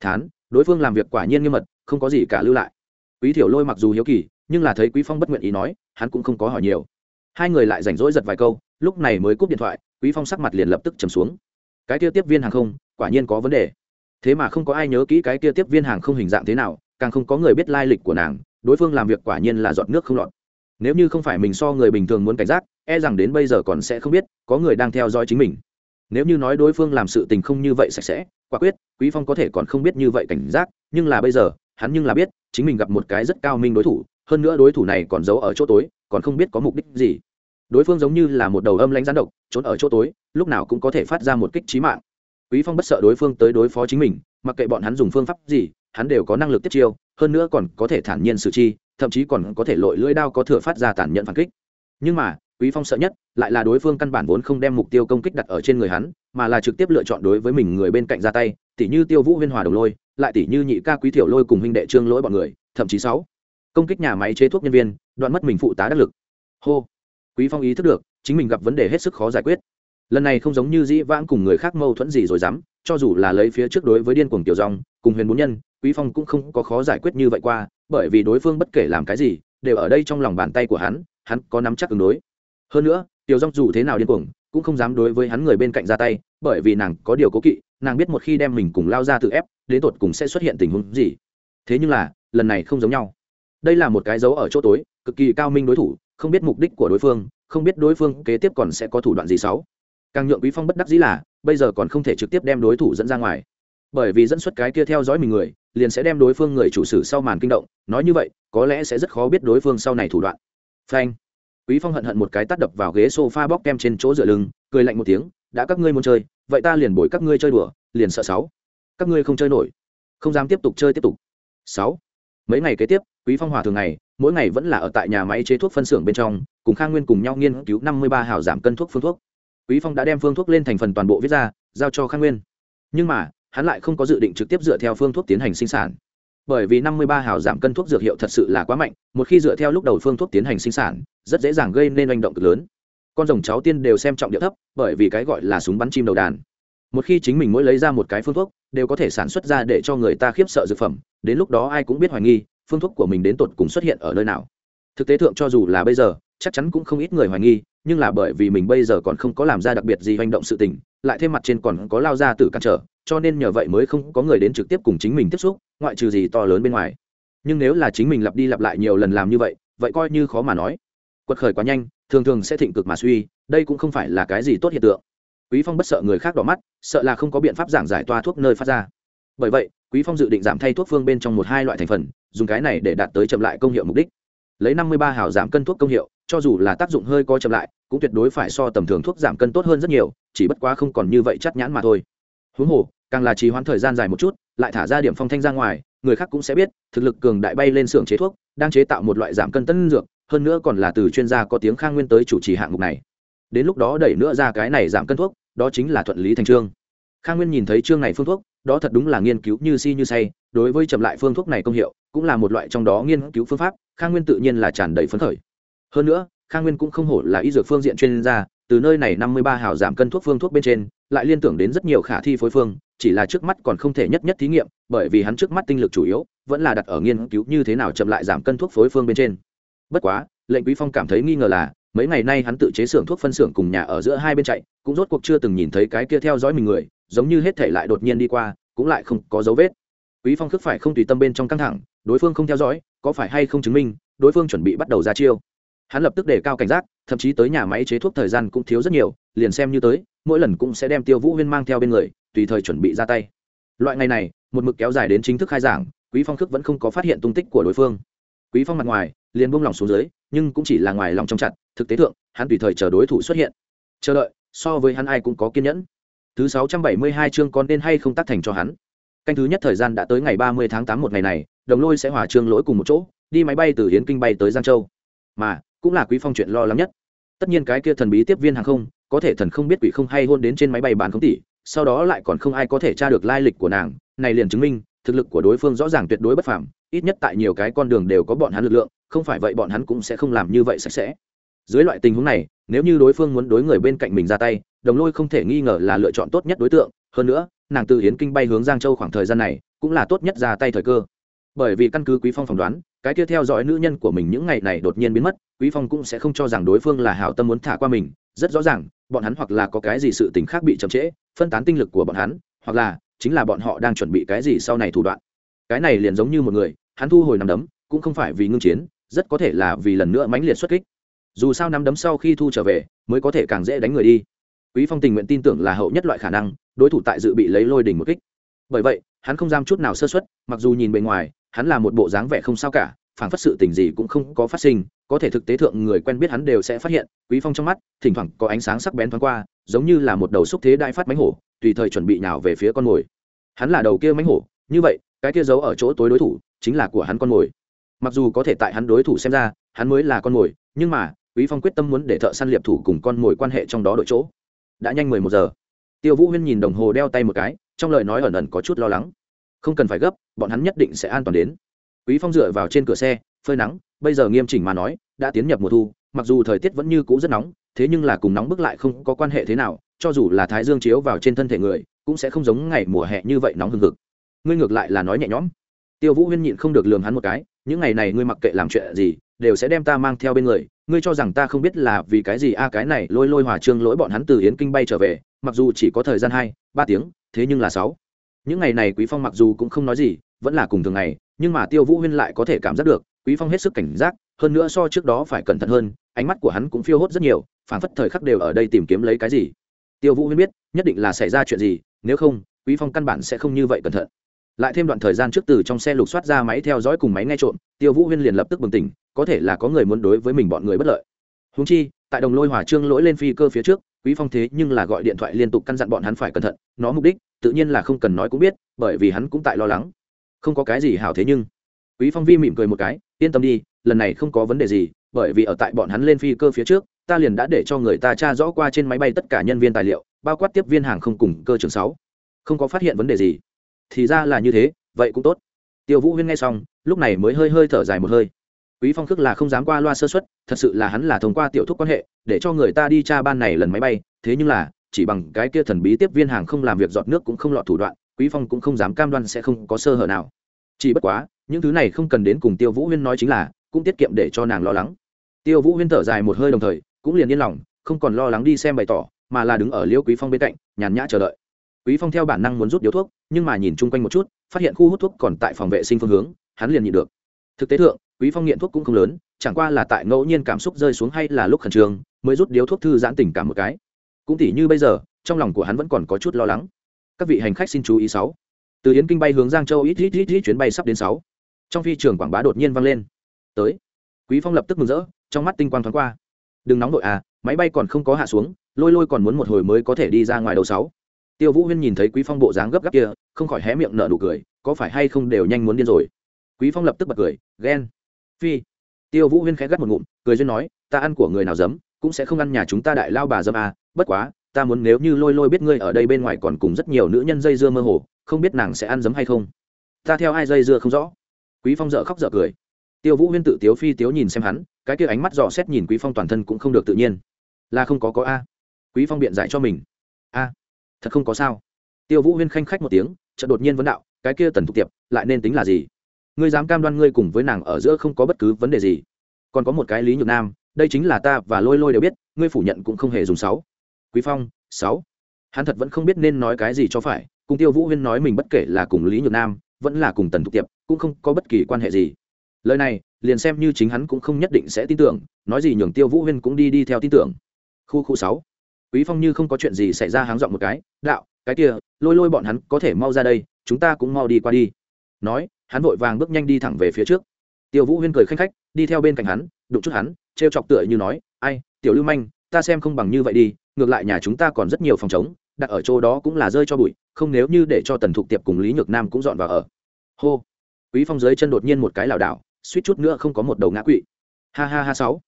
thán, đối phương làm việc quả nhiên nghiêm mật, không có gì cả lưu lại. Quý thiểu lôi mặc dù hiếu kỳ, nhưng là thấy quý phong bất nguyện ý nói, hắn cũng không có hỏi nhiều. Hai người lại rảnh rỗi giật vài câu, lúc này mới cúp điện thoại, quý phong sắc mặt liền lập tức trầm xuống. Cái kia tiếp viên hàng không, quả nhiên có vấn đề. Thế mà không có ai nhớ kỹ cái kia tiếp viên hàng không hình dạng thế nào, càng không có người biết lai lịch của nàng, đối phương làm việc quả nhiên là giọt nước không lọt. Nếu như không phải mình so người bình thường muốn cảnh giác e rằng đến bây giờ còn sẽ không biết, có người đang theo dõi chính mình nếu như nói đối phương làm sự tình không như vậy sạch sẽ, quả quyết, quý phong có thể còn không biết như vậy cảnh giác, nhưng là bây giờ, hắn nhưng là biết, chính mình gặp một cái rất cao minh đối thủ, hơn nữa đối thủ này còn giấu ở chỗ tối, còn không biết có mục đích gì. Đối phương giống như là một đầu âm lãnh gián độc, trốn ở chỗ tối, lúc nào cũng có thể phát ra một kích trí mạng. Quý phong bất sợ đối phương tới đối phó chính mình, mặc kệ bọn hắn dùng phương pháp gì, hắn đều có năng lực tiếp chiêu, hơn nữa còn có thể thản nhiên xử chi, thậm chí còn có thể lội lưỡi đao có thừa phát ra tàn nhẫn phản kích. Nhưng mà quý phong sợ nhất, lại là đối phương căn bản vốn không đem mục tiêu công kích đặt ở trên người hắn, mà là trực tiếp lựa chọn đối với mình người bên cạnh ra tay, tỉ như tiêu vũ huyên hòa đồng lôi, lại tỉ như nhị ca quý thiểu lôi cùng huynh đệ trương lỗi bọn người, thậm chí sáu. Công kích nhà máy chế thuốc nhân viên, đoạn mất mình phụ tá đắc lực. Hô. Quý phong ý thức được, chính mình gặp vấn đề hết sức khó giải quyết. Lần này không giống như dĩ vãng cùng người khác mâu thuẫn gì rồi dám, cho dù là lấy phía trước đối với điên cuồng tiểu dòng, cùng huyền bốn nhân, quý phong cũng không có khó giải quyết như vậy qua, bởi vì đối phương bất kể làm cái gì, đều ở đây trong lòng bàn tay của hắn hắn có nắm chắc ứng đối hơn nữa, tiểu rong dù thế nào điên cuồng, cũng không dám đối với hắn người bên cạnh ra tay, bởi vì nàng có điều cố kỵ, nàng biết một khi đem mình cùng lao ra tự ép, đến tột cùng sẽ xuất hiện tình huống gì. Thế nhưng là, lần này không giống nhau. Đây là một cái dấu ở chỗ tối, cực kỳ cao minh đối thủ, không biết mục đích của đối phương, không biết đối phương kế tiếp còn sẽ có thủ đoạn gì xấu. Càng nhượng quý phong bất đắc dĩ là, bây giờ còn không thể trực tiếp đem đối thủ dẫn ra ngoài. Bởi vì dẫn xuất cái kia theo dõi mình người, liền sẽ đem đối phương người chủ sử sau màn kinh động, nói như vậy, có lẽ sẽ rất khó biết đối phương sau này thủ đoạn. Phanh quý phong hận hận một cái tát đập vào ghế sofa bóc kem trên chỗ dựa lưng, cười lạnh một tiếng, đã các ngươi muốn chơi, vậy ta liền bồi các ngươi chơi đùa, liền sợ sáu. Các ngươi không chơi nổi, không dám tiếp tục chơi tiếp tục. Sáu. Mấy ngày kế tiếp, quý phong hòa thường ngày, mỗi ngày vẫn là ở tại nhà máy chế thuốc phân xưởng bên trong, cùng khang nguyên cùng nhau nghiên cứu năm mươi ba hào giảm cân thuốc phương thuốc. Quý phong đã đem phương thuốc lên thành phần toàn bộ viết ra, giao cho khang nguyên. Nhưng mà, hắn lại không có dự định trực tiếp dựa theo phương thuốc tiến hành sinh sản. Bởi vì năm mươi ba hào giảm cân thuốc dược hiệu thật sự là quá mạnh, một khi dựa theo lúc đầu phương thuốc tiến hành sinh sản rất dễ dàng gây nên hành động cực lớn. Con rồng cháu tiên đều xem trọng địa thấp, bởi vì cái gọi là súng bắn chim đầu đàn. Một khi chính mình mỗi lấy ra một cái phương thuốc, đều có thể sản xuất ra để cho người ta khiếp sợ dược phẩm, đến lúc đó ai cũng biết hoài nghi, phương thuốc của mình đến tột cùng xuất hiện ở nơi nào. Thực tế thượng cho dù là bây giờ, chắc chắn cũng không ít người hoài nghi, nhưng là bởi vì mình bây giờ còn không có làm ra đặc biệt gì hành động sự tình, lại thêm mặt trên còn có lao ra từ cản trở, cho nên nhờ vậy mới không có người đến trực tiếp cùng chính mình tiếp xúc, ngoại trừ gì to lớn bên ngoài. Nhưng nếu là chính mình lặp đi lặp lại nhiều lần làm như vậy vậy coi như khó mà nói quật khởi quá nhanh, thường thường sẽ thịnh cực mà suy, đây cũng không phải là cái gì tốt hiện tượng. Quý phong bất sợ người khác đỏ mắt, sợ là không có biện pháp giảng giải toa thuốc nơi phát ra. Bởi vậy, quý phong dự định giảm thay thuốc phương bên trong một hai loại thành phần, dùng cái này để đạt tới chậm lại công hiệu mục đích. Lấy năm mươi ba hào giảm cân thuốc công hiệu, cho dù là tác dụng hơi có chậm lại, cũng tuyệt đối phải so tầm thường thuốc giảm cân tốt hơn rất nhiều, chỉ bất quá không còn như vậy chắc nhãn mà thôi. Huống hồ, càng là trì hoãn thời gian dài một chút, lại thả ra điểm phong thanh ra ngoài, người khác cũng sẽ biết, thực lực cường đại bay lên xưởng chế thuốc, đang chế tạo một loại giảm cân tân dược hơn nữa còn là từ chuyên gia có tiếng khang nguyên tới chủ trì hạng mục này. Đến lúc đó đẩy nữa ra cái này giảm cân thuốc, đó chính là thuận lý thành trương. Khang nguyên nhìn thấy chương này phương thuốc, đó thật đúng là nghiên cứu như si như say, đối với chậm lại phương thuốc này công hiệu, cũng là một loại trong đó nghiên cứu phương pháp, khang nguyên tự nhiên là tràn đầy phấn khởi. Hơn nữa, khang nguyên cũng không hổ là y dược phương diện chuyên gia, từ nơi này năm mươi ba hào giảm cân thuốc phương thuốc bên trên, lại liên tưởng đến rất nhiều khả thi phối phương, chỉ là trước mắt còn không thể nhất nhất thí nghiệm, bởi vì hắn trước mắt tinh lực chủ yếu vẫn là đặt ở nghiên cứu như thế nào chậm lại giảm cân thuốc phối phương bên trên bất quá, lệnh quý phong cảm thấy nghi ngờ là, mấy ngày nay hắn tự chế xưởng thuốc phân xưởng cùng nhà ở giữa hai bên chạy, cũng rốt cuộc chưa từng nhìn thấy cái kia theo dõi mình người, giống như hết thể lại đột nhiên đi qua, cũng lại không có dấu vết. Quý phong khước phải không tùy tâm bên trong căng thẳng, đối phương không theo dõi, có phải hay không chứng minh, đối phương chuẩn bị bắt đầu ra chiêu. Hắn lập tức đề cao cảnh giác, thậm chí tới nhà máy chế thuốc thời gian cũng thiếu rất nhiều, liền xem như tới, mỗi lần cũng sẽ đem tiêu vũ huyên mang theo bên người, tùy thời chuẩn bị ra tay. Loại ngày này, một mực kéo dài đến chính thức khai giảng, quý phong khước vẫn không có phát hiện tung tích của đối phương. Quý phong mặt ngoài liền buông lỏng xuống dưới, nhưng cũng chỉ là ngoài lòng trong chặt, thực tế thượng, hắn tùy thời chờ đối thủ xuất hiện. Chờ đợi, so với hắn ai cũng có kiên nhẫn. Thứ sáu trăm bảy mươi hai chương con nên hay không tác thành cho hắn. Canh thứ nhất thời gian đã tới ngày ba mươi tháng tám một ngày này, đồng lôi sẽ hòa trương lỗi cùng một chỗ, đi máy bay từ hiến kinh bay tới giang châu. Mà, cũng là quý phong chuyện lo lắng nhất. Tất nhiên cái kia thần bí tiếp viên hàng không, có thể thần không biết quỷ không hay hôn đến trên máy bay bán không tỷ, sau đó lại còn không ai có thể tra được lai lịch của nàng. Này liền chứng minh, thực lực của đối phương rõ ràng tuyệt đối bất phàm, ít nhất tại nhiều cái con đường đều có bọn hắn lực lượng không phải vậy bọn hắn cũng sẽ không làm như vậy sạch sẽ. Dưới loại tình huống này, nếu như đối phương muốn đối người bên cạnh mình ra tay, đồng lôi không thể nghi ngờ là lựa chọn tốt nhất đối tượng. Hơn nữa, nàng từ hiến kinh bay hướng giang châu khoảng thời gian này, cũng là tốt nhất ra tay thời cơ. Bởi vì căn cứ quý phong phỏng đoán, cái kia theo dõi nữ nhân của mình những ngày này đột nhiên biến mất, quý phong cũng sẽ không cho rằng đối phương là hảo tâm muốn thả qua mình. Rất rõ ràng, bọn hắn hoặc là có cái gì sự tình khác bị chậm trễ, phân tán tinh lực của bọn hắn, hoặc là chính là bọn họ đang chuẩn bị cái gì sau này thủ đoạn. Cái này liền giống như một người, hắn thu hồi nằm đấm, cũng không phải vì ngưng chiến rất có thể là vì lần nữa mãnh liệt xuất kích. Dù sao nắm đấm sau khi thu trở về, mới có thể càng dễ đánh người đi. Quý phong tình nguyện tin tưởng là hậu nhất loại khả năng, đối thủ tại dự bị lấy lôi đỉnh một kích. Bởi vậy, hắn không dám chút nào sơ xuất mặc dù nhìn bề ngoài, hắn là một bộ dáng vẻ không sao cả, phảng phất sự tình gì cũng không có phát sinh, có thể thực tế thượng người quen biết hắn đều sẽ phát hiện, quý phong trong mắt, thỉnh thoảng có ánh sáng sắc bén thoáng qua, giống như là một đầu xúc thế đại phát mánh hổ, tùy thời chuẩn bị nhào về phía con mồi. Hắn là đầu kia mánh hổ, như vậy, cái kia giấu ở chỗ tối đối thủ, chính là của hắn con mồi mặc dù có thể tại hắn đối thủ xem ra, hắn mới là con mồi, nhưng mà, quý phong quyết tâm muốn để thợ săn liệp thủ cùng con mồi quan hệ trong đó đội chỗ. Đã nhanh mười một giờ. Tiêu vũ huyên nhìn đồng hồ đeo tay một cái, trong lời nói ẩn ẩn có chút lo lắng. Không cần phải gấp, bọn hắn nhất định sẽ an toàn đến. Quý phong dựa vào trên cửa xe, phơi nắng, bây giờ nghiêm chỉnh mà nói, đã tiến nhập mùa thu, mặc dù thời tiết vẫn như cũ rất nóng, thế nhưng là cùng nóng bức lại không có quan hệ thế nào, cho dù là thái dương chiếu vào trên thân thể người, cũng sẽ không giống ngày mùa hè như vậy nóng hừng hực. Ngươi ngược lại là nói nhẹ nhõm. Tiêu vũ huyên nhịn không được lường hắn một cái những ngày này ngươi mặc kệ làm chuyện gì, đều sẽ đem ta mang theo bên người. Ngươi cho rằng ta không biết là vì cái gì? A, cái này lôi lôi hòa trương lỗi bọn hắn từ yến kinh bay trở về, mặc dù chỉ có thời gian hai, ba tiếng, thế nhưng là sáu. Những ngày này quý phong mặc dù cũng không nói gì, vẫn là cùng thường ngày, nhưng mà tiêu vũ huyên lại có thể cảm giác được, quý phong hết sức cảnh giác, hơn nữa so trước đó phải cẩn thận hơn, ánh mắt của hắn cũng phiêu hốt rất nhiều phản phất thời khắc đều ở đây tìm kiếm lấy cái gì. Tiêu vũ huyên biết, nhất định là xảy ra chuyện gì, nếu không, quý phong căn bản sẽ không như vậy cẩn thận lại thêm đoạn thời gian trước từ trong xe lục soát ra máy theo dõi cùng máy nghe trộm, tiêu vũ huyên liền lập tức bừng tỉnh, có thể là có người muốn đối với mình bọn người bất lợi. Húng chi, tại đồng lôi hỏa trương lỗi lên phi cơ phía trước, quý phong thế nhưng là gọi điện thoại liên tục căn dặn bọn hắn phải cẩn thận, nó mục đích, tự nhiên là không cần nói cũng biết, bởi vì hắn cũng tại lo lắng. Không có cái gì hảo thế nhưng. Quý phong vi mỉm cười một cái, yên tâm đi, lần này không có vấn đề gì, bởi vì ở tại bọn hắn lên phi cơ phía trước, ta liền đã để cho người ta tra rõ qua trên máy bay tất cả nhân viên tài liệu, bao quát tiếp viên hàng không cùng cơ trường sáu. Không có phát hiện vấn đề gì thì ra là như thế, vậy cũng tốt. Tiêu vũ huyên nghe xong, lúc này mới hơi hơi thở dài một hơi. Quý phong khước là không dám qua loa sơ xuất thật sự là hắn là thông qua tiểu thúc quan hệ, để cho người ta đi tra ban này lần máy bay. Thế nhưng là, chỉ bằng cái kia thần bí tiếp viên hàng không làm việc giọt nước cũng không lọt thủ đoạn, quý phong cũng không dám cam đoan sẽ không có sơ hở nào. Chỉ bất quá, những thứ này không cần đến cùng tiêu vũ huyên nói chính là, cũng tiết kiệm để cho nàng lo lắng. Tiêu vũ huyên thở dài một hơi đồng thời, cũng liền yên lòng, không còn lo lắng đi xem bày tỏ, mà là đứng ở liêu quý phong bên cạnh, nhàn nhã chờ đợi quý phong theo bản năng muốn rút điếu thuốc, nhưng mà nhìn chung quanh một chút, phát hiện khu hút thuốc còn tại phòng vệ sinh phương hướng, hắn liền nhịn được. Thực tế thượng, quý phong nghiện thuốc cũng không lớn, chẳng qua là tại ngẫu nhiên cảm xúc rơi xuống hay là lúc khẩn trương, mới rút điếu thuốc thư giãn tình cảm một cái. Cũng tỉ như bây giờ, trong lòng của hắn vẫn còn có chút lo lắng. Các vị hành khách xin chú ý sáu. Từ yến kinh bay hướng giang châu ít ít ít ít chuyến bay sắp đến sáu. Trong phi trường quảng bá đột nhiên vang lên. Tới. Quý phong lập tức mừng rỡ, trong mắt tinh quang thoáng qua. Đừng nóng đội à máy bay còn không có hạ xuống, lôi lôi còn muốn một hồi mới có thể đi ra ngoài đầu sáu tiêu vũ huyên nhìn thấy quý phong bộ dáng gấp gáp kia, không khỏi hé miệng nở nụ cười, có phải hay không đều nhanh muốn điên rồi? Quý phong lập tức bật cười, ghen. Phi. Tiêu vũ huyên khẽ gắt một ngụm, cười duyên nói, ta ăn của người nào dấm, cũng sẽ không ăn nhà chúng ta đại lao bà dâm à bất quá, ta muốn nếu như lôi lôi biết ngươi ở đây bên ngoài còn cùng rất nhiều nữ nhân dây dưa mơ hồ, không biết nàng sẽ ăn dấm hay không. Ta theo ai dây dưa không rõ. Quý phong dở khóc dở cười. Tiêu vũ huyên tự tiếu phi tiếu nhìn xem hắn, cái kia ánh mắt dò xét nhìn quý phong toàn thân cũng không được tự nhiên. Là không có có a. Quý phong biện giải cho mình. A thật không có sao. Tiêu vũ huyên khanh khách một tiếng, chợt đột nhiên vấn đạo, cái kia tần thục tiệp, lại nên tính là gì? Ngươi dám cam đoan ngươi cùng với nàng ở giữa không có bất cứ vấn đề gì. Còn có một cái lý nhược nam, đây chính là ta và lôi lôi đều biết, ngươi phủ nhận cũng không hề dùng sáu. Quý phong, sáu. Hắn thật vẫn không biết nên nói cái gì cho phải, cùng tiêu vũ huyên nói mình bất kể là cùng lý nhược nam, vẫn là cùng tần thục tiệp, cũng không có bất kỳ quan hệ gì. Lời này, liền xem như chính hắn cũng không nhất định sẽ tin tưởng, nói gì nhường tiêu vũ huyên cũng đi đi theo tin tưởng. Khu khu sáu quý phong như không có chuyện gì xảy ra háng dọn một cái, đạo, cái kia, lôi lôi bọn hắn có thể mau ra đây, chúng ta cũng mau đi qua đi. Nói, hắn vội vàng bước nhanh đi thẳng về phía trước. Tiêu vũ huyên cười khanh khách, đi theo bên cạnh hắn, đụng chút hắn, trêu chọc tựa như nói, ai, tiểu lưu manh, ta xem không bằng như vậy đi, ngược lại nhà chúng ta còn rất nhiều phòng chống đặt ở chỗ đó cũng là rơi cho bụi, không nếu như để cho tần thục tiệp cùng lý nhược nam cũng dọn vào ở. Hô. Quý phong dưới chân đột nhiên một cái lảo đảo, suýt chút nữa không có một đầu ngã quỵ. Ha ha ha sáu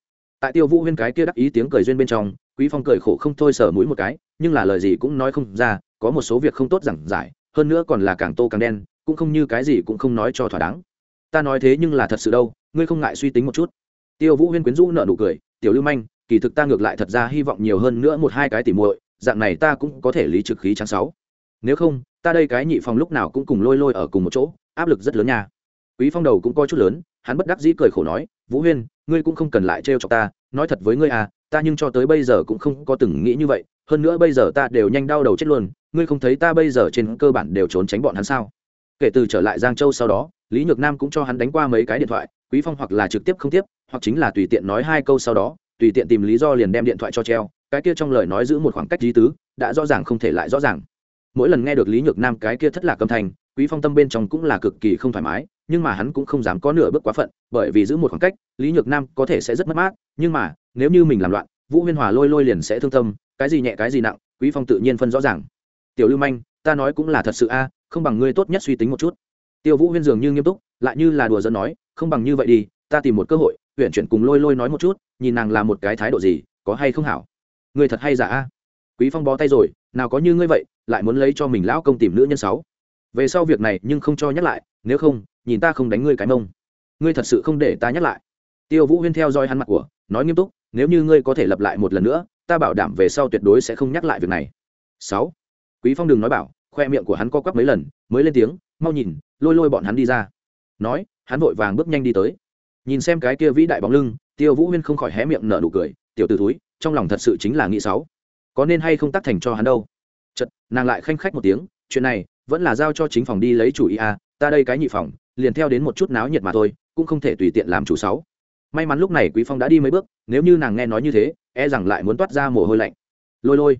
tại tiêu vũ huyên cái kia đắc ý tiếng cười duyên bên trong, quý phong cười khổ không thôi sở mũi một cái, nhưng là lời gì cũng nói không ra, có một số việc không tốt giảng giải, hơn nữa còn là càng tô càng đen, cũng không như cái gì cũng không nói cho thỏa đáng. Ta nói thế nhưng là thật sự đâu, ngươi không ngại suy tính một chút. Tiêu vũ huyên quyến rũ nợ nụ cười, tiểu lưu manh, kỳ thực ta ngược lại thật ra hy vọng nhiều hơn nữa một hai cái tỉ muội, dạng này ta cũng có thể lý trực khí trắng sáu. Nếu không, ta đây cái nhị phòng lúc nào cũng cùng lôi lôi ở cùng một chỗ, áp lực rất lớn nha quý phong đầu cũng coi chút lớn, hắn bất đắc dĩ cười khổ nói, vũ huyên, ngươi cũng không cần lại trêu chọc ta, nói thật với ngươi à ta nhưng cho tới bây giờ cũng không có từng nghĩ như vậy, hơn nữa bây giờ ta đều nhanh đau đầu chết luôn, ngươi không thấy ta bây giờ trên cơ bản đều trốn tránh bọn hắn sao? Kể từ trở lại giang châu sau đó, lý nhược nam cũng cho hắn đánh qua mấy cái điện thoại, quý phong hoặc là trực tiếp không tiếp, hoặc chính là tùy tiện nói hai câu sau đó, tùy tiện tìm lý do liền đem điện thoại cho treo, cái kia trong lời nói giữ một khoảng cách lý tứ, đã rõ ràng không thể lại rõ ràng. Mỗi lần nghe được lý nhược nam cái kia thất lạc âm thanh, quý phong tâm bên trong cũng là cực kỳ không thoải mái nhưng mà hắn cũng không dám có nửa bước quá phận, bởi vì giữ một khoảng cách, lý nhược nam có thể sẽ rất mất mát, nhưng mà, nếu như mình làm loạn, vũ huyên hòa lôi lôi liền sẽ thương tâm, cái gì nhẹ cái gì nặng, quý phong tự nhiên phân rõ ràng. Tiểu lưu manh, ta nói cũng là thật sự a, không bằng ngươi tốt nhất suy tính một chút. Tiêu vũ huyên dường như nghiêm túc, lại như là đùa dẫn nói, không bằng như vậy đi, ta tìm một cơ hội huyện chuyển cùng lôi lôi nói một chút, nhìn nàng là một cái thái độ gì, có hay không hảo? Người thật hay giả a? Quý phong bó tay rồi, nào có như ngươi vậy, lại muốn lấy cho mình lão công tìm nữ nhân sáu về sau việc này nhưng không cho nhắc lại, nếu không, nhìn ta không đánh ngươi cái mông. Ngươi thật sự không để ta nhắc lại. Tiêu vũ huyên theo dõi hắn mặt của, nói nghiêm túc, nếu như ngươi có thể lập lại một lần nữa, ta bảo đảm về sau tuyệt đối sẽ không nhắc lại việc này. Sáu. Quý phong đừng nói bảo, khoe miệng của hắn co quắp mấy lần, mới lên tiếng, mau nhìn, lôi lôi bọn hắn đi ra. Nói, hắn vội vàng bước nhanh đi tới. Nhìn xem cái kia vĩ đại bóng lưng, tiêu vũ huyên không khỏi hé miệng nở nụ cười, tiểu t ử túi trong lòng thật sự chính là nghĩ sáu có nên hay không tác thành cho hắn đâu? Chật nàng lại khanh khách một tiếng, chuyện này vẫn là giao cho chính phòng đi lấy chủ ý à ta đây cái nhị phòng, liền theo đến một chút náo nhiệt mà thôi, cũng không thể tùy tiện làm chủ sáu. May mắn lúc này quý phong đã đi mấy bước, nếu như nàng nghe nói như thế e rằng lại muốn toát ra mồ hôi lạnh. Lôi lôi,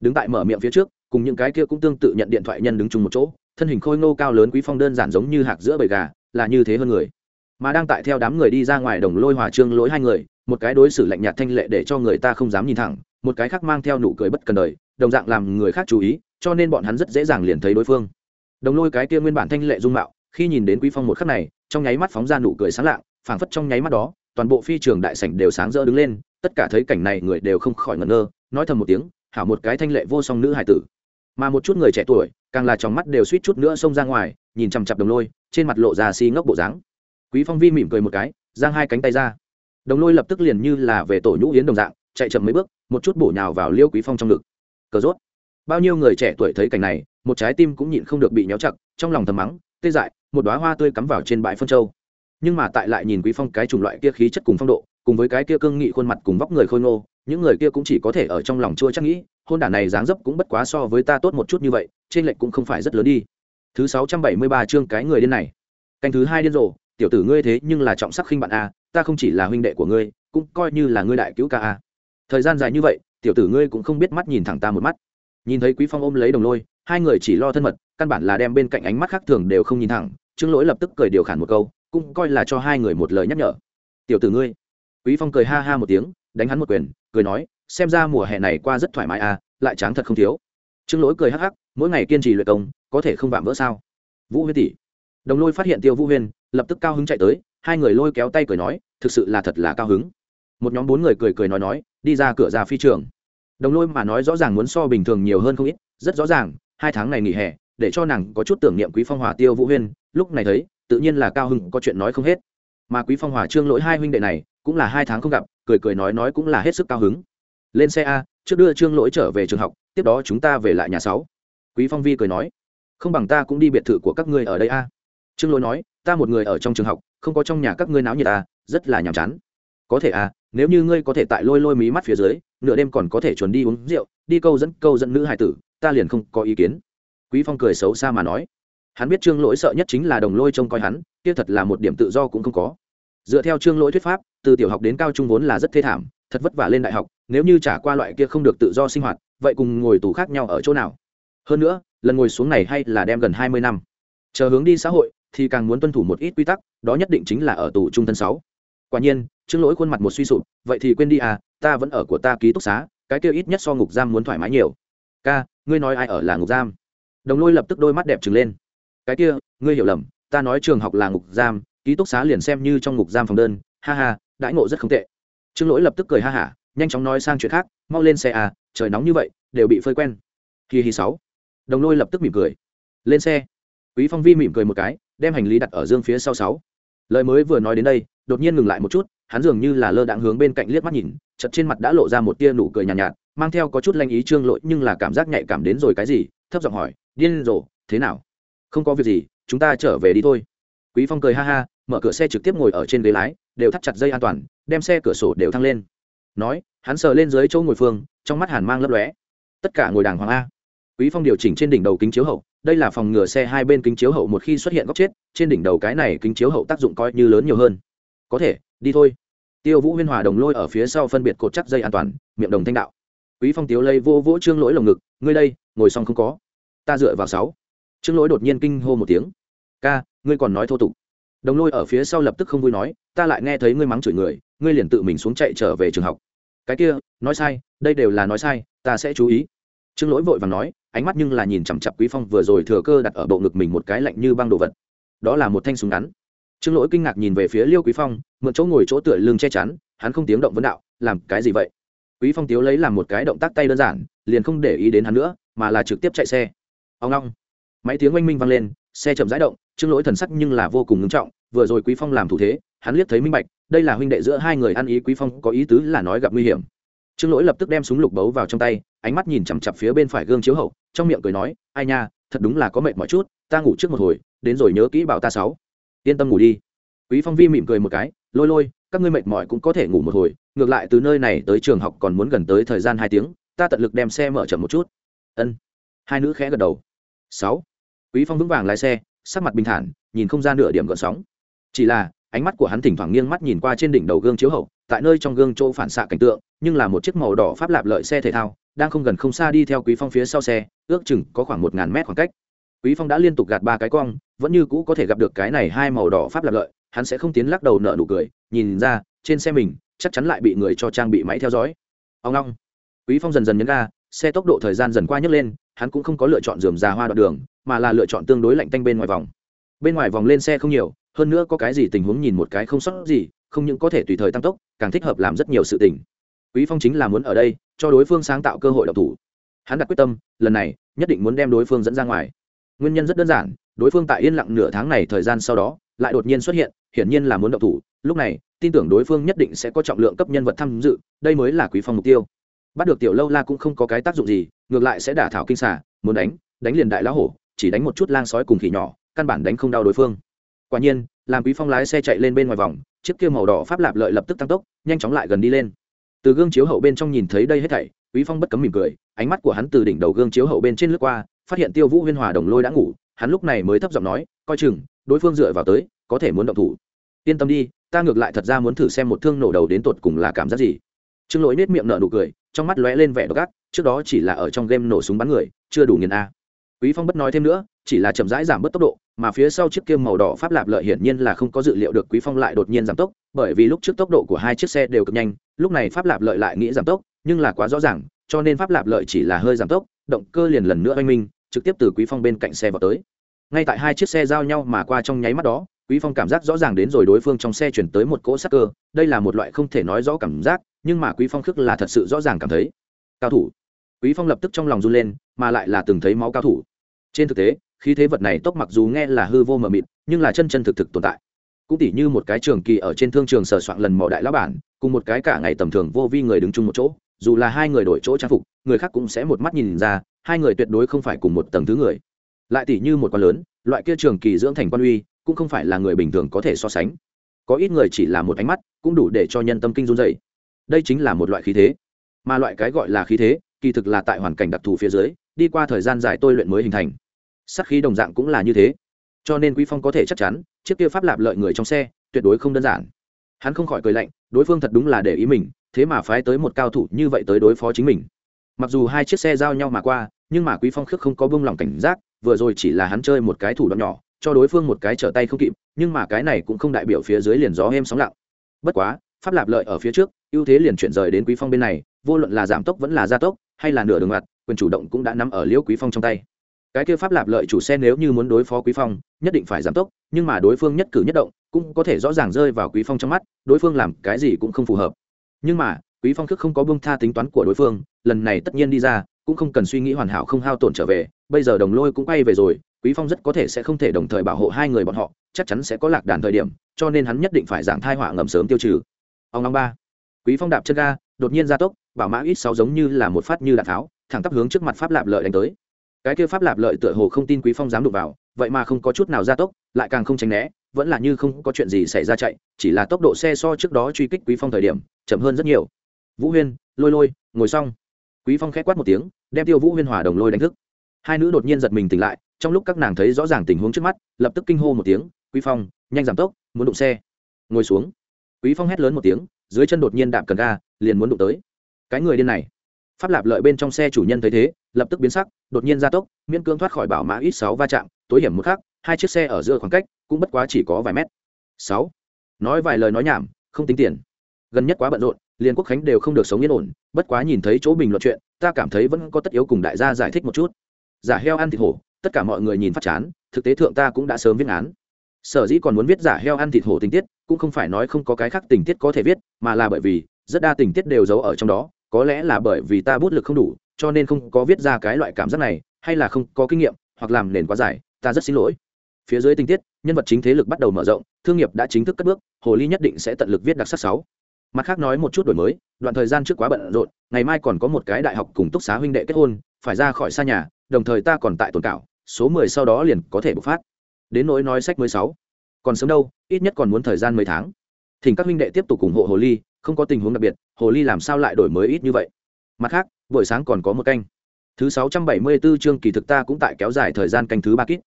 đứng tại mở miệng phía trước, cùng những cái kia cũng tương tự nhận điện thoại nhân đứng chung một chỗ, thân hình khôi ngô cao lớn quý phong đơn giản giống như hạc giữa bầy gà, là như thế hơn người. Mà đang tại theo đám người đi ra ngoài đồng lôi hòa trương lỗi hai người, một cái đối xử lạnh nhạt thanh lệ để cho người ta không dám nhìn thẳng, một cái khác mang theo nụ cười bất cần đời, đồng dạng làm người khác chú ý cho nên bọn hắn rất dễ dàng liền thấy đối phương. Đồng lôi cái kia nguyên bản thanh lệ dung mạo, khi nhìn đến quý phong một khắc này, trong nháy mắt phóng ra nụ cười sáng lạng, phảng phất trong nháy mắt đó, toàn bộ phi trường đại sảnh đều sáng rỡ đứng lên, tất cả thấy cảnh này người đều không khỏi ngẩn ngơ, nói thầm một tiếng, hảo một cái thanh lệ vô song nữ hải tử. Mà một chút người trẻ tuổi, càng là trong mắt đều suýt chút nữa xông ra ngoài, nhìn chằm chặp đồng lôi, trên mặt lộ ra xi si ngốc bộ dáng. Quý phong vi mỉm cười một cái, giang hai cánh tay ra. Đồng lôi lập tức liền như là về tổ nhũ yến đồng dạng, chạy chậm mấy bước, một chút bổ nhào vào liêu quý phong trong ngực. Cờ rốt bao nhiêu người trẻ tuổi thấy cảnh này, một trái tim cũng nhịn không được bị nhéo chặt, trong lòng thầm mắng, tê dại, một đóa hoa tươi cắm vào trên bãi phân châu. Nhưng mà tại lại nhìn quý phong cái chủng loại kia khí chất cùng phong độ, cùng với cái kia cương nghị khuôn mặt cùng vóc người khôi ngô, những người kia cũng chỉ có thể ở trong lòng chua chắc nghĩ, hôn đản này dáng dấp cũng bất quá so với ta tốt một chút như vậy, trên lệnh cũng không phải rất lớn đi. Thứ sáu trăm bảy mươi ba chương cái người điên này. Canh thứ hai điên rồ, tiểu tử ngươi thế nhưng là trọng sắc khinh bạn a, ta không chỉ là huynh đệ của ngươi, cũng coi như là ngươi đại cứu ca a. Thời gian dài như vậy, tiểu tử ngươi cũng không biết mắt nhìn thẳng ta một mắt nhìn thấy quý phong ôm lấy đồng lôi, hai người chỉ lo thân mật, căn bản là đem bên cạnh ánh mắt khác thường đều không nhìn thẳng, trương lỗi lập tức cười điều khản một câu, cũng coi là cho hai người một lời nhắc nhở. Tiểu tử ngươi. Quý phong cười ha ha một tiếng, đánh hắn một quyền, cười nói, xem ra mùa hè này qua rất thoải mái à lại tráng thật không thiếu. Trương lỗi cười hắc hắc, mỗi ngày kiên trì luyện công, có thể không vạm vỡ sao? Vũ huyên tỷ. Đồng lôi phát hiện tiêu vũ huyên, lập tức cao hứng chạy tới, hai người lôi kéo tay cười nói, thực sự là thật là cao hứng. Một nhóm bốn người cười cười nói nói, đi ra cửa ra phi trường đồng lôi mà nói rõ ràng muốn so bình thường nhiều hơn không ít, rất rõ ràng, hai tháng này nghỉ hè, để cho nàng có chút tưởng niệm quý phong hòa tiêu vũ huyên, lúc này thấy, tự nhiên là cao hứng có chuyện nói không hết. Mà quý phong hòa trương lỗi hai huynh đệ này, cũng là hai tháng không gặp, cười cười nói nói cũng là hết sức cao hứng. Lên xe a, trước đưa trương lỗi trở về trường học, tiếp đó chúng ta về lại nhà sáu. Quý phong vi cười nói, không bằng ta cũng đi biệt thự của các ngươi ở đây a. Trương lỗi nói, ta một người ở trong trường học, không có trong nhà các ngươi náo nhiệt a, rất là nhàm chán. Có thể a nếu như ngươi có thể tại lôi lôi mí mắt phía dưới, nửa đêm còn có thể chuẩn đi uống rượu, đi câu dẫn câu dẫn nữ hải tử, ta liền không có ý kiến. Quý phong cười xấu xa mà nói. Hắn biết trương lỗi sợ nhất chính là đồng lôi trông coi hắn, kia thật là một điểm tự do cũng không có. Dựa theo trương lỗi thuyết pháp, từ tiểu học đến cao trung vốn là rất thê thảm, thật vất vả lên đại học, nếu như trả qua loại kia không được tự do sinh hoạt, vậy cùng ngồi tù khác nhau ở chỗ nào? Hơn nữa, lần ngồi xuống này hay là đem gần hai mươi năm. Chờ hướng đi xã hội, thì càng muốn tuân thủ một ít quy tắc, đó nhất định chính là ở tù trung thân sáu quả nhiên chứng lỗi khuôn mặt một suy sụp, vậy thì quên đi à ta vẫn ở của ta ký túc xá, cái kia ít nhất so ngục giam muốn thoải mái nhiều. Ca, ngươi nói ai ở là ngục giam? Đồng lôi lập tức đôi mắt đẹp trừng lên. Cái kia, ngươi hiểu lầm, ta nói trường học là ngục giam, ký túc xá liền xem như trong ngục giam phòng đơn, ha ha, đãi ngộ rất không tệ. Trương lỗi lập tức cười ha hả, nhanh chóng nói sang chuyện khác, mau lên xe à trời nóng như vậy, đều bị phơi quen. Kỳ hi sáu. Đồng lôi lập tức mỉm cười. Lên xe. Quý phong vi mỉm cười một cái, đem hành lý đặt ở dương phía sau sáu lời mới vừa nói đến đây đột nhiên ngừng lại một chút hắn dường như là lơ đãng hướng bên cạnh liếc mắt nhìn chật trên mặt đã lộ ra một tia nụ cười nhàn nhạt, nhạt mang theo có chút lanh ý trương lội nhưng là cảm giác nhạy cảm đến rồi cái gì thấp giọng hỏi điên rồ thế nào? Không có việc gì chúng ta trở về đi thôi. Quý phong cười ha ha mở cửa xe trực tiếp ngồi ở trên ghế lái đều thắt chặt dây an toàn đem xe cửa sổ đều thăng lên. Nói hắn sờ lên dưới chỗ ngồi phương trong mắt hàn mang lấp lóe. Tất cả ngồi đàng hoàng a. Quý phong điều chỉnh trên đỉnh đầu kính chiếu hậu đây là phòng ngừa xe hai bên kính chiếu hậu một khi xuất hiện góc chết, trên đỉnh đầu cái này kính chiếu hậu tác dụng coi như lớn nhiều hơn. Có thể, đi thôi. Tiêu vũ huyên hòa đồng lôi ở phía sau phân biệt cột chắc dây an toàn, miệng đồng thanh đạo. Quý phong tiếu lây vô vỗ trương lỗi lồng ngực, ngươi đây, ngồi xong không có. Ta dựa vào sáu. Trương lỗi đột nhiên kinh hô một tiếng. Ca, ngươi còn nói thô tục. Đồng lôi ở phía sau lập tức không vui nói, ta lại nghe thấy ngươi mắng chửi người, ngươi liền tự mình xuống chạy trở về trường học. Cái kia, nói sai, đây đều là nói sai, ta sẽ chú ý. Trương lỗi vội và nói ánh mắt nhưng là nhìn chằm chặp quý phong vừa rồi thừa cơ đặt ở bộ ngực mình một cái lạnh như băng đồ vật. Đó là một thanh súng ngắn. Trương lỗi kinh ngạc nhìn về phía liêu quý phong, mượn chỗ ngồi chỗ tựa lưng che chắn, hắn không tiếng động vấn đạo, làm cái gì vậy? Quý phong tiếu lấy làm một cái động tác tay đơn giản, liền không để ý đến hắn nữa, mà là trực tiếp chạy xe. Ông long máy tiếng oanh minh vang lên, xe chậm rãi động, trương lỗi thần sắc nhưng là vô cùng ngưng trọng, vừa rồi quý phong làm thủ thế, hắn liếc thấy minh bạch, đây là huynh đệ giữa hai người ăn ý, quý phong có ý tứ là nói gặp nguy hiểm. Trương lỗi lập tức đem súng lục bấu vào trong tay ánh mắt nhìn chằm chặp phía bên phải gương chiếu hậu, trong miệng cười nói, ai nha, thật đúng là có mệt mỏi chút, ta ngủ trước một hồi, đến rồi nhớ kỹ bảo ta sáu. Yên tâm ngủ đi. Quý phong vi mỉm cười một cái, lôi lôi, các ngươi mệt mỏi cũng có thể ngủ một hồi, ngược lại từ nơi này tới trường học còn muốn gần tới thời gian hai tiếng, ta tận lực đem xe mở chậm một chút. Ân. Hai nữ khẽ gật đầu. Sáu. Quý phong vững vàng lái xe, sắc mặt bình thản, nhìn không ra nửa điểm gợn sóng. Chỉ là, ánh mắt của hắn thỉnh thoảng nghiêng mắt nhìn qua trên đỉnh đầu gương chiếu hậu, tại nơi trong gương chỗ phản xạ cảnh tượng, nhưng là một chiếc màu đỏ pháp lạp lợi xe thể thao đang không gần không xa đi theo quý phong phía sau xe, ước chừng có khoảng một ngàn mét khoảng cách. Quý phong đã liên tục gạt ba cái cong, vẫn như cũ có thể gặp được cái này hai màu đỏ pháp lạp lợi, hắn sẽ không tiến lắc đầu nợ nụ cười, nhìn ra, trên xe mình, chắc chắn lại bị người cho trang bị máy theo dõi. Ông long. Quý phong dần dần nhấn ga, xe tốc độ thời gian dần qua nhấc lên, hắn cũng không có lựa chọn dườm già hoa đoạn đường, mà là lựa chọn tương đối lạnh tanh bên ngoài vòng. Bên ngoài vòng lên xe không nhiều, hơn nữa có cái gì tình huống nhìn một cái không sót gì, không những có thể tùy thời tăng tốc, càng thích hợp làm rất nhiều sự tình. Quý phong chính là muốn ở đây cho đối phương sáng tạo cơ hội độc thủ. Hắn đặt quyết tâm, lần này, nhất định muốn đem đối phương dẫn ra ngoài. Nguyên nhân rất đơn giản, đối phương tại yên lặng nửa tháng này thời gian sau đó, lại đột nhiên xuất hiện, hiển nhiên là muốn độc thủ. Lúc này, tin tưởng đối phương nhất định sẽ có trọng lượng cấp nhân vật tham dự, đây mới là quý phong mục tiêu. Bắt được tiểu lâu la cũng không có cái tác dụng gì, ngược lại sẽ đả thảo kinh xả muốn đánh đánh liền đại lão hổ, chỉ đánh một chút lang sói cùng khỉ nhỏ, căn bản đánh không đau đối phương. Quả nhiên, làm quý phong lái xe chạy lên bên ngoài vòng, chiếc kia màu đỏ pháp lạp lợi lập tức tăng tốc, nhanh chóng lại gần đi lên từ gương chiếu hậu bên trong nhìn thấy đây hết thảy, quý phong bất cấm mỉm cười, ánh mắt của hắn từ đỉnh đầu gương chiếu hậu bên trên lướt qua, phát hiện tiêu vũ huyên hòa đồng lôi đã ngủ, hắn lúc này mới thấp giọng nói, coi chừng, đối phương dựa vào tới, có thể muốn động thủ. Yên tâm đi, ta ngược lại thật ra muốn thử xem một thương nổ đầu đến tột cùng là cảm giác gì. Trương lỗi nết miệng nở nụ cười, trong mắt lóe lên vẻ độc ác, trước đó chỉ là ở trong game nổ súng bắn người, chưa đủ nghiền a. Quý phong bất nói thêm nữa chỉ là chậm rãi giảm bớt tốc độ, mà phía sau chiếc kia màu đỏ pháp lạp lợi hiển nhiên là không có dự liệu được quý phong lại đột nhiên giảm tốc, bởi vì lúc trước tốc độ của hai chiếc xe đều cực nhanh, lúc này pháp lạp lợi lại nghĩ giảm tốc, nhưng là quá rõ ràng, cho nên pháp lạp lợi chỉ là hơi giảm tốc, động cơ liền lần nữa oanh minh, trực tiếp từ quý phong bên cạnh xe vào tới. Ngay tại hai chiếc xe giao nhau mà qua trong nháy mắt đó, quý phong cảm giác rõ ràng đến rồi đối phương trong xe chuyển tới một cỗ sắc cơ, đây là một loại không thể nói rõ cảm giác, nhưng mà quý phong khước là thật sự rõ ràng cảm thấy. Cao thủ. Quý phong lập tức trong lòng run lên, mà lại là từng thấy máu cao thủ. Trên thực tế khí thế vật này tốc mặc dù nghe là hư vô mờ mịt, nhưng là chân chân thực thực tồn tại. Cũng tỉ như một cái trường kỳ ở trên thương trường sờ soạn lần mỏ đại lão bản, cùng một cái cả ngày tầm thường vô vi người đứng chung một chỗ, dù là hai người đổi chỗ trang phục, người khác cũng sẽ một mắt nhìn ra, hai người tuyệt đối không phải cùng một tầng thứ người. Lại tỉ như một con lớn, loại kia trường kỳ dưỡng thành quan uy, cũng không phải là người bình thường có thể so sánh. Có ít người chỉ là một ánh mắt, cũng đủ để cho nhân tâm kinh run dày đây chính là một loại khí thế. Mà loại cái gọi là khí thế, kỳ thực là tại hoàn cảnh đặc thù phía dưới, đi qua thời gian dài tôi luyện mới hình thành sắc khí đồng dạng cũng là như thế. Cho nên quý phong có thể chắc chắn, chiếc kia pháp lạp lợi người trong xe tuyệt đối không đơn giản. Hắn không khỏi cười lạnh, đối phương thật đúng là để ý mình, thế mà phái tới một cao thủ như vậy tới đối phó chính mình. Mặc dù hai chiếc xe giao nhau mà qua, nhưng mà quý phong khước không có bông lòng cảnh giác, vừa rồi chỉ là hắn chơi một cái thủ đoạn nhỏ, cho đối phương một cái trở tay không kịp, nhưng mà cái này cũng không đại biểu phía dưới liền gió êm sóng lặng. Bất quá, pháp lạp lợi ở phía trước, ưu thế liền chuyển rời đến quý phong bên này, vô luận là giảm tốc vẫn là gia tốc, hay là nửa đường mặt, quyền chủ động cũng đã nắm ở liễu quý phong trong tay cái kia pháp lạp lợi chủ xe nếu như muốn đối phó quý phong, nhất định phải giảm tốc, nhưng mà đối phương nhất cử nhất động, cũng có thể rõ ràng rơi vào quý phong trong mắt, đối phương làm cái gì cũng không phù hợp. Nhưng mà, quý phong thức không có buông tha tính toán của đối phương, lần này tất nhiên đi ra, cũng không cần suy nghĩ hoàn hảo không hao tổn trở về, bây giờ đồng lôi cũng quay về rồi, quý phong rất có thể sẽ không thể đồng thời bảo hộ hai người bọn họ, chắc chắn sẽ có lạc đàn thời điểm, cho nên hắn nhất định phải giảng thai họa ngầm sớm tiêu trừ. Ông long ba. Quý phong đạp chân ga, đột nhiên ra tốc, bảo mã ít sáu giống như là một phát như đạn tháo, thẳng tắp hướng trước mặt pháp lạp lợi đánh tới cái kia pháp lạp lợi tựa hồ không tin quý phong dám đụng vào, vậy mà không có chút nào gia tốc, lại càng không tránh né, vẫn là như không có chuyện gì xảy ra chạy, chỉ là tốc độ xe so trước đó truy kích quý phong thời điểm, chậm hơn rất nhiều. Vũ huyên, lôi lôi, ngồi xong. Quý phong khẽ quát một tiếng, đem tiêu vũ huyên hòa đồng lôi đánh thức. Hai nữ đột nhiên giật mình tỉnh lại, trong lúc các nàng thấy rõ ràng tình huống trước mắt, lập tức kinh hô một tiếng, quý phong, nhanh giảm tốc, muốn đụng xe. Ngồi xuống. Quý phong hét lớn một tiếng, dưới chân đột nhiên đạp cần ga, liền muốn đụng tới. Cái người điên này. Pháp lạp lợi bên trong xe chủ nhân thấy thế lập tức biến sắc, đột nhiên gia tốc, miễn cưỡng thoát khỏi bảo mã ít sáu va chạm, tối hiểm một khắc, hai chiếc xe ở giữa khoảng cách cũng bất quá chỉ có vài mét. Sáu. Nói vài lời nói nhảm, không tính tiền. Gần nhất quá bận rộn, liên quốc khánh đều không được sống yên ổn, bất quá nhìn thấy chỗ bình luận chuyện, ta cảm thấy vẫn có tất yếu cùng đại gia giải thích một chút. Giả heo ăn thịt hổ, tất cả mọi người nhìn phát chán, thực tế thượng ta cũng đã sớm viết án. Sở dĩ còn muốn viết giả heo ăn thịt hổ tình tiết, cũng không phải nói không có cái khác tình tiết có thể viết, mà là bởi vì rất đa tình tiết đều giấu ở trong đó, có lẽ là bởi vì ta bút lực không đủ cho nên không có viết ra cái loại cảm giác này, hay là không có kinh nghiệm, hoặc làm nền quá dài, ta rất xin lỗi. Phía dưới tình tiết, nhân vật chính thế lực bắt đầu mở rộng, thương nghiệp đã chính thức cất bước, hồ ly nhất định sẽ tận lực viết đặc sắc sáu. Mặt khác nói một chút đổi mới, đoạn thời gian trước quá bận rộn, ngày mai còn có một cái đại học cùng túc xá huynh đệ kết hôn, phải ra khỏi xa nhà, đồng thời ta còn tại tồn cảo, số mười sau đó liền có thể bộc phát. Đến nỗi nói sách mới sáu, còn sớm đâu, ít nhất còn muốn thời gian mấy tháng. Thỉnh các huynh đệ tiếp tục ủng hộ hồ ly, không có tình huống đặc biệt, hồ ly làm sao lại đổi mới ít như vậy? Mặt khác, buổi sáng còn có một canh. Thứ sáu trăm bảy mươi 674 chương kỳ thực ta cũng tại kéo dài thời gian canh thứ ba kít.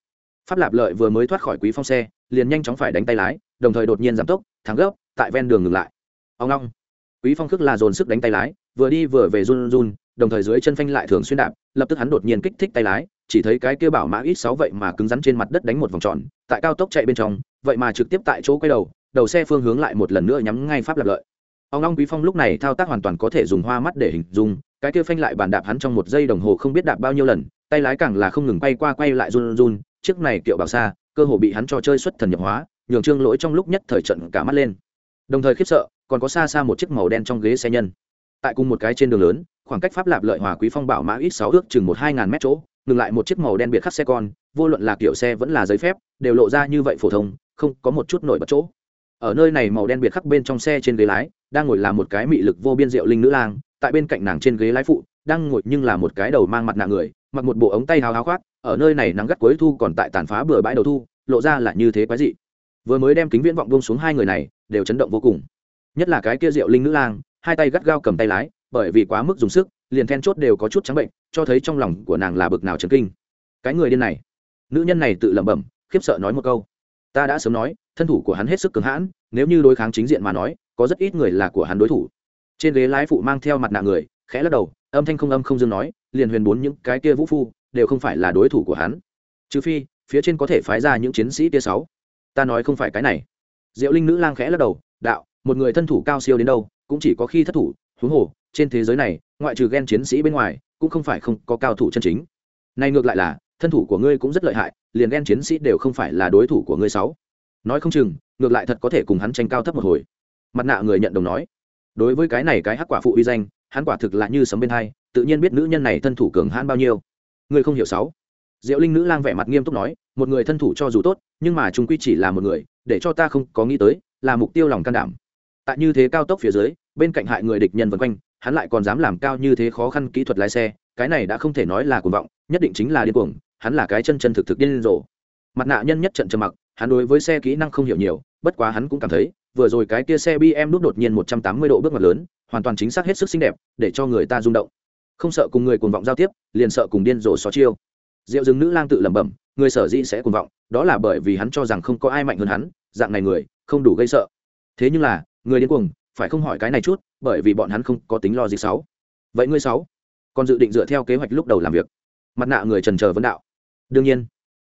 Pháp lạp lợi vừa mới thoát khỏi quý phong xe, liền nhanh chóng phải đánh tay lái, đồng thời đột nhiên giảm tốc thắng gấp, tại ven đường ngừng lại. Ông long quý phong khước là dồn sức đánh tay lái, vừa đi vừa về run run, đồng thời dưới chân phanh lại thường xuyên đạp, lập tức hắn đột nhiên kích thích tay lái, chỉ thấy cái kia bảo mã ít sáu vậy mà cứng rắn trên mặt đất đánh một vòng tròn, tại cao tốc chạy bên trong, vậy mà trực tiếp tại chỗ quay đầu đầu xe phương hướng lại một lần nữa nhắm ngay pháp lạp lợi ông long quý phong lúc này thao tác hoàn toàn có thể dùng hoa mắt để hình dung, cái kia phanh lại bàn đạp hắn trong một giây đồng hồ không biết đạp bao nhiêu lần, tay lái càng là không ngừng quay qua quay lại run run chiếc này kiệu bảo xa, cơ hồ bị hắn cho chơi xuất thần nhập hóa, nhường trương lỗi trong lúc nhất thời trận cả mắt lên. Đồng thời khiếp sợ, còn có xa xa một chiếc màu đen trong ghế xe nhân. Tại cùng một cái trên đường lớn, khoảng cách pháp lạp lợi hòa quý phong bảo mã ít sáu ước chừng một hai ngàn mét chỗ, ngừng lại một chiếc màu đen biệt khắc xe con, vô luận là kiểu xe vẫn là giấy phép, đều lộ ra như vậy phổ thông, không có một chút nổi bật chỗ ở nơi này màu đen biệt khắc bên trong xe trên ghế lái, đang ngồi là một cái mị lực vô biên diệu linh nữ lang, tại bên cạnh nàng trên ghế lái phụ, đang ngồi nhưng là một cái đầu mang mặt nạ người, mặc một bộ ống tay hào háo khoác, ở nơi này nắng gắt cuối thu còn tại tàn phá bừa bãi đầu thu, lộ ra là như thế quái dị. Vừa mới đem kính viễn vọng bông xuống hai người này, đều chấn động vô cùng. Nhất là cái kia diệu linh nữ lang, hai tay gắt gao cầm tay lái, bởi vì quá mức dùng sức, liền then chốt đều có chút trắng bệnh, cho thấy trong lòng của nàng là bực nào chấn kinh. Cái người điên này. Nữ nhân này tự lẩm bẩm, khiếp sợ nói một câu. Ta đã sớm nói thân thủ của hắn hết sức cứng hãn, nếu như đối kháng chính diện mà nói, có rất ít người là của hắn đối thủ. Trên ghế lái phụ mang theo mặt nạ người, khẽ lắc đầu, âm thanh không âm không dương nói liền huyền bốn những cái kia vũ phu, đều không phải là đối thủ của hắn. Trừ phi, phía trên có thể phái ra những chiến sĩ tia sáu. Ta nói không phải cái này. Diệu linh nữ lang khẽ lắc đầu, đạo, một người thân thủ cao siêu đến đâu, cũng chỉ có khi thất thủ, huống hồ, trên thế giới này, ngoại trừ ghen chiến sĩ bên ngoài, cũng không phải không có cao thủ chân chính. Này ngược lại là, thân thủ của ngươi cũng rất lợi hại, liền ghen chiến sĩ đều không phải là đối thủ của ngươi sáu nói không chừng, ngược lại thật có thể cùng hắn tranh cao thấp một hồi. Mặt nạ người nhận đồng nói. Đối với cái này cái hắc quả phụ uy danh, hắn quả thực là như sấm bên hai, tự nhiên biết nữ nhân này thân thủ cường hãn bao nhiêu. Người không hiểu sáu. Diệu linh nữ lang vẻ mặt nghiêm túc nói, một người thân thủ cho dù tốt, nhưng mà chúng quy chỉ là một người, để cho ta không có nghĩ tới, là mục tiêu lòng can đảm. Tại như thế cao tốc phía dưới, bên cạnh hại người địch nhân vân quanh, hắn lại còn dám làm cao như thế khó khăn kỹ thuật lái xe, cái này đã không thể nói là cuồng vọng, nhất định chính là điên cuồng, hắn là cái chân chân thực thực điên rồ. Mặt nạ nhân nhất trận trầm mặc hắn đối với xe kỹ năng không hiểu nhiều, bất quá hắn cũng cảm thấy, vừa rồi cái kia xe bm đút đột nhiên một trăm tám mươi độ bước ngoặt lớn, hoàn toàn chính xác hết sức xinh đẹp, để cho người ta rung động. Không sợ cùng người cuồng vọng giao tiếp, liền sợ cùng điên rồ xó chiêu. Diệu dừng nữ lang tự lẩm bẩm, người sở dĩ sẽ cuồng vọng, đó là bởi vì hắn cho rằng không có ai mạnh hơn hắn, dạng này người, không đủ gây sợ. Thế nhưng là, người điên cuồng, phải không hỏi cái này chút, bởi vì bọn hắn không có tính lo gì sáu. Vậy ngươi sáu, còn dự định dựa theo kế hoạch lúc đầu làm việc? Mặt nạ người trần chờ vấn đạo. Đương nhiên.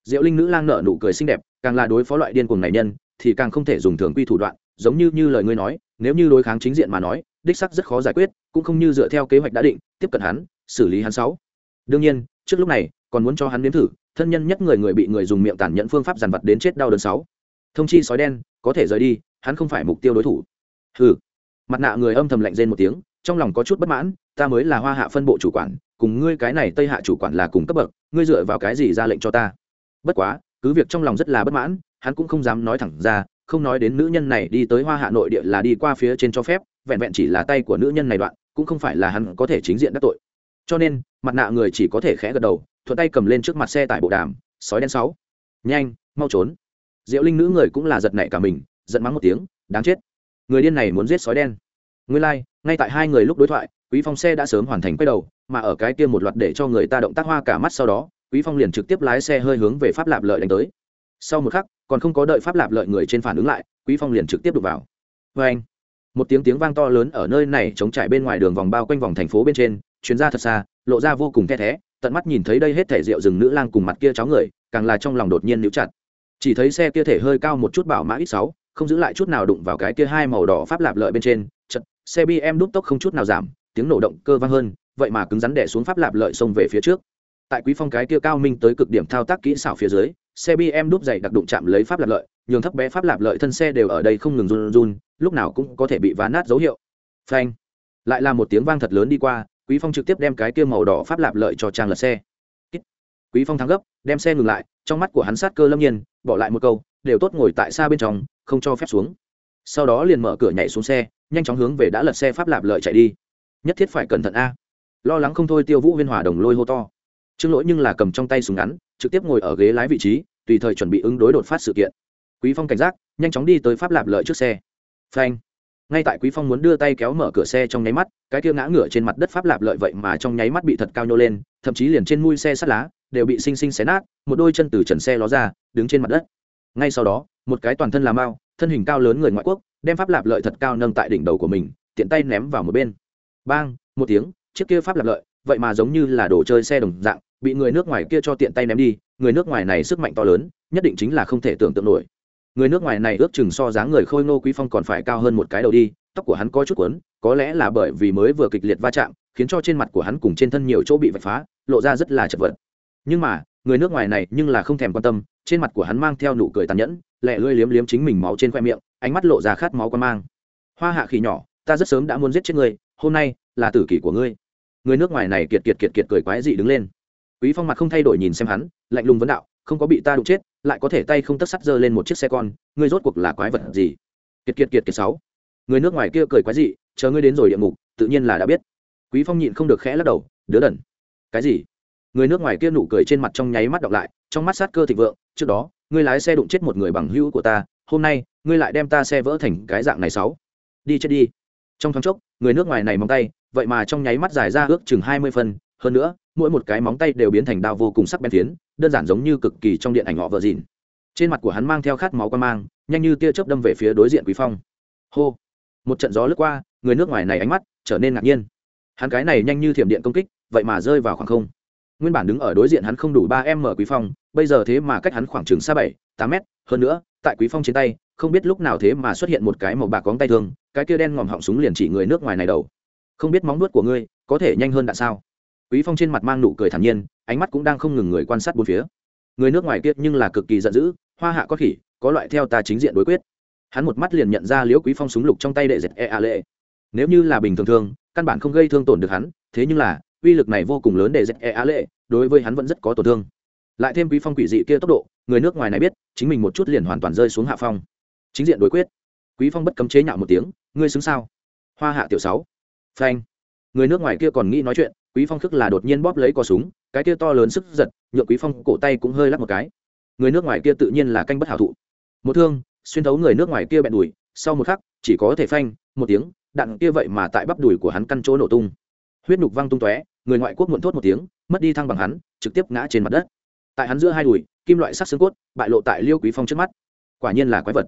Diệu linh nữ lang nợ nụ cười xinh đẹp càng là đối phó loại điên cuồng này nhân, thì càng không thể dùng thường quy thủ đoạn, giống như như lời ngươi nói, nếu như đối kháng chính diện mà nói, đích sắc rất khó giải quyết, cũng không như dựa theo kế hoạch đã định, tiếp cận hắn, xử lý hắn sáu. Đương nhiên, trước lúc này, còn muốn cho hắn nếm thử, thân nhân nhất người người bị người dùng miệng tàn nhẫn phương pháp giàn vật đến chết đau đớn sáu. Thông chi sói đen, có thể rời đi, hắn không phải mục tiêu đối thủ. Hừ. Mặt nạ người âm thầm lạnh rên một tiếng, trong lòng có chút bất mãn, ta mới là hoa hạ phân bộ chủ quản, cùng ngươi cái này tây hạ chủ quản là cùng cấp bậc, ngươi dựa vào cái gì ra lệnh cho ta? Bất quá cứ việc trong lòng rất là bất mãn hắn cũng không dám nói thẳng ra không nói đến nữ nhân này đi tới hoa hạ nội địa là đi qua phía trên cho phép vẹn vẹn chỉ là tay của nữ nhân này đoạn cũng không phải là hắn có thể chính diện đắc tội. Cho nên mặt nạ người chỉ có thể khẽ gật đầu thuận tay cầm lên trước mặt xe tải bộ đàm sói đen sáu. Nhanh mau trốn. Diệu linh nữ người cũng là giật nảy cả mình giận mắng một tiếng đáng chết. Người điên này muốn giết sói đen. Nguyên lai、like, ngay tại hai người lúc đối thoại quý phong xe đã sớm hoàn thành quay đầu mà ở cái kia một loạt để cho người ta động tác hoa cả mắt sau đó quý phong liền trực tiếp lái xe hơi hướng về pháp lạp lợi đánh tới. Sau một khắc, còn không có đợi pháp lạp lợi người trên phản ứng lại, quý phong liền trực tiếp đục vào. Vê anh, một tiếng tiếng vang to lớn ở nơi này chống trải bên ngoài đường vòng bao quanh vòng thành phố bên trên, chuyến ra thật xa, lộ ra vô cùng the thé, tận mắt nhìn thấy đây hết thể rượu rừng nữ lang cùng mặt kia cháu người, càng là trong lòng đột nhiên níu chặt. Chỉ thấy xe kia thể hơi cao một chút bảo mã ít sáu, không giữ lại chút nào đụng vào cái kia hai màu đỏ pháp lạp lợi bên trên chật xe bm đút tốc không chút nào giảm, tiếng nổ động cơ vang hơn, vậy mà cứng rắn đẻ xuống pháp lạp lợi xông về phía trước tại quý phong cái kia cao minh tới cực điểm thao tác kỹ xảo phía dưới, xe bm đúp dày đặc đụng chạm lấy pháp lạp lợi, nhường thấp bé pháp lạp lợi thân xe đều ở đây không ngừng run run lúc nào cũng có thể bị ván nát dấu hiệu. Phanh. Lại là một tiếng vang thật lớn đi qua, quý phong trực tiếp đem cái kia màu đỏ pháp lạp lợi cho trang lật xe. Quý phong thắng gấp, đem xe ngừng lại, trong mắt của hắn sát cơ lâm nhiên, bỏ lại một câu, đều tốt ngồi tại xa bên trong, không cho phép xuống. Sau đó liền mở cửa nhảy xuống xe, nhanh chóng hướng về đã lật xe pháp lạp lợi chạy đi. Nhất thiết phải cẩn thận a. Lo lắng không thôi tiêu vũ huyên hòa đồng lôi hô to trương lỗi nhưng là cầm trong tay súng ngắn, trực tiếp ngồi ở ghế lái vị trí, tùy thời chuẩn bị ứng đối đột phát sự kiện. Quý phong cảnh giác, nhanh chóng đi tới pháp lạp lợi trước xe. Phanh. Ngay tại quý phong muốn đưa tay kéo mở cửa xe trong nháy mắt, cái kia ngã ngửa trên mặt đất pháp lạp lợi vậy mà trong nháy mắt bị thật cao nhô lên, thậm chí liền trên mui xe sắt lá đều bị xinh xinh xé nát, một đôi chân từ trần xe ló ra, đứng trên mặt đất. Ngay sau đó, một cái toàn thân làm mao, thân hình cao lớn người ngoại quốc, đem pháp lạp lợi thật cao nâng tại đỉnh đầu của mình, tiện tay ném vào một bên. Bang, một tiếng, chiếc kia pháp lạp lợi vậy mà giống như là đồ chơi xe đồng dạng bị người nước ngoài kia cho tiện tay ném đi, người nước ngoài này sức mạnh to lớn, nhất định chính là không thể tưởng tượng nổi. Người nước ngoài này ước chừng so dáng người khôi ngô quý phong còn phải cao hơn một cái đầu đi, tóc của hắn có chút quấn có lẽ là bởi vì mới vừa kịch liệt va chạm, khiến cho trên mặt của hắn cùng trên thân nhiều chỗ bị vạch phá, lộ ra rất là chật vật. Nhưng mà, người nước ngoài này nhưng là không thèm quan tâm, trên mặt của hắn mang theo nụ cười tàn nhẫn lẹ lưỡi liếm liếm chính mình máu trên khoe miệng, ánh mắt lộ ra khát máu quan mang. Hoa hạ khỉ nhỏ, ta rất sớm đã muốn giết chết ngươi, hôm nay là tử kỷ của ngươi. Người nước ngoài này kiệt kiệt kiệt kiệt cười quái dị đứng lên quý phong mặt không thay đổi nhìn xem hắn, lạnh lùng vấn đạo, không có bị ta đụng chết, lại có thể tay không tất sắt giơ lên một chiếc xe con, ngươi rốt cuộc là quái vật gì? Kiệt kiệt kiệt kiệt sáu. Người nước ngoài kia cười quái gì? chờ ngươi đến rồi địa ngục, tự nhiên là đã biết. Quý phong nhịn không được khẽ lắc đầu, đứa đần. Cái gì? Người nước ngoài kia nụ cười trên mặt trong nháy mắt đọc lại, trong mắt sát cơ thịnh vượng, trước đó, ngươi lái xe đụng chết một người bằng hữu của ta, hôm nay, ngươi lại đem ta xe vỡ thành cái dạng này sáu. Đi chết đi. Trong thoáng chốc, người nước ngoài này móng tay, vậy mà trong nháy mắt dài ra ước chừng hai mươi phân, hơn nữa mỗi một cái móng tay đều biến thành đao vô cùng sắc bén phiến, đơn giản giống như cực kỳ trong điện ảnh họ vợ dìn. Trên mặt của hắn mang theo khát máu quan mang, nhanh như tia chớp đâm về phía đối diện quý phong. Hô! Một trận gió lướt qua, người nước ngoài này ánh mắt trở nên ngạc nhiên. Hắn cái này nhanh như thiểm điện công kích, vậy mà rơi vào khoảng không. Nguyên bản đứng ở đối diện hắn không đủ ba em mở quý phong, bây giờ thế mà cách hắn khoảng chừng xa bảy, tám mét. Hơn nữa, tại quý phong trên tay, không biết lúc nào thế mà xuất hiện một cái màu bạc cóng tay thương cái kia đen ngòm họng súng liền chỉ người nước ngoài này đầu. Không biết móng nuốt của ngươi có thể nhanh hơn đạn sao? Quý phong trên mặt mang nụ cười thản nhiên, ánh mắt cũng đang không ngừng người quan sát bốn phía. Người nước ngoài kia nhưng là cực kỳ giận dữ, hoa hạ có khỉ, có loại theo ta chính diện đối quyết. Hắn một mắt liền nhận ra liễu quý phong súng lục trong tay đệ dệt e a lệ. Nếu như là bình thường thường, căn bản không gây thương tổn được hắn, thế nhưng là, uy lực này vô cùng lớn để dẹp e A lệ, đối với hắn vẫn rất có tổn thương. Lại thêm quý phong quỷ dị kia tốc độ, người nước ngoài này biết, chính mình một chút liền hoàn toàn rơi xuống hạ phong. Chính diện đối quyết. Quý phong bất cấm chế nhạo một tiếng, ngươi xứng sao? Hoa hạ tiểu sáu. Phanh. Người nước ngoài kia còn nghĩ nói chuyện quý phong khước là đột nhiên bóp lấy cò súng, cái kia to lớn sức giật nhựa quý phong cổ tay cũng hơi lắc một cái. Người nước ngoài kia tự nhiên là canh bất hảo thụ. Một thương, xuyên thấu người nước ngoài kia bẹn đùi, sau một khắc, chỉ có thể phanh, một tiếng, đạn kia vậy mà tại bắp đùi của hắn căn chỗ nổ tung. Huyết nhục văng tung tóe, người ngoại quốc muộn thốt một tiếng, mất đi thăng bằng hắn, trực tiếp ngã trên mặt đất. Tại hắn giữa hai đùi, kim loại sắc xương cốt, bại lộ tại liêu quý phong trước mắt. Quả nhiên là quái vật.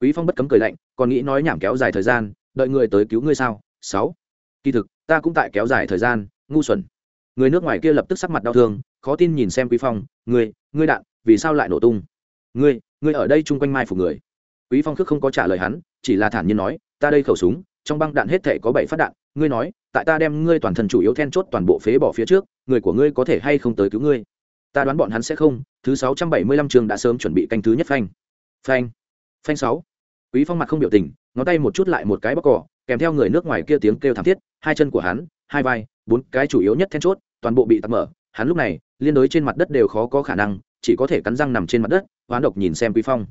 Quý phong bất cấm cười lạnh, còn nghĩ nói nhảm kéo dài thời gian, đợi người tới cứu ngươi sao? Sáu. Kỳ thực, ta cũng tại kéo dài thời gian ngu xuẩn. Người nước ngoài kia lập tức sắc mặt đau thương, khó tin nhìn xem quý phong, ngươi ngươi đạn, vì sao lại nổ tung? Ngươi ngươi ở đây chung quanh mai phục người. Quý phong khước không có trả lời hắn, chỉ là thản nhiên nói, ta đây khẩu súng, trong băng đạn hết thể có bảy phát đạn, ngươi nói, tại ta đem ngươi toàn thân chủ yếu then chốt toàn bộ phế bỏ phía trước, người của ngươi có thể hay không tới cứu ngươi? Ta đoán bọn hắn sẽ không, thứ sáu trăm bảy mươi lăm trường đã sớm chuẩn bị canh thứ nhất phanh. Phanh phanh sáu. Quý phong mặt không biểu tình, ngón tay một chút lại một cái bóc cỏ kèm theo người nước ngoài kia tiếng kêu thảm thiết, hai chân của hắn, hai vai bốn cái chủ yếu nhất then chốt, toàn bộ bị tắt mở. Hắn lúc này, liên đối trên mặt đất đều khó có khả năng, chỉ có thể cắn răng nằm trên mặt đất, hoán độc nhìn xem quý phong.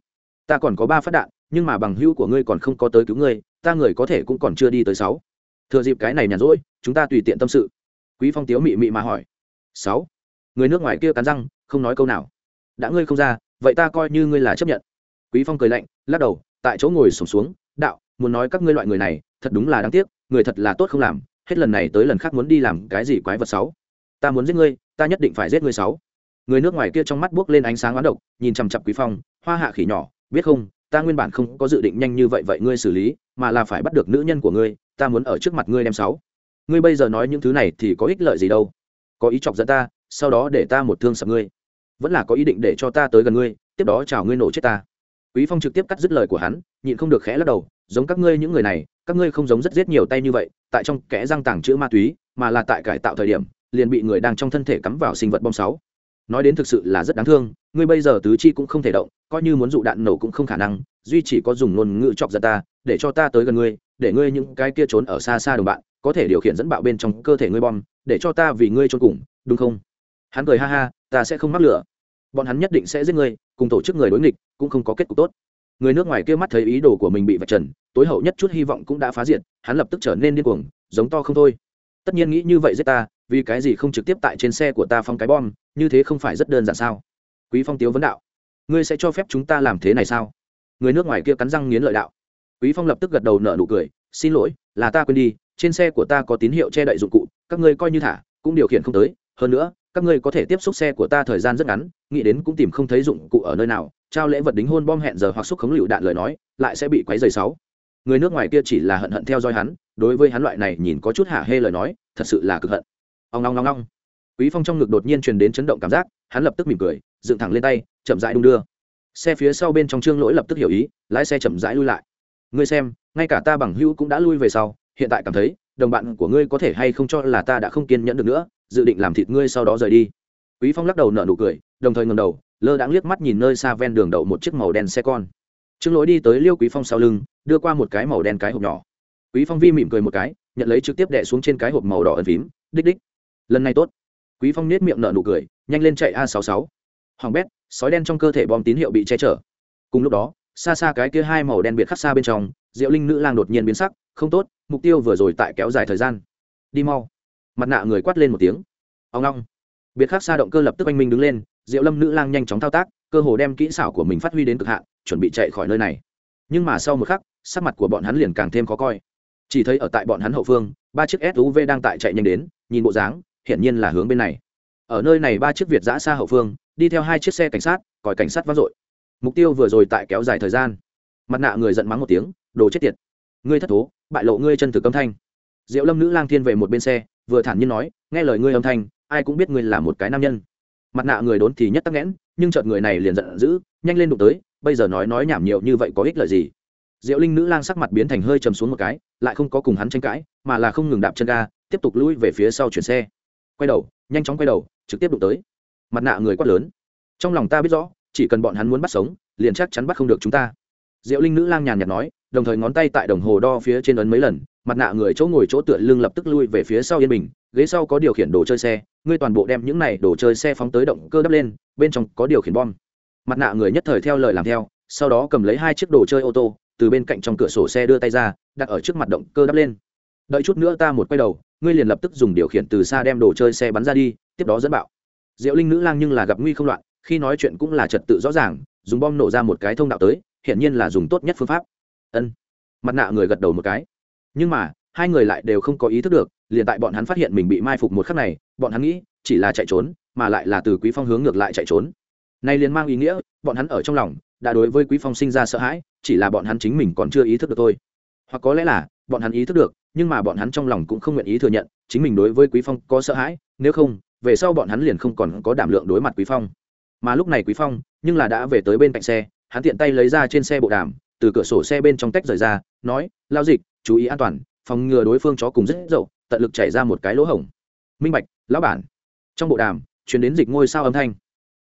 Ta còn có ba phát đạn, nhưng mà bằng hữu của ngươi còn không có tới cứu ngươi, ta người có thể cũng còn chưa đi tới sáu. Thừa dịp cái này nhàn rỗi, chúng ta tùy tiện tâm sự. Quý phong tiếu mị mị mà hỏi. Sáu. Người nước ngoài kia cắn răng, không nói câu nào. Đã ngươi không ra, vậy ta coi như ngươi là chấp nhận. Quý phong cười lạnh, lắc đầu, tại chỗ ngồi sổng xuống, đạo, muốn nói các ngươi loại người này, thật đúng là đáng tiếc, người thật là tốt không làm hết lần này tới lần khác muốn đi làm cái gì quái vật sáu? Ta muốn giết ngươi, ta nhất định phải giết ngươi sáu. Người nước ngoài kia trong mắt buốc lên ánh sáng oán độc, nhìn chằm chặp quý phong, hoa hạ khỉ nhỏ, biết không, ta nguyên bản không có dự định nhanh như vậy vậy ngươi xử lý, mà là phải bắt được nữ nhân của ngươi, ta muốn ở trước mặt ngươi đem sáu. Ngươi bây giờ nói những thứ này thì có ích lợi gì đâu. Có ý chọc dẫn ta, sau đó để ta một thương sập ngươi. Vẫn là có ý định để cho ta tới gần ngươi, tiếp đó chào ngươi nổ chết ta. Quý phong trực tiếp cắt dứt lời của hắn, nhịn không được khẽ lắc đầu giống các ngươi những người này, các ngươi không giống rất giết nhiều tay như vậy, tại trong kẽ răng tàng chữ ma túy, mà là tại cải tạo thời điểm, liền bị người đang trong thân thể cắm vào sinh vật bom sáu. Nói đến thực sự là rất đáng thương, ngươi bây giờ tứ chi cũng không thể động, coi như muốn dụ đạn nổ cũng không khả năng, duy chỉ có dùng ngôn ngữ chọc giận ta, để cho ta tới gần ngươi, để ngươi những cái kia trốn ở xa xa đồng bạn, có thể điều khiển dẫn bạo bên trong cơ thể ngươi bom, để cho ta vì ngươi trốn cùng, đúng không? Hắn cười ha ha, ta sẽ không mắc lửa. Bọn hắn nhất định sẽ giết ngươi, cùng tổ chức người đối nghịch, cũng không có kết cục tốt người nước ngoài kia mắt thấy ý đồ của mình bị vạch trần, tối hậu nhất chút hy vọng cũng đã phá diệt, hắn lập tức trở nên điên cuồng, giống to không thôi. Tất nhiên nghĩ như vậy giết ta, vì cái gì không trực tiếp tại trên xe của ta phong cái bom, như thế không phải rất đơn giản sao? Quý phong tiếu vấn đạo. Ngươi sẽ cho phép chúng ta làm thế này sao? Người nước ngoài kia cắn răng nghiến lợi đạo. Quý phong lập tức gật đầu nở nụ cười, xin lỗi, là ta quên đi, trên xe của ta có tín hiệu che đậy dụng cụ, các ngươi coi như thả, cũng điều khiển không tới. Hơn nữa, các ngươi có thể tiếp xúc xe của ta thời gian rất ngắn, nghĩ đến cũng tìm không thấy dụng cụ ở nơi nào trao lễ vật đính hôn bom hẹn giờ hoặc xúc khống lựu đạn lời nói, lại sẽ bị quấy dày sáu. Người nước ngoài kia chỉ là hận hận theo dõi hắn, đối với hắn loại này nhìn có chút hả hê lời nói, thật sự là cực hận. Ông long long long quý phong trong ngực đột nhiên truyền đến chấn động cảm giác, hắn lập tức mỉm cười, dựng thẳng lên tay, chậm rãi đung đưa. Xe phía sau bên trong trương lỗi lập tức hiểu ý, lái xe chậm rãi lui lại. Ngươi xem, ngay cả ta bằng hữu cũng đã lui về sau, hiện tại cảm thấy, đồng bạn của ngươi có thể hay không cho là ta đã không kiên nhẫn được nữa, dự định làm thịt ngươi sau đó rời đi. Quý phong lắc đầu nở nụ cười, đồng thời ngẩng đầu lơ đãng liếc mắt nhìn nơi xa ven đường đậu một chiếc màu đen xe con. Trương lỗi đi tới liêu quý phong sau lưng, đưa qua một cái màu đen cái hộp nhỏ. Quý phong vi mỉm cười một cái, nhận lấy trực tiếp đè xuống trên cái hộp màu đỏ ẩn phím, đích đích. Lần này tốt. Quý phong nết miệng nở nụ cười, nhanh lên chạy a 66 hoàng bét, sói đen trong cơ thể bom tín hiệu bị che chở. Cùng lúc đó, xa xa cái kia hai màu đen biệt khắc xa bên trong, diệu linh nữ lang đột nhiên biến sắc, không tốt, mục tiêu vừa rồi tại kéo dài thời gian. Đi mau. Mặt nạ người quát lên một tiếng. Ông long biệt khắc xa động cơ lập tức anh minh đứng lên diệu lâm nữ lang nhanh chóng thao tác, cơ hồ đem kỹ xảo của mình phát huy đến cực hạn, chuẩn bị chạy khỏi nơi này. Nhưng mà sau một khắc, sắc mặt của bọn hắn liền càng thêm khó coi. Chỉ thấy ở tại bọn hắn hậu phương, ba chiếc suv đang tại chạy nhanh đến, nhìn bộ dáng, hiển nhiên là hướng bên này. Ở nơi này ba chiếc việt giã xa hậu phương, đi theo hai chiếc xe cảnh sát, còi cảnh sát vang dội. Mục tiêu vừa rồi tại kéo dài thời gian. Mặt nạ người giận mắng một tiếng, đồ chết tiệt! Ngươi thất thố, bại lộ ngươi chân thực âm thanh. Diệu lâm nữ lang thiên về một bên xe, vừa thản nhiên nói, nghe lời ngươi âm thanh, ai cũng biết ngươi là một cái nam nhân mặt nạ người đốn thì nhất tắc nghẽn, nhưng chợt người này liền giận dữ, nhanh lên đụng tới, bây giờ nói nói nhảm nhiều như vậy có ích lợi gì? Diệu linh nữ lang sắc mặt biến thành hơi trầm xuống một cái, lại không có cùng hắn tranh cãi, mà là không ngừng đạp chân ga, tiếp tục lui về phía sau chuyển xe. Quay đầu, nhanh chóng quay đầu, trực tiếp đụng tới. Mặt nạ người quát lớn. Trong lòng ta biết rõ, chỉ cần bọn hắn muốn bắt sống, liền chắc chắn bắt không được chúng ta. Diệu linh nữ lang nhàn nhạt nói, đồng thời ngón tay tại đồng hồ đo phía trên ấn mấy lần, mặt nạ người chỗ ngồi chỗ tựa lưng lập tức lui về phía sau yên bình ghế sau có điều khiển đồ chơi xe, ngươi toàn bộ đem những này đồ chơi xe phóng tới động cơ đắp lên, bên trong có điều khiển bom. Mặt nạ người nhất thời theo lời làm theo, sau đó cầm lấy hai chiếc đồ chơi ô tô, từ bên cạnh trong cửa sổ xe đưa tay ra, đặt ở trước mặt động cơ đắp lên. Đợi chút nữa ta một quay đầu, ngươi liền lập tức dùng điều khiển từ xa đem đồ chơi xe bắn ra đi, tiếp đó dẫn bạo. Diệu linh nữ lang nhưng là gặp nguy không loạn, khi nói chuyện cũng là trật tự rõ ràng, dùng bom nổ ra một cái thông đạo tới, hiển nhiên là dùng tốt nhất phương pháp. Ân. Mặt nạ người gật đầu một cái. Nhưng mà hai người lại đều không có ý thức được, liền tại bọn hắn phát hiện mình bị mai phục một khắc này, bọn hắn nghĩ, chỉ là chạy trốn, mà lại là từ quý phong hướng ngược lại chạy trốn. Này liền mang ý nghĩa, bọn hắn ở trong lòng, đã đối với quý phong sinh ra sợ hãi, chỉ là bọn hắn chính mình còn chưa ý thức được thôi. Hoặc có lẽ là, bọn hắn ý thức được, nhưng mà bọn hắn trong lòng cũng không nguyện ý thừa nhận, chính mình đối với quý phong có sợ hãi, nếu không, về sau bọn hắn liền không còn có đảm lượng đối mặt quý phong. Mà lúc này quý phong, nhưng là đã về tới bên cạnh xe, hắn tiện tay lấy ra trên xe bộ đàm, từ cửa sổ xe bên trong tách rời ra, nói, lao dịch, chú ý an toàn phòng ngừa đối phương chó cùng rất dậu, tận lực chảy ra một cái lỗ hổng. Minh bạch, lão bản. Trong bộ đàm chuyển đến dịch ngôi sao âm thanh.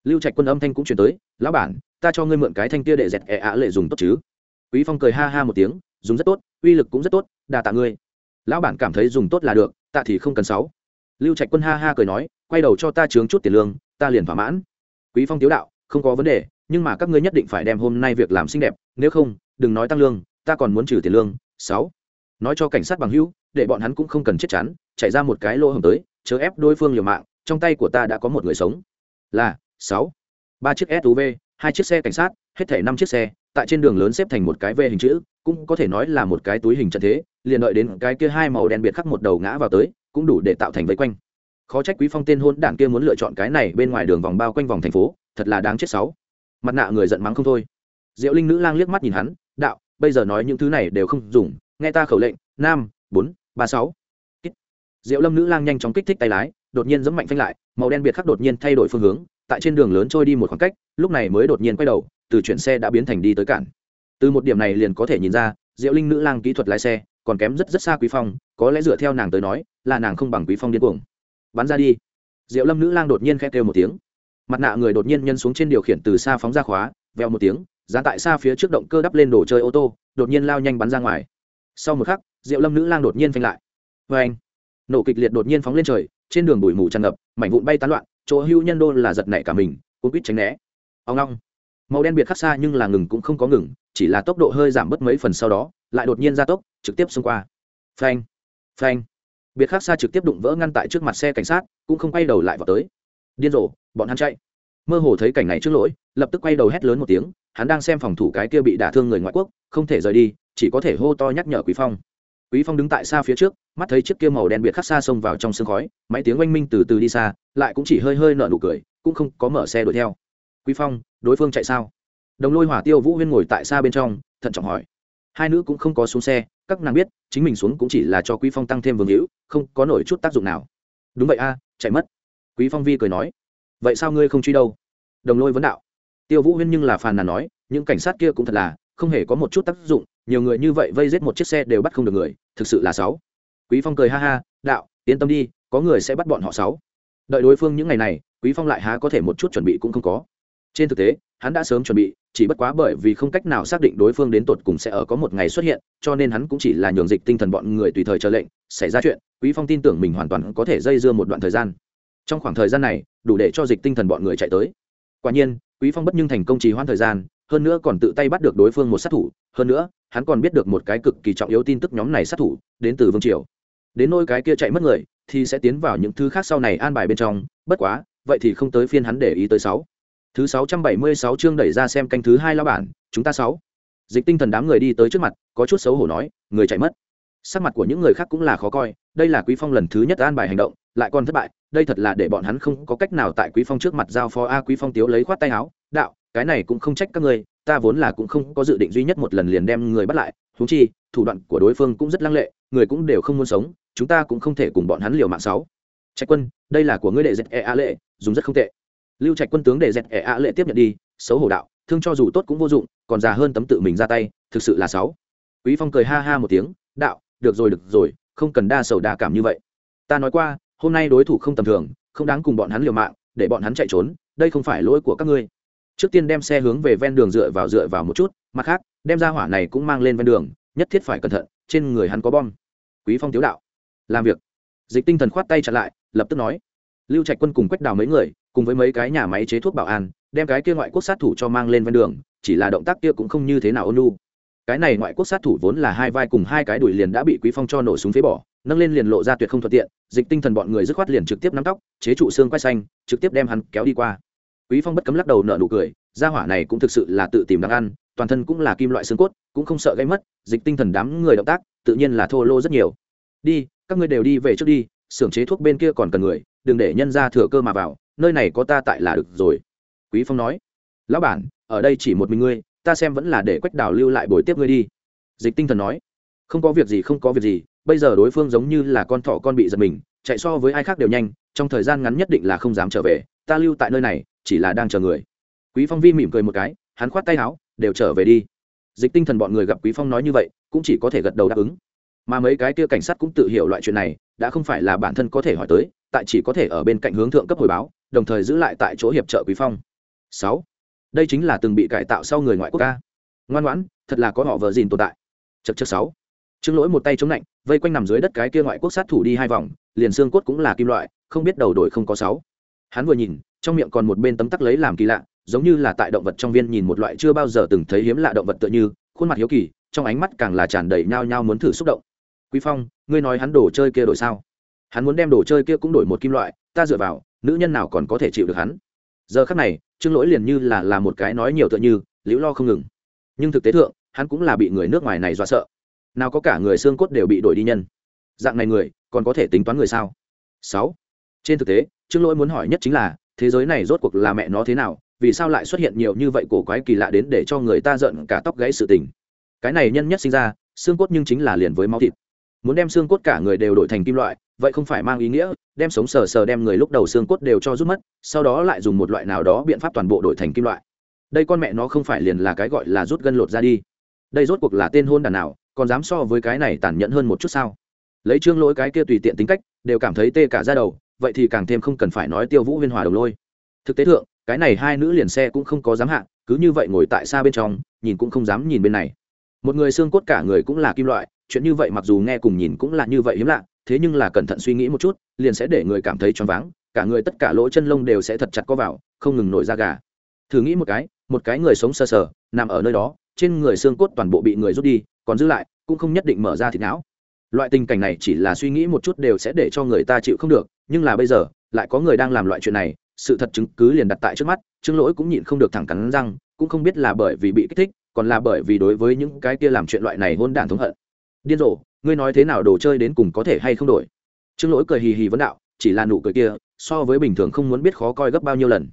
Lưu trạch quân âm thanh cũng chuyển tới, lão bản, ta cho ngươi mượn cái thanh kia để dẹt e ạ lệ dùng tốt chứ. Quý phong cười ha ha một tiếng, dùng rất tốt, uy lực cũng rất tốt, đa tạ ngươi. Lão bản cảm thấy dùng tốt là được, tạ thì không cần sáu lưu trạch quân ha ha cười nói, quay đầu cho ta chướng chút tiền lương, ta liền thỏa mãn. Quý phong tiếu đạo, không có vấn đề, nhưng mà các ngươi nhất định phải đem hôm nay việc làm xinh đẹp, nếu không, đừng nói tăng lương, ta còn muốn trừ tiền lương sáu nói cho cảnh sát bằng hữu, để bọn hắn cũng không cần chết chắn, chạy ra một cái lỗ hồng tới, chớ ép đối phương liều mạng, trong tay của ta đã có một người sống. Là, sáu. Ba chiếc suv hai chiếc xe cảnh sát, hết thể năm chiếc xe, tại trên đường lớn xếp thành một cái v hình chữ, cũng có thể nói là một cái túi hình trận thế, liền đợi đến cái kia hai màu đen biệt khắc một đầu ngã vào tới, cũng đủ để tạo thành vây quanh. Khó trách quý phong tên hôn đảng kia muốn lựa chọn cái này bên ngoài đường vòng bao quanh vòng thành phố, thật là đáng chết sáu. Mặt nạ người giận mắng không thôi. Diệu linh nữ lang liếc mắt nhìn hắn, đạo, bây giờ nói những thứ này đều không dùng nghe ta khẩu lệnh, Nam, bốn, ba, sáu. Diệu lâm nữ lang nhanh chóng kích thích tay lái, đột nhiên giẫm mạnh phanh lại, màu đen biệt khắc đột nhiên thay đổi phương hướng, tại trên đường lớn trôi đi một khoảng cách, lúc này mới đột nhiên quay đầu, từ chuyển xe đã biến thành đi tới cản. Từ một điểm này liền có thể nhìn ra, diệu linh nữ lang kỹ thuật lái xe, còn kém rất rất xa quý phong, có lẽ dựa theo nàng tới nói, là nàng không bằng quý phong điên cuồng. Bắn ra đi. Diệu lâm nữ lang đột nhiên khẽ kêu một tiếng. Mặt nạ người đột nhiên nhân xuống trên điều khiển từ xa phóng ra khóa veo một tiếng dán tại xa phía trước động cơ đắp lên đồ chơi ô tô, đột nhiên lao nhanh bắn ra ngoài sau một khắc, diệu lâm nữ lang đột nhiên phanh lại. Vê anh, nổ kịch liệt đột nhiên phóng lên trời, trên đường bụi mù tràn ngập, mảnh vụn bay tán loạn, chỗ hưu nhân đô là giật nảy cả mình, cuốn quýt tránh né. Ông long màu đen biệt khắc xa nhưng là ngừng cũng không có ngừng, chỉ là tốc độ hơi giảm bớt mấy phần sau đó, lại đột nhiên gia tốc, trực tiếp xông qua. Phanh phanh. Biệt khắc xa trực tiếp đụng vỡ ngăn tại trước mặt xe cảnh sát, cũng không quay đầu lại vào tới. Điên rồ, bọn hắn chạy. Mơ hồ thấy cảnh này trước lỗi, lập tức quay đầu hét lớn một tiếng, hắn đang xem phòng thủ cái kia bị đả thương người ngoại quốc, không thể rời đi chỉ có thể hô to nhắc nhở quý phong. Quý phong đứng tại xa phía trước, mắt thấy chiếc kia màu đen biệt khắc xa xông vào trong sương khói, máy tiếng oanh minh từ từ đi xa, lại cũng chỉ hơi hơi nở nụ cười, cũng không có mở xe đuổi theo. Quý phong, đối phương chạy sao? Đồng lôi hỏa tiêu vũ huyên ngồi tại xa bên trong, thận trọng hỏi. Hai nữ cũng không có xuống xe, các nàng biết, chính mình xuống cũng chỉ là cho quý phong tăng thêm vương hữu, không có nổi chút tác dụng nào. Đúng vậy a, chạy mất. Quý phong vi cười nói. Vậy sao ngươi không truy đâu? Đồng lôi vấn đạo. Tiêu vũ huyên nhưng là phàn nàn nói, những cảnh sát kia cũng thật là không hề có một chút tác dụng, nhiều người như vậy vây giết một chiếc xe đều bắt không được người, thực sự là sáu. Quý phong cười ha ha, đạo, yên tâm đi, có người sẽ bắt bọn họ sáu. Đợi đối phương những ngày này, quý phong lại há có thể một chút chuẩn bị cũng không có. Trên thực tế, hắn đã sớm chuẩn bị, chỉ bất quá bởi vì không cách nào xác định đối phương đến tột cùng sẽ ở có một ngày xuất hiện, cho nên hắn cũng chỉ là nhường dịch tinh thần bọn người tùy thời chờ lệnh, xảy ra chuyện, quý phong tin tưởng mình hoàn toàn có thể dây dưa một đoạn thời gian. Trong khoảng thời gian này, đủ để cho dịch tinh thần bọn người chạy tới. Quả nhiên, quý phong bất nhưng thành công trì hoãn thời gian hơn nữa còn tự tay bắt được đối phương một sát thủ, hơn nữa, hắn còn biết được một cái cực kỳ trọng yếu tin tức nhóm này sát thủ, đến từ vương triều. Đến nôi cái kia chạy mất người, thì sẽ tiến vào những thứ khác sau này an bài bên trong, bất quá, vậy thì không tới phiên hắn để ý tới sáu. Thứ sáu trăm bảy mươi sáu chương đẩy ra xem canh thứ hai lao bản, chúng ta sáu. Dịch tinh thần đám người đi tới trước mặt, có chút xấu hổ nói, người chạy mất. Sắc mặt của những người khác cũng là khó coi, đây là quý phong lần thứ nhất an bài hành động, lại còn thất bại, đây thật là để bọn hắn không có cách nào tại quý phong trước mặt giao phó. A, quý phong tiếu lấy khoát tay áo, đạo cái này cũng không trách các ngươi, ta vốn là cũng không có dự định duy nhất một lần liền đem người bắt lại thú chi, thủ đoạn của đối phương cũng rất lăng lệ, người cũng đều không muốn sống, chúng ta cũng không thể cùng bọn hắn liều mạng sáu. Trạch quân, đây là của ngươi đệ dẹt e a lệ, dùng rất không tệ. Lưu trạch quân tướng đệ dẹt e a lệ tiếp nhận đi, xấu hổ đạo, thương cho dù tốt cũng vô dụng, còn già hơn tấm tự mình ra tay, thực sự là sáu. Quý phong cười ha ha một tiếng, đạo, được rồi được rồi, không cần đa sầu đa cảm như vậy. Ta nói qua, hôm nay đối thủ không tầm thường, không đáng cùng bọn hắn liều mạng, để bọn hắn chạy trốn, đây không phải lỗi của các ngươi trước tiên đem xe hướng về ven đường dựa vào dựa vào một chút, mặt khác, đem ra hỏa này cũng mang lên ven đường, nhất thiết phải cẩn thận, trên người hắn có bom. Quý phong tiếu đạo. Làm việc. Dịch tinh thần khoát tay chặn lại, lập tức nói. Lưu trạch quân cùng quách đào mấy người, cùng với mấy cái nhà máy chế thuốc bảo an, đem cái kia ngoại quốc sát thủ cho mang lên ven đường, chỉ là động tác kia cũng không như thế nào ôn lu cái này ngoại quốc sát thủ vốn là hai vai cùng hai cái đùi liền đã bị quý phong cho nổ súng phế bỏ, nâng lên liền lộ ra tuyệt không thuận tiện, dịch tinh thần bọn người dứt khoát liền trực tiếp nắm tóc, chế trụ xương quay xanh, trực tiếp đem hắn kéo đi qua quý phong bất cấm lắc đầu nở nụ cười, gia hỏa này cũng thực sự là tự tìm đáng ăn, toàn thân cũng là kim loại xương cốt, cũng không sợ gây mất, dịch tinh thần đám người động tác, tự nhiên là thô lô rất nhiều. Đi, các ngươi đều đi về trước đi, xưởng chế thuốc bên kia còn cần người, đừng để nhân ra thừa cơ mà vào, nơi này có ta tại là được rồi. Quý phong nói. Lão bản, ở đây chỉ một mình ngươi, ta xem vẫn là để quách đào lưu lại buổi tiếp ngươi đi. Dịch tinh thần nói. Không có việc gì, không có việc gì, bây giờ đối phương giống như là con thỏ con bị giật mình, chạy so với ai khác đều nhanh, trong thời gian ngắn nhất định là không dám trở về ta lưu tại nơi này chỉ là đang chờ người. Quý phong vi mỉm cười một cái hắn khoát tay áo đều trở về đi. Dịch tinh thần bọn người gặp quý phong nói như vậy cũng chỉ có thể gật đầu đáp ứng. Mà mấy cái kia cảnh sát cũng tự hiểu loại chuyện này đã không phải là bản thân có thể hỏi tới tại chỉ có thể ở bên cạnh hướng thượng cấp hồi báo đồng thời giữ lại tại chỗ hiệp trợ quý phong. Sáu, đây chính là từng bị cải tạo sau người ngoại quốc ca. Ngoan ngoãn thật là có họ vợ gìn tồn tại. Chật chật sáu trương lỗi một tay chống lạnh vây quanh nằm dưới đất cái kia ngoại quốc sát thủ đi hai vòng liền xương cốt cũng là kim loại không biết đầu đổi không có sáu hắn vừa nhìn, trong miệng còn một bên tấm tắc lấy làm kỳ lạ, giống như là tại động vật trong viên nhìn một loại chưa bao giờ từng thấy hiếm lạ động vật tựa như, khuôn mặt hiếu kỳ, trong ánh mắt càng là tràn đầy nhao nhao muốn thử xúc động. Quý phong, ngươi nói hắn đồ chơi kia đổi sao? Hắn muốn đem đồ chơi kia cũng đổi một kim loại, ta dựa vào, nữ nhân nào còn có thể chịu được hắn? Giờ khắc này, trương lỗi liền như là là một cái nói nhiều tựa như, liễu lo không ngừng. Nhưng thực tế thượng, hắn cũng là bị người nước ngoài này dọa sợ. Nào có cả người xương cốt đều bị đổi đi nhân. Dạng này người, còn có thể tính toán người sao? Sáu. Trên thực tế trương lỗi muốn hỏi nhất chính là, thế giới này rốt cuộc là mẹ nó thế nào, vì sao lại xuất hiện nhiều như vậy cổ quái kỳ lạ đến để cho người ta giận cả tóc gãy sự tình? Cái này nhân nhất sinh ra, xương cốt nhưng chính là liền với máu thịt. Muốn đem xương cốt cả người đều đổi thành kim loại, vậy không phải mang ý nghĩa, đem sống sờ sờ đem người lúc đầu xương cốt đều cho rút mất, sau đó lại dùng một loại nào đó biện pháp toàn bộ đổi thành kim loại. Đây con mẹ nó không phải liền là cái gọi là rút gân lột ra đi. Đây rốt cuộc là tên hôn đàn nào, còn dám so với cái này tàn nhẫn hơn một chút sao? Lấy trương lỗi cái kia tùy tiện tính cách, đều cảm thấy tê cả da đầu vậy thì càng thêm không cần phải nói tiêu vũ huyên hòa đồng lôi. Thực tế thượng, cái này hai nữ liền xe cũng không có dám hạ, cứ như vậy ngồi tại xa bên trong, nhìn cũng không dám nhìn bên này. Một người xương cốt cả người cũng là kim loại, chuyện như vậy mặc dù nghe cùng nhìn cũng là như vậy hiếm lạ, thế nhưng là cẩn thận suy nghĩ một chút, liền sẽ để người cảm thấy choáng váng, cả người tất cả lỗ chân lông đều sẽ thật chặt co vào, không ngừng nổi ra gà. Thử nghĩ một cái một cái người sống sờ sờ, nằm ở nơi đó, trên người xương cốt toàn bộ bị người rút đi, còn giữ lại, cũng không nhất định mở ra thịt não. Loại tình cảnh này chỉ là suy nghĩ một chút đều sẽ để cho người ta chịu không được nhưng là bây giờ, lại có người đang làm loại chuyện này, sự thật chứng cứ liền đặt tại trước mắt, trương lỗi cũng nhịn không được thẳng cắn răng, cũng không biết là bởi vì bị kích thích, còn là bởi vì đối với những cái kia làm chuyện loại này hôn đản thống hận. Điên rồ, ngươi nói thế nào đồ chơi đến cùng có thể hay không đổi? Trương lỗi cười hì hì vấn đạo, chỉ là nụ cười kia, so với bình thường không muốn biết khó coi gấp bao nhiêu lần.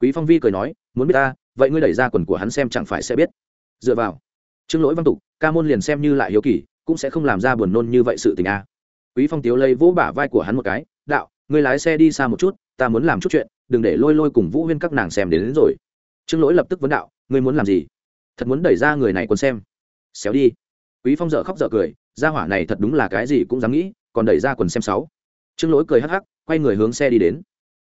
Quý phong vi cười nói, muốn biết ta, vậy ngươi đẩy ra quần của hắn xem chẳng phải sẽ biết. Dựa vào. Trương lỗi văn tục, ca môn liền xem như lại hiếu kỳ, cũng sẽ không làm ra buồn nôn như vậy sự tình a. Quý phong tiếu lấy vỗ bả vai của hắn một cái, đạo ngươi lái xe đi xa một chút ta muốn làm chút chuyện đừng để lôi lôi cùng vũ huyên các nàng xem đến, đến rồi. Trương lỗi lập tức vấn đạo ngươi muốn làm gì? Thật muốn đẩy ra người này còn xem. Xéo đi. Quý phong dở khóc dở cười ra hỏa này thật đúng là cái gì cũng dám nghĩ còn đẩy ra quần xem sáu. Trương lỗi cười hắc hắc quay người hướng xe đi đến.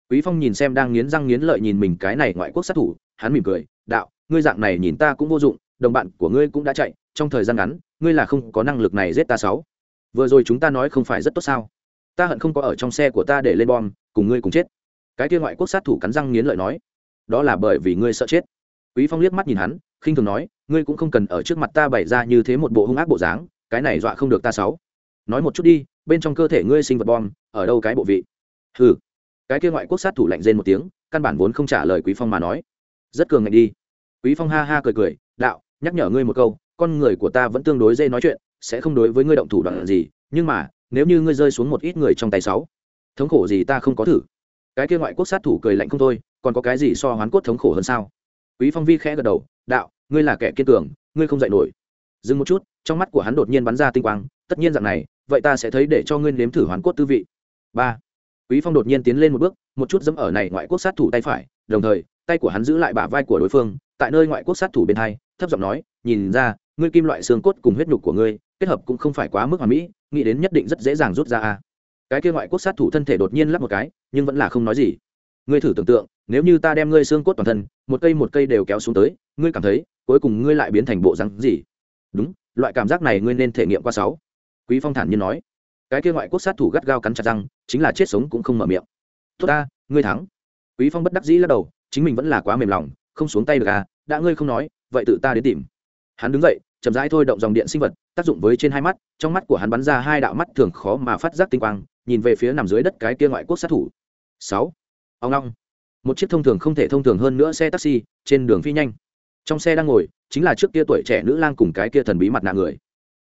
Quý phong nhìn xem đang nghiến răng nghiến lợi nhìn mình cái này ngoại quốc sát thủ hắn mỉm cười đạo ngươi dạng này nhìn ta cũng vô dụng đồng bạn của ngươi cũng đã chạy trong thời gian ngắn ngươi là không có năng lực này giết ta sáu. Vừa rồi chúng ta nói không phải rất tốt sao? Ta hận không có ở trong xe của ta để lên bom cùng ngươi cùng chết. Cái kia ngoại quốc sát thủ cắn răng nghiến lợi nói đó là bởi vì ngươi sợ chết. Quý phong liếc mắt nhìn hắn khinh thường nói ngươi cũng không cần ở trước mặt ta bày ra như thế một bộ hung ác bộ dáng cái này dọa không được ta sáu. Nói một chút đi bên trong cơ thể ngươi sinh vật bom ở đâu cái bộ vị? Hừ, cái kia ngoại quốc sát thủ lạnh rên một tiếng căn bản vốn không trả lời quý phong mà nói. Rất cường ngạnh đi. Quý phong ha ha cười cười đạo nhắc nhở ngươi một câu con người của ta vẫn tương đối dễ nói chuyện sẽ không đối với ngươi động thủ đoạn gì nhưng mà nếu như ngươi rơi xuống một ít người trong tay sáu, thống khổ gì ta không có thử? Cái kia ngoại quốc sát thủ cười lạnh không thôi, còn có cái gì so hoán cốt thống khổ hơn sao? Quý phong vi khẽ gật đầu, đạo, ngươi là kẻ kiên cường, ngươi không dạy nổi. Dừng một chút, trong mắt của hắn đột nhiên bắn ra tinh quang, tất nhiên dạng này, vậy ta sẽ thấy để cho ngươi nếm thử hoán cốt tư vị. Ba. Quý phong đột nhiên tiến lên một bước, một chút dẫm ở này ngoại quốc sát thủ tay phải, đồng thời, tay của hắn giữ lại bả vai của đối phương, tại nơi ngoại quốc sát thủ bên hai, thấp giọng nói, nhìn ra, ngươi kim loại xương cốt cùng huyết nhục của ngươi, kết hợp cũng không phải quá mức hoàn mỹ nghĩ đến nhất định rất dễ dàng rút ra a. Cái kia ngoại quốc sát thủ thân thể đột nhiên lắp một cái, nhưng vẫn là không nói gì. Ngươi thử tưởng tượng, nếu như ta đem ngươi xương cốt toàn thân, một cây một cây đều kéo xuống tới, ngươi cảm thấy cuối cùng ngươi lại biến thành bộ rắn gì? Đúng, loại cảm giác này ngươi nên thể nghiệm qua sáu. Quý phong thản nhiên nói. Cái kia ngoại quốc sát thủ gắt gao cắn chặt răng, chính là chết sống cũng không mở miệng. Tốt ta, ngươi thắng. Quý phong bất đắc dĩ lắc đầu, chính mình vẫn là quá mềm lòng, không xuống tay được à đã ngươi không nói, vậy tự ta đến tìm. Hắn đứng dậy, chậm rãi thôi động dòng điện sinh vật tác dụng với trên hai mắt, trong mắt của hắn bắn ra hai đạo mắt thường khó mà phát giác tinh quang, nhìn về phía nằm dưới đất cái kia ngoại quốc sát thủ. Sáu. Ông long. Một chiếc thông thường không thể thông thường hơn nữa xe taxi, trên đường phi nhanh. Trong xe đang ngồi, chính là trước kia tuổi trẻ nữ lang cùng cái kia thần bí mặt nạ người.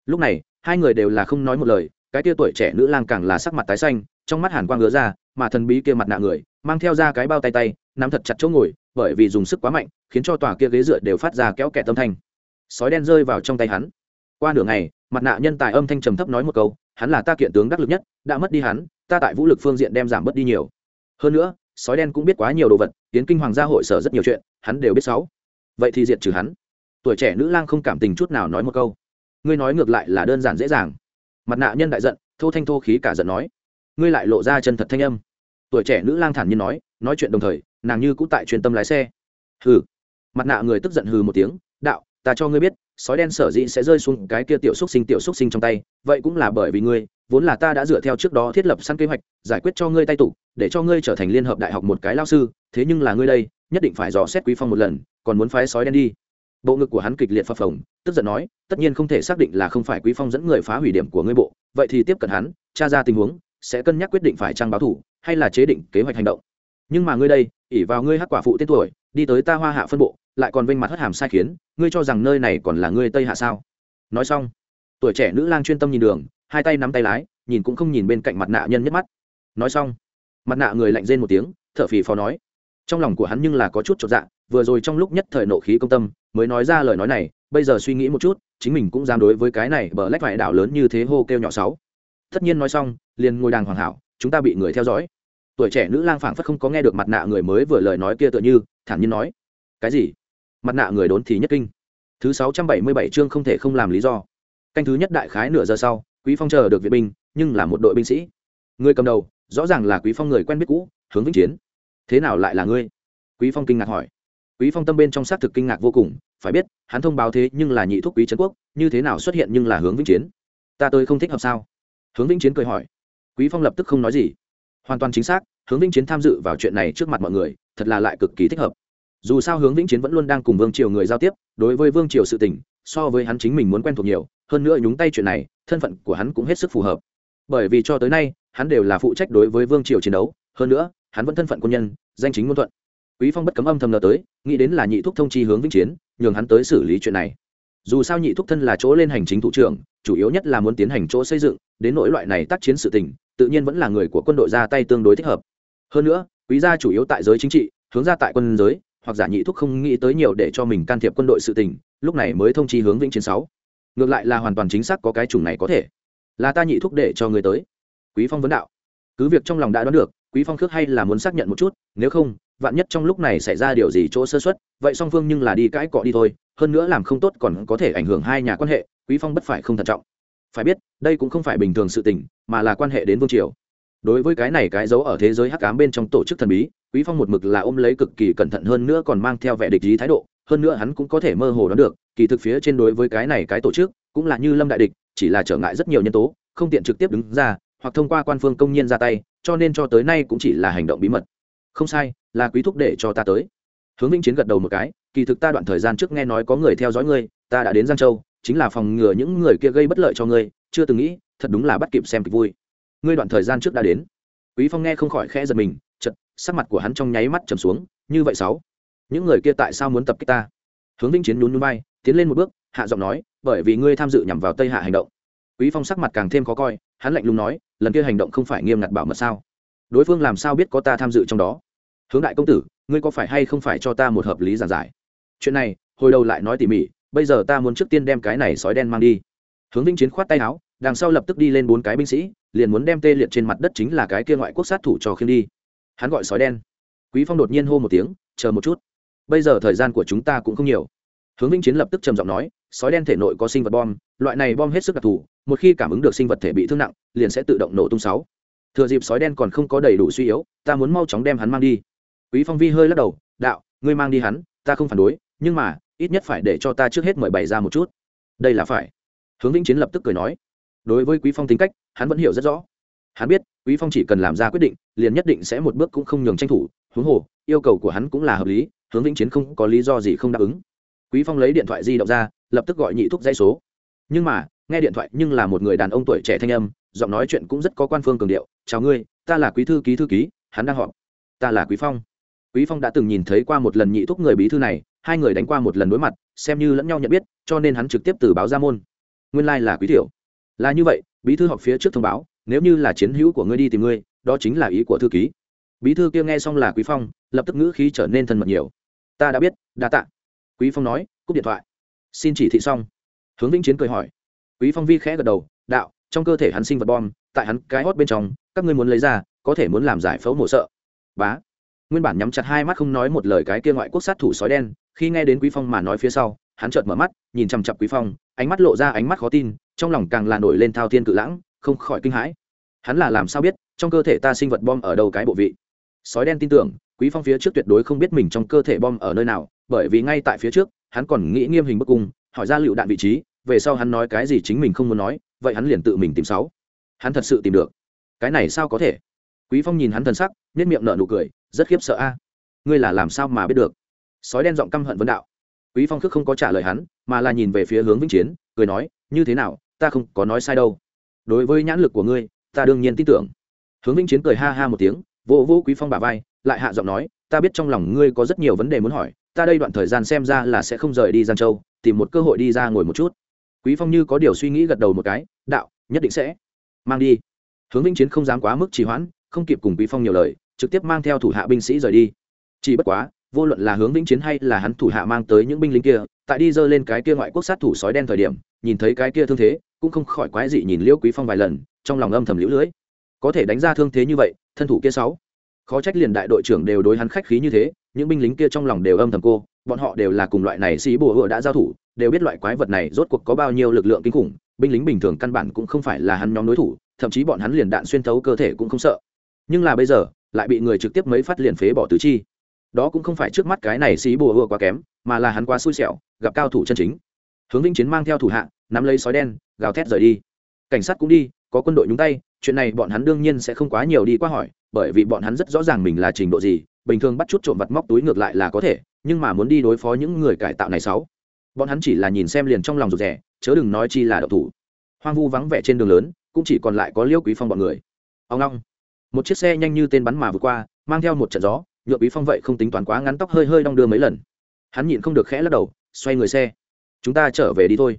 Lúc này, hai người đều là không nói một lời, cái kia tuổi trẻ nữ lang càng là sắc mặt tái xanh, trong mắt hàn quang ngứa ra, mà thần bí kia mặt nạ người, mang theo ra cái bao tay tay, nắm thật chặt chỗ ngồi, bởi vì dùng sức quá mạnh, khiến cho tòa kia ghế dựa đều phát ra kéo kẹt tâm thanh. Sói đen rơi vào trong tay hắn qua nửa ngày, mặt nạ nhân tài âm thanh trầm thấp nói một câu, hắn là ta kiện tướng đắc lực nhất, đã mất đi hắn, ta tại vũ lực phương diện đem giảm bớt đi nhiều. Hơn nữa, sói đen cũng biết quá nhiều đồ vật, tiến kinh hoàng gia hội sở rất nhiều chuyện, hắn đều biết sáu. Vậy thì diệt trừ hắn. Tuổi trẻ nữ lang không cảm tình chút nào nói một câu. Ngươi nói ngược lại là đơn giản dễ dàng. Mặt nạ nhân đại giận, thô thanh thô khí cả giận nói. Ngươi lại lộ ra chân thật thanh âm. Tuổi trẻ nữ lang thản nhiên nói nói chuyện đồng thời, nàng như cũng tại truyền tâm lái xe. Hừ. Mặt nạ người tức giận hừ một tiếng, đạo, ta cho ngươi biết sói đen sở dĩ sẽ rơi xuống cái kia tiểu xúc sinh, tiểu xúc sinh trong tay, vậy cũng là bởi vì ngươi, vốn là ta đã dựa theo trước đó thiết lập sẵn kế hoạch, giải quyết cho ngươi tay tụ, để cho ngươi trở thành liên hợp đại học một cái lao sư, thế nhưng là ngươi đây, nhất định phải dò xét quý phong một lần, còn muốn phái sói đen đi. Bộ ngực của hắn kịch liệt phập phồng, tức giận nói, tất nhiên không thể xác định là không phải quý phong dẫn người phá hủy điểm của ngươi bộ, vậy thì tiếp cận hắn, tra ra tình huống, sẽ cân nhắc quyết định phải trang báo thủ, hay là chế định kế hoạch hành động. Nhưng mà ngươi đây, ỷ vào ngươi hắc quả phụ tên tuổi, đi tới ta hoa hạ phân bộ lại còn vênh mặt hất hàm sai khiến, ngươi cho rằng nơi này còn là ngươi tây hạ sao? Nói xong, tuổi trẻ nữ lang chuyên tâm nhìn đường, hai tay nắm tay lái, nhìn cũng không nhìn bên cạnh mặt nạ nhân nhất mắt. Nói xong, mặt nạ người lạnh rên một tiếng, thở phì phò nói, trong lòng của hắn nhưng là có chút chột dạ vừa rồi trong lúc nhất thời nộ khí công tâm, mới nói ra lời nói này, bây giờ suy nghĩ một chút, chính mình cũng dám đối với cái này bờ lách vải đảo lớn như thế hô kêu nhỏ sáu. Tất nhiên nói xong, liền ngồi đàng hoàng hảo, chúng ta bị người theo dõi. Tuổi trẻ nữ lang phảng phất không có nghe được mặt nạ người mới vừa lời nói kia tựa như, thản nhiên nói, cái gì? Mặt nạ người đốn thì nhất kinh. Thứ sáu trăm bảy mươi bảy chương không thể không làm lý do. Canh thứ nhất đại khái nửa giờ sau, quý phong chờ được viện binh, nhưng là một đội binh sĩ. Người cầm đầu, rõ ràng là quý phong người quen biết cũ, hướng vĩnh chiến. Thế nào lại là ngươi? Quý phong kinh ngạc hỏi. Quý phong tâm bên trong xác thực kinh ngạc vô cùng, phải biết, hắn thông báo thế nhưng là nhị thuốc quý trấn quốc, như thế nào xuất hiện nhưng là hướng vĩnh chiến. Ta tôi không thích hợp sao? Hướng vĩnh chiến cười hỏi. Quý phong lập tức không nói gì. Hoàn toàn chính xác, hướng vĩnh chiến tham dự vào chuyện này trước mặt mọi người, thật là lại cực kỳ thích hợp dù sao hướng vĩnh chiến vẫn luôn đang cùng vương triều người giao tiếp, đối với vương triều sự tình, so với hắn chính mình muốn quen thuộc nhiều, hơn nữa nhúng tay chuyện này, thân phận của hắn cũng hết sức phù hợp. Bởi vì cho tới nay, hắn đều là phụ trách đối với vương triều chiến đấu, hơn nữa, hắn vẫn thân phận quân nhân, danh chính ngôn thuận. Quý phong bất cấm âm thầm nở tới, nghĩ đến là nhị thúc thông chi hướng vĩnh chiến, nhường hắn tới xử lý chuyện này. Dù sao nhị thúc thân là chỗ lên hành chính thủ trưởng, chủ yếu nhất là muốn tiến hành chỗ xây dựng, đến nỗi loại này tác chiến sự tình, tự nhiên vẫn là người của quân đội ra tay tương đối thích hợp. Hơn nữa, quý gia chủ yếu tại giới chính trị, hướng ra tại quân giới hoặc giả nhị thúc không nghĩ tới nhiều để cho mình can thiệp quân đội sự tình, lúc này mới thông chi hướng vĩnh chiến sáu. Ngược lại là hoàn toàn chính xác có cái chủng này có thể. Là ta nhị thúc để cho người tới. Quý phong vấn đạo. Cứ việc trong lòng đã đoán được, quý phong khước hay là muốn xác nhận một chút, nếu không, vạn nhất trong lúc này xảy ra điều gì chỗ sơ xuất vậy song phương nhưng là đi cãi cọ đi thôi, hơn nữa làm không tốt còn có thể ảnh hưởng hai nhà quan hệ, quý phong bất phải không thận trọng. Phải biết, đây cũng không phải bình thường sự tình, mà là quan hệ đến vương triều. Đối với cái này cái dấu ở thế giới hắc ám bên trong tổ chức thần bí quý phong một mực là ôm lấy cực kỳ cẩn thận hơn nữa còn mang theo vẻ địch ý thái độ, hơn nữa hắn cũng có thể mơ hồ đoán được, kỳ thực phía trên đối với cái này cái tổ chức, cũng là như lâm đại địch, chỉ là trở ngại rất nhiều nhân tố, không tiện trực tiếp đứng ra, hoặc thông qua quan phương công nhân ra tay, cho nên cho tới nay cũng chỉ là hành động bí mật. Không sai, là quý thúc để cho ta tới. Hướng vĩnh chiến gật đầu một cái, kỳ thực ta đoạn thời gian trước nghe nói có người theo dõi ngươi, ta đã đến giang châu, chính là phòng ngừa những người kia gây bất lợi cho ngươi, chưa từng nghĩ, thật đúng là bắt kịp xem kịch vui. Ngươi đoạn thời gian trước đã đến. Quý phong nghe không khỏi khẽ giật mình chật, sắc mặt của hắn trong nháy mắt trầm xuống, như vậy sáu, những người kia tại sao muốn tập kích ta? Hướng vĩnh chiến nhún nhún bay tiến lên một bước, hạ giọng nói, bởi vì ngươi tham dự nhằm vào tây hạ hành động. Quý phong sắc mặt càng thêm khó coi, hắn lạnh lùng nói, lần kia hành động không phải nghiêm ngặt bảo mật sao? Đối phương làm sao biết có ta tham dự trong đó? Hướng đại công tử, ngươi có phải hay không phải cho ta một hợp lý giản giải? Chuyện này, hồi đầu lại nói tỉ mỉ, bây giờ ta muốn trước tiên đem cái này sói đen mang đi. Hướng vĩnh chiến khoát tay áo, đằng sau lập tức đi lên bốn cái binh sĩ, liền muốn đem tê liệt trên mặt đất chính là cái kia ngoại quốc sát thủ cho khiêng đi hắn gọi sói đen. Quý phong đột nhiên hô một tiếng, chờ một chút. Bây giờ thời gian của chúng ta cũng không nhiều. Hướng vĩnh chiến lập tức trầm giọng nói, sói đen thể nội có sinh vật bom, loại này bom hết sức đặc thù, một khi cảm ứng được sinh vật thể bị thương nặng, liền sẽ tự động nổ tung sáu. Thừa dịp sói đen còn không có đầy đủ suy yếu, ta muốn mau chóng đem hắn mang đi. Quý phong vi hơi lắc đầu, đạo, ngươi mang đi hắn, ta không phản đối, nhưng mà, ít nhất phải để cho ta trước hết mời bày ra một chút. Đây là phải. Hướng vĩnh chiến lập tức cười nói. Đối với quý phong tính cách, hắn vẫn hiểu rất rõ hắn biết, quý phong chỉ cần làm ra quyết định, liền nhất định sẽ một bước cũng không nhường tranh thủ. Huống hồ, yêu cầu của hắn cũng là hợp lý, hướng vĩnh chiến không có lý do gì không đáp ứng. Quý phong lấy điện thoại di động ra, lập tức gọi nhị thúc dây số. Nhưng mà, nghe điện thoại nhưng là một người đàn ông tuổi trẻ thanh âm, giọng nói chuyện cũng rất có quan phương cường điệu. Chào ngươi, ta là quý thư ký thư ký, hắn đang họp. Ta là quý phong. Quý phong đã từng nhìn thấy qua một lần nhị thúc người bí thư này, hai người đánh qua một lần đối mặt, xem như lẫn nhau nhận biết, cho nên hắn trực tiếp từ báo ra môn. Nguyên lai like là quý tiểu là như vậy, bí thư họp phía trước thông báo nếu như là chiến hữu của ngươi đi tìm ngươi, đó chính là ý của thư ký. Bí thư kia nghe xong là quý phong, lập tức ngữ khí trở nên thân mật nhiều. Ta đã biết, đa tạ. Quý phong nói, cúp điện thoại. Xin chỉ thị xong. Hướng vĩnh chiến cười hỏi. Quý phong vi khẽ gật đầu, đạo, trong cơ thể hắn sinh vật bom, tại hắn cái hót bên trong, các ngươi muốn lấy ra, có thể muốn làm giải phẫu mổ sợ. Bá. Nguyên bản nhắm chặt hai mắt không nói một lời cái kia ngoại quốc sát thủ sói đen, khi nghe đến quý phong mà nói phía sau, hắn chợt mở mắt, nhìn chằm chặp quý phong, ánh mắt lộ ra ánh mắt khó tin, trong lòng càng là nổi lên thao thiên cự lãng không khỏi kinh hãi. Hắn là làm sao biết, trong cơ thể ta sinh vật bom ở đâu cái bộ vị? Sói đen tin tưởng, quý phong phía trước tuyệt đối không biết mình trong cơ thể bom ở nơi nào, bởi vì ngay tại phía trước, hắn còn nghĩ nghiêm hình bức cung, hỏi ra lựu đạn vị trí, về sau hắn nói cái gì chính mình không muốn nói, vậy hắn liền tự mình tìm sáu. Hắn thật sự tìm được. Cái này sao có thể? Quý phong nhìn hắn thần sắc nhất miệng nở nụ cười, rất khiếp sợ a. Ngươi là làm sao mà biết được? Sói đen giọng căm hận vấn đạo. Quý phong khước không có trả lời hắn, mà là nhìn về phía hướng vĩnh chiến, cười nói, như thế nào, ta không có nói sai đâu đối với nhãn lực của ngươi, ta đương nhiên tin tưởng. Hướng vĩnh chiến cười ha ha một tiếng, vỗ vỗ quý phong bả vai, lại hạ giọng nói, ta biết trong lòng ngươi có rất nhiều vấn đề muốn hỏi, ta đây đoạn thời gian xem ra là sẽ không rời đi giang châu, tìm một cơ hội đi ra ngồi một chút. Quý phong như có điều suy nghĩ gật đầu một cái, đạo, nhất định sẽ. Mang đi. Hướng vĩnh chiến không dám quá mức trì hoãn, không kịp cùng quý phong nhiều lời, trực tiếp mang theo thủ hạ binh sĩ rời đi. Chỉ bất quá, vô luận là hướng vĩnh chiến hay là hắn thủ hạ mang tới những binh lính kia, tại đi dơ lên cái kia ngoại quốc sát thủ sói đen thời điểm, nhìn thấy cái kia thương thế cũng không khỏi quái dị nhìn liễu quý phong vài lần, trong lòng âm thầm liễu lưới. Có thể đánh ra thương thế như vậy, thân thủ kia sáu. Khó trách liền đại đội trưởng đều đối hắn khách khí như thế, những binh lính kia trong lòng đều âm thầm cô, bọn họ đều là cùng loại này sĩ bùa hựa đã giao thủ, đều biết loại quái vật này rốt cuộc có bao nhiêu lực lượng kinh khủng, binh lính bình thường căn bản cũng không phải là hắn nhóm đối thủ, thậm chí bọn hắn liền đạn xuyên thấu cơ thể cũng không sợ. Nhưng là bây giờ, lại bị người trực tiếp mấy phát liền phế bỏ tứ chi. Đó cũng không phải trước mắt cái này xí bùa hùa quá kém, mà là hắn quá xui xẻo, gặp cao thủ chân chính. Hướng vĩnh chiến mang theo thủ hạ, nắm lấy sói đen gào thét rời đi. Cảnh sát cũng đi, có quân đội nhúng tay, chuyện này bọn hắn đương nhiên sẽ không quá nhiều đi qua hỏi, bởi vì bọn hắn rất rõ ràng mình là trình độ gì, bình thường bắt chút trộm vặt móc túi ngược lại là có thể, nhưng mà muốn đi đối phó những người cải tạo này sáu. Bọn hắn chỉ là nhìn xem liền trong lòng rụt rẻ chớ đừng nói chi là đạo thủ. Hoang vu vắng vẻ trên đường lớn, cũng chỉ còn lại có liêu quý phong bọn người. Ông long, một chiếc xe nhanh như tên bắn mà vượt qua, mang theo một trận gió nhựa quý phong vậy không tính toán quá ngắn tóc hơi hơi đong đưa mấy lần. Hắn nhịn không được khẽ lắc đầu, xoay người xe. Chúng ta trở về đi thôi.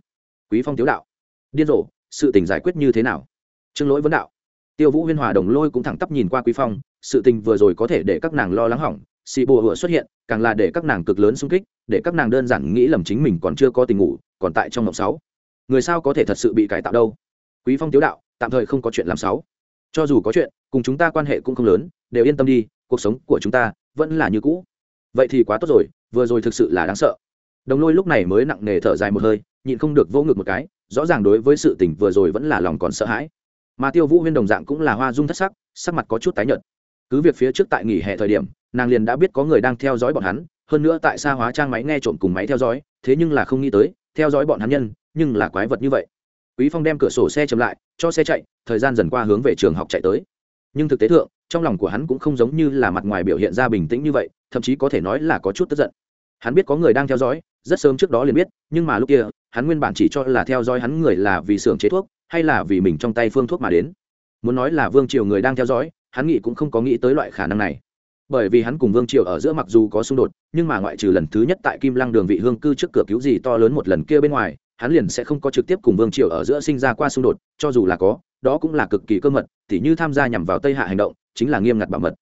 Quý phong tiếu đạo điên rồ, sự tình giải quyết như thế nào? Trương lỗi vấn đạo. Tiêu vũ huyên hòa đồng lôi cũng thẳng tắp nhìn qua quý phong, sự tình vừa rồi có thể để các nàng lo lắng hỏng, xì bùa hựa xuất hiện, càng là để các nàng cực lớn xung kích, để các nàng đơn giản nghĩ lầm chính mình còn chưa có tình ngủ, còn tại trong ngọc sáu. Người sao có thể thật sự bị cải tạo đâu? Quý phong tiếu đạo, tạm thời không có chuyện làm sáu. Cho dù có chuyện, cùng chúng ta quan hệ cũng không lớn, đều yên tâm đi, cuộc sống của chúng ta vẫn là như cũ. Vậy thì quá tốt rồi, vừa rồi thực sự là đáng sợ. Đồng lôi lúc này mới nặng nề thở dài một hơi, nhịn không được vô ngực một cái rõ ràng đối với sự tình vừa rồi vẫn là lòng còn sợ hãi. Mà tiêu vũ huyên đồng dạng cũng là hoa dung thất sắc sắc mặt có chút tái nhợt. Cứ việc phía trước tại nghỉ hè thời điểm, nàng liền đã biết có người đang theo dõi bọn hắn, hơn nữa tại xa hóa trang máy nghe trộm cùng máy theo dõi, thế nhưng là không nghĩ tới, theo dõi bọn hắn nhân, nhưng là quái vật như vậy. Quý phong đem cửa sổ xe chậm lại, cho xe chạy, thời gian dần qua hướng về trường học chạy tới. Nhưng thực tế thượng, trong lòng của hắn cũng không giống như là mặt ngoài biểu hiện ra bình tĩnh như vậy, thậm chí có thể nói là có chút tức giận. Hắn biết có người đang theo dõi rất sớm trước đó liền biết, nhưng mà lúc kia, hắn nguyên bản chỉ cho là theo dõi hắn người là vì xưởng chế thuốc, hay là vì mình trong tay phương thuốc mà đến. Muốn nói là vương triều người đang theo dõi, hắn nghĩ cũng không có nghĩ tới loại khả năng này. Bởi vì hắn cùng vương triều ở giữa mặc dù có xung đột, nhưng mà ngoại trừ lần thứ nhất tại kim lăng đường vị hương cư trước cửa cứu gì to lớn một lần kia bên ngoài, hắn liền sẽ không có trực tiếp cùng vương triều ở giữa sinh ra qua xung đột, cho dù là có, đó cũng là cực kỳ cơ mật, tỉ như tham gia nhằm vào tây hạ hành động, chính là nghiêm ngặt bảo mật.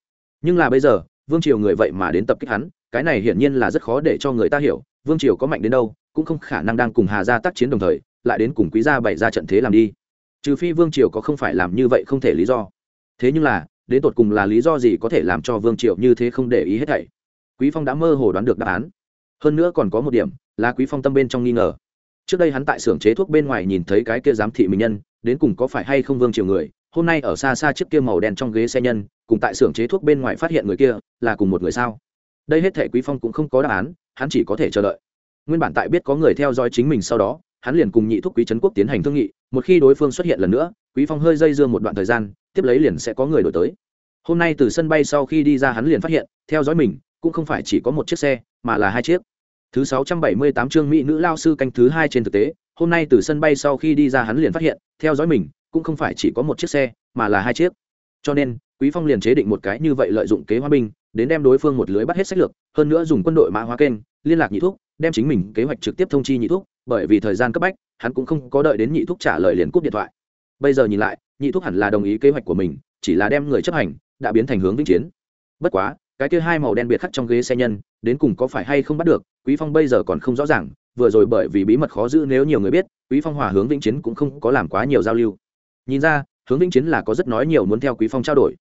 Nhưng là bây giờ, vương triều người vậy mà đến tập kích hắn cái này hiển nhiên là rất khó để cho người ta hiểu, vương triều có mạnh đến đâu, cũng không khả năng đang cùng hà gia tác chiến đồng thời, lại đến cùng quý gia bày ra trận thế làm đi. Trừ phi vương triều có không phải làm như vậy không thể lý do. Thế nhưng là, đến tột cùng là lý do gì có thể làm cho vương triều như thế không để ý hết thảy? Quý phong đã mơ hồ đoán được đáp án. Hơn nữa còn có một điểm là quý phong tâm bên trong nghi ngờ. Trước đây hắn tại xưởng chế thuốc bên ngoài nhìn thấy cái kia giám thị mình nhân, đến cùng có phải hay không vương triều người, hôm nay ở xa xa chiếc kia màu đen trong ghế xe nhân, cùng tại xưởng chế thuốc bên ngoài phát hiện người kia, là cùng một người sao? Đây hết thể quý phong cũng không có đáp án, hắn chỉ có thể chờ đợi. Nguyên bản tại biết có người theo dõi chính mình sau đó, hắn liền cùng nhị thúc quý trấn quốc tiến hành thương nghị, một khi đối phương xuất hiện lần nữa, quý phong hơi dây dưa một đoạn thời gian, tiếp lấy liền sẽ có người đổi tới. Hôm nay từ sân bay sau khi đi ra hắn liền phát hiện, theo dõi mình, cũng không phải chỉ có một chiếc xe, mà là hai chiếc. Thứ 678 chương mỹ nữ lao sư canh thứ hai trên thực tế, hôm nay từ sân bay sau khi đi ra hắn liền phát hiện, theo dõi mình, cũng không phải chỉ có một chiếc xe, mà là hai chiếc. Cho nên, quý phong liền chế định một cái như vậy lợi dụng kế hoa binh đến đem đối phương một lưới bắt hết sách lược, hơn nữa dùng quân đội mã hóa kênh, liên lạc nhị thuốc đem chính mình kế hoạch trực tiếp thông chi nhị thuốc bởi vì thời gian cấp bách, hắn cũng không có đợi đến nhị thuốc trả lời liền cúp điện thoại. Bây giờ nhìn lại, nhị thuốc hẳn là đồng ý kế hoạch của mình, chỉ là đem người chấp hành, đã biến thành hướng vĩnh chiến. Bất quá, cái kia hai màu đen biệt khắc trong ghế xe nhân, đến cùng có phải hay không bắt được, quý phong bây giờ còn không rõ ràng, vừa rồi bởi vì bí mật khó giữ nếu nhiều người biết, quý phong hòa hướng vĩnh chiến cũng không có làm quá nhiều giao lưu. Nhìn ra, hướng vĩnh chiến là có rất nói nhiều muốn theo quý phong trao đổi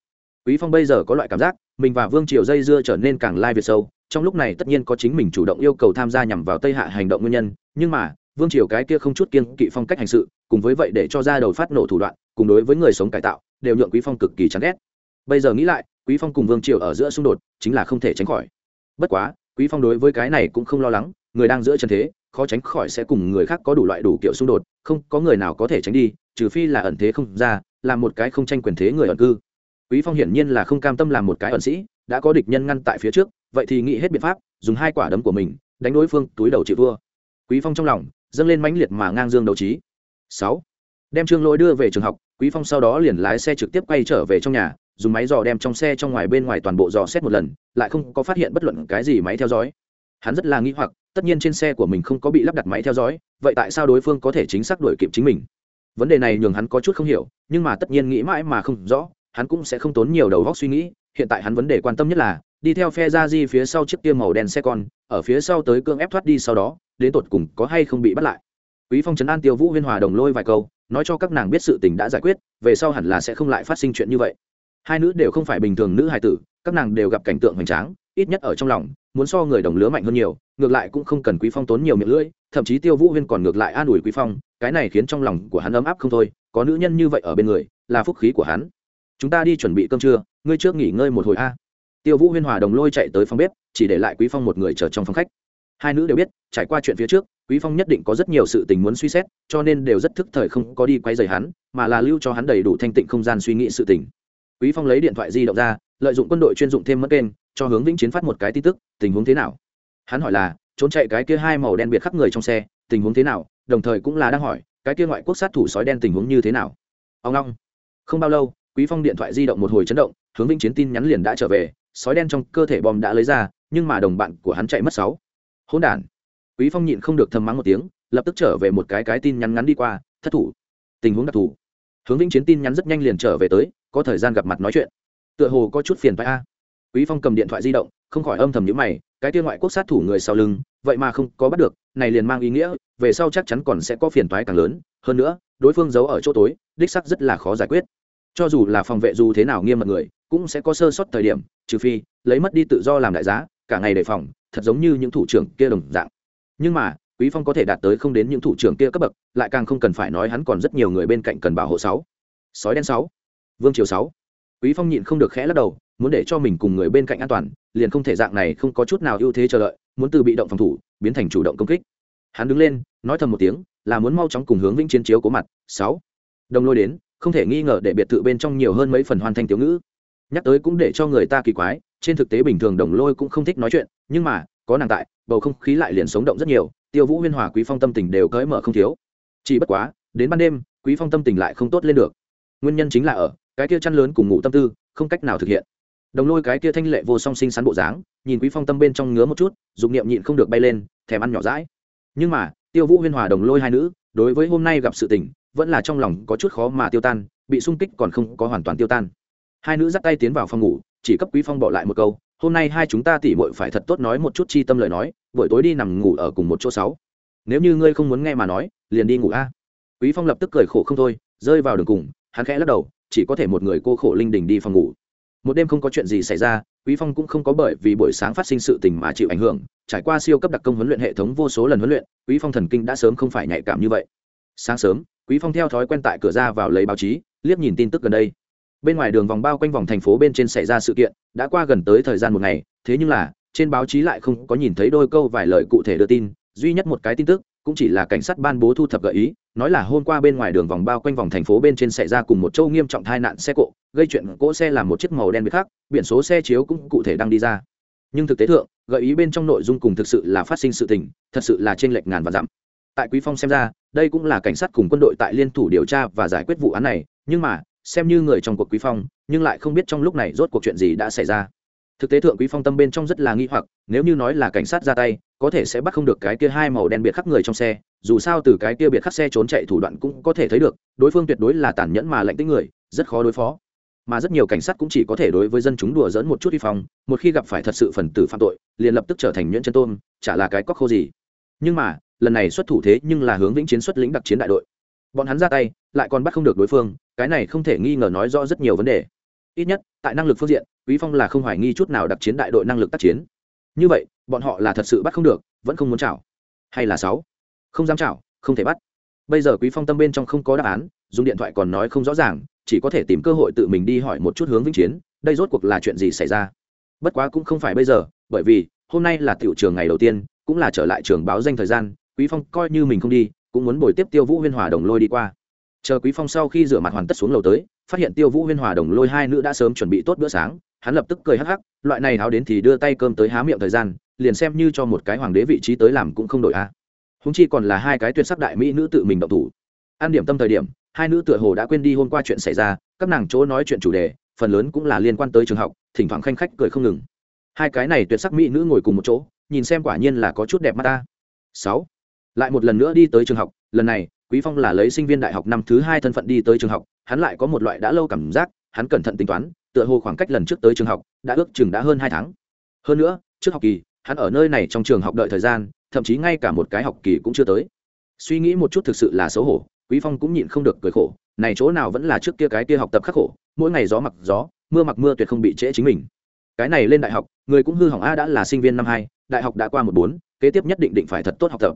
quý phong bây giờ có loại cảm giác, mình và vương triều dây dưa trở nên càng lai việt sâu, trong lúc này tất nhiên có chính mình chủ động yêu cầu tham gia nhằm vào tây hạ hành động nguyên nhân, nhưng mà, vương triều cái kia không chút kiên kỵ phong cách hành sự, cùng với vậy để cho ra đầu phát nổ thủ đoạn, cùng đối với người sống cải tạo, đều nhượng quý phong cực kỳ chán ghét. Bây giờ nghĩ lại, quý phong cùng vương triều ở giữa xung đột, chính là không thể tránh khỏi. Bất quá, quý phong đối với cái này cũng không lo lắng, người đang giữa chân thế, khó tránh khỏi sẽ cùng người khác có đủ loại đủ kiểu xung đột, không có người nào có thể tránh đi, trừ phi là ẩn thế không ra, là một cái không tranh quyền thế người ẩn cư quý phong hiển nhiên là không cam tâm làm một cái ẩn sĩ đã có địch nhân ngăn tại phía trước vậy thì nghĩ hết biện pháp dùng hai quả đấm của mình đánh đối phương túi đầu chịu vua quý phong trong lòng dâng lên mãnh liệt mà ngang dương đấu trí. Sáu, đem trương lỗi đưa về trường học quý phong sau đó liền lái xe trực tiếp quay trở về trong nhà dùng máy dò đem trong xe trong ngoài bên ngoài toàn bộ dò xét một lần lại không có phát hiện bất luận cái gì máy theo dõi. Hắn rất là nghi hoặc tất nhiên trên xe của mình không có bị lắp đặt máy theo dõi vậy tại sao đối phương có thể chính xác đuổi kịp chính mình? Vấn đề này nhường hắn có chút không hiểu nhưng mà tất nhiên nghĩ mãi mà không rõ hắn cũng sẽ không tốn nhiều đầu góc suy nghĩ, hiện tại hắn vấn đề quan tâm nhất là, đi theo phe ra di phía sau chiếc kia màu đen xe con, ở phía sau tới cương ép thoát đi sau đó, đến tột cùng có hay không bị bắt lại. Quý phong trấn an tiêu vũ huyên hòa đồng lôi vài câu, nói cho các nàng biết sự tình đã giải quyết, về sau hẳn là sẽ không lại phát sinh chuyện như vậy. Hai nữ đều không phải bình thường nữ hài tử, các nàng đều gặp cảnh tượng hoành tráng, ít nhất ở trong lòng, muốn so người đồng lứa mạnh hơn nhiều, ngược lại cũng không cần quý phong tốn nhiều miệng lưỡi, thậm chí tiêu vũ huyên còn ngược lại an ủi quý phong, cái này khiến trong lòng của hắn ấm áp không thôi, có nữ nhân như vậy ở bên người, là phúc khí của hắn chúng ta đi chuẩn bị cơm trưa, ngươi trước nghỉ ngơi một hồi a. Tiêu vũ huyên hòa đồng lôi chạy tới phòng bếp, chỉ để lại quý phong một người chờ trong phòng khách. Hai nữ đều biết, trải qua chuyện phía trước, quý phong nhất định có rất nhiều sự tình muốn suy xét, cho nên đều rất thức thời không có đi quay rời hắn, mà là lưu cho hắn đầy đủ thanh tịnh không gian suy nghĩ sự tình. Quý phong lấy điện thoại di động ra, lợi dụng quân đội chuyên dụng thêm mất kênh cho hướng vĩnh chiến phát một cái tin tức, tình huống thế nào? Hắn hỏi là, trốn chạy cái kia hai màu đen biệt khắp người trong xe, tình huống thế nào? Đồng thời cũng là đang hỏi, cái kia ngoại quốc sát thủ sói đen tình huống như thế nào? Ông long, không bao lâu quý phong điện thoại di động một hồi chấn động, hướng vĩnh chiến tin nhắn liền đã trở về, sói đen trong cơ thể bom đã lấy ra, nhưng mà đồng bạn của hắn chạy mất sáu. Hỗn đản. Quý phong nhịn không được thầm mắng một tiếng, lập tức trở về một cái cái tin nhắn ngắn đi qua, thất thủ. Tình huống đặc thù. Hướng vĩnh chiến tin nhắn rất nhanh liền trở về tới, có thời gian gặp mặt nói chuyện. Tựa hồ có chút phiền phải a. Quý phong cầm điện thoại di động, không khỏi âm thầm nhíu mày, cái kia ngoại quốc sát thủ người sau lưng, vậy mà không có bắt được, này liền mang ý nghĩa, về sau chắc chắn còn sẽ có phiền toái càng lớn. Hơn nữa, đối phương giấu ở chỗ tối, đích sắc rất là khó giải quyết cho dù là phòng vệ dù thế nào nghiêm mật người, cũng sẽ có sơ suất thời điểm, trừ phi lấy mất đi tự do làm đại giá, cả ngày đề phòng, thật giống như những thủ trưởng kia đồng dạng. Nhưng mà, quý phong có thể đạt tới không đến những thủ trưởng kia cấp bậc, lại càng không cần phải nói hắn còn rất nhiều người bên cạnh cần bảo hộ sáu. Sói đen sáu. Vương triều sáu. Quý phong nhịn không được khẽ lắc đầu, muốn để cho mình cùng người bên cạnh an toàn, liền không thể dạng này không có chút nào ưu thế chờ đợi, muốn từ bị động phòng thủ, biến thành chủ động công kích. Hắn đứng lên, nói thầm một tiếng, là muốn mau chóng cùng hướng vĩnh chiến chiếu cố mặt, sáu. Đồng lôi đến không thể nghi ngờ để biệt thự bên trong nhiều hơn mấy phần hoàn thành tiểu ngữ. Nhắc tới cũng để cho người ta kỳ quái, trên thực tế bình thường đồng lôi cũng không thích nói chuyện, nhưng mà, có nàng tại, bầu không khí lại liền sống động rất nhiều, tiêu vũ huyên hòa, quý phong tâm tình đều cởi mở không thiếu. Chỉ bất quá, đến ban đêm, quý phong tâm tình lại không tốt lên được. Nguyên nhân chính là ở, cái kia chăn lớn cùng ngủ tâm tư, không cách nào thực hiện. Đồng lôi cái kia thanh lệ vô song sinh sắn bộ dáng, nhìn quý phong tâm bên trong ngứa một chút, dục niệm nhịn không được bay lên, thèm ăn nhỏ rãi nhưng mà, tiêu vũ huyên hòa đồng lôi hai nữ, đối với hôm nay gặp sự tình vẫn là trong lòng có chút khó mà tiêu tan, bị sung kích còn không có hoàn toàn tiêu tan. Hai nữ dắt tay tiến vào phòng ngủ, chỉ cấp quý phong bỏ lại một câu, hôm nay hai chúng ta tỉ muội phải thật tốt nói một chút chi tâm lời nói, buổi tối đi nằm ngủ ở cùng một chỗ sáu. Nếu như ngươi không muốn nghe mà nói, liền đi ngủ a. Quý phong lập tức cười khổ không thôi, rơi vào đường cùng, hắn khẽ lắc đầu, chỉ có thể một người cô khổ linh đình đi phòng ngủ. Một đêm không có chuyện gì xảy ra, quý phong cũng không có bởi vì buổi sáng phát sinh sự tình mà chịu ảnh hưởng, trải qua siêu cấp đặc công huấn luyện hệ thống vô số lần huấn luyện, quý phong thần kinh đã sớm không phải nhạy cảm như vậy. Sáng sớm quý phong theo thói quen tại cửa ra vào lấy báo chí, liếc nhìn tin tức gần đây. Bên ngoài đường vòng bao quanh vòng thành phố bên trên xảy ra sự kiện, đã qua gần tới thời gian một ngày, thế nhưng là, trên báo chí lại không có nhìn thấy đôi câu vài lời cụ thể đưa tin, duy nhất một cái tin tức, cũng chỉ là cảnh sát ban bố thu thập gợi ý, nói là hôm qua bên ngoài đường vòng bao quanh vòng thành phố bên trên xảy ra cùng một châu nghiêm trọng tai nạn xe cộ, gây chuyện cỗ xe là một chiếc màu đen biệt khác biển số xe chiếu cũng cụ thể đang đi ra. Nhưng thực tế thượng, gợi ý bên trong nội dung cùng thực sự là phát sinh sự tình, thật sự là trên lệch ngàn và dặm tại quý phong xem ra, đây cũng là cảnh sát cùng quân đội tại liên thủ điều tra và giải quyết vụ án này, nhưng mà, xem như người trong cuộc quý phong, nhưng lại không biết trong lúc này rốt cuộc chuyện gì đã xảy ra. Thực tế thượng quý phong tâm bên trong rất là nghi hoặc, nếu như nói là cảnh sát ra tay, có thể sẽ bắt không được cái kia hai màu đen biệt khắc người trong xe, dù sao từ cái kia biệt khắc xe trốn chạy thủ đoạn cũng có thể thấy được, đối phương tuyệt đối là tàn nhẫn mà lạnh tính người, rất khó đối phó. Mà rất nhiều cảnh sát cũng chỉ có thể đối với dân chúng đùa dỡn một chút vi phong, một khi gặp phải thật sự phần tử phạm tội, liền lập tức trở thành nhuyễn chân tôm, chả là cái cóc khô gì. Nhưng mà lần này xuất thủ thế nhưng là hướng vĩnh chiến xuất lĩnh đặc chiến đại đội. Bọn hắn ra tay, lại còn bắt không được đối phương, cái này không thể nghi ngờ nói rõ rất nhiều vấn đề. Ít nhất, tại năng lực phương diện, quý phong là không hoài nghi chút nào đặc chiến đại đội năng lực tác chiến. Như vậy, bọn họ là thật sự bắt không được, vẫn không muốn chảo. Hay là sáu? Không dám chảo, không thể bắt. Bây giờ quý phong tâm bên trong không có đáp án, dùng điện thoại còn nói không rõ ràng, chỉ có thể tìm cơ hội tự mình đi hỏi một chút hướng vĩnh chiến, đây rốt cuộc là chuyện gì xảy ra? Bất quá cũng không phải bây giờ, bởi vì hôm nay là tiểu trường ngày đầu tiên, cũng là trở lại trường báo danh thời gian quý phong coi như mình không đi, cũng muốn bồi tiếp tiêu vũ huyên hòa đồng lôi đi qua. Chờ quý phong sau khi rửa mặt hoàn tất xuống lầu tới, phát hiện tiêu vũ huyên hòa đồng lôi hai nữ đã sớm chuẩn bị tốt bữa sáng, hắn lập tức cười hắc hắc, loại này háo đến thì đưa tay cơm tới há miệng thời gian, liền xem như cho một cái hoàng đế vị trí tới làm cũng không đổi a. À. húng chi còn là hai cái tuyệt sắc đại mỹ nữ tự mình động thủ. An điểm tâm thời điểm, hai nữ tựa hồ đã quên đi hôm qua chuyện xảy ra, các nàng chỗ nói chuyện chủ đề, phần lớn cũng là liên quan tới trường học, thỉnh thoảng khanh khách cười không ngừng. Hai cái này tuyệt sắc mỹ nữ ngồi cùng một chỗ, nhìn xem quả nhiên là có chút đẹp mắt ta. Sáu lại một lần nữa đi tới trường học, lần này, quý phong là lấy sinh viên đại học năm thứ hai thân phận đi tới trường học, hắn lại có một loại đã lâu cảm giác, hắn cẩn thận tính toán, tựa hồ khoảng cách lần trước tới trường học, đã ước chừng đã hơn hai tháng. Hơn nữa, trước học kỳ, hắn ở nơi này trong trường học đợi thời gian, thậm chí ngay cả một cái học kỳ cũng chưa tới. Suy nghĩ một chút thực sự là xấu hổ, quý phong cũng nhịn không được cười khổ, này chỗ nào vẫn là trước kia cái kia học tập khắc khổ, mỗi ngày gió mặc gió, mưa mặc mưa tuyệt không bị trễ chính mình. Cái này lên đại học, người cũng hư hỏng a đã là sinh viên năm hai, đại học đã qua một bốn, kế tiếp nhất định định phải thật tốt học tập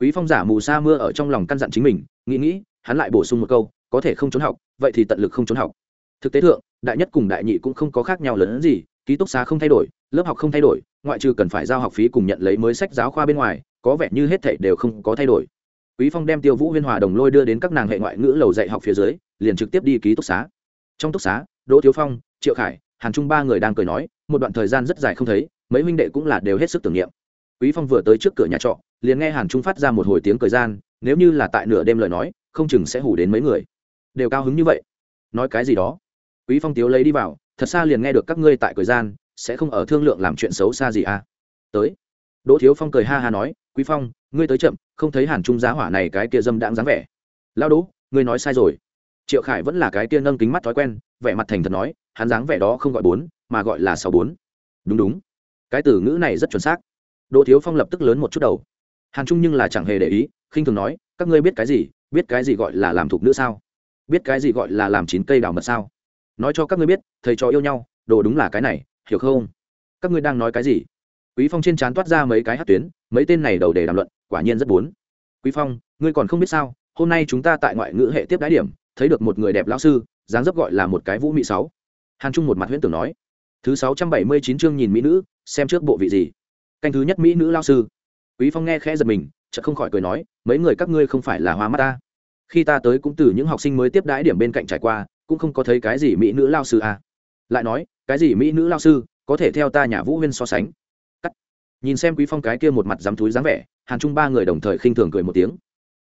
quý phong giả mù sa mưa ở trong lòng căn dặn chính mình, nghĩ nghĩ, hắn lại bổ sung một câu, có thể không trốn học, vậy thì tận lực không trốn học. Thực tế thượng, đại nhất cùng đại nhị cũng không có khác nhau lớn hơn gì, ký túc xá không thay đổi, lớp học không thay đổi, ngoại trừ cần phải giao học phí cùng nhận lấy mới sách giáo khoa bên ngoài, có vẻ như hết thảy đều không có thay đổi. Quý phong đem tiêu vũ huyên hòa đồng lôi đưa đến các nàng hệ ngoại ngữ lầu dạy học phía dưới, liền trực tiếp đi ký túc xá. Trong túc xá, đỗ thiếu phong, triệu khải, hàn trung ba người đang cười nói, một đoạn thời gian rất dài không thấy, mấy huynh đệ cũng là đều hết sức tưởng niệm. Quý phong vừa tới trước cửa nhà trọ liền nghe hàn trung phát ra một hồi tiếng cười gian, nếu như là tại nửa đêm lời nói, không chừng sẽ hủ đến mấy người. Đều cao hứng như vậy. Nói cái gì đó? Quý phong tiếu lấy đi vào, thật xa liền nghe được các ngươi tại cười gian, sẽ không ở thương lượng làm chuyện xấu xa gì à? Tới. Đỗ thiếu phong cười ha ha nói, quý phong, ngươi tới chậm, không thấy hàn trung giá hỏa này cái kia dâm đãng dáng vẻ. Lao đỗ, ngươi nói sai rồi. Triệu khải vẫn là cái kia nâng kính mắt thói quen, vẻ mặt thành thật nói, hắn dáng vẻ đó không gọi bốn, mà gọi là sáu bốn. Đúng đúng. Cái từ ngữ này rất chuẩn xác. Đỗ thiếu phong lập tức lớn một chút đầu hàn trung nhưng là chẳng hề để ý, khinh thường nói, các ngươi biết cái gì? Biết cái gì gọi là làm thục nữ sao? Biết cái gì gọi là làm chín cây đào mật sao? Nói cho các ngươi biết, thầy trò yêu nhau, đồ đúng là cái này, hiểu không? Các ngươi đang nói cái gì? Quý phong trên trán toát ra mấy cái hát tuyến, mấy tên này đầu để đàm luận, quả nhiên rất bốn quý phong, ngươi còn không biết sao, hôm nay chúng ta tại ngoại ngữ hệ tiếp đái điểm, thấy được một người đẹp lão sư, dáng dấp gọi là một cái vũ mỹ sáu. Hàn trung một mặt huyễn tưởng nói. Thứ sáu trăm bảy mươi chín chương nhìn mỹ nữ, xem trước bộ vị gì. Canh thứ nhất mỹ nữ lao sư quý phong nghe khẽ giật mình, chợt không khỏi cười nói, mấy người các ngươi không phải là hoa mắt ta? Khi ta tới cũng từ những học sinh mới tiếp đái điểm bên cạnh trải qua, cũng không có thấy cái gì mỹ nữ lao sư à. lại nói, cái gì mỹ nữ lao sư, có thể theo ta nhà vũ huyên so sánh. Cắt. Nhìn xem quý phong cái kia một mặt dám túi dáng vẻ, hàn trung ba người đồng thời khinh thường cười một tiếng.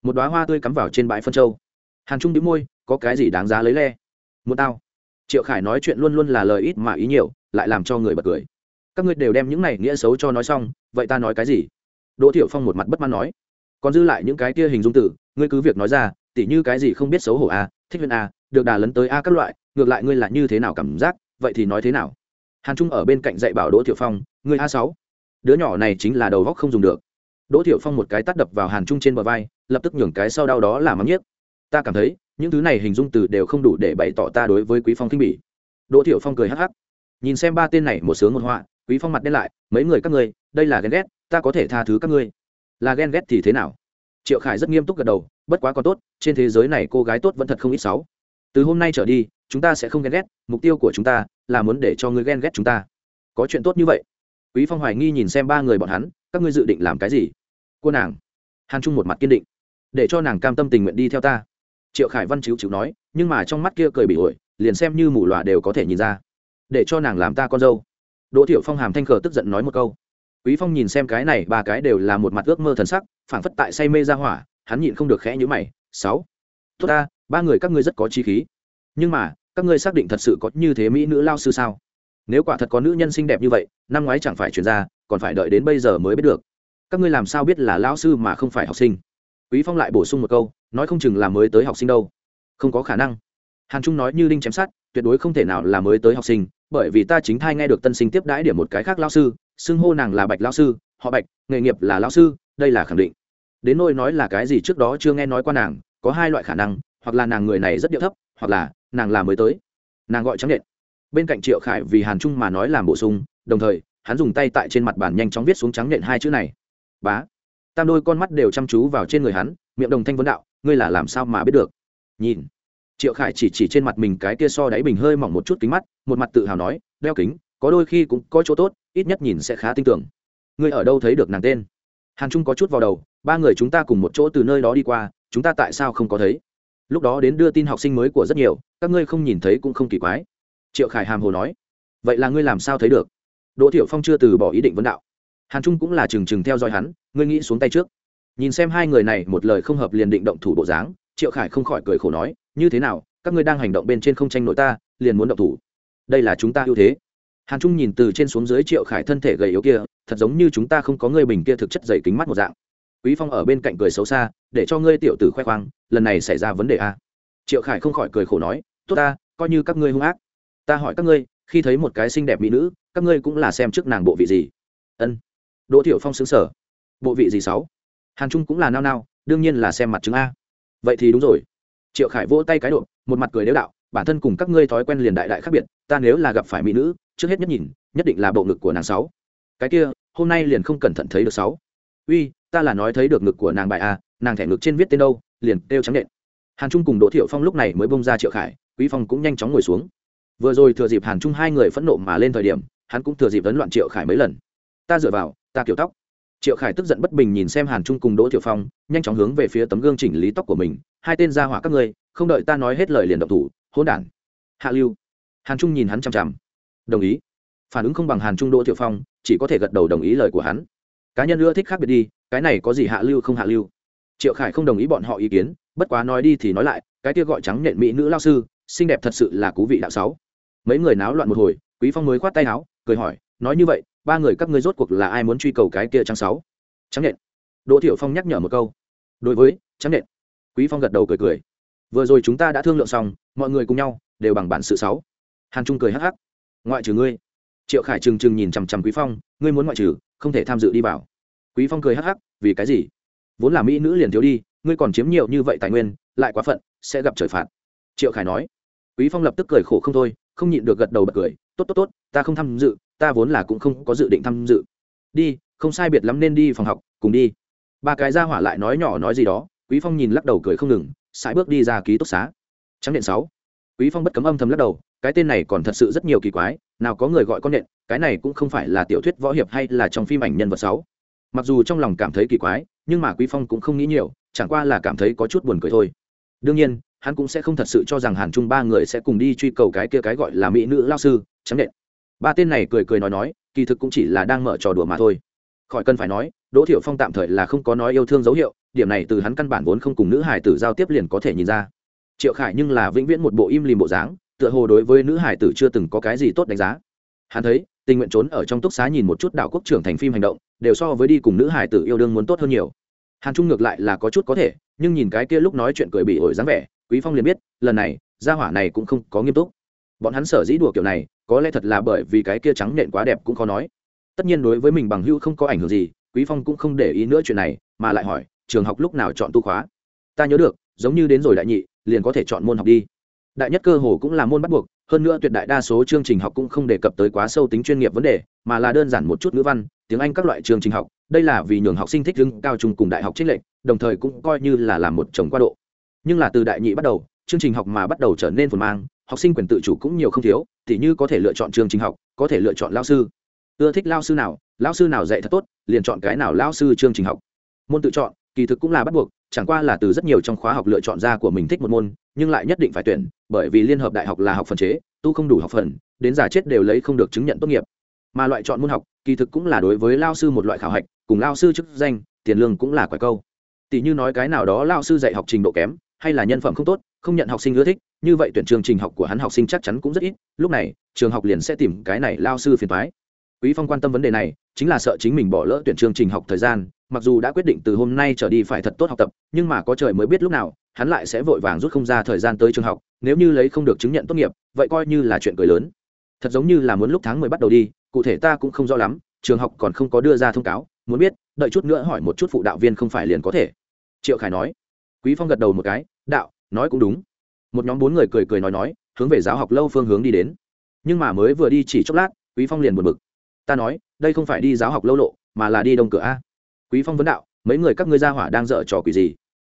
Một đóa hoa tươi cắm vào trên bãi phân châu. Hàn trung đĩu môi, có cái gì đáng giá lấy le? Một tao. Triệu khải nói chuyện luôn luôn là lời ít mà ý nhiều, lại làm cho người bật cười. Các ngươi đều đem những này nghĩa xấu cho nói xong, vậy ta nói cái gì? Đỗ thiệu phong một mặt bất mãn nói, còn dư lại những cái kia hình dung tử ngươi cứ việc nói ra, tỉ như cái gì không biết xấu hổ a, thích huyền a, được đà lấn tới a các loại, ngược lại ngươi là như thế nào cảm giác, vậy thì nói thế nào? Hàn trung ở bên cạnh dạy bảo đỗ thiệu phong, ngươi a sáu, đứa nhỏ này chính là đầu góc không dùng được. Đỗ thiệu phong một cái tắt đập vào hàn trung trên bờ vai, lập tức nhường cái sau đau đó là mắng nhiếc. Ta cảm thấy, những thứ này hình dung từ đều không đủ để bày tỏ ta đối với quý phong kinh bỉ. Đỗ thiệu phong cười hắc hắc, nhìn xem ba tên này một sướng một họa, quý phong mặt đen lại, mấy người các ngươi, đây là ghen ghét ta có thể tha thứ các ngươi. Là ghen ghét thì thế nào? Triệu khải rất nghiêm túc gật đầu, bất quá còn tốt, trên thế giới này cô gái tốt vẫn thật không ít sáu. Từ hôm nay trở đi, chúng ta sẽ không ghen ghét, mục tiêu của chúng ta là muốn để cho ngươi ghen ghét chúng ta. Có chuyện tốt như vậy. Quý phong hoài nghi nhìn xem ba người bọn hắn, các ngươi dự định làm cái gì? Cô nàng. Hàn trung một mặt kiên định. Để cho nàng cam tâm tình nguyện đi theo ta. Triệu khải văn chịu chịu nói, nhưng mà trong mắt kia cười bị ổi, liền xem như mù lòa đều có thể nhìn ra. Để cho nàng làm ta con dâu. Đỗ thiệu phong hàm thanh khờ tức giận nói một câu quý phong nhìn xem cái này, ba cái đều là một mặt ước mơ thần sắc, phảng phất tại say mê ra hỏa, hắn nhịn không được khẽ nhíu mày, sáu, tốt ta, ba người các ngươi rất có trí khí. Nhưng mà, các ngươi xác định thật sự có như thế mỹ nữ lao sư sao? Nếu quả thật có nữ nhân xinh đẹp như vậy, năm ngoái chẳng phải chuyển ra, còn phải đợi đến bây giờ mới biết được. Các ngươi làm sao biết là lao sư mà không phải học sinh? Quý phong lại bổ sung một câu, nói không chừng là mới tới học sinh đâu. Không có khả năng. Hàn trung nói như đinh chém sát tuyệt đối không thể nào là mới tới học sinh, bởi vì ta chính thai nghe được tân sinh tiếp đãi điểm một cái khác lao sư xưng hô nàng là bạch lao sư, họ bạch, nghề nghiệp là lao sư, đây là khẳng định. Đến nôi nói là cái gì trước đó chưa nghe nói qua nàng, có hai loại khả năng, hoặc là nàng người này rất điệu thấp, hoặc là nàng là mới tới. Nàng gọi trắng nện. Bên cạnh triệu khải vì hàn trung mà nói làm bổ sung, đồng thời, hắn dùng tay tại trên mặt bàn nhanh chóng viết xuống trắng nện hai chữ này. Bá. Tam đôi con mắt đều chăm chú vào trên người hắn, miệng đồng thanh vấn đạo, ngươi là làm sao mà biết được? Nhìn. Triệu khải chỉ chỉ trên mặt mình cái kia so đáy bình hơi mỏng một chút kính mắt, một mặt tự hào nói, đeo kính, có đôi khi cũng có chỗ tốt ít nhất nhìn sẽ khá tin tưởng. Ngươi ở đâu thấy được nàng tên? Hàn trung có chút vào đầu, ba người chúng ta cùng một chỗ từ nơi đó đi qua, chúng ta tại sao không có thấy? Lúc đó đến đưa tin học sinh mới của rất nhiều, các ngươi không nhìn thấy cũng không kỳ quái. Triệu khải hàm hồ nói, vậy là ngươi làm sao thấy được? Đỗ Tiểu phong chưa từ bỏ ý định vấn đạo. Hàn trung cũng là trừng trừng theo dõi hắn, ngươi nghĩ xuống tay trước. Nhìn xem hai người này một lời không hợp liền định động thủ bộ dáng, triệu khải không khỏi cười khổ nói, như thế nào, các ngươi đang hành động bên trên không tranh nội ta, liền muốn động thủ. Đây là chúng ta ưu thế hàn trung nhìn từ trên xuống dưới triệu khải thân thể gầy yếu kia, thật giống như chúng ta không có người bình kia thực chất dày kính mắt một dạng. Quý phong ở bên cạnh cười xấu xa, để cho ngươi tiểu tử khoe khoang, lần này xảy ra vấn đề a. Triệu khải không khỏi cười khổ nói, tốt ta, coi như các ngươi hung ác. Ta hỏi các ngươi, khi thấy một cái xinh đẹp mỹ nữ, các ngươi cũng là xem trước nàng bộ vị gì? Ân. Đỗ Tiểu phong xứng sở bộ vị gì sáu? Hàn trung cũng là nao nao, đương nhiên là xem mặt chứng a. Vậy thì đúng rồi. Triệu khải vỗ tay cái độ một mặt cười đếu đạo bản thân cùng các ngươi thói quen liền đại đại khác biệt, ta nếu là gặp phải mỹ nữ, trước hết nhất nhìn, nhất định là bộ ngực của nàng sáu. Cái kia, hôm nay liền không cẩn thận thấy được sáu. Uy, ta là nói thấy được ngực của nàng bài a nàng thẻ ngực trên viết tên đâu, liền kêu trắng nện. Hàn trung cùng đỗ thiệu phong lúc này mới bông ra triệu khải, quý phong cũng nhanh chóng ngồi xuống. Vừa rồi thừa dịp hàn trung hai người phẫn nộ mà lên thời điểm, hắn cũng thừa dịp vấn loạn triệu khải mấy lần. Ta dựa vào, ta kiểu tóc. Triệu khải tức giận bất bình nhìn xem hàn trung cùng đỗ thiệu phong, nhanh chóng hướng về phía tấm gương chỉnh lý tóc của mình. Hai tên ra hỏa các ngươi, không đợi ta nói hết lời liền động thủ hỗn đản. Hạ lưu. Hàn trung nhìn hắn chằm chằm. Đồng ý. Phản ứng không bằng hàn trung đỗ thiệu phong, chỉ có thể gật đầu đồng ý lời của hắn. Cá nhân ưa thích khác biệt đi, cái này có gì hạ lưu không hạ lưu? Triệu khải không đồng ý bọn họ ý kiến, bất quá nói đi thì nói lại, cái kia gọi trắng nhện mỹ nữ lao sư, xinh đẹp thật sự là cú vị đạo sáu. Mấy người náo loạn một hồi, quý phong mới khoát tay áo, cười hỏi, nói như vậy, ba người các ngươi rốt cuộc là ai muốn truy cầu cái kia trắng sáu? Trắng nhện. Đỗ thiệu phong nhắc nhở một câu. Đối với, trắng nhện. Quý phong gật đầu cười cười vừa rồi chúng ta đã thương lượng xong, mọi người cùng nhau, đều bằng bản sự sáu. Hàn trung cười hắc hắc. Ngoại trừ ngươi. Triệu khải trừng trừng nhìn chằm chằm quý phong, ngươi muốn ngoại trừ, không thể tham dự đi vào. Quý phong cười hắc hắc, vì cái gì? Vốn là mỹ nữ liền thiếu đi, ngươi còn chiếm nhiều như vậy tài nguyên, lại quá phận, sẽ gặp trời phạt. Triệu khải nói. Quý phong lập tức cười khổ không thôi, không nhịn được gật đầu bật cười. Tốt tốt tốt, ta không tham dự, ta vốn là cũng không có dự định tham dự. Đi, không sai biệt lắm nên đi phòng học, cùng đi. Ba cái ra hỏa lại nói nhỏ nói gì đó, quý phong nhìn lắc đầu cười không ngừng sải bước đi ra ký túc xá. Trắng điện sáu. Quý phong bất cấm âm thầm lắc đầu, cái tên này còn thật sự rất nhiều kỳ quái, nào có người gọi con nện, cái này cũng không phải là tiểu thuyết võ hiệp hay là trong phim ảnh nhân vật sáu. Mặc dù trong lòng cảm thấy kỳ quái, nhưng mà quý phong cũng không nghĩ nhiều, chẳng qua là cảm thấy có chút buồn cười thôi. Đương nhiên, hắn cũng sẽ không thật sự cho rằng hàn trung ba người sẽ cùng đi truy cầu cái kia cái gọi là mỹ nữ lao sư chấm nện. Ba tên này cười cười nói nói, kỳ thực cũng chỉ là đang mở trò đùa mà thôi. Khỏi cần phải nói, đỗ thiểu phong tạm thời là không có nói yêu thương dấu hiệu điểm này từ hắn căn bản vốn không cùng nữ hải tử giao tiếp liền có thể nhìn ra. Triệu khải nhưng là vĩnh viễn một bộ im lìm bộ dáng, tựa hồ đối với nữ hải tử chưa từng có cái gì tốt đánh giá. Hắn thấy, tình nguyện trốn ở trong túc xá nhìn một chút đạo quốc trưởng thành phim hành động, đều so với đi cùng nữ hải tử yêu đương muốn tốt hơn nhiều. Hàn trung ngược lại là có chút có thể, nhưng nhìn cái kia lúc nói chuyện cười bị ổi dáng vẻ, quý phong liền biết, lần này, gia hỏa này cũng không có nghiêm túc. Bọn hắn sở dĩ đùa kiểu này, có lẽ thật là bởi vì cái kia trắng nện quá đẹp cũng khó nói. Tất nhiên đối với mình bằng hữu không có ảnh hưởng gì, quý phong cũng không để ý nữa chuyện này, mà lại hỏi trường học lúc nào chọn tu khóa. Ta nhớ được, giống như đến rồi đại nhị, liền có thể chọn môn học đi. Đại nhất cơ hồ cũng là môn bắt buộc, hơn nữa tuyệt đại đa số chương trình học cũng không đề cập tới quá sâu tính chuyên nghiệp vấn đề, mà là đơn giản một chút ngữ văn, tiếng anh các loại chương trình học. Đây là vì nhường học sinh thích ứng cao trung cùng đại học trích lệnh đồng thời cũng coi như là làm một chồng qua độ. Nhưng là từ đại nhị bắt đầu, chương trình học mà bắt đầu trở nên phồn mang, học sinh quyền tự chủ cũng nhiều không thiếu thì như có thể lựa chọn chương trình học, có thể lựa chọn lao sư. Ưa thích lao sư nào, lao sư nào dạy thật tốt, liền chọn cái nào lao sư chương trình học. Môn tự chọn kỳ thực cũng là bắt buộc, chẳng qua là từ rất nhiều trong khóa học lựa chọn ra của mình thích một môn, nhưng lại nhất định phải tuyển, bởi vì liên hợp đại học là học phần chế, tu không đủ học phần, đến giả chết đều lấy không được chứng nhận tốt nghiệp. Mà loại chọn môn học, kỳ thực cũng là đối với lao sư một loại khảo hạch, cùng lao sư chức danh, tiền lương cũng là quả câu. Tỷ như nói cái nào đó lao sư dạy học trình độ kém, hay là nhân phẩm không tốt, không nhận học sinh ưa thích, như vậy tuyển trường trình học của hắn học sinh chắc chắn cũng rất ít, lúc này, trường học liền sẽ tìm cái này lao sư phiền thoái quý phong quan tâm vấn đề này, chính là sợ chính mình bỏ lỡ tuyển trường trình học thời gian mặc dù đã quyết định từ hôm nay trở đi phải thật tốt học tập, nhưng mà có trời mới biết lúc nào, hắn lại sẽ vội vàng rút không ra thời gian tới trường học, nếu như lấy không được chứng nhận tốt nghiệp, vậy coi như là chuyện cười lớn. Thật giống như là muốn lúc tháng mười bắt đầu đi, cụ thể ta cũng không rõ lắm, trường học còn không có đưa ra thông cáo, muốn biết, đợi chút nữa hỏi một chút phụ đạo viên không phải liền có thể. Triệu khải nói. Quý phong gật đầu một cái, đạo, nói cũng đúng. Một nhóm bốn người cười cười nói nói, hướng về giáo học lâu phương hướng đi đến. Nhưng mà mới vừa đi chỉ chốc lát, quý phong liền buồn bực. Ta nói, đây không phải đi giáo học lâu lộ, mà là đi đông cửa a quý phong vấn đạo, mấy người các ngươi gia hỏa đang dở trò quỷ gì?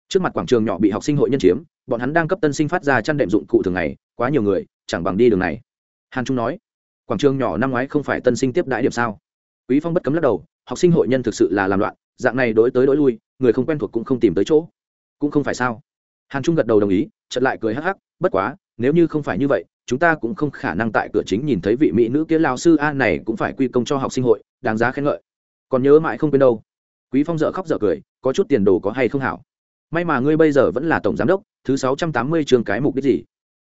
Trước mặt quảng trường nhỏ bị học sinh hội nhân chiếm, bọn hắn đang cấp tân sinh phát ra chăn đệm dụng cụ thường ngày, quá nhiều người, chẳng bằng đi đường này. Hàn trung nói, quảng trường nhỏ năm ngoái không phải tân sinh tiếp đại điểm sao? Quý phong bất cấm lắc đầu, học sinh hội nhân thực sự là làm loạn, dạng này đối tới đối lui, người không quen thuộc cũng không tìm tới chỗ. Cũng không phải sao? Hàn trung gật đầu đồng ý, chợt lại cười hắc hắc, bất quá, nếu như không phải như vậy, chúng ta cũng không khả năng tại cửa chính nhìn thấy vị mỹ nữ kia lao sư a này cũng phải quy công cho học sinh hội, đáng giá khen ngợi. Còn nhớ mãi không quên đâu quý phong dở khóc dở cười có chút tiền đồ có hay không hảo? May mà ngươi bây giờ vẫn là tổng giám đốc thứ sáu trăm tám mươi trường cái mục đích gì?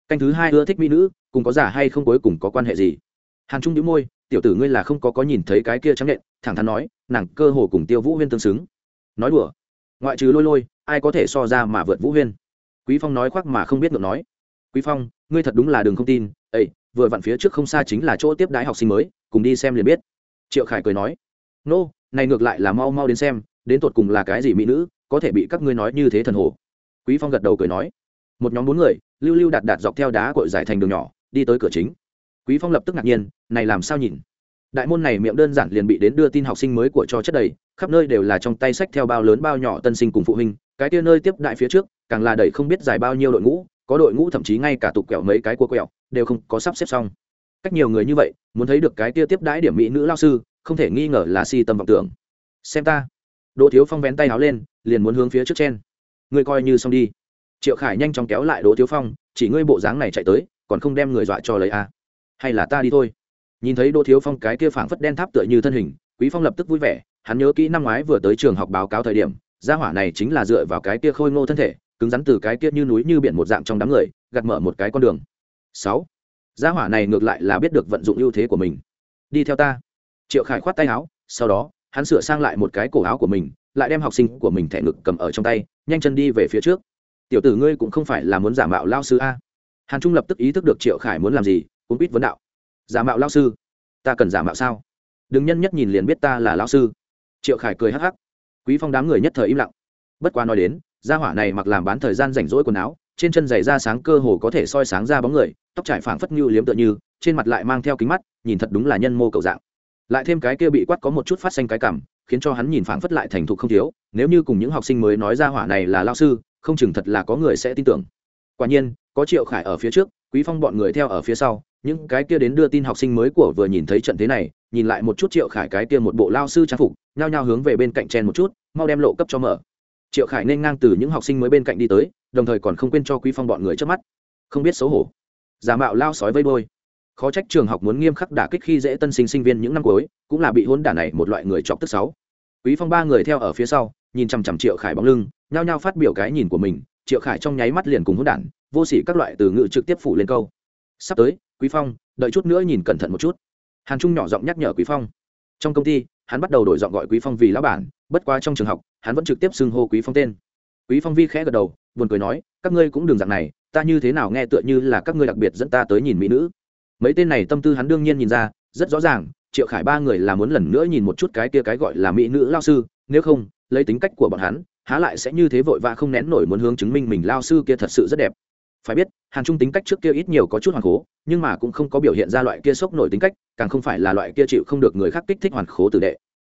Canh thứ hai ưa thích mỹ nữ cùng có giả hay không cuối cùng có quan hệ gì? Hàn trung đĩu môi tiểu tử ngươi là không có có nhìn thấy cái kia trắng nện thẳng thắn nói nàng cơ hồ cùng tiêu vũ huyên tương xứng. Nói đùa. Ngoại trừ lôi lôi ai có thể so ra mà vượt vũ huyên? Quý phong nói khoác mà không biết ngược nói. Quý phong ngươi thật đúng là đừng không tin Ấy, vừa vặn phía trước không xa chính là chỗ tiếp đái học sinh mới cùng đi xem liền biết. Triệu khải cười nói. Nô、no, này ngược lại là mau mau đến xem, đến tột cùng là cái gì mỹ nữ, có thể bị các ngươi nói như thế thần hồ. Quý phong gật đầu cười nói. Một nhóm bốn người, lưu lưu đạt đạt dọc theo đá cội giải thành đường nhỏ, đi tới cửa chính. Quý phong lập tức ngạc nhiên, này làm sao nhìn? Đại môn này miệng đơn giản liền bị đến đưa tin học sinh mới của cho chất đầy, khắp nơi đều là trong tay sách theo bao lớn bao nhỏ tân sinh cùng phụ huynh, cái kia nơi tiếp đại phía trước, càng là đầy không biết dài bao nhiêu đội ngũ, có đội ngũ thậm chí ngay cả tục quẹo mấy cái cua quẹo, đều không có sắp xếp xong. Cách nhiều người như vậy, muốn thấy được cái kia tiếp đãi điểm mỹ nữ lao sư không thể nghi ngờ là si tâm vọng tưởng. Xem ta. Đỗ thiếu phong vén tay áo lên, liền muốn hướng phía trước trên ngươi coi như xong đi. Triệu khải nhanh chóng kéo lại đỗ thiếu phong, chỉ ngươi bộ dáng này chạy tới, còn không đem người dọa cho lấy a à. hay là ta đi thôi. Nhìn thấy đỗ thiếu phong cái kia phảng phất đen tháp tựa như thân hình, quý phong lập tức vui vẻ, hắn nhớ kỹ năm ngoái vừa tới trường học báo cáo thời điểm, gia hỏa này chính là dựa vào cái kia khôi ngô thân thể, cứng rắn từ cái kia như núi như biển một dạng trong đám người, gạt mở một cái con đường. Sáu. Gia hỏa này ngược lại là biết được vận dụng ưu thế của mình. Đi theo ta triệu khải khoát tay áo, sau đó, hắn sửa sang lại một cái cổ áo của mình, lại đem học sinh của mình thẻ ngực cầm ở trong tay, nhanh chân đi về phía trước. Tiểu tử ngươi cũng không phải là muốn giả mạo lao sư a? Hàn trung lập tức ý thức được triệu khải muốn làm gì cũng biết vấn đạo. Giả mạo lao sư? Ta cần giả mạo sao? Đừng nhân nhất nhìn liền biết ta là lao sư. Triệu khải cười hắc hắc. Quý phong đám người nhất thời im lặng. Bất quá nói đến, gia hỏa này mặc làm bán thời gian rảnh rỗi quần áo, trên chân giày da sáng cơ hồ có thể soi sáng ra bóng người, tóc trải phảng phất như liếm tựa như, trên mặt lại mang theo kính mắt, nhìn thật đúng là nhân mô cầu dạng lại thêm cái kia bị quát có một chút phát xanh cái cảm, khiến cho hắn nhìn phảng phất lại thành thục không thiếu, nếu như cùng những học sinh mới nói ra hỏa này là lao sư, không chừng thật là có người sẽ tin tưởng. Quả nhiên, có triệu khải ở phía trước, quý phong bọn người theo ở phía sau, những cái kia đến đưa tin học sinh mới của vừa nhìn thấy trận thế này, nhìn lại một chút triệu khải cái kia một bộ lao sư trang phục, nhao nhao hướng về bên cạnh chen một chút, mau đem lộ cấp cho mở. Triệu khải nên ngang từ những học sinh mới bên cạnh đi tới, đồng thời còn không quên cho quý phong bọn người trước mắt. Không biết xấu hổ. Giả mạo lao sói vây bôi khó trách trường học muốn nghiêm khắc đả kích khi dễ tân sinh sinh viên những năm cuối, cũng là bị hôn đả này một loại người chọc tức sáu quý phong ba người theo ở phía sau, nhìn chằm chằm triệu khải bóng lưng, nhao nhao phát biểu cái nhìn của mình, triệu khải trong nháy mắt liền cùng hôn đản, vô sỉ các loại từ ngữ trực tiếp phủ lên câu. Sắp tới, quý phong, đợi chút nữa nhìn cẩn thận một chút. Hàn trung nhỏ giọng nhắc nhở quý phong. Trong công ty, hắn bắt đầu đổi giọng gọi quý phong vì lão bản, bất quá trong trường học, hắn vẫn trực tiếp xưng hô quý phong tên. Quý phong vi khẽ gật đầu, buồn cười nói, các ngươi cũng đừng dạng này, ta như thế nào nghe tựa như là các ngươi đặc biệt dẫn ta tới nhìn mỹ nữ mấy tên này tâm tư hắn đương nhiên nhìn ra, rất rõ ràng, triệu khải ba người là muốn lần nữa nhìn một chút cái kia cái gọi là mỹ nữ lao sư, nếu không, lấy tính cách của bọn hắn, há lại sẽ như thế vội vã không nén nổi muốn hướng chứng minh mình lao sư kia thật sự rất đẹp. Phải biết, hàn trung tính cách trước kia ít nhiều có chút hoàn khố nhưng mà cũng không có biểu hiện ra loại kia sốc nổi tính cách, càng không phải là loại kia chịu không được người khác kích thích hoàn khố tử đệ.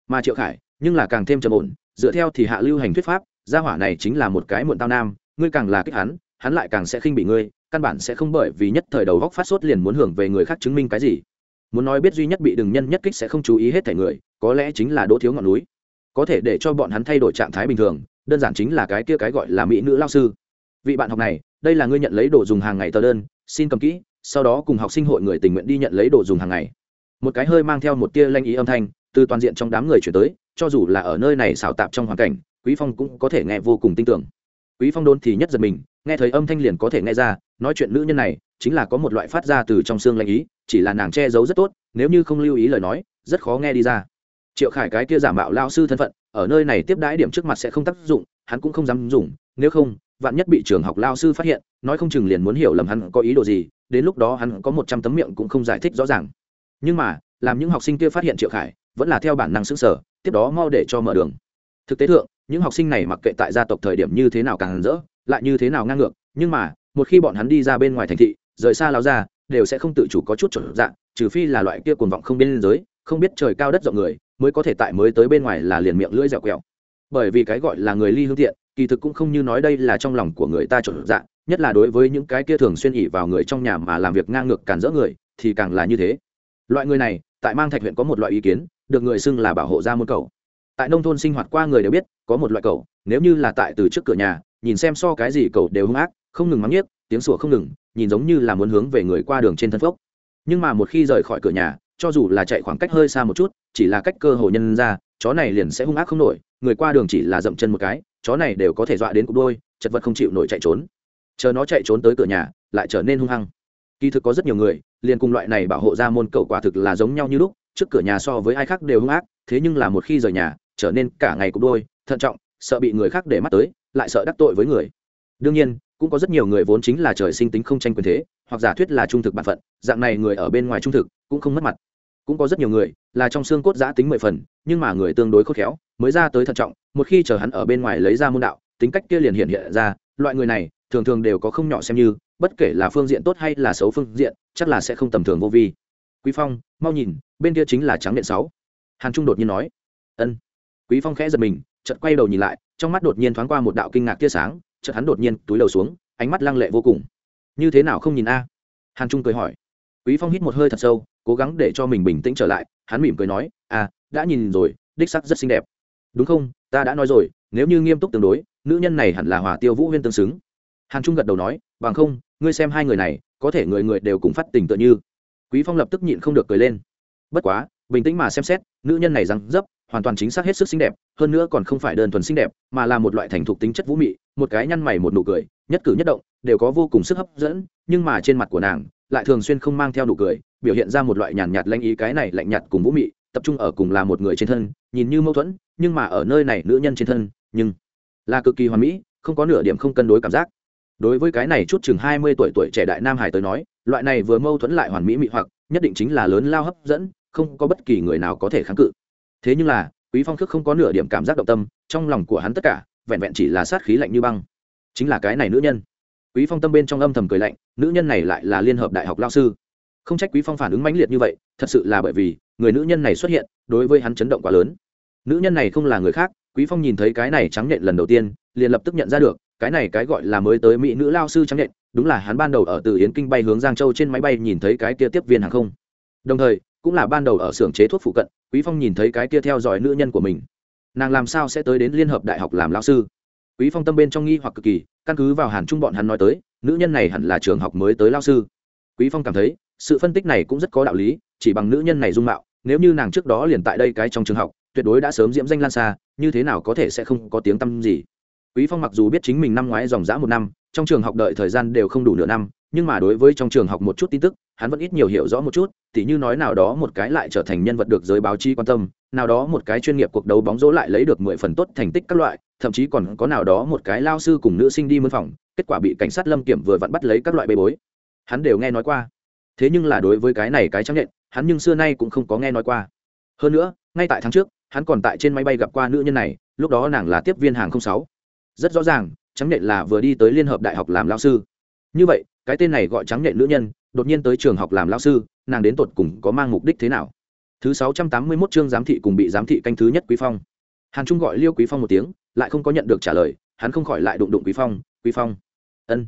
Mà triệu khải, nhưng là càng thêm trầm ổn, dựa theo thì hạ lưu hành thuyết pháp, gia hỏa này chính là một cái muộn tao nam, ngươi càng là kích hắn hắn lại càng sẽ khinh bị ngươi căn bản sẽ không bởi vì nhất thời đầu góc phát sốt liền muốn hưởng về người khác chứng minh cái gì. Muốn nói biết duy nhất bị đừng nhân nhất kích sẽ không chú ý hết thể người, có lẽ chính là đỗ thiếu ngọn núi. Có thể để cho bọn hắn thay đổi trạng thái bình thường, đơn giản chính là cái kia cái gọi là mỹ nữ lao sư. Vị bạn học này, đây là ngươi nhận lấy đồ dùng hàng ngày tờ đơn, xin cầm kỹ, sau đó cùng học sinh hội người tình nguyện đi nhận lấy đồ dùng hàng ngày. Một cái hơi mang theo một tia lanh ý âm thanh, từ toàn diện trong đám người chuyển tới, cho dù là ở nơi này xảo tạp trong hoàn cảnh, quý phong cũng có thể nghe vô cùng tin tưởng. Quý phong đôn thì nhất giật mình, nghe thấy âm thanh liền có thể nghe ra nói chuyện nữ nhân này chính là có một loại phát ra từ trong xương lanh ý, chỉ là nàng che giấu rất tốt, nếu như không lưu ý lời nói, rất khó nghe đi ra. Triệu khải cái kia giả mạo lao sư thân phận, ở nơi này tiếp đãi điểm trước mặt sẽ không tác dụng, hắn cũng không dám dùng, nếu không, vạn nhất bị trường học lao sư phát hiện, nói không chừng liền muốn hiểu lầm hắn có ý đồ gì, đến lúc đó hắn có một trăm tấm miệng cũng không giải thích rõ ràng. Nhưng mà, làm những học sinh kia phát hiện triệu khải, vẫn là theo bản năng xứng sở tiếp đó mau để cho mở đường. Thực tế thượng, những học sinh này mặc kệ tại gia tộc thời điểm như thế nào càng rỡ, lại như thế nào ngang ngược, nhưng mà một khi bọn hắn đi ra bên ngoài thành thị, rời xa lao ra, đều sẽ không tự chủ có chút chuẩn dạng, trừ phi là loại kia cuồng vọng không biên giới, không biết trời cao đất rộng người, mới có thể tại mới tới bên ngoài là liền miệng lưỡi dẻo quẹo. Bởi vì cái gọi là người ly hương tiện, kỳ thực cũng không như nói đây là trong lòng của người ta chuẩn dạng, nhất là đối với những cái kia thường xuyên ỉ vào người trong nhà mà làm việc ngang ngược cản rỡ người, thì càng là như thế. Loại người này, tại mang thạch huyện có một loại ý kiến, được người xưng là bảo hộ gia môn cầu. Tại nông thôn sinh hoạt qua người đều biết, có một loại cầu, nếu như là tại từ trước cửa nhà, nhìn xem so cái gì cầu đều hung ác không ngừng mắng nhiếc, tiếng sủa không ngừng, nhìn giống như là muốn hướng về người qua đường trên thân phốc. Nhưng mà một khi rời khỏi cửa nhà, cho dù là chạy khoảng cách hơi xa một chút, chỉ là cách cơ hồ nhân ra, chó này liền sẽ hung ác không nổi, người qua đường chỉ là dậm chân một cái, chó này đều có thể dọa đến cục đôi, chật vật không chịu nổi chạy trốn. Chờ nó chạy trốn tới cửa nhà, lại trở nên hung hăng. Kỳ thực có rất nhiều người, liền cùng loại này bảo hộ ra môn cậu quả thực là giống nhau như lúc, trước cửa nhà so với ai khác đều hung ác, thế nhưng là một khi rời nhà, trở nên cả ngày cục đôi, thận trọng, sợ bị người khác để mắt tới, lại sợ đắc tội với người. Đương nhiên cũng có rất nhiều người vốn chính là trời sinh tính không tranh quyền thế, hoặc giả thuyết là trung thực bản phận, dạng này người ở bên ngoài trung thực, cũng không mất mặt. Cũng có rất nhiều người là trong xương cốt giã tính mười phần, nhưng mà người tương đối khốt khéo, mới ra tới thận trọng, một khi chờ hắn ở bên ngoài lấy ra môn đạo, tính cách kia liền hiện hiện ra, loại người này, thường thường đều có không nhỏ xem như, bất kể là phương diện tốt hay là xấu phương diện, chắc là sẽ không tầm thường vô vi. Quý phong, mau nhìn, bên kia chính là trắng điện sáu. Hàn trung đột nhiên nói. Ân. Quý phong khẽ giật mình, chợt quay đầu nhìn lại, trong mắt đột nhiên thoáng qua một đạo kinh ngạc tia sáng chợt hắn đột nhiên túi đầu xuống, ánh mắt lăng lệ vô cùng. Như thế nào không nhìn a? Hàn trung cười hỏi. Quý phong hít một hơi thật sâu, cố gắng để cho mình bình tĩnh trở lại, hắn mỉm cười nói à đã nhìn rồi, đích sắc rất xinh đẹp. Đúng không? Ta đã nói rồi, nếu như nghiêm túc tương đối, nữ nhân này hẳn là hòa tiêu vũ huyên tương xứng. Hàn trung gật đầu nói, bằng không, ngươi xem hai người này, có thể người người đều cùng phát tình tựa như. Quý phong lập tức nhịn không được cười lên. Bất quá, bình tĩnh mà xem xét, nữ nhân này răng dấp hoàn toàn chính xác hết sức xinh đẹp, hơn nữa còn không phải đơn thuần xinh đẹp, mà là một loại thành thục tính chất vũ mị, một cái nhăn mày một nụ cười, nhất cử nhất động, đều có vô cùng sức hấp dẫn, nhưng mà trên mặt của nàng, lại thường xuyên không mang theo nụ cười, biểu hiện ra một loại nhàn nhạt lanh ý cái này lạnh nhạt cùng vũ mị, tập trung ở cùng là một người trên thân, nhìn như mâu thuẫn, nhưng mà ở nơi này nữ nhân trên thân, nhưng là cực kỳ hoàn mỹ, không có nửa điểm không cân đối cảm giác. Đối với cái này chút chừng hai mươi tuổi tuổi trẻ đại nam hải tới nói, loại này vừa mâu thuẫn lại hoàn mỹ mị hoặc, nhất định chính là lớn lao hấp dẫn, không có bất kỳ người nào có thể kháng cự thế nhưng là, quý phong thức không có nửa điểm cảm giác động tâm, trong lòng của hắn tất cả, vẹn vẹn chỉ là sát khí lạnh như băng. Chính là cái này nữ nhân. Quý phong tâm bên trong âm thầm cười lạnh, nữ nhân này lại là liên hợp đại học lao sư. Không trách quý phong phản ứng mãnh liệt như vậy, thật sự là bởi vì, người nữ nhân này xuất hiện, đối với hắn chấn động quá lớn. Nữ nhân này không là người khác, quý phong nhìn thấy cái này trắng nhện lần đầu tiên, liền lập tức nhận ra được, cái này cái gọi là mới tới mỹ nữ lao sư trắng nhện đúng là hắn ban đầu ở từ yến kinh bay hướng giang châu trên máy bay nhìn thấy cái kia tiếp viên hàng không. Đồng thời, cũng là ban đầu ở xưởng chế thuốc phụ cận quý phong nhìn thấy cái kia theo dõi nữ nhân của mình. Nàng làm sao sẽ tới đến liên hợp đại học làm lao sư? Quý phong tâm bên trong nghi hoặc cực kỳ, căn cứ vào hàn trung bọn hắn nói tới, nữ nhân này hẳn là trường học mới tới lao sư. Quý phong cảm thấy, sự phân tích này cũng rất có đạo lý, chỉ bằng nữ nhân này dung mạo, nếu như nàng trước đó liền tại đây cái trong trường học, tuyệt đối đã sớm diễm danh lan xa, như thế nào có thể sẽ không có tiếng tăm gì? Quý phong mặc dù biết chính mình năm ngoái dòng dã một năm, trong trường học đợi thời gian đều không đủ nửa năm nhưng mà đối với trong trường học một chút tin tức, hắn vẫn ít nhiều hiểu rõ một chút, tỉ như nói nào đó một cái lại trở thành nhân vật được giới báo chí quan tâm, nào đó một cái chuyên nghiệp cuộc đấu bóng rổ lại lấy được mười phần tốt thành tích các loại, thậm chí còn có nào đó một cái lao sư cùng nữ sinh đi mân phòng, kết quả bị cảnh sát lâm kiểm vừa vặn bắt lấy các loại bê bối. Hắn đều nghe nói qua. Thế nhưng là đối với cái này cái trắng nhện hắn nhưng xưa nay cũng không có nghe nói qua. Hơn nữa, ngay tại tháng trước, hắn còn tại trên máy bay gặp qua nữ nhân này, lúc đó nàng là tiếp viên hàng không sáu. Rất rõ ràng, trắng nhện là vừa đi tới liên hợp đại học làm lao sư như vậy, cái tên này gọi trắng nhện nữ nhân, đột nhiên tới trường học làm lao sư, nàng đến tột cùng có mang mục đích thế nào? Thứ sáu trăm tám mươi mốt chương giám thị cùng bị giám thị canh thứ nhất quý phong. Hàn trung gọi liêu quý phong một tiếng, lại không có nhận được trả lời, hắn không khỏi lại đụng đụng quý phong quý phong. Ân.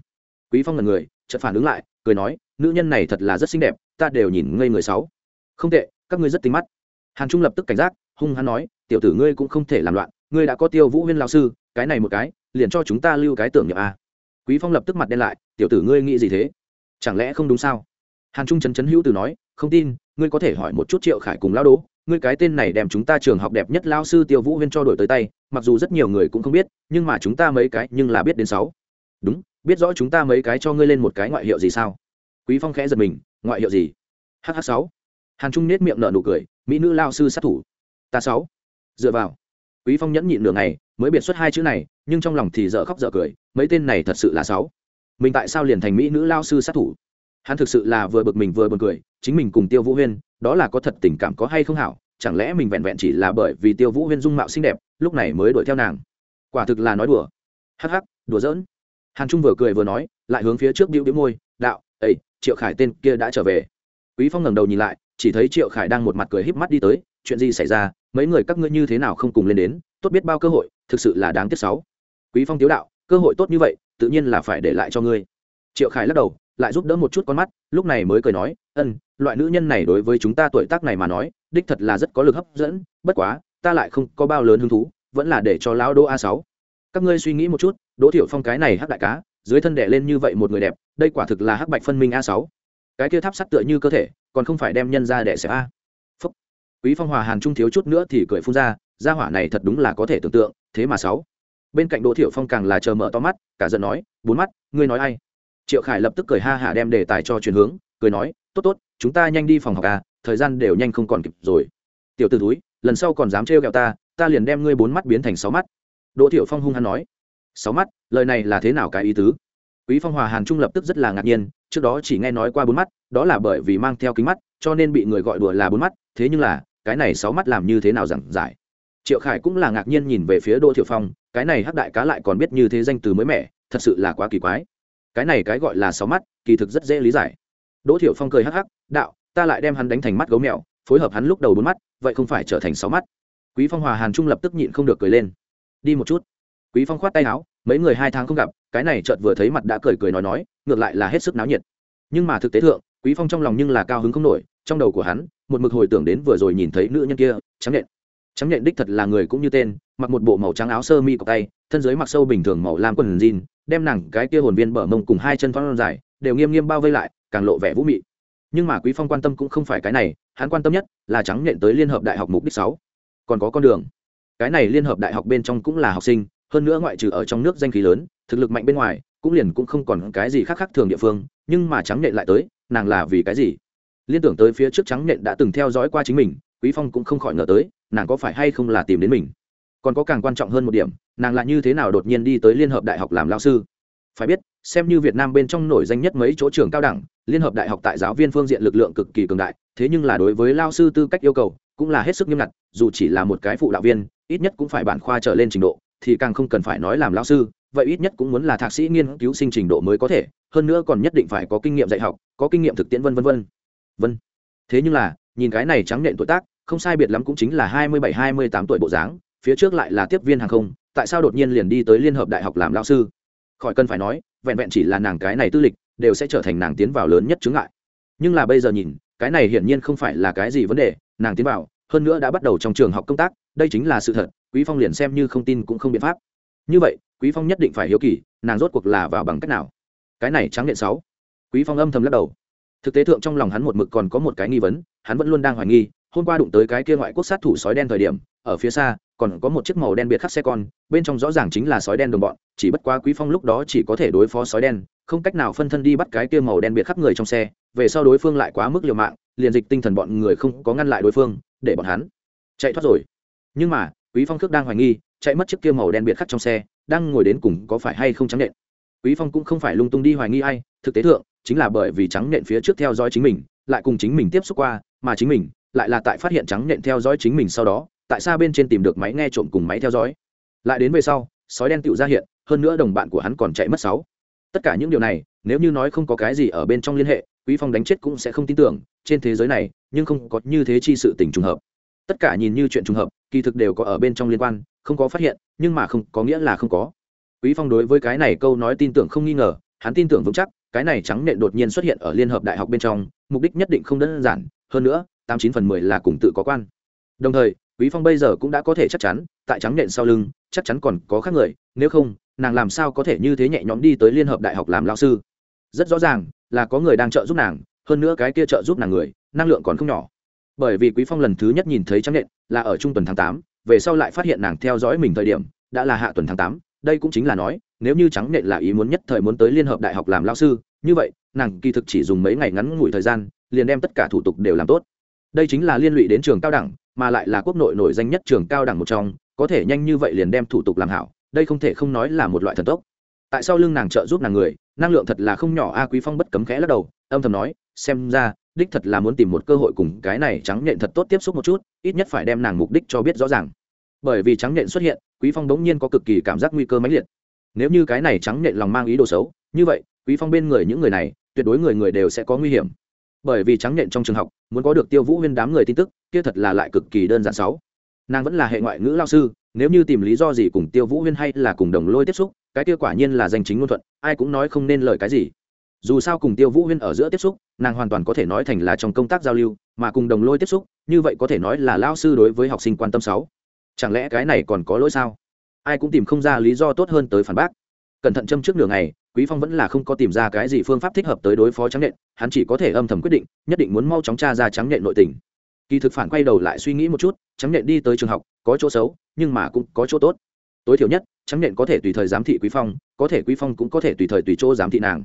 Quý phong là người, chợt phản ứng lại, cười nói, nữ nhân này thật là rất xinh đẹp, ta đều nhìn ngây người sáu. Không tệ, các ngươi rất tinh mắt. Hàn trung lập tức cảnh giác, hung hắn nói, tiểu tử ngươi cũng không thể làm loạn, ngươi đã có tiêu vũ huyên lao sư, cái này một cái, liền cho chúng ta lưu cái tưởng niệm a. Quý phong lập tức mặt đen lại tiểu tử ngươi nghĩ gì thế? Chẳng lẽ không đúng sao? Hàn trung chấn chấn hữu từ nói, không tin, ngươi có thể hỏi một chút triệu khải cùng lao đố ngươi cái tên này đem chúng ta trường học đẹp nhất lao sư tiêu vũ huyên cho đổi tới tay, mặc dù rất nhiều người cũng không biết, nhưng mà chúng ta mấy cái nhưng là biết đến sáu. Đúng, biết rõ chúng ta mấy cái cho ngươi lên một cái ngoại hiệu gì sao? Quý phong khẽ giật mình, ngoại hiệu gì? Hh sáu. Hàn trung nết miệng nở nụ cười, mỹ nữ lao sư sát thủ. Ta sáu. Dựa vào. Quý phong nhẫn nhịn nửa ngày, mới biệt xuất hai chữ này, nhưng trong lòng thì dở khóc dở cười, mấy tên này thật sự là sáu mình tại sao liền thành mỹ nữ lao sư sát thủ? Hắn thực sự là vừa bực mình vừa buồn cười, chính mình cùng tiêu vũ huyên, đó là có thật tình cảm có hay không hảo, chẳng lẽ mình vẹn vẹn chỉ là bởi vì tiêu vũ huyên dung mạo xinh đẹp, lúc này mới đuổi theo nàng? Quả thực là nói đùa. Hắc hắc, đùa giỡn. Hàn trung vừa cười vừa nói, lại hướng phía trước bĩu bĩu môi, đạo ây triệu khải tên kia đã trở về. Quý phong ngẩng đầu nhìn lại, chỉ thấy triệu khải đang một mặt cười híp mắt đi tới, chuyện gì xảy ra? Mấy người các ngươi như thế nào không cùng lên đến? Tốt biết bao cơ hội, thực sự là đáng tiếc sáu. Quý phong tiếu đạo cơ hội tốt như vậy, tự nhiên là phải để lại cho ngươi. Triệu khải lắc đầu, lại giúp đỡ một chút con mắt, lúc này mới cười nói, ân, loại nữ nhân này đối với chúng ta tuổi tác này mà nói, đích thật là rất có lực hấp dẫn, bất quá, ta lại không có bao lớn hứng thú, vẫn là để cho lão đỗ a sáu. Các ngươi suy nghĩ một chút, đỗ thiểu phong cái này hắc đại cá, dưới thân đẻ lên như vậy một người đẹp, đây quả thực là hắc bạch phân minh a sáu. Cái kia tháp sắt tựa như cơ thể, còn không phải đem nhân ra đẻ xẻ a. Phúc. Quý phong hòa hàn trung thiếu chút nữa thì cười phun ra, gia hỏa này thật đúng là có thể tưởng tượng, thế mà sáu bên cạnh đỗ thiểu phong càng là chờ mở to mắt, cả giận nói, bốn mắt, ngươi nói ai? Triệu khải lập tức cười ha hả đem đề tài cho chuyển hướng, cười nói, tốt tốt, chúng ta nhanh đi phòng học à thời gian đều nhanh không còn kịp rồi. Tiểu t ử túi lần sau còn dám trêu kẹo ta ta liền đem ngươi bốn mắt biến thành sáu mắt. Đỗ thiểu phong hung hăng nói, sáu mắt, lời này là thế nào cái ý tứ? Quý phong hòa hàn trung lập tức rất là ngạc nhiên, trước đó chỉ nghe nói qua bốn mắt, đó là bởi vì mang theo kính mắt, cho nên bị người gọi đùa là bốn mắt, thế nhưng là, cái này sáu mắt làm như thế nào giảng giải? Triệu khải cũng là ngạc nhiên nhìn về phía đỗ thiệu phong, cái này hắc đại cá lại còn biết như thế danh từ mới mẻ, thật sự là quá kỳ quái. Cái này cái gọi là sáu mắt, kỳ thực rất dễ lý giải. Đỗ thiệu phong cười hắc hắc, đạo, ta lại đem hắn đánh thành mắt gấu mèo, phối hợp hắn lúc đầu bốn mắt, vậy không phải trở thành sáu mắt? Quý phong hòa hàn trung lập tức nhịn không được cười lên. Đi một chút. Quý phong khoát tay áo, mấy người hai tháng không gặp, cái này chợt vừa thấy mặt đã cười cười nói nói, ngược lại là hết sức náo nhiệt. Nhưng mà thực tế thượng, quý phong trong lòng nhưng là cao hứng không nổi, trong đầu của hắn, một mực hồi tưởng đến vừa rồi nhìn thấy nữ nhân kia, trắng nện trắng nhện đích thật là người cũng như tên, mặc một bộ màu trắng áo sơ mi cọc tay, thân dưới mặc sâu bình thường màu lam quần jean, đem nàng cái kia hồn viên bờ mông cùng hai chân phong dài, đều nghiêm nghiêm bao vây lại, càng lộ vẻ vũ mị. Nhưng mà quý phong quan tâm cũng không phải cái này, hắn quan tâm nhất là trắng nhện tới liên hợp đại học mục đích sáu. Còn có con đường. Cái này liên hợp đại học bên trong cũng là học sinh, hơn nữa ngoại trừ ở trong nước danh khí lớn, thực lực mạnh bên ngoài, cũng liền cũng không còn cái gì khác khác thường địa phương, nhưng mà trắng nhện lại tới, nàng là vì cái gì? Liên tưởng tới phía trước trắng nhện đã từng theo dõi qua chính mình, quý phong cũng không khỏi ngờ tới nàng có phải hay không là tìm đến mình? Còn có càng quan trọng hơn một điểm, nàng là như thế nào đột nhiên đi tới liên hợp đại học làm lao sư? Phải biết, xem như việt nam bên trong nổi danh nhất mấy chỗ trường cao đẳng, liên hợp đại học tại giáo viên phương diện lực lượng cực kỳ cường đại, thế nhưng là đối với lao sư tư cách yêu cầu cũng là hết sức nghiêm ngặt, dù chỉ là một cái phụ đạo viên, ít nhất cũng phải bản khoa trở lên trình độ, thì càng không cần phải nói làm lao sư, vậy ít nhất cũng muốn là thạc sĩ nghiên cứu sinh trình độ mới có thể, hơn nữa còn nhất định phải có kinh nghiệm dạy học, có kinh nghiệm thực tiễn vân vân vân. Vân thế nhưng là, nhìn cái này trắng nện tuổi tác không sai biệt lắm cũng chính là hai mươi bảy, hai mươi tám tuổi bộ dáng, phía trước lại là tiếp viên hàng không, tại sao đột nhiên liền đi tới liên hợp đại học làm lao sư? Khỏi cần phải nói, vẹn vẹn chỉ là nàng cái này tư lịch, đều sẽ trở thành nàng tiến vào lớn nhất chứng ngại. Nhưng là bây giờ nhìn, cái này hiển nhiên không phải là cái gì vấn đề, nàng tiến vào, hơn nữa đã bắt đầu trong trường học công tác, đây chính là sự thật, quý phong liền xem như không tin cũng không biện pháp. Như vậy, quý phong nhất định phải hiếu kỳ, nàng rốt cuộc là vào bằng cách nào? Cái này trắng điện sáu. Quý phong âm thầm lắc đầu. Thực tế thượng trong lòng hắn một mực còn có một cái nghi vấn, hắn vẫn luôn đang hoài nghi hôm qua đụng tới cái kia ngoại quốc sát thủ sói đen thời điểm, ở phía xa, còn có một chiếc màu đen biệt khắc xe con, bên trong rõ ràng chính là sói đen đồng bọn, chỉ bất quá quý phong lúc đó chỉ có thể đối phó sói đen, không cách nào phân thân đi bắt cái kia màu đen biệt khắc người trong xe, về sau đối phương lại quá mức liều mạng, liền dịch tinh thần bọn người không có ngăn lại đối phương, để bọn hắn chạy thoát rồi. Nhưng mà, quý phong khước đang hoài nghi, chạy mất chiếc kia màu đen biệt khắc trong xe, đang ngồi đến cùng có phải hay không trắng nện. Quý phong cũng không phải lung tung đi hoài nghi ai, thực tế thượng, chính là bởi vì trắng nện phía trước theo dõi chính mình, lại cùng chính mình tiếp xúc qua, mà chính mình lại là tại phát hiện trắng nện theo dõi chính mình sau đó, tại sao bên trên tìm được máy nghe trộm cùng máy theo dõi. Lại đến về sau, sói đen tựu ra hiện, hơn nữa đồng bạn của hắn còn chạy mất sáu. Tất cả những điều này, nếu như nói không có cái gì ở bên trong liên hệ, quý phong đánh chết cũng sẽ không tin tưởng, trên thế giới này, nhưng không có như thế chi sự tình trùng hợp. Tất cả nhìn như chuyện trùng hợp, kỳ thực đều có ở bên trong liên quan, không có phát hiện, nhưng mà không, có nghĩa là không có. Quý phong đối với cái này câu nói tin tưởng không nghi ngờ, hắn tin tưởng vững chắc, cái này trắng nện đột nhiên xuất hiện ở liên hợp đại học bên trong, mục đích nhất định không đơn giản, hơn nữa tám chín phần mười là cùng tự có quan. Đồng thời quý phong bây giờ cũng đã có thể chắc chắn tại trắng nện sau lưng chắc chắn còn có khác người nếu không nàng làm sao có thể như thế nhẹ nhõm đi tới liên hợp đại học làm lao sư? Rất rõ ràng là có người đang trợ giúp nàng hơn nữa cái kia trợ giúp nàng người năng lượng còn không nhỏ. Bởi vì quý phong lần thứ nhất nhìn thấy trắng nện là ở trung tuần tháng tám, về sau lại phát hiện nàng theo dõi mình thời điểm đã là hạ tuần tháng tám, đây cũng chính là nói nếu như trắng nện là ý muốn nhất thời muốn tới liên hợp đại học làm lao sư như vậy nàng kỳ thực chỉ dùng mấy ngày ngắn ngủi thời gian liền đem tất cả thủ tục đều làm tốt đây chính là liên lụy đến trường cao đẳng, mà lại là quốc nội nổi danh nhất trường cao đẳng một trong, có thể nhanh như vậy liền đem thủ tục làm hảo, đây không thể không nói là một loại thần tốc. Tại sao lưng nàng trợ giúp nàng người, năng lượng thật là không nhỏ, a quý phong bất cấm khẽ lắc đầu, âm thầm nói, xem ra, đích thật là muốn tìm một cơ hội cùng cái này trắng nhện thật tốt tiếp xúc một chút, ít nhất phải đem nàng mục đích cho biết rõ ràng. Bởi vì trắng nhện xuất hiện, quý phong bỗng nhiên có cực kỳ cảm giác nguy cơ mãnh liệt. Nếu như cái này trắng nhện lòng mang ý đồ xấu, như vậy, quý phong bên người những người này, tuyệt đối người người đều sẽ có nguy hiểm bởi vì trắng nhện trong trường học, muốn có được tiêu vũ huyên đám người tin tức, kia thật là lại cực kỳ đơn giản sáu. Nàng vẫn là hệ ngoại ngữ lao sư, nếu như tìm lý do gì cùng tiêu vũ huyên hay là cùng đồng lôi tiếp xúc, cái kia quả nhiên là danh chính ngôn thuận, ai cũng nói không nên lời cái gì. Dù sao cùng tiêu vũ huyên ở giữa tiếp xúc, nàng hoàn toàn có thể nói thành là trong công tác giao lưu, mà cùng đồng lôi tiếp xúc, như vậy có thể nói là lao sư đối với học sinh quan tâm sáu. Chẳng lẽ cái này còn có lỗi sao? Ai cũng tìm không ra lý do tốt hơn tới phản bác. Cẩn thận châm trước nửa ngày quý phong vẫn là không có tìm ra cái gì phương pháp thích hợp tới đối phó trắng nện, hắn chỉ có thể âm thầm quyết định, nhất định muốn mau chóng tra ra trắng nện nội tình. Kỳ thực phản quay đầu lại suy nghĩ một chút trắng nện đi tới trường học, có chỗ xấu, nhưng mà cũng có chỗ tốt. Tối thiểu nhất trắng nện có thể tùy thời giám thị quý phong, có thể quý phong cũng có thể tùy thời tùy chỗ giám thị nàng.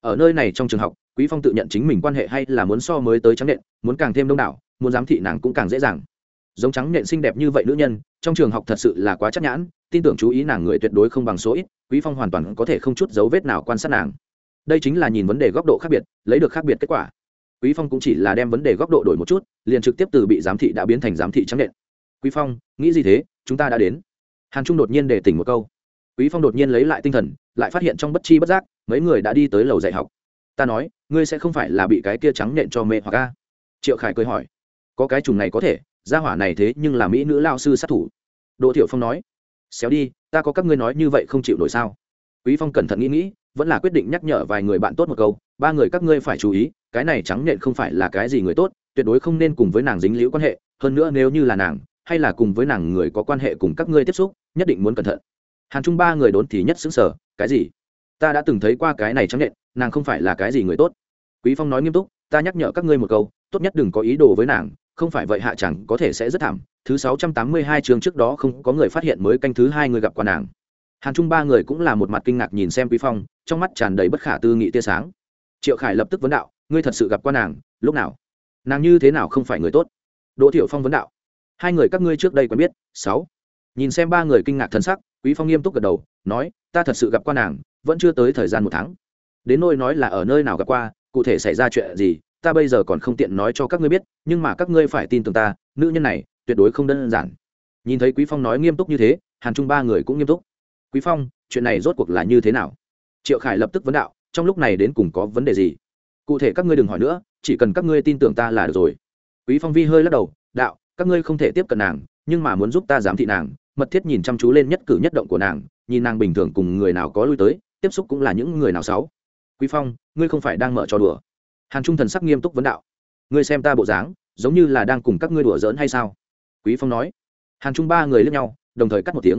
Ở nơi này trong trường học, quý phong tự nhận chính mình quan hệ hay là muốn so mới tới trắng nện, muốn càng thêm đông đảo, muốn giám thị nàng cũng càng dễ dàng. Giống trắng nện xinh đẹp như vậy nữ nhân, trong trường học thật sự là quá chắc nhãn, tin tưởng chú ý nàng người tuyệt đối không bằng số ít quý phong hoàn toàn có thể không chút dấu vết nào quan sát nàng. Đây chính là nhìn vấn đề góc độ khác biệt, lấy được khác biệt kết quả. Quý phong cũng chỉ là đem vấn đề góc độ đổi một chút, liền trực tiếp từ bị giám thị đã biến thành giám thị trắng nện. Quý phong, nghĩ gì thế? Chúng ta đã đến. Hàn trung đột nhiên để tỉnh một câu. Quý phong đột nhiên lấy lại tinh thần, lại phát hiện trong bất chi bất giác, mấy người đã đi tới lầu dạy học. Ta nói, ngươi sẽ không phải là bị cái kia trắng nện cho mê hoặc a? Triệu khải cười hỏi. Có cái trùng này có thể, gia hỏa này thế nhưng là mỹ nữ lao sư sát thủ. Đỗ thiệu phong nói. Xéo đi ta có các ngươi nói như vậy không chịu nổi sao? Quý phong cẩn thận nghĩ nghĩ, vẫn là quyết định nhắc nhở vài người bạn tốt một câu, ba người các ngươi phải chú ý, cái này trắng nện không phải là cái gì người tốt, tuyệt đối không nên cùng với nàng dính liễu quan hệ, hơn nữa nếu như là nàng, hay là cùng với nàng người có quan hệ cùng các ngươi tiếp xúc, nhất định muốn cẩn thận. Hàn trung ba người đốn thì nhất xứng sở cái gì? Ta đã từng thấy qua cái này trắng nện, nàng không phải là cái gì người tốt. Quý phong nói nghiêm túc, ta nhắc nhở các ngươi một câu, tốt nhất đừng có ý đồ với nàng không phải vậy hạ chẳng có thể sẽ rất thảm. Thứ sáu trăm tám mươi hai chương trước đó không có người phát hiện mới canh thứ hai người gặp quan nàng. Hàn trung ba người cũng là một mặt kinh ngạc nhìn xem quý phong, trong mắt tràn đầy bất khả tư nghị tia sáng. Triệu khải lập tức vấn đạo, ngươi thật sự gặp quan nàng, lúc nào? Nàng như thế nào không phải người tốt? Đỗ thiểu phong vấn đạo, hai người các ngươi trước đây quen biết, sáu. Nhìn xem ba người kinh ngạc thân sắc, quý phong nghiêm túc gật đầu, nói, ta thật sự gặp qua nàng, vẫn chưa tới thời gian một tháng. Đến nôi nói là ở nơi nào gặp qua, cụ thể xảy ra chuyện gì ta bây giờ còn không tiện nói cho các ngươi biết, nhưng mà các ngươi phải tin tưởng ta, nữ nhân này tuyệt đối không đơn giản. Nhìn thấy quý phong nói nghiêm túc như thế, hàn trung ba người cũng nghiêm túc. Quý phong, chuyện này rốt cuộc là như thế nào? Triệu khải lập tức vấn đạo, trong lúc này đến cùng có vấn đề gì? Cụ thể các ngươi đừng hỏi nữa, chỉ cần các ngươi tin tưởng ta là được rồi. Quý phong vi hơi lắc đầu, đạo, các ngươi không thể tiếp cận nàng, nhưng mà muốn giúp ta giám thị nàng, mật thiết nhìn chăm chú lên nhất cử nhất động của nàng, nhìn nàng bình thường cùng người nào có lui tới, tiếp xúc cũng là những người nào xấu. Quý phong, ngươi không phải đang mở trò đùa hàn trung thần sắc nghiêm túc vấn đạo. Ngươi xem ta bộ dáng, giống như là đang cùng các ngươi đùa giỡn hay sao? Quý phong nói. Hàn trung ba người lướt nhau, đồng thời cắt một tiếng.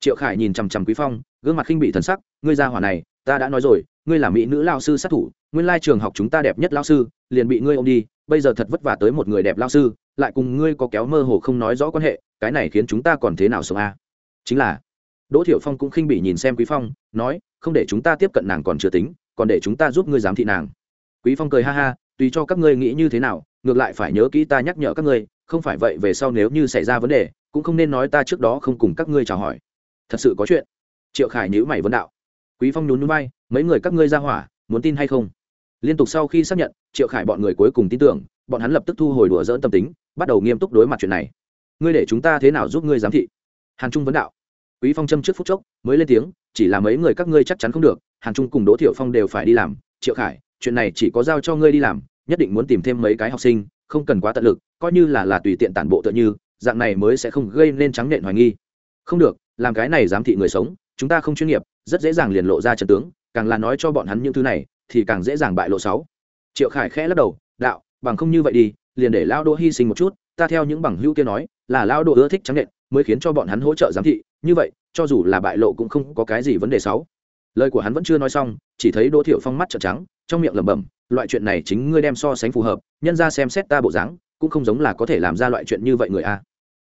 Triệu khải nhìn chằm chằm quý phong, gương mặt khinh bị thần sắc, ngươi ra hỏa này, ta đã nói rồi, ngươi là mỹ nữ lao sư sát thủ, nguyên lai trường học chúng ta đẹp nhất lao sư, liền bị ngươi ôm đi, bây giờ thật vất vả tới một người đẹp lao sư, lại cùng ngươi có kéo mơ hồ không nói rõ quan hệ, cái này khiến chúng ta còn thế nào sống a à? chính là, đỗ thiểu phong cũng khinh bị nhìn xem quý phong, nói, không để chúng ta tiếp cận nàng còn chưa tính, còn để chúng ta giúp ngươi giám thị nàng quý phong cười ha ha, tùy cho các ngươi nghĩ như thế nào, ngược lại phải nhớ kỹ ta nhắc nhở các ngươi, không phải vậy về sau nếu như xảy ra vấn đề, cũng không nên nói ta trước đó không cùng các ngươi chào hỏi. Thật sự có chuyện. Triệu khải nhữ mày vấn đạo. Quý phong nhún nhún bay mấy người các ngươi ra hỏa, muốn tin hay không? Liên tục sau khi xác nhận, triệu khải bọn người cuối cùng tin tưởng, bọn hắn lập tức thu hồi đùa dỡn tâm tính, bắt đầu nghiêm túc đối mặt chuyện này. Ngươi để chúng ta thế nào giúp ngươi giám thị? Hàn trung vấn đạo. Quý phong châm trước phút chốc, mới lên tiếng, chỉ là mấy người các ngươi chắc chắn không được, hàn trung cùng đỗ thiệu phong đều phải đi làm, triệu khải chuyện này chỉ có giao cho ngươi đi làm, nhất định muốn tìm thêm mấy cái học sinh, không cần quá tận lực, coi như là là tùy tiện tản bộ tựa như, dạng này mới sẽ không gây nên trắng nện hoài nghi. Không được, làm cái này giám thị người sống, chúng ta không chuyên nghiệp, rất dễ dàng liền lộ ra trận tướng, càng là nói cho bọn hắn những thứ này, thì càng dễ dàng bại lộ sáu. Triệu khải khẽ lắc đầu, đạo, bằng không như vậy đi, liền để lao đỗ hy sinh một chút, ta theo những bằng hữu kia nói, là lao đỗ ưa thích trắng nện, mới khiến cho bọn hắn hỗ trợ giám thị, như vậy, cho dù là bại lộ cũng không có cái gì vấn đề xấu lời của hắn vẫn chưa nói xong, chỉ thấy đỗ thiệu phong mắt trợn trắng, trong miệng lẩm bẩm, loại chuyện này chính ngươi đem so sánh phù hợp, nhân ra xem xét ta bộ dáng, cũng không giống là có thể làm ra loại chuyện như vậy người a.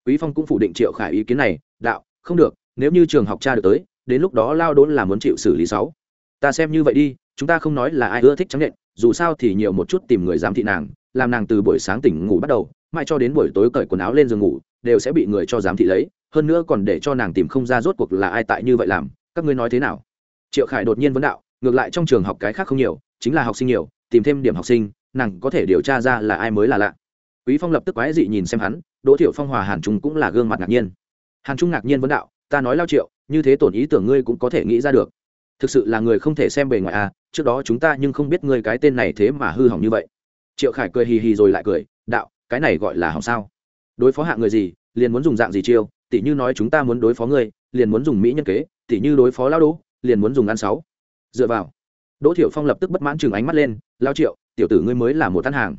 Quý phong cũng phủ định triệu khải ý kiến này, đạo, không được, nếu như trường học cha được tới, đến lúc đó lao đốn là muốn chịu xử lý sáu. Ta xem như vậy đi, chúng ta không nói là ai ưa thích trắng nện, dù sao thì nhiều một chút tìm người giám thị nàng, làm nàng từ buổi sáng tỉnh ngủ bắt đầu, mãi cho đến buổi tối cởi quần áo lên giường ngủ, đều sẽ bị người cho giám thị lấy, hơn nữa còn để cho nàng tìm không ra rốt cuộc là ai tại như vậy làm, các ngươi nói thế nào? Triệu khải đột nhiên vấn đạo, ngược lại trong trường học cái khác không nhiều, chính là học sinh nhiều, tìm thêm điểm học sinh, nàng có thể điều tra ra là ai mới là lạ. Quý phong lập tức quái dị nhìn xem hắn, đỗ thiệu phong hòa hàn trung cũng là gương mặt ngạc nhiên. Hàn trung ngạc nhiên vấn đạo, ta nói lao triệu, như thế tổn ý tưởng ngươi cũng có thể nghĩ ra được. Thực sự là người không thể xem bề ngoài à trước đó chúng ta nhưng không biết ngươi cái tên này thế mà hư hỏng như vậy. Triệu khải cười hì hì rồi lại cười, đạo, cái này gọi là hỏng sao? Đối phó hạ người gì, liền muốn dùng dạng gì chiêu tỷ như nói chúng ta muốn đối phó ngươi, liền muốn dùng mỹ nhân kế tỷ như đối phó lao đỗ liền muốn dùng ăn sáu. Dựa vào. Đỗ thiểu phong lập tức bất mãn chừng ánh mắt lên, lao triệu, tiểu tử ngươi mới là một ăn hàng.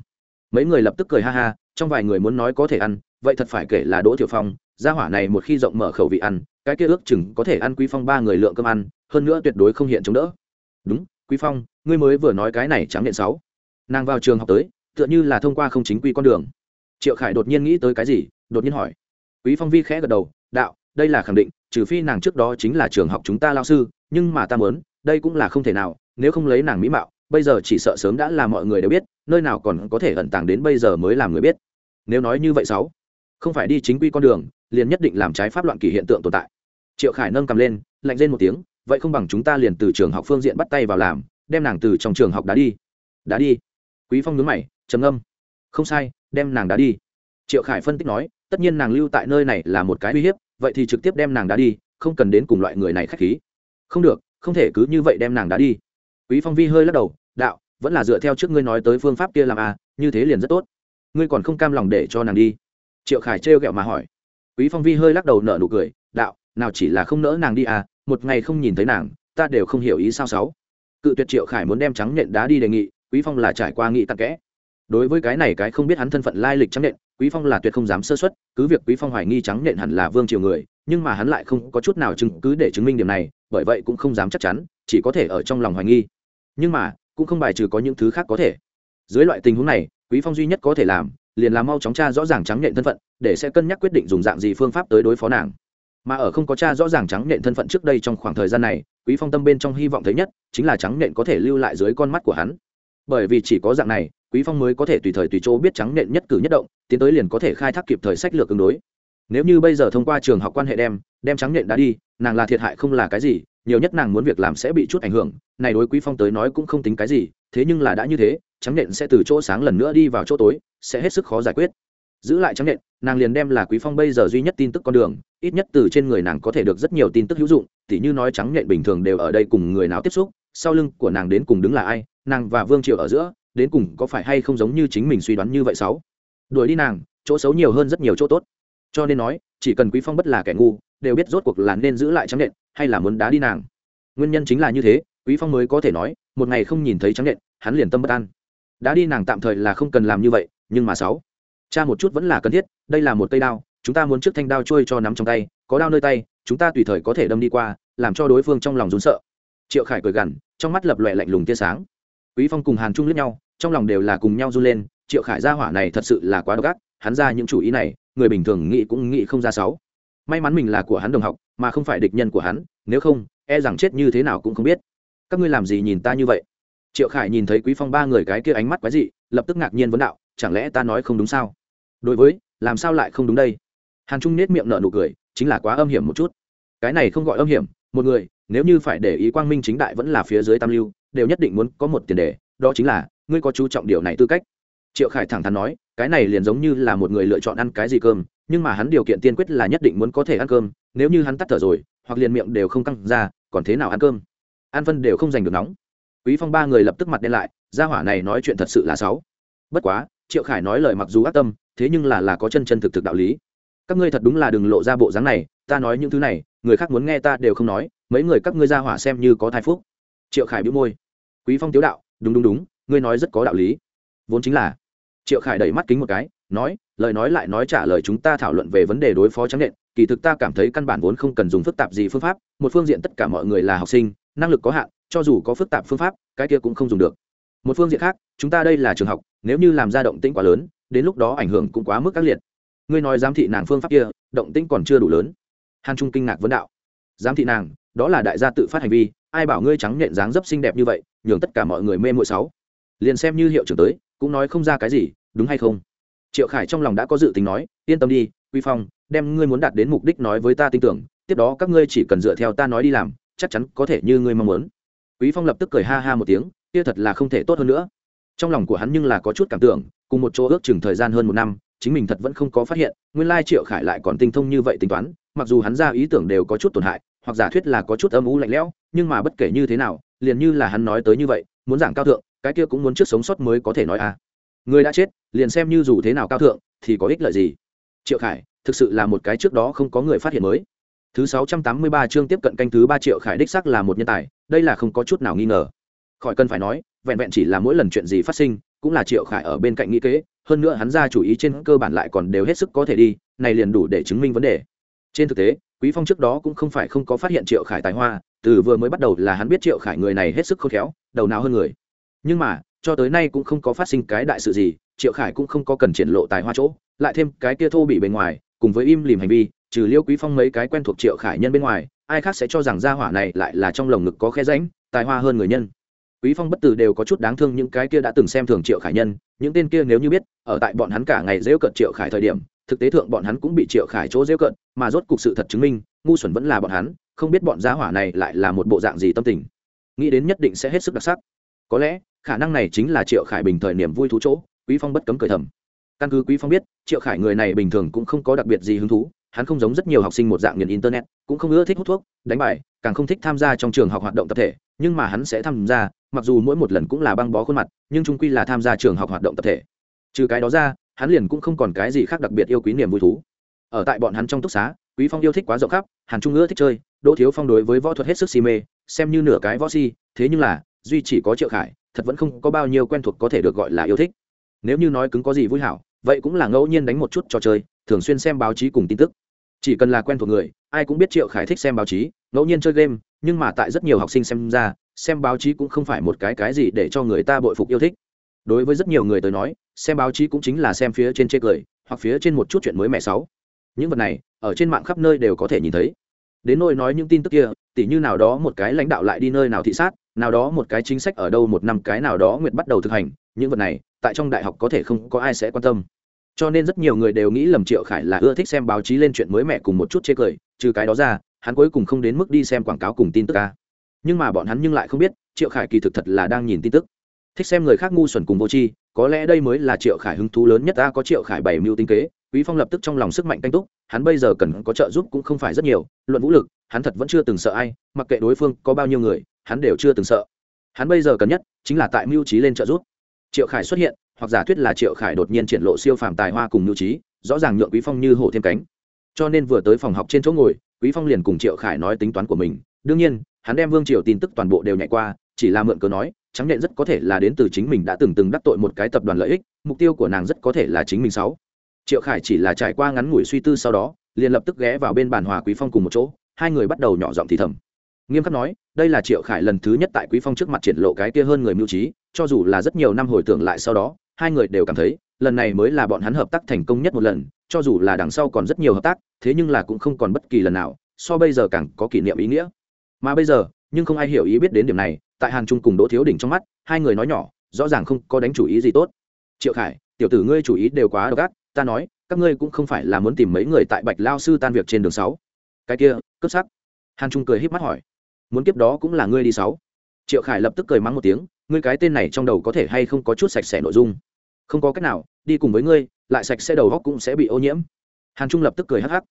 Mấy người lập tức cười ha ha, trong vài người muốn nói có thể ăn, vậy thật phải kể là đỗ thiểu phong, gia hỏa này một khi rộng mở khẩu vị ăn, cái kia ước chừng có thể ăn quý phong ba người lượng cơm ăn, hơn nữa tuyệt đối không hiện chống đỡ. Đúng, quý phong, ngươi mới vừa nói cái này trắng điện sáu. Nàng vào trường học tới, tựa như là thông qua không chính quy con đường. Triệu khải đột nhiên nghĩ tới cái gì, đột nhiên hỏi. Quý phong vi khẽ gật đầu, đạo, đây là khẳng định trừ phi nàng trước đó chính là trường học chúng ta lao sư, nhưng mà ta muốn, đây cũng là không thể nào, nếu không lấy nàng mỹ mạo, bây giờ chỉ sợ sớm đã là mọi người đều biết, nơi nào còn có thể ẩn tàng đến bây giờ mới làm người biết. Nếu nói như vậy sáu, không phải đi chính quy con đường, liền nhất định làm trái pháp loạn kỷ hiện tượng tồn tại. Triệu khải nâng cầm lên, lạnh lên một tiếng, vậy không bằng chúng ta liền từ trường học phương diện bắt tay vào làm, đem nàng từ trong trường học đá đi. Đá đi. Quý phong nhớ mày, trầm âm không sai, đem nàng đá đi. Triệu khải phân tích nói, tất nhiên nàng lưu tại nơi này là một cái uy hiếp vậy thì trực tiếp đem nàng đá đi, không cần đến cùng loại người này khách khí. Không được, không thể cứ như vậy đem nàng đá đi. Quý phong vi hơi lắc đầu, đạo, vẫn là dựa theo trước ngươi nói tới phương pháp kia làm à như thế liền rất tốt. Ngươi còn không cam lòng để cho nàng đi. Triệu khải trêu ghẹo mà hỏi. Quý phong vi hơi lắc đầu nở nụ cười, đạo, nào chỉ là không nỡ nàng đi à một ngày không nhìn thấy nàng, ta đều không hiểu ý sao sáu. Cự tuyệt triệu khải muốn đem trắng nhện đá đi đề nghị, quý phong là trải qua nghị tắc kẽ. Đối với cái này cái không biết hắn thân phận lai lịch trắng nhện quý phong là tuyệt không dám sơ xuất cứ việc quý phong hoài nghi trắng nện hẳn là vương triều người, nhưng mà hắn lại không có chút nào chứng cứ để chứng minh điểm này, bởi vậy cũng không dám chắc chắn, chỉ có thể ở trong lòng hoài nghi. Nhưng mà, cũng không bài trừ có những thứ khác có thể. Dưới loại tình huống này, quý phong duy nhất có thể làm, liền là mau chóng tra rõ ràng trắng nện thân phận, để sẽ cân nhắc quyết định dùng dạng gì phương pháp tới đối phó nàng. Mà ở không có cha rõ ràng trắng nện thân phận trước đây trong khoảng thời gian này, quý phong tâm bên trong hy vọng thấy nhất, chính là trắng nện có thể lưu lại dưới con mắt của hắn. Bởi vì chỉ có dạng này quý phong mới có thể tùy thời tùy chỗ biết trắng nện nhất cử nhất động tiến tới liền có thể khai thác kịp thời sách lược ứng đối. Nếu như bây giờ thông qua trường học quan hệ đem đem trắng nện đã đi nàng là thiệt hại không là cái gì nhiều nhất nàng muốn việc làm sẽ bị chút ảnh hưởng này đối quý phong tới nói cũng không tính cái gì thế nhưng là đã như thế trắng nện sẽ từ chỗ sáng lần nữa đi vào chỗ tối sẽ hết sức khó giải quyết. Giữ lại trắng nện, nàng liền đem là quý phong bây giờ duy nhất tin tức con đường ít nhất từ trên người nàng có thể được rất nhiều tin tức hữu dụng tỉ như nói trắng nện bình thường đều ở đây cùng người nào tiếp xúc sau lưng của nàng đến cùng đứng là ai nàng và vương triều ở giữa đến cùng có phải hay không giống như chính mình suy đoán như vậy sáu? Đuổi đi nàng, chỗ xấu nhiều hơn rất nhiều chỗ tốt. Cho nên nói, chỉ cần quý phong bất là kẻ ngu, đều biết rốt cuộc là nên giữ lại trắng nện hay là muốn đá đi nàng. Nguyên nhân chính là như thế, quý phong mới có thể nói, một ngày không nhìn thấy trắng nện, hắn liền tâm bất an. Đá đi nàng tạm thời là không cần làm như vậy, nhưng mà sáu, cha một chút vẫn là cần thiết, đây là một cây đao, chúng ta muốn trước thanh đao trôi cho nắm trong tay, có đao nơi tay, chúng ta tùy thời có thể đâm đi qua, làm cho đối phương trong lòng rún sợ. Triệu khải cười gằn, trong mắt lập lòe lạnh lùng tia sáng quý phong cùng hàn trung lướt nhau, trong lòng đều là cùng nhau run lên, triệu khải gia hỏa này thật sự là quá độc ác, hắn ra những chủ ý này, người bình thường nghĩ cũng nghĩ không ra sáu may mắn mình là của hắn đồng học, mà không phải địch nhân của hắn, nếu không e rằng chết như thế nào cũng không biết. Các ngươi làm gì nhìn ta như vậy? Triệu khải nhìn thấy quý phong ba người cái kia ánh mắt quái dị, lập tức ngạc nhiên vấn đạo, chẳng lẽ ta nói không đúng sao? Đối với, làm sao lại không đúng đây? Hàn trung nết miệng nở nụ cười, chính là quá âm hiểm một chút. Cái này không gọi âm hiểm, một người, nếu như phải để ý quang minh chính đại vẫn là phía dưới tam lưu đều nhất định muốn có một tiền đề, đó chính là, ngươi có chú trọng điều này tư cách. Triệu khải thẳng thắn nói, cái này liền giống như là một người lựa chọn ăn cái gì cơm, nhưng mà hắn điều kiện tiên quyết là nhất định muốn có thể ăn cơm, nếu như hắn tắt thở rồi, hoặc liền miệng đều không căng ra, còn thế nào ăn cơm? Ăn phân đều không giành được nóng. Quý phong ba người lập tức mặt đen lại, gia hỏa này nói chuyện thật sự là xấu. Bất quá, triệu khải nói lời mặc dù ác tâm, thế nhưng là là có chân chân thực thực đạo lý. Các ngươi thật đúng là đừng lộ ra bộ dáng này, ta nói những thứ này, người khác muốn nghe ta đều không nói, mấy người các ngươi ra hỏa xem như có thai phúc triệu khải bĩu môi. Quý phong tiếu đạo, đúng đúng đúng, ngươi nói rất có đạo lý. Vốn chính là, triệu khải đẩy mắt kính một cái, nói, lời nói lại nói trả lời chúng ta thảo luận về vấn đề đối phó trắng nện. Kỳ thực ta cảm thấy căn bản vốn không cần dùng phức tạp gì phương pháp, một phương diện tất cả mọi người là học sinh, năng lực có hạn, cho dù có phức tạp phương pháp, cái kia cũng không dùng được. Một phương diện khác, chúng ta đây là trường học, nếu như làm ra động tĩnh quá lớn, đến lúc đó ảnh hưởng cũng quá mức các liệt. Ngươi nói giám thị nàng phương pháp kia, động tĩnh còn chưa đủ lớn. Hàn trung kinh ngạc vấn đạo. Giám thị nàng đó là đại gia tự phát hành vi, ai bảo ngươi trắng nhện dáng dấp xinh đẹp như vậy, nhường tất cả mọi người mê mội sáu. Liền xem như hiệu trưởng tới, cũng nói không ra cái gì, đúng hay không? Triệu khải trong lòng đã có dự tính nói, yên tâm đi, quy phong, đem ngươi muốn đạt đến mục đích nói với ta tin tưởng, tiếp đó các ngươi chỉ cần dựa theo ta nói đi làm, chắc chắn có thể như ngươi mong muốn. Quý phong lập tức cười ha ha một tiếng, kia thật là không thể tốt hơn nữa. Trong lòng của hắn nhưng là có chút cảm tưởng, cùng một chỗ ước chừng thời gian hơn một năm, chính mình thật vẫn không có phát hiện, nguyên lai triệu khải lại còn tinh thông như vậy tính toán, mặc dù hắn ra ý tưởng đều có chút tổn hại hoặc giả thuyết là có chút âm u lạnh lẽo, nhưng mà bất kể như thế nào, liền như là hắn nói tới như vậy, muốn giảng cao thượng, cái kia cũng muốn trước sống sót mới có thể nói à. Người đã chết, liền xem như dù thế nào cao thượng, thì có ích lợi gì? Triệu khải, thực sự là một cái trước đó không có người phát hiện mới. Thứ sáu trăm tám mươi ba chương tiếp cận canh thứ ba triệu khải đích sắc là một nhân tài, đây là không có chút nào nghi ngờ. Khỏi cần phải nói, vẹn vẹn chỉ là mỗi lần chuyện gì phát sinh, cũng là triệu khải ở bên cạnh nghĩ kế, hơn nữa hắn ra chủ ý trên cơ bản lại còn đều hết sức có thể đi, này liền đủ để chứng minh vấn đề. Trên thực tế quý phong trước đó cũng không phải không có phát hiện triệu khải tài hoa, từ vừa mới bắt đầu là hắn biết triệu khải người này hết sức khôn khéo, đầu não hơn người. Nhưng mà, cho tới nay cũng không có phát sinh cái đại sự gì, triệu khải cũng không có cần triển lộ tài hoa chỗ, lại thêm cái kia thô bị bên ngoài, cùng với im lìm hành vi, trừ liêu quý phong mấy cái quen thuộc triệu khải nhân bên ngoài, ai khác sẽ cho rằng gia hỏa này lại là trong lồng ngực có khe ránh tài hoa hơn người nhân. Quý phong bất tử đều có chút đáng thương những cái kia đã từng xem thường triệu khải nhân, những tên kia nếu như biết, ở tại bọn hắn cả ngày dễu cận triệu khải thời điểm thực tế thượng bọn hắn cũng bị triệu khải chỗ dễu cận, mà rốt cục sự thật chứng minh, ngu xuẩn vẫn là bọn hắn, không biết bọn giá hỏa này lại là một bộ dạng gì tâm tình. Nghĩ đến nhất định sẽ hết sức đặc sắc. Có lẽ, khả năng này chính là triệu khải bình thời niềm vui thú chỗ, quý phong bất cấm cười thầm. Căn cứ quý phong biết, triệu khải người này bình thường cũng không có đặc biệt gì hứng thú, hắn không giống rất nhiều học sinh một dạng nghiền internet, cũng không ưa thích hút thuốc, đánh bài, càng không thích tham gia trong trường học hoạt động tập thể, nhưng mà hắn sẽ tham gia, mặc dù mỗi một lần cũng là băng bó khuôn mặt, nhưng trung quy là tham gia trường học hoạt động tập thể. Trừ cái đó ra hắn liền cũng không còn cái gì khác đặc biệt yêu quý niềm vui thú. Ở tại bọn hắn trong túc xá, quý phong yêu thích quá rộng khắp, hàn trung ưa thích chơi, đỗ thiếu phong đối với võ thuật hết sức si mê, xem như nửa cái võ si, thế nhưng là, duy chỉ có triệu khải, thật vẫn không có bao nhiêu quen thuộc có thể được gọi là yêu thích. Nếu như nói cứng có gì vui hảo, vậy cũng là ngẫu nhiên đánh một chút trò chơi, thường xuyên xem báo chí cùng tin tức. Chỉ cần là quen thuộc người, ai cũng biết triệu khải thích xem báo chí, ngẫu nhiên chơi game, nhưng mà tại rất nhiều học sinh xem ra, xem báo chí cũng không phải một cái cái gì để cho người ta bội phục yêu thích đối với rất nhiều người tới nói, xem báo chí cũng chính là xem phía trên chê cười, hoặc phía trên một chút chuyện mới mẻ sáu những vật này, ở trên mạng khắp nơi đều có thể nhìn thấy. Đến nỗi nói những tin tức kia, tỉ như nào đó một cái lãnh đạo lại đi nơi nào thị sát, nào đó một cái chính sách ở đâu một năm cái nào đó nguyện bắt đầu thực hành, những vật này, tại trong đại học có thể không có ai sẽ quan tâm. Cho nên rất nhiều người đều nghĩ lầm triệu khải là ưa thích xem báo chí lên chuyện mới mẹ cùng một chút chê cười, trừ cái đó ra, hắn cuối cùng không đến mức đi xem quảng cáo cùng tin tức ca. Nhưng mà bọn hắn nhưng lại không biết, triệu khải kỳ thực thật là đang nhìn tin tức thích xem người khác ngu xuẩn cùng vô tri, có lẽ đây mới là triệu khải hứng thú lớn nhất ta có triệu khải bảy mưu tinh kế, quý phong lập tức trong lòng sức mạnh canh túc, hắn bây giờ cần có trợ giúp cũng không phải rất nhiều, luận vũ lực, hắn thật vẫn chưa từng sợ ai, mặc kệ đối phương có bao nhiêu người, hắn đều chưa từng sợ. Hắn bây giờ cần nhất chính là tại mưu trí lên trợ giúp. Triệu khải xuất hiện, hoặc giả thuyết là triệu khải đột nhiên triển lộ siêu phàm tài hoa cùng mưu trí, rõ ràng nhượng quý phong như hổ thêm cánh. Cho nên vừa tới phòng học trên chỗ ngồi, quý phong liền cùng triệu khải nói tính toán của mình. Đương nhiên, hắn đem vương triều tin tức toàn bộ đều nhảy qua, chỉ là mượn cớ nói trắng nhện rất có thể là đến từ chính mình đã từng từng đắc tội một cái tập đoàn lợi ích, mục tiêu của nàng rất có thể là chính mình sáu. Triệu khải chỉ là trải qua ngắn ngủi suy tư sau đó, liền lập tức ghé vào bên bàn hòa quý phong cùng một chỗ, hai người bắt đầu nhỏ giọng thì thầm. Nghiêm khắc nói, đây là triệu khải lần thứ nhất tại quý phong trước mặt triển lộ cái kia hơn người mưu trí, cho dù là rất nhiều năm hồi tưởng lại sau đó, hai người đều cảm thấy, lần này mới là bọn hắn hợp tác thành công nhất một lần, cho dù là đằng sau còn rất nhiều hợp tác, thế nhưng là cũng không còn bất kỳ lần nào, so bây giờ càng có kỷ niệm ý nghĩa. Mà bây giờ, nhưng không ai hiểu ý biết đến điểm này tại hàn trung cùng đỗ thiếu đỉnh trong mắt, hai người nói nhỏ, rõ ràng không có đánh chủ ý gì tốt. Triệu khải, tiểu tử ngươi chủ ý đều quá độc ác, ta nói, các ngươi cũng không phải là muốn tìm mấy người tại bạch lao sư tan việc trên đường sáu. Cái kia, cướp sắc. Hàn trung cười híp mắt hỏi, muốn kiếp đó cũng là ngươi đi sáu. Triệu khải lập tức cười mắng một tiếng, ngươi cái tên này trong đầu có thể hay không có chút sạch sẽ nội dung? Không có cách nào, đi cùng với ngươi, lại sạch sẽ đầu góc cũng sẽ bị ô nhiễm. Hàn trung lập tức cười hắc hắc.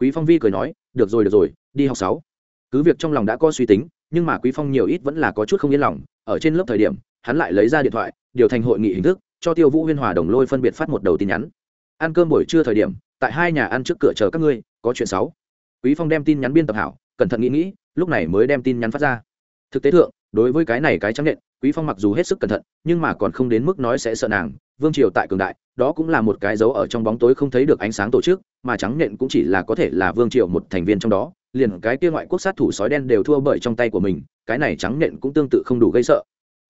Quý phong vi cười nói, được rồi được rồi, đi học sáu. Cứ việc trong lòng đã có suy tính nhưng mà quý phong nhiều ít vẫn là có chút không yên lòng, ở trên lớp thời điểm, hắn lại lấy ra điện thoại, điều thành hội nghị hình thức, cho tiêu vũ huyên hòa đồng lôi phân biệt phát một đầu tin nhắn. Ăn cơm buổi trưa thời điểm, tại hai nhà ăn trước cửa chờ các ngươi, có chuyện sáu quý phong đem tin nhắn biên tập hảo, cẩn thận nghĩ nghĩ, lúc này mới đem tin nhắn phát ra. Thực tế thượng, đối với cái này cái trắng nện, quý phong mặc dù hết sức cẩn thận, nhưng mà còn không đến mức nói sẽ sợ nàng. Vương triều tại cường đại, đó cũng là một cái dấu ở trong bóng tối không thấy được ánh sáng tổ chức, mà trắng nện cũng chỉ là có thể là vương triều một thành viên trong đó liền cái kia ngoại quốc sát thủ sói đen đều thua bởi trong tay của mình, cái này trắng nện cũng tương tự không đủ gây sợ.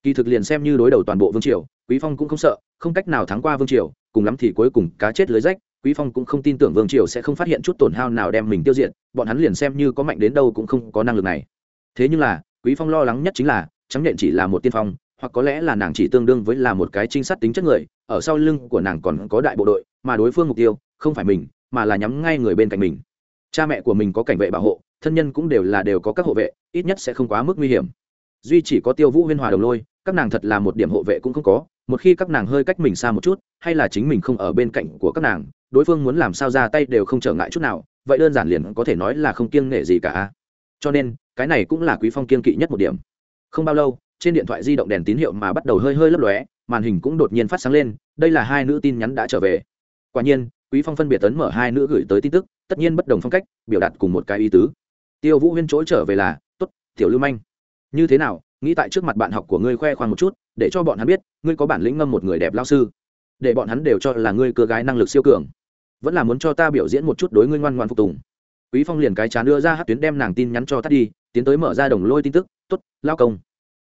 Kỳ thực liền xem như đối đầu toàn bộ vương triều, quý phong cũng không sợ, không cách nào thắng qua vương triều, cùng lắm thì cuối cùng cá chết lưới rách, quý phong cũng không tin tưởng vương triều sẽ không phát hiện chút tổn hao nào đem mình tiêu diệt, bọn hắn liền xem như có mạnh đến đâu cũng không có năng lực này. Thế nhưng là, quý phong lo lắng nhất chính là, trắng nện chỉ là một tiên phong, hoặc có lẽ là nàng chỉ tương đương với là một cái trinh sát tính chất người, ở sau lưng của nàng còn có đại bộ đội, mà đối phương mục tiêu không phải mình, mà là nhắm ngay người bên cạnh mình cha mẹ của mình có cảnh vệ bảo hộ, thân nhân cũng đều là đều có các hộ vệ, ít nhất sẽ không quá mức nguy hiểm. Duy chỉ có tiêu vũ huyên hòa đồng lôi, các nàng thật là một điểm hộ vệ cũng không có, một khi các nàng hơi cách mình xa một chút, hay là chính mình không ở bên cạnh của các nàng, đối phương muốn làm sao ra tay đều không trở ngại chút nào, vậy đơn giản liền có thể nói là không kiêng nể gì cả cho nên, cái này cũng là quý phong kiên kỵ nhất một điểm. Không bao lâu, trên điện thoại di động đèn tín hiệu mà bắt đầu hơi hơi lấp lóe, màn hình cũng đột nhiên phát sáng lên, đây là hai nữ tin nhắn đã trở về. Quả nhiên quý phong phân biệt tấn mở hai nữ gửi tới tin tức, tất nhiên bất đồng phong cách, biểu đạt cùng một cái ý tứ. Tiêu vũ huyên trỗi trở về là, tốt, tiểu lưu manh. Như thế nào? Nghĩ tại trước mặt bạn học của ngươi khoe khoang một chút, để cho bọn hắn biết, ngươi có bản lĩnh ngâm một người đẹp lao sư. Để bọn hắn đều cho là ngươi cơ gái năng lực siêu cường. Vẫn là muốn cho ta biểu diễn một chút đối ngươi ngoan ngoan phục tùng. Quý phong liền cái chán đưa ra hát tuyến đem nàng tin nhắn cho tắt đi, tiến tới mở ra đồng lôi tin tức, tốt, lao công.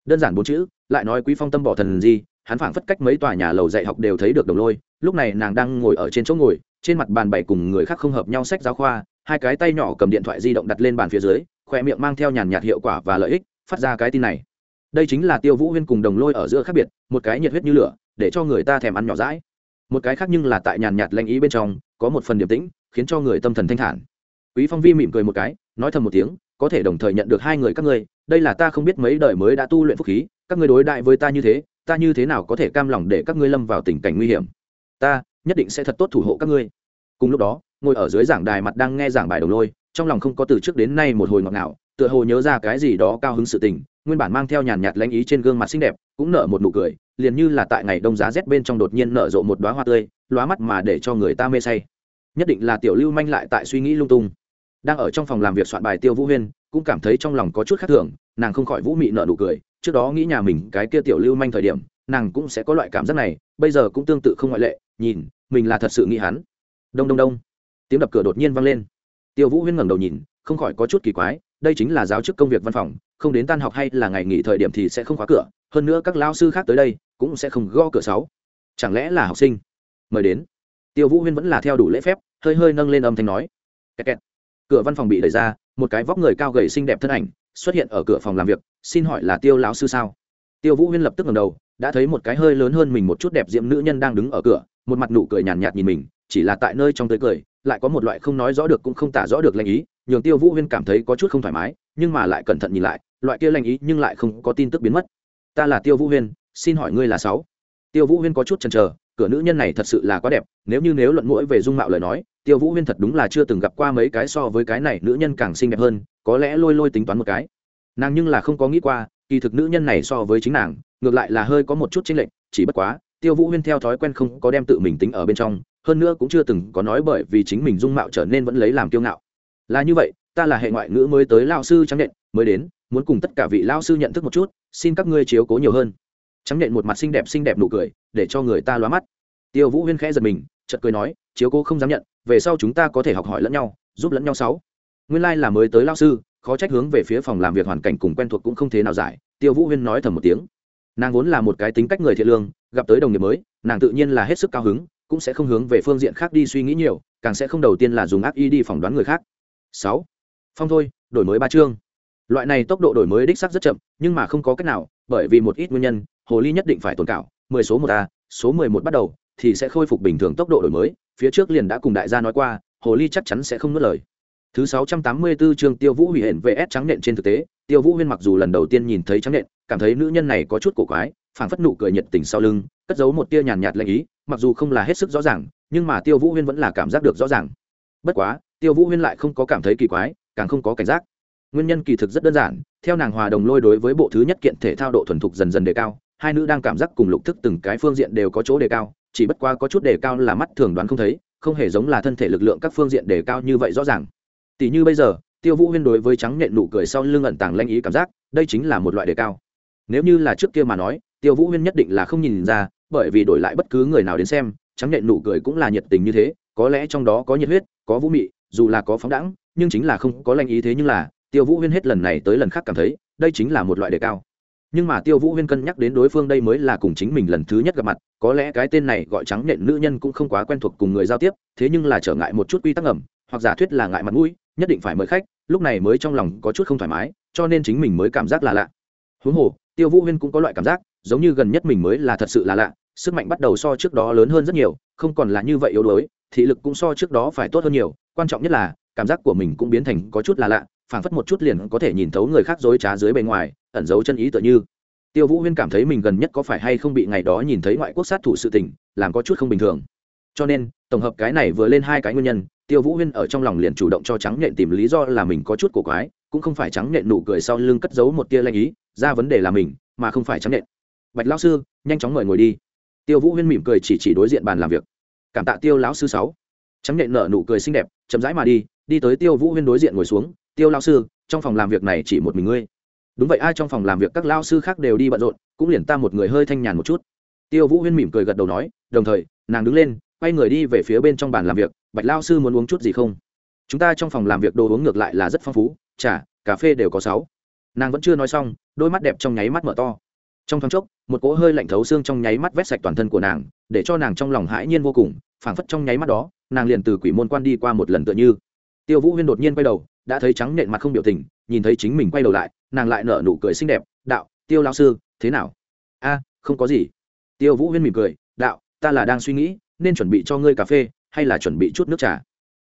Đơn giản bốn chữ, lại nói quý phong tâm bỏ thần gì, hắn phảng phất cách mấy tòa nhà lầu dạy học đều thấy được đồng lôi, lúc này nàng đang ngồi ở trên chỗ ngồi trên mặt bàn bày cùng người khác không hợp nhau sách giáo khoa, hai cái tay nhỏ cầm điện thoại di động đặt lên bàn phía dưới, khoe miệng mang theo nhàn nhạt hiệu quả và lợi ích, phát ra cái tin này. Đây chính là tiêu vũ huyên cùng đồng lôi ở giữa khác biệt, một cái nhiệt huyết như lửa, để cho người ta thèm ăn nhỏ rãi một cái khác nhưng là tại nhàn nhạt lanh ý bên trong, có một phần điềm tĩnh, khiến cho người tâm thần thanh thản. Quý phong vi mỉm cười một cái, nói thầm một tiếng, có thể đồng thời nhận được hai người các ngươi, đây là ta không biết mấy đời mới đã tu luyện phúc khí, các ngươi đối đại với ta như thế, ta như thế nào có thể cam lòng để các ngươi lâm vào tình cảnh nguy hiểm? Ta nhất định sẽ thật tốt thủ hộ các ngươi. Cùng lúc đó, ngồi ở dưới giảng đài mặt đang nghe giảng bài đồng lôi, trong lòng không có từ trước đến nay một hồi ngọt ngào, tựa hồ nhớ ra cái gì đó cao hứng sự tình, nguyên bản mang theo nhàn nhạt lãnh ý trên gương mặt xinh đẹp, cũng nở một nụ cười, liền như là tại ngày đông giá rét bên trong đột nhiên nở rộ một đóa hoa tươi, lóa mắt mà để cho người ta mê say. Nhất định là tiểu lưu manh lại tại suy nghĩ lung tung. Đang ở trong phòng làm việc soạn bài tiêu vũ huyên, cũng cảm thấy trong lòng có chút khác thường, nàng không khỏi vũ mị nở nụ cười, trước đó nghĩ nhà mình cái kia tiểu lưu manh thời điểm, nàng cũng sẽ có loại cảm giác này, bây giờ cũng tương tự không ngoại lệ, nhìn mình là thật sự nghĩ hắn. Đông đông đông. Tiếng đập cửa đột nhiên vang lên. Tiêu vũ huyên ngẩng đầu nhìn, không khỏi có chút kỳ quái, đây chính là giáo chức công việc văn phòng, không đến tan học hay là ngày nghỉ thời điểm thì sẽ không khóa cửa, hơn nữa các lao sư khác tới đây cũng sẽ không gõ cửa sáu. Chẳng lẽ là học sinh? Mời đến. Tiêu vũ huyên vẫn là theo đủ lễ phép, hơi hơi nâng lên âm thanh nói. Kẹt kẹt. cửa văn phòng bị đẩy ra, một cái vóc người cao gầy xinh đẹp thân ảnh xuất hiện ở cửa phòng làm việc, xin hỏi là tiêu lão sư sao? Tiêu vũ huyên lập tức ngẩng đầu, đã thấy một cái hơi lớn hơn mình một chút đẹp diệm nữ nhân đang đứng ở cửa một mặt nụ cười nhàn nhạt, nhạt nhìn mình chỉ là tại nơi trong tới cười lại có một loại không nói rõ được cũng không tả rõ được lanh ý nhường tiêu vũ huyên cảm thấy có chút không thoải mái nhưng mà lại cẩn thận nhìn lại loại kia lanh ý nhưng lại không có tin tức biến mất. Ta là tiêu vũ huyên xin hỏi ngươi là sáu? Tiêu vũ huyên có chút chần chờ cửa nữ nhân này thật sự là quá đẹp nếu như nếu luận mũi về dung mạo lời nói tiêu vũ huyên thật đúng là chưa từng gặp qua mấy cái so với cái này nữ nhân càng xinh đẹp hơn có lẽ lôi lôi tính toán một cái. Nàng nhưng là không có nghĩ qua kỳ thực nữ nhân này so với chính nàng ngược lại là hơi có một chút chênh lệch chỉ bất quá tiêu vũ huyên theo thói quen không có đem tự mình tính ở bên trong, hơn nữa cũng chưa từng có nói bởi vì chính mình dung mạo trở nên vẫn lấy làm kiêu ngạo. Là như vậy, ta là hệ ngoại ngữ mới tới lao sư trắng nện, mới đến, muốn cùng tất cả vị lao sư nhận thức một chút, xin các ngươi chiếu cố nhiều hơn. Trắng nện một mặt xinh đẹp xinh đẹp nụ cười, để cho người ta lóa mắt. Tiêu vũ huyên khẽ giật mình, chợt cười nói, chiếu cố không dám nhận, về sau chúng ta có thể học hỏi lẫn nhau, giúp lẫn nhau sáu. Nguyên lai、like、là mới tới lao sư, khó trách hướng về phía phòng làm việc hoàn cảnh cùng quen thuộc cũng không thế nào giải, tiêu vũ huyên nói thầm một tiếng. Nàng vốn là một cái tính cách người thiện lương gặp tới đồng nghiệp mới, nàng tự nhiên là hết sức cao hứng, cũng sẽ không hướng về phương diện khác đi suy nghĩ nhiều, càng sẽ không đầu tiên là dùng ác ý đi phỏng đoán người khác. Sáu, phong thôi, đổi mới ba chương. Loại này tốc độ đổi mới đích sắc rất chậm, nhưng mà không có cách nào, bởi vì một ít nguyên nhân, hồ ly nhất định phải tồn cảo, mười số một a, số mười một bắt đầu, thì sẽ khôi phục bình thường tốc độ đổi mới, phía trước liền đã cùng đại gia nói qua, hồ ly chắc chắn sẽ không nuốt lời. Thứ sáu trăm tám mươi 684 chương tiêu vũ hủy hển vs trắng nện trên thực tế, tiêu vũ huyên mặc dù lần đầu tiên nhìn thấy trắng nện, cảm thấy nữ nhân này có chút cổ quái phảng phất nụ cười nhiệt tình sau lưng, cất giấu một tia nhàn nhạt lạnh ý, mặc dù không là hết sức rõ ràng, nhưng mà tiêu vũ huyên vẫn là cảm giác được rõ ràng. Bất quá, tiêu vũ huyên lại không có cảm thấy kỳ quái, càng không có cảnh giác. Nguyên nhân kỳ thực rất đơn giản, theo nàng hòa đồng lôi đối với bộ thứ nhất kiện thể thao độ thuần thục dần dần đề cao, hai nữ đang cảm giác cùng lục thức từng cái phương diện đều có chỗ đề cao, chỉ bất qua có chút đề cao là mắt thường đoán không thấy, không hề giống là thân thể lực lượng các phương diện đề cao như vậy rõ ràng. Tỷ như bây giờ, tiêu vũ huyên đối với trắng nhện nụ cười sau lưng ẩn tàng lanh ý cảm giác, đây chính là một loại đề cao. Nếu như là trước kia mà nói tiêu vũ huyên nhất định là không nhìn ra, bởi vì đổi lại bất cứ người nào đến xem, trắng nhện nụ cười cũng là nhiệt tình như thế, có lẽ trong đó có nhiệt huyết, có vũ mị, dù là có phóng đẳng nhưng chính là không có lanh ý thế nhưng là, tiêu vũ huyên hết lần này tới lần khác cảm thấy, đây chính là một loại đề cao. Nhưng mà tiêu vũ huyên cân nhắc đến đối phương đây mới là cùng chính mình lần thứ nhất gặp mặt, có lẽ cái tên này gọi trắng nhện nữ nhân cũng không quá quen thuộc cùng người giao tiếp, thế nhưng là trở ngại một chút quy tắc ẩm hoặc giả thuyết là ngại mặt mũi, nhất định phải mời khách, lúc này mới trong lòng có chút không thoải mái, cho nên chính mình mới cảm giác là lạ. Huống hồ, tiêu vũ huyên cũng có loại cảm giác giống như gần nhất mình mới là thật sự là lạ, sức mạnh bắt đầu so trước đó lớn hơn rất nhiều, không còn là như vậy yếu đuối, thị lực cũng so trước đó phải tốt hơn nhiều, quan trọng nhất là, cảm giác của mình cũng biến thành có chút là lạ, phảng phất một chút liền có thể nhìn thấu người khác dối trá dưới bề ngoài, ẩn giấu chân ý tựa như. Tiêu vũ huyên cảm thấy mình gần nhất có phải hay không bị ngày đó nhìn thấy ngoại quốc sát thủ sự tình, làm có chút không bình thường. Cho nên, tổng hợp cái này vừa lên hai cái nguyên nhân, tiêu vũ huyên ở trong lòng liền chủ động cho trắng nhện tìm lý do là mình có chút cổ quái, cũng không phải trắng nhện nụ cười sau lưng cất giấu một tia lanh ý, ra vấn đề là mình, mà không phải trắng nhện bạch lão sư, nhanh chóng mời ngồi đi. Tiêu vũ huyên mỉm cười chỉ chỉ đối diện bàn làm việc. Cảm tạ tiêu lão sư sáu. Trắng nhện nở nụ cười xinh đẹp, chậm rãi mà đi đi tới tiêu vũ huyên đối diện ngồi xuống. Tiêu lão sư, trong phòng làm việc này chỉ một mình ngươi. Đúng vậy, ai trong phòng làm việc các lao sư khác đều đi bận rộn, cũng liền ta một người hơi thanh nhàn một chút. Tiêu vũ huyên mỉm cười gật đầu nói, đồng thời, nàng đứng lên, quay người đi về phía bên trong bàn làm việc. Bạch lao sư muốn uống chút gì không? Chúng ta trong phòng làm việc đồ uống ngược lại là rất phong phú. Trà cà phê đều có sáu. Nàng vẫn chưa nói xong, đôi mắt đẹp trong nháy mắt mở to trong thoáng chốc, một cỗ hơi lạnh thấu xương trong nháy mắt vét sạch toàn thân của nàng, để cho nàng trong lòng hãi nhiên vô cùng, phảng phất trong nháy mắt đó, nàng liền từ quỷ môn quan đi qua một lần tựa như. Tiêu vũ huyên đột nhiên quay đầu, đã thấy trắng nện mặt không biểu tình, nhìn thấy chính mình quay đầu lại, nàng lại nở nụ cười xinh đẹp, đạo, tiêu lao sư, thế nào? A, không có gì. Tiêu vũ huyên mỉm cười, đạo, ta là đang suy nghĩ, nên chuẩn bị cho ngươi cà phê, hay là chuẩn bị chút nước trà?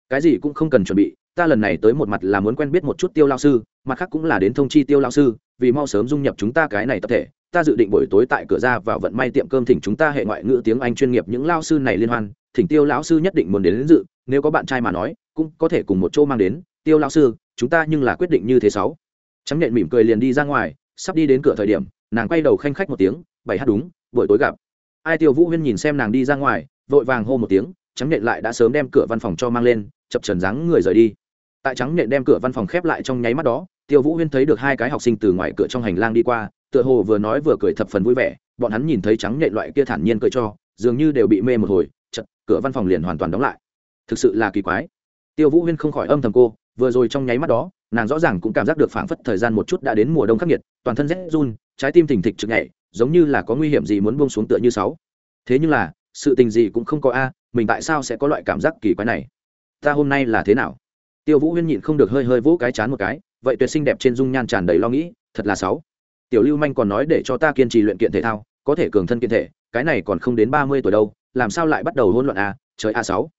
Cái gì cũng không cần chuẩn bị, ta lần này tới một mặt là muốn quen biết một chút tiêu lao sư, mặt khác cũng là đến thông chi tiêu lao sư vì mau sớm dung nhập chúng ta cái này tập thể ta dự định buổi tối tại cửa ra vào vận may tiệm cơm thỉnh chúng ta hệ ngoại ngữ tiếng anh chuyên nghiệp những lao sư này liên hoan thỉnh tiêu lão sư nhất định muốn đến, đến dự nếu có bạn trai mà nói cũng có thể cùng một chỗ mang đến tiêu lão sư chúng ta nhưng là quyết định như thế sáu. Trắng nhện mỉm cười liền đi ra ngoài sắp đi đến cửa thời điểm nàng quay đầu khanh khách một tiếng bảy hát đúng buổi tối gặp. Ai tiêu vũ huyên nhìn xem nàng đi ra ngoài vội vàng hô một tiếng trắng nhện lại đã sớm đem cửa văn phòng cho mang lên chập trần dáng người rời đi. Tại trắng nhện đem cửa văn phòng khép lại trong nháy mắt đó tiêu vũ huyên thấy được hai cái học sinh từ ngoài cửa trong hành lang đi qua, tựa hồ vừa nói vừa cười thập phần vui vẻ, bọn hắn nhìn thấy trắng nhện loại kia thản nhiên cười cho, dường như đều bị mê một hồi chật cửa văn phòng liền hoàn toàn đóng lại. Thực sự là kỳ quái. Tiêu vũ huyên không khỏi âm thầm cô, vừa rồi trong nháy mắt đó, nàng rõ ràng cũng cảm giác được phảng phất thời gian một chút đã đến mùa đông khắc nghiệt, toàn thân rét run, trái tim thình thịch trực nhảy, giống như là có nguy hiểm gì muốn buông xuống tựa như sáu. Thế nhưng là, sự tình gì cũng không có a, mình tại sao sẽ có loại cảm giác kỳ quái này? Ta hôm nay là thế nào? Tiêu vũ huyên nhịn không được hơi hơi vỗ cái chán một cái vậy tuyệt sinh đẹp trên dung nhan tràn đầy lo nghĩ, thật là sáu. Tiểu lưu manh còn nói để cho ta kiên trì luyện kiện thể thao, có thể cường thân kiện thể, cái này còn không đến ba mươi tuổi đâu, làm sao lại bắt đầu hôn loạn a trời a sáu.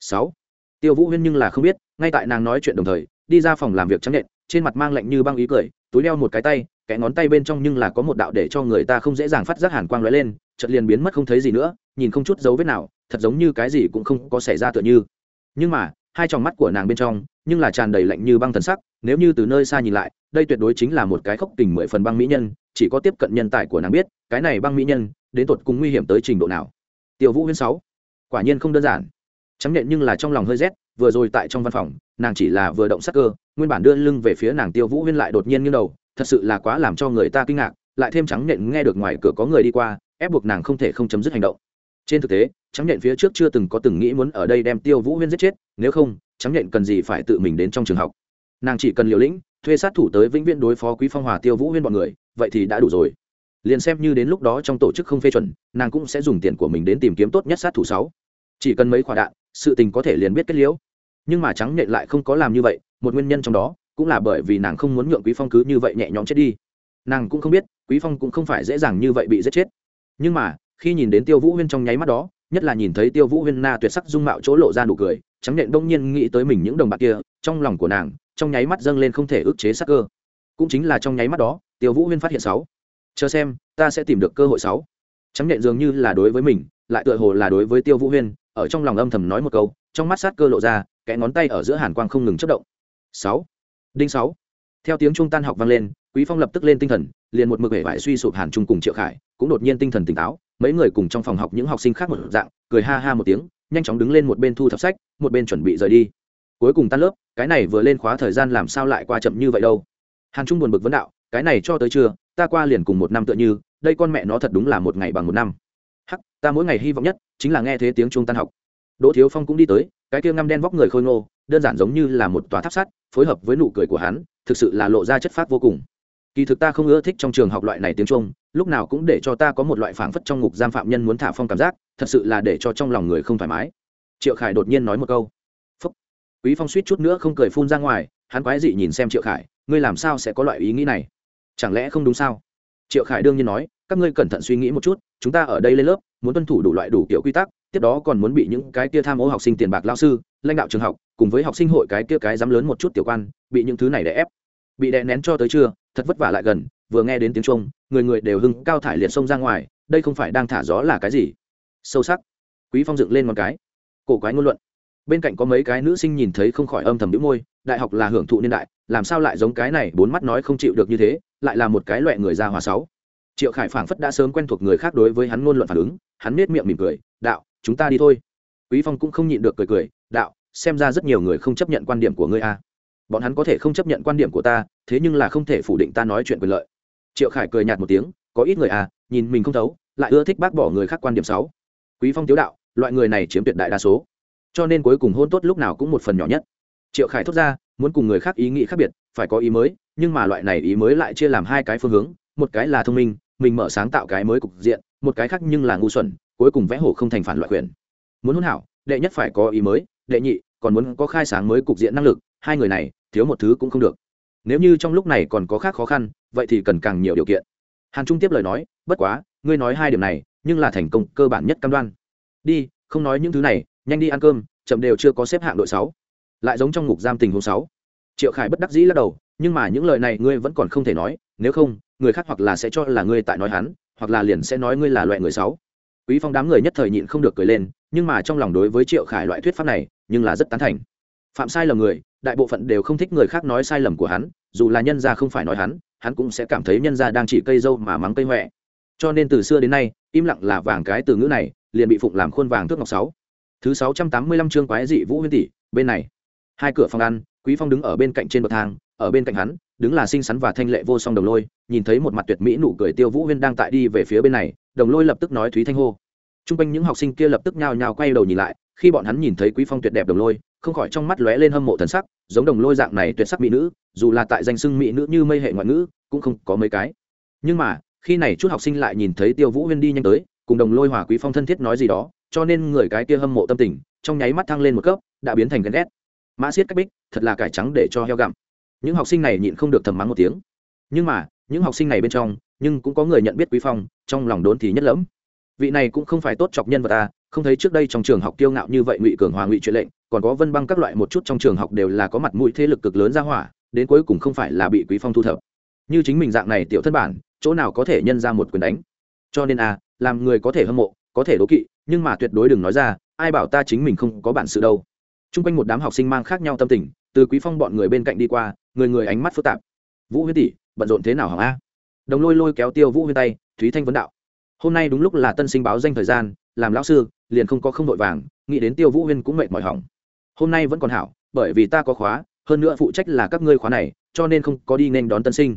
Sáu. Tiêu vũ huyên nhưng là không biết, ngay tại nàng nói chuyện đồng thời, đi ra phòng làm việc trắng nhện trên mặt mang lạnh như băng ý cười, túi đeo một cái tay cái ngón tay bên trong nhưng là có một đạo để cho người ta không dễ dàng phát giác hàn quang lóe lên, chợt liền biến mất không thấy gì nữa, nhìn không chút dấu vết nào, thật giống như cái gì cũng không có xảy ra tựa như. Nhưng mà, hai tròng mắt của nàng bên trong nhưng là tràn đầy lạnh như băng thần sắc, nếu như từ nơi xa nhìn lại, đây tuyệt đối chính là một cái khốc tình mười phần băng mỹ nhân, chỉ có tiếp cận nhân tài của nàng biết, cái này băng mỹ nhân, đến tột cùng nguy hiểm tới trình độ nào. Tiểu vũ huyên sáu, quả nhiên không đơn giản. Chấm nhận nhưng là trong lòng hơi rét, vừa rồi tại trong văn phòng, nàng chỉ là vừa động sắc cơ, nguyên bản đưa lưng về phía nàng tiêu vũ huyên lại đột nhiên như đầu, thật sự là quá làm cho người ta kinh ngạc, lại thêm trắng nhện nghe được ngoài cửa có người đi qua, ép buộc nàng không thể không chấm dứt hành động. Trên thực tế, trắng nhện phía trước chưa từng có từng nghĩ muốn ở đây đem tiêu vũ huyên giết chết, nếu không trắng nhện cần gì phải tự mình đến trong trường học. Nàng chỉ cần liều lĩnh, thuê sát thủ tới vĩnh viễn đối phó quý phong hòa, tiêu vũ huyên bọn người, vậy thì đã đủ rồi. Liền xem như đến lúc đó trong tổ chức không phê chuẩn, nàng cũng sẽ dùng tiền của mình đến tìm kiếm tốt nhất sát thủ sáu. Chỉ cần mấy quả đạn, sự tình có thể liền biết kết liễu. Nhưng mà trắng nhện lại không có làm như vậy, một nguyên nhân trong đó, cũng là bởi vì nàng không muốn nhượng quý phong cứ như vậy nhẹ nhõm chết đi. Nàng cũng không biết, quý phong cũng không phải dễ dàng như vậy bị giết chết. Nhưng mà, khi nhìn đến tiêu vũ huyên trong nháy mắt đó, nhất là nhìn thấy tiêu vũ huyên na tuyệt sắc dung mạo chỗ lộ ra nụ cười trắng nhện đông nhiên nghĩ tới mình những đồng bạc kia, trong lòng của nàng, trong nháy mắt dâng lên không thể ức chế sắc cơ. Cũng chính là trong nháy mắt đó, tiêu vũ huyên phát hiện sáu. Chờ xem, ta sẽ tìm được cơ hội sáu. Trắng nhện dường như là đối với mình, lại tựa hồ là đối với tiêu vũ huyên, ở trong lòng âm thầm nói một câu, trong mắt sát cơ lộ ra, kẽ ngón tay ở giữa hàn quang không ngừng chất động. Sáu. Đinh sáu. Theo tiếng trung tan học vang lên, quý phong lập tức lên tinh thần, liền một mực vẻ vải suy sụp hàn trung cùng triệu khải, cũng đột nhiên tinh thần tỉnh táo, mấy người cùng trong phòng học những học sinh khác một dạng, cười ha ha một tiếng nhanh chóng đứng lên một bên thu thập sách, một bên chuẩn bị rời đi. Cuối cùng tan lớp, cái này vừa lên khóa thời gian làm sao lại qua chậm như vậy đâu? Hàn trung buồn bực vấn đạo, cái này cho tới chưa ta qua liền cùng một năm tựa như, đây con mẹ nó thật đúng là một ngày bằng một năm. Hắc, ta mỗi ngày hy vọng nhất, chính là nghe thế tiếng trung tan học. Đỗ thiếu phong cũng đi tới, cái kia ngăm đen vóc người khôi ngô, đơn giản giống như là một tòa tháp sắt, phối hợp với nụ cười của hắn, thực sự là lộ ra chất phát vô cùng kỳ thực ta không ưa thích trong trường học loại này tiếng trung, lúc nào cũng để cho ta có một loại phảng phất trong ngục giam phạm nhân muốn thả phong cảm giác, thật sự là để cho trong lòng người không thoải mái. Triệu khải đột nhiên nói một câu. Phúc. Quý phong suýt chút nữa không cười phun ra ngoài, hắn quái dị nhìn xem triệu khải, ngươi làm sao sẽ có loại ý nghĩ này? Chẳng lẽ không đúng sao? Triệu khải đương nhiên nói, các ngươi cẩn thận suy nghĩ một chút, chúng ta ở đây lên lớp, muốn tuân thủ đủ loại đủ kiểu quy tắc, tiếp đó còn muốn bị những cái kia tham ô học sinh tiền bạc lao sư, lãnh đạo trường học, cùng với học sinh hội cái kia cái dám lớn một chút tiểu quan, bị những thứ này đè ép. Bị đè nén cho tới trưa thật vất vả lại gần, vừa nghe đến tiếng trung người người đều hưng cao thải liệt sông ra ngoài, đây không phải đang thả gió là cái gì? Sâu sắc. Quý phong dựng lên một cái. Cổ quái ngôn luận. Bên cạnh có mấy cái nữ sinh nhìn thấy không khỏi âm thầm đĩu môi, đại học là hưởng thụ niên đại, làm sao lại giống cái này bốn mắt nói không chịu được như thế, lại là một cái loại người ra hòa sáu. Triệu khải phảng phất đã sớm quen thuộc người khác đối với hắn ngôn luận phản ứng, hắn nết miệng mỉm cười, đạo, chúng ta đi thôi. Quý phong cũng không nhịn được cười cười, đạo, xem ra rất nhiều người không chấp nhận quan điểm của ngươi a bọn hắn có thể không chấp nhận quan điểm của ta, thế nhưng là không thể phủ định ta nói chuyện quyền lợi. Triệu khải cười nhạt một tiếng, có ít người à nhìn mình không thấu, lại ưa thích bác bỏ người khác quan điểm sáu quý phong tiếu đạo, loại người này chiếm tuyệt đại đa số. Cho nên cuối cùng hôn tốt lúc nào cũng một phần nhỏ nhất. Triệu khải thốt ra, muốn cùng người khác ý nghĩ khác biệt, phải có ý mới, nhưng mà loại này ý mới lại chia làm hai cái phương hướng, một cái là thông minh, mình mở sáng tạo cái mới cục diện, một cái khác nhưng là ngu xuẩn, cuối cùng vẽ hổ không thành phản loại quyền. Muốn hôn hảo, đệ nhất phải có ý mới, đệ nhị còn muốn có khai sáng mới cục diện năng lực hai người này, thiếu một thứ cũng không được. Nếu như trong lúc này còn có khác khó khăn, vậy thì cần càng nhiều điều kiện. Hàn trung tiếp lời nói, bất quá, ngươi nói hai điểm này, nhưng là thành công cơ bản nhất cam đoan. Đi, không nói những thứ này, nhanh đi ăn cơm, chậm đều chưa có xếp hạng đội sáu. Lại giống trong ngục giam tình huống sáu. Triệu khải bất đắc dĩ lắc đầu, nhưng mà những lời này ngươi vẫn còn không thể nói, nếu không, người khác hoặc là sẽ cho là ngươi tại nói hắn, hoặc là liền sẽ nói ngươi là loại người sáu. Quý phong đám người nhất thời nhịn không được cười lên, nhưng mà trong lòng đối với triệu khải loại thuyết pháp này, nhưng là rất tán thành. Phạm sai lầm người đại bộ phận đều không thích người khác nói sai lầm của hắn, dù là nhân gia không phải nói hắn hắn cũng sẽ cảm thấy nhân gia đang chỉ cây dâu mà mắng cây huệ cho nên từ xưa đến nay, im lặng là vàng cái từ ngữ này, liền bị phụng làm khuôn vàng thước ngọc sáu. Thứ sáu trăm tám mươi lăm chương quái dị vũ huyên tỷ, bên này. Hai cửa phòng ăn, quý phong đứng ở bên cạnh trên bậc thang, ở bên cạnh hắn, đứng là xinh xắn và thanh lệ vô song đồng lôi, nhìn thấy một mặt tuyệt mỹ nụ cười tiêu vũ huyên đang tại đi về phía bên này, đồng lôi lập tức nói thúy thanh hô. T r u n g quanh những học sinh kia lập tức nhao nhao quay đầu nhìn lại, khi bọn hắn nhìn thấy quý phong tuyệt đẹp đồng lôi không khỏi trong mắt lóe lên hâm mộ thần sắc, giống đồng lôi dạng này tuyệt sắc mỹ nữ, dù là tại danh sưng mỹ nữ như mây hệ ngoại ngữ, cũng không có mấy cái. Nhưng mà, khi này chút học sinh lại nhìn thấy tiêu vũ huyên đi nhanh tới, cùng đồng lôi hòa quý phong thân thiết nói gì đó, cho nên người cái kia hâm mộ tâm tình, trong nháy mắt thăng lên một cấp, đã biến thành ghen ghét. Mã siết cách bích, thật là cải trắng để cho heo gặm. Những học sinh này nhịn không được thầm mắng một tiếng. Nhưng mà, những học sinh này bên trong, nhưng cũng có người nhận biết quý phong, trong lòng đốn thì nhất lẫm. Vị này cũng không phải tốt chọc nhân vật ta, không thấy trước đây trong trường học kiêu ngạo như vậy ngụy cường hòa ngụy chuyện lệnh còn có vân băng các loại một chút trong trường học đều là có mặt mũi thế lực cực lớn ra hỏa, đến cuối cùng không phải là bị quý phong thu thập. Như chính mình dạng này tiểu thân bản, chỗ nào có thể nhân ra một quyền đánh. Cho nên a làm người có thể hâm mộ, có thể đố kỵ, nhưng mà tuyệt đối đừng nói ra, ai bảo ta chính mình không có bản sự đâu. Chung quanh một đám học sinh mang khác nhau tâm tình, từ quý phong bọn người bên cạnh đi qua, người người ánh mắt phức tạp. Vũ huyên tỷ, bận rộn thế nào hả? A đồng lôi lôi kéo tiêu vũ huyên tay, thúy thanh vấn đạo. Hôm nay đúng lúc là tân sinh báo danh thời gian, làm lão sư, liền không có không vội vàng, nghĩ đến tiêu vũ huyên cũng mệt mỏi hỏng hôm nay vẫn còn hảo, bởi vì ta có khóa, hơn nữa phụ trách là các ngươi khóa này, cho nên không có đi nên đón tân sinh.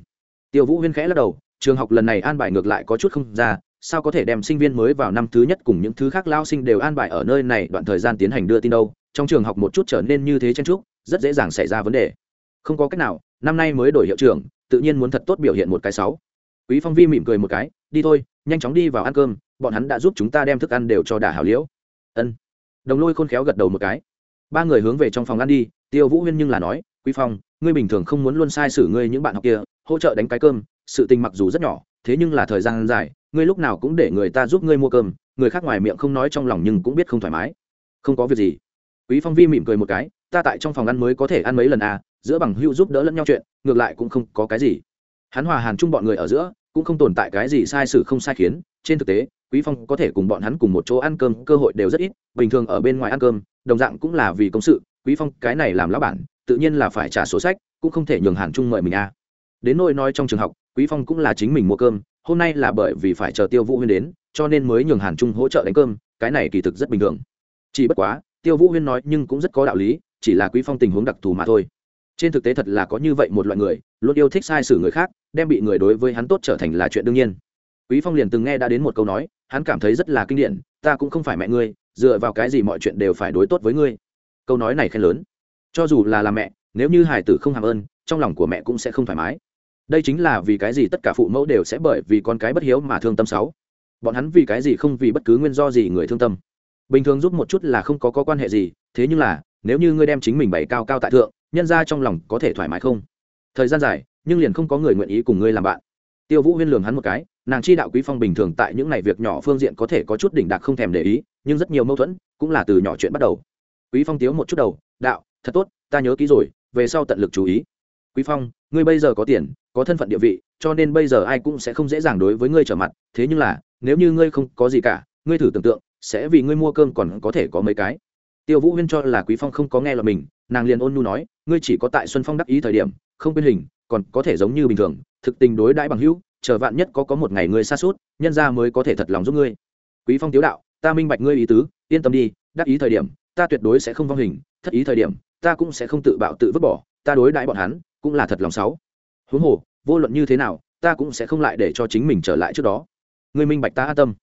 Tiêu vũ huyên khẽ lắc đầu, trường học lần này an bài ngược lại có chút không ra, sao có thể đem sinh viên mới vào năm thứ nhất cùng những thứ khác lao sinh đều an bài ở nơi này, đoạn thời gian tiến hành đưa tin đâu, trong trường học một chút trở nên như thế chen trúc rất dễ dàng xảy ra vấn đề. Không có cách nào, năm nay mới đổi hiệu trưởng, tự nhiên muốn thật tốt biểu hiện một cái sáu. Quý phong vi mỉm cười một cái, đi thôi, nhanh chóng đi vào ăn cơm, bọn hắn đã giúp chúng ta đem thức ăn đều cho đà hảo liễu. Ân. Đồng lôi khôn khéo gật đầu một cái ba người hướng về trong phòng ăn đi, tiêu vũ huyên nhưng là nói, quý phong, ngươi bình thường không muốn luôn sai xử ngươi những bạn học kia, hỗ trợ đánh cái cơm, sự tình mặc dù rất nhỏ, thế nhưng là thời gian dài, ngươi lúc nào cũng để người ta giúp ngươi mua cơm, người khác ngoài miệng không nói trong lòng nhưng cũng biết không thoải mái. Không có việc gì. Quý phong vi mỉm cười một cái, ta tại trong phòng ăn mới có thể ăn mấy lần à giữa bằng hữu giúp đỡ lẫn nhau chuyện, ngược lại cũng không có cái gì. Hắn hòa hàn chung bọn người ở giữa, cũng không tồn tại cái gì sai sự không sai khiến, trên thực tế quý phong có thể cùng bọn hắn cùng một chỗ ăn cơm, cơ hội đều rất ít, bình thường ở bên ngoài ăn cơm, đồng dạng cũng là vì công sự, quý phong cái này làm lão bản, tự nhiên là phải trả sổ sách, cũng không thể nhường hàn chung mời mình a à. đến nỗi nói trong trường học, quý phong cũng là chính mình mua cơm, hôm nay là bởi vì phải chờ tiêu vũ huyên đến, cho nên mới nhường hàn trung hỗ trợ đánh cơm, cái này kỳ thực rất bình thường. Chỉ bất quá, tiêu vũ huyên nói nhưng cũng rất có đạo lý, chỉ là quý phong tình huống đặc thù mà thôi. Trên thực tế thật là có như vậy một loại người, luôn yêu thích sai sử người khác, đem bị người đối với hắn tốt trở thành là chuyện đương nhiên. Quý phong liền từng nghe đã đến một câu nói hắn cảm thấy rất là kinh điển ta cũng không phải mẹ ngươi dựa vào cái gì mọi chuyện đều phải đối tốt với ngươi. Câu nói này khen lớn. Cho dù là làm mẹ nếu như hải tử không hàm ơn trong lòng của mẹ cũng sẽ không thoải mái. Đây chính là vì cái gì tất cả phụ mẫu đều sẽ bởi vì con cái bất hiếu mà thương tâm sáu. Bọn hắn vì cái gì không vì bất cứ nguyên do gì người thương tâm. Bình thường giúp một chút là không có, có quan hệ gì thế nhưng là nếu như ngươi đem chính mình bày cao cao tại thượng nhân ra trong lòng có thể thoải mái không? Thời gian dài nhưng liền không có người nguyện ý cùng ngươi làm bạn. Tiêu vũ huyên lường hắn một cái nàng chi đạo quý phong bình thường tại những ngày việc nhỏ phương diện có thể có chút đỉnh đạc không thèm để ý, nhưng rất nhiều mâu thuẫn cũng là từ nhỏ chuyện bắt đầu. Quý phong tiếu một chút đầu, đạo, thật tốt, ta nhớ kỹ rồi, về sau tận lực chú ý. Quý phong, ngươi bây giờ có tiền, có thân phận địa vị, cho nên bây giờ ai cũng sẽ không dễ dàng đối với ngươi trở mặt, thế nhưng là, nếu như ngươi không có gì cả, ngươi thử tưởng tượng, sẽ vì ngươi mua cơm còn có thể có mấy cái. Tiêu vũ huyên cho là quý phong không có nghe là mình, nàng liền ôn nhu nói, ngươi chỉ có tại xuân phong đắc ý thời điểm, không quên hình, còn có thể giống như bình thường, thực tình đối đãi bằng hữu chờ vạn nhất có có một ngày ngươi xa suốt nhân ra mới có thể thật lòng giúp ngươi. Quý phong tiếu đạo, ta minh bạch ngươi ý tứ, yên tâm đi, đắc ý thời điểm, ta tuyệt đối sẽ không vong hình, thất ý thời điểm, ta cũng sẽ không tự bạo tự vứt bỏ, ta đối đãi bọn hắn, cũng là thật lòng sáu huống hồ, vô luận như thế nào, ta cũng sẽ không lại để cho chính mình trở lại trước đó. Ngươi minh bạch ta an tâm.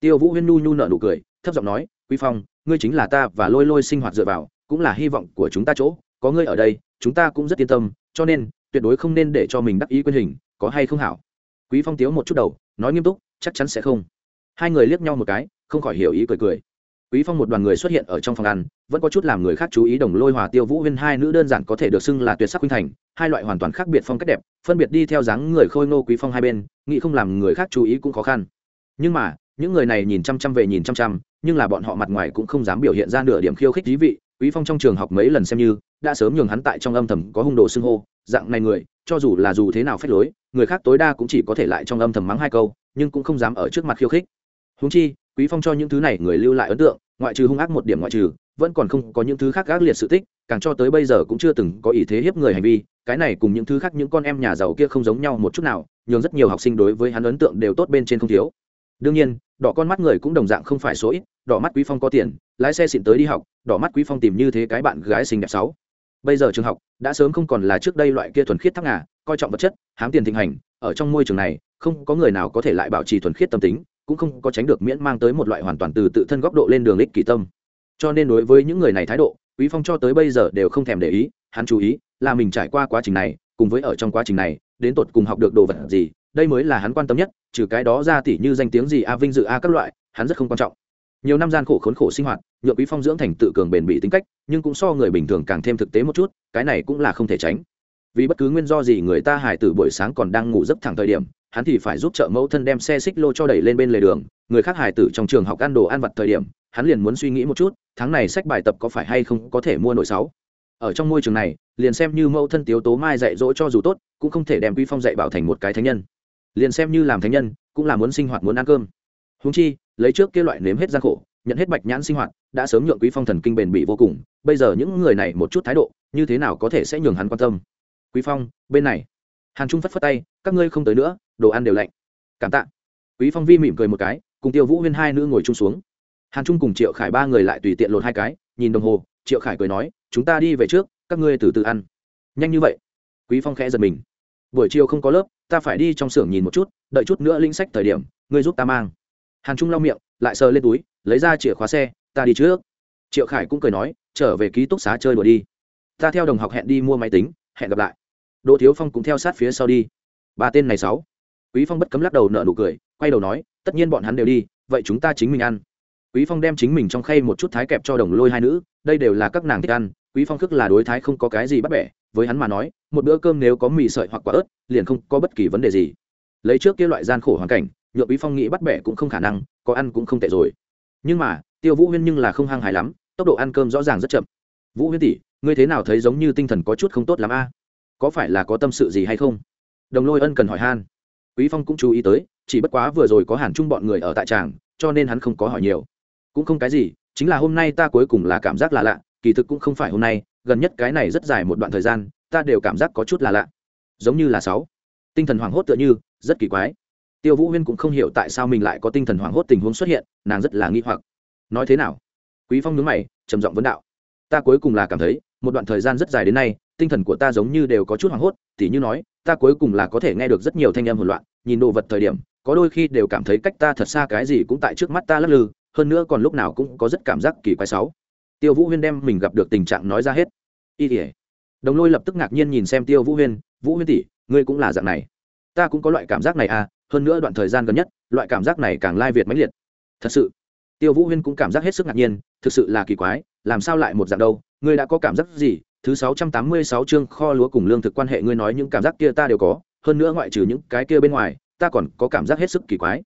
Tiêu vũ huyên nu nhu nợ nụ cười, thấp giọng nói, quý phong, ngươi chính là ta và lôi lôi sinh hoạt dựa vào, cũng là hy vọng của chúng ta chỗ, có ngươi ở đây, chúng ta cũng rất yên tâm, cho nên, tuyệt đối không nên để cho mình đắc ý quyền hình, có hay không hảo? Quý phong tiếu một chút đầu, nói nghiêm túc, chắc chắn sẽ không. Hai người liếc nhau một cái, không khỏi hiểu ý cười cười. Quý phong một đoàn người xuất hiện ở trong phòng ăn, vẫn có chút làm người khác chú ý đồng lôi hòa tiêu vũ huyên hai nữ đơn giản có thể được xưng là tuyệt sắc huynh thành, hai loại hoàn toàn khác biệt phong cách đẹp, phân biệt đi theo dáng người khôi nô quý phong hai bên, nghĩ không làm người khác chú ý cũng khó khăn. Nhưng mà, những người này nhìn chăm chăm về nhìn chăm chăm, nhưng là bọn họ mặt ngoài cũng không dám biểu hiện ra nửa điểm khiêu khích thí vị, quý phong trong trường học mấy lần xem như đã sớm nhường hắn tại trong âm thầm có hung đồ xưng hô, dạng này người, cho dù là dù thế nào phép lối, người khác tối đa cũng chỉ có thể lại trong âm thầm mắng hai câu, nhưng cũng không dám ở trước mặt khiêu khích. Húng chi, quý phong cho những thứ này người lưu lại ấn tượng, ngoại trừ hung ác một điểm ngoại trừ, vẫn còn không có những thứ khác gác liệt sự tích, càng cho tới bây giờ cũng chưa từng có ý thế hiếp người hành vi, cái này cùng những thứ khác những con em nhà giàu kia không giống nhau một chút nào, nhường rất nhiều học sinh đối với hắn ấn tượng đều tốt bên trên không thiếu. Đương nhiên, đỏ con mắt người cũng đồng dạng không phải số ít, đỏ mắt quý phong có tiền, lái xe xịn tới đi học, đỏ mắt quý phong tìm như thế cái bạn gái xinh đẹp sáu bây giờ trường học đã sớm không còn là trước đây loại kia thuần khiết thắc ngà, coi trọng vật chất, hám tiền thịnh hành, ở trong môi trường này, không có người nào có thể lại bảo trì thuần khiết tâm tính, cũng không có tránh được miễn mang tới một loại hoàn toàn từ tự thân góc độ lên đường ích kỳ tâm. Cho nên đối với những người này thái độ, quý phong cho tới bây giờ đều không thèm để ý, hắn chú ý là mình trải qua quá trình này, cùng với ở trong quá trình này, đến tột cùng học được đồ vật gì, đây mới là hắn quan tâm nhất, trừ cái đó ra tỉ như danh tiếng gì a vinh dự a các loại, hắn rất không quan trọng nhiều năm gian khổ khốn khổ sinh hoạt nhựa quý phong dưỡng thành tự cường bền bỉ tính cách, nhưng cũng so người bình thường càng thêm thực tế một chút, cái này cũng là không thể tránh. Vì bất cứ nguyên do gì người ta hài tử buổi sáng còn đang ngủ giấc thẳng thời điểm, hắn thì phải giúp trợ mẫu thân đem xe xích lô cho đẩy lên bên lề đường, người khác hài tử trong trường học ăn đồ ăn vặt thời điểm, hắn liền muốn suy nghĩ một chút, tháng này sách bài tập có phải hay không có thể mua nổi sáu. Ở trong môi trường này, liền xem như mẫu thân tiếu tố mai dạy dỗ cho dù tốt, cũng không thể đem quý phong dạy bảo thành một cái thánh nhân. Liền xem như làm thánh nhân, cũng là muốn sinh hoạt muốn ăn cơm. Húng chi lấy trước kia loại nếm hết gian khổ, nhận hết bạch nhãn sinh hoạt, đã sớm nhượng quý phong thần kinh bền bỉ vô cùng, bây giờ những người này một chút thái độ, như thế nào có thể sẽ nhường hắn quan tâm? Quý phong, bên này. Hàn trung phất phất tay, các ngươi không tới nữa, đồ ăn đều lạnh. Cảm tạ. Quý phong vi mỉm cười một cái, cùng tiêu vũ huyên hai nữ ngồi chung xuống. Hàn trung cùng triệu khải ba người lại tùy tiện lột hai cái, nhìn đồng hồ, triệu khải cười nói, chúng ta đi về trước, các ngươi từ từ ăn. Nhanh như vậy. Quý phong khẽ giật mình. Buổi chiều không có lớp, ta phải đi trong xưởng nhìn một chút, đợi chút nữa linh sách thời điểm, ngươi giúp ta mang hàn trung lau miệng, lại sờ lên túi, lấy ra chìa khóa xe, ta đi trước. Triệu khải cũng cười nói, trở về ký túc xá chơi đùa đi. Ta theo đồng học hẹn đi mua máy tính, hẹn gặp lại. Đỗ thiếu phong cũng theo sát phía sau đi. Ba tên này sáu. Quý phong bất cấm lắc đầu nợ nụ cười, quay đầu nói, tất nhiên bọn hắn đều đi, vậy chúng ta chính mình ăn. Quý phong đem chính mình trong khay một chút thái kẹp cho đồng lôi hai nữ, đây đều là các nàng thích ăn, quý phong thức là đối thái không có cái gì bắt bẻ, với hắn mà nói, một bữa cơm nếu có mì sợi hoặc quả ớt, liền không có bất kỳ vấn đề gì. Lấy trước kia loại gian khổ hoàn cảnh nhượng quý phong nghĩ bắt bẻ cũng không khả năng, có ăn cũng không tệ rồi. Nhưng mà, tiêu vũ huyên nhưng là không hăng hài lắm, tốc độ ăn cơm rõ ràng rất chậm. Vũ huyên tỷ, ngươi thế nào thấy giống như tinh thần có chút không tốt lắm a? Có phải là có tâm sự gì hay không? Đồng lôi ân cần hỏi han. Quý phong cũng chú ý tới, chỉ bất quá vừa rồi có hàn chung bọn người ở tại tràng, cho nên hắn không có hỏi nhiều. Cũng không cái gì, chính là hôm nay ta cuối cùng là cảm giác là lạ, kỳ thực cũng không phải hôm nay, gần nhất cái này rất dài một đoạn thời gian, ta đều cảm giác có chút là lạ. Giống như là sáu. Tinh thần hoảng hốt tựa như, rất kỳ quái tiêu vũ huyên cũng không hiểu tại sao mình lại có tinh thần hoảng hốt tình huống xuất hiện, nàng rất là nghi hoặc. Nói thế nào? Quý phong nhướng mày, trầm giọng vấn đạo. Ta cuối cùng là cảm thấy, một đoạn thời gian rất dài đến nay, tinh thần của ta giống như đều có chút hoảng hốt, tỉ như nói, ta cuối cùng là có thể nghe được rất nhiều thanh âm hỗn loạn, nhìn đồ vật thời điểm, có đôi khi đều cảm thấy cách ta thật xa cái gì cũng tại trước mắt ta lắc lư, hơn nữa còn lúc nào cũng có rất cảm giác kỳ quái sáu tiêu vũ huyên đem mình gặp được tình trạng nói ra hết. Y tỉa đồng lôi lập tức ngạc nhiên nhìn xem tiêu vũ huyên vũ huyên tỷ, ngươi cũng là dạng này. Ta cũng có loại cảm giác này à hơn nữa đoạn thời gian gần nhất, loại cảm giác này càng lai việt mãnh liệt. Thật sự, tiêu vũ huyên cũng cảm giác hết sức ngạc nhiên, thực sự là kỳ quái, làm sao lại một dạng đâu, ngươi đã có cảm giác gì? Thứ sáu trăm tám mươi sáu chương kho lúa cùng lương thực quan hệ, ngươi nói những cảm giác kia ta đều có, hơn nữa ngoại trừ những cái kia bên ngoài, ta còn có cảm giác hết sức kỳ quái.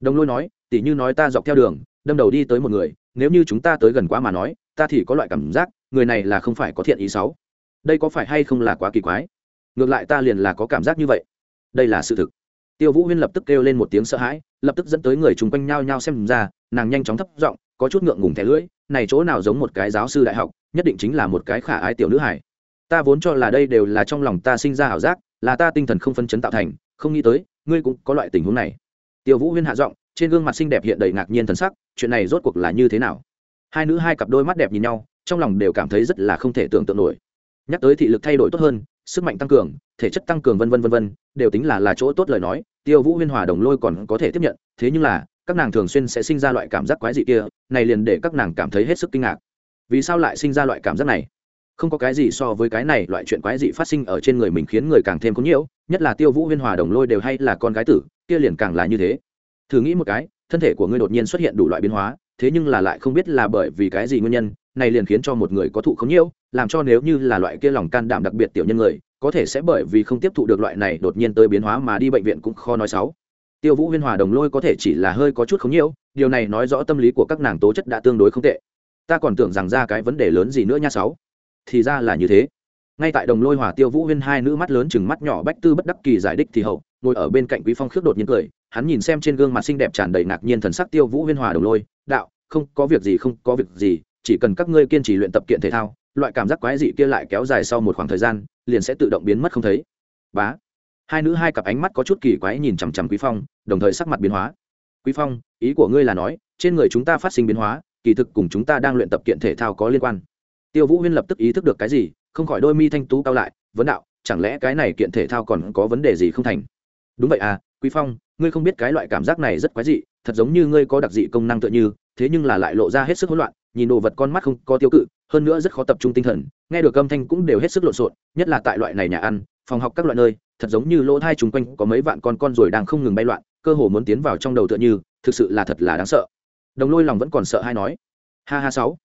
Đồng lôi nói, tỉ như nói ta dọc theo đường, đâm đầu đi tới một người, nếu như chúng ta tới gần quá mà nói, ta thì có loại cảm giác, người này là không phải có thiện ý xấu. Đây có phải hay không là quá kỳ quái? Ngược lại ta liền là có cảm giác như vậy. Đây là sự thực tiêu vũ huyên lập tức kêu lên một tiếng sợ hãi, lập tức dẫn tới người chung quanh nhao nhao xem ra, nàng nhanh chóng thấp giọng, có chút ngượng ngùng thẻ lưỡi, này chỗ nào giống một cái giáo sư đại học, nhất định chính là một cái khả ái tiểu nữ hải ta vốn cho là đây đều là trong lòng ta sinh ra ảo giác, là ta tinh thần không phân chấn tạo thành, không nghĩ tới, ngươi cũng có loại tình huống này. Tiêu vũ huyên hạ giọng, trên gương mặt xinh đẹp hiện đầy ngạc nhiên thần sắc, chuyện này rốt cuộc là như thế nào? Hai nữ hai cặp đôi mắt đẹp nhìn nhau, trong lòng đều cảm thấy rất là không thể tưởng tượng nổi. Nhắc tới thị lực thay đổi tốt hơn, sức mạnh tăng cường, thể chất tăng cường vân vân vân vân, đều tính là là chỗ tốt lời nói tiêu vũ huyên hòa đồng lôi còn có thể tiếp nhận, thế nhưng là, các nàng thường xuyên sẽ sinh ra loại cảm giác quái dị kia, này liền để các nàng cảm thấy hết sức kinh ngạc. Vì sao lại sinh ra loại cảm giác này? Không có cái gì so với cái này loại chuyện quái dị phát sinh ở trên người mình khiến người càng thêm có nhiễu, nhất là tiêu vũ huyên hòa đồng lôi đều hay là con gái tử, kia liền càng là như thế. Thử nghĩ một cái, thân thể của ngươi đột nhiên xuất hiện đủ loại biến hóa, thế nhưng là lại không biết là bởi vì cái gì nguyên nhân, này liền khiến cho một người có thụ không nhiễu, làm cho nếu như là loại kia lòng can đảm đặc biệt tiểu nhân người có thể sẽ bởi vì không tiếp thụ được loại này đột nhiên tới biến hóa mà đi bệnh viện cũng khó nói xấu. Tiêu vũ huyên hòa đồng lôi có thể chỉ là hơi có chút không nhiễu điều này nói rõ tâm lý của các nàng tố chất đã tương đối không tệ. Ta còn tưởng rằng ra cái vấn đề lớn gì nữa nha sáu. Thì ra là như thế. Ngay tại đồng lôi hòa tiêu vũ huyên hai nữ mắt lớn chừng mắt nhỏ bách tư bất đắc kỳ giải đích thì hậu, ngồi ở bên cạnh quý phong khước đột nhiên cười, hắn nhìn xem trên gương mặt xinh đẹp tràn đầy ngạc nhiên thần sắc tiêu vũ huyên hòa đồng lôi, đạo, không có việc gì, không có việc gì, chỉ cần các ngươi kiên trì luyện tập kiện thể thao loại cảm giác quái dị kia lại kéo dài sau một khoảng thời gian, liền sẽ tự động biến mất không thấy. Bá. Hai nữ hai cặp ánh mắt có chút kỳ quái nhìn chằm chằm quý phong, đồng thời sắc mặt biến hóa. Quý phong, ý của ngươi là nói, trên người chúng ta phát sinh biến hóa, kỳ thực cùng chúng ta đang luyện tập kiện thể thao có liên quan. Tiêu vũ huyên lập tức ý thức được cái gì, không khỏi đôi mi thanh tú cao lại, vấn đạo, chẳng lẽ cái này kiện thể thao còn có vấn đề gì không thành? Đúng vậy à quý phong, ngươi không biết cái loại cảm giác này rất quái dị, thật giống như ngươi có đặc dị công năng tựa như, thế nhưng là lại lộ ra hết sức hỗn loạn, nhìn đồ vật con mắt không có tiêu cự hơn nữa rất khó tập trung tinh thần nghe được âm thanh cũng đều hết sức lộn xộn nhất là tại loại này nhà ăn phòng học các loại nơi thật giống như lỗ thai chung quanh có mấy vạn con con rồi đang không ngừng bay loạn cơ hồ muốn tiến vào trong đầu tựa như thực sự là thật là đáng sợ. Đồng lôi lòng vẫn còn sợ hay nói. Ha ha sáu.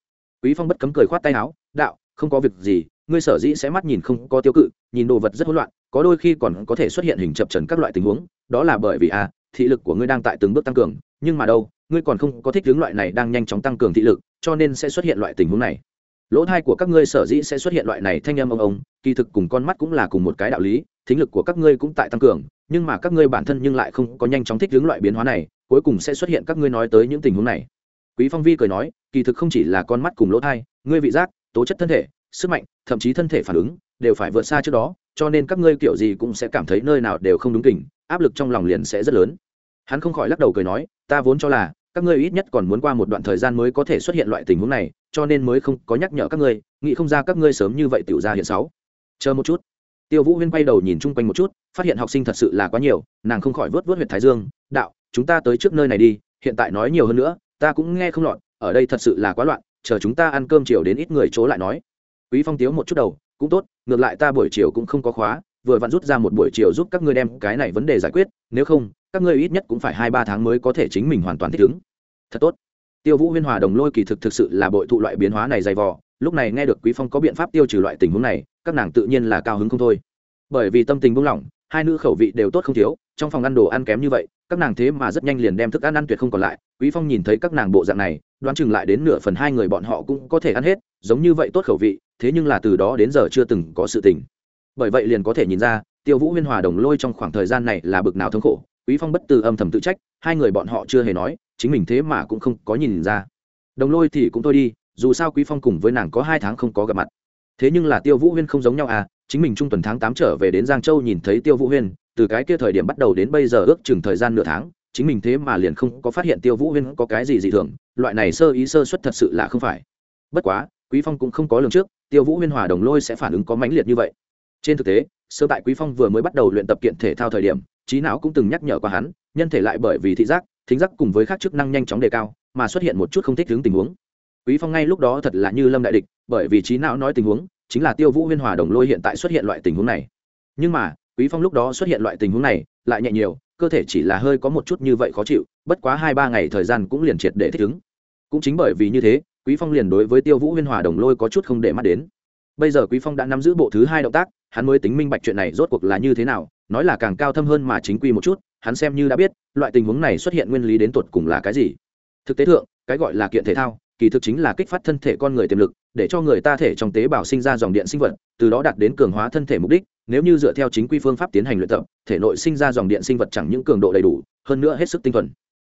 Quý phong bất cấm cười khoát tay áo đạo không có việc gì ngươi sở dĩ sẽ mắt nhìn không có tiêu cự nhìn đồ vật rất hỗn loạn có đôi khi còn có thể xuất hiện hình chập trần các loại tình huống đó là bởi vì a à, thị lực của ngươi đang tại từng bước tăng cường nhưng mà đâu ngươi còn không có thích hướng loại này đang nhanh chóng tăng cường thị lực cho nên sẽ xuất hiện loại tình huống này lỗ thai của các ngươi sở dĩ sẽ xuất hiện loại này thanh âm ông ông, kỳ thực cùng con mắt cũng là cùng một cái đạo lý, thính lực của các ngươi cũng tại tăng cường, nhưng mà các ngươi bản thân nhưng lại không có nhanh chóng thích hướng loại biến hóa này, cuối cùng sẽ xuất hiện các ngươi nói tới những tình huống này. Quý phong vi cười nói, kỳ thực không chỉ là con mắt cùng lỗ thai, ngươi vị giác, tố chất thân thể, sức mạnh, thậm chí thân thể phản ứng, đều phải vượt xa trước đó, cho nên các ngươi kiểu gì cũng sẽ cảm thấy nơi nào đều không đúng kỉnh áp lực trong lòng liền sẽ rất lớn. Hắn không khỏi lắc đầu cười nói, ta vốn cho là, các ngươi ít nhất còn muốn qua một đoạn thời gian mới có thể xuất hiện loại tình huống này cho nên mới không có nhắc nhở các ngươi, nghĩ không ra các ngươi sớm như vậy tiểu ra hiện sáu. Chờ một chút. Tiêu vũ huyên quay đầu nhìn chung quanh một chút, phát hiện học sinh thật sự là quá nhiều, nàng không khỏi vớt vớt huyện thái dương, đạo, chúng ta tới trước nơi này đi, hiện tại nói nhiều hơn nữa, ta cũng nghe không lọt ở đây thật sự là quá loạn, chờ chúng ta ăn cơm chiều đến ít người chỗ lại nói. Quý phong tiếu một chút đầu, cũng tốt, ngược lại ta buổi chiều cũng không có khóa, vừa vặn rút ra một buổi chiều giúp các ngươi đem cái này vấn đề giải quyết, nếu không, các ngươi ít nhất cũng phải hai ba tháng mới có thể chính mình hoàn toàn thích ứng. Thật tốt tiêu vũ huyên hòa đồng lôi kỳ thực thực sự là bội thụ loại biến hóa này dày vò, lúc này nghe được quý phong có biện pháp tiêu trừ loại tình huống này, các nàng tự nhiên là cao hứng không thôi. Bởi vì tâm tình buông lỏng, hai nữ khẩu vị đều tốt không thiếu, trong phòng ăn đồ ăn kém như vậy, các nàng thế mà rất nhanh liền đem thức ăn ăn tuyệt không còn lại. Quý phong nhìn thấy các nàng bộ dạng này, đoán chừng lại đến nửa phần hai người bọn họ cũng có thể ăn hết, giống như vậy tốt khẩu vị, thế nhưng là từ đó đến giờ chưa từng có sự tình. Bởi vậy liền có thể nhìn ra, tiêu vũ huyên hòa đồng lôi trong khoảng thời gian này là bực nào thống khổ, quý phong bất từ âm thầm tự trách, hai người bọn họ chưa hề nói chính mình thế mà cũng không có nhìn ra. Đồng lôi thì cũng thôi đi, dù sao quý phong cùng với nàng có hai tháng không có gặp mặt. Thế nhưng là tiêu vũ huyên không giống nhau à chính mình trung tuần tháng tám trở về đến giang châu nhìn thấy tiêu vũ huyên, từ cái kia thời điểm bắt đầu đến bây giờ ước chừng thời gian nửa tháng, chính mình thế mà liền không có phát hiện tiêu vũ huyên có cái gì dị thường, loại này sơ ý sơ suất thật sự là không phải. Bất quá, quý phong cũng không có lường trước, tiêu vũ huyên hòa đồng lôi sẽ phản ứng có mãnh liệt như vậy. Trên thực tế, sơ tại quý phong vừa mới bắt đầu luyện tập kiện thể thao thời điểm, trí não cũng từng nhắc nhở qua hắn, nhân thể lại bởi vì thị giác thính giác cùng với các chức năng nhanh chóng đề cao, mà xuất hiện một chút không thích ứng tình huống. Quý phong ngay lúc đó thật là như lâm đại địch, bởi vì trí não nói tình huống, chính là tiêu vũ huyên hòa đồng lôi hiện tại xuất hiện loại tình huống này. Nhưng mà, quý phong lúc đó xuất hiện loại tình huống này, lại nhẹ nhiều, cơ thể chỉ là hơi có một chút như vậy khó chịu, bất quá hai ba ngày thời gian cũng liền triệt để thích ứng. Cũng chính bởi vì như thế, quý phong liền đối với tiêu vũ huyên hòa đồng lôi có chút không để mắt đến. Bây giờ quý phong đã nắm giữ bộ thứ hai động tác, hắn mới tính minh bạch chuyện này rốt cuộc là như thế nào, nói là càng cao thâm hơn mà chính quy một chút hắn xem như đã biết, loại tình huống này xuất hiện nguyên lý đến tuột cùng là cái gì. Thực tế thượng, cái gọi là kiện thể thao, kỳ thực chính là kích phát thân thể con người tiềm lực, để cho người ta thể trong tế bào sinh ra dòng điện sinh vật, từ đó đạt đến cường hóa thân thể mục đích, nếu như dựa theo chính quy phương pháp tiến hành luyện tập, thể nội sinh ra dòng điện sinh vật chẳng những cường độ đầy đủ, hơn nữa hết sức tinh thuần.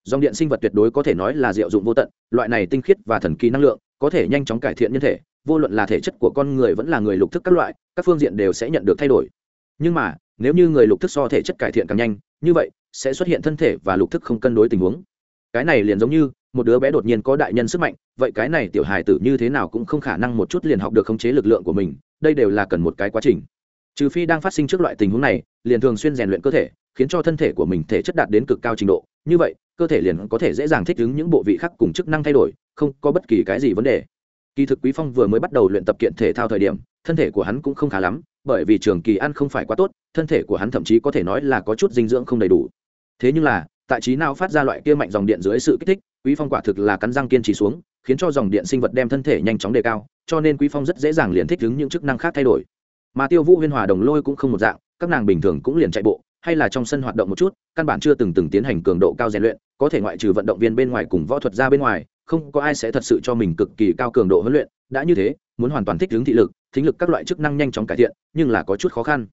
Dòng điện sinh vật tuyệt đối có thể nói là diệu dụng vô tận, loại này tinh khiết và thần kỳ năng lượng, có thể nhanh chóng cải thiện nhân thể, vô luận là thể chất của con người vẫn là người lục thức các loại, các phương diện đều sẽ nhận được thay đổi. Nhưng mà, nếu như người lục thức so thể chất cải thiện càng nhanh, như vậy sẽ xuất hiện thân thể và lục thức không cân đối tình huống. Cái này liền giống như, một đứa bé đột nhiên có đại nhân sức mạnh, vậy cái này tiểu hài tử như thế nào cũng không khả năng một chút liền học được khống chế lực lượng của mình, đây đều là cần một cái quá trình. Trừ phi đang phát sinh trước loại tình huống này, liền thường xuyên rèn luyện cơ thể, khiến cho thân thể của mình thể chất đạt đến cực cao trình độ. Như vậy, cơ thể liền có thể dễ dàng thích ứng những bộ vị khác cùng chức năng thay đổi, không có bất kỳ cái gì vấn đề. Kỳ thực quý phong vừa mới bắt đầu luyện tập kiện thể thao thời điểm, thân thể của hắn cũng không khá lắm, bởi vì trường kỳ ăn không phải quá tốt, thân thể của hắn thậm chí có thể nói là có chút dinh dưỡng không đầy đủ thế nhưng là, tại trí nào phát ra loại kia mạnh dòng điện dưới sự kích thích, quý phong quả thực là cắn răng kiên trì xuống, khiến cho dòng điện sinh vật đem thân thể nhanh chóng đề cao, cho nên quý phong rất dễ dàng liền thích ứng những chức năng khác thay đổi. Mà tiêu vũ huyên hòa đồng lôi cũng không một dạng, các nàng bình thường cũng liền chạy bộ, hay là trong sân hoạt động một chút, căn bản chưa từng từng tiến hành cường độ cao rèn luyện, có thể ngoại trừ vận động viên bên ngoài cùng võ thuật ra bên ngoài, không có ai sẽ thật sự cho mình cực kỳ cao cường độ huấn luyện, đã như thế, muốn hoàn toàn thích ứng thị lực, thính lực các loại chức năng nhanh chóng cải thiện, nhưng là có chút khó khăn.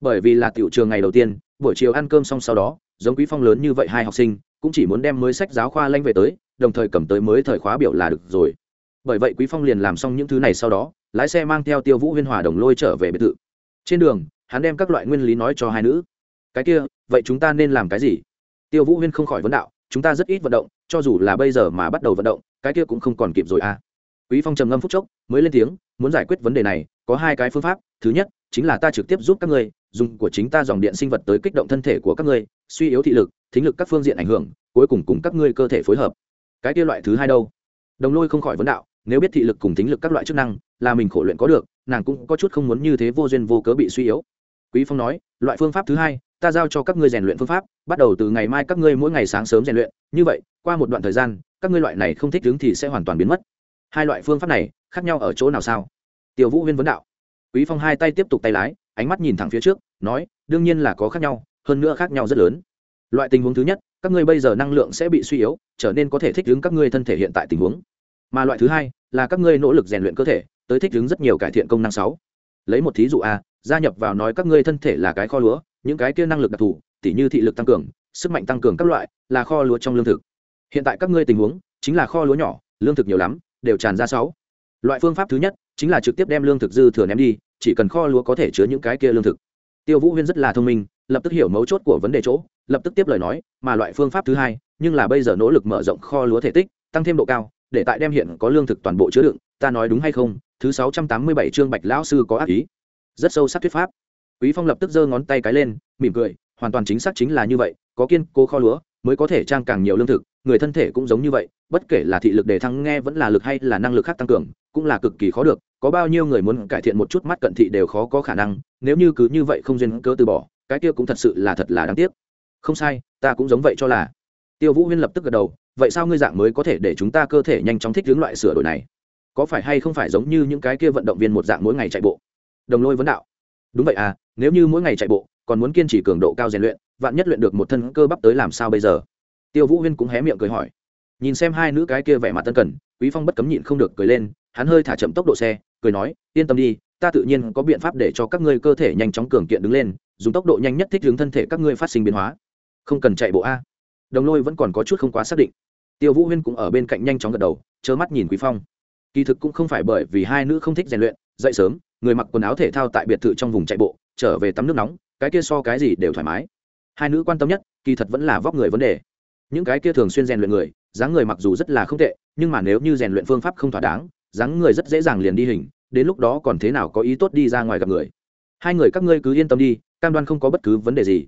Bởi vì là tiểu trường ngày đầu tiên, buổi chiều ăn cơm xong sau đó giống quý phong lớn như vậy hai học sinh, cũng chỉ muốn đem mới sách giáo khoa lanh về tới, đồng thời cầm tới mới thời khóa biểu là được rồi. Bởi vậy quý phong liền làm xong những thứ này sau đó, lái xe mang theo tiêu vũ huyên hòa đồng lôi trở về biệt thự. Trên đường, hắn đem các loại nguyên lý nói cho hai nữ. Cái kia, vậy chúng ta nên làm cái gì? Tiêu vũ huyên không khỏi vấn đạo. Chúng ta rất ít vận động, cho dù là bây giờ mà bắt đầu vận động, cái kia cũng không còn kịp rồi à. Quý phong trầm ngâm phút chốc, mới lên tiếng, muốn giải quyết vấn đề này, có hai cái phương pháp. Thứ nhất, chính là ta trực tiếp giúp các ngươi dùng của chính ta dòng điện sinh vật tới kích động thân thể của các ngươi, suy yếu thị lực, thính lực các phương diện ảnh hưởng, cuối cùng cùng các ngươi cơ thể phối hợp. Cái kia loại thứ hai đâu? Đồng lôi không khỏi vấn đạo, nếu biết thị lực cùng thính lực các loại chức năng, là mình khổ luyện có được, nàng cũng có chút không muốn như thế vô duyên vô cớ bị suy yếu. Quý phong nói, loại phương pháp thứ hai, ta giao cho các ngươi rèn luyện phương pháp, bắt đầu từ ngày mai các ngươi mỗi ngày sáng sớm rèn luyện, như vậy, qua một đoạn thời gian, các ngươi loại này không thích ứng thì sẽ hoàn toàn biến mất. Hai loại phương pháp này, khác nhau ở chỗ nào sao? Tiểu vũ huyên vấn đạo. Quý phong hai tay tiếp tục tay lái ánh mắt nhìn thẳng phía trước, nói, đương nhiên là có khác nhau, hơn nữa khác nhau rất lớn. Loại tình huống thứ nhất, các ngươi bây giờ năng lượng sẽ bị suy yếu, trở nên có thể thích ứng các ngươi thân thể hiện tại tình huống. Mà loại thứ hai, là các ngươi nỗ lực rèn luyện cơ thể, tới thích ứng rất nhiều cải thiện công năng sáu. Lấy một thí dụ a, gia nhập vào nói các ngươi thân thể là cái kho lúa, những cái kia năng lực đặc thù, tỉ như thị lực tăng cường, sức mạnh tăng cường các loại, là kho lúa trong lương thực. Hiện tại các ngươi tình huống, chính là kho lúa nhỏ, lương thực nhiều lắm, đều tràn ra sáu. Loại phương pháp thứ nhất, chính là trực tiếp đem lương thực dư thừa ném đi chỉ cần kho lúa có thể chứa những cái kia lương thực. Tiêu vũ huyên rất là thông minh, lập tức hiểu mấu chốt của vấn đề chỗ, lập tức tiếp lời nói, mà loại phương pháp thứ hai, nhưng là bây giờ nỗ lực mở rộng kho lúa thể tích, tăng thêm độ cao, để tại đem hiện có lương thực toàn bộ chứa đựng, ta nói đúng hay không, thứ sáu trăm tám mươi bảy chương bạch lão sư có ác ý. Rất sâu sắc thuyết pháp. Quý phong lập tức giơ ngón tay cái lên, mỉm cười, hoàn toàn chính xác chính là như vậy, có kiên cố kho lúa, mới có thể trang càng nhiều lương thực, người thân thể cũng giống như vậy, bất kể là thị lực đề thăng nghe vẫn là lực hay là năng lực khác tăng cường, cũng là cực kỳ khó được có bao nhiêu người muốn cải thiện một chút mắt cận thị đều khó có khả năng, nếu như cứ như vậy không duyên cớ từ bỏ, cái kia cũng thật sự là thật là đáng tiếc. Không sai, ta cũng giống vậy cho là. Tiêu vũ huyên lập tức gật đầu, vậy sao ngươi dạng mới có thể để chúng ta cơ thể nhanh chóng thích hướng loại sửa đổi này? Có phải hay không phải giống như những cái kia vận động viên một dạng mỗi ngày chạy bộ? Đồng lôi vấn đạo. Đúng vậy à nếu như mỗi ngày chạy bộ, còn muốn kiên trì cường độ cao rèn luyện, vạn nhất luyện được một thân cơ bắp tới làm sao bây giờ? Tiêu vũ huyên cũng hé miệng cười hỏi. Nhìn xem hai nữ cái kia vẻ mặt tân cần, quý phong bất cấm nhịn không được cười lên, hắn hơi thả chậm tốc độ xe cười nói, yên tâm đi, ta tự nhiên có biện pháp để cho các ngươi cơ thể nhanh chóng cường kiện đứng lên, dùng tốc độ nhanh nhất thích hướng thân thể các ngươi phát sinh biến hóa. Không cần chạy bộ a. Đồng lôi vẫn còn có chút không quá xác định. Tiêu vũ huyên cũng ở bên cạnh nhanh chóng gật đầu chớ mắt nhìn quý phong. Kỳ thực cũng không phải bởi vì hai nữ không thích rèn luyện, dậy sớm, người mặc quần áo thể thao tại biệt thự trong vùng chạy bộ, trở về tắm nước nóng, cái kia so cái gì đều thoải mái. Hai nữ quan tâm nhất, kỳ thật vẫn là vóc người vấn đề. Những cái kia thường xuyên rèn luyện người, dáng người mặc dù rất là không tệ, nhưng mà nếu như rèn luyện phương pháp không thỏa đáng dáng người rất dễ dàng liền đi hình, đến lúc đó còn thế nào có ý tốt đi ra ngoài gặp người. Hai người các ngươi cứ yên tâm đi, cam đoan không có bất cứ vấn đề gì.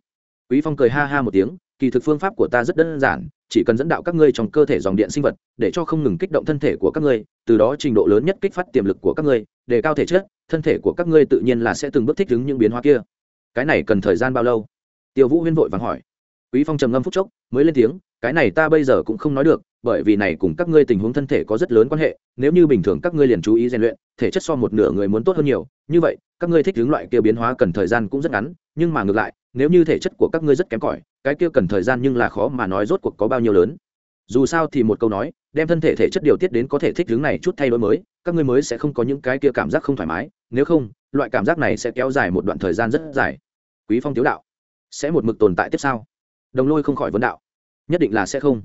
Quý phong cười ha ha một tiếng, kỳ thực phương pháp của ta rất đơn giản, chỉ cần dẫn đạo các ngươi trong cơ thể dòng điện sinh vật, để cho không ngừng kích động thân thể của các ngươi, từ đó trình độ lớn nhất kích phát tiềm lực của các ngươi, để cao thể chất, thân thể của các ngươi tự nhiên là sẽ từng bước thích ứng những biến hóa kia. Cái này cần thời gian bao lâu? Tiêu vũ huyên vội vàng hỏi. Quý phong trầm ngâm phút chốc, mới lên tiếng cái này ta bây giờ cũng không nói được, bởi vì này cùng các ngươi tình huống thân thể có rất lớn quan hệ, nếu như bình thường các ngươi liền chú ý rèn luyện, thể chất so một nửa người muốn tốt hơn nhiều, như vậy, các ngươi thích hướng loại kia biến hóa cần thời gian cũng rất ngắn, nhưng mà ngược lại, nếu như thể chất của các ngươi rất kém cỏi, cái kia cần thời gian nhưng là khó mà nói rốt cuộc có bao nhiêu lớn. Dù sao thì một câu nói, đem thân thể thể chất điều tiết đến có thể thích hướng này chút thay đổi mới, các ngươi mới sẽ không có những cái kia cảm giác không thoải mái, nếu không, loại cảm giác này sẽ kéo dài một đoạn thời gian rất dài. Quý phong tiếu đạo, sẽ một mực tồn tại tiếp sau. Đồng lôi không khỏi vấn đạo nhất định là sẽ không.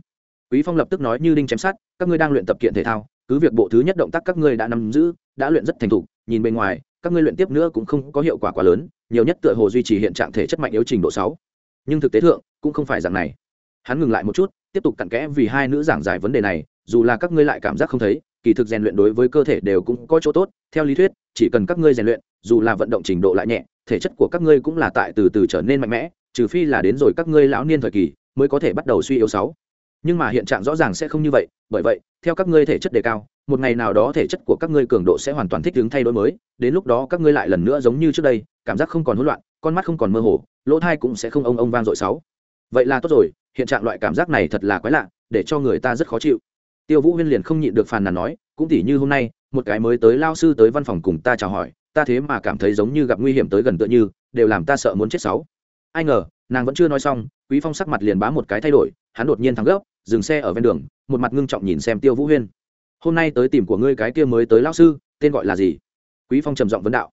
Quý phong lập tức nói như đinh chém sát các ngươi đang luyện tập kiện thể thao, cứ việc bộ thứ nhất động tác các ngươi đã nắm giữ, đã luyện rất thành thục, nhìn bên ngoài, các ngươi luyện tiếp nữa cũng không có hiệu quả quá lớn, nhiều nhất tựa hồ duy trì hiện trạng thể chất mạnh yếu trình độ sáu. Nhưng thực tế thượng, cũng không phải dạng này. Hắn ngừng lại một chút, tiếp tục cặn kẽ vì hai nữ giảng giải vấn đề này, dù là các ngươi lại cảm giác không thấy, kỳ thực rèn luyện đối với cơ thể đều cũng có chỗ tốt, theo lý thuyết, chỉ cần các ngươi rèn luyện, dù là vận động trình độ lại nhẹ, thể chất của các ngươi cũng là tại từ từ trở nên mạnh mẽ, trừ phi là đến rồi các ngươi lão niên thời kỳ mới có thể bắt đầu suy yếu sáu. Nhưng mà hiện trạng rõ ràng sẽ không như vậy, bởi vậy, theo các ngươi thể chất đề cao, một ngày nào đó thể chất của các ngươi cường độ sẽ hoàn toàn thích ứng thay đổi mới, đến lúc đó các ngươi lại lần nữa giống như trước đây, cảm giác không còn hỗn loạn, con mắt không còn mơ hồ, lỗ thai cũng sẽ không ông ông vang dội sáu. Vậy là tốt rồi, hiện trạng loại cảm giác này thật là quái lạ, để cho người ta rất khó chịu. Tiêu vũ huyên liền không nhịn được phàn nàn nói, cũng tỉ như hôm nay, một cái mới tới lao sư tới văn phòng cùng ta chào hỏi, ta thế mà cảm thấy giống như gặp nguy hiểm tới gần tựa như, đều làm ta sợ muốn chết sáu. Ai ngờ nàng vẫn chưa nói xong, quý phong sắc mặt liền bá một cái thay đổi, hắn đột nhiên thắng gấp, dừng xe ở ven đường, một mặt ngưng trọng nhìn xem tiêu vũ huyên. Hôm nay tới tìm của ngươi cái kia mới tới lão sư, tên gọi là gì? Quý phong trầm giọng vấn đạo.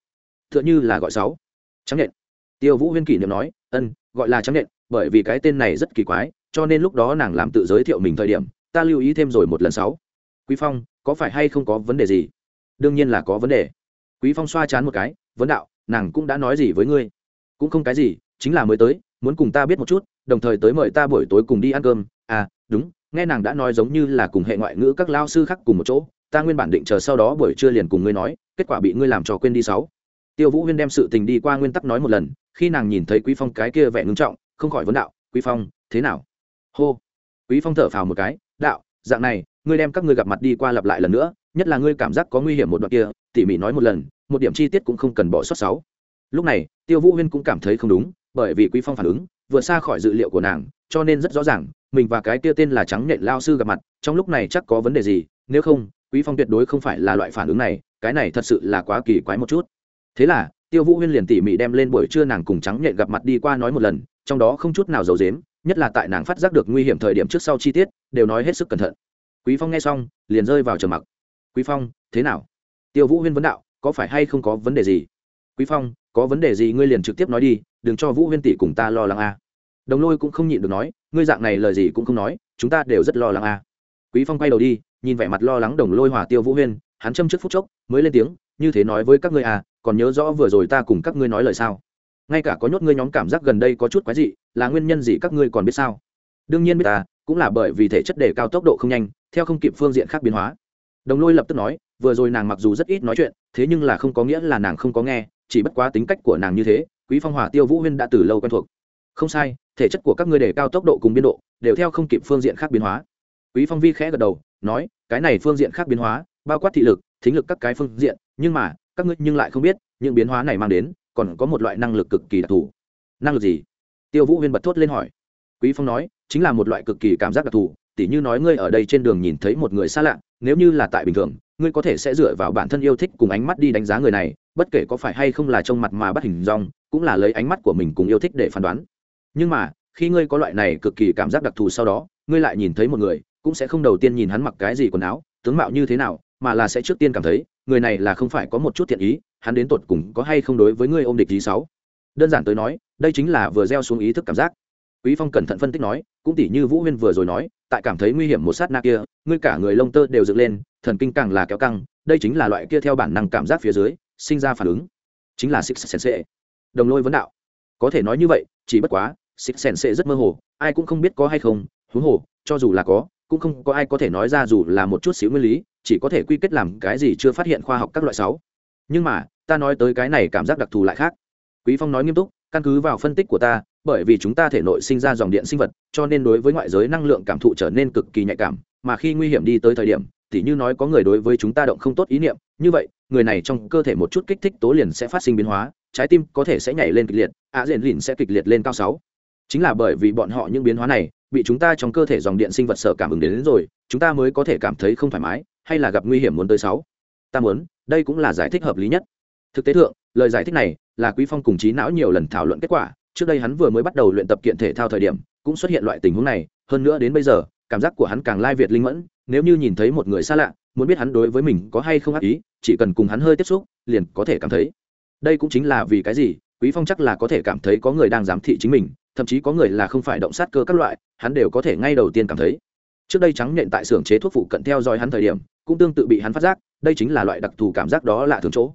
Tựa như là gọi sáu. Trắng nện. Tiêu vũ huyên kỷ niệm nói, ân, gọi là trắng nện, bởi vì cái tên này rất kỳ quái, cho nên lúc đó nàng làm tự giới thiệu mình thời điểm, ta lưu ý thêm rồi một lần sáu. Quý phong, có phải hay không có vấn đề gì? Đương nhiên là có vấn đề. Quý phong xoa chán một cái, vấn đạo, nàng cũng đã nói gì với ngươi? Cũng không cái gì, chính là mới tới muốn cùng ta biết một chút, đồng thời tới mời ta buổi tối cùng đi ăn cơm. À đúng, nghe nàng đã nói giống như là cùng hệ ngoại ngữ các lao sư khác cùng một chỗ, ta nguyên bản định chờ sau đó buổi trưa liền cùng ngươi nói, kết quả bị ngươi làm cho quên đi sáu. Tiêu vũ huyên đem sự tình đi qua nguyên tắc nói một lần, khi nàng nhìn thấy quý phong cái kia vẻ ngưng trọng, không khỏi vấn đạo, quý phong, thế nào? Hô. Quý phong thở phào một cái, đạo, dạng này, ngươi đem các ngươi gặp mặt đi qua lặp lại lần nữa, nhất là ngươi cảm giác có nguy hiểm một đoạn kia, tỉ mỉ nói một lần, một điểm chi tiết cũng không cần bỏ sót sáu. Lúc này, tiêu vũ huyên cũng cảm thấy không đúng bởi vì quý phong phản ứng, vượt xa khỏi dự liệu của nàng, cho nên rất rõ ràng, mình và cái kia tên là trắng nện lao sư gặp mặt, trong lúc này chắc có vấn đề gì, nếu không, quý phong tuyệt đối không phải là loại phản ứng này, cái này thật sự là quá kỳ quái một chút. Thế là, tiêu vũ huyên liền tỉ mỉ đem lên buổi trưa nàng cùng trắng nhện gặp mặt đi qua nói một lần, trong đó không chút nào giấu dếm nhất là tại nàng phát giác được nguy hiểm thời điểm trước sau chi tiết, đều nói hết sức cẩn thận. Quý phong nghe xong, liền rơi vào trầm mặc. Quý phong, thế nào? Tiêu vũ huyên vấn đạo, có phải hay không có vấn đề gì? Quý phong, có vấn đề gì ngươi liền trực tiếp nói đi đừng cho vũ huyên tỷ cùng ta lo lắng a. Đồng lôi cũng không nhịn được nói, ngươi dạng này lời gì cũng không nói, chúng ta đều rất lo lắng a. Quý phong quay đầu đi, nhìn vẻ mặt lo lắng đồng lôi hòa tiêu vũ huyên, hắn châm trước phút chốc, mới lên tiếng, như thế nói với các ngươi à còn nhớ rõ vừa rồi ta cùng các ngươi nói lời sao? Ngay cả có nhốt ngươi nhóm cảm giác gần đây có chút quái dị, là nguyên nhân gì các ngươi còn biết sao? Đương nhiên biết ta, cũng là bởi vì thể chất đề cao tốc độ không nhanh, theo không kịp phương diện khác biến hóa. Đồng lôi lập tức nói, vừa rồi nàng mặc dù rất ít nói chuyện, thế nhưng là không có nghĩa là nàng không có nghe, chỉ bất quá tính cách của nàng như thế quý phong hòa tiêu vũ huyên đã từ lâu quen thuộc. Không sai, thể chất của các ngươi đề cao tốc độ cùng biên độ đều theo không kịp phương diện khác biến hóa. Quý phong vi khẽ gật đầu, nói, cái này phương diện khác biến hóa, bao quát thị lực, thính lực các cái phương diện, nhưng mà, các ngươi nhưng lại không biết, những biến hóa này mang đến, còn có một loại năng lực cực kỳ đặc thù. Năng lực gì? Tiêu vũ huyên bật thốt lên hỏi. Quý phong nói, chính là một loại cực kỳ cảm giác đặc thù, tỉ như nói ngươi ở đây trên đường nhìn thấy một người xa lạ, nếu như là tại bình thường, ngươi có thể sẽ dựa vào bản thân yêu thích cùng ánh mắt đi đánh giá người này bất kể có phải hay không là trong mặt mà bắt hình dong, cũng là lấy ánh mắt của mình cùng yêu thích để phán đoán. Nhưng mà, khi ngươi có loại này cực kỳ cảm giác đặc thù sau đó, ngươi lại nhìn thấy một người, cũng sẽ không đầu tiên nhìn hắn mặc cái gì quần áo, tướng mạo như thế nào, mà là sẽ trước tiên cảm thấy, người này là không phải có một chút thiện ý, hắn đến tột cùng có hay không đối với ngươi ôm địch gì sáu đơn giản tới nói, đây chính là vừa gieo xuống ý thức cảm giác. Quý phong cẩn thận phân tích nói, cũng tỉ như vũ huyên vừa rồi nói, tại cảm thấy nguy hiểm một sát na kia, ngươi cả người lông tơ đều dựng lên, thần kinh càng là kéo căng, đây chính là loại kia theo bản năng cảm giác phía dưới sinh ra phản ứng. Chính là six sense. Đồng lôi vấn đạo. Có thể nói như vậy, chỉ bất quá, six sense rất mơ hồ, ai cũng không biết có hay không, huống hồ, cho dù là có, cũng không có ai có thể nói ra dù là một chút xíu nguyên lý, chỉ có thể quy kết làm cái gì chưa phát hiện khoa học các loại sáu. Nhưng mà, ta nói tới cái này cảm giác đặc thù lại khác. Quý phong nói nghiêm túc, căn cứ vào phân tích của ta, bởi vì chúng ta thể nội sinh ra dòng điện sinh vật, cho nên đối với ngoại giới năng lượng cảm thụ trở nên cực kỳ nhạy cảm, mà khi nguy hiểm đi tới thời điểm tỉ như nói có người đối với chúng ta động không tốt ý niệm như vậy người này trong cơ thể một chút kích thích tố liền sẽ phát sinh biến hóa trái tim có thể sẽ nhảy lên kịch liệt ạ diện lìn sẽ kịch liệt lên cao sáu. Chính là bởi vì bọn họ những biến hóa này bị chúng ta trong cơ thể dòng điện sinh vật sở cảm ứng đến, đến rồi chúng ta mới có thể cảm thấy không thoải mái hay là gặp nguy hiểm muốn tới sáu. Ta muốn đây cũng là giải thích hợp lý nhất. Thực tế thượng lời giải thích này là quý phong cùng trí não nhiều lần thảo luận kết quả trước đây hắn vừa mới bắt đầu luyện tập kiện thể thao thời điểm cũng xuất hiện loại tình huống này hơn nữa đến bây giờ cảm giác của hắn càng lai việt linh mẫn nếu như nhìn thấy một người xa lạ, muốn biết hắn đối với mình có hay không ác ý, chỉ cần cùng hắn hơi tiếp xúc, liền có thể cảm thấy. Đây cũng chính là vì cái gì, quý phong chắc là có thể cảm thấy có người đang giám thị chính mình, thậm chí có người là không phải động sát cơ các loại, hắn đều có thể ngay đầu tiên cảm thấy. Trước đây trắng nhện tại xưởng chế thuốc phụ cận theo dõi hắn thời điểm, cũng tương tự bị hắn phát giác, đây chính là loại đặc thù cảm giác đó là thường chỗ.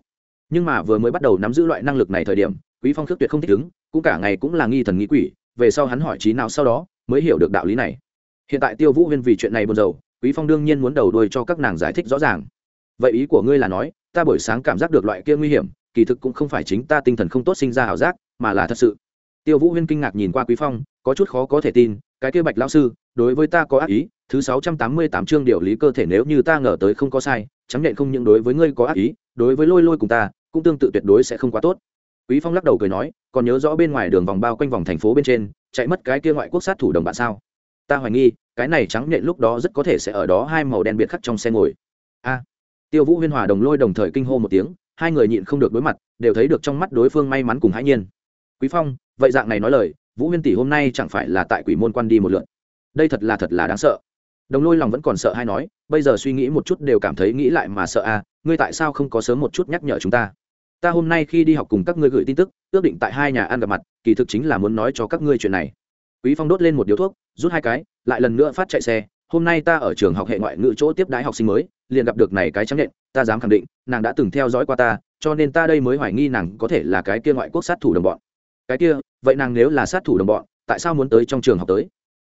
Nhưng mà vừa mới bắt đầu nắm giữ loại năng lực này thời điểm, quý phong khước tuyệt không thích ứng, cũng cả ngày cũng là nghi thần nghi quỷ, về sau hắn hỏi trí nào sau đó, mới hiểu được đạo lý này. Hiện tại tiêu vũ huyên vì chuyện này buồn rầu quý phong đương nhiên muốn đầu đuôi cho các nàng giải thích rõ ràng. Vậy ý của ngươi là nói, ta buổi sáng cảm giác được loại kia nguy hiểm, kỳ thực cũng không phải chính ta tinh thần không tốt sinh ra ảo giác, mà là thật sự. Tiêu vũ huyên kinh ngạc nhìn qua quý phong, có chút khó có thể tin, cái kia bạch lão sư, đối với ta có ác ý, thứ sáu trăm tám mươi tám chương điều lý cơ thể nếu như ta ngờ tới không có sai chẳng nhện không những đối với ngươi có ác ý, đối với lôi lôi cùng ta, cũng tương tự tuyệt đối sẽ không quá tốt. Quý phong lắc đầu cười nói, còn nhớ rõ bên ngoài đường vòng bao quanh vòng thành phố bên trên, chạy mất cái kia ngoại quốc sát thủ đồng bạn sao? Ta hoài nghi cái này trắng nhện lúc đó rất có thể sẽ ở đó hai màu đen biệt khắc trong xe ngồi. A. Tiêu vũ huyên hòa đồng lôi đồng thời kinh hô một tiếng, hai người nhịn không được đối mặt, đều thấy được trong mắt đối phương may mắn cùng hãi nhiên. Quý phong, vậy dạng này nói lời, vũ huyên tỷ hôm nay chẳng phải là tại quỷ môn quan đi một lượt? Đây thật là thật là đáng sợ. Đồng lôi lòng vẫn còn sợ hay nói, bây giờ suy nghĩ một chút đều cảm thấy nghĩ lại mà sợ a ngươi tại sao không có sớm một chút nhắc nhở chúng ta? Ta hôm nay khi đi học cùng các ngươi gửi tin tức, ước định tại hai nhà ăn gặp mặt, kỳ thực chính là muốn nói cho các ngươi chuyện này quý phong đốt lên một điếu thuốc, rút hai cái, lại lần nữa phát chạy xe. Hôm nay ta ở trường học hệ ngoại ngữ chỗ tiếp đái học sinh mới, liền gặp được này cái trắng nhện ta dám khẳng định, nàng đã từng theo dõi qua ta, cho nên ta đây mới hoài nghi nàng có thể là cái kia ngoại quốc sát thủ đồng bọn. Cái kia, vậy nàng nếu là sát thủ đồng bọn, tại sao muốn tới trong trường học tới?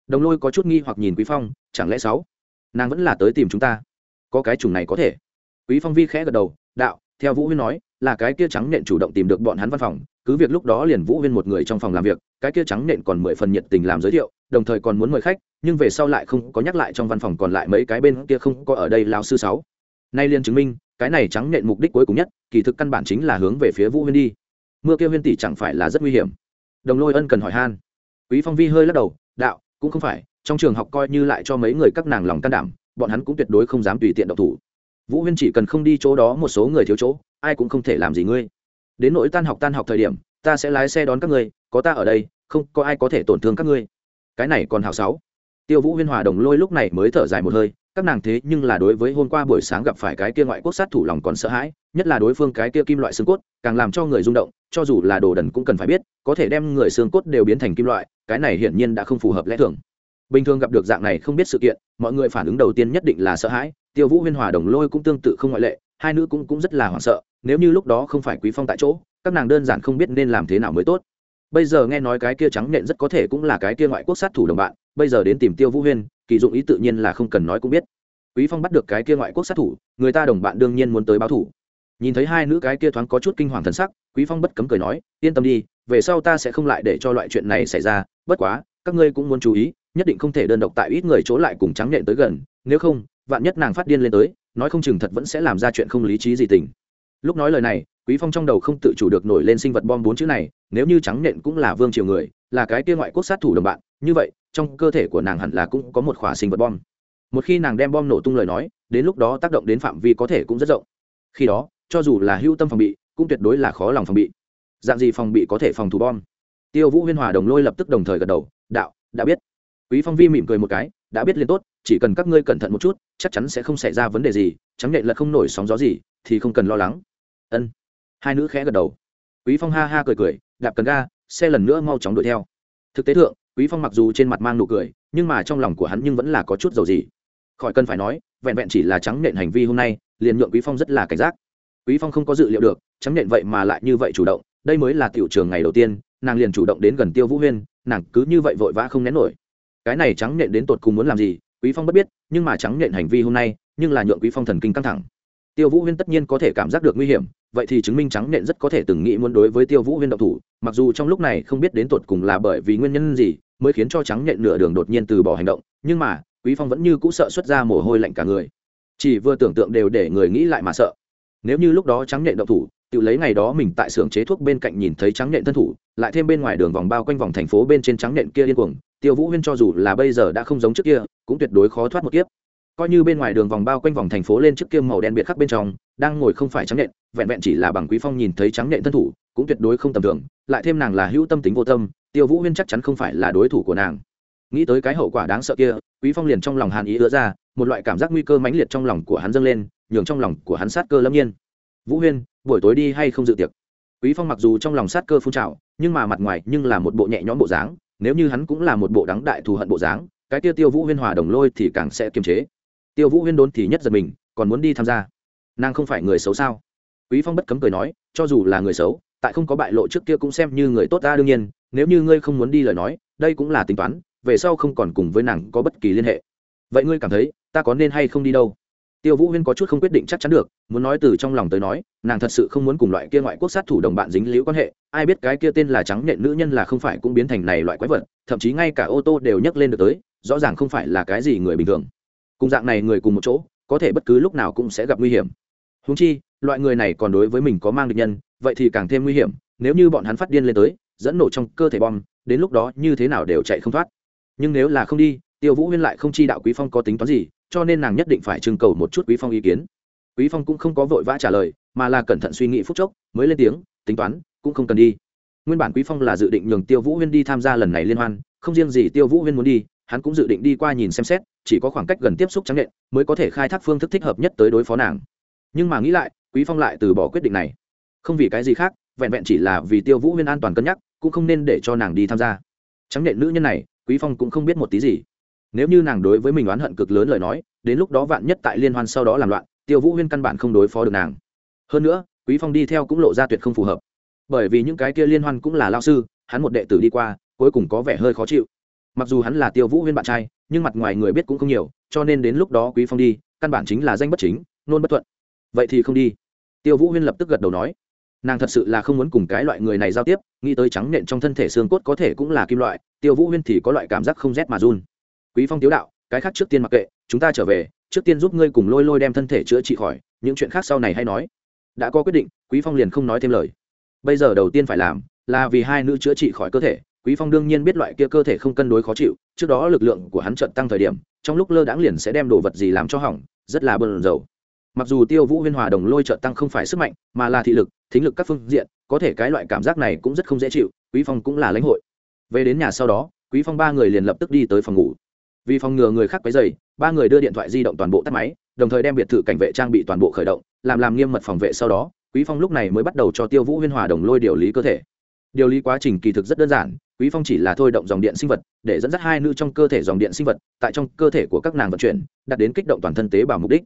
Đồng lôi có chút nghi hoặc nhìn quý phong, chẳng lẽ sáu, nàng vẫn là tới tìm chúng ta? Có cái chủng này có thể. Quý phong vi khẽ gật đầu, đạo, theo vũ huyên nói là cái kia trắng nện chủ động tìm được bọn hắn văn phòng, cứ việc lúc đó liền vũ viên một người trong phòng làm việc, cái kia trắng nện còn mười phần nhiệt tình làm giới thiệu, đồng thời còn muốn mời khách, nhưng về sau lại không có nhắc lại trong văn phòng còn lại mấy cái bên kia không có ở đây lao sư sáu. Nay liền chứng minh, cái này trắng nện mục đích cuối cùng nhất, kỳ thực căn bản chính là hướng về phía vũ huyên đi. Mưa kia huyên tỷ chẳng phải là rất nguy hiểm. Đồng lôi ân cần hỏi han. Quý phong vi hơi lắc đầu, đạo, cũng không phải, trong trường học coi như lại cho mấy người các nàng lòng can đảm, bọn hắn cũng tuyệt đối không dám tùy tiện độc thủ. Vũ huyên chỉ cần không đi chỗ đó một số người thiếu chỗ ai cũng không thể làm gì ngươi. Đến nỗi tan học tan học thời điểm, ta sẽ lái xe đón các ngươi, có ta ở đây, không có ai có thể tổn thương các ngươi. Cái này còn hào sáu. Tiêu vũ huyên hòa đồng lôi lúc này mới thở dài một hơi, các nàng thế nhưng là đối với hôm qua buổi sáng gặp phải cái kia ngoại quốc sát thủ lòng còn sợ hãi, nhất là đối phương cái kia kim loại xương cốt, càng làm cho người rung động, cho dù là đồ đần cũng cần phải biết, có thể đem người xương cốt đều biến thành kim loại, cái này hiển nhiên đã không phù hợp lẽ thường. Bình thường gặp được dạng này không biết sự kiện, mọi người phản ứng đầu tiên nhất định là sợ hãi, tiêu vũ huyên hòa đồng lôi cũng tương tự không ngoại lệ hai nữ cũng cũng rất là hoảng sợ, nếu như lúc đó không phải quý phong tại chỗ, các nàng đơn giản không biết nên làm thế nào mới tốt. Bây giờ nghe nói cái kia trắng nện rất có thể cũng là cái kia ngoại quốc sát thủ đồng bạn, bây giờ đến tìm tiêu vũ huyên, kỳ dụng ý tự nhiên là không cần nói cũng biết. Quý phong bắt được cái kia ngoại quốc sát thủ, người ta đồng bạn đương nhiên muốn tới báo thủ. Nhìn thấy hai nữ cái kia thoáng có chút kinh hoàng thần sắc, quý phong bất cấm cười nói, yên tâm đi, về sau ta sẽ không lại để cho loại chuyện này xảy ra, bất quá, các ngươi cũng muốn chú ý, nhất định không thể đơn độc tại ít người chỗ lại cùng trắng nện tới gần, nếu không, vạn nhất nàng phát điên lên tới nói không chừng thật vẫn sẽ làm ra chuyện không lý trí gì tình. Lúc nói lời này, quý phong trong đầu không tự chủ được nổi lên sinh vật bom bốn chữ này, nếu như trắng nện cũng là vương triều người, là cái kia ngoại quốc sát thủ đồng bạn, như vậy, trong cơ thể của nàng hẳn là cũng có một khỏa sinh vật bom. Một khi nàng đem bom nổ tung lời nói, đến lúc đó tác động đến phạm vi có thể cũng rất rộng. Khi đó, cho dù là hưu tâm phòng bị, cũng tuyệt đối là khó lòng phòng bị. Dạng gì phòng bị có thể phòng thủ bom? Tiêu vũ huyên hòa đồng lôi lập tức đồng thời gật đầu, đạo, đã biết quý phong vi mỉm cười một cái, đã biết liền tốt, chỉ cần các ngươi cẩn thận một chút, chắc chắn sẽ không xảy ra vấn đề gì, trắng nhện là không nổi sóng gió gì, thì không cần lo lắng. Ân. Hai nữ khẽ gật đầu. Quý phong ha ha cười cười, đạp cần ga, xe lần nữa mau chóng đuổi theo. Thực tế thượng, quý phong mặc dù trên mặt mang nụ cười, nhưng mà trong lòng của hắn nhưng vẫn là có chút dầu gì. Khỏi cần phải nói, vẹn vẹn chỉ là trắng nện hành vi hôm nay, liền nhượng quý phong rất là cảnh giác. Quý phong không có dự liệu được, trắng nện vậy mà lại như vậy chủ động, đây mới là tiểu trường ngày đầu tiên, nàng liền chủ động đến gần tiêu vũ huyên, nàng cứ như vậy vội vã không nén nổi cái này trắng nện đến tột cùng muốn làm gì, quý phong bất biết, nhưng mà trắng nện hành vi hôm nay, nhưng là nhượng quý phong thần kinh căng thẳng. Tiêu vũ huyên tất nhiên có thể cảm giác được nguy hiểm, vậy thì chứng minh trắng nện rất có thể từng nghĩ muốn đối với tiêu vũ huyên động thủ, mặc dù trong lúc này không biết đến tột cùng là bởi vì nguyên nhân gì, mới khiến cho trắng nện nửa đường đột nhiên từ bỏ hành động, nhưng mà, quý phong vẫn như cũ sợ xuất ra mồ hôi lạnh cả người. Chỉ vừa tưởng tượng đều để người nghĩ lại mà sợ. Nếu như lúc đó trắng nện động thủ, tự lấy ngày đó mình tại xưởng chế thuốc bên cạnh nhìn thấy trắng nện thân thủ, lại thêm bên ngoài đường vòng bao quanh vòng thành phố bên trên trắng nện kia điên cuồng tiêu vũ huyên cho dù là bây giờ đã không giống trước kia, cũng tuyệt đối khó thoát một kiếp. Coi như bên ngoài đường vòng bao quanh vòng thành phố lên trước kia màu đen biệt khắc bên trong, đang ngồi không phải trắng nện, vẹn vẹn chỉ là bằng quý phong nhìn thấy trắng nện thân thủ, cũng tuyệt đối không tầm thường, lại thêm nàng là hữu tâm tính vô tâm, tiêu vũ huyên chắc chắn không phải là đối thủ của nàng. Nghĩ tới cái hậu quả đáng sợ kia, quý phong liền trong lòng hàn ý ứa ra, một loại cảm giác nguy cơ mãnh liệt trong lòng của hắn dâng lên, nhường trong lòng của hắn sát cơ lâm nhiên. Vũ huyên, buổi tối đi hay không dự tiệc? Quý phong mặc dù trong lòng sát cơ phun trào, nhưng mà mặt ngoài nhưng là một bộ nhẹ nhõm bộ dáng nếu như hắn cũng là một bộ đắng đại thù hận bộ dáng, cái tiêu tiêu vũ huyên hòa đồng lôi thì càng sẽ kiềm chế. Tiêu vũ huyên đốn thì nhất giật mình, còn muốn đi tham gia. Nàng không phải người xấu sao? Quý phong bất cấm cười nói, cho dù là người xấu, tại không có bại lộ trước kia cũng xem như người tốt ta đương nhiên, nếu như ngươi không muốn đi lời nói, đây cũng là tính toán, về sau không còn cùng với nàng có bất kỳ liên hệ. Vậy ngươi cảm thấy, ta có nên hay không đi đâu? Tiêu vũ huyên có chút không quyết định chắc chắn được, muốn nói từ trong lòng tới nói, nàng thật sự không muốn cùng loại kia ngoại quốc sát thủ đồng bạn dính liễu quan hệ, ai biết cái kia tên là trắng nhện nữ nhân là không phải cũng biến thành này loại quái vật, thậm chí ngay cả ô tô đều nhấc lên được tới, rõ ràng không phải là cái gì người bình thường. Cùng dạng này người cùng một chỗ, có thể bất cứ lúc nào cũng sẽ gặp nguy hiểm. Húng chi, loại người này còn đối với mình có mang được nhân, vậy thì càng thêm nguy hiểm, nếu như bọn hắn phát điên lên tới, dẫn nổ trong cơ thể bom, đến lúc đó như thế nào đều chạy không thoát. Nhưng nếu là không đi tiêu vũ huyên lại không chi đạo quý phong có tính toán gì, cho nên nàng nhất định phải trưng cầu một chút quý phong ý kiến. Quý phong cũng không có vội vã trả lời, mà là cẩn thận suy nghĩ phút chốc, mới lên tiếng, tính toán, cũng không cần đi. Nguyên bản quý phong là dự định nhường tiêu vũ huyên đi tham gia lần này liên hoan, không riêng gì tiêu vũ huyên muốn đi, hắn cũng dự định đi qua nhìn xem xét, chỉ có khoảng cách gần tiếp xúc trắng nện, mới có thể khai thác phương thức thích hợp nhất tới đối phó nàng. Nhưng mà nghĩ lại, quý phong lại từ bỏ quyết định này. Không vì cái gì khác, vẹn vẹn chỉ là vì tiêu vũ huyên an toàn cân nhắc, cũng không nên để cho nàng đi tham gia. Trắng nện nữ nhân này, quý phong cũng không biết một tí gì nếu như nàng đối với mình oán hận cực lớn lời nói, đến lúc đó vạn nhất tại liên hoan sau đó làm loạn, tiêu vũ huyên căn bản không đối phó được nàng. Hơn nữa, quý phong đi theo cũng lộ ra tuyệt không phù hợp. Bởi vì những cái kia liên hoan cũng là lao sư, hắn một đệ tử đi qua, cuối cùng có vẻ hơi khó chịu. Mặc dù hắn là tiêu vũ huyên bạn trai, nhưng mặt ngoài người biết cũng không nhiều, cho nên đến lúc đó quý phong đi, căn bản chính là danh bất chính, nôn bất thuận. Vậy thì không đi. Tiêu vũ huyên lập tức gật đầu nói. Nàng thật sự là không muốn cùng cái loại người này giao tiếp, nghĩ tới trắng nện trong thân thể xương cốt có thể cũng là kim loại, tiêu vũ huyên thì có loại cảm giác không rét mà run quý phong tiếu đạo, cái khác trước tiên mặc kệ, chúng ta trở về, trước tiên giúp ngươi cùng lôi lôi đem thân thể chữa trị khỏi, những chuyện khác sau này hay nói. Đã có quyết định, quý phong liền không nói thêm lời. Bây giờ đầu tiên phải làm, là vì hai nữ chữa trị khỏi cơ thể, quý phong đương nhiên biết loại kia cơ thể không cân đối khó chịu, trước đó lực lượng của hắn trận tăng thời điểm, trong lúc lơ đãng liền sẽ đem đồ vật gì làm cho hỏng, rất là bơn dầu mặc dù tiêu vũ huyên hòa đồng lôi trợ tăng không phải sức mạnh, mà là thị lực, thính lực các phương diện, có thể cái loại cảm giác này cũng rất không dễ chịu, quý phong cũng là lãnh hội. Về đến nhà sau đó, quý phong ba người liền lập tức đi tới phòng ngủ vì phòng ngừa người khác quấy dày ba người đưa điện thoại di động toàn bộ tắt máy, đồng thời đem biệt thự cảnh vệ trang bị toàn bộ khởi động, làm làm nghiêm mật phòng vệ sau đó, quý phong lúc này mới bắt đầu cho tiêu vũ huyên hòa đồng lôi điều lý cơ thể. Điều lý quá trình kỳ thực rất đơn giản, quý phong chỉ là thôi động dòng điện sinh vật, để dẫn dắt hai nữ trong cơ thể dòng điện sinh vật, tại trong cơ thể của các nàng vận chuyển, đạt đến kích động toàn thân tế bào mục đích.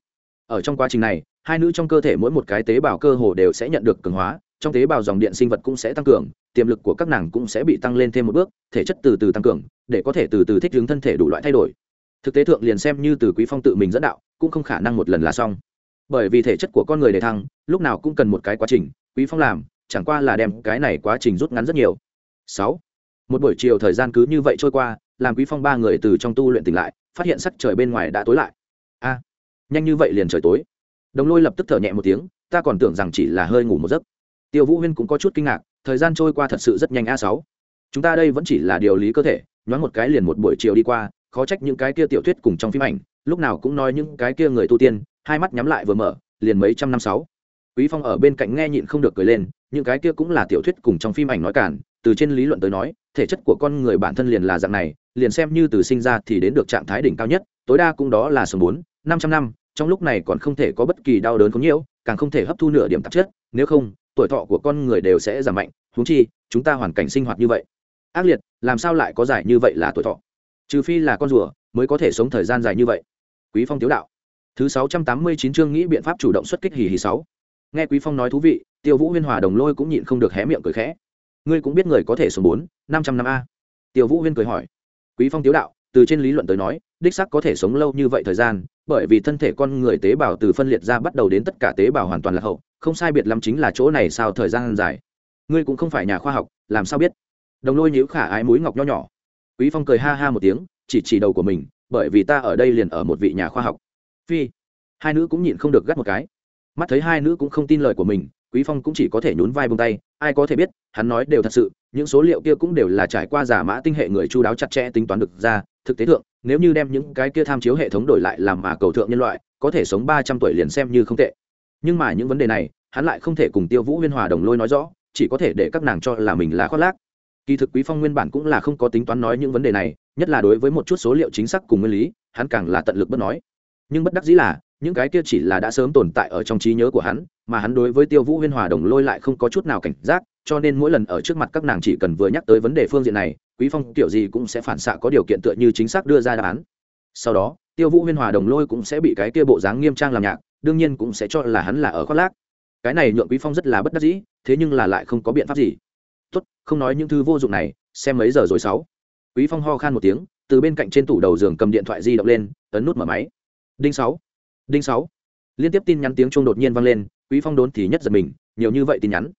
Ở trong quá trình này, hai nữ trong cơ thể mỗi một cái tế bào cơ hồ đều sẽ nhận được cường hóa trong tế bào dòng điện sinh vật cũng sẽ tăng cường tiềm lực của các nàng cũng sẽ bị tăng lên thêm một bước thể chất từ từ tăng cường để có thể từ từ thích ứng thân thể đủ loại thay đổi. Thực tế thượng liền xem như từ quý phong tự mình dẫn đạo cũng không khả năng một lần là xong. Bởi vì thể chất của con người để thăng lúc nào cũng cần một cái quá trình quý phong làm chẳng qua là đem cái này quá trình rút ngắn rất nhiều. Sáu, một buổi chiều thời gian cứ như vậy trôi qua làm quý phong ba người từ trong tu luyện tỉnh lại phát hiện sắc trời bên ngoài đã tối lại. A nhanh như vậy liền trời tối. Đồng lôi lập tức thở nhẹ một tiếng ta còn tưởng rằng chỉ là hơi ngủ một giấc tiêu vũ huyên cũng có chút kinh ngạc, thời gian trôi qua thật sự rất nhanh a sáu. Chúng ta đây vẫn chỉ là điều lý cơ thể, nhoáng một cái liền một buổi chiều đi qua, khó trách những cái kia tiểu thuyết cùng trong phim ảnh, lúc nào cũng nói những cái kia người tu tiên, hai mắt nhắm lại vừa mở, liền mấy trăm năm sáu. Quý phong ở bên cạnh nghe nhịn không được cười lên, những cái kia cũng là tiểu thuyết cùng trong phim ảnh nói cản, từ trên lý luận tới nói, thể chất của con người bản thân liền là dạng này, liền xem như từ sinh ra thì đến được trạng thái đỉnh cao nhất, tối đa cũng đó là số bốn, năm trăm năm, trong lúc này còn không thể có bất kỳ đau đớn có nhiễu càng không thể hấp thu nửa điểm tạp chất, nếu không tuổi thọ của con người đều sẽ giảm mạnh, huống chi, chúng ta hoàn cảnh sinh hoạt như vậy. Ác liệt, làm sao lại có dài như vậy là tuổi thọ? Trừ phi là con rùa, mới có thể sống thời gian dài như vậy. Quý phong tiếu đạo. Thứ sáu trăm tám mươi chín chương nghĩ biện pháp chủ động xuất kích hì hì sáu. Nghe quý phong nói thú vị, tiêu vũ huyên hòa đồng lôi cũng nhịn không được hé miệng cười khẽ. Ngươi cũng biết người có thể sống bốn, năm trăm năm a. Tiêu vũ huyên cười hỏi. Quý phong tiếu đạo, từ trên lý luận tới nói, đích sắc có thể sống lâu như vậy thời gian bởi vì thân thể con người tế bào từ phân liệt ra bắt đầu đến tất cả tế bào hoàn toàn là hậu, không sai biệt lắm chính là chỗ này sao thời gian dài. Ngươi cũng không phải nhà khoa học, làm sao biết? Đồng lôi nhíu khả ái mũi ngọc nho nhỏ. Quý phong cười ha ha một tiếng, chỉ chỉ đầu của mình, bởi vì ta ở đây liền ở một vị nhà khoa học. Phi, hai nữ cũng nhịn không được gắt một cái. Mắt thấy hai nữ cũng không tin lời của mình, quý phong cũng chỉ có thể nhún vai bông tay ai có thể biết, hắn nói đều thật sự, những số liệu kia cũng đều là trải qua giả mã tinh hệ người chu đáo chặt chẽ tính toán được ra. Thực tế thượng, nếu như đem những cái kia tham chiếu hệ thống đổi lại làm mà cầu thượng nhân loại, có thể sống ba trăm tuổi liền xem như không tệ. Nhưng mà những vấn đề này, hắn lại không thể cùng tiêu vũ huyên hòa đồng lôi nói rõ, chỉ có thể để các nàng cho là mình là khoác lác. Kỳ thực quý phong nguyên bản cũng là không có tính toán nói những vấn đề này, nhất là đối với một chút số liệu chính xác cùng nguyên lý, hắn càng là tận lực bất nói. Nhưng bất đắc dĩ là những cái kia chỉ là đã sớm tồn tại ở trong trí nhớ của hắn, mà hắn đối với tiêu vũ huyên hòa đồng lôi lại không có chút nào cảnh giác, cho nên mỗi lần ở trước mặt các nàng chỉ cần vừa nhắc tới vấn đề phương diện này, quý phong kiểu gì cũng sẽ phản xạ có điều kiện tựa như chính xác đưa ra đáp án. Sau đó, tiêu vũ huyên hòa đồng lôi cũng sẽ bị cái kia bộ dáng nghiêm trang làm nhạc, đương nhiên cũng sẽ cho là hắn là ở khoác lác. Cái này nhượng quý phong rất là bất đắc dĩ, thế nhưng là lại không có biện pháp gì. Tốt, không nói những thứ vô dụng này, xem mấy giờ rồi sáu. Quý phong ho khan một tiếng, từ bên cạnh trên tủ đầu giường cầm điện thoại di động lên, ấn nút mở máy. Đinh sáu đinh sáu. Liên tiếp tin nhắn tiếng chuông đột nhiên vang lên, quý phong đốn thì nhất giật mình, nhiều như vậy tin nhắn.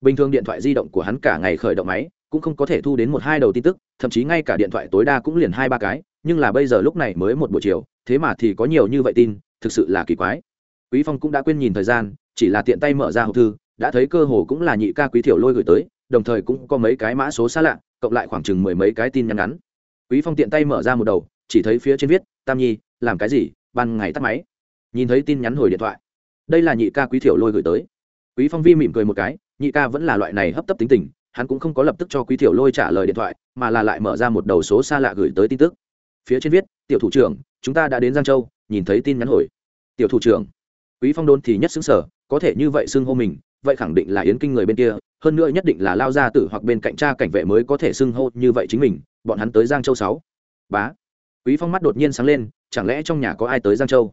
Bình thường điện thoại di động của hắn cả ngày khởi động máy, cũng không có thể thu đến một hai đầu tin tức, thậm chí ngay cả điện thoại tối đa cũng liền hai ba cái, nhưng là bây giờ lúc này mới một buổi chiều, thế mà thì có nhiều như vậy tin, thực sự là kỳ quái. Quý phong cũng đã quên nhìn thời gian, chỉ là tiện tay mở ra hộp thư, đã thấy cơ hồ cũng là nhị ca quý thiểu lôi gửi tới, đồng thời cũng có mấy cái mã số xa lạ, cộng lại khoảng chừng mười mấy cái tin nhắn ngắn. Quý phong tiện tay mở ra một đầu, chỉ thấy phía trên viết, tam nhi, làm cái gì, ban ngày tắt máy nhìn thấy tin nhắn hồi điện thoại. Đây là nhị ca quý thiểu lôi gửi tới. Quý phong vi mỉm cười một cái, nhị ca vẫn là loại này hấp tấp tính tình, hắn cũng không có lập tức cho quý thiểu lôi trả lời điện thoại, mà là lại mở ra một đầu số xa lạ gửi tới tin tức. Phía trên viết, tiểu thủ trưởng, chúng ta đã đến giang châu, nhìn thấy tin nhắn hồi. Tiểu thủ trưởng. Quý phong đôn thì nhất xứng sở, có thể như vậy xưng hô mình, vậy khẳng định là yến kinh người bên kia, hơn nữa nhất định là lao gia tử hoặc bên cạnh cha cảnh vệ mới có thể xưng hô như vậy chính mình, bọn hắn tới giang châu sáu. Bá. Quý phong mắt đột nhiên sáng lên, chẳng lẽ trong nhà có ai tới giang châu?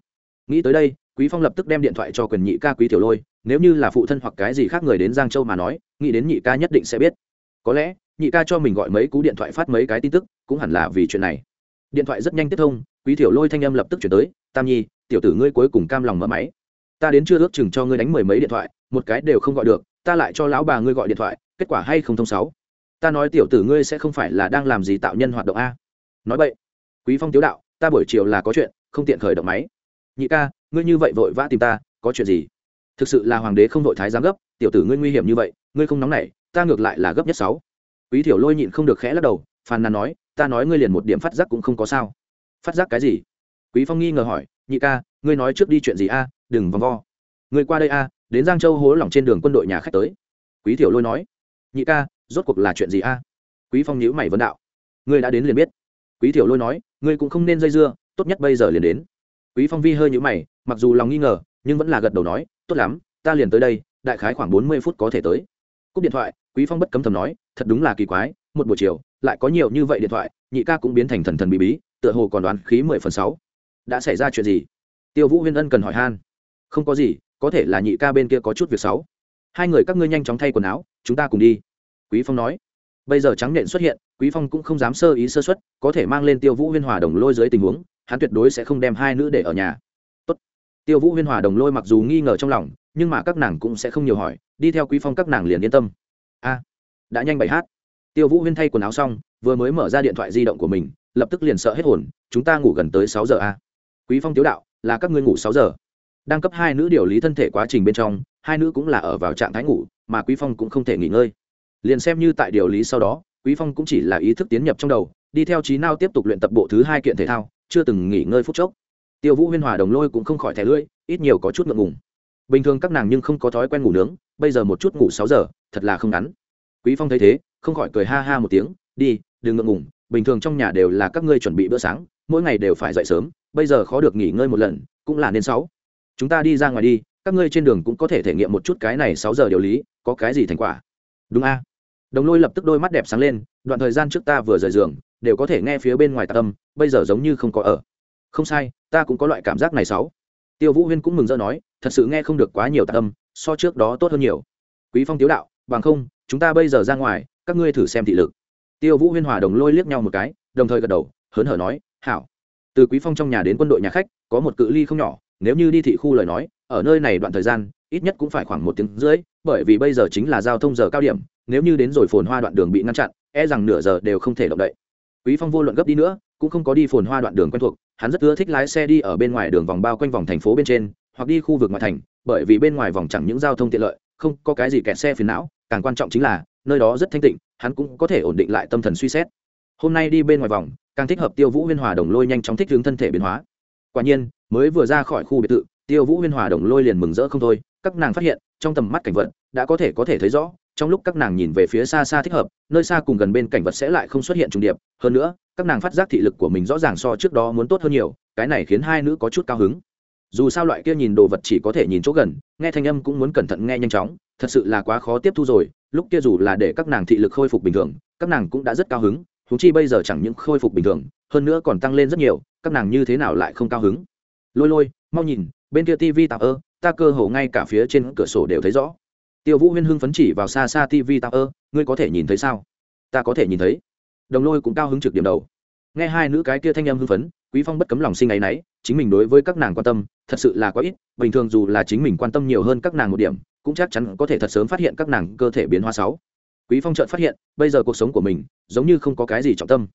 Nghĩ tới đây, quý phong lập tức đem điện thoại cho quyền nhị ca quý tiểu lôi, nếu như là phụ thân hoặc cái gì khác người đến giang châu mà nói, nghĩ đến nhị ca nhất định sẽ biết. Có lẽ, nhị ca cho mình gọi mấy cú điện thoại phát mấy cái tin tức, cũng hẳn là vì chuyện này. Điện thoại rất nhanh tiếp thông, quý tiểu lôi thanh âm lập tức chuyển tới, tam nhi, tiểu tử ngươi cuối cùng cam lòng mở máy. Ta đến chưa ước chừng cho ngươi đánh mười mấy điện thoại, một cái đều không gọi được, ta lại cho lão bà ngươi gọi điện thoại, kết quả hay không thông sáu. Ta nói tiểu tử ngươi sẽ không phải là đang làm gì tạo nhân hoạt động a. Nói vậy, quý phong tiếu đạo, ta buổi chiều là có chuyện, không tiện khởi động máy nhị ca, ngươi như vậy vội vã tìm ta, có chuyện gì? Thực sự là hoàng đế không vội thái giám gấp, tiểu tử ngươi nguy hiểm như vậy, ngươi không nóng nảy, ta ngược lại là gấp nhất sáu. Quý thiểu lôi nhịn không được khẽ lắc đầu, phàn nàn nói, ta nói ngươi liền một điểm phát giác cũng không có sao. Phát giác cái gì? Quý phong nghi ngờ hỏi, nhị ca, ngươi nói trước đi chuyện gì a? Đừng vòng vo. Ngươi qua đây a, đến giang châu hố lỏng trên đường quân đội nhà khách tới. Quý thiểu lôi nói, nhị ca, rốt cuộc là chuyện gì a? Quý phong nhíu mày vấn đạo, ngươi đã đến liền biết. Quý thiểu lôi nói, ngươi cũng không nên dây dưa, tốt nhất bây giờ liền đến quý phong vi hơi nhíu mày, mặc dù lòng nghi ngờ, nhưng vẫn là gật đầu nói, tốt lắm, ta liền tới đây, đại khái khoảng bốn mươi phút có thể tới. Cúp điện thoại, quý phong bất cấm thầm nói, thật đúng là kỳ quái, một buổi chiều, lại có nhiều như vậy điện thoại, nhị ca cũng biến thành thần thần bí bí, tựa hồ còn đoán khí mười phần sáu. Đã xảy ra chuyện gì? Tiêu vũ huyên ân cần hỏi han. Không có gì, có thể là nhị ca bên kia có chút việc xấu. Hai người các ngươi nhanh chóng thay quần áo, chúng ta cùng đi. Quý phong nói. Bây giờ trắng nện xuất hiện, quý phong cũng không dám sơ ý sơ xuất có thể mang lên tiêu vũ huyên hòa đồng lôi dưới tình huống hắn tuyệt đối sẽ không đem hai nữ để ở nhà. Tốt. tiêu vũ huyên hòa đồng lôi mặc dù nghi ngờ trong lòng, nhưng mà các nàng cũng sẽ không nhiều hỏi, đi theo quý phong các nàng liền yên tâm. A, đã nhanh bảy hát. Tiêu vũ huyên thay quần áo xong, vừa mới mở ra điện thoại di động của mình, lập tức liền sợ hết hồn, chúng ta ngủ gần tới sáu giờ a. Quý phong tiếu đạo, là các ngươi ngủ sáu giờ. Đang cấp hai nữ điều lý thân thể quá trình bên trong, hai nữ cũng là ở vào trạng thái ngủ, mà quý phong cũng không thể nghỉ ngơi. Liền xem như tại điều lý sau đó, quý phong cũng chỉ là ý thức tiến nhập trong đầu, đi theo trí nào tiếp tục luyện tập bộ thứ hai kiện thể thao chưa từng nghỉ ngơi phút chốc. Tiêu vũ huyên hòa đồng lôi cũng không khỏi thẻ lưỡi, ít nhiều có chút ngượng ngùng. Bình thường các nàng nhưng không có thói quen ngủ nướng, bây giờ một chút ngủ sáu giờ, thật là không ngắn. Quý phong thấy thế, không khỏi cười ha ha một tiếng, đi, đừng ngượng ngùng, bình thường trong nhà đều là các ngươi chuẩn bị bữa sáng, mỗi ngày đều phải dậy sớm, bây giờ khó được nghỉ ngơi một lần, cũng là nên sáu. Chúng ta đi ra ngoài đi, các ngươi trên đường cũng có thể thể nghiệm một chút cái này sáu giờ điều lý, có cái gì thành quả? Đúng a. Đồng lôi lập tức đôi mắt đẹp sáng lên, đoạn thời gian trước ta vừa rời giường đều có thể nghe phía bên ngoài tạc âm, bây giờ giống như không có ở. Không sai, ta cũng có loại cảm giác này sáu. Tiêu vũ huyên cũng mừng rỡ nói, thật sự nghe không được quá nhiều tạc âm, so trước đó tốt hơn nhiều. Quý phong tiếu đạo, bằng không, chúng ta bây giờ ra ngoài, các ngươi thử xem thị lực. Tiêu vũ huyên hòa đồng lôi liếc nhau một cái, đồng thời gật đầu, hớn hở nói, hảo. Từ quý phong trong nhà đến quân đội nhà khách, có một cự ly không nhỏ, nếu như đi thị khu lời nói, ở nơi này đoạn thời gian, ít nhất cũng phải khoảng một tiếng rưỡi, bởi vì bây giờ chính là giao thông giờ cao điểm, nếu như đến rồi phồn hoa đoạn đường bị ngăn chặn e rằng nửa giờ đều không thể động đậy quý phong vô luận gấp đi nữa, cũng không có đi phồn hoa đoạn đường quen thuộc, hắn rất ưa thích lái xe đi ở bên ngoài đường vòng bao quanh vòng thành phố bên trên, hoặc đi khu vực ngoại thành, bởi vì bên ngoài vòng chẳng những giao thông tiện lợi, không có cái gì kẹt xe phiền não, càng quan trọng chính là, nơi đó rất thanh tịnh, hắn cũng có thể ổn định lại tâm thần suy xét. Hôm nay đi bên ngoài vòng, càng thích hợp tiêu vũ huyên hòa đồng lôi nhanh chóng thích hướng thân thể biến hóa. Quả nhiên, mới vừa ra khỏi khu biệt thự, tiêu vũ huyên hòa đồng lôi liền mừng rỡ không thôi, các nàng phát hiện, trong tầm mắt cảnh vật, đã có thể có thể thấy rõ trong lúc các nàng nhìn về phía xa xa thích hợp, nơi xa cùng gần bên cảnh vật sẽ lại không xuất hiện trùng điệp. Hơn nữa, các nàng phát giác thị lực của mình rõ ràng so trước đó muốn tốt hơn nhiều, cái này khiến hai nữ có chút cao hứng. Dù sao loại kia nhìn đồ vật chỉ có thể nhìn chỗ gần, nghe thanh âm cũng muốn cẩn thận nghe nhanh chóng, thật sự là quá khó tiếp thu rồi, lúc kia dù là để các nàng thị lực khôi phục bình thường, các nàng cũng đã rất cao hứng thú chi bây giờ chẳng những khôi phục bình thường, hơn nữa còn tăng lên rất nhiều, các nàng như thế nào lại không cao hứng? Lôi lôi, mau nhìn, bên kia tv tạp ơ, ta cơ hồ ngay cả phía trên cửa sổ đều thấy rõ tiêu vũ huyên hưng phấn chỉ vào xa xa tv tạo ơ ngươi có thể nhìn thấy sao? Ta có thể nhìn thấy. Đồng lôi cũng cao hứng trực điểm đầu. Nghe hai nữ cái kia thanh em hưng phấn, quý phong bất cấm lòng sinh ấ y n ấ y chính mình đối với các nàng quan tâm, thật sự là quá ít, bình thường dù là chính mình quan tâm nhiều hơn các nàng một điểm, cũng chắc chắn có thể thật sớm phát hiện các nàng cơ thể biến hóa sáu quý phong chợt phát hiện, bây giờ cuộc sống của mình, giống như không có cái gì trọng tâm.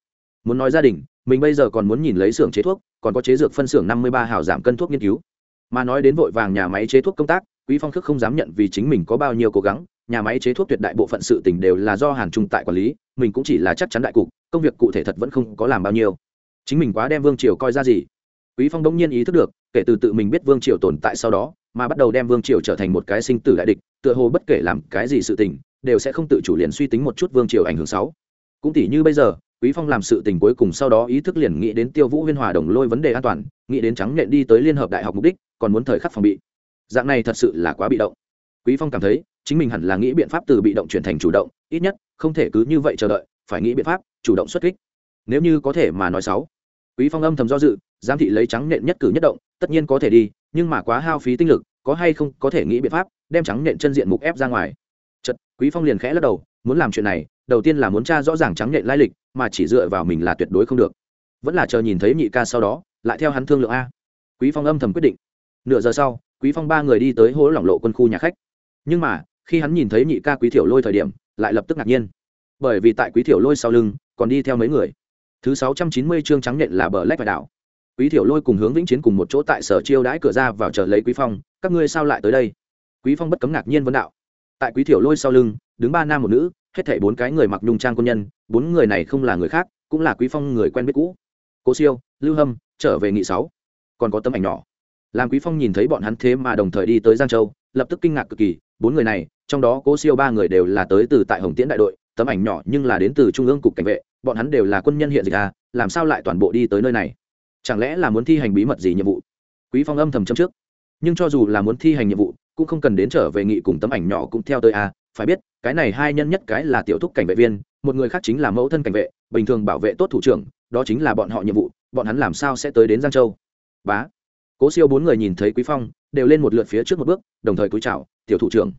Muốn nói gia đình, mình bây giờ còn muốn nhìn lấy xưởng chế thuốc, còn có chế dược phân xưởng năm mươi ba hào giảm cân thuốc nghiên cứu. Mà nói đến vội vàng nhà máy chế thuốc công tác quý phong thức không dám nhận vì chính mình có bao nhiêu cố gắng, nhà máy chế thuốc tuyệt đại bộ phận sự tình đều là do hàn trung tại quản lý, mình cũng chỉ là chắc chắn đại cục, công việc cụ thể thật vẫn không có làm bao nhiêu. Chính mình quá đem vương triều coi ra gì? Quý phong đống nhiên ý thức được, kể từ tự mình biết vương triều tồn tại sau đó, mà bắt đầu đem vương triều trở thành một cái sinh tử đại địch, tựa hồ bất kể làm cái gì sự tình, đều sẽ không tự chủ liền suy tính một chút vương triều ảnh hưởng xấu. Cũng tỷ như bây giờ, quý phong làm sự tình cuối cùng sau đó ý thức liền nghĩ đến tiêu vũ huyên hòa đồng lôi vấn đề an toàn, nghĩ đến trắng nện đi tới liên hợp đại học mục đích, còn muốn thời khắc phòng bị dạng này thật sự là quá bị động. Quý phong cảm thấy, chính mình hẳn là nghĩ biện pháp từ bị động chuyển thành chủ động, ít nhất, không thể cứ như vậy chờ đợi, phải nghĩ biện pháp, chủ động xuất kích. Nếu như có thể mà nói xấu. Quý phong âm thầm do dự, giám thị lấy trắng nện nhất cử nhất động, tất nhiên có thể đi, nhưng mà quá hao phí tinh lực, có hay không có thể nghĩ biện pháp, đem trắng nện chân diện mục ép ra ngoài. Chật quý phong liền khẽ lắc đầu, muốn làm chuyện này, đầu tiên là muốn tra rõ ràng trắng nện lai lịch, mà chỉ dựa vào mình là tuyệt đối không được. Vẫn là chờ nhìn thấy nhị ca sau đó, lại theo hắn thương lượng a. Quý phong âm thầm quyết định. Nửa giờ sau quý phong ba người đi tới hố lỏng lộ quân khu nhà khách. Nhưng mà, khi hắn nhìn thấy nhị ca quý thiểu lôi thời điểm, lại lập tức ngạc nhiên. Bởi vì tại quý thiểu lôi sau lưng, còn đi theo mấy người. Thứ sáu trăm chín mươi chương trắng nhện là bờ lách và đảo. Quý thiểu lôi cùng hướng vĩnh chiến cùng một chỗ tại sở chiêu đãi cửa ra vào chờ lấy quý phong, các ngươi sao lại tới đây? Quý phong bất cấm ngạc nhiên vấn đạo. Tại quý thiểu lôi sau lưng, đứng ba nam một nữ, hết thảy bốn cái người mặc nhung trang quân nhân, bốn người này không là người khác, cũng là quý phong người quen biết cũ. Cố siêu, lưu hâm, trở về nghị sáu. Còn có tấm ảnh nhỏ làm quý phong nhìn thấy bọn hắn thế mà đồng thời đi tới giang châu, lập tức kinh ngạc cực kỳ, bốn người này, trong đó cố siêu ba người đều là tới từ tại hồng tiễn đại đội, tấm ảnh nhỏ nhưng là đến từ trung ương cục cảnh vệ, bọn hắn đều là quân nhân hiện dịch à làm sao lại toàn bộ đi tới nơi này? Chẳng lẽ là muốn thi hành bí mật gì nhiệm vụ? Quý phong âm thầm châm trước. Nhưng cho dù là muốn thi hành nhiệm vụ, cũng không cần đến trở về nghị cùng tấm ảnh nhỏ cũng theo tới à phải biết, cái này hai nhân nhất cái là tiểu thúc cảnh vệ viên, một người khác chính là mẫu thân cảnh vệ, bình thường bảo vệ tốt thủ trưởng, đó chính là bọn họ nhiệm vụ, bọn hắn làm sao sẽ tới đến giang châu? Bá! Cố siêu bốn người nhìn thấy quý phong, đều lên một lượt phía trước một bước, đồng thời cúi chào, tiểu thủ trưởng.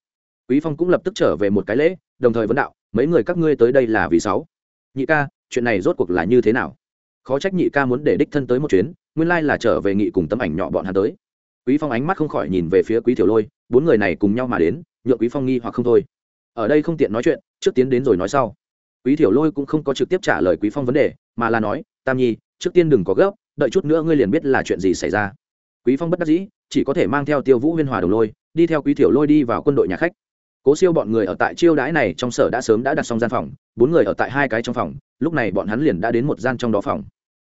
Quý phong cũng lập tức trở về một cái lễ, đồng thời vấn đạo, mấy người các ngươi tới đây là vì sáu? Nhị ca, chuyện này rốt cuộc là như thế nào? Khó trách nhị ca muốn để đích thân tới một chuyến, nguyên lai là trở về nghị cùng tấm ảnh nhỏ bọn hắn tới. Quý phong ánh mắt không khỏi nhìn về phía quý tiểu lôi, bốn người này cùng nhau mà đến, nhượng quý phong nghi hoặc không thôi. Ở đây không tiện nói chuyện, trước tiến đến rồi nói sau. Quý tiểu lôi cũng không có trực tiếp trả lời quý phong vấn đề, mà là nói, tam nhi, trước tiên đừng có gấp, đợi chút nữa ngươi liền biết là chuyện gì xảy ra quý phong bất đắc dĩ, chỉ có thể mang theo tiêu vũ huyên hòa đồng lôi, đi theo quý tiểu lôi đi vào quân đội nhà khách. Cố siêu bọn người ở tại chiêu đãi này trong sở đã sớm đã đặt xong gian phòng, bốn người ở tại hai cái trong phòng, lúc này bọn hắn liền đã đến một gian trong đó phòng.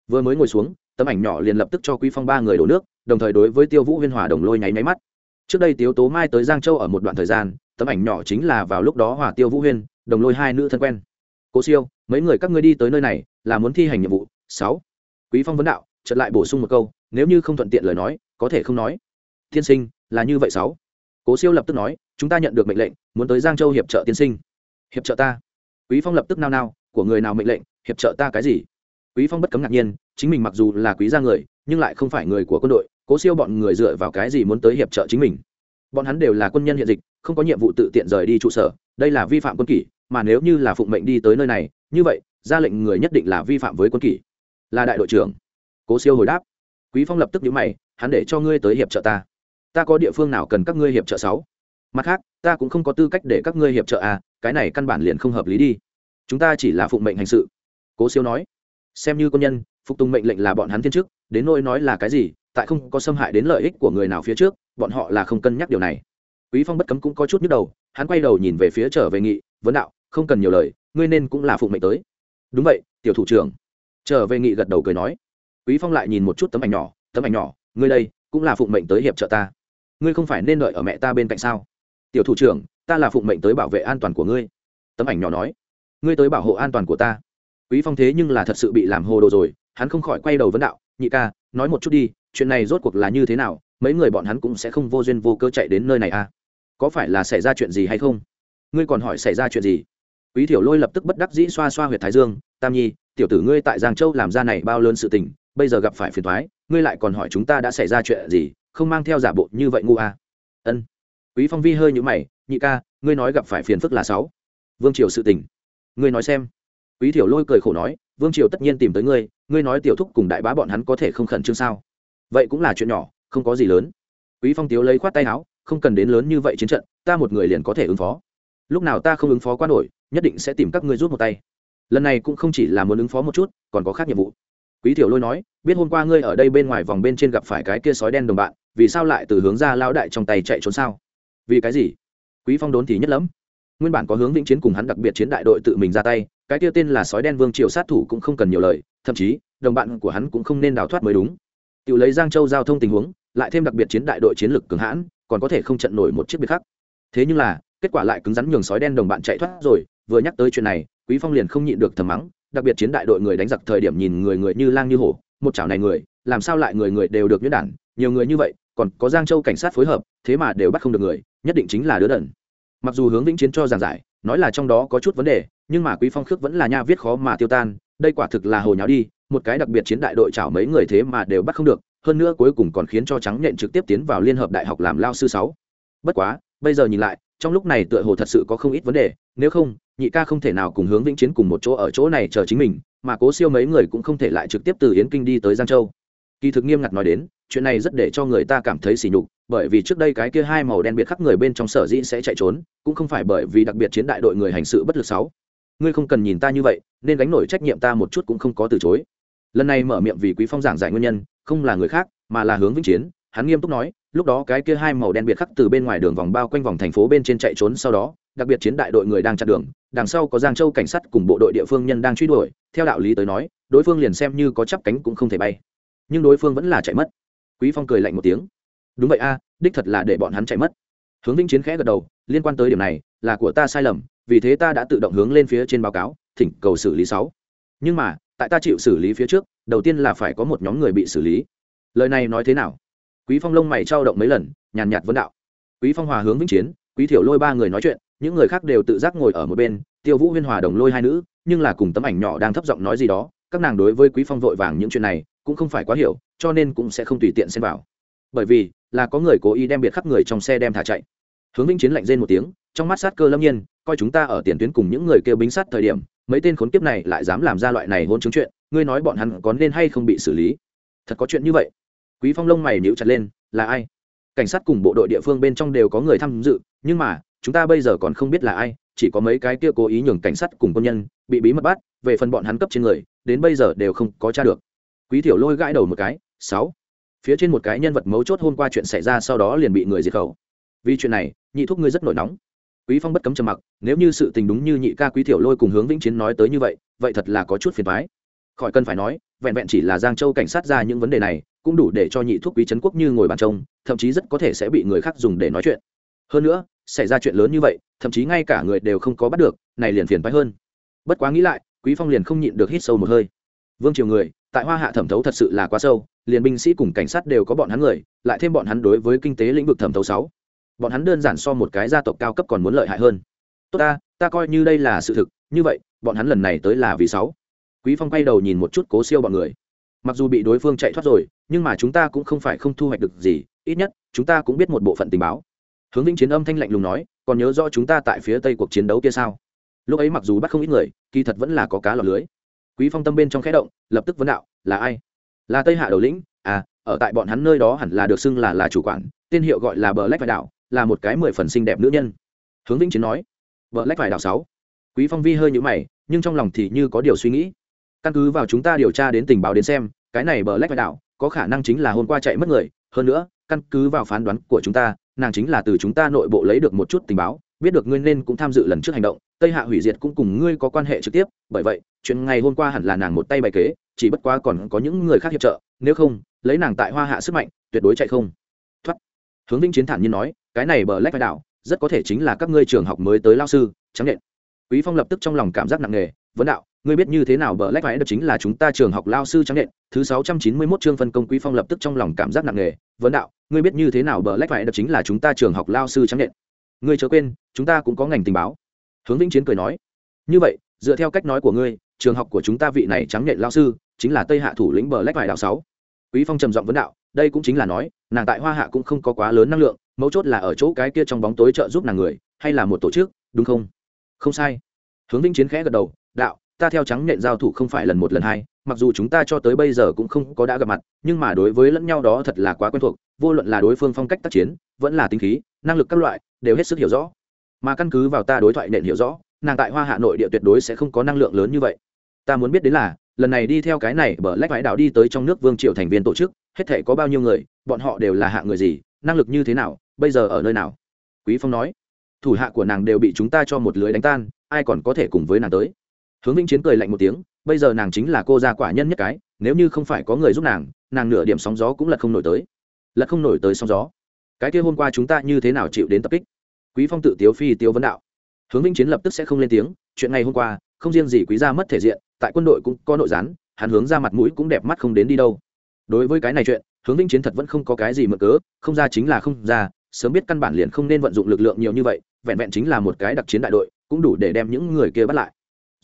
Vừa mới ngồi xuống, tấm ảnh nhỏ liền lập tức cho quý phong ba người đổ nước, đồng thời đối với tiêu vũ huyên hòa đồng lôi nháy máy mắt. Trước đây tiếu tố mai tới giang châu ở một đoạn thời gian, tấm ảnh nhỏ chính là vào lúc đó hòa tiêu vũ huyên, đồng lôi hai nữ thân quen. Cố siêu, mấy người các ngươi đi tới nơi này, là muốn thi hành nhiệm vụ, sáu. Quý phong vấn đạo, chợt lại bổ sung một câu nếu như không thuận tiện lời nói, có thể không nói. Tiên sinh, là như vậy sáu. Cố siêu lập tức nói, chúng ta nhận được mệnh lệnh, muốn tới giang châu hiệp trợ tiên sinh. Hiệp trợ ta. Quý phong lập tức nao nao, của người nào mệnh lệnh, hiệp trợ ta cái gì? Quý phong bất cấm ngạc nhiên, chính mình mặc dù là quý gia người, nhưng lại không phải người của quân đội, cố siêu bọn người dựa vào cái gì muốn tới hiệp trợ chính mình? Bọn hắn đều là quân nhân hiện dịch, không có nhiệm vụ tự tiện rời đi trụ sở, đây là vi phạm quân kỷ, mà nếu như là phụng mệnh đi tới nơi này, như vậy, ra lệnh người nhất định là vi phạm với quân kỷ. Là đại đội trưởng. Cố siêu hồi đáp quý phong lập tức nhíu mày, hắn để cho ngươi tới hiệp trợ ta. Ta có địa phương nào cần các ngươi hiệp trợ sáu? Mặt khác, ta cũng không có tư cách để các ngươi hiệp trợ à cái này căn bản liền không hợp lý đi. Chúng ta chỉ là phụng mệnh hành sự. Cố siêu nói. Xem như quân nhân, phục tùng mệnh lệnh là bọn hắn thiên chức, đến nỗi nói là cái gì, tại không có xâm hại đến lợi ích của người nào phía trước, bọn họ là không cân nhắc điều này. Quý phong bất cấm cũng có chút nhức đầu, hắn quay đầu nhìn về phía trở về nghị, vấn đạo, không cần nhiều lời, ngươi nên cũng là phụng mệnh tới. Đúng vậy, tiểu thủ trưởng. Trở về nghị gật đầu cười nói quý phong lại nhìn một chút tấm ảnh nhỏ, tấm ảnh nhỏ, ngươi đây cũng là phụng mệnh tới hiệp trợ ta. Ngươi không phải nên đợi ở mẹ ta bên cạnh sao? Tiểu thủ trưởng, ta là phụng mệnh tới bảo vệ an toàn của ngươi. Tấm ảnh nhỏ nói, ngươi tới bảo hộ an toàn của ta. Quý phong thế nhưng là thật sự bị làm hồ đồ rồi, hắn không khỏi quay đầu vấn đạo, nhị ca, nói một chút đi, chuyện này rốt cuộc là như thế nào? Mấy người bọn hắn cũng sẽ không vô duyên vô cơ chạy đến nơi này à? Có phải là xảy ra chuyện gì hay không? Ngươi còn hỏi xảy ra chuyện gì? Quý thiểu lôi lập tức bất đắc dĩ xoa xoa huyệt thái dương, tam nhi tiểu tử ngươi tại giang châu làm ra này bao lớn sự tình, bây giờ gặp phải phiền thoái ngươi lại còn hỏi chúng ta đã xảy ra chuyện gì, không mang theo giả bộ như vậy ngu à? Ân. Quý phong vi hơi nhũ mày, nhị ca, ngươi nói gặp phải phiền phức là sáu. Vương triều sự tình. Ngươi nói xem. Quý thiểu lôi cười khổ nói, vương triều tất nhiên tìm tới ngươi ngươi nói tiểu thúc cùng đại bá bọn hắn có thể không khẩn trương sao? Vậy cũng là chuyện nhỏ, không có gì lớn. Quý phong tiếu lấy khoát tay áo, không cần đến lớn như vậy chiến trận, ta một người liền có thể ứng phó. Lúc nào ta không ứng phó quá nổi, nhất định sẽ tìm các ngươi rút một tay lần này cũng không chỉ là muốn ứng phó một chút, còn có khác nhiệm vụ. Quý tiểu lôi nói, biết hôm qua ngươi ở đây bên ngoài vòng bên trên gặp phải cái kia sói đen đồng bạn, vì sao lại từ hướng ra lao đại trong tay chạy trốn sao? Vì cái gì? Quý phong đốn thì nhất lắm. Nguyên bản có hướng vĩnh chiến cùng hắn đặc biệt chiến đại đội tự mình ra tay, cái kia tên là sói đen vương triều sát thủ cũng không cần nhiều lời, thậm chí, đồng bạn của hắn cũng không nên đào thoát mới đúng. Tự lấy giang châu giao thông tình huống, lại thêm đặc biệt chiến đại đội chiến lược cường hãn, còn có thể không trận nổi một chiếc biệt khác thế nhưng là, kết quả lại cứng rắn nhường sói đen đồng bạn chạy thoát rồi vừa nhắc tới chuyện này, quý phong liền không nhịn được thầm mắng, đặc biệt chiến đại đội người đánh giặc thời điểm nhìn người người như lang như hổ, một chảo này người, làm sao lại người người đều được nhuyễn đản, nhiều người như vậy, còn có giang châu cảnh sát phối hợp, thế mà đều bắt không được người, nhất định chính là đứa đần. Mặc dù hướng vĩnh chiến cho giảng giải, nói là trong đó có chút vấn đề, nhưng mà quý phong khước vẫn là nha viết khó mà tiêu tan, đây quả thực là hồ nháo đi, một cái đặc biệt chiến đại đội chảo mấy người thế mà đều bắt không được, hơn nữa cuối cùng còn khiến cho trắng nhện trực tiếp tiến vào liên hợp đại học làm lao sư sáu. Bất quá, bây giờ nhìn lại trong lúc này tựa hồ thật sự có không ít vấn đề, nếu không, nhị ca không thể nào cùng hướng vĩnh chiến cùng một chỗ ở chỗ này chờ chính mình, mà cố siêu mấy người cũng không thể lại trực tiếp từ yến kinh đi tới giang châu. Kỳ thực nghiêm ngặt nói đến, chuyện này rất để cho người ta cảm thấy sỉ nhục, bởi vì trước đây cái kia hai màu đen biệt khắp người bên trong sở dĩ sẽ chạy trốn, cũng không phải bởi vì đặc biệt chiến đại đội người hành sự bất lực sáu. Ngươi không cần nhìn ta như vậy, nên gánh nổi trách nhiệm ta một chút cũng không có từ chối. Lần này mở miệng vì quý phong giảng giải nguyên nhân, không là người khác, mà là hướng vĩnh chiến hắn nghiêm túc nói, lúc đó cái kia hai màu đen biệt khắc từ bên ngoài đường vòng bao quanh vòng thành phố bên trên chạy trốn sau đó, đặc biệt chiến đại đội người đang chặn đường, đằng sau có giang châu cảnh sát cùng bộ đội địa phương nhân đang truy đuổi, theo đạo lý tới nói, đối phương liền xem như có chắp cánh cũng không thể bay. Nhưng đối phương vẫn là chạy mất. Quý phong cười lạnh một tiếng. Đúng vậy a, đích thật là để bọn hắn chạy mất. Hướng vĩnh chiến khẽ gật đầu, liên quan tới điểm này, là của ta sai lầm, vì thế ta đã tự động hướng lên phía trên báo cáo, thỉnh cầu xử lý sáu. Nhưng mà, tại ta chịu xử lý phía trước, đầu tiên là phải có một nhóm người bị xử lý. Lời này nói thế nào? Quý phong lông mày trao động mấy lần, nhàn nhạt vấn đạo. Quý phong hòa hướng vĩnh chiến, quý thiểu lôi ba người nói chuyện, những người khác đều tự giác ngồi ở một bên, tiêu vũ huyên hòa đồng lôi hai nữ, nhưng là cùng tấm ảnh nhỏ đang thấp giọng nói gì đó, các nàng đối với quý phong vội vàng những chuyện này cũng không phải quá hiểu, cho nên cũng sẽ không tùy tiện xen vào. Bởi vì, là có người cố ý đem biệt khắp người trong xe đem thả chạy. Hướng vĩnh chiến lạnh rên một tiếng, trong mắt sát cơ lâm nhiên, coi chúng ta ở tiền tuyến cùng những người kêu bính sát thời điểm, mấy tên khốn kiếp này lại dám làm ra loại này hôn chứng chuyện, ngươi nói bọn hắn có nên hay không bị xử lý? Thật có chuyện như vậy quý phong lông mày nhíu chặt lên, là ai? Cảnh sát cùng bộ đội địa phương bên trong đều có người tham dự, nhưng mà, chúng ta bây giờ còn không biết là ai, chỉ có mấy cái kia cố ý nhường cảnh sát cùng quân nhân, bị bí mật bắt, về phần bọn hắn cấp trên người, đến bây giờ đều không có tra được. Quý tiểu lôi gãi đầu một cái, sáu. Phía trên một cái nhân vật mấu chốt hôm qua chuyện xảy ra sau đó liền bị người diệt khẩu. Vì chuyện này, nhị thúc ngươi rất nổi nóng. Quý phong bất cấm trầm mặc, nếu như sự tình đúng như nhị ca quý tiểu lôi cùng hướng vĩnh chiến nói tới như vậy vậy thật là có chút phiền phái. khỏi cần phải nói, vẹn vẹn chỉ là giang châu cảnh sát ra những vấn đề này cũng đủ để cho nhị thuốc quý trấn quốc như ngồi bàn trông, thậm chí rất có thể sẽ bị người khác dùng để nói chuyện. Hơn nữa, xảy ra chuyện lớn như vậy, thậm chí ngay cả người đều không có bắt được, này liền phiền phái hơn. Bất quá nghĩ lại, quý phong liền không nhịn được hít sâu một hơi. Vương triều người, tại hoa hạ thẩm thấu thật sự là quá sâu, liền binh sĩ cùng cảnh sát đều có bọn hắn người, lại thêm bọn hắn đối với kinh tế lĩnh vực thẩm thấu sáu. Bọn hắn đơn giản so một cái gia tộc cao cấp còn muốn lợi hại hơn. Tốt ta ta coi như đây là sự thực, như vậy, bọn hắn lần này tới là vì sáu. Quý phong quay đầu nhìn một chút cố siêu bọn người mặc dù bị đối phương chạy thoát rồi, nhưng mà chúng ta cũng không phải không thu hoạch được gì, ít nhất, chúng ta cũng biết một bộ phận tình báo. Hướng vĩnh chiến âm thanh lạnh lùng nói, còn nhớ rõ chúng ta tại phía tây cuộc chiến đấu kia sao? Lúc ấy mặc dù bắt không ít người, kỳ thật vẫn là có cá lọc lưới. Quý phong tâm bên trong khẽ động, lập tức vấn đạo, là ai? Là tây hạ đầu lĩnh? À ở tại bọn hắn nơi đó hẳn là được xưng là là chủ quản, tên hiệu gọi là bờ lách phải đạo là một cái mười phần xinh đẹp nữ nhân. Hướng vĩnh chiến nói bờ lách phải đạo sáu. Quý phong vi hơi nhũ mày, nhưng trong lòng thì như có điều suy nghĩ căn cứ vào chúng ta điều tra đến tình báo đến xem, cái này bờ lách vai đạo có khả năng chính là hôm qua chạy mất người, hơn nữa, căn cứ vào phán đoán của chúng ta, nàng chính là từ chúng ta nội bộ lấy được một chút tình báo, biết được ngươi nên cũng tham dự lần trước hành động, tây hạ hủy diệt cũng cùng ngươi có quan hệ trực tiếp, bởi vậy, chuyện ngày hôm qua hẳn là nàng một tay bài kế, chỉ bất quá còn có những người khác hiệp trợ, nếu không, lấy nàng tại hoa hạ sức mạnh, tuyệt đối chạy không. Thoát. Hướng vĩnh chiến thản nhiên nói, cái này bờ lách vai đạo rất có thể chính là các ngươi trường học mới tới lao sư trắng nện quý phong lập tức trong lòng cảm giác nặng nề vấn đạo, ngươi biết như thế nào bờ lách vai được chính là chúng ta trường học lao sư trắng nện, thứ sáu trăm chín mươi 691 chương phân công quý phong lập tức trong lòng cảm giác nặng nề, vấn đạo, ngươi biết như thế nào bờ lách vai được chính là chúng ta trường học lao sư trắng nện? Ngươi chớ quên, chúng ta cũng có ngành tình báo. Hướng vĩnh chiến cười nói, như vậy, dựa theo cách nói của ngươi, trường học của chúng ta vị này trắng nện lao sư, chính là tây hạ thủ lĩnh bờ lách vải đảo sáu. Quý phong trầm giọng vấn đạo, đây cũng chính là nói, nàng tại hoa hạ cũng không có quá lớn năng lượng, mấu chốt là ở chỗ cái kia trong bóng tối trợ giúp nàng người, hay là một tổ chức, đúng không? Không sai. Hướng vĩnh chiến khẽ gật đầu đạo, ta theo trắng nện giao thủ không phải lần một lần hai, mặc dù chúng ta cho tới bây giờ cũng không có đã gặp mặt, nhưng mà đối với lẫn nhau đó thật là quá quen thuộc, vô luận là đối phương phong cách tác chiến, vẫn là tính khí, năng lực các loại, đều hết sức hiểu rõ. Mà căn cứ vào ta đối thoại nện hiểu rõ, nàng tại hoa hạ nội địa tuyệt đối sẽ không có năng lượng lớn như vậy. Ta muốn biết đến là, lần này đi theo cái này bờ lách vải đảo đi tới trong nước vương triều thành viên tổ chức, hết thể có bao nhiêu người, bọn họ đều là hạ người gì, năng lực như thế nào, bây giờ ở nơi nào? Quý phong nói. Thủ hạ của nàng đều bị chúng ta cho một lưới đánh tan, ai còn có thể cùng với nàng tới? Hướng vĩnh chiến cười lạnh một tiếng, bây giờ nàng chính là cô gia quả nhân nhất cái, nếu như không phải có người giúp nàng nàng nửa điểm sóng gió cũng lật không nổi tới. Lật không nổi tới sóng gió. Cái kia hôm qua chúng ta như thế nào chịu đến tập kích? Quý phong tự tiếu phi tiêu vấn đạo. Hướng vĩnh chiến lập tức sẽ không lên tiếng, chuyện ngày hôm qua, không riêng gì quý gia mất thể diện, tại quân đội cũng có nội gián, hắn hướng ra mặt mũi cũng đẹp mắt không đến đi đâu. Đối với cái này chuyện, hướng vĩnh chiến thật vẫn không có cái gì mở cớ, không ra chính là không ra, sớm biết căn bản liền không nên vận dụng lực lượng nhiều như vậy, vẹn vẹn chính là một cái đặc chiến đại đội, cũng đủ để đem những người kia bắt lại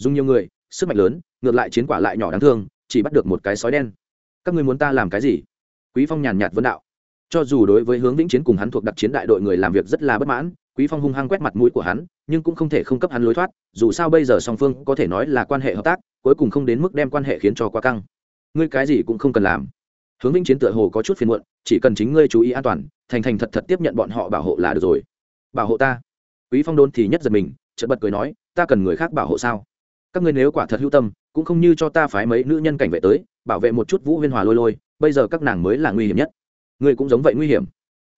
dùng nhiều người, sức mạnh lớn, ngược lại chiến quả lại nhỏ đáng thương, chỉ bắt được một cái sói đen. Các ngươi muốn ta làm cái gì? Quý phong nhàn nhạt vấn đạo. Cho dù đối với hướng vĩnh chiến cùng hắn thuộc đặc chiến đại đội người làm việc rất là bất mãn, quý phong hung hăng quét mặt mũi của hắn, nhưng cũng không thể không cấp hắn lối thoát, dù sao bây giờ song phương có thể nói là quan hệ hợp tác, cuối cùng không đến mức đem quan hệ khiến cho quá căng. Ngươi cái gì cũng không cần làm. Hướng vĩnh chiến tựa hồ có chút phiền muộn, chỉ cần chính ngươi chú ý an toàn, thành thành thật thật tiếp nhận bọn họ bảo hộ là được rồi. Bảo hộ ta. Quý phong đôn thì nhất giật mình, chợt bật cười nói, ta cần người khác bảo hộ sao? Các ngươi nếu quả thật hữu tâm, cũng không như cho ta phái mấy nữ nhân cảnh vệ tới, bảo vệ một chút vũ huyên hòa lôi lôi, bây giờ các nàng mới là nguy hiểm nhất. Ngươi cũng giống vậy nguy hiểm.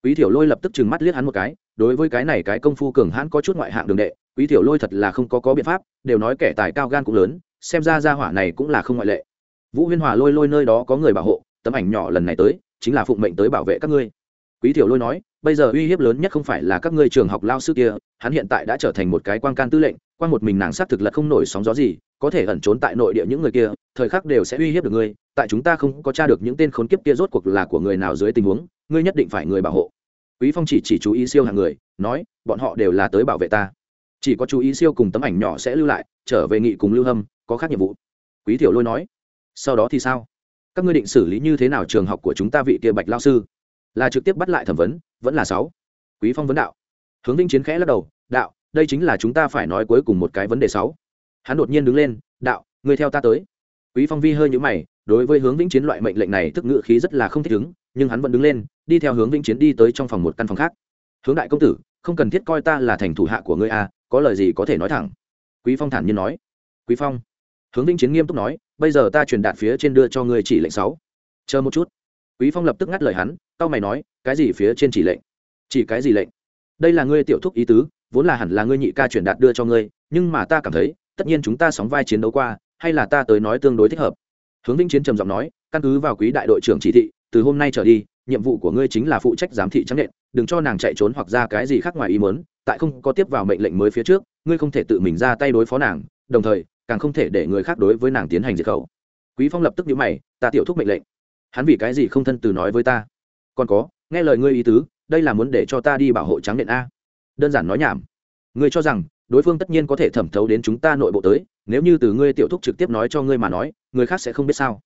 Quý thiểu lôi lập tức trừng mắt liếc hắn một cái, đối với cái này cái công phu cường hãn có chút ngoại hạng đường đệ, quý thiểu lôi thật là không có có biện pháp, đều nói kẻ tài cao gan cũng lớn, xem ra gia hỏa này cũng là không ngoại lệ. Vũ huyên hòa lôi lôi nơi đó có người bảo hộ, tấm ảnh nhỏ lần này tới, chính là phụng mệnh tới bảo vệ các ngươi. Quý thiểu lôi nói, bây giờ uy hiếp lớn nhất không phải là các ngươi trường học lao sư kia, hắn hiện tại đã trở thành một cái quan can tư lệnh quan một mình nàng xác thực lật không nổi sóng gió gì, có thể ẩn trốn tại nội địa những người kia, thời khắc đều sẽ uy hiếp được ngươi, tại chúng ta không có tra được những tên khốn kiếp kia rốt cuộc là của người nào dưới tình huống, ngươi nhất định phải người bảo hộ. Quý phong chỉ chỉ chú ý siêu hàng người, nói, bọn họ đều là tới bảo vệ ta. Chỉ có chú ý siêu cùng tấm ảnh nhỏ sẽ lưu lại, trở về nghị cùng lưu hâm, có khác nhiệm vụ. Quý Tiểu lôi nói, sau đó thì sao? Các ngươi định xử lý như thế nào trường học của chúng ta vị kia bạch lao sư? Là trực tiếp bắt lại thẩm vấn, vẫn là sáu. Quý phong vấn đạo. Hướng vinh chiến khẽ lắc đầu, đạo đây chính là chúng ta phải nói cuối cùng một cái vấn đề sáu. Hắn đột nhiên đứng lên, đạo, người theo ta tới. Quý phong vi hơi nhũ mày, đối với hướng vĩnh chiến loại mệnh lệnh này tức ngự khí rất là không thích ứng, nhưng hắn vẫn đứng lên, đi theo hướng vĩnh chiến đi tới trong phòng một căn phòng khác. Hướng đại công tử, không cần thiết coi ta là thành thủ hạ của ngươi a có lời gì có thể nói thẳng. Quý phong thản nhiên nói. Quý phong. Hướng vĩnh chiến nghiêm túc nói, bây giờ ta truyền đạt phía trên đưa cho ngươi chỉ lệnh sáu. Chờ một chút. Quý phong lập tức ngắt lời hắn tao mày nói, cái gì phía trên chỉ lệnh? Chỉ cái gì lệnh? Đây là ngươi tiểu thúc ý tứ vốn là hẳn là ngươi nhị ca chuyển đạt đưa cho ngươi, nhưng mà ta cảm thấy, tất nhiên chúng ta sóng vai chiến đấu qua, hay là ta tới nói tương đối thích hợp. Hướng vĩnh chiến trầm giọng nói, căn cứ vào quý đại đội trưởng chỉ thị, từ hôm nay trở đi, nhiệm vụ của ngươi chính là phụ trách giám thị trắng nện, đừng cho nàng chạy trốn hoặc ra cái gì khác ngoài ý muốn, tại không có tiếp vào mệnh lệnh mới phía trước, ngươi không thể tự mình ra tay đối phó nàng, đồng thời, càng không thể để người khác đối với nàng tiến hành diệt khẩu. Quý phong lập tức nhíu mày, ta tiểu thúc mệnh lệnh. Hắn vì cái gì không thân từ nói với ta? Còn có, nghe lời ngươi ý tứ, đây là muốn để cho ta đi bảo hộ trắng nện a đơn giản nói nhảm. Ngươi cho rằng, đối phương tất nhiên có thể thẩm thấu đến chúng ta nội bộ tới, nếu như từ ngươi tiểu thúc trực tiếp nói cho ngươi mà nói, người khác sẽ không biết sao.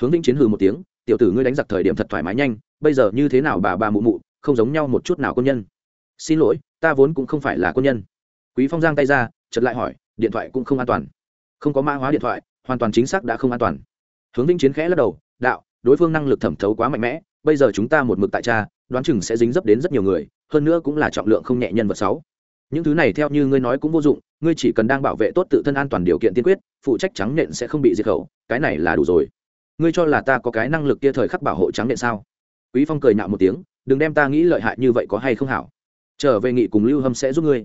Hướng vĩnh chiến hừ một tiếng, tiểu tử ngươi đánh giặc thời điểm thật thoải mái nhanh, bây giờ như thế nào bà bà mụ mụ, không giống nhau một chút nào quân nhân. Xin lỗi, ta vốn cũng không phải là quân nhân. Quý phong giang tay ra, chợt lại hỏi, điện thoại cũng không an toàn. Không có mã hóa điện thoại, hoàn toàn chính xác đã không an toàn. Hướng vĩnh chiến khẽ lắc đầu, đạo, đối phương năng lực thẩm thấu quá mạnh mẽ, bây giờ chúng ta một mực tại cha đoán chừng sẽ dính dấp đến rất nhiều người, hơn nữa cũng là trọng lượng không nhẹ nhân vật sáu. Những thứ này theo như ngươi nói cũng vô dụng, ngươi chỉ cần đang bảo vệ tốt tự thân an toàn điều kiện tiên quyết, phụ trách trắng nện sẽ không bị diệt khẩu, cái này là đủ rồi. Ngươi cho là ta có cái năng lực kia thời khắc bảo hộ trắng nện sao? Quý phong cười nhạo một tiếng, đừng đem ta nghĩ lợi hại như vậy có hay không hảo. Trở về nghị cùng lưu hâm sẽ giúp ngươi.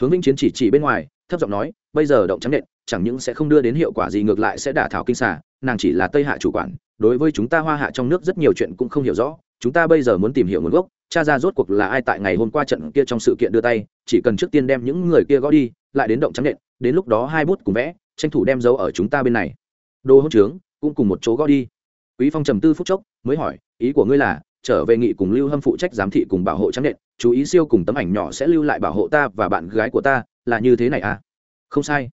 Hướng vĩnh chiến chỉ chỉ bên ngoài, thấp giọng nói, bây giờ động trắng nện, chẳng những sẽ không đưa đến hiệu quả gì ngược lại sẽ đả thảo kinh xà, nàng chỉ là tây hạ chủ quản, đối với chúng ta hoa hạ trong nước rất nhiều chuyện cũng không hiểu rõ chúng ta bây giờ muốn tìm hiểu nguồn gốc, cha ra rốt cuộc là ai tại ngày hôm qua trận kia trong sự kiện đưa tay, chỉ cần trước tiên đem những người kia gõ đi, lại đến động trắng nện, đến lúc đó hai bút cùng vẽ, tranh thủ đem dấu ở chúng ta bên này. Đồ hỗn trướng, cũng cùng một chỗ gõ đi. Quý phong trầm tư phút chốc, mới hỏi, ý của ngươi là, trở về nghị cùng lưu hâm phụ trách giám thị cùng bảo hộ trắng nện, chú ý siêu cùng tấm ảnh nhỏ sẽ lưu lại bảo hộ ta và bạn gái của ta, là như thế này à? Không sai.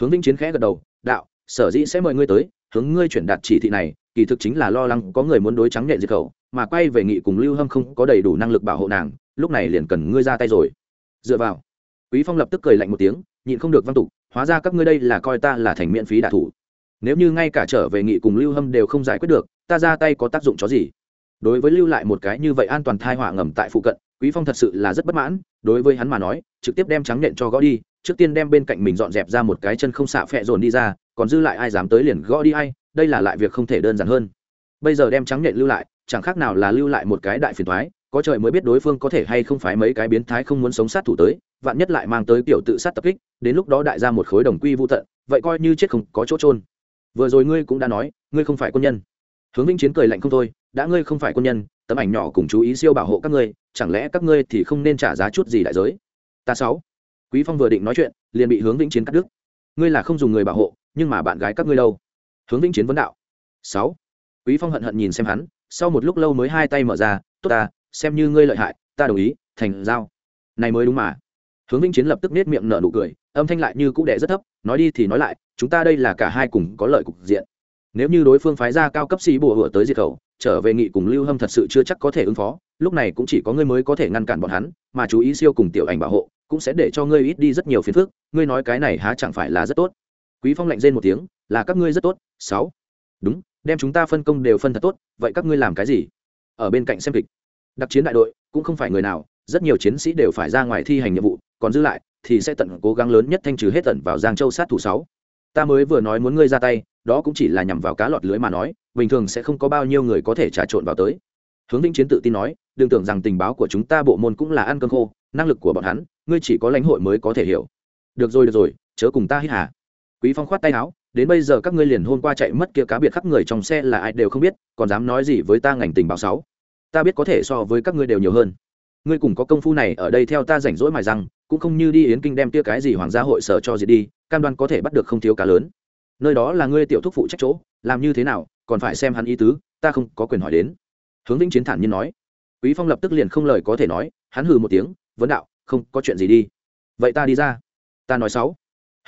Hướng vĩnh chiến khẽ gật đầu, đạo, sở dĩ sẽ mời ngươi tới, hướng ngươi chuyển đạt chỉ thị này, kỳ thực chính là lo lắng có người muốn đối trắng nhện diệt khẩu mà quay về nghị cùng lưu hâm không có đầy đủ năng lực bảo hộ nàng, lúc này liền cần ngươi ra tay rồi. Dựa vào. Quý phong lập tức cười lạnh một tiếng, nhịn không được văn tục, hóa ra các ngươi đây là coi ta là thành miễn phí đả thủ. Nếu như ngay cả trở về nghị cùng lưu hâm đều không giải quyết được, ta ra tay có tác dụng chó gì? Đối với lưu lại một cái như vậy an toàn thai họa ngầm tại phụ cận, quý phong thật sự là rất bất mãn, đối với hắn mà nói, trực tiếp đem trắng nện cho gõ đi, trước tiên đem bên cạnh mình dọn dẹp ra một cái chân không xạ phẹ dồn đi ra, còn dư lại ai dám tới liền gõ đi ai, đây là lại việc không thể đơn giản hơn. Bây giờ đem trắng nện lưu lại chẳng khác nào là lưu lại một cái đại phiền thoái, có trời mới biết đối phương có thể hay không phải mấy cái biến thái không muốn sống sát thủ tới, vạn nhất lại mang tới kiểu tự sát tập kích, đến lúc đó đại ra một khối đồng quy vô tận, vậy coi như chết không có chỗ trôn vừa rồi ngươi cũng đã nói, ngươi không phải quân nhân. Hướng vĩnh chiến cười lạnh không thôi, đã ngươi không phải quân nhân, tấm ảnh nhỏ cùng chú ý siêu bảo hộ các ngươi, chẳng lẽ các ngươi thì không nên trả giá chút gì đại giới? Ta sáu. Quý phong vừa định nói chuyện, liền bị hướng vĩnh chiến cắt đứt. Ngươi là không dùng người bảo hộ, nhưng mà bạn gái các ngươi đâu? Hướng vĩnh chiến vấn đạo. Sáu quý phong hận hận nhìn xem hắn, sau một lúc lâu mới hai tay mở ra, tốt ta, xem như ngươi lợi hại, ta đồng ý, thành giao. Này mới đúng mà. Hướng vĩnh chiến lập tức nết miệng nở nụ cười, âm thanh lại như cũ đệ rất thấp, nói đi thì nói lại, chúng ta đây là cả hai cùng có lợi cục diện. Nếu như đối phương phái ra cao cấp sĩ bùa hựa tới diệt khẩu, trở về nghị cùng lưu hâm thật sự chưa chắc có thể ứng phó, lúc này cũng chỉ có ngươi mới có thể ngăn cản bọn hắn, mà chú ý siêu cùng tiểu ảnh bảo hộ, cũng sẽ để cho ngươi ít đi rất nhiều phiền phức, ngươi nói cái này há chẳng phải là rất tốt. Quý phong lạnh rên một tiếng, là các ngươi rất tốt, sáu. Đúng đem chúng ta phân công đều phân thật tốt, vậy các ngươi làm cái gì? Ở bên cạnh xem kịch. Đặc chiến đại đội, cũng không phải người nào, rất nhiều chiến sĩ đều phải ra ngoài thi hành nhiệm vụ, còn dư lại, thì sẽ tận cố gắng lớn nhất thanh trừ hết tận vào giang châu sát thủ sáu. Ta mới vừa nói muốn ngươi ra tay, đó cũng chỉ là nhằm vào cá lọt lưới mà nói, bình thường sẽ không có bao nhiêu người có thể trà trộn vào tới. Hướng vĩnh chiến tự tin nói, đừng tưởng rằng tình báo của chúng ta bộ môn cũng là ăn cơm khô, năng lực của bọn hắn, ngươi chỉ có lãnh hội mới có thể hiểu. Được rồi được rồi, chớ cùng ta hít hà. Quý phong khoát tay áo đến bây giờ các ngươi liền hôm qua chạy mất kia cá biệt khắp người trong xe là ai đều không biết, còn dám nói gì với ta ngành tình báo sáu. Ta biết có thể so với các ngươi đều nhiều hơn. Ngươi cùng có công phu này ở đây theo ta rảnh rỗi mài răng, cũng không như đi yến kinh đem kia cái gì hoàng gia hội sở cho gì đi, cam đoan có thể bắt được không thiếu cá lớn. Nơi đó là ngươi tiểu thúc phụ trách chỗ, làm như thế nào, còn phải xem hắn ý tứ, ta không có quyền hỏi đến. Hướng vĩnh chiến thản nhiên nói. Quý phong lập tức liền không lời có thể nói, hắn hừ một tiếng, vấn đạo, không có chuyện gì đi. Vậy ta đi ra. Ta nói sáu.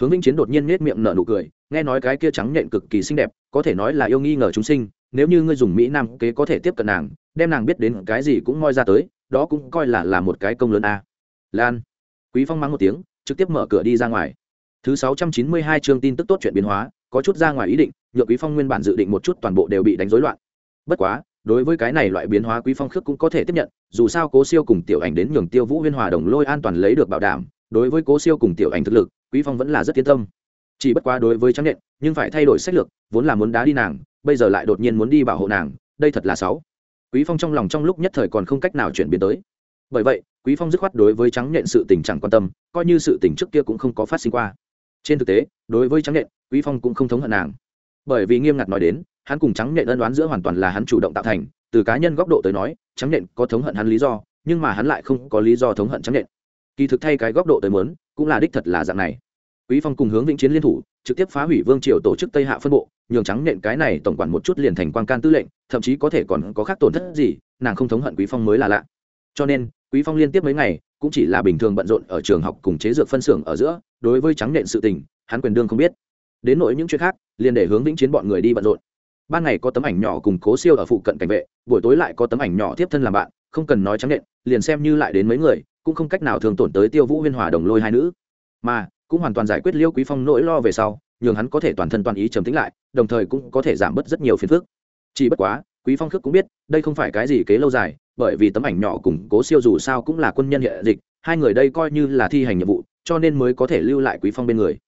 Hướng vĩnh chiến đột nhiên nết miệng nở nụ cười nghe nói cái kia trắng nhện cực kỳ xinh đẹp, có thể nói là yêu nghi ngờ chúng sinh, nếu như ngươi dùng mỹ nam kế có thể tiếp cận nàng, đem nàng biết đến cái gì cũng moi ra tới, đó cũng coi là là một cái công lớn a. Lan. Quý phong mắng một tiếng, trực tiếp mở cửa đi ra ngoài. Thứ sáu trăm chín mươi hai chương tin tức tốt chuyện biến hóa, có chút ra ngoài ý định nhựa quý phong nguyên bản dự định một chút toàn bộ đều bị đánh rối loạn. Bất quá, đối với cái này loại biến hóa quý phong khước cũng có thể tiếp nhận, dù sao cố siêu cùng tiểu ảnh đến nhường tiêu vũ huyên hòa đồng lôi an toàn lấy được bảo đảm, đối với cố siêu cùng tiểu ảnh thực lực, quý phong vẫn là rất yên tâm chỉ bất quá đối với trắng nện, nhưng phải thay đổi sách lược, vốn là muốn đá đi nàng, bây giờ lại đột nhiên muốn đi bảo hộ nàng, đây thật là xấu. Quý phong trong lòng trong lúc nhất thời còn không cách nào chuyển biến tới. Bởi vậy, quý phong dứt khoát đối với trắng nện sự tình chẳng quan tâm, coi như sự tình trước kia cũng không có phát sinh qua. Trên thực tế, đối với trắng nện, quý phong cũng không thống hận nàng. Bởi vì nghiêm ngặt nói đến, hắn cùng trắng nện ân đoán giữa hoàn toàn là hắn chủ động tạo thành, từ cá nhân góc độ tới nói trắng nện có thống hận hắn lý do, nhưng mà hắn lại không có lý do thống hận trắng nện. Kỳ thực thay cái góc độ tới muốn, cũng là đích thật là dạng này quý phong cùng hướng vĩnh chiến liên thủ, trực tiếp phá hủy vương triều tổ chức tây hạ phân bộ, nhường trắng nện cái này tổng quản một chút liền thành quan can tư lệnh, thậm chí có thể còn có khác tổn thất gì, nàng không thống hận quý phong mới là lạ. Cho nên, quý phong liên tiếp mấy ngày, cũng chỉ là bình thường bận rộn ở trường học cùng chế dược phân xưởng ở giữa, đối với trắng nện sự tình, hắn quyền đương không biết. Đến nỗi những chuyện khác, liền để hướng vĩnh chiến bọn người đi bận rộn. Ban ngày có tấm ảnh nhỏ cùng cố siêu ở phụ cận cảnh vệ, buổi tối lại có tấm ảnh nhỏ tiếp thân làm bạn, không cần nói trắng nện, liền xem như lại đến mấy người, cũng không cách nào thường tổn tới tiêu vũ huyên hòa đồng lôi hai nữ. Mà cũng hoàn toàn giải quyết liêu quý phong nỗi lo về sau, nhường hắn có thể toàn thân toàn ý trầm tĩnh lại, đồng thời cũng có thể giảm bớt rất nhiều phiền phức. Chỉ bất quá, quý phong khước cũng biết, đây không phải cái gì kế lâu dài, bởi vì tấm ảnh nhỏ cùng cố siêu dù sao cũng là quân nhân hệ dịch, hai người đây coi như là thi hành nhiệm vụ, cho nên mới có thể lưu lại quý phong bên người.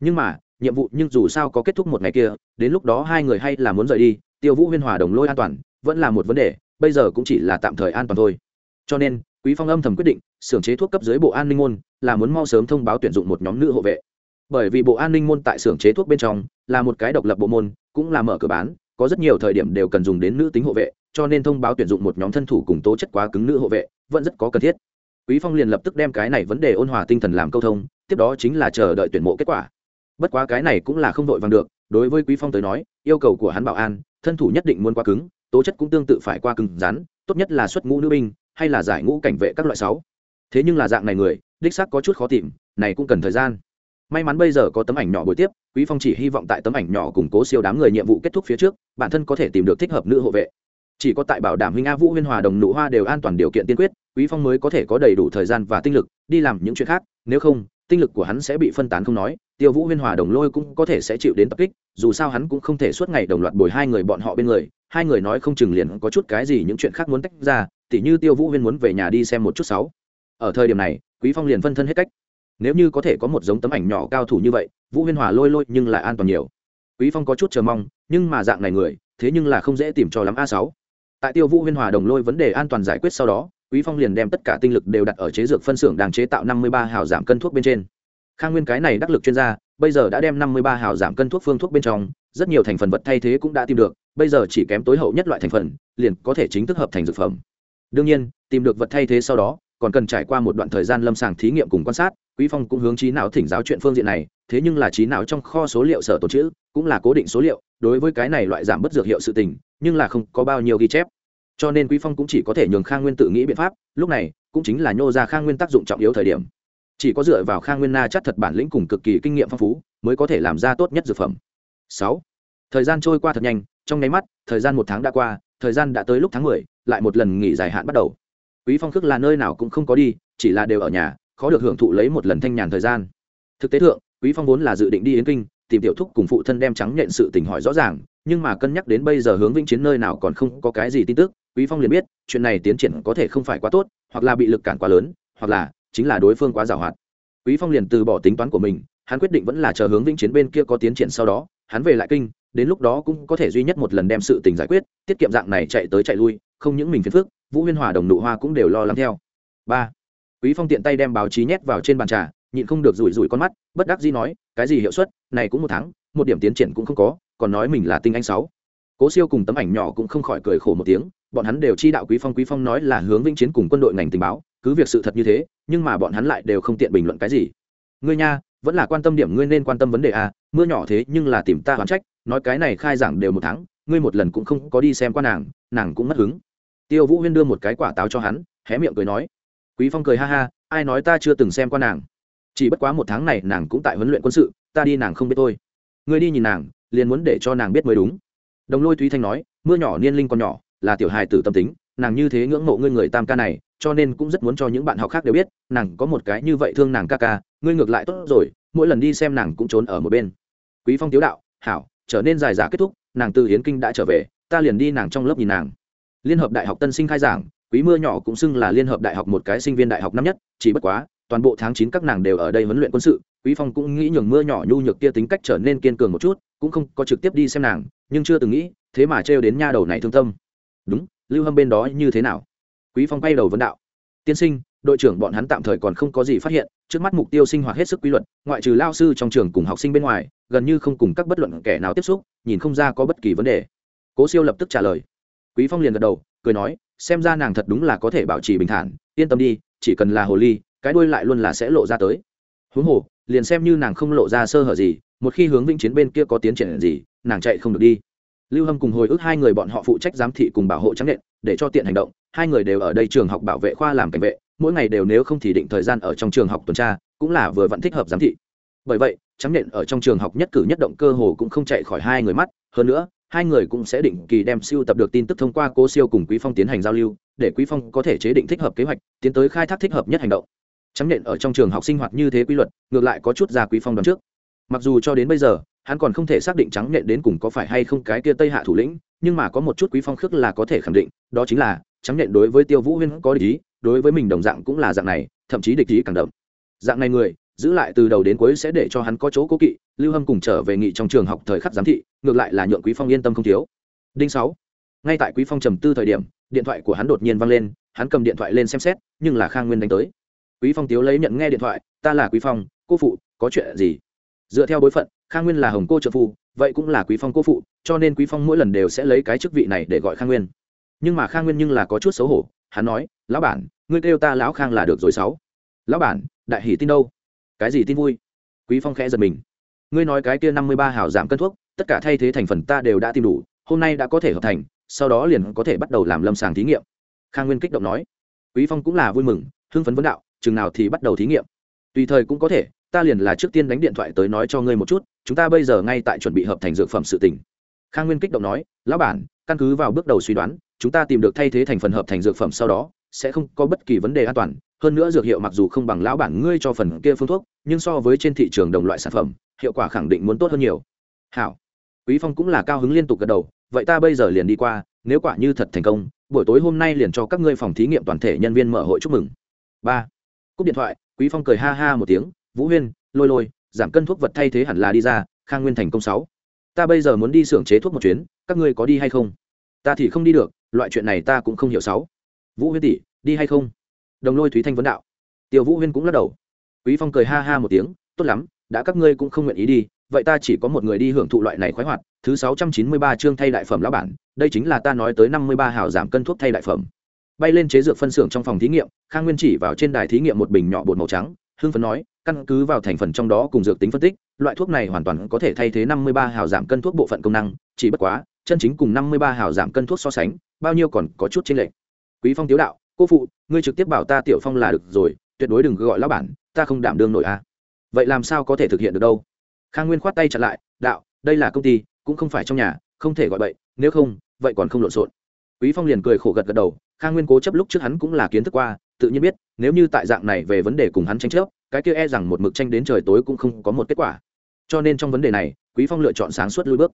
Nhưng mà, nhiệm vụ nhưng dù sao có kết thúc một ngày kia, đến lúc đó hai người hay là muốn rời đi, tiêu vũ huyên hòa đồng lôi an toàn, vẫn là một vấn đề, bây giờ cũng chỉ là tạm thời an toàn thôi. Cho nên quý phong âm thầm quyết định, xưởng chế thuốc cấp dưới bộ an ninh môn là muốn mau sớm thông báo tuyển dụng một nhóm nữ hộ vệ. Bởi vì bộ an ninh môn tại xưởng chế thuốc bên trong là một cái độc lập bộ môn, cũng là mở cửa bán, có rất nhiều thời điểm đều cần dùng đến nữ tính hộ vệ, cho nên thông báo tuyển dụng một nhóm thân thủ cùng tố chất quá cứng nữ hộ vệ vẫn rất có cần thiết. Quý phong liền lập tức đem cái này vấn đề ôn hòa tinh thần làm câu thông, tiếp đó chính là chờ đợi tuyển mộ kết quả. Bất quá cái này cũng là không vội vàng được, đối với quý phong tới nói, yêu cầu của hắn bảo an, thân thủ nhất định muốn quá cứng, tố chất cũng tương tự phải qua cứng rắn, tốt nhất là xuất ngũ nữ binh hay là giải ngũ cảnh vệ các loại sáu. Thế nhưng là dạng này người, đích xác có chút khó tìm, này cũng cần thời gian. May mắn bây giờ có tấm ảnh nhỏ buổi tiếp, quý phong chỉ hy vọng tại tấm ảnh nhỏ củng cố siêu đám người nhiệm vụ kết thúc phía trước, bản thân có thể tìm được thích hợp nữ hộ vệ. Chỉ có tại bảo đảm huynh a vũ huyên hòa đồng nụ hoa đều an toàn điều kiện tiên quyết, quý phong mới có thể có đầy đủ thời gian và tinh lực đi làm những chuyện khác, nếu không, tinh lực của hắn sẽ bị phân tán không nói, tiêu vũ huyên hòa đồng lôi cũng có thể sẽ chịu đến tập kích, dù sao hắn cũng không thể suốt ngày đồng loạt bồi hai người bọn họ bên người, hai người nói không chừng liền có chút cái gì những chuyện khác muốn tách ra tỉ như tiêu vũ huyên muốn về nhà đi xem một chút sáu. Ở thời điểm này, quý phong liền phân thân hết cách. Nếu như có thể có một giống tấm ảnh nhỏ cao thủ như vậy, vũ huyên hòa lôi lôi nhưng lại an toàn nhiều. Quý phong có chút chờ mong, nhưng mà dạng này người, thế nhưng là không dễ tìm cho lắm a sáu. Tại tiêu vũ huyên hòa đồng lôi vấn đề an toàn giải quyết sau đó, quý phong liền đem tất cả tinh lực đều đặt ở chế dược phân xưởng đang chế tạo 53 hào giảm cân thuốc bên trên. Khang nguyên cái này đắc lực chuyên gia, bây giờ đã đem 53 hào giảm cân thuốc phương thuốc bên trong, rất nhiều thành phần vật thay thế cũng đã tìm được, bây giờ chỉ kém tối hậu nhất loại thành phần, liền có thể chính thức hợp thành dược phẩm đương nhiên tìm được vật thay thế sau đó còn cần trải qua một đoạn thời gian lâm sàng thí nghiệm cùng quan sát quý phong cũng hướng trí não thỉnh giáo chuyện phương diện này thế nhưng là trí não trong kho số liệu sở tổ chữ cũng là cố định số liệu đối với cái này loại giảm bất dược hiệu sự tình nhưng là không có bao nhiêu ghi chép. Cho nên quý phong cũng chỉ có thể nhường khang nguyên tự nghĩ biện pháp lúc này cũng chính là nhô ra khang nguyên tác dụng trọng yếu thời điểm. Chỉ có dựa vào khang nguyên na chắc thật bản lĩnh cùng cực kỳ kinh nghiệm phong phú mới có thể làm ra tốt nhất dược phẩm. Sáu, thời gian trôi qua thật nhanh trong nháy mắt thời gian một tháng đã qua thời gian đã tới lúc tháng mười, lại một lần nghỉ dài hạn bắt đầu. Quý phong khước là nơi nào cũng không có đi chỉ là đều ở nhà khó được hưởng thụ lấy một lần thanh nhàn thời gian. Thực tế thượng quý phong vốn là dự định đi yến kinh tìm tiểu thúc cùng phụ thân đem trắng nhện sự tình hỏi rõ ràng nhưng mà cân nhắc đến bây giờ hướng vĩnh chiến nơi nào còn không có cái gì tin tức quý phong liền biết chuyện này tiến triển có thể không phải quá tốt hoặc là bị lực cản quá lớn hoặc là chính là đối phương quá giàu hoạt. Quý phong liền từ bỏ tính toán của mình hắn quyết định vẫn là chờ hướng vĩnh chiến bên kia có tiến triển sau đó hắn về lại kinh đến lúc đó cũng có thể duy nhất một lần đem sự tình giải quyết, tiết kiệm dạng này chạy tới chạy lui, không những mình phiền phức, vũ huyên hòa đồng nụ hoa cũng đều lo lắng theo. Ba, quý phong tiện tay đem báo chí nhét vào trên bàn trà, nhịn không được rủi rủi con mắt, bất đắc dĩ nói, cái gì hiệu suất, này cũng một tháng, một điểm tiến triển cũng không có, còn nói mình là tinh anh sáu. Cố siêu cùng tấm ảnh nhỏ cũng không khỏi cười khổ một tiếng, bọn hắn đều chi đạo quý phong quý phong nói là hướng vĩnh chiến cùng quân đội ngành tình báo, cứ việc sự thật như thế, nhưng mà bọn hắn lại đều không tiện bình luận cái gì. Ngươi nha vẫn là quan tâm điểm ngươi nên quan tâm vấn đề a, mưa nhỏ thế nhưng là tìm ta oán trách, nói cái này khai giảng đều một tháng, ngươi một lần cũng không có đi xem qua nàng nàng cũng mất hứng. Tiêu vũ huyên đưa một cái quả táo cho hắn, hé miệng cười nói, quý phong cười ha ha, ai nói ta chưa từng xem qua nàng? Chỉ bất quá một tháng này nàng cũng tại huấn luyện quân sự, ta đi nàng không biết tôi ngươi đi nhìn nàng, liền muốn để cho nàng biết mới đúng. Đồng lôi thúy thanh nói, mưa nhỏ niên linh còn nhỏ, là tiểu hài tử tâm tính, nàng như thế ngưỡng mộ ngươi người tam ca này cho nên cũng rất muốn cho những bạn học khác đều biết, nàng có một cái như vậy thương nàng ca ca, ngươi ngược lại tốt rồi, mỗi lần đi xem nàng cũng trốn ở một bên. Quý phong tiếu đạo, hảo, trở nên dài giả kết thúc, nàng từ hiến kinh đã trở về, ta liền đi nàng trong lớp nhìn nàng. Liên hợp đại học tân sinh khai giảng, quý mưa nhỏ cũng xưng là liên hợp đại học một cái sinh viên đại học năm nhất, chỉ bất quá, toàn bộ tháng chín các nàng đều ở đây huấn luyện quân sự, quý phong cũng nghĩ nhường mưa nhỏ nhu nhược kia tính cách trở nên kiên cường một chút, cũng không có trực tiếp đi xem nàng, nhưng chưa từng nghĩ, thế mà trêu đến nha đầu này thương tâm. Đúng, lưu hâm bên đó như thế nào? Quý phong quay đầu vấn đạo. Tiên sinh, đội trưởng bọn hắn tạm thời còn không có gì phát hiện, trước mắt mục tiêu sinh hoạt hết sức quy luật, ngoại trừ lao sư trong trường cùng học sinh bên ngoài, gần như không cùng các bất luận kẻ nào tiếp xúc, nhìn không ra có bất kỳ vấn đề. Cố siêu lập tức trả lời. Quý phong liền gật đầu, cười nói, xem ra nàng thật đúng là có thể bảo trì bình thản, yên tâm đi, chỉ cần là hồ ly, cái đuôi lại luôn là sẽ lộ ra tới. Huống hồ, liền xem như nàng không lộ ra sơ hở gì, một khi hướng vĩnh chiến bên kia có tiến triển gì, nàng chạy không được đi. Lưu hâm cùng hồi ức hai người bọn họ phụ trách giám thị cùng bảo hộ trắng nện, để cho tiện hành động hai người đều ở đây trường học bảo vệ khoa làm cảnh vệ, mỗi ngày đều nếu không thì định thời gian ở trong trường học tuần tra, cũng là vừa vẫn thích hợp giám thị. Bởi vậy, trắng nện ở trong trường học nhất cử nhất động cơ hồ cũng không chạy khỏi hai người mắt, hơn nữa, hai người cũng sẽ định kỳ đem siêu tập được tin tức thông qua cố siêu cùng quý phong tiến hành giao lưu, để quý phong có thể chế định thích hợp kế hoạch, tiến tới khai thác thích hợp nhất hành động. Trắng nện ở trong trường học sinh hoạt như thế quy luật, ngược lại có chút ra quý phong đoán trước. Mặc dù cho đến bây giờ, hắn còn không thể xác định trắng nện đến cùng có phải hay không cái kia tây hạ thủ lĩnh, nhưng mà có một chút quý phong khước là có thể khẳng định, đó chính là trắng nện đối với tiêu vũ huyên có địch ý, đối với mình đồng dạng cũng là dạng này, thậm chí địch ý càng đậm. Dạng này người, giữ lại từ đầu đến cuối sẽ để cho hắn có chỗ cố kỵ, lưu hâm cùng trở về nghị trong trường học thời khắc giám thị, ngược lại là nhượng quý phong yên tâm không thiếu. Đinh sáu. Ngay tại quý phong trầm tư thời điểm, điện thoại của hắn đột nhiên vang lên, hắn cầm điện thoại lên xem xét, nhưng là khang nguyên đánh tới. Quý phong tiếu lấy nhận nghe điện thoại, ta là quý phong, cô phụ, có chuyện gì? Dựa theo bối phận, khang nguyên là hồng cô trợ phu, vậy cũng là quý phong cô phụ, cho nên quý phong mỗi lần đều sẽ lấy cái chức vị này để gọi khang nguyên nhưng mà khang nguyên nhưng là có chút xấu hổ, hắn nói, lão bản, ngươi kêu ta lão khang là được rồi sáu. Lão bản, đại hỷ tin đâu? Cái gì tin vui? Quý phong khẽ giật mình. Ngươi nói cái kia năm mươi ba hào giảm cân thuốc, tất cả thay thế thành phần ta đều đã tìm đủ, hôm nay đã có thể hợp thành, sau đó liền có thể bắt đầu làm lâm sàng thí nghiệm. Khang nguyên kích động nói. Quý phong cũng là vui mừng, hưng phấn vấn đạo, chừng nào thì bắt đầu thí nghiệm? Tùy thời cũng có thể, ta liền là trước tiên đánh điện thoại tới nói cho ngươi một chút, chúng ta bây giờ ngay tại chuẩn bị hợp thành dược phẩm sự tình. Khang nguyên kích động nói, lão bản căn cứ vào bước đầu suy đoán, chúng ta tìm được thay thế thành phần hợp thành dược phẩm sau đó, sẽ không có bất kỳ vấn đề an toàn. Hơn nữa dược hiệu mặc dù không bằng lão bản ngươi cho phần kia phương thuốc, nhưng so với trên thị trường đồng loại sản phẩm, hiệu quả khẳng định muốn tốt hơn nhiều. Hảo. Quý phong cũng là cao hứng liên tục gật đầu, vậy ta bây giờ liền đi qua, nếu quả như thật thành công, buổi tối hôm nay liền cho các ngươi phòng thí nghiệm toàn thể nhân viên mở hội chúc mừng. Ba. Cúp điện thoại, quý phong cười ha ha một tiếng, vũ huyên, lôi lôi, giảm cân thuốc vật thay thế hẳn là đi ra, khang nguyên thành công sáu ta bây giờ muốn đi xưởng chế thuốc một chuyến, các ngươi có đi hay không? Ta thì không đi được, loại chuyện này ta cũng không hiểu sáu. Vũ huyên tỷ, đi hay không? Đồng lôi thúy thanh vấn đạo. Tiêu vũ huyên cũng lắc đầu. Quý phong cười ha ha một tiếng, tốt lắm, đã các ngươi cũng không nguyện ý đi, vậy ta chỉ có một người đi hưởng thụ loại này khoái hoạt, thứ sáu trăm chín mươi ba chương thay đại phẩm lão bản, đây chính là ta nói tới năm mươi ba hào giảm cân thuốc thay đại phẩm. Bay lên chế dược phân xưởng trong phòng thí nghiệm, khang nguyên chỉ vào trên đài thí nghiệm một bình nhỏ bột màu trắng hưng phấn nói, căn cứ vào thành phần trong đó cùng dược tính phân tích, loại thuốc này hoàn toàn có thể thay thế năm mươi ba hào giảm cân thuốc bộ phận công năng, chỉ bất quá, chân chính cùng năm mươi ba hào giảm cân thuốc so sánh, bao nhiêu còn có chút chênh lệch. Quý phong tiếu đạo, cô phụ, ngươi trực tiếp bảo ta tiểu phong là được rồi, tuyệt đối đừng gọi lão bản, ta không đảm đương nổi a. Vậy làm sao có thể thực hiện được đâu? Khang nguyên khoát tay chặn lại, đạo, đây là công ty, cũng không phải trong nhà, không thể gọi vậy nếu không, vậy còn không lộn xộn. Quý phong liền cười khổ gật gật đầu, khang nguyên cố chấp lúc trước hắn cũng là kiến thức qua tự nhiên biết, nếu như tại dạng này về vấn đề cùng hắn tranh chấp, cái kia e rằng một mực tranh đến trời tối cũng không có một kết quả. Cho nên trong vấn đề này, quý phong lựa chọn sáng suốt lui bước.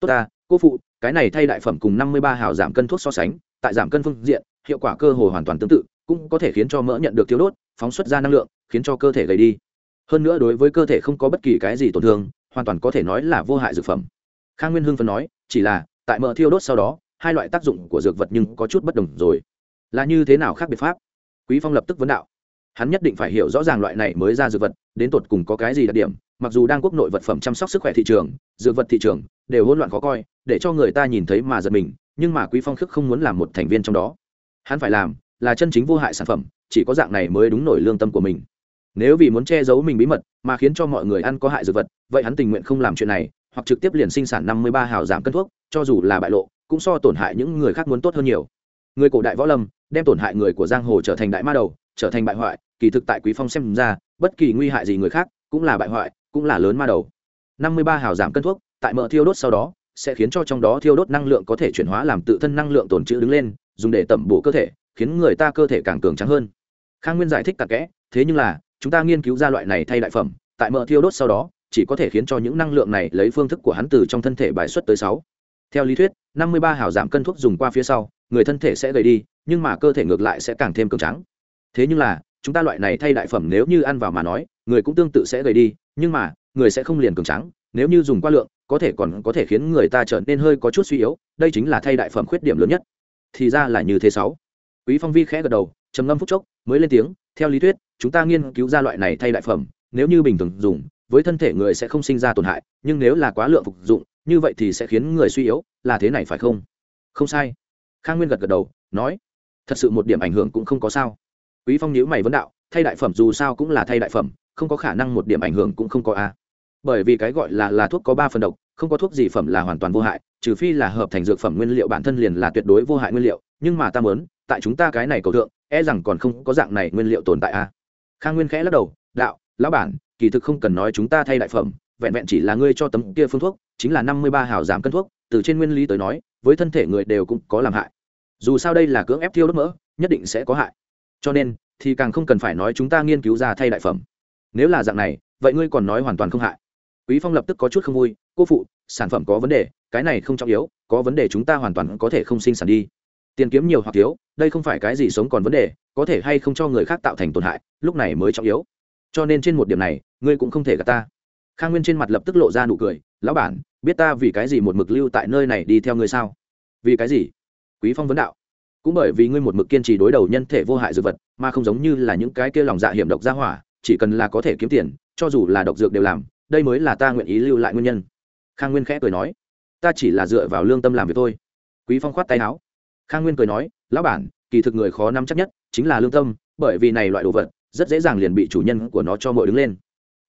Tốt ta, cô phụ, cái này thay đại phẩm cùng năm mươi ba hào giảm cân thuốc so sánh, tại giảm cân phương diện, hiệu quả cơ hồ hoàn toàn tương tự, cũng có thể khiến cho mỡ nhận được thiếu đốt, phóng xuất ra năng lượng, khiến cho cơ thể gầy đi. Hơn nữa đối với cơ thể không có bất kỳ cái gì tổn thương, hoàn toàn có thể nói là vô hại dược phẩm. Khang nguyên hưng phân nói, chỉ là, tại mỡ thiêu đốt sau đó, hai loại tác dụng của dược vật nhưng có chút bất đồng rồi. Là như thế nào khác biệt pháp? Quý phong lập tức vấn đạo. Hắn nhất định phải hiểu rõ ràng loại này mới ra dược vật, đến tột cùng có cái gì đặc điểm, mặc dù đang quốc nội vật phẩm chăm sóc sức khỏe thị trường, dược vật thị trường đều hỗn loạn khó coi, để cho người ta nhìn thấy mà giật mình, nhưng mà quý phong khước không muốn làm một thành viên trong đó. Hắn phải làm là chân chính vô hại sản phẩm, chỉ có dạng này mới đúng nổi lương tâm của mình. Nếu vì muốn che giấu mình bí mật, mà khiến cho mọi người ăn có hại dược vật, vậy hắn tình nguyện không làm chuyện này, hoặc trực tiếp liền sinh sản năm mươi ba hào giảm cân thuốc, cho dù là bại lộ, cũng so tổn hại những người khác muốn tốt hơn nhiều. Người cổ đại võ lâm đem tổn hại người của giang hồ trở thành đại ma đầu, trở thành bại hoại, kỳ thực tại quý phong xem ra, bất kỳ nguy hại gì người khác cũng là bại hoại, cũng là lớn ma đầu. Năm mươi ba hào giảm cân thuốc, tại mỡ thiêu đốt sau đó, sẽ khiến cho trong đó thiêu đốt năng lượng có thể chuyển hóa làm tự thân năng lượng tồn trữ đứng lên, dùng để tẩm bổ cơ thể, khiến người ta cơ thể càng cường trắng hơn. Khang nguyên giải thích tạc kẽ, thế nhưng là, chúng ta nghiên cứu ra loại này thay đại phẩm, tại mỡ thiêu đốt sau đó, chỉ có thể khiến cho những năng lượng này lấy phương thức của hắn từ trong thân thể bài xuất tới sáu. Theo lý thuyết, năm mươi ba hào giảm cân thuốc dùng qua phía sau, người thân thể sẽ gầy đi nhưng mà cơ thể ngược lại sẽ càng thêm cường trắng thế nhưng là, chúng ta loại này thay đại phẩm nếu như ăn vào mà nói, người cũng tương tự sẽ gầy đi, nhưng mà, người sẽ không liền cường trắng nếu như dùng qua lượng, có thể còn có thể khiến người ta trở nên hơi có chút suy yếu, đây chính là thay đại phẩm khuyết điểm lớn nhất. Thì ra là như thế sáu. Quý phong vi khẽ gật đầu, trầm ngâm phút chốc, mới lên tiếng, theo lý thuyết, chúng ta nghiên cứu ra loại này thay đại phẩm, nếu như bình thường dùng, với thân thể người sẽ không sinh ra tổn hại, nhưng nếu là quá lượng phục dụng, như vậy thì sẽ khiến người suy yếu, là thế này phải không? Không sai. Khang nguyên gật gật đầu, nói thật sự một điểm ảnh hưởng cũng không có sao. Quý phong nhíu mày vấn đạo, thay đại phẩm dù sao cũng là thay đại phẩm, không có khả năng một điểm ảnh hưởng cũng không có a. Bởi vì cái gọi là là thuốc có ba phần độc, không có thuốc gì phẩm là hoàn toàn vô hại, trừ phi là hợp thành dược phẩm nguyên liệu bản thân liền là tuyệt đối vô hại nguyên liệu, nhưng mà ta muốn, tại chúng ta cái này cầu thượng e rằng còn không có dạng này nguyên liệu tồn tại a. Khang nguyên khẽ lắc đầu, đạo, lão bản, kỳ thực không cần nói chúng ta thay đại phẩm, vẹn vẹn chỉ là ngươi cho tấm kia phương thuốc, chính là năm mươi ba hào giảm cân thuốc, từ trên nguyên lý tới nói, với thân thể người đều cũng có làm hại dù sao đây là cưỡng ép thiêu đốt mỡ, nhất định sẽ có hại. Cho nên, thì càng không cần phải nói chúng ta nghiên cứu ra thay đại phẩm. Nếu là dạng này, vậy ngươi còn nói hoàn toàn không hại. Quý phong lập tức có chút không vui, cô phụ, sản phẩm có vấn đề, cái này không trọng yếu, có vấn đề chúng ta hoàn toàn có thể không sinh sản đi. Tiền kiếm nhiều hoặc thiếu đây không phải cái gì sống còn vấn đề, có thể hay không cho người khác tạo thành tổn hại, lúc này mới trọng yếu. Cho nên trên một điểm này, ngươi cũng không thể gạt ta. Khang nguyên trên mặt lập tức lộ ra nụ cười, lão bản, biết ta vì cái gì một mực lưu tại nơi này đi theo ngươi sao? Vì cái gì? Quý phong vấn đạo. Cũng bởi vì ngươi một mực kiên trì đối đầu nhân thể vô hại dược vật, mà không giống như là những cái kia lòng dạ hiểm độc ra hỏa, chỉ cần là có thể kiếm tiền, cho dù là độc dược đều làm, đây mới là ta nguyện ý lưu lại nguyên nhân. Khang nguyên khẽ cười nói, ta chỉ là dựa vào lương tâm làm việc thôi. Quý phong khoát tay áo. Khang nguyên cười nói, lão bản, kỳ thực người khó nắm chắc nhất chính là lương tâm, bởi vì này loại đồ vật rất dễ dàng liền bị chủ nhân của nó cho mọi đứng lên.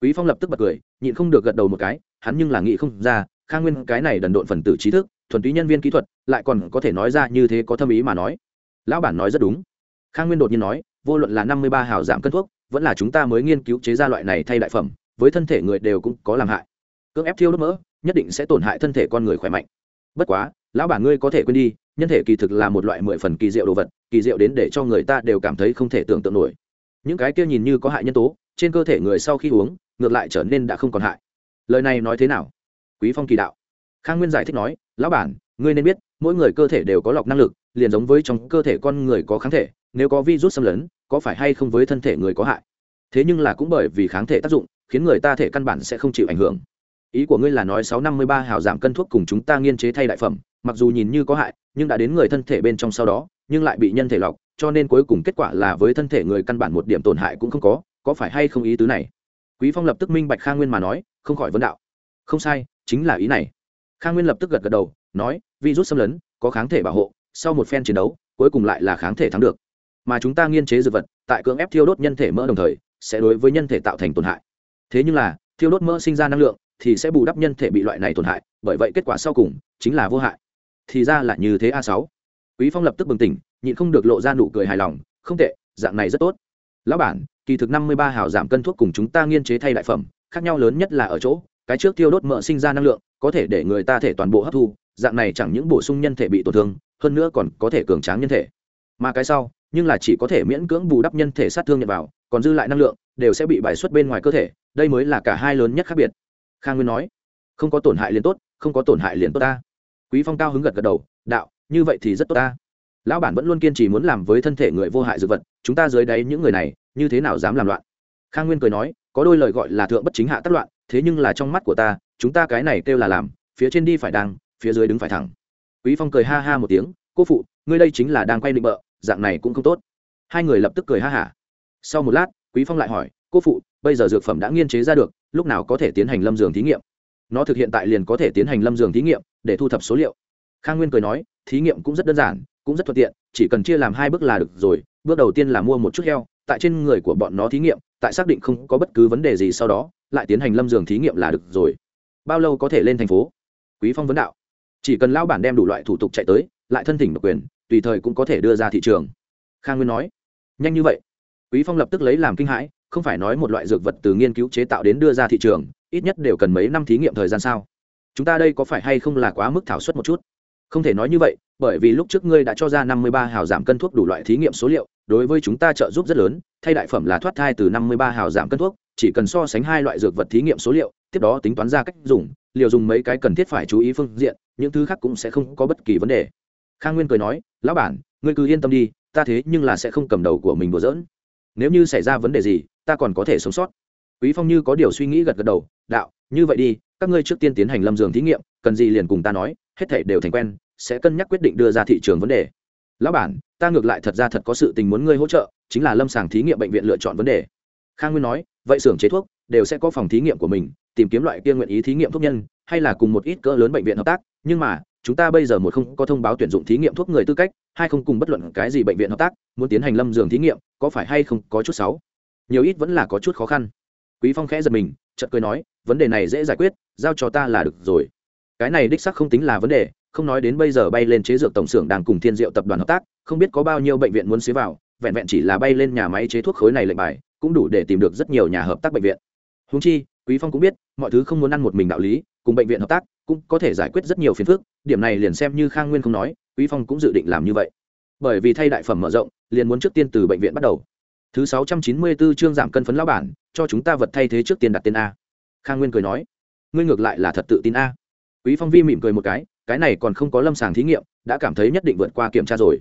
Quý phong lập tức bật cười, nhịn không được gật đầu một cái, hắn nhưng là nghĩ không ra, khang nguyên cái này đần độn phần tử trí thức thuần túy nhân viên kỹ thuật, lại còn có thể nói ra như thế có thâm ý mà nói. Lão bản nói rất đúng. Khang nguyên đột nhiên nói, vô luận là năm mươi ba hào giảm cân thuốc, vẫn là chúng ta mới nghiên cứu chế ra loại này thay đại phẩm, với thân thể người đều cũng có làm hại. Cưỡng ép thiêu đốt mỡ, nhất định sẽ tổn hại thân thể con người khỏe mạnh. Bất quá, lão bản ngươi có thể quên đi, nhân thể kỳ thực là một loại mười phần kỳ diệu đồ vật, kỳ diệu đến để cho người ta đều cảm thấy không thể tưởng tượng nổi. Những cái kia nhìn như có hại nhân tố, trên cơ thể người sau khi uống, ngược lại trở nên đã không còn hại. Lời này nói thế nào? Quý phong kỳ đạo khang nguyên giải thích nói, lão bản, ngươi nên biết, mỗi người cơ thể đều có lọc năng lực, liền giống với trong cơ thể con người có kháng thể, nếu có virus xâm lấn, có phải hay không với thân thể người có hại? Thế nhưng là cũng bởi vì kháng thể tác dụng, khiến người ta thể căn bản sẽ không chịu ảnh hưởng. Ý của ngươi là nói sáu năm mươi ba hào giảm cân thuốc cùng chúng ta nghiên chế thay đại phẩm, mặc dù nhìn như có hại, nhưng đã đến người thân thể bên trong sau đó, nhưng lại bị nhân thể lọc, cho nên cuối cùng kết quả là với thân thể người căn bản một điểm tổn hại cũng không có có phải hay không ý tứ này? Quý phong lập tức minh bạch khang nguyên mà nói, không khỏi vấn đạo. Không sai, chính là ý này khang nguyên lập tức gật gật đầu, nói, virus xâm lấn, có kháng thể bảo hộ, sau một phen chiến đấu, cuối cùng lại là kháng thể thắng được. Mà chúng ta nghiên chế dược vật, tại cưỡng ép thiêu đốt nhân thể mỡ đồng thời, sẽ đối với nhân thể tạo thành tổn hại. Thế nhưng là, thiêu đốt mỡ sinh ra năng lượng, thì sẽ bù đắp nhân thể bị loại này tổn hại, bởi vậy kết quả sau cùng, chính là vô hại. Thì ra là như thế a sáu. Quý phong lập tức bừng tỉnh, nhịn không được lộ ra nụ cười hài lòng, không tệ, dạng này rất tốt. Lão bản, kỳ thực năm mươi ba hào giảm cân thuốc cùng chúng ta nghiên chế thay đại phẩm, khác nhau lớn nhất là ở chỗ, cái trước tiêu đốt mỡ sinh ra năng lượng có thể để người ta thể toàn bộ hấp thu, dạng này chẳng những bổ sung nhân thể bị tổn thương, hơn nữa còn có thể cường tráng nhân thể. Mà cái sau, nhưng là chỉ có thể miễn cưỡng bù đắp nhân thể sát thương nhận vào, còn dư lại năng lượng, đều sẽ bị bài xuất bên ngoài cơ thể, đây mới là cả hai lớn nhất khác biệt. Khang nguyên nói, không có tổn hại liền tốt, không có tổn hại liền tốt ta. Quý phong cao hứng gật gật đầu, đạo, như vậy thì rất tốt ta. Lão bản vẫn luôn kiên trì muốn làm với thân thể người vô hại dược vật, chúng ta dưới đáy những người này, như thế nào dám làm loạn? Khang nguyên cười nói, có đôi lời gọi là thượng bất chính hạ tất loạn, thế nhưng là trong mắt của ta chúng ta cái này kêu là làm, phía trên đi phải đang, phía dưới đứng phải thẳng. Quý phong cười ha ha một tiếng, cô phụ, ngươi đây chính là đang quay định bợ, dạng này cũng không tốt. Hai người lập tức cười ha hả sau một lát, quý phong lại hỏi, cô phụ, bây giờ dược phẩm đã nghiên chế ra được, lúc nào có thể tiến hành lâm giường thí nghiệm? Nó thực hiện tại liền có thể tiến hành lâm giường thí nghiệm, để thu thập số liệu. Khang nguyên cười nói, thí nghiệm cũng rất đơn giản, cũng rất thuận tiện, chỉ cần chia làm hai bước là được rồi, bước đầu tiên là mua một chút heo, tại trên người của bọn nó thí nghiệm, tại xác định không có bất cứ vấn đề gì sau đó, lại tiến hành lâm giường thí nghiệm là được rồi bao lâu có thể lên thành phố? Quý phong vấn đạo. Chỉ cần lao bản đem đủ loại thủ tục chạy tới, lại thân thỉnh độc quyền, tùy thời cũng có thể đưa ra thị trường. Khang nguyên nói. Nhanh như vậy. Quý phong lập tức lấy làm kinh hãi, không phải nói một loại dược vật từ nghiên cứu chế tạo đến đưa ra thị trường, ít nhất đều cần mấy năm thí nghiệm thời gian sao? Chúng ta đây có phải hay không là quá mức thảo suất một chút? Không thể nói như vậy, bởi vì lúc trước ngươi đã cho ra năm mươi ba hào giảm cân thuốc đủ loại thí nghiệm số liệu, đối với chúng ta trợ giúp rất lớn, thay đại phẩm là thoát thai từ năm mươi ba hào giảm cân thuốc chỉ cần so sánh hai loại dược vật thí nghiệm số liệu, tiếp đó tính toán ra cách dùng, liều dùng mấy cái cần thiết phải chú ý phương diện, những thứ khác cũng sẽ không có bất kỳ vấn đề. Khang nguyên cười nói, lão bản, ngươi cứ yên tâm đi, ta thế nhưng là sẽ không cầm đầu của mình đùa giỡn. Nếu như xảy ra vấn đề gì, ta còn có thể sống sót. Quý phong như có điều suy nghĩ gật gật đầu, đạo, như vậy đi, các ngươi trước tiên tiến hành lâm giường thí nghiệm, cần gì liền cùng ta nói, hết thảy đều thành quen, sẽ cân nhắc quyết định đưa ra thị trường vấn đề. Lão bản, ta ngược lại thật ra thật có sự tình muốn ngươi hỗ trợ, chính là lâm sàng thí nghiệm bệnh viện lựa chọn vấn đề. Khang nguyên nói vậy xưởng chế thuốc đều sẽ có phòng thí nghiệm của mình, tìm kiếm loại kia nguyện ý thí nghiệm thuốc nhân, hay là cùng một ít cỡ lớn bệnh viện hợp tác. Nhưng mà, chúng ta bây giờ một không có thông báo tuyển dụng thí nghiệm thuốc người tư cách, hai không cùng bất luận cái gì bệnh viện hợp tác, muốn tiến hành lâm giường thí nghiệm, có phải hay không có chút xấu? Nhiều ít vẫn là có chút khó khăn. Quý phong khẽ giật mình, chợt cười nói, vấn đề này dễ giải quyết, giao cho ta là được rồi. Cái này đích xác không tính là vấn đề, không nói đến bây giờ bay lên chế dược tổng xưởng đang cùng thiên diệu tập đoàn hợp tác, không biết có bao nhiêu bệnh viện muốn xế vào, vẹn vẹn chỉ là bay lên nhà máy chế thuốc khối này lệnh bài cũng đủ để tìm được rất nhiều nhà hợp tác bệnh viện. Húng chi, quý phong cũng biết, mọi thứ không muốn ăn một mình đạo lý, cùng bệnh viện hợp tác, cũng có thể giải quyết rất nhiều phiền phức, điểm này liền xem như khang nguyên không nói, quý phong cũng dự định làm như vậy. Bởi vì thay đại phẩm mở rộng, liền muốn trước tiên từ bệnh viện bắt đầu. Thứ sáu trăm chín mươi 694 chương giảm cân phấn lão bản, cho chúng ta vật thay thế trước tiên đặt tên a. Khang nguyên cười nói, ngươi ngược lại là thật tự tin a. Quý phong vi mỉm cười một cái cái này còn không có lâm sàng thí nghiệm, đã cảm thấy nhất định vượt qua kiểm tra rồi.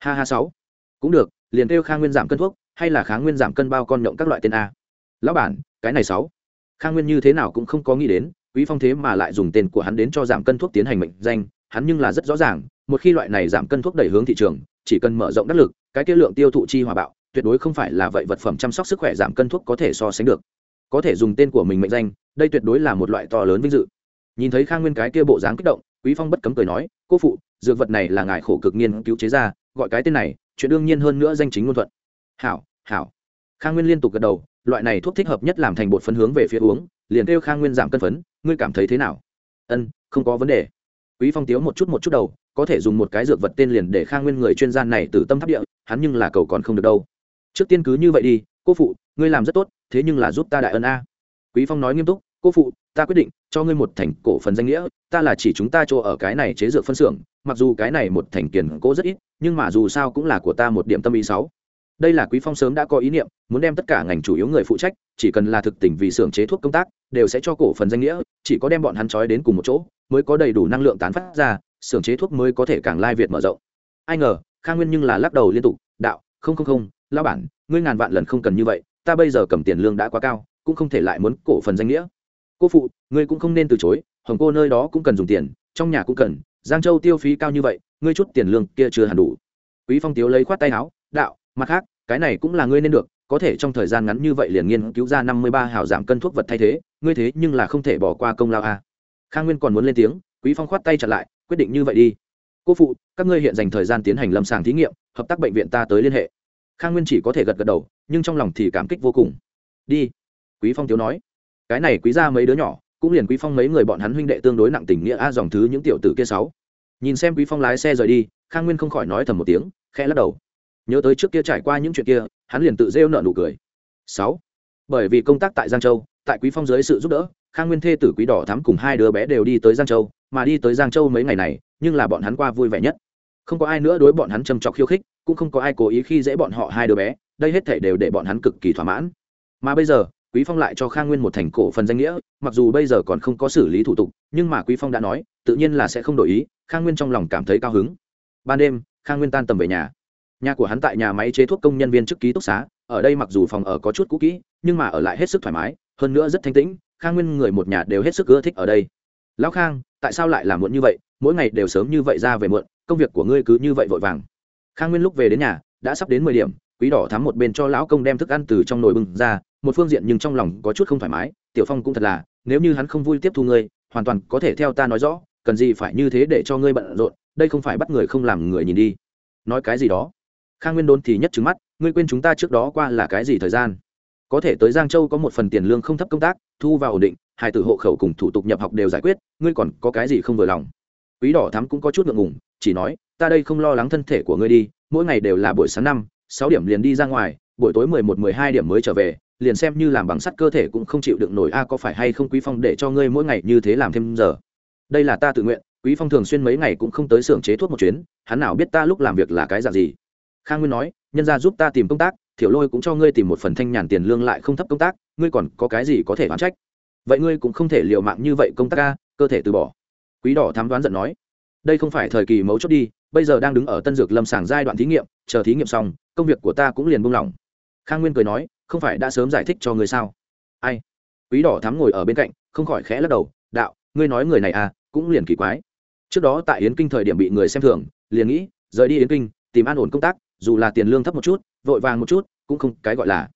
Ha ha sáu. Cũng được, liền kêu khang nguyên giảm cân thuốc hay là kháng nguyên giảm cân bao con nhộng các loại tên a? Lão bản, cái này sáu. Khang nguyên như thế nào cũng không có nghĩ đến, quý phong thế mà lại dùng tên của hắn đến cho giảm cân thuốc tiến hành mệnh danh, hắn nhưng là rất rõ ràng, một khi loại này giảm cân thuốc đẩy hướng thị trường, chỉ cần mở rộng đắc lực, cái kia lượng tiêu thụ chi hòa bạo, tuyệt đối không phải là vậy vật phẩm chăm sóc sức khỏe giảm cân thuốc có thể so sánh được. Có thể dùng tên của mình mệnh danh, đây tuyệt đối là một loại to lớn vinh dự. Nhìn thấy khang nguyên cái kia bộ dáng kích động, quý phong bất cấm cười nói, cô phụ, dược vật này là ngài khổ cực nghiên cứu chế ra, gọi cái tên này, chuyện đương nhiên hơn nữa danh chính ngôn thuận hảo hảo. Khang nguyên liên tục gật đầu, loại này thuốc thích hợp nhất làm thành bột phấn hướng về phía uống, liền kêu khang nguyên giảm cân phấn, ngươi cảm thấy thế nào? Ân, không có vấn đề. Quý phong tiếu một chút một chút đầu, có thể dùng một cái dược vật tên liền để khang nguyên người chuyên gia này từ tâm tháp địa, hắn nhưng là cầu còn không được đâu. Trước tiên cứ như vậy đi, cô phụ, ngươi làm rất tốt, thế nhưng là giúp ta đại ân a. Quý phong nói nghiêm túc, cô phụ, ta quyết định cho ngươi một thành cổ phần danh nghĩa, ta là chỉ chúng ta cho ở cái này chế dược phân xưởng, mặc dù cái này một thành tiền cố rất ít, nhưng mà dù sao cũng là của ta một điểm tâm ý sáu đây là quý phong sớm đã có ý niệm, muốn đem tất cả ngành chủ yếu người phụ trách, chỉ cần là thực tình vì xưởng chế thuốc công tác, đều sẽ cho cổ phần danh nghĩa, chỉ có đem bọn hắn trói đến cùng một chỗ, mới có đầy đủ năng lượng tán phát ra, xưởng chế thuốc mới có thể càng lai việt mở rộng. Ai ngờ khang nguyên nhưng là lắc đầu liên tục, đạo, không không không lao bản, ngươi ngàn vạn lần không cần như vậy, ta bây giờ cầm tiền lương đã quá cao, cũng không thể lại muốn cổ phần danh nghĩa. Cô phụ, ngươi cũng không nên từ chối, hồng cô nơi đó cũng cần dùng tiền, trong nhà cũng cần, giang châu tiêu phí cao như vậy, ngươi chút tiền lương kia chưa hẳn đủ. Quý phong tiếu lấy khoát tay áo, đạo mặt khác, cái này cũng là ngươi nên được, có thể trong thời gian ngắn như vậy liền nghiên cứu ra năm mươi ba hào giảm cân thuốc vật thay thế, ngươi thế nhưng là không thể bỏ qua công lao a. Khang nguyên còn muốn lên tiếng, quý phong khoát tay chặt lại, quyết định như vậy đi. Cô phụ, các ngươi hiện dành thời gian tiến hành lâm sàng thí nghiệm, hợp tác bệnh viện ta tới liên hệ. Khang nguyên chỉ có thể gật gật đầu, nhưng trong lòng thì cảm kích vô cùng. Đi, quý phong thiếu nói. Cái này quý ra mấy đứa nhỏ, cũng liền quý phong mấy người bọn hắn huynh đệ tương đối nặng tình nghĩa a dòng thứ những tiểu tử kia sáu. Nhìn xem quý phong lái xe rời đi, khang nguyên không khỏi nói thầm một tiếng, khẽ lắc đầu nhớ tới trước kia trải qua những chuyện kia, hắn liền tự rêu nợ nụ cười. Sáu. Bởi vì công tác tại giang châu, tại quý phong dưới sự giúp đỡ, khang nguyên thê tử quý đỏ thắm cùng hai đứa bé đều đi tới giang châu, mà đi tới giang châu mấy ngày này, nhưng là bọn hắn qua vui vẻ nhất. Không có ai nữa đối bọn hắn châm trọc khiêu khích, cũng không có ai cố ý khi dễ bọn họ hai đứa bé, đây hết thể đều để bọn hắn cực kỳ thỏa mãn. Mà bây giờ, quý phong lại cho khang nguyên một thành cổ phần danh nghĩa, mặc dù bây giờ còn không có xử lý thủ tục, nhưng mà quý phong đã nói, tự nhiên là sẽ không đổi ý, khang nguyên trong lòng cảm thấy cao hứng. Ban đêm, khang nguyên tan tầm về nhà nhà của hắn tại nhà máy chế thuốc công nhân viên chức ký túc xá, ở đây mặc dù phòng ở có chút cũ kỹ, nhưng mà ở lại hết sức thoải mái, hơn nữa rất thanh tĩnh khang nguyên người một nhà đều hết sức ưa thích ở đây. Lão khang, tại sao lại làm muộn như vậy? Mỗi ngày đều sớm như vậy ra về muộn, công việc của ngươi cứ như vậy vội vàng. Khang nguyên lúc về đến nhà, đã sắp đến mười điểm, quý đỏ thắm một bên cho lão công đem thức ăn từ trong nồi bưng ra, một phương diện nhưng trong lòng có chút không thoải mái, tiểu phong cũng thật là, nếu như hắn không vui tiếp thu ngươi, hoàn toàn có thể theo ta nói rõ, cần gì phải như thế để cho ngươi bận rộn, đây không phải bắt người không làm người nhìn đi. Nói cái gì đó? Khang nguyên đốn thì nhất trứng mắt, ngươi quên chúng ta trước đó qua là cái gì thời gian? Có thể tới giang châu có một phần tiền lương không thấp công tác, thu vào ổn định, hai tử hộ khẩu cùng thủ tục nhập học đều giải quyết, ngươi còn có cái gì không vừa lòng? Quý đỏ thắm cũng có chút ngượng ngùng, chỉ nói, ta đây không lo lắng thân thể của ngươi đi, mỗi ngày đều là buổi sáng năm, sáu điểm liền đi ra ngoài, buổi tối mười một, mười hai điểm mới trở về, liền xem như làm bằng sắt cơ thể cũng không chịu đựng nổi a, có phải hay không quý phong để cho ngươi mỗi ngày như thế làm thêm giờ? Đây là ta tự nguyện, quý phong thường xuyên mấy ngày cũng không tới xưởng chế thuốc một chuyến, hắn nào biết ta lúc làm việc là cái dạng gì? Khang nguyên nói, nhân ra giúp ta tìm công tác, thiểu lôi cũng cho ngươi tìm một phần thanh nhàn tiền lương lại không thấp công tác, ngươi còn có cái gì có thể đoán trách? Vậy ngươi cũng không thể liều mạng như vậy công tác ca cơ thể từ bỏ. Quý đỏ thám đoán giận nói, đây không phải thời kỳ mấu chốt đi, bây giờ đang đứng ở tân dược lâm sàng giai đoạn thí nghiệm, chờ thí nghiệm xong, công việc của ta cũng liền buông lỏng. Khang nguyên cười nói, không phải đã sớm giải thích cho ngươi sao? Ai? Quý đỏ thắm ngồi ở bên cạnh, không khỏi khẽ lắc đầu, đạo, ngươi nói người này à cũng liền kỳ quái. Trước đó tại yến kinh thời điểm bị người xem thường, liền nghĩ, rời đi yến kinh, tìm an ổn công tác dù là tiền lương thấp một chút, vội vàng một chút, cũng không cái gọi là.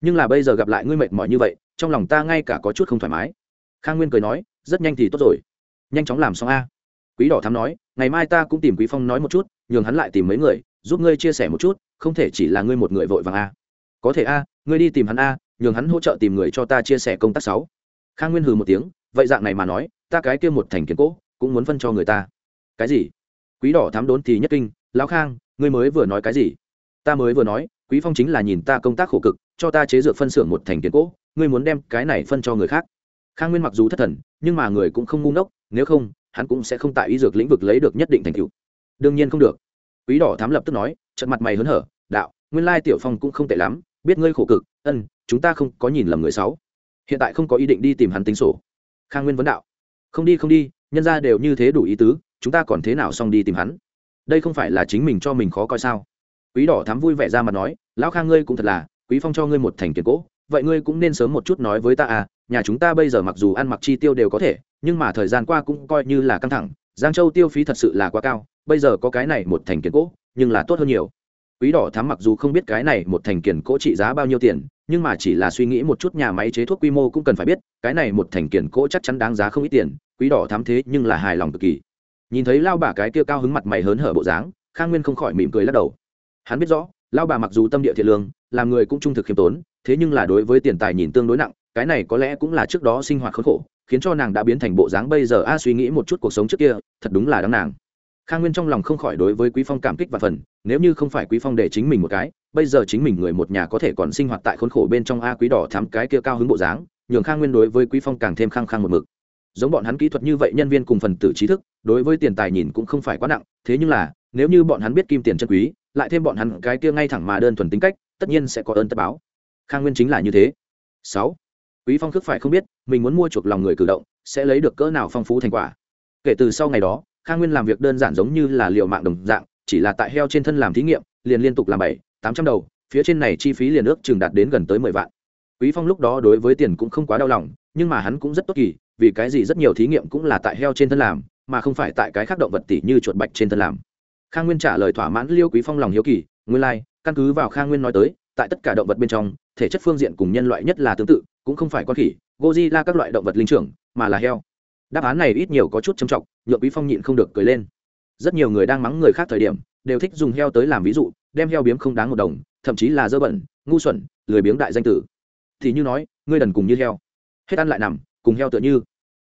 Nhưng là bây giờ gặp lại ngươi mệt mỏi như vậy, trong lòng ta ngay cả có chút không thoải mái. Khang nguyên cười nói, rất nhanh thì tốt rồi. Nhanh chóng làm xong a. Quý đỏ thắm nói, ngày mai ta cũng tìm quý phong nói một chút, nhường hắn lại tìm mấy người, giúp ngươi chia sẻ một chút, không thể chỉ là ngươi một người vội vàng a. Có thể a, ngươi đi tìm hắn a, nhường hắn hỗ trợ tìm người cho ta chia sẻ công tác sáu. Khang nguyên hừ một tiếng, vậy dạng này mà nói, ta cái kia một thành kiến cố, cũng muốn phân cho người ta. Cái gì? Quý đỏ thám đốn thì nhất kinh, lão khang ngươi mới vừa nói cái gì? Ta mới vừa nói, quý phong chính là nhìn ta công tác khổ cực, cho ta chế dược phân xưởng một thành kiến cố ngươi muốn đem cái này phân cho người khác. Khang nguyên mặc dù thất thần, nhưng mà người cũng không ngu ngốc, nếu không, hắn cũng sẽ không tại y dược lĩnh vực lấy được nhất định thành tựu. Đương nhiên không được. Quý đỏ thám lập tức nói, trận mặt mày hớn hở, đạo, nguyên lai tiểu phong cũng không tệ lắm, biết ngươi khổ cực, ân, chúng ta không có nhìn lầm người sáu hiện tại không có ý định đi tìm hắn tính sổ. Khang nguyên vấn đạo, không đi không đi, nhân ra đều như thế đủ ý tứ, chúng ta còn thế nào xong đi tìm hắn? Đây không phải là chính mình cho mình khó coi sao? Quý đỏ thám vui vẻ ra mà nói, lão khang ngươi cũng thật là, quý phong cho ngươi một thành tiền cỗ vậy ngươi cũng nên sớm một chút nói với ta à nhà chúng ta bây giờ mặc dù ăn mặc chi tiêu đều có thể, nhưng mà thời gian qua cũng coi như là căng thẳng, giang châu tiêu phí thật sự là quá cao, bây giờ có cái này một thành kiến cỗ nhưng là tốt hơn nhiều. Quý đỏ thám mặc dù không biết cái này một thành kiền cỗ trị giá bao nhiêu tiền, nhưng mà chỉ là suy nghĩ một chút nhà máy chế thuốc quy mô cũng cần phải biết, cái này một thành kiền cỗ chắc chắn đáng giá không ít tiền, quý đỏ thám thế nhưng là hài lòng cực kỳ nhìn thấy lao bà cái kia cao hứng mặt mày hớn hở bộ dáng, khang nguyên không khỏi mỉm cười lắc đầu. Hắn biết rõ, lao bà mặc dù tâm địa thiện lương, làm người cũng trung thực khiêm tốn, thế nhưng là đối với tiền tài nhìn tương đối nặng, cái này có lẽ cũng là trước đó sinh hoạt khốn khổ, khiến cho nàng đã biến thành bộ dáng bây giờ a suy nghĩ một chút cuộc sống trước kia, thật đúng là đáng nàng. Khang nguyên trong lòng không khỏi đối với quý phong cảm kích và phần, nếu như không phải quý phong để chính mình một cái, bây giờ chính mình người một nhà có thể còn sinh hoạt tại khốn khổ bên trong a quý đỏ thắm cái kia cao hứng bộ dáng, nhường khang nguyên đối với quý phong càng thêm khăng khăng một mực. Giống bọn hắn kỹ thuật như vậy nhân viên cùng phần tử trí thức đối với tiền tài nhìn cũng không phải quá nặng, thế nhưng là, nếu như bọn hắn biết kim tiền chân quý, lại thêm bọn hắn cái kia ngay thẳng mà đơn thuần tính cách, tất nhiên sẽ có ơn tất báo. Khang nguyên chính là như thế. Sáu. Quý phong khước phải không biết, mình muốn mua chuộc lòng người cử động, sẽ lấy được cỡ nào phong phú thành quả. Kể từ sau ngày đó, khang nguyên làm việc đơn giản giống như là liều mạng đồng dạng, chỉ là tại heo trên thân làm thí nghiệm, liền liên tục làm bảy, tám trăm đầu, phía trên này chi phí liền ước chừng đạt đến gần tới mười vạn. Quý phong lúc đó đối với tiền cũng không quá đau lòng, nhưng mà hắn cũng rất tốt kỳ, vì cái gì rất nhiều thí nghiệm cũng là tại heo trên thân làm mà không phải tại cái khác động vật tỷ như chuột bạch trên thân làm. Khang nguyên trả lời thỏa mãn liêu quý phong lòng hiếu kỳ nguyên lai、like, căn cứ vào khang nguyên nói tới tại tất cả động vật bên trong thể chất phương diện cùng nhân loại nhất là tương tự cũng không phải con khỉ godzilla các loại động vật linh trưởng mà là heo. Đáp án này ít nhiều có chút trầm trọng nhượng quý phong nhịn không được cười lên. Rất nhiều người đang mắng người khác thời điểm đều thích dùng heo tới làm ví dụ đem heo biếm không đáng một đồng thậm chí là dơ bẩn ngu xuẩn lười biếng đại danh tử. Thì như nói ngươi đần cùng như heo. Hết ăn lại nằm cùng heo tựa như.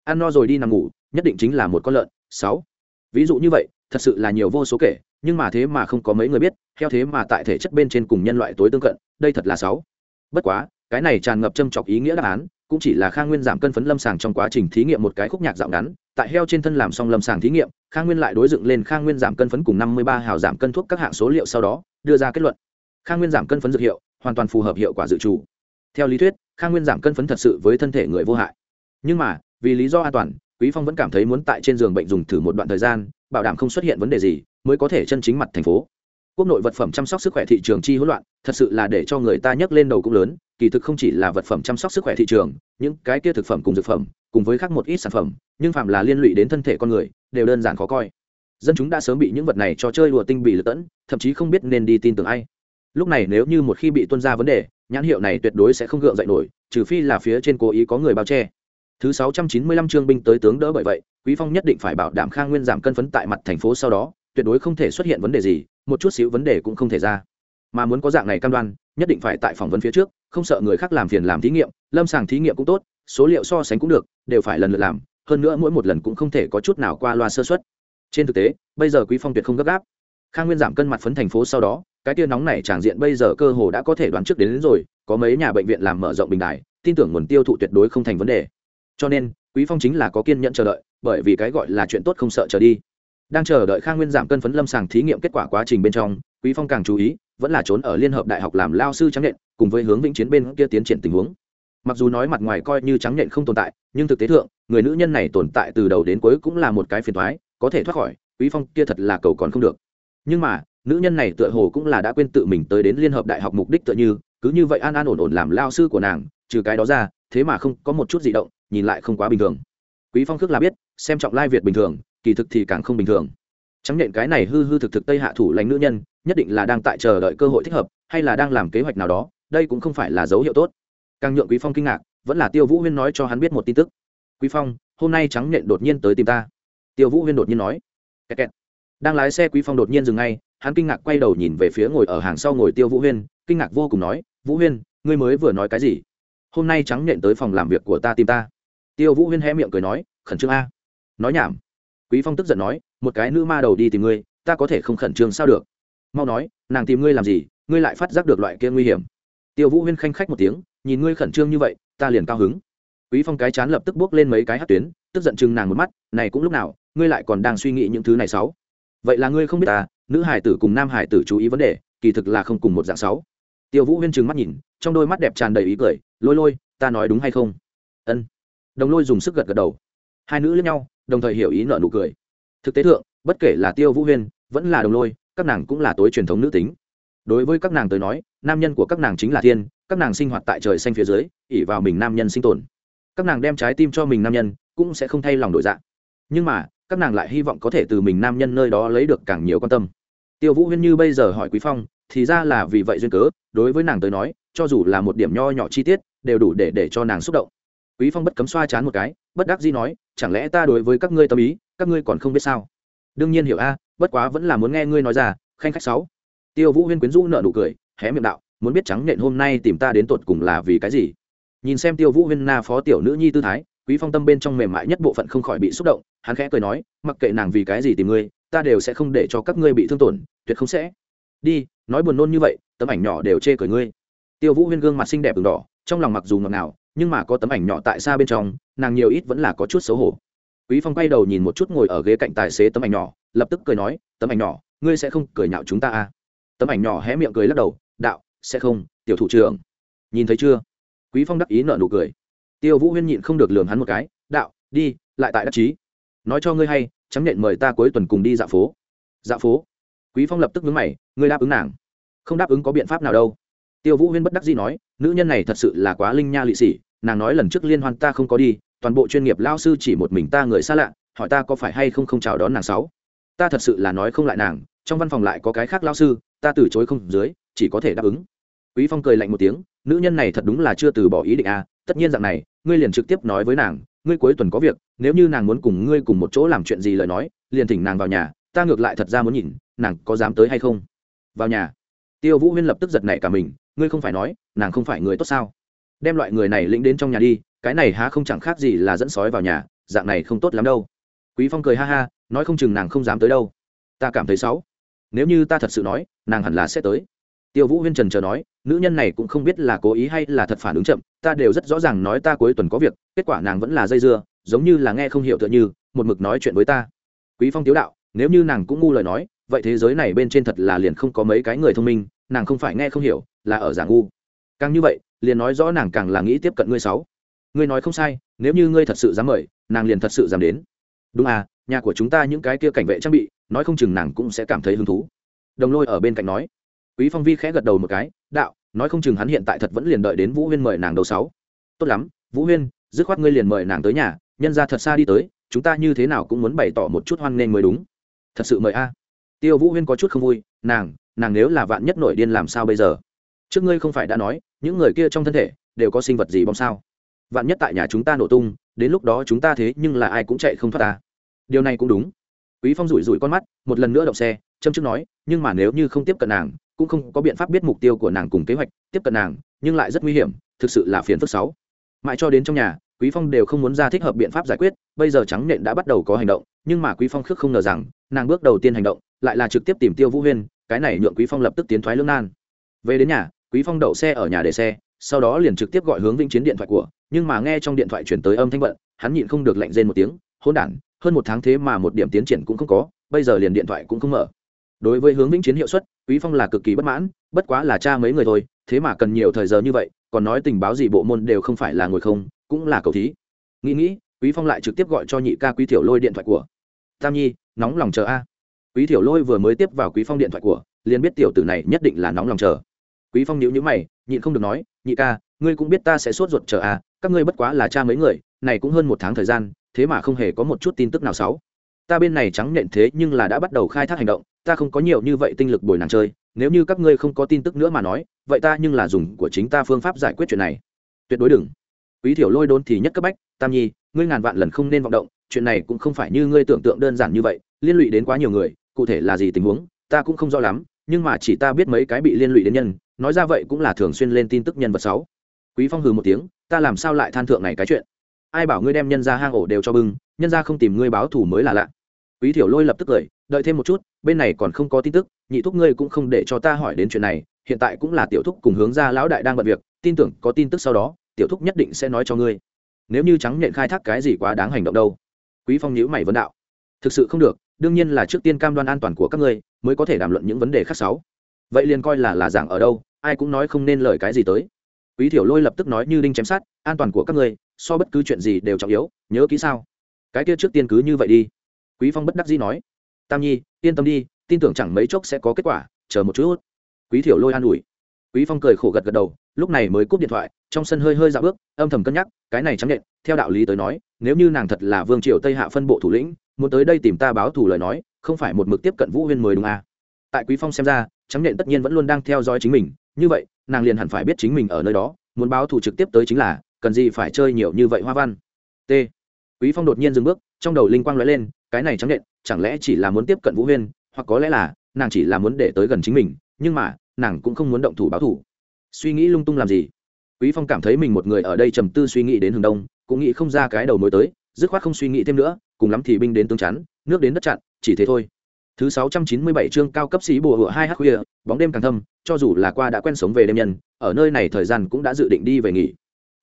Ăn no rồi đi nằm ngủ nhất định chính là một con lợn. Sáu. Ví dụ như vậy, thật sự là nhiều vô số kể, nhưng mà thế mà không có mấy người biết heo thế mà tại thể chất bên trên cùng nhân loại tối tương cận, đây thật là sáu. Bất quá, cái này tràn ngập châm chọc ý nghĩa đáp án, cũng chỉ là khang nguyên giảm cân phấn lâm sàng trong quá trình thí nghiệm một cái khúc nhạc dạo ngắn, tại heo trên thân làm xong lâm sàng thí nghiệm khang nguyên lại đối dựng lên khang nguyên giảm cân phấn cùng năm mươi ba hào giảm cân thuốc các hạng số liệu sau đó, đưa ra kết luận. Khang nguyên giảm cân phấn dược hiệu, hoàn toàn phù hợp hiệu quả dự trù. Theo lý thuyết khang nguyên giảm cân phấn thật sự với thân thể người vô hại. Nhưng mà, vì lý do an toàn quý phong vẫn cảm thấy muốn tại trên giường bệnh dùng thử một đoạn thời gian, bảo đảm không xuất hiện vấn đề gì, mới có thể chân chính mặt thành phố. Quốc nội vật phẩm chăm sóc sức khỏe thị trường chi hỗn loạn, thật sự là để cho người ta nhấc lên đầu cũng lớn, kỳ thực không chỉ là vật phẩm chăm sóc sức khỏe thị trường, những cái kia thực phẩm cùng dược phẩm, cùng với khác một ít sản phẩm, nhưng phạm là liên lụy đến thân thể con người, đều đơn giản khó coi. Dân chúng đã sớm bị những vật này cho chơi đùa tinh bị lật tẫn, thậm chí không biết nên đi tin tưởng ai. Lúc này nếu như một khi bị tuân ra vấn đề, nhãn hiệu này tuyệt đối sẽ không gượng dậy nổi, trừ phi là phía trên cố ý có người bao che thứ sáu trăm chín mươi lăm binh tới tướng đỡ bởi vậy quý phong nhất định phải bảo đảm khang nguyên giảm cân phấn tại mặt thành phố sau đó tuyệt đối không thể xuất hiện vấn đề gì một chút xíu vấn đề cũng không thể ra. Mà muốn có dạng này cam đoan nhất định phải tại phỏng vấn phía trước không sợ người khác làm phiền làm thí nghiệm lâm sàng thí nghiệm cũng tốt số liệu so sánh cũng được đều phải lần lượt làm hơn nữa mỗi một lần cũng không thể có chút nào qua loa sơ suất. Trên thực tế bây giờ quý phong tuyệt không gấp gáp. Khang nguyên giảm cân mặt phấn thành phố sau đó cái tia nóng này tràng diện bây giờ cơ hồ đã có thể đoán trước đến, đến rồi có mấy nhà bệnh viện làm mở rộng bình đài tin tưởng nguồn tiêu thụ tuyệt đối không thành vấn đề cho nên, quý phong chính là có kiên nhẫn chờ đợi, bởi vì cái gọi là chuyện tốt không sợ chờ đi. Đang chờ đợi khang nguyên giảm cân phấn lâm sàng thí nghiệm kết quả quá trình bên trong, quý phong càng chú ý, vẫn là trốn ở liên hợp đại học làm lao sư trắng nhện cùng với hướng vĩnh chiến bên kia tiến triển tình huống. Mặc dù nói mặt ngoài coi như trắng nhện không tồn tại, nhưng thực tế thượng, người nữ nhân này tồn tại từ đầu đến cuối cũng là một cái phiền thoái có thể thoát khỏi, quý phong kia thật là cầu còn không được. Nhưng mà, nữ nhân này tựa hồ cũng là đã quên tự mình tới đến liên hợp đại học mục đích tựa như, cứ như vậy an an ổn ổn làm lao sư của nàng, trừ cái đó ra, thế mà không có một chút gì động nhìn lại không quá bình thường. Quý phong khước là biết, xem trọng lai việt bình thường, kỳ thực thì càng không bình thường. Trắng nện cái này hư hư thực thực tây hạ thủ lãnh nữ nhân, nhất định là đang tại chờ đợi cơ hội thích hợp, hay là đang làm kế hoạch nào đó, đây cũng không phải là dấu hiệu tốt. Càng nhượng quý phong kinh ngạc, vẫn là tiêu vũ huyên nói cho hắn biết một tin tức. Quý phong, hôm nay trắng nện đột nhiên tới tìm ta. Tiêu vũ huyên đột nhiên nói. Kẹt kẹt. đang lái xe quý phong đột nhiên dừng ngay, hắn kinh ngạc quay đầu nhìn về phía ngồi ở hàng sau ngồi tiêu vũ huyên, kinh ngạc vô cùng nói, vũ huyên, ngươi mới vừa nói cái gì? Hôm nay trắng nện tới phòng làm việc của ta tìm ta tiêu vũ huyên hé miệng cười nói, khẩn trương a. Nói nhảm. Quý phong tức giận nói, một cái nữ ma đầu đi tìm ngươi, ta có thể không khẩn trương sao được? Mau nói, nàng tìm ngươi làm gì, ngươi lại phát giác được loại kia nguy hiểm. Tiêu vũ huyên khanh khách một tiếng, nhìn ngươi khẩn trương như vậy, ta liền cao hứng. Quý phong cái chán lập tức bước lên mấy cái hát tuyến, tức giận chừng nàng một mắt, này cũng lúc nào, ngươi lại còn đang suy nghĩ những thứ này sáu? Vậy là ngươi không biết ta, nữ hải tử cùng nam hải tử chú ý vấn đề, kỳ thực là không cùng một dạng sáu. Tiêu vũ huyên trừng mắt nhìn, trong đôi mắt đẹp tràn đầy ý cười, lôi lôi, ta nói đúng hay không? Ân đồng lôi dùng sức gật gật đầu. Hai nữ lẫn nhau, đồng thời hiểu ý nợ nụ cười. Thực tế thượng, bất kể là tiêu vũ huyên, vẫn là đồng lôi, các nàng cũng là tối truyền thống nữ tính. Đối với các nàng tới nói, nam nhân của các nàng chính là thiên, các nàng sinh hoạt tại trời xanh phía dưới ỉ vào mình nam nhân sinh tồn. Các nàng đem trái tim cho mình nam nhân, cũng sẽ không thay lòng đổi dạng nhưng mà, các nàng lại hy vọng có thể từ mình nam nhân nơi đó lấy được càng nhiều quan tâm. Tiêu vũ huyên như bây giờ hỏi quý phong, thì ra là vì vậy duyên cớ, đối với nàng tới nói, cho dù là một điểm nho nhỏ chi tiết, đều đủ để để cho nàng xúc động quý phong bất cấm xoa chán một cái, bất đắc dĩ nói, chẳng lẽ ta đối với các ngươi tâm ý, các ngươi còn không biết sao? Đương nhiên hiểu a, bất quá vẫn là muốn nghe ngươi nói ra, khanh khách sáu. Tiêu vũ huyên quyến rũ nợ nụ cười, hé miệng đạo, muốn biết trắng nện hôm nay tìm ta đến tột cùng là vì cái gì? Nhìn xem tiêu vũ huyên na phó tiểu nữ nhi tư thái, quý phong tâm bên trong mềm mại nhất bộ phận không khỏi bị xúc động, hắn khẽ cười nói, mặc kệ nàng vì cái gì tìm ngươi, ta đều sẽ không để cho các ngươi bị thương tổn, tuyệt không sẽ. Đi, nói buồn nôn như vậy, tấm ảnh nhỏ đều chê cười ngươi. Tiêu vũ huyên gương mặt xinh đẹp đường đỏ, trong lòng mặc dù ngọt ngào nhưng mà có tấm ảnh nhỏ tại xa bên trong, nàng nhiều ít vẫn là có chút xấu hổ. Quý phong quay đầu nhìn một chút ngồi ở ghế cạnh tài xế tấm ảnh nhỏ, lập tức cười nói, tấm ảnh nhỏ, ngươi sẽ không cười nhạo chúng ta à? Tấm ảnh nhỏ hé miệng cười lắc đầu, đạo, sẽ không, tiểu thủ trưởng. Nhìn thấy chưa? Quý phong đắc ý nợ nụ cười. Tiêu vũ huyên nhịn không được lường hắn một cái, đạo, đi, lại tại đắc chí. Nói cho ngươi hay, chấm nhện mời ta cuối tuần cùng đi dạo phố. Dạo phố? Quý phong lập tức vướng mày, ngươi đáp ứng nàng. Không đáp ứng có biện pháp nào đâu tiêu vũ huyên bất đắc dĩ nói, nữ nhân này thật sự là quá linh nha lị xỉ nàng nói lần trước liên hoan ta không có đi, toàn bộ chuyên nghiệp lao sư chỉ một mình ta người xa lạ, hỏi ta có phải hay không không chào đón nàng sáu. Ta thật sự là nói không lại nàng, trong văn phòng lại có cái khác lao sư, ta từ chối không dưới, chỉ có thể đáp ứng. Quý phong cười lạnh một tiếng, nữ nhân này thật đúng là chưa từ bỏ ý định à tất nhiên dạng này, ngươi liền trực tiếp nói với nàng, ngươi cuối tuần có việc, nếu như nàng muốn cùng ngươi cùng một chỗ làm chuyện gì lời nói, liền thỉnh nàng vào nhà, ta ngược lại thật ra muốn nhìn, nàng có dám tới hay không? Vào nhà. Tiêu vũ huyên lập tức giật nảy cả mình ngươi không phải nói, nàng không phải người tốt sao? Đem loại người này lĩnh đến trong nhà đi, cái này há không chẳng khác gì là dẫn sói vào nhà, dạng này không tốt lắm đâu. Quý phong cười ha ha, nói không chừng nàng không dám tới đâu. Ta cảm thấy xấu. Nếu như ta thật sự nói, nàng hẳn là sẽ tới. Tiêu vũ huyên trần chờ nói, nữ nhân này cũng không biết là cố ý hay là thật phản ứng chậm, ta đều rất rõ ràng nói ta cuối tuần có việc, kết quả nàng vẫn là dây dưa, giống như là nghe không hiểu tựa như, một mực nói chuyện với ta. Quý phong tiếu đạo, nếu như nàng cũng ngu lời nói, vậy thế giới này bên trên thật là liền không có mấy cái người thông minh nàng không phải nghe không hiểu, là ở giả ngu. Càng như vậy, liền nói rõ nàng càng là nghĩ tiếp cận ngươi sáu. Ngươi nói không sai, nếu như ngươi thật sự dám mời, nàng liền thật sự dám đến. Đúng à nhà của chúng ta những cái kia cảnh vệ trang bị, nói không chừng nàng cũng sẽ cảm thấy hứng thú. Đồng lôi ở bên cạnh nói. Quý phong vi khẽ gật đầu một cái, đạo, nói không chừng hắn hiện tại thật vẫn liền đợi đến vũ huyên mời nàng đầu sáu. Tốt lắm, vũ huyên, dứt khoát ngươi liền mời nàng tới nhà, nhân ra thật xa đi tới, chúng ta như thế nào cũng muốn bày tỏ một chút hoan nghênh mới đúng. Thật sự mời a. Tiêu vũ huyên có chút không vui, nàng nàng nếu là vạn nhất nổi điên làm sao bây giờ? Trước ngươi không phải đã nói, những người kia trong thân thể đều có sinh vật gì bom sao? Vạn nhất tại nhà chúng ta nổ tung, đến lúc đó chúng ta thế nhưng là ai cũng chạy không thoát ta. Điều này cũng đúng. Quý phong rủi rủi con mắt, một lần nữa động xe, châm chức nói, nhưng mà nếu như không tiếp cận nàng, cũng không có biện pháp biết mục tiêu của nàng cùng kế hoạch, tiếp cận nàng, nhưng lại rất nguy hiểm, thực sự là phiền phức sáu. Mãi cho đến trong nhà, quý phong đều không muốn ra thích hợp biện pháp giải quyết, bây giờ trắng nện đã bắt đầu có hành động, nhưng mà quý phong khước không ngờ rằng, nàng bước đầu tiên hành động, lại là trực tiếp tìm tiêu vũ huyên cái này nhượng quý phong lập tức tiến thoái lưỡng nan. Về đến nhà, quý phong đậu xe ở nhà để xe, sau đó liền trực tiếp gọi hướng vĩnh chiến điện thoại của, nhưng mà nghe trong điện thoại chuyển tới âm thanh bận, hắn nhịn không được lạnh rên một tiếng hôn đản, hơn một tháng thế mà một điểm tiến triển cũng không có, bây giờ liền điện thoại cũng không mở. Đối với hướng vĩnh chiến hiệu suất, quý phong là cực kỳ bất mãn, bất quá là cha mấy người thôi, thế mà cần nhiều thời giờ như vậy, còn nói tình báo gì bộ môn đều không phải là ngồi không, cũng là cầu thí. Nghĩ nghĩ, quý phong lại trực tiếp gọi cho nhị ca quý tiểu lôi điện thoại của. Tam nhi, nóng lòng chờ a quý thiểu lôi vừa mới tiếp vào quý phong điện thoại của, liền biết tiểu tử này nhất định là nóng lòng chờ. Quý phong nhíu nhíu mày, nhịn không được nói, nhị ca, ngươi cũng biết ta sẽ sốt ruột chờ à? các ngươi bất quá là cha mấy người, này cũng hơn một tháng thời gian, thế mà không hề có một chút tin tức nào xấu. Ta bên này trắng nện thế nhưng là đã bắt đầu khai thác hành động, ta không có nhiều như vậy tinh lực bồi nàng chơi, nếu như các ngươi không có tin tức nữa mà nói, vậy ta nhưng là dùng của chính ta phương pháp giải quyết chuyện này. Tuyệt đối đừng. Quý thiểu lôi đôn thì nhất cấp bách, tam nhi, ngươi ngàn vạn lần không nên vọng động, chuyện này cũng không phải như ngươi tưởng tượng đơn giản như vậy liên lụy đến quá nhiều người, cụ thể là gì tình huống, ta cũng không rõ lắm, nhưng mà chỉ ta biết mấy cái bị liên lụy đến nhân, nói ra vậy cũng là thường xuyên lên tin tức nhân vật sáu. Quý phong hừ một tiếng, ta làm sao lại than thượng này cái chuyện? Ai bảo ngươi đem nhân ra hang ổ đều cho bưng, nhân ra không tìm ngươi báo thủ mới là lạ. Quý thiểu lôi lập tức cười, đợi thêm một chút, bên này còn không có tin tức, nhị thúc ngươi cũng không để cho ta hỏi đến chuyện này, hiện tại cũng là tiểu thúc cùng hướng ra lão đại đang bận việc, tin tưởng có tin tức sau đó, tiểu thúc nhất định sẽ nói cho ngươi. Nếu như trắng nhện khai thác cái gì quá đáng hành động đâu. Quý phong nhíu mày vấn đạo. Thực sự không được đương nhiên là trước tiên cam đoan an toàn của các ngươi, mới có thể đàm luận những vấn đề khác sáu. Vậy liền coi là là giảng ở đâu, ai cũng nói không nên lời cái gì tới. Quý thiểu lôi lập tức nói như đinh chém sát an toàn của các ngươi, so bất cứ chuyện gì đều trọng yếu, nhớ kỹ sao. Cái kia trước tiên cứ như vậy đi. Quý phong bất đắc dĩ nói. Tam nhi, yên tâm đi, tin tưởng chẳng mấy chốc sẽ có kết quả, chờ một chút. Quý thiểu lôi an ủi. Quý phong cười khổ gật gật đầu, lúc này mới cúp điện thoại, trong sân hơi hơi dạo bước, âm thầm cân nhắc, cái này chẳng nhện theo đạo lý tới nói, nếu như nàng thật là vương triều tây hạ phân bộ thủ lĩnh muốn tới đây tìm ta báo thù lời nói, không phải một mực tiếp cận vũ huyên mới đúng à. tại quý phong xem ra, trắng nện tất nhiên vẫn luôn đang theo dõi chính mình, như vậy, nàng liền hẳn phải biết chính mình ở nơi đó, muốn báo thù trực tiếp tới chính là, cần gì phải chơi nhiều như vậy hoa văn. T. Quý phong đột nhiên dừng bước, trong đầu linh quang lóe lên, cái này trắng nện, chẳng lẽ chỉ là muốn tiếp cận vũ huyên, hoặc có lẽ là, nàng chỉ là muốn để tới gần chính mình, nhưng mà, nàng cũng không muốn động thủ báo thủ suy nghĩ lung tung làm gì? Quý phong cảm thấy mình một người ở đây trầm tư suy nghĩ đến hướng đông, cũng nghĩ không ra cái đầu mối tới dứt khoát không suy nghĩ thêm nữa, cùng lắm thì binh đến tướng chắn, nước đến đất chặn, chỉ thế thôi. Thứ 697 chương cao cấp sĩ bùa hựa hai h khuya, bóng đêm càng thâm, cho dù là qua đã quen sống về đêm nhân, ở nơi này thời gian cũng đã dự định đi về nghỉ.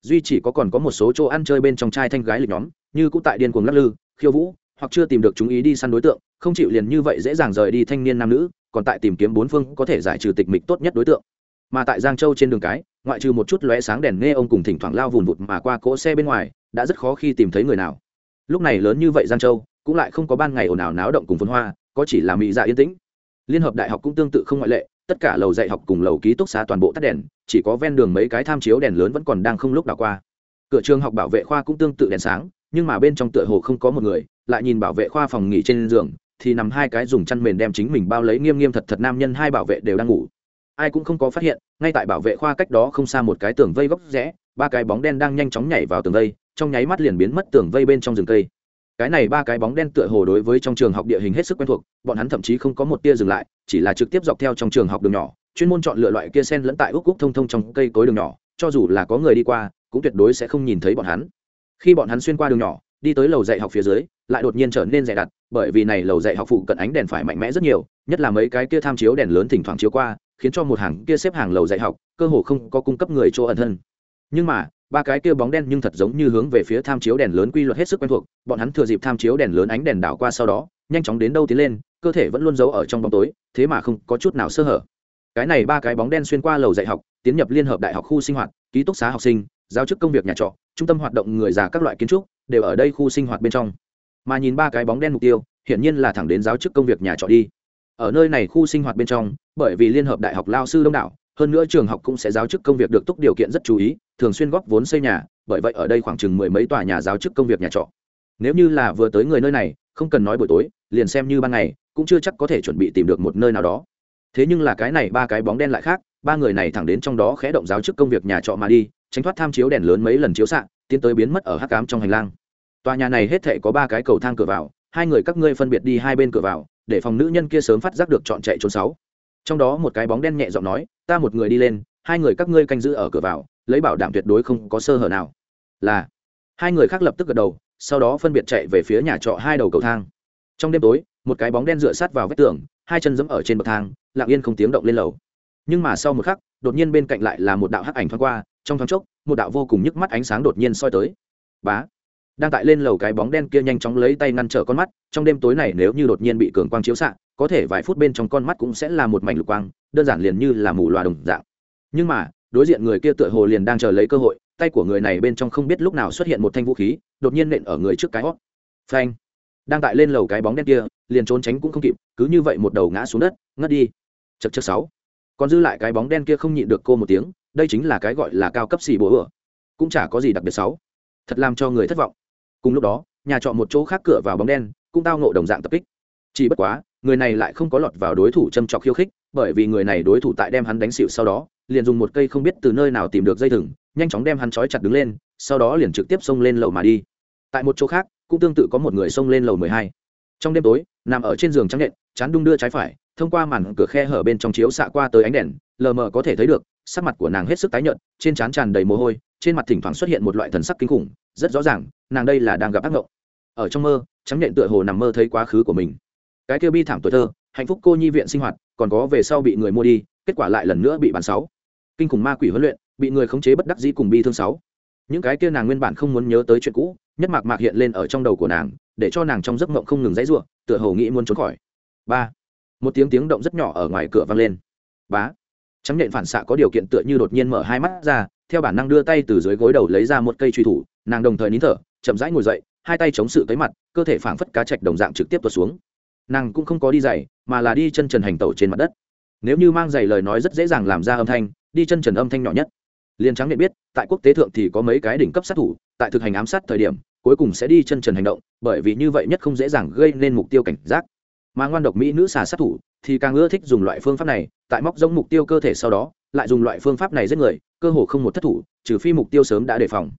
Duy chỉ có còn có một số chỗ ăn chơi bên trong trai thanh gái lịch nhóm, như cũng tại điên cuồng lắc lư, khiêu vũ, hoặc chưa tìm được chúng ý đi săn đối tượng, không chịu liền như vậy dễ dàng rời đi thanh niên nam nữ, còn tại tìm kiếm bốn phương có thể giải trừ tịch mịch tốt nhất đối tượng. Mà tại giang châu trên đường cái, ngoại trừ một chút lóe sáng đèn nghe ông cùng thỉnh thoảng lao vùn vụt mà qua cỗ xe bên ngoài, đã rất khó khi tìm thấy người nào lúc này lớn như vậy giang châu, cũng lại không có ban ngày ồn ào náo động cùng phun hoa, có chỉ là mỹ dạ yên tĩnh. Liên hợp đại học cũng tương tự không ngoại lệ, tất cả lầu dạy học cùng lầu ký túc xá toàn bộ tắt đèn, chỉ có ven đường mấy cái tham chiếu đèn lớn vẫn còn đang không lúc đảo qua. Cửa trường học bảo vệ khoa cũng tương tự đèn sáng, nhưng mà bên trong tựa hồ không có một người, lại nhìn bảo vệ khoa phòng nghỉ trên giường, thì nằm hai cái dùng chăn mền đem chính mình bao lấy nghiêm nghiêm thật thật nam nhân hai bảo vệ đều đang ngủ. Ai cũng không có phát hiện, ngay tại bảo vệ khoa cách đó không xa một cái tường vây góc rẽ, ba cái bóng đen đang nhanh chóng nhảy vào tường vây trong nháy mắt liền biến mất tường vây bên trong rừng cây. Cái này ba cái bóng đen tựa hồ đối với trong trường học địa hình hết sức quen thuộc, bọn hắn thậm chí không có một tia dừng lại, chỉ là trực tiếp dọc theo trong trường học đường nhỏ, chuyên môn chọn lựa loại kia sen lẫn tại úc úc thông thông trong cây cối đường nhỏ, cho dù là có người đi qua, cũng tuyệt đối sẽ không nhìn thấy bọn hắn. Khi bọn hắn xuyên qua đường nhỏ, đi tới lầu dạy học phía dưới, lại đột nhiên trở nên dày đặc bởi vì này lầu dạy học phụ cận ánh đèn phải mạnh mẽ rất nhiều, nhất là mấy cái kia tham chiếu đèn lớn thỉnh thoảng chiếu qua, khiến cho một hàng kia xếp hàng lầu dạy học, cơ hồ không có cung cấp người chỗ ẩn thân nhưng mà, ba cái kia bóng đen nhưng thật giống như hướng về phía tham chiếu đèn lớn quy luật hết sức quen thuộc, bọn hắn thừa dịp tham chiếu đèn lớn ánh đèn đảo qua sau đó, nhanh chóng đến đâu tiến lên, cơ thể vẫn luôn giấu ở trong bóng tối, thế mà không có chút nào sơ hở. Cái này ba cái bóng đen xuyên qua lầu dạy học, tiến nhập liên hợp đại học khu sinh hoạt, ký túc xá học sinh, giáo chức công việc nhà trọ, trung tâm hoạt động người già các loại kiến trúc, đều ở đây khu sinh hoạt bên trong. Mà nhìn ba cái bóng đen mục tiêu, hiển nhiên là thẳng đến giáo chức công việc nhà trọ đi. Ở nơi này khu sinh hoạt bên trong, bởi vì liên hợp đại học lao sư đông đảo hơn nữa trường học cũng sẽ giáo chức công việc được túc điều kiện rất chú ý, thường xuyên góp vốn xây nhà, bởi vậy ở đây khoảng chừng mười mấy tòa nhà giáo chức công việc nhà trọ. Nếu như là vừa tới người nơi này, không cần nói buổi tối, liền xem như ban ngày, cũng chưa chắc có thể chuẩn bị tìm được một nơi nào đó. Thế nhưng là cái này ba cái bóng đen lại khác, ba người này thẳng đến trong đó khẽ động giáo chức công việc nhà trọ mà đi, tránh thoát tham chiếu đèn lớn mấy lần chiếu xạ, tiến tới biến mất ở hắc cám trong hành lang. Tòa nhà này hết thệ có ba cái cầu thang cửa vào, hai người các ngươi phân biệt đi hai bên cửa vào, để phòng nữ nhân kia sớm phát giác được chọn chạy trốn sáu trong đó một cái bóng đen nhẹ giọng nói, ta một người đi lên, hai người các ngươi canh giữ ở cửa vào, lấy bảo đảm tuyệt đối không có sơ hở nào. Là, hai người khác lập tức gật đầu, sau đó phân biệt chạy về phía nhà trọ hai đầu cầu thang. Trong đêm tối, một cái bóng đen dựa sát vào vách tường, hai chân giẫm ở trên bậc thang, lặng yên không tiếng động lên lầu. Nhưng mà sau một khắc, đột nhiên bên cạnh lại là một đạo hắc ảnh thoáng qua, trong thoáng chốc, một đạo vô cùng nhức mắt ánh sáng đột nhiên soi tới. Bá! Đang tại lên lầu cái bóng đen kia nhanh chóng lấy tay ngăn trở con mắt, trong đêm tối này nếu như đột nhiên bị cường quang chiếu xạ có thể vài phút bên trong con mắt cũng sẽ là một mảnh lục quang, đơn giản liền như là mù loà đồng dạng. Nhưng mà, đối diện người kia tựa hồ liền đang chờ lấy cơ hội, tay của người này bên trong không biết lúc nào xuất hiện một thanh vũ khí, đột nhiên nện ở người trước cái hót. Phanh! Đang tại lên lầu cái bóng đen kia, liền trốn tránh cũng không kịp, cứ như vậy một đầu ngã xuống đất, ngất đi. Chật chật sáu. Còn dư lại cái bóng đen kia không nhịn được cô một tiếng, đây chính là cái gọi là cao cấp xì bố ửa cũng chả có gì đặc biệt sáu thật làm cho người thất vọng. Cùng lúc đó, nhà trọ một chỗ khác cửa vào bóng đen, cũng tao ngộ đồng dạng tập kích chỉ bất quá, người này lại không có lọt vào đối thủ châm trọc khiêu khích, bởi vì người này đối thủ tại đem hắn đánh xịu sau đó, liền dùng một cây không biết từ nơi nào tìm được dây thừng, nhanh chóng đem hắn trói chặt đứng lên, sau đó liền trực tiếp xông lên lầu mà đi. Tại một chỗ khác, cũng tương tự có một người xông lên lầu mười hai. Trong đêm tối, nằm ở trên giường trắng nện, chán đung đưa trái phải, thông qua màn cửa khe hở bên trong chiếu xạ qua tới ánh đèn, lờ mờ có thể thấy được, sắc mặt của nàng hết sức tái nhợt, trên trán tràn đầy mồ hôi, trên mặt thỉnh thoảng xuất hiện một loại thần sắc kinh khủng, rất rõ ràng, nàng đây là đang gặp ác mộng ở trong mơ, trắng nện tựa hồ nằm mơ thấy quá khứ của mình cái kia bi thảm tuổi thơ, hạnh phúc cô nhi viện sinh hoạt, còn có về sau bị người mua đi, kết quả lại lần nữa bị bàn sáu. Kinh khủng ma quỷ huấn luyện, bị người khống chế bất đắc dĩ cùng bi thương sáu. Những cái kia nàng nguyên bản không muốn nhớ tới chuyện cũ, nhất mạc mạc hiện lên ở trong đầu của nàng, để cho nàng trong giấc mộng không ngừng dãy ruộng tựa hồ nghĩ muốn trốn khỏi. Ba. Một tiếng tiếng động rất nhỏ ở ngoài cửa vang lên. Bá. Trắng nhện phản xạ có điều kiện tựa như đột nhiên mở hai mắt ra, theo bản năng đưa tay từ dưới gối đầu lấy ra một cây truy thủ, nàng đồng thời nín thở, chậm rãi ngồi dậy, hai tay chống sự tới mặt, cơ thể phảng phất cá chạch đồng dạng trực tiếp tuột xuống nàng cũng không có đi giày, mà là đi chân trần hành tẩu trên mặt đất. Nếu như mang giày lời nói rất dễ dàng làm ra âm thanh, đi chân trần âm thanh nhỏ nhất. Liên trắng nhận biết, tại quốc tế thượng thì có mấy cái đỉnh cấp sát thủ, tại thực hành ám sát thời điểm, cuối cùng sẽ đi chân trần hành động, bởi vì như vậy nhất không dễ dàng gây nên mục tiêu cảnh giác. Mà ngoan độc mỹ nữ xà sát thủ thì càng ưa thích dùng loại phương pháp này, tại móc giống mục tiêu cơ thể sau đó, lại dùng loại phương pháp này giết người, cơ hồ không một thất thủ, trừ phi mục tiêu sớm đã đề phòng.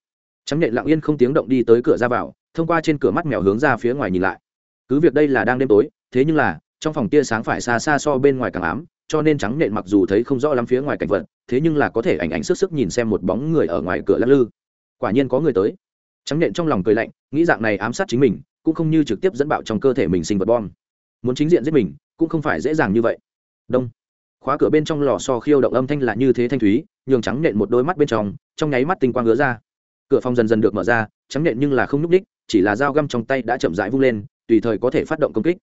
Trắng nhện lặng yên không tiếng động đi tới cửa ra vào, thông qua trên cửa mắt mèo hướng ra phía ngoài nhìn lại cứ việc đây là đang đêm tối, thế nhưng là, trong phòng tia sáng phải xa xa so bên ngoài càng ám, cho nên trắng nện mặc dù thấy không rõ lắm phía ngoài cảnh vật, thế nhưng là có thể ảnh ảnh sức sức nhìn xem một bóng người ở ngoài cửa lắc lư. Quả nhiên có người tới. Trắng nện trong lòng cười lạnh, nghĩ dạng này ám sát chính mình, cũng không như trực tiếp dẫn bạo trong cơ thể mình sinh vật bom. Muốn chính diện giết mình, cũng không phải dễ dàng như vậy. Đông. Khóa cửa bên trong lò so khiêu động âm thanh là như thế thanh thúy, nhường trắng nện một đôi mắt bên trong trong nháy mắt tinh quang ngứa ra. Cửa phòng dần dần được mở ra, trắng nện nhưng là không nhúc ních chỉ là dao găm trong tay đã chậm rãi vung lên tùy thời có thể phát động công kích.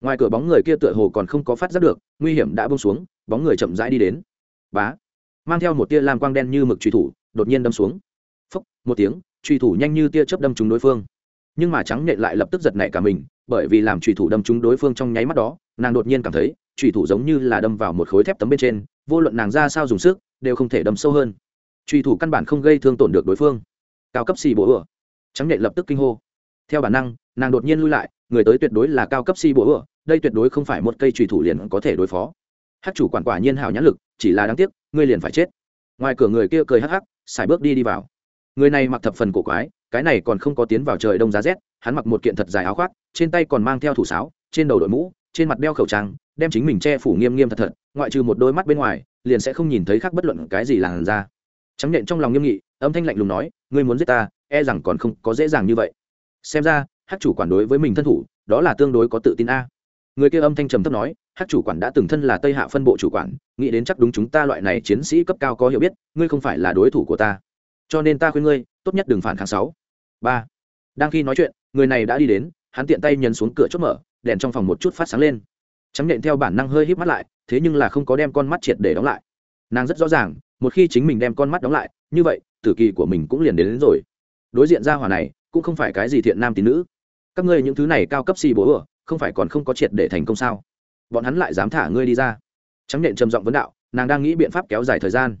Ngoài cửa bóng người kia tựa hồ còn không có phát giác được, nguy hiểm đã bông xuống, bóng người chậm rãi đi đến. Bá! Mang theo một tia lam quang đen như mực truy thủ, đột nhiên đâm xuống. Phốc một tiếng, truy thủ nhanh như tia chớp đâm trúng đối phương. Nhưng mà trắng nhện lại lập tức giật nảy cả mình, bởi vì làm truy thủ đâm trúng đối phương trong nháy mắt đó, nàng đột nhiên cảm thấy, truy thủ giống như là đâm vào một khối thép tấm bên trên, vô luận nàng ra sao dùng sức, đều không thể đâm sâu hơn. Truy thủ căn bản không gây thương tổn được đối phương. Cao cấp xì bộ ửa trắng nhện lập tức kinh hô. Theo bản năng, nàng đột nhiên lui lại người tới tuyệt đối là cao cấp si bộ ựa đây tuyệt đối không phải một cây trùy thủ liền có thể đối phó. Hát chủ quản quả nhiên hảo nhãn lực, chỉ là đáng tiếc, ngươi liền phải chết. Ngoài cửa người kia cười hắc hắc, xài bước đi đi vào. Người này mặc thập phần cổ quái, cái này còn không có tiến vào trời đông giá rét, hắn mặc một kiện thật dài áo khoác, trên tay còn mang theo thủ sáo, trên đầu đội mũ, trên mặt đeo khẩu trang, đem chính mình che phủ nghiêm nghiêm thật thật, ngoại trừ một đôi mắt bên ngoài, liền sẽ không nhìn thấy khác bất luận cái gì làn ra trắng nhện trong lòng nghiêm nghị, âm thanh lạnh lùng nói, ngươi muốn giết ta e rằng còn không có dễ dàng như vậy. Xem ra hát chủ quản đối với mình thân thủ đó là tương đối có tự tin a. Người kia âm thanh trầm thấp nói hát chủ quản đã từng thân là tây hạ phân bộ chủ quản nghĩ đến chắc đúng chúng ta loại này chiến sĩ cấp cao có hiểu biết ngươi không phải là đối thủ của ta. Cho nên ta khuyên ngươi tốt nhất đừng phản kháng sáu. Ba. Đang khi nói chuyện người này đã đi đến hắn tiện tay nhấn xuống cửa chốt mở đèn trong phòng một chút phát sáng lên. Trắng nện theo bản năng hơi híp mắt lại thế nhưng là không có đem con mắt triệt để đóng lại. Nàng rất rõ ràng một khi chính mình đem con mắt đóng lại như vậy tử kỳ của mình cũng liền đến, đến rồi. Đối diện ra hỏa này cũng không phải cái gì thiện nam tín nữ các ngươi những thứ này cao cấp xì bố ửa không phải còn không có triệt để thành công sao? Bọn hắn lại dám thả ngươi đi ra. Trắng nện trầm giọng vấn đạo, nàng đang nghĩ biện pháp kéo dài thời gian.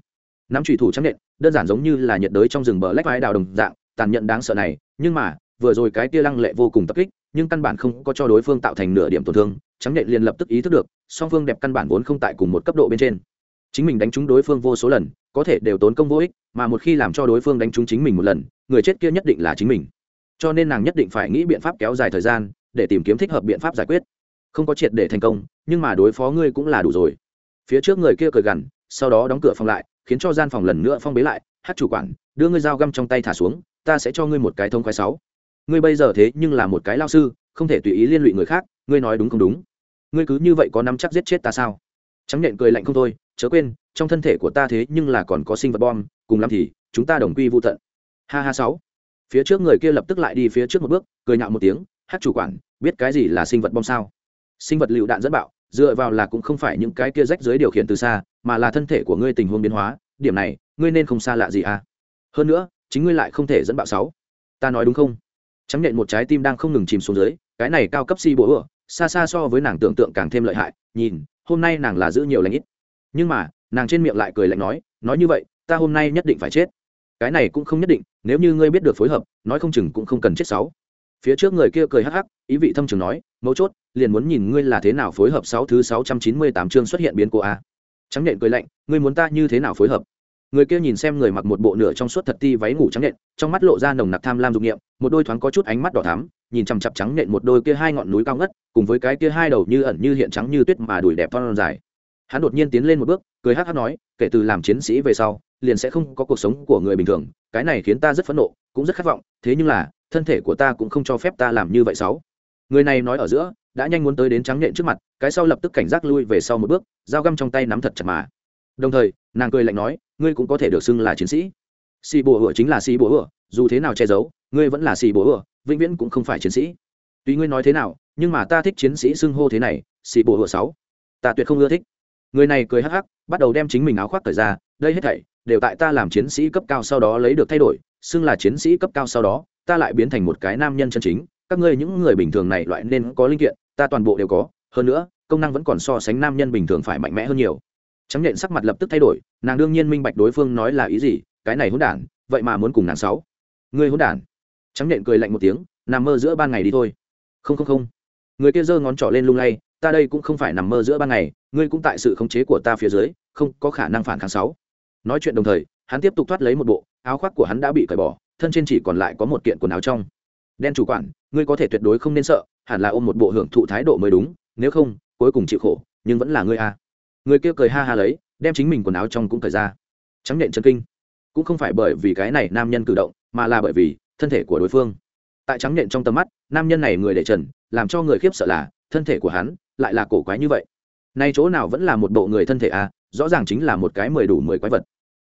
Nắm trùy thủ trắng nện, đơn giản giống như là nhiệt đới trong rừng bờ lách vai đào đồng dạng, tàn nhẫn đáng sợ này, nhưng mà, vừa rồi cái kia lăng lệ vô cùng tập kích, nhưng căn bản không có cho đối phương tạo thành nửa điểm tổn thương, trắng nện liền lập tức ý thức được, song phương đẹp căn bản vốn không tại cùng một cấp độ bên trên. Chính mình đánh trúng đối phương vô số lần, có thể đều tốn công vô ích, mà một khi làm cho đối phương đánh trúng chính mình một lần, người chết kia nhất định là chính mình cho nên nàng nhất định phải nghĩ biện pháp kéo dài thời gian để tìm kiếm thích hợp biện pháp giải quyết. Không có triệt để thành công, nhưng mà đối phó ngươi cũng là đủ rồi. Phía trước người kia cười gằn, sau đó đóng cửa phòng lại, khiến cho gian phòng lần nữa phong bế lại. Hát chủ quản, đưa ngươi dao găm trong tay thả xuống, ta sẽ cho ngươi một cái thông khoái sáu. Ngươi bây giờ thế nhưng là một cái lao sư, không thể tùy ý liên lụy người khác, ngươi nói đúng không đúng? Ngươi cứ như vậy có nắm chắc giết chết ta sao? Trắng nhện cười lạnh không thôi, chớ quên, trong thân thể của ta thế nhưng là còn có sinh vật bom, cùng lắm thì, chúng ta đồng quy vô tận. Ha ha sáu phía trước người kia lập tức lại đi phía trước một bước, cười nhạo một tiếng, hát chủ quản, biết cái gì là sinh vật bom sao? Sinh vật lựu đạn dẫn bạo, dựa vào là cũng không phải những cái kia rách dưới điều khiển từ xa, mà là thân thể của ngươi tình huống biến hóa, điểm này, ngươi nên không xa lạ gì à? Hơn nữa, chính ngươi lại không thể dẫn bạo sáu. Ta nói đúng không? Trắng nện một trái tim đang không ngừng chìm xuống dưới, cái này cao cấp si bố ựa, xa xa so với nàng tưởng tượng càng thêm lợi hại, nhìn, hôm nay nàng là giữ nhiều lãnh ít. Nhưng mà, nàng trên miệng lại cười lạnh nói nói như vậy, ta hôm nay nhất định phải chết cái này cũng không nhất định, nếu như ngươi biết được phối hợp, nói không chừng cũng không cần chết sáu. Phía trước người kia cười hắc hắc, ý vị thâm trường nói, mấu chốt, liền muốn nhìn ngươi là thế nào phối hợp sáu thứ sáu trăm chín mươi tám chương xuất hiện biến cô a. Trắng nhện cười lạnh, ngươi muốn ta như thế nào phối hợp? Người kia nhìn xem người mặc một bộ nửa trong suốt thật ti váy ngủ trắng nhện trong mắt lộ ra nồng nặc tham lam dục nghiệm một đôi thoáng có chút ánh mắt đỏ thắm, nhìn chằm chặp trắng nhện một đôi kia hai ngọn núi cao ngất, cùng với cái kia hai đầu như ẩn như hiện trắng như tuyết mà đùi đẹp thon dài. Hắn đột nhiên tiến lên một bước, cười hắc hắc nói, kể từ làm chiến sĩ về sau liền sẽ không có cuộc sống của người bình thường, cái này khiến ta rất phẫn nộ, cũng rất khát vọng, thế nhưng là, thân thể của ta cũng không cho phép ta làm như vậy sáu. Người này nói ở giữa, đã nhanh muốn tới đến trắng nhện trước mặt, cái sau lập tức cảnh giác lui về sau một bước, dao găm trong tay nắm thật chặt mà. Đồng thời, nàng cười lạnh nói, ngươi cũng có thể được xưng là chiến sĩ. Xì bùa ửa chính là xì bùa ửa dù thế nào che giấu, ngươi vẫn là xì bùa ửa vĩnh viễn cũng không phải chiến sĩ. Tuy ngươi nói thế nào, nhưng mà ta thích chiến sĩ xưng hô thế này, xì bùa ửa sáu. Ta tuyệt không ưa thích. Người này cười hắc hắc, bắt đầu đem chính mình áo khoác cởi ra đây hết thảy đều tại ta làm chiến sĩ cấp cao sau đó lấy được thay đổi, xưng là chiến sĩ cấp cao sau đó, ta lại biến thành một cái nam nhân chân chính. Các ngươi những người bình thường này loại nên có linh kiện, ta toàn bộ đều có. Hơn nữa, công năng vẫn còn so sánh nam nhân bình thường phải mạnh mẽ hơn nhiều. Trắng nhện sắc mặt lập tức thay đổi, nàng đương nhiên minh bạch đối phương nói là ý gì, cái này hỗn đản, vậy mà muốn cùng nàng sáu. Người hỗn đản. Trắng nhện cười lạnh một tiếng, nằm mơ giữa ban ngày đi thôi. Không không không. Người kia giơ ngón trỏ lên lung lay, ta đây cũng không phải nằm mơ giữa ban ngày, ngươi cũng tại sự khống chế của ta phía dưới, không có khả năng phản kháng sáu nói chuyện đồng thời, hắn tiếp tục thoát lấy một bộ, áo khoác của hắn đã bị cởi bỏ, thân trên chỉ còn lại có một kiện quần áo trong. Đen chủ quản, ngươi có thể tuyệt đối không nên sợ, hẳn là ôm một bộ hưởng thụ thái độ mới đúng, nếu không, cuối cùng chịu khổ, nhưng vẫn là ngươi a. À. người kia cười ha ha lấy, đem chính mình quần áo trong cũng cởi ra. Trắng nhện chân kinh. Cũng không phải bởi vì cái này nam nhân cử động, mà là bởi vì thân thể của đối phương. Tại trắng nhện trong tầm mắt, nam nhân này người để trần, làm cho người khiếp sợ là, thân thể của hắn lại là cổ quái như vậy. Nay chỗ nào vẫn là một bộ người thân thể a rõ ràng chính là một cái mười đủ mười quái vật.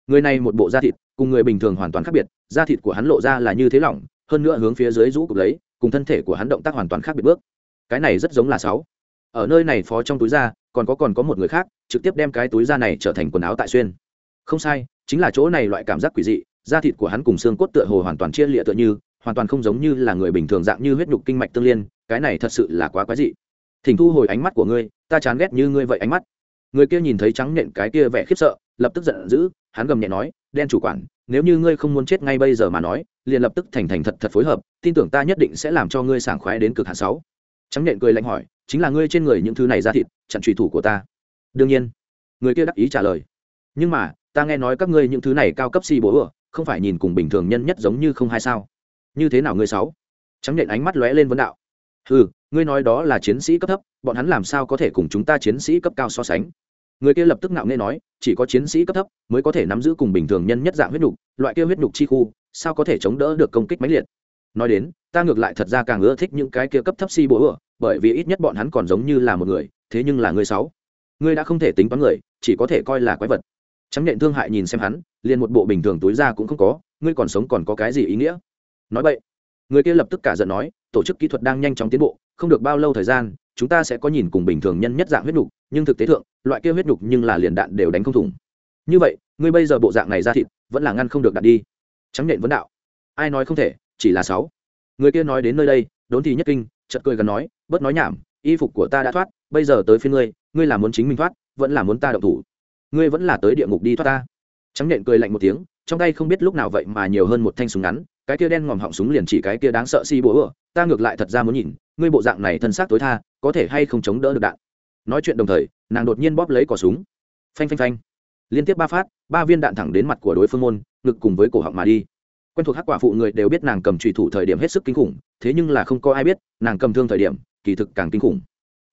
Người này một bộ da thịt, cùng người bình thường hoàn toàn khác biệt, da thịt của hắn lộ ra là như thế lỏng, hơn nữa hướng phía dưới rũ cục lấy, cùng thân thể của hắn động tác hoàn toàn khác biệt bước. Cái này rất giống là sáu. Ở nơi này phó trong túi da, còn có còn có một người khác, trực tiếp đem cái túi da này trở thành quần áo tại xuyên. Không sai, chính là chỗ này loại cảm giác quỷ dị, da thịt của hắn cùng xương cốt tựa hồ hoàn toàn chia lịa tựa như, hoàn toàn không giống như là người bình thường dạng như huyết nhục kinh mạch tương liên, cái này thật sự là quá quái dị. Thỉnh thu hồi ánh mắt của ngươi, ta chán ghét như ngươi vậy ánh mắt người kia nhìn thấy trắng nện cái kia vẻ khiếp sợ, lập tức giận dữ, hắn gầm nhẹ nói, đen chủ quản, nếu như ngươi không muốn chết ngay bây giờ mà nói, liền lập tức thành thành thật thật phối hợp, tin tưởng ta nhất định sẽ làm cho ngươi sảng khoái đến cực hạn sáu. Trắng nện cười lạnh hỏi, chính là ngươi trên người những thứ này ra thịt, chặn trùy thủ của ta. Đương nhiên. Người kia đắc ý trả lời, nhưng mà, ta nghe nói các ngươi những thứ này cao cấp si bố ửa không phải nhìn cùng bình thường nhân nhất giống như không hay sao? Như thế nào ngươi sáu? Trắng nhện ánh mắt lóe lên vấn đạo ừ ngươi nói đó là chiến sĩ cấp thấp, bọn hắn làm sao có thể cùng chúng ta chiến sĩ cấp cao so sánh? Người kia lập tức nạo nghe nói, chỉ có chiến sĩ cấp thấp mới có thể nắm giữ cùng bình thường nhân nhất dạng huyết nhục loại kia huyết nhục chi khu, sao có thể chống đỡ được công kích máy liệt? Nói đến, ta ngược lại thật ra càng ưa thích những cái kia cấp thấp si bố ựa bởi vì ít nhất bọn hắn còn giống như là một người, thế nhưng là người sáu. Ngươi đã không thể tính toán người, chỉ có thể coi là quái vật. Trắng nhện thương hại nhìn xem hắn, liền một bộ bình thường túi ra cũng không có, ngươi còn sống còn có cái gì ý nghĩa? Nói vậy người kia lập tức cả giận nói, tổ chức kỹ thuật đang nhanh chóng tiến bộ, không được bao lâu thời gian chúng ta sẽ có nhìn cùng bình thường nhân nhất dạng huyết nhục, nhưng thực tế thượng, loại kia huyết nhục nhưng là liền đạn đều đánh không thủng. Như vậy, ngươi bây giờ bộ dạng này ra thịt, vẫn là ngăn không được đạn đi. Trắng nện vấn đạo. Ai nói không thể, chỉ là sáu. Người kia nói đến nơi đây, đốn thì nhất kinh, chợt cười gần nói, bớt nói nhảm, y phục của ta đã thoát, bây giờ tới phía ngươi ngươi là muốn chính mình thoát, vẫn là muốn ta động thủ? Ngươi vẫn là tới địa ngục đi thoát ta. Trắng nện cười lạnh một tiếng, trong tay không biết lúc nào vậy mà nhiều hơn một thanh súng ngắn, cái kia đen ngòm họng súng liền chỉ cái kia đáng sợ si bố ửa ta ngược lại thật ra muốn nhìn, ngươi bộ dạng này thân xác tối tha có thể hay không chống đỡ được đạn. Nói chuyện đồng thời, nàng đột nhiên bóp lấy cỏ súng. Phanh phanh phanh. Liên tiếp ba phát, ba viên đạn thẳng đến mặt của đối phương môn, ngực cùng với cổ họng mà đi. Quen thuộc hắc quả phụ người đều biết nàng cầm trùy thủ thời điểm hết sức kinh khủng, thế nhưng là không có ai biết, nàng cầm thương thời điểm, kỳ thực càng kinh khủng.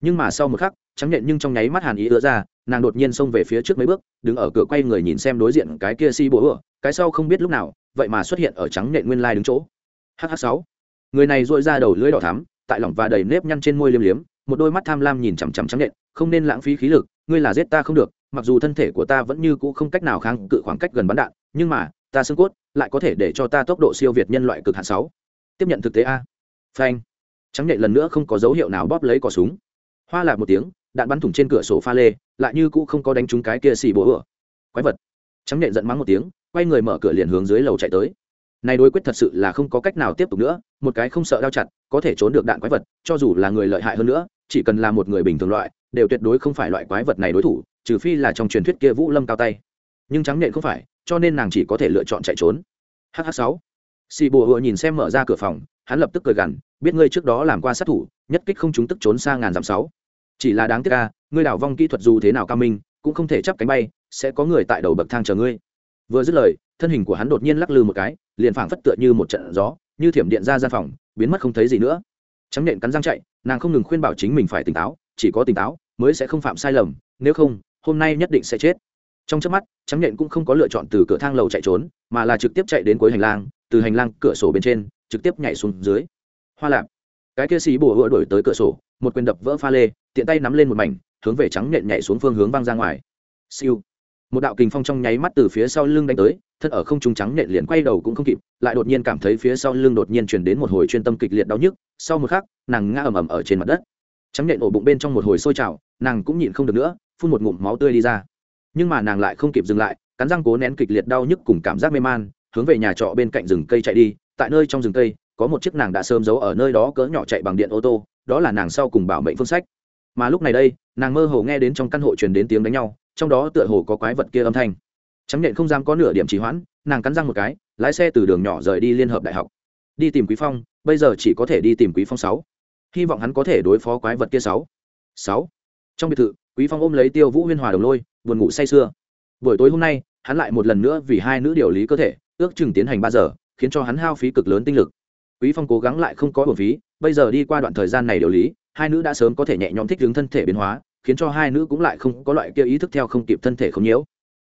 Nhưng mà sau một khắc, trắng nhện nhưng trong nháy mắt hàn ý ứa ra, nàng đột nhiên xông về phía trước mấy bước, đứng ở cửa quay người nhìn xem đối diện cái kia si bố ửa cái sau không biết lúc nào, vậy mà xuất hiện ở trắng nhện nguyên lai đứng chỗ. Hh sáu. Người này dội ra đầu lưỡi đỏ thắm, tại lỏng và đầy nếp nhăn trên môi liêm liếm một đôi mắt tham lam nhìn chằm chằm trắng nện, không nên lãng phí khí lực, ngươi là giết ta không được, mặc dù thân thể của ta vẫn như cũ không cách nào kháng cự khoảng cách gần bắn đạn, nhưng mà, ta xương cốt lại có thể để cho ta tốc độ siêu việt nhân loại cực hạn sáu. Tiếp nhận thực tế a. Phanh. Trắng nhạy lần nữa không có dấu hiệu nào bóp lấy cỏ súng. Hoa lạc một tiếng, đạn bắn thủng trên cửa sổ pha lê, lại như cũ không có đánh trúng cái kia xì bố ửa quái vật. Trắng nhạy giận mắng một tiếng, quay người mở cửa liền hướng dưới lầu chạy tới. Này đối quyết thật sự là không có cách nào tiếp tục nữa, một cái không sợ đau chặt có thể trốn được đạn quái vật, cho dù là người lợi hại hơn nữa, chỉ cần là một người bình thường loại, đều tuyệt đối không phải loại quái vật này đối thủ, trừ phi là trong truyền thuyết kia vũ lâm cao tay. Nhưng trắng nhện không phải, cho nên nàng chỉ có thể lựa chọn chạy trốn. Hh sáu. Xì bùa hựa nhìn xem mở ra cửa phòng, hắn lập tức cười gằn, biết ngươi trước đó làm qua sát thủ, nhất kích không chúng tức trốn xa ngàn dặm sáu. Chỉ là đáng tiếc ca ngươi đảo vong kỹ thuật dù thế nào cao minh, cũng không thể chắp cánh bay, sẽ có người tại đầu bậc thang chờ ngươi. Vừa dứt lời, thân hình của hắn đột nhiên lắc lư một cái, liền phảng phất tựa như một trận gió, như thiểm điện ra gian phòng biến mất không thấy gì nữa. Trắng nện cắn răng chạy, nàng không ngừng khuyên bảo chính mình phải tỉnh táo, chỉ có tỉnh táo mới sẽ không phạm sai lầm, nếu không, hôm nay nhất định sẽ chết. Trong trước mắt, trắng nện cũng không có lựa chọn từ cửa thang lầu chạy trốn, mà là trực tiếp chạy đến cuối hành lang, từ hành lang cửa sổ bên trên, trực tiếp nhảy xuống dưới. Hoa lạp. Cái kia xì bùa hựa đổi tới cửa sổ, một quyền đập vỡ pha lê, tiện tay nắm lên một mảnh, hướng về trắng nện nhảy xuống phương hướng văng ra ngoài. Siêu. Một đạo kình phong trong nháy mắt từ phía sau lưng đánh tới thân ở không trung trắng nện liền quay đầu cũng không kịp, lại đột nhiên cảm thấy phía sau lưng đột nhiên chuyển đến một hồi chuyên tâm kịch liệt đau nhức, sau một khắc, nàng ngã ầm ầm ở trên mặt đất. Trắng nện ổ bụng bên trong một hồi sôi trào, nàng cũng nhịn không được nữa, phun một ngụm máu tươi đi ra. Nhưng mà nàng lại không kịp dừng lại, cắn răng cố nén kịch liệt đau nhức cùng cảm giác mê man, hướng về nhà trọ bên cạnh rừng cây chạy đi, tại nơi trong rừng cây, có một chiếc nàng đã sớm giấu ở nơi đó cỡ nhỏ chạy bằng điện ô tô, đó là nàng sau cùng bảo mệnh phương sách. Mà lúc này đây, nàng mơ hồ nghe đến trong căn hộ truyền đến tiếng đánh nhau, trong đó tựa hồ có quái vật kia âm thanh chấm nhện không dám có nửa điểm trì hoãn, nàng cắn răng một cái, lái xe từ đường nhỏ rời đi liên hợp đại học. Đi tìm quý phong, bây giờ chỉ có thể đi tìm quý phong sáu. Hy vọng hắn có thể đối phó quái vật kia sáu. Sáu. Trong biệt thự, quý phong ôm lấy tiêu vũ huyên hòa đồng lôi, buồn ngủ say sưa. Buổi tối hôm nay, hắn lại một lần nữa vì hai nữ điều lý cơ thể, ước chừng tiến hành ba giờ, khiến cho hắn hao phí cực lớn tinh lực. Quý phong cố gắng lại không có bổn phí, bây giờ đi qua đoạn thời gian này điều lý, hai nữ đã sớm có thể nhẹ nhõm thích ứng thân thể biến hóa, khiến cho hai nữ cũng lại không có loại kia ý thức theo không kịp thân thể không nhiễu.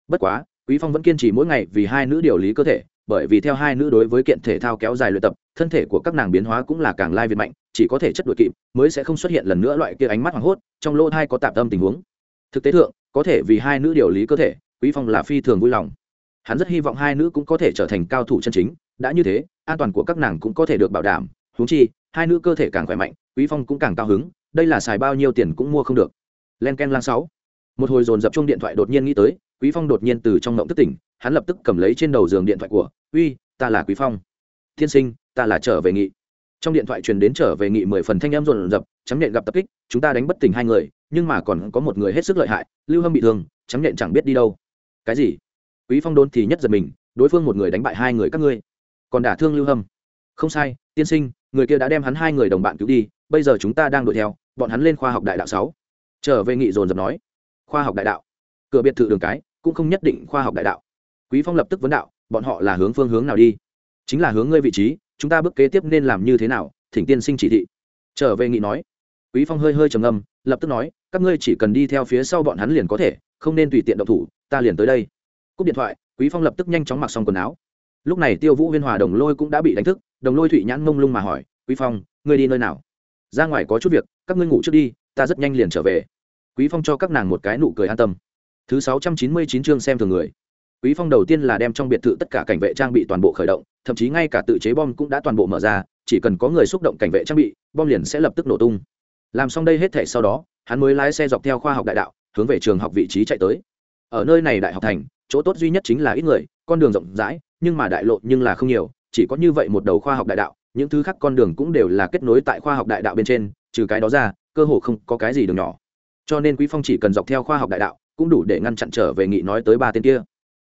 Bất quá quý phong vẫn kiên trì mỗi ngày vì hai nữ điều lý cơ thể, bởi vì theo hai nữ đối với kiện thể thao kéo dài luyện tập, thân thể của các nàng biến hóa cũng là càng lai việt mạnh, chỉ có thể chất đuổi kịp mới sẽ không xuất hiện lần nữa loại kia ánh mắt hoảng hốt trong lỗ thai có tạm tâm tình huống. Thực tế thượng, có thể vì hai nữ điều lý cơ thể, quý phong là phi thường vui lòng. Hắn rất hy vọng hai nữ cũng có thể trở thành cao thủ chân chính, đã như thế, an toàn của các nàng cũng có thể được bảo đảm. Huống chi, hai nữ cơ thể càng khỏe mạnh, quý phong cũng càng cao hứng, đây là xài bao nhiêu tiền cũng mua không được. Len ken lang sáu. Một hồi dồn dập chung điện thoại đột nhiên nghĩ tới quý phong đột nhiên từ trong ngộng thức tỉnh, hắn lập tức cầm lấy trên đầu giường điện thoại của, uy, ta là quý phong. Thiên sinh, ta là trở về nghị. Trong điện thoại truyền đến trở về nghị mười phần thanh em rộn rập, chấm nhện gặp tập kích, chúng ta đánh bất tỉnh hai người, nhưng mà còn có một người hết sức lợi hại, lưu hâm bị thương, chấm nhện chẳng biết đi đâu. Cái gì? Quý phong đôn thì nhất giật mình, đối phương một người đánh bại hai người các ngươi. Còn đả thương lưu hâm? Không sai, tiên sinh, người kia đã đem hắn hai người đồng bạn cứu đi, bây giờ chúng ta đang đuổi theo, bọn hắn lên khoa học đại đạo sáu. Trở về nghị dồn dập nói. Khoa học đại đạo? Cửa biệt thự đường cái cũng không nhất định khoa học đại đạo. Quý phong lập tức vấn đạo, bọn họ là hướng phương hướng nào đi? Chính là hướng ngươi vị trí, chúng ta bước kế tiếp nên làm như thế nào? Thỉnh tiên sinh chỉ thị. Trở về nghị nói. Quý phong hơi hơi trầm ngâm, lập tức nói, các ngươi chỉ cần đi theo phía sau bọn hắn liền có thể, không nên tùy tiện động thủ, ta liền tới đây. Cúp điện thoại, quý phong lập tức nhanh chóng mặc xong quần áo. Lúc này tiêu vũ huyên hòa đồng lôi cũng đã bị đánh thức, đồng lôi thủy nhãn mông lung mà hỏi, quý phong, ngươi đi nơi nào? Ra ngoài có chút việc, các ngươi ngủ trước đi, ta rất nhanh liền trở về. Quý phong cho các nàng một cái nụ cười an tâm thứ sáu trăm chín mươi chín chương xem thường người. Quý phong đầu tiên là đem trong biệt thự tất cả cảnh vệ trang bị toàn bộ khởi động, thậm chí ngay cả tự chế bom cũng đã toàn bộ mở ra, chỉ cần có người xúc động cảnh vệ trang bị, bom liền sẽ lập tức nổ tung. Làm xong đây hết thể sau đó, hắn mới lái xe dọc theo khoa học đại đạo, hướng về trường học vị trí chạy tới. Ở nơi này đại học thành, chỗ tốt duy nhất chính là ít người, con đường rộng rãi, nhưng mà đại lộ nhưng là không nhiều, chỉ có như vậy một đầu khoa học đại đạo, những thứ khác con đường cũng đều là kết nối tại khoa học đại đạo bên trên, trừ cái đó ra, cơ hồ không có cái gì đường nhỏ. Cho nên quý phong chỉ cần dọc theo khoa học đại đạo cũng đủ để ngăn chặn trở về nghị nói tới ba tên kia.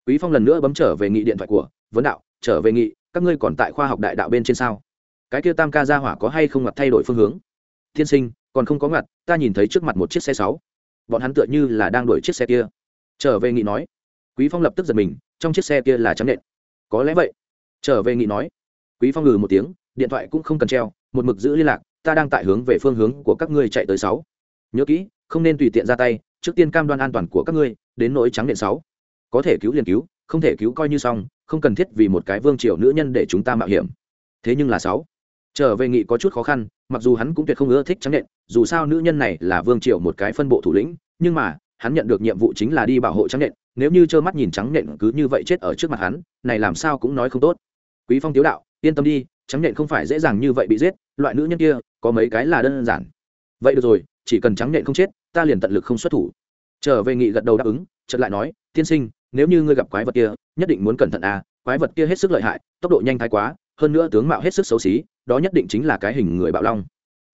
Quý phong lần nữa bấm trở về nghị điện thoại của vấn đạo, trở về nghị, các ngươi còn tại khoa học đại đạo bên trên sao? Cái kia tam ca Ra hỏa có hay không ngặt thay đổi phương hướng? Thiên sinh, còn không có ngặt, ta nhìn thấy trước mặt một chiếc xe sáu. Bọn hắn tựa như là đang đuổi chiếc xe kia. Trở về nghị nói. Quý phong lập tức giật mình, trong chiếc xe kia là trắng nện. Có lẽ vậy. Trở về nghị nói. Quý phong ngừ một tiếng, điện thoại cũng không cần treo, một mực giữ liên lạc, ta đang tại hướng về phương hướng của các ngươi chạy tới sáu. Nhớ kỹ không nên tùy tiện ra tay trước tiên cam đoan an toàn của các ngươi đến nỗi trắng điện sáu. Có thể cứu liền cứu không thể cứu coi như xong không cần thiết vì một cái vương triều nữ nhân để chúng ta mạo hiểm. Thế nhưng là sáu. Trở về nghị có chút khó khăn mặc dù hắn cũng tuyệt không ưa thích trắng điện, dù sao nữ nhân này là vương triều một cái phân bộ thủ lĩnh nhưng mà hắn nhận được nhiệm vụ chính là đi bảo hộ trắng nện nếu như trơ mắt nhìn trắng nện cứ như vậy chết ở trước mặt hắn này làm sao cũng nói không tốt. Quý phong tiếu đạo yên tâm đi trắng nện không phải dễ dàng như vậy bị giết loại nữ nhân kia có mấy cái là đơn giản. Vậy được rồi chỉ cần trắng nện không chết, ta liền tận lực không xuất thủ. Trở về nghị gật đầu đáp ứng, chợt lại nói, tiên sinh, nếu như ngươi gặp quái vật kia, nhất định muốn cẩn thận à quái vật kia hết sức lợi hại, tốc độ nhanh thái quá, hơn nữa tướng mạo hết sức xấu xí, đó nhất định chính là cái hình người bạo long.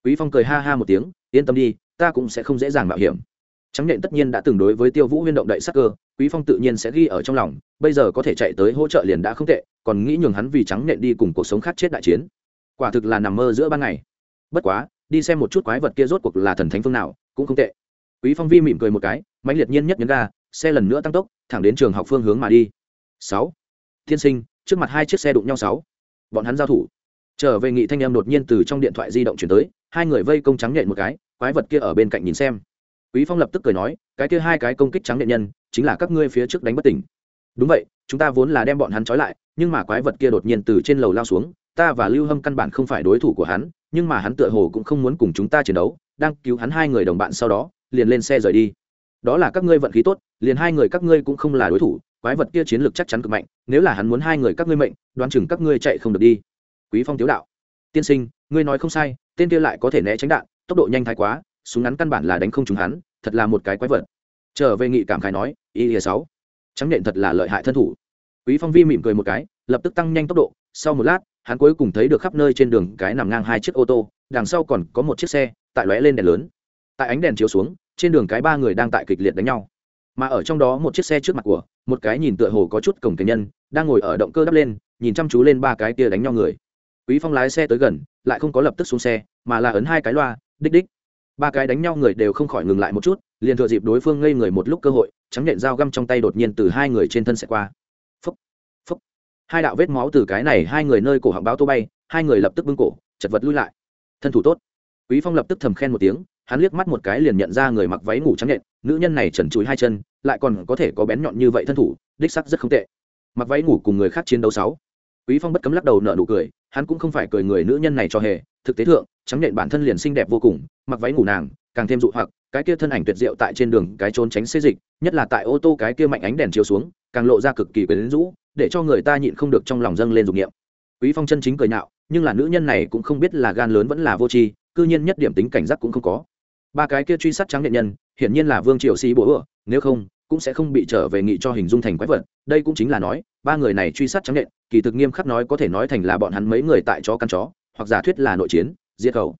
Quý phong cười ha ha một tiếng, yên tâm đi, ta cũng sẽ không dễ dàng mạo hiểm. Trắng nện tất nhiên đã từng đối với tiêu vũ huyên động đậy sắc cơ, quý phong tự nhiên sẽ ghi ở trong lòng, bây giờ có thể chạy tới hỗ trợ liền đã không tệ, còn nghĩ nhường hắn vì trắng nện đi cùng cuộc sống khác chết đại chiến. Quả thực là nằm mơ giữa ban ngày. Bất quá đi xem một chút quái vật kia rốt cuộc là thần thánh phương nào, cũng không tệ. Quý phong vi mỉm cười một cái mạnh liệt nhiên nhất nhấn ga, xe lần nữa tăng tốc, thẳng đến trường học phương hướng mà đi. Sáu. Thiên sinh, trước mặt hai chiếc xe đụng nhau sáu. Bọn hắn giao thủ. Trở về nghị thanh em đột nhiên từ trong điện thoại di động chuyển tới, hai người vây công trắng nhện một cái, quái vật kia ở bên cạnh nhìn xem. Quý phong lập tức cười nói, cái kia hai cái công kích trắng nhện nhân, chính là các ngươi phía trước đánh bất tỉnh. Đúng vậy, chúng ta vốn là đem bọn hắn trói lại, nhưng mà quái vật kia đột nhiên từ trên lầu lao xuống, ta và lưu hâm căn bản không phải đối thủ của hắn nhưng mà hắn tựa hồ cũng không muốn cùng chúng ta chiến đấu, đang cứu hắn hai người đồng bạn sau đó, liền lên xe rời đi. Đó là các ngươi vận khí tốt, liền hai người các ngươi cũng không là đối thủ, quái vật kia chiến lược chắc chắn cực mạnh, nếu là hắn muốn hai người các ngươi mệnh, đoán chừng các ngươi chạy không được đi. Quý phong tiếu đạo, tiên sinh, ngươi nói không sai, tên kia lại có thể né tránh đạn, tốc độ nhanh thái quá, súng ngắn căn bản là đánh không trúng hắn, thật là một cái quái vật. Trở về nghị cảm khai nói, y lìa sáu, trắng nện thật là lợi hại thân thủ. Quý phong vi mỉm cười một cái, lập tức tăng nhanh tốc độ, sau một lát hắn cuối cùng thấy được khắp nơi trên đường cái nằm ngang hai chiếc ô tô, đằng sau còn có một chiếc xe, tại lóe lên đèn lớn. Tại ánh đèn chiếu xuống, trên đường cái ba người đang tại kịch liệt đánh nhau. Mà ở trong đó một chiếc xe trước mặt của, một cái nhìn tựa hồ có chút cổng cảnh nhân, đang ngồi ở động cơ đắp lên, nhìn chăm chú lên ba cái kia đánh nhau người. Quý phong lái xe tới gần, lại không có lập tức xuống xe, mà là ấn hai cái loa, đích đích. Ba cái đánh nhau người đều không khỏi ngừng lại một chút, liền thừa dịp đối phương ngây người một lúc cơ hội, trắng nhện dao găm trong tay đột nhiên từ hai người trên thân sẽ qua hai đạo vết máu từ cái này hai người nơi cổ họng báo tô bay, hai người lập tức bưng cổ, chật vật lui lại. Thân thủ tốt. Quý phong lập tức thầm khen một tiếng, hắn liếc mắt một cái liền nhận ra người mặc váy ngủ trắng nhện nữ nhân này trần chuối hai chân, lại còn có thể có bén nhọn như vậy thân thủ, đích sắc rất không tệ. Mặc váy ngủ cùng người khác chiến đấu sáu. Quý phong bất cấm lắc đầu nở nụ cười, hắn cũng không phải cười người nữ nhân này cho hề, thực tế thượng, trắng nhện bản thân liền xinh đẹp vô cùng, mặc váy ngủ nàng, càng thêm dụ hoặc, cái kia thân ảnh tuyệt diệu tại trên đường cái trốn tránh xê dịch, nhất là tại ô tô cái kia mạnh ánh đèn chiếu xuống càng lộ ra cực kỳ quyến rũ, để cho người ta nhịn không được trong lòng dâng lên dục niệm. Quý phong chân chính cười nhạo, nhưng là nữ nhân này cũng không biết là gan lớn vẫn là vô tri, cư nhiên nhất điểm tính cảnh giác cũng không có. Ba cái kia truy sát trắng nhện nhân, hiển nhiên là vương triều sĩ bố ựa, nếu không, cũng sẽ không bị trở về nghị cho hình dung thành quái vật. Đây cũng chính là nói, ba người này truy sát trắng nhện kỳ thực nghiêm khắc nói có thể nói thành là bọn hắn mấy người tại chó căn chó, hoặc giả thuyết là nội chiến, diệt khẩu.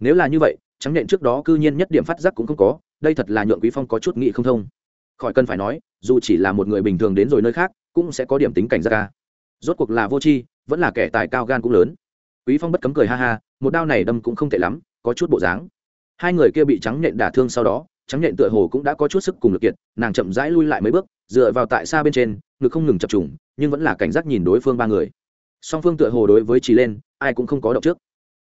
Nếu là như vậy, trắng nhện trước đó cư nhiên nhất điểm phát giác cũng không có, đây thật là nhượng quý phong có chút nghị không thông khỏi cần phải nói, dù chỉ là một người bình thường đến rồi nơi khác, cũng sẽ có điểm tính cảnh giác ca. Rốt cuộc là vô tri, vẫn là kẻ tài cao gan cũng lớn. Quý phong bất cấm cười ha ha, một đao này đâm cũng không tệ lắm, có chút bộ dáng. Hai người kia bị trắng nhện đả thương sau đó, trắng nhện tựa hồ cũng đã có chút sức cùng lực kiệt, nàng chậm rãi lui lại mấy bước, dựa vào tại xa bên trên, ngực không ngừng chập trùng, nhưng vẫn là cảnh giác nhìn đối phương ba người. Song phương tựa hồ đối với chỉ lên, ai cũng không có động trước.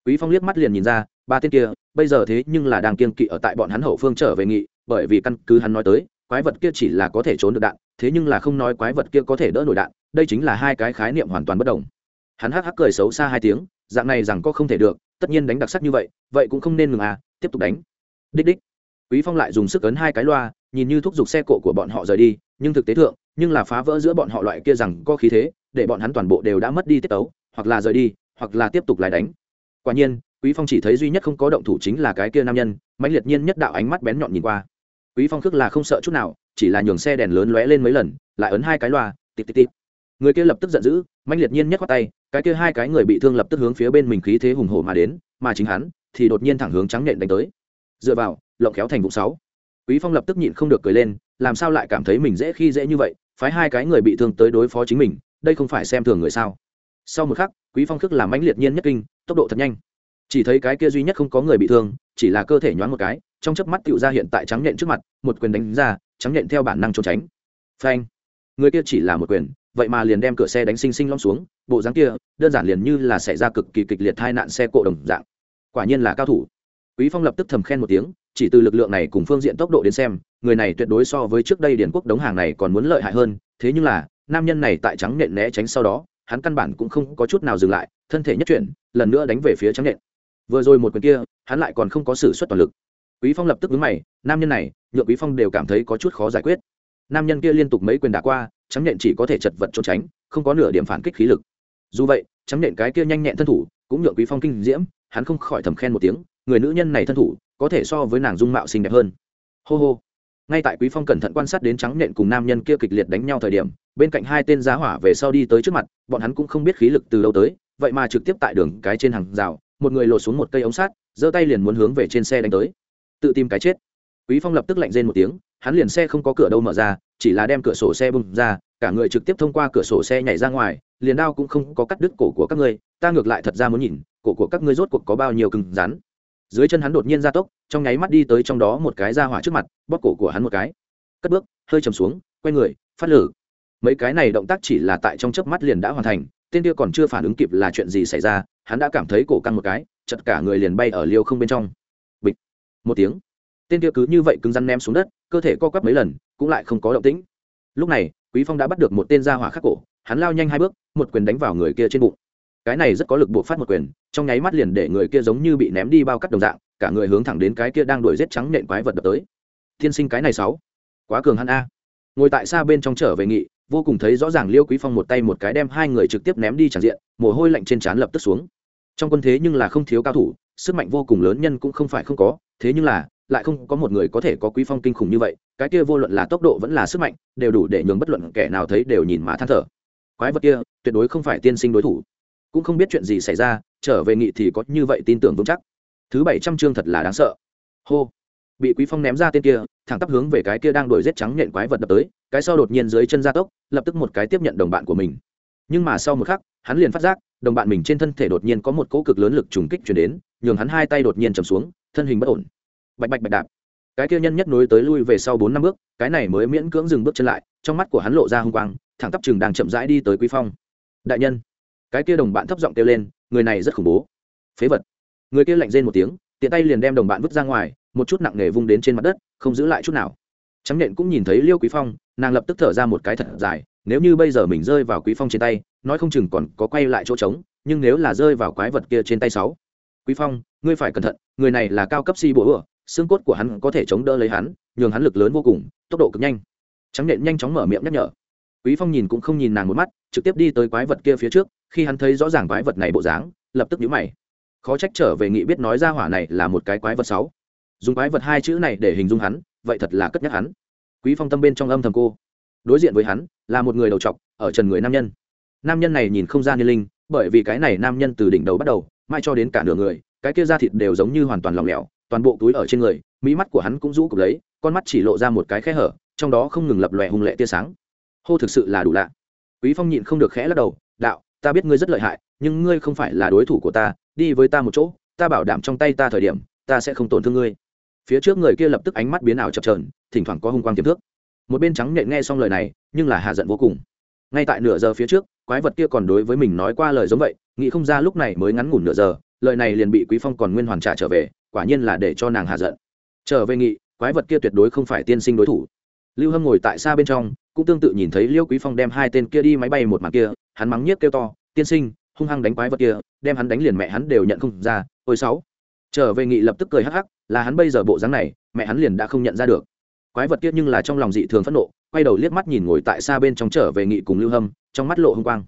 Quý phong liếc mắt liền nhìn ra, ba tên kia, bây giờ thế nhưng là đang kiên kỵ ở tại bọn hắn hậu phương trở về nghị, bởi vì căn cứ hắn nói tới quái vật kia chỉ là có thể trốn được đạn, thế nhưng là không nói quái vật kia có thể đỡ nổi đạn, đây chính là hai cái khái niệm hoàn toàn bất đồng. Hắn hắc hắc cười xấu xa hai tiếng, dạng này rằng có không thể được, tất nhiên đánh đặc sắc như vậy vậy cũng không nên ngừng à tiếp tục đánh. Đích đích. Quý phong lại dùng sức ấn hai cái loa, nhìn như thúc giục xe cộ của bọn họ rời đi, nhưng thực tế thượng, nhưng là phá vỡ giữa bọn họ loại kia rằng có khí thế, để bọn hắn toàn bộ đều đã mất đi tiết tấu, hoặc là rời đi, hoặc là tiếp tục lại đánh. Quả nhiên, quý phong chỉ thấy duy nhất không có động thủ chính là cái kia nam nhân, mãnh liệt nhiên nhất đạo ánh mắt bén nhọn nhìn qua quý phong khước là không sợ chút nào, chỉ là nhường xe đèn lớn lóe lên mấy lần, lại ấn hai cái loa, tít tít tít. người kia lập tức giận dữ mãnh liệt nhiên nhất khoát tay, cái kia hai cái người bị thương lập tức hướng phía bên mình khí thế hùng hổ mà đến, mà chính hắn thì đột nhiên thẳng hướng trắng nện đánh tới. Dựa vào, lộng kéo thành vụ sáu. Quý phong lập tức nhịn không được cười lên, làm sao lại cảm thấy mình dễ khi dễ như vậy, phái hai cái người bị thương tới đối phó chính mình, đây không phải xem thường người sao. Sau một khắc, quý phong khước làm mãnh liệt nhiên nhất kinh, tốc độ thật nhanh. Chỉ thấy cái kia duy nhất không có người bị thương, chỉ là cơ thể nhoáng một cái trong chớp mắt tựu ra hiện tại trắng nhện trước mặt, một quyền đánh ra, trắng nhện theo bản năng trốn tránh. Phanh. Người kia chỉ là một quyền, vậy mà liền đem cửa xe đánh xinh xinh lom xuống, bộ dáng kia, đơn giản liền như là xảy ra cực kỳ kịch liệt tai nạn xe cộ đồng dạng. Quả nhiên là cao thủ. Quý phong lập tức thầm khen một tiếng, chỉ từ lực lượng này cùng phương diện tốc độ đến xem, người này tuyệt đối so với trước đây điển quốc đống hàng này còn muốn lợi hại hơn, thế nhưng là, nam nhân này tại trắng nện né tránh sau đó, hắn căn bản cũng không có chút nào dừng lại, thân thể nhất chuyển, lần nữa đánh về phía trắng nện vừa rồi một quyền kia, hắn lại còn không có sự xuất toàn lực quý phong lập tức vướng mày, nam nhân này, nhượng quý phong đều cảm thấy có chút khó giải quyết. Nam nhân kia liên tục mấy quyền đả qua, trắng nhện chỉ có thể chật vật trốn tránh, không có nửa điểm phản kích khí lực. Dù vậy, trắng nhện cái kia nhanh nhẹn thân thủ cũng nhượng quý phong kinh diễm, hắn không khỏi thầm khen một tiếng, người nữ nhân này thân thủ, có thể so với nàng dung mạo xinh đẹp hơn. Hô hô. Ngay tại quý phong cẩn thận quan sát đến trắng nện cùng nam nhân kia kịch liệt đánh nhau thời điểm, bên cạnh hai tên giá hỏa về sau đi tới trước mặt, bọn hắn cũng không biết khí lực từ đâu tới, vậy mà trực tiếp tại đường cái trên hàng rào, một người lột xuống một cây ống sắt, giơ tay liền muốn hướng về trên xe đánh tới tự tìm cái chết. Quý phong lập tức lạnh rên một tiếng, hắn liền xe không có cửa đâu mở ra, chỉ là đem cửa sổ xe bung ra, cả người trực tiếp thông qua cửa sổ xe nhảy ra ngoài, liền đao cũng không có cắt đứt cổ của các ngươi, ta ngược lại thật ra muốn nhìn, cổ của các ngươi rốt cuộc có bao nhiêu cứng rắn. Dưới chân hắn đột nhiên ra tốc, trong nháy mắt đi tới trong đó một cái ra hỏa trước mặt, bóp cổ của hắn một cái. Cất bước, hơi chầm xuống, quay người, phát lử. Mấy cái này động tác chỉ là tại trong chớp mắt liền đã hoàn thành, tên kia còn chưa phản ứng kịp là chuyện gì xảy ra, hắn đã cảm thấy cổ căng một cái, chật cả người liền bay ở liêu không bên trong một tiếng. Tên kia cứ như vậy cứng rắn ném xuống đất, cơ thể co quắp mấy lần, cũng lại không có động tĩnh. Lúc này, quý phong đã bắt được một tên gia hỏa khắc cổ, hắn lao nhanh hai bước, một quyền đánh vào người kia trên bụng. Cái này rất có lực buộc phát một quyền, trong nháy mắt liền để người kia giống như bị ném đi bao cắt đồng dạng, cả người hướng thẳng đến cái kia đang đuổi giết trắng nện quái vật đập tới. Thiên sinh cái này sáu, quá cường hắn a. Ngồi tại xa bên trong trở về nghị, vô cùng thấy rõ ràng liêu quý phong một tay một cái đem hai người trực tiếp ném đi tràn diện, mồ hôi lạnh trên trán lập tức xuống. Trong quân thế nhưng là không thiếu cao thủ sức mạnh vô cùng lớn nhân cũng không phải không có, thế nhưng là, lại không có một người có thể có quý phong kinh khủng như vậy, cái kia vô luận là tốc độ vẫn là sức mạnh, đều đủ để nhường bất luận kẻ nào thấy đều nhìn mà than thở. Quái vật kia, tuyệt đối không phải tiên sinh đối thủ. Cũng không biết chuyện gì xảy ra, trở về nghị thì có như vậy tin tưởng vững chắc. Thứ bảy trăm chương thật là đáng sợ. Hô. Bị quý phong ném ra tên kia, thẳng tắp hướng về cái kia đang đuổi giết trắng nhện quái vật đập tới, cái sau đột nhiên dưới chân gia tốc, lập tức một cái tiếp nhận đồng bạn của mình. Nhưng mà sau một khắc, hắn liền phát giác, đồng bạn mình trên thân thể đột nhiên có một cỗ cực lớn lực trùng kích chuyển đến nhường hắn hai tay đột nhiên chầm xuống, thân hình bất ổn. Bạch bạch bạch đạp. Cái kia nhân nhất nối tới lui về sau bốn năm bước, cái này mới miễn cưỡng dừng bước chân lại, trong mắt của hắn lộ ra hung quang, thẳng tắp chừng đang chậm rãi đi tới quý phong. Đại nhân, cái kia đồng bạn thấp giọng kêu lên, người này rất khủng bố. Phế vật. Người kia lạnh rên một tiếng, tiện tay liền đem đồng bạn vứt ra ngoài, một chút nặng nề vung đến trên mặt đất, không giữ lại chút nào. Trắng nện cũng nhìn thấy liêu quý phong, nàng lập tức thở ra một cái thật dài, nếu như bây giờ mình rơi vào quý phong trên tay, nói không chừng còn có quay lại chỗ trống, nhưng nếu là rơi vào quái vật kia trên tay sáu quý phong, ngươi phải cẩn thận, người này là cao cấp si bố ửa xương cốt của hắn có thể chống đỡ lấy hắn, nhường hắn lực lớn vô cùng, tốc độ cực nhanh. Trắng nện nhanh chóng mở miệng nhắc nhở. Quý phong nhìn cũng không nhìn nàng một mắt, trực tiếp đi tới quái vật kia phía trước, khi hắn thấy rõ ràng quái vật này bộ dáng, lập tức nhíu mày. Khó trách trở về nghị biết nói ra hỏa này là một cái quái vật sáu. Dùng quái vật hai chữ này để hình dung hắn, vậy thật là cất nhắc hắn. Quý phong tâm bên trong âm thầm cô. Đối diện với hắn, là một người đầu trọc, ở trần người nam nhân. Nam nhân này nhìn không ra niên linh, bởi vì cái này nam nhân từ đỉnh đầu bắt đầu mai cho đến cả nửa người, cái kia da thịt đều giống như hoàn toàn lỏng lẻo, toàn bộ túi ở trên người, mỹ mắt của hắn cũng rũ cục lấy, con mắt chỉ lộ ra một cái khe hở, trong đó không ngừng lập lòe hung lệ tia sáng. Hô thực sự là đủ lạ. Quý phong nhịn không được khẽ lắc đầu, đạo, ta biết ngươi rất lợi hại, nhưng ngươi không phải là đối thủ của ta, đi với ta một chỗ, ta bảo đảm trong tay ta thời điểm, ta sẽ không tổn thương ngươi. Phía trước người kia lập tức ánh mắt biến ảo chập trờn thỉnh thoảng có hung quang tiềm thước một bên trắng nhện nghe xong lời này, nhưng là hạ giận vô cùng ngay tại nửa giờ phía trước, quái vật kia còn đối với mình nói qua lời giống vậy, nghĩ không ra lúc này mới ngắn ngủn nửa giờ, lời này liền bị quý phong còn nguyên hoàn trả trở về, quả nhiên là để cho nàng hạ giận. Trở về nghị, quái vật kia tuyệt đối không phải tiên sinh đối thủ. Lưu hâm ngồi tại xa bên trong, cũng tương tự nhìn thấy liêu quý phong đem hai tên kia đi máy bay một mặt kia, hắn mắng nhiếc kêu to, tiên sinh, hung hăng đánh quái vật kia, đem hắn đánh liền mẹ hắn đều nhận không ra, ôi sáu trở về nghị lập tức cười hắc hắc, là hắn bây giờ bộ dáng này, mẹ hắn liền đã không nhận ra được. Quái vật kia nhưng là trong lòng dị thường phẫn nộ quay đầu liếc mắt nhìn ngồi tại xa bên trong trở về nghị cùng lưu hâm, trong mắt lộ hung quang.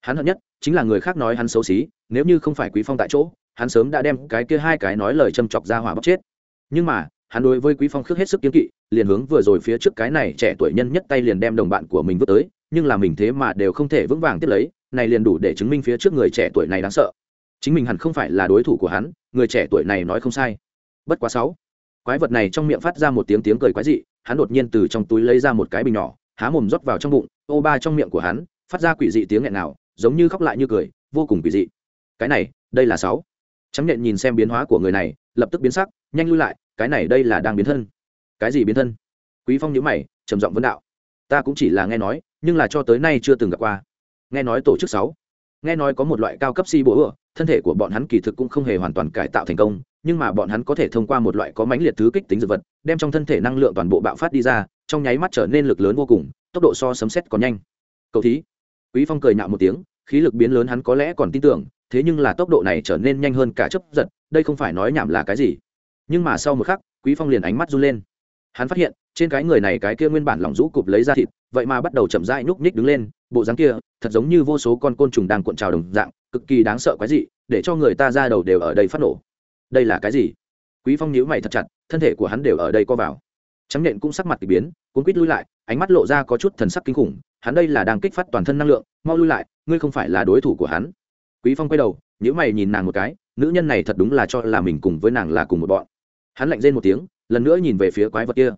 Hắn hận nhất chính là người khác nói hắn xấu xí, nếu như không phải quý phong tại chỗ, hắn sớm đã đem cái kia hai cái nói lời châm chọc ra hỏa bóc chết. Nhưng mà, hắn đối với quý phong khước hết sức kiếm kỵ, liền hướng vừa rồi phía trước cái này trẻ tuổi nhân nhất tay liền đem đồng bạn của mình vứt tới, nhưng là mình thế mà đều không thể vững vàng tiếp lấy, này liền đủ để chứng minh phía trước người trẻ tuổi này đáng sợ. Chính mình hẳn không phải là đối thủ của hắn, người trẻ tuổi này nói không sai. Bất quá sáu, quái vật này trong miệng phát ra một tiếng tiếng cười quái dị hắn đột nhiên từ trong túi lấy ra một cái bình nhỏ, há mồm rót vào trong bụng, ô ba trong miệng của hắn, phát ra quỷ dị tiếng nghẹn nào giống như khóc lại như cười, vô cùng quỷ dị. Cái này, đây là sáu. Chấm nhện nhìn xem biến hóa của người này, lập tức biến sắc, nhanh lui lại, cái này đây là đang biến thân. Cái gì biến thân? Quý phong nhíu mày, trầm giọng vấn đạo. Ta cũng chỉ là nghe nói, nhưng là cho tới nay chưa từng gặp qua. Nghe nói tổ chức sáu. Nghe nói có một loại cao cấp si bố ựa, thân thể của bọn hắn kỳ thực cũng không hề hoàn toàn cải tạo thành công nhưng mà bọn hắn có thể thông qua một loại có mãnh liệt thứ kích tính dược vật, đem trong thân thể năng lượng toàn bộ bạo phát đi ra, trong nháy mắt trở nên lực lớn vô cùng, tốc độ so sấm xét còn nhanh. Cậu thí. Quý phong cười nhạo một tiếng, khí lực biến lớn hắn có lẽ còn tin tưởng, thế nhưng là tốc độ này trở nên nhanh hơn cả chấp giật, đây không phải nói nhảm là cái gì. Nhưng mà sau một khắc, quý phong liền ánh mắt run lên. Hắn phát hiện, trên cái người này cái kia nguyên bản lỏng rũ cụp lấy ra thịt, vậy mà bắt đầu chậm rãi nhúc nhích đứng lên, bộ dáng kia, thật giống như vô số con côn trùng đang cuộn trào đồng dạng, cực kỳ đáng sợ quái dị, để cho người ta ra đầu đều ở đây phát nổ đây là cái gì? Quý phong nhíu mày thật chặt, thân thể của hắn đều ở đây co vào. Trắng nện cũng sắc mặt kỳ biến, cuốn quýt lui lại, ánh mắt lộ ra có chút thần sắc kinh khủng, hắn đây là đang kích phát toàn thân năng lượng, mau lui lại, ngươi không phải là đối thủ của hắn. Quý phong quay đầu, nhíu mày nhìn nàng một cái, nữ nhân này thật đúng là cho là mình cùng với nàng là cùng một bọn. Hắn lạnh rên một tiếng, lần nữa nhìn về phía quái vật kia.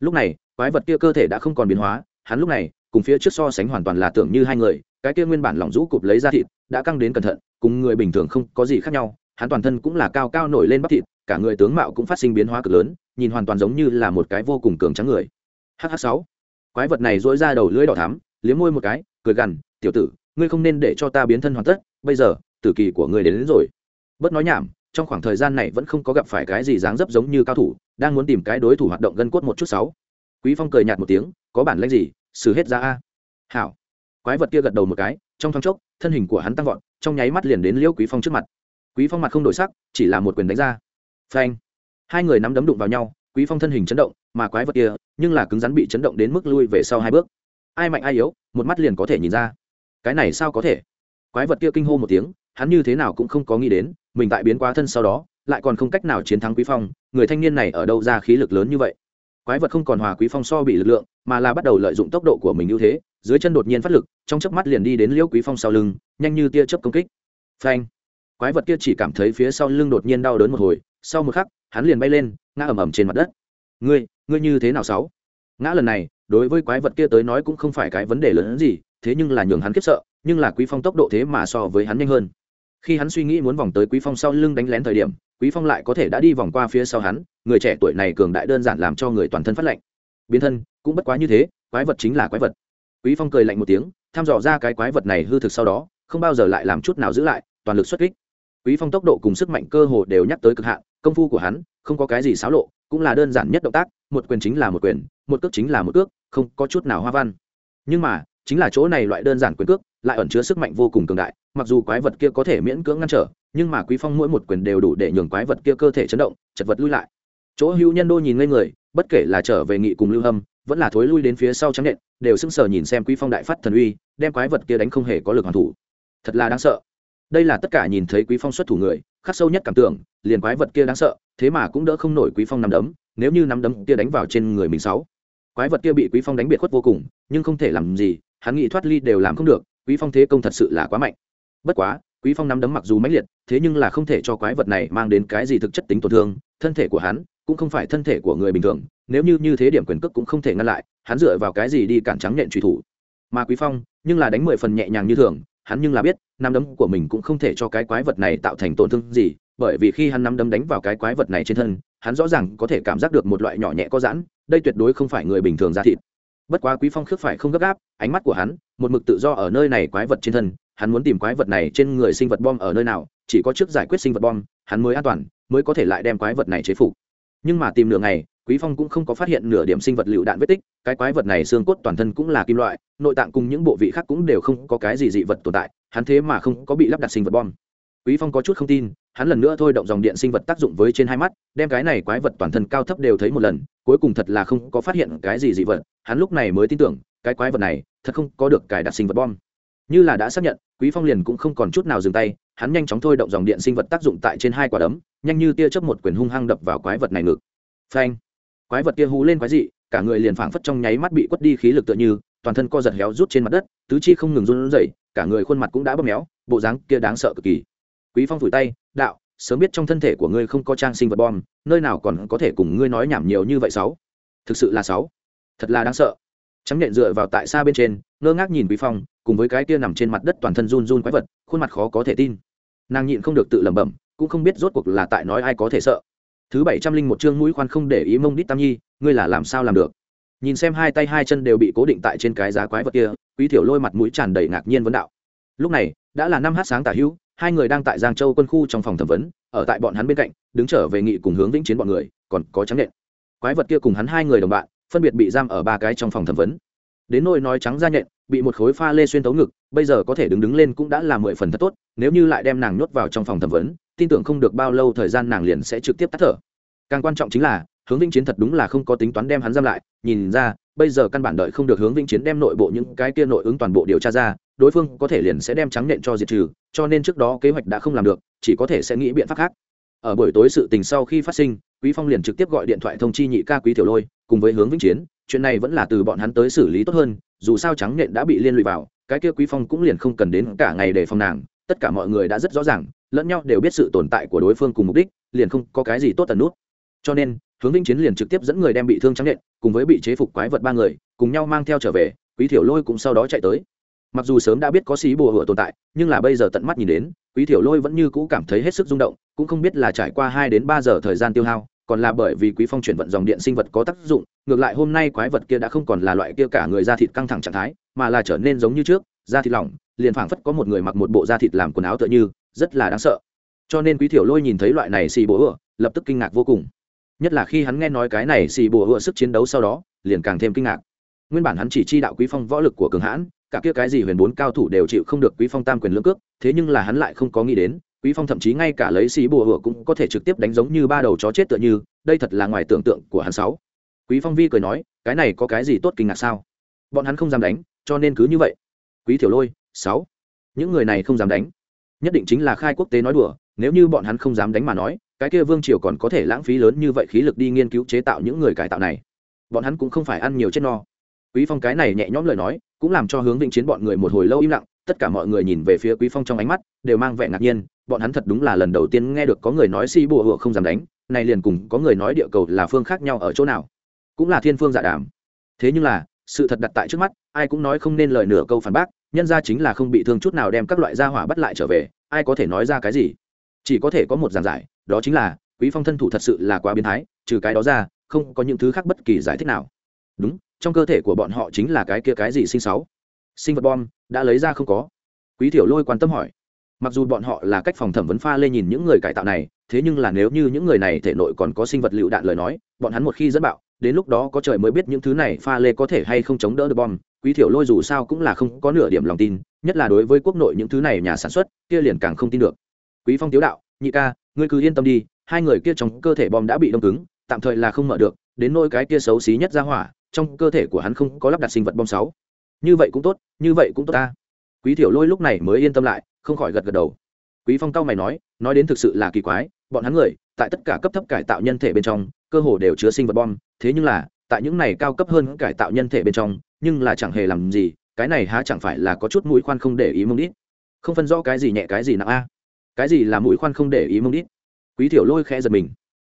Lúc này, quái vật kia cơ thể đã không còn biến hóa, hắn lúc này, cùng phía trước so sánh hoàn toàn là tưởng như hai người, cái kia nguyên bản lỏng rũ cụp lấy ra thịt, đã căng đến cẩn thận, cùng người bình thường không có gì khác nhau hắn toàn thân cũng là cao cao nổi lên bắp thịt cả người tướng mạo cũng phát sinh biến hóa cực lớn nhìn hoàn toàn giống như là một cái vô cùng cường trắng người. Hh sáu. Quái vật này dỗi ra đầu lưỡi đỏ thắm liếm môi một cái cười gằn tiểu tử ngươi không nên để cho ta biến thân hoàn tất bây giờ tử kỳ của ngươi đến, đến rồi. Bớt nói nhảm trong khoảng thời gian này vẫn không có gặp phải cái gì dáng dấp giống như cao thủ đang muốn tìm cái đối thủ hoạt động gân cốt một chút sáu. Quý phong cười nhạt một tiếng có bản lĩnh gì? Xử hết ra a. Hảo. Quái vật kia gật đầu một cái trong thoáng chốc thân hình của hắn tăng vọt trong nháy mắt liền đến liễu quý phong trước mặt quý phong mặt không đổi sắc, chỉ là một quyền đánh ra. Phanh. Hai người nắm đấm đụng vào nhau, quý phong thân hình chấn động, mà quái vật kia, nhưng là cứng rắn bị chấn động đến mức lui về sau hai bước. Ai mạnh ai yếu, một mắt liền có thể nhìn ra. Cái này sao có thể? Quái vật kia kinh hô một tiếng, hắn như thế nào cũng không có nghĩ đến, mình tại biến quá thân sau đó, lại còn không cách nào chiến thắng quý phong, người thanh niên này ở đâu ra khí lực lớn như vậy? Quái vật không còn hòa quý phong so bị lực lượng, mà là bắt đầu lợi dụng tốc độ của mình ưu thế, dưới chân đột nhiên phát lực, trong chớp mắt liền đi đến liễu quý phong sau lưng, nhanh như tia chớp công kích. Phanh quái vật kia chỉ cảm thấy phía sau lưng đột nhiên đau đớn một hồi, sau một khắc, hắn liền bay lên, ngã ầm ầm trên mặt đất. Ngươi ngươi như thế nào sáu? Ngã lần này, đối với quái vật kia tới nói cũng không phải cái vấn đề lớn hơn gì, thế nhưng là nhường hắn khiếp sợ, nhưng là quý phong tốc độ thế mà so với hắn nhanh hơn. Khi hắn suy nghĩ muốn vòng tới quý phong sau lưng đánh lén thời điểm, quý phong lại có thể đã đi vòng qua phía sau hắn, người trẻ tuổi này cường đại đơn giản làm cho người toàn thân phát lạnh. Biến thân, cũng bất quá như thế, quái vật chính là quái vật. Quý phong cười lạnh một tiếng, thăm dò ra cái quái vật này hư thực sau đó, không bao giờ lại làm chút nào giữ lại, toàn lực xuất kích quý phong tốc độ cùng sức mạnh cơ hồ đều nhắc tới cực hạn, công phu của hắn không có cái gì xáo lộ, cũng là đơn giản nhất động tác, một quyền chính là một quyền, một cước chính là một cước, không có chút nào hoa văn. Nhưng mà, chính là chỗ này loại đơn giản quyền cước, lại ẩn chứa sức mạnh vô cùng cường đại, mặc dù quái vật kia có thể miễn cưỡng ngăn trở, nhưng mà quý phong mỗi một quyền đều đủ để nhường quái vật kia cơ thể chấn động, chật vật lui lại. Chỗ hữu nhân đô nhìn ngây người, bất kể là trở về nghị cùng lưu hâm, vẫn là thối lui đến phía sau trắng nện, đều sững sờ nhìn xem quý phong đại phát thần uy, đem quái vật kia đánh không hề có lực hoàn thủ. Thật là đáng sợ đây là tất cả nhìn thấy quý phong xuất thủ người, khắc sâu nhất cảm tưởng, liền quái vật kia đáng sợ, thế mà cũng đỡ không nổi quý phong nắm đấm, nếu như nắm đấm kia đánh vào trên người mình sáu. Quái vật kia bị quý phong đánh biệt khuất vô cùng, nhưng không thể làm gì, hắn nghĩ thoát ly đều làm không được, quý phong thế công thật sự là quá mạnh. Bất quá, quý phong nắm đấm mặc dù mãnh liệt, thế nhưng là không thể cho quái vật này mang đến cái gì thực chất tính tổn thương, thân thể của hắn cũng không phải thân thể của người bình thường, nếu như như thế điểm quyền cước cũng không thể ngăn lại, hắn dựa vào cái gì đi cản trắng nện truy thủ. Mà quý phong, nhưng là đánh mười phần nhẹ nhàng như thường hắn nhưng là biết, nắm đấm của mình cũng không thể cho cái quái vật này tạo thành tổn thương gì, bởi vì khi hắn nắm đấm đánh vào cái quái vật này trên thân, hắn rõ ràng có thể cảm giác được một loại nhỏ nhẹ có giãn, đây tuyệt đối không phải người bình thường ra thịt bất quá quý phong khước phải không gấp gáp, ánh mắt của hắn, một mực tự do ở nơi này quái vật trên thân, hắn muốn tìm quái vật này trên người sinh vật bom ở nơi nào, chỉ có trước giải quyết sinh vật bom, hắn mới an toàn, mới có thể lại đem quái vật này chế phục nhưng mà tìm đường này quý phong cũng không có phát hiện nửa điểm sinh vật lựu đạn vết tích, cái quái vật này xương cốt toàn thân cũng là kim loại, nội tạng cùng những bộ vị khác cũng đều không có cái gì dị vật tồn tại, hắn thế mà không có bị lắp đặt sinh vật bom. Quý phong có chút không tin, hắn lần nữa thôi động dòng điện sinh vật tác dụng với trên hai mắt, đem cái này quái vật toàn thân cao thấp đều thấy một lần, cuối cùng thật là không có phát hiện cái gì dị vật, hắn lúc này mới tin tưởng, cái quái vật này thật không có được cài đặt sinh vật bom. Như là đã xác nhận, quý phong liền cũng không còn chút nào dừng tay, hắn nhanh chóng thôi động dòng điện sinh vật tác dụng tại trên hai quả đấm, nhanh như tia chớp một quyền hung hăng đập vào quái vật này ngực. Phanh! Quái vật kia hú lên quái dị, cả người liền phảng phất trong nháy mắt bị quất đi khí lực tựa như, toàn thân co giật héo rút trên mặt đất, tứ chi không ngừng run rẩy, cả người khuôn mặt cũng đã bóp méo, bộ dáng kia đáng sợ cực kỳ. Quý phong vùi tay, đạo, sớm biết trong thân thể của ngươi không có trang sinh vật bom, nơi nào còn có thể cùng ngươi nói nhảm nhiều như vậy sáu? Thực sự là sáu. Thật là đáng sợ. Trắng nhện dựa vào tại xa bên trên, ngơ ngác nhìn quý phong, cùng với cái kia nằm trên mặt đất toàn thân run run quái vật, khuôn mặt khó có thể tin. Nàng nhịn không được tự lẩm bẩm, cũng không biết rốt cuộc là tại nói ai có thể sợ thứ bảy trăm linh một chương mũi khoan không để ý mông đít tam nhi, ngươi là làm sao làm được? Nhìn xem hai tay hai chân đều bị cố định tại trên cái giá quái vật kia, quý thiểu lôi mặt mũi tràn đầy ngạc nhiên vấn đạo. Lúc này, đã là năm h sáng tả hữu, hai người đang tại giang châu quân khu trong phòng thẩm vấn, ở tại bọn hắn bên cạnh, đứng trở về nghị cùng hướng vĩnh chiến bọn người, còn có trắng nện. Quái vật kia cùng hắn hai người đồng bạn, phân biệt bị giam ở ba cái trong phòng thẩm vấn. Đến nỗi nói trắng ra nhện, bị một khối pha lê xuyên tấu ngực, bây giờ có thể đứng đứng lên cũng đã là mười phần thật tốt, nếu như lại đem nàng nhốt vào trong phòng thẩm vấn, tin tưởng không được bao lâu thời gian nàng liền sẽ trực tiếp tắt thở càng quan trọng chính là, hướng vĩnh chiến thật đúng là không có tính toán đem hắn giam lại, nhìn ra, bây giờ căn bản đợi không được hướng vĩnh chiến đem nội bộ những cái kia nội ứng toàn bộ điều tra ra, đối phương có thể liền sẽ đem trắng nện cho diệt trừ, cho nên trước đó kế hoạch đã không làm được, chỉ có thể sẽ nghĩ biện pháp khác. Ở buổi tối sự tình sau khi phát sinh, quý phong liền trực tiếp gọi điện thoại thông chi nhị ca quý tiểu lôi, cùng với hướng vĩnh chiến, chuyện này vẫn là từ bọn hắn tới xử lý tốt hơn, dù sao trắng nện đã bị liên lụy vào, cái kia quý phong cũng liền không cần đến cả ngày để phòng nàng, tất cả mọi người đã rất rõ ràng, lẫn nhau đều biết sự tồn tại của đối phương cùng mục đích, liền không có cái gì tốt tần nút cho nên, hướng vĩnh chiến liền trực tiếp dẫn người đem bị thương trắng nện, cùng với bị chế phục quái vật ba người, cùng nhau mang theo trở về, quý thiểu lôi cũng sau đó chạy tới. Mặc dù sớm đã biết có xí bùa hựa tồn tại, nhưng là bây giờ tận mắt nhìn đến, quý thiểu lôi vẫn như cũ cảm thấy hết sức rung động, cũng không biết là trải qua hai đến ba giờ thời gian tiêu hao, còn là bởi vì quý phong chuyển vận dòng điện sinh vật có tác dụng, ngược lại hôm nay quái vật kia đã không còn là loại kia cả người da thịt căng thẳng trạng thái, mà là trở nên giống như trước, da thịt lỏng, liền phảng phất có một người mặc một bộ da thịt làm quần áo tựa như, rất là đáng sợ. Cho nên quý thiểu lôi nhìn thấy loại này xì bùa hựa, lập tức kinh ngạc vô cùng nhất là khi hắn nghe nói cái này xì bùa hựa sức chiến đấu sau đó, liền càng thêm kinh ngạc. Nguyên bản hắn chỉ chi đạo quý phong võ lực của cường hãn, cả kia cái gì huyền bốn cao thủ đều chịu không được quý phong tam quyền lưỡng cước, thế nhưng là hắn lại không có nghĩ đến, quý phong thậm chí ngay cả lấy xì bùa hựa cũng có thể trực tiếp đánh giống như ba đầu chó chết tựa như, đây thật là ngoài tưởng tượng của hắn sáu. Quý phong vi cười nói, cái này có cái gì tốt kinh ngạc sao? Bọn hắn không dám đánh, cho nên cứ như vậy. Quý thiểu lôi, sáu. Những người này không dám đánh. Nhất định chính là khai quốc tế nói đùa, nếu như bọn hắn không dám đánh mà nói cái kia vương triều còn có thể lãng phí lớn như vậy khí lực đi nghiên cứu chế tạo những người cải tạo này. Bọn hắn cũng không phải ăn nhiều chết no. Quý phong cái này nhẹ nhõm lời nói, cũng làm cho hướng vĩnh chiến bọn người một hồi lâu im lặng, tất cả mọi người nhìn về phía quý phong trong ánh mắt, đều mang vẻ ngạc nhiên, bọn hắn thật đúng là lần đầu tiên nghe được có người nói si bùa hựa không dám đánh này liền cùng có người nói địa cầu là phương khác nhau ở chỗ nào. Cũng là thiên phương dạ đàm. Thế nhưng là, sự thật đặt tại trước mắt, ai cũng nói không nên lời nửa câu phản bác, nhân ra chính là không bị thương chút nào đem các loại gia hỏa bắt lại trở về, ai có thể nói ra cái gì? Chỉ có thể có một giảng giải đó chính là, quý phong thân thủ thật sự là quá biến thái, trừ cái đó ra, không có những thứ khác bất kỳ giải thích nào. Đúng, trong cơ thể của bọn họ chính là cái kia cái gì sinh sáu? Sinh vật bom, đã lấy ra không có. Quý tiểu lôi quan tâm hỏi. Mặc dù bọn họ là cách phòng thẩm vấn pha lên nhìn những người cải tạo này, thế nhưng là nếu như những người này thể nội còn có sinh vật lựu đạn lời nói, bọn hắn một khi dẫn bạo, đến lúc đó có trời mới biết những thứ này pha lê có thể hay không chống đỡ được bom. Quý thiểu lôi dù sao cũng là không có nửa điểm lòng tin, nhất là đối với quốc nội những thứ này nhà sản xuất, kia liền càng không tin được. Quý phong tiếu đạo, nhị ca ngươi cứ yên tâm đi, hai người kia trong cơ thể bom đã bị đông cứng, tạm thời là không mở được, đến nỗi cái kia xấu xí nhất ra hỏa, trong cơ thể của hắn không có lắp đặt sinh vật bom sáu. Như vậy cũng tốt, như vậy cũng tốt ta. Quý thiểu lôi lúc này mới yên tâm lại, không khỏi gật gật đầu. Quý phong cao mày nói nói đến thực sự là kỳ quái, bọn hắn người, tại tất cả cấp thấp cải tạo nhân thể bên trong, cơ hồ đều chứa sinh vật bom, thế nhưng là, tại những này cao cấp hơn cải tạo nhân thể bên trong, nhưng là chẳng hề làm gì, cái này há chẳng phải là có chút mũi khoan không để ý mông đít. Không phân rõ cái gì nhẹ cái gì nặng a cái gì là mũi khoan không để ý mông đít? Quý thiểu lôi khẽ giật mình.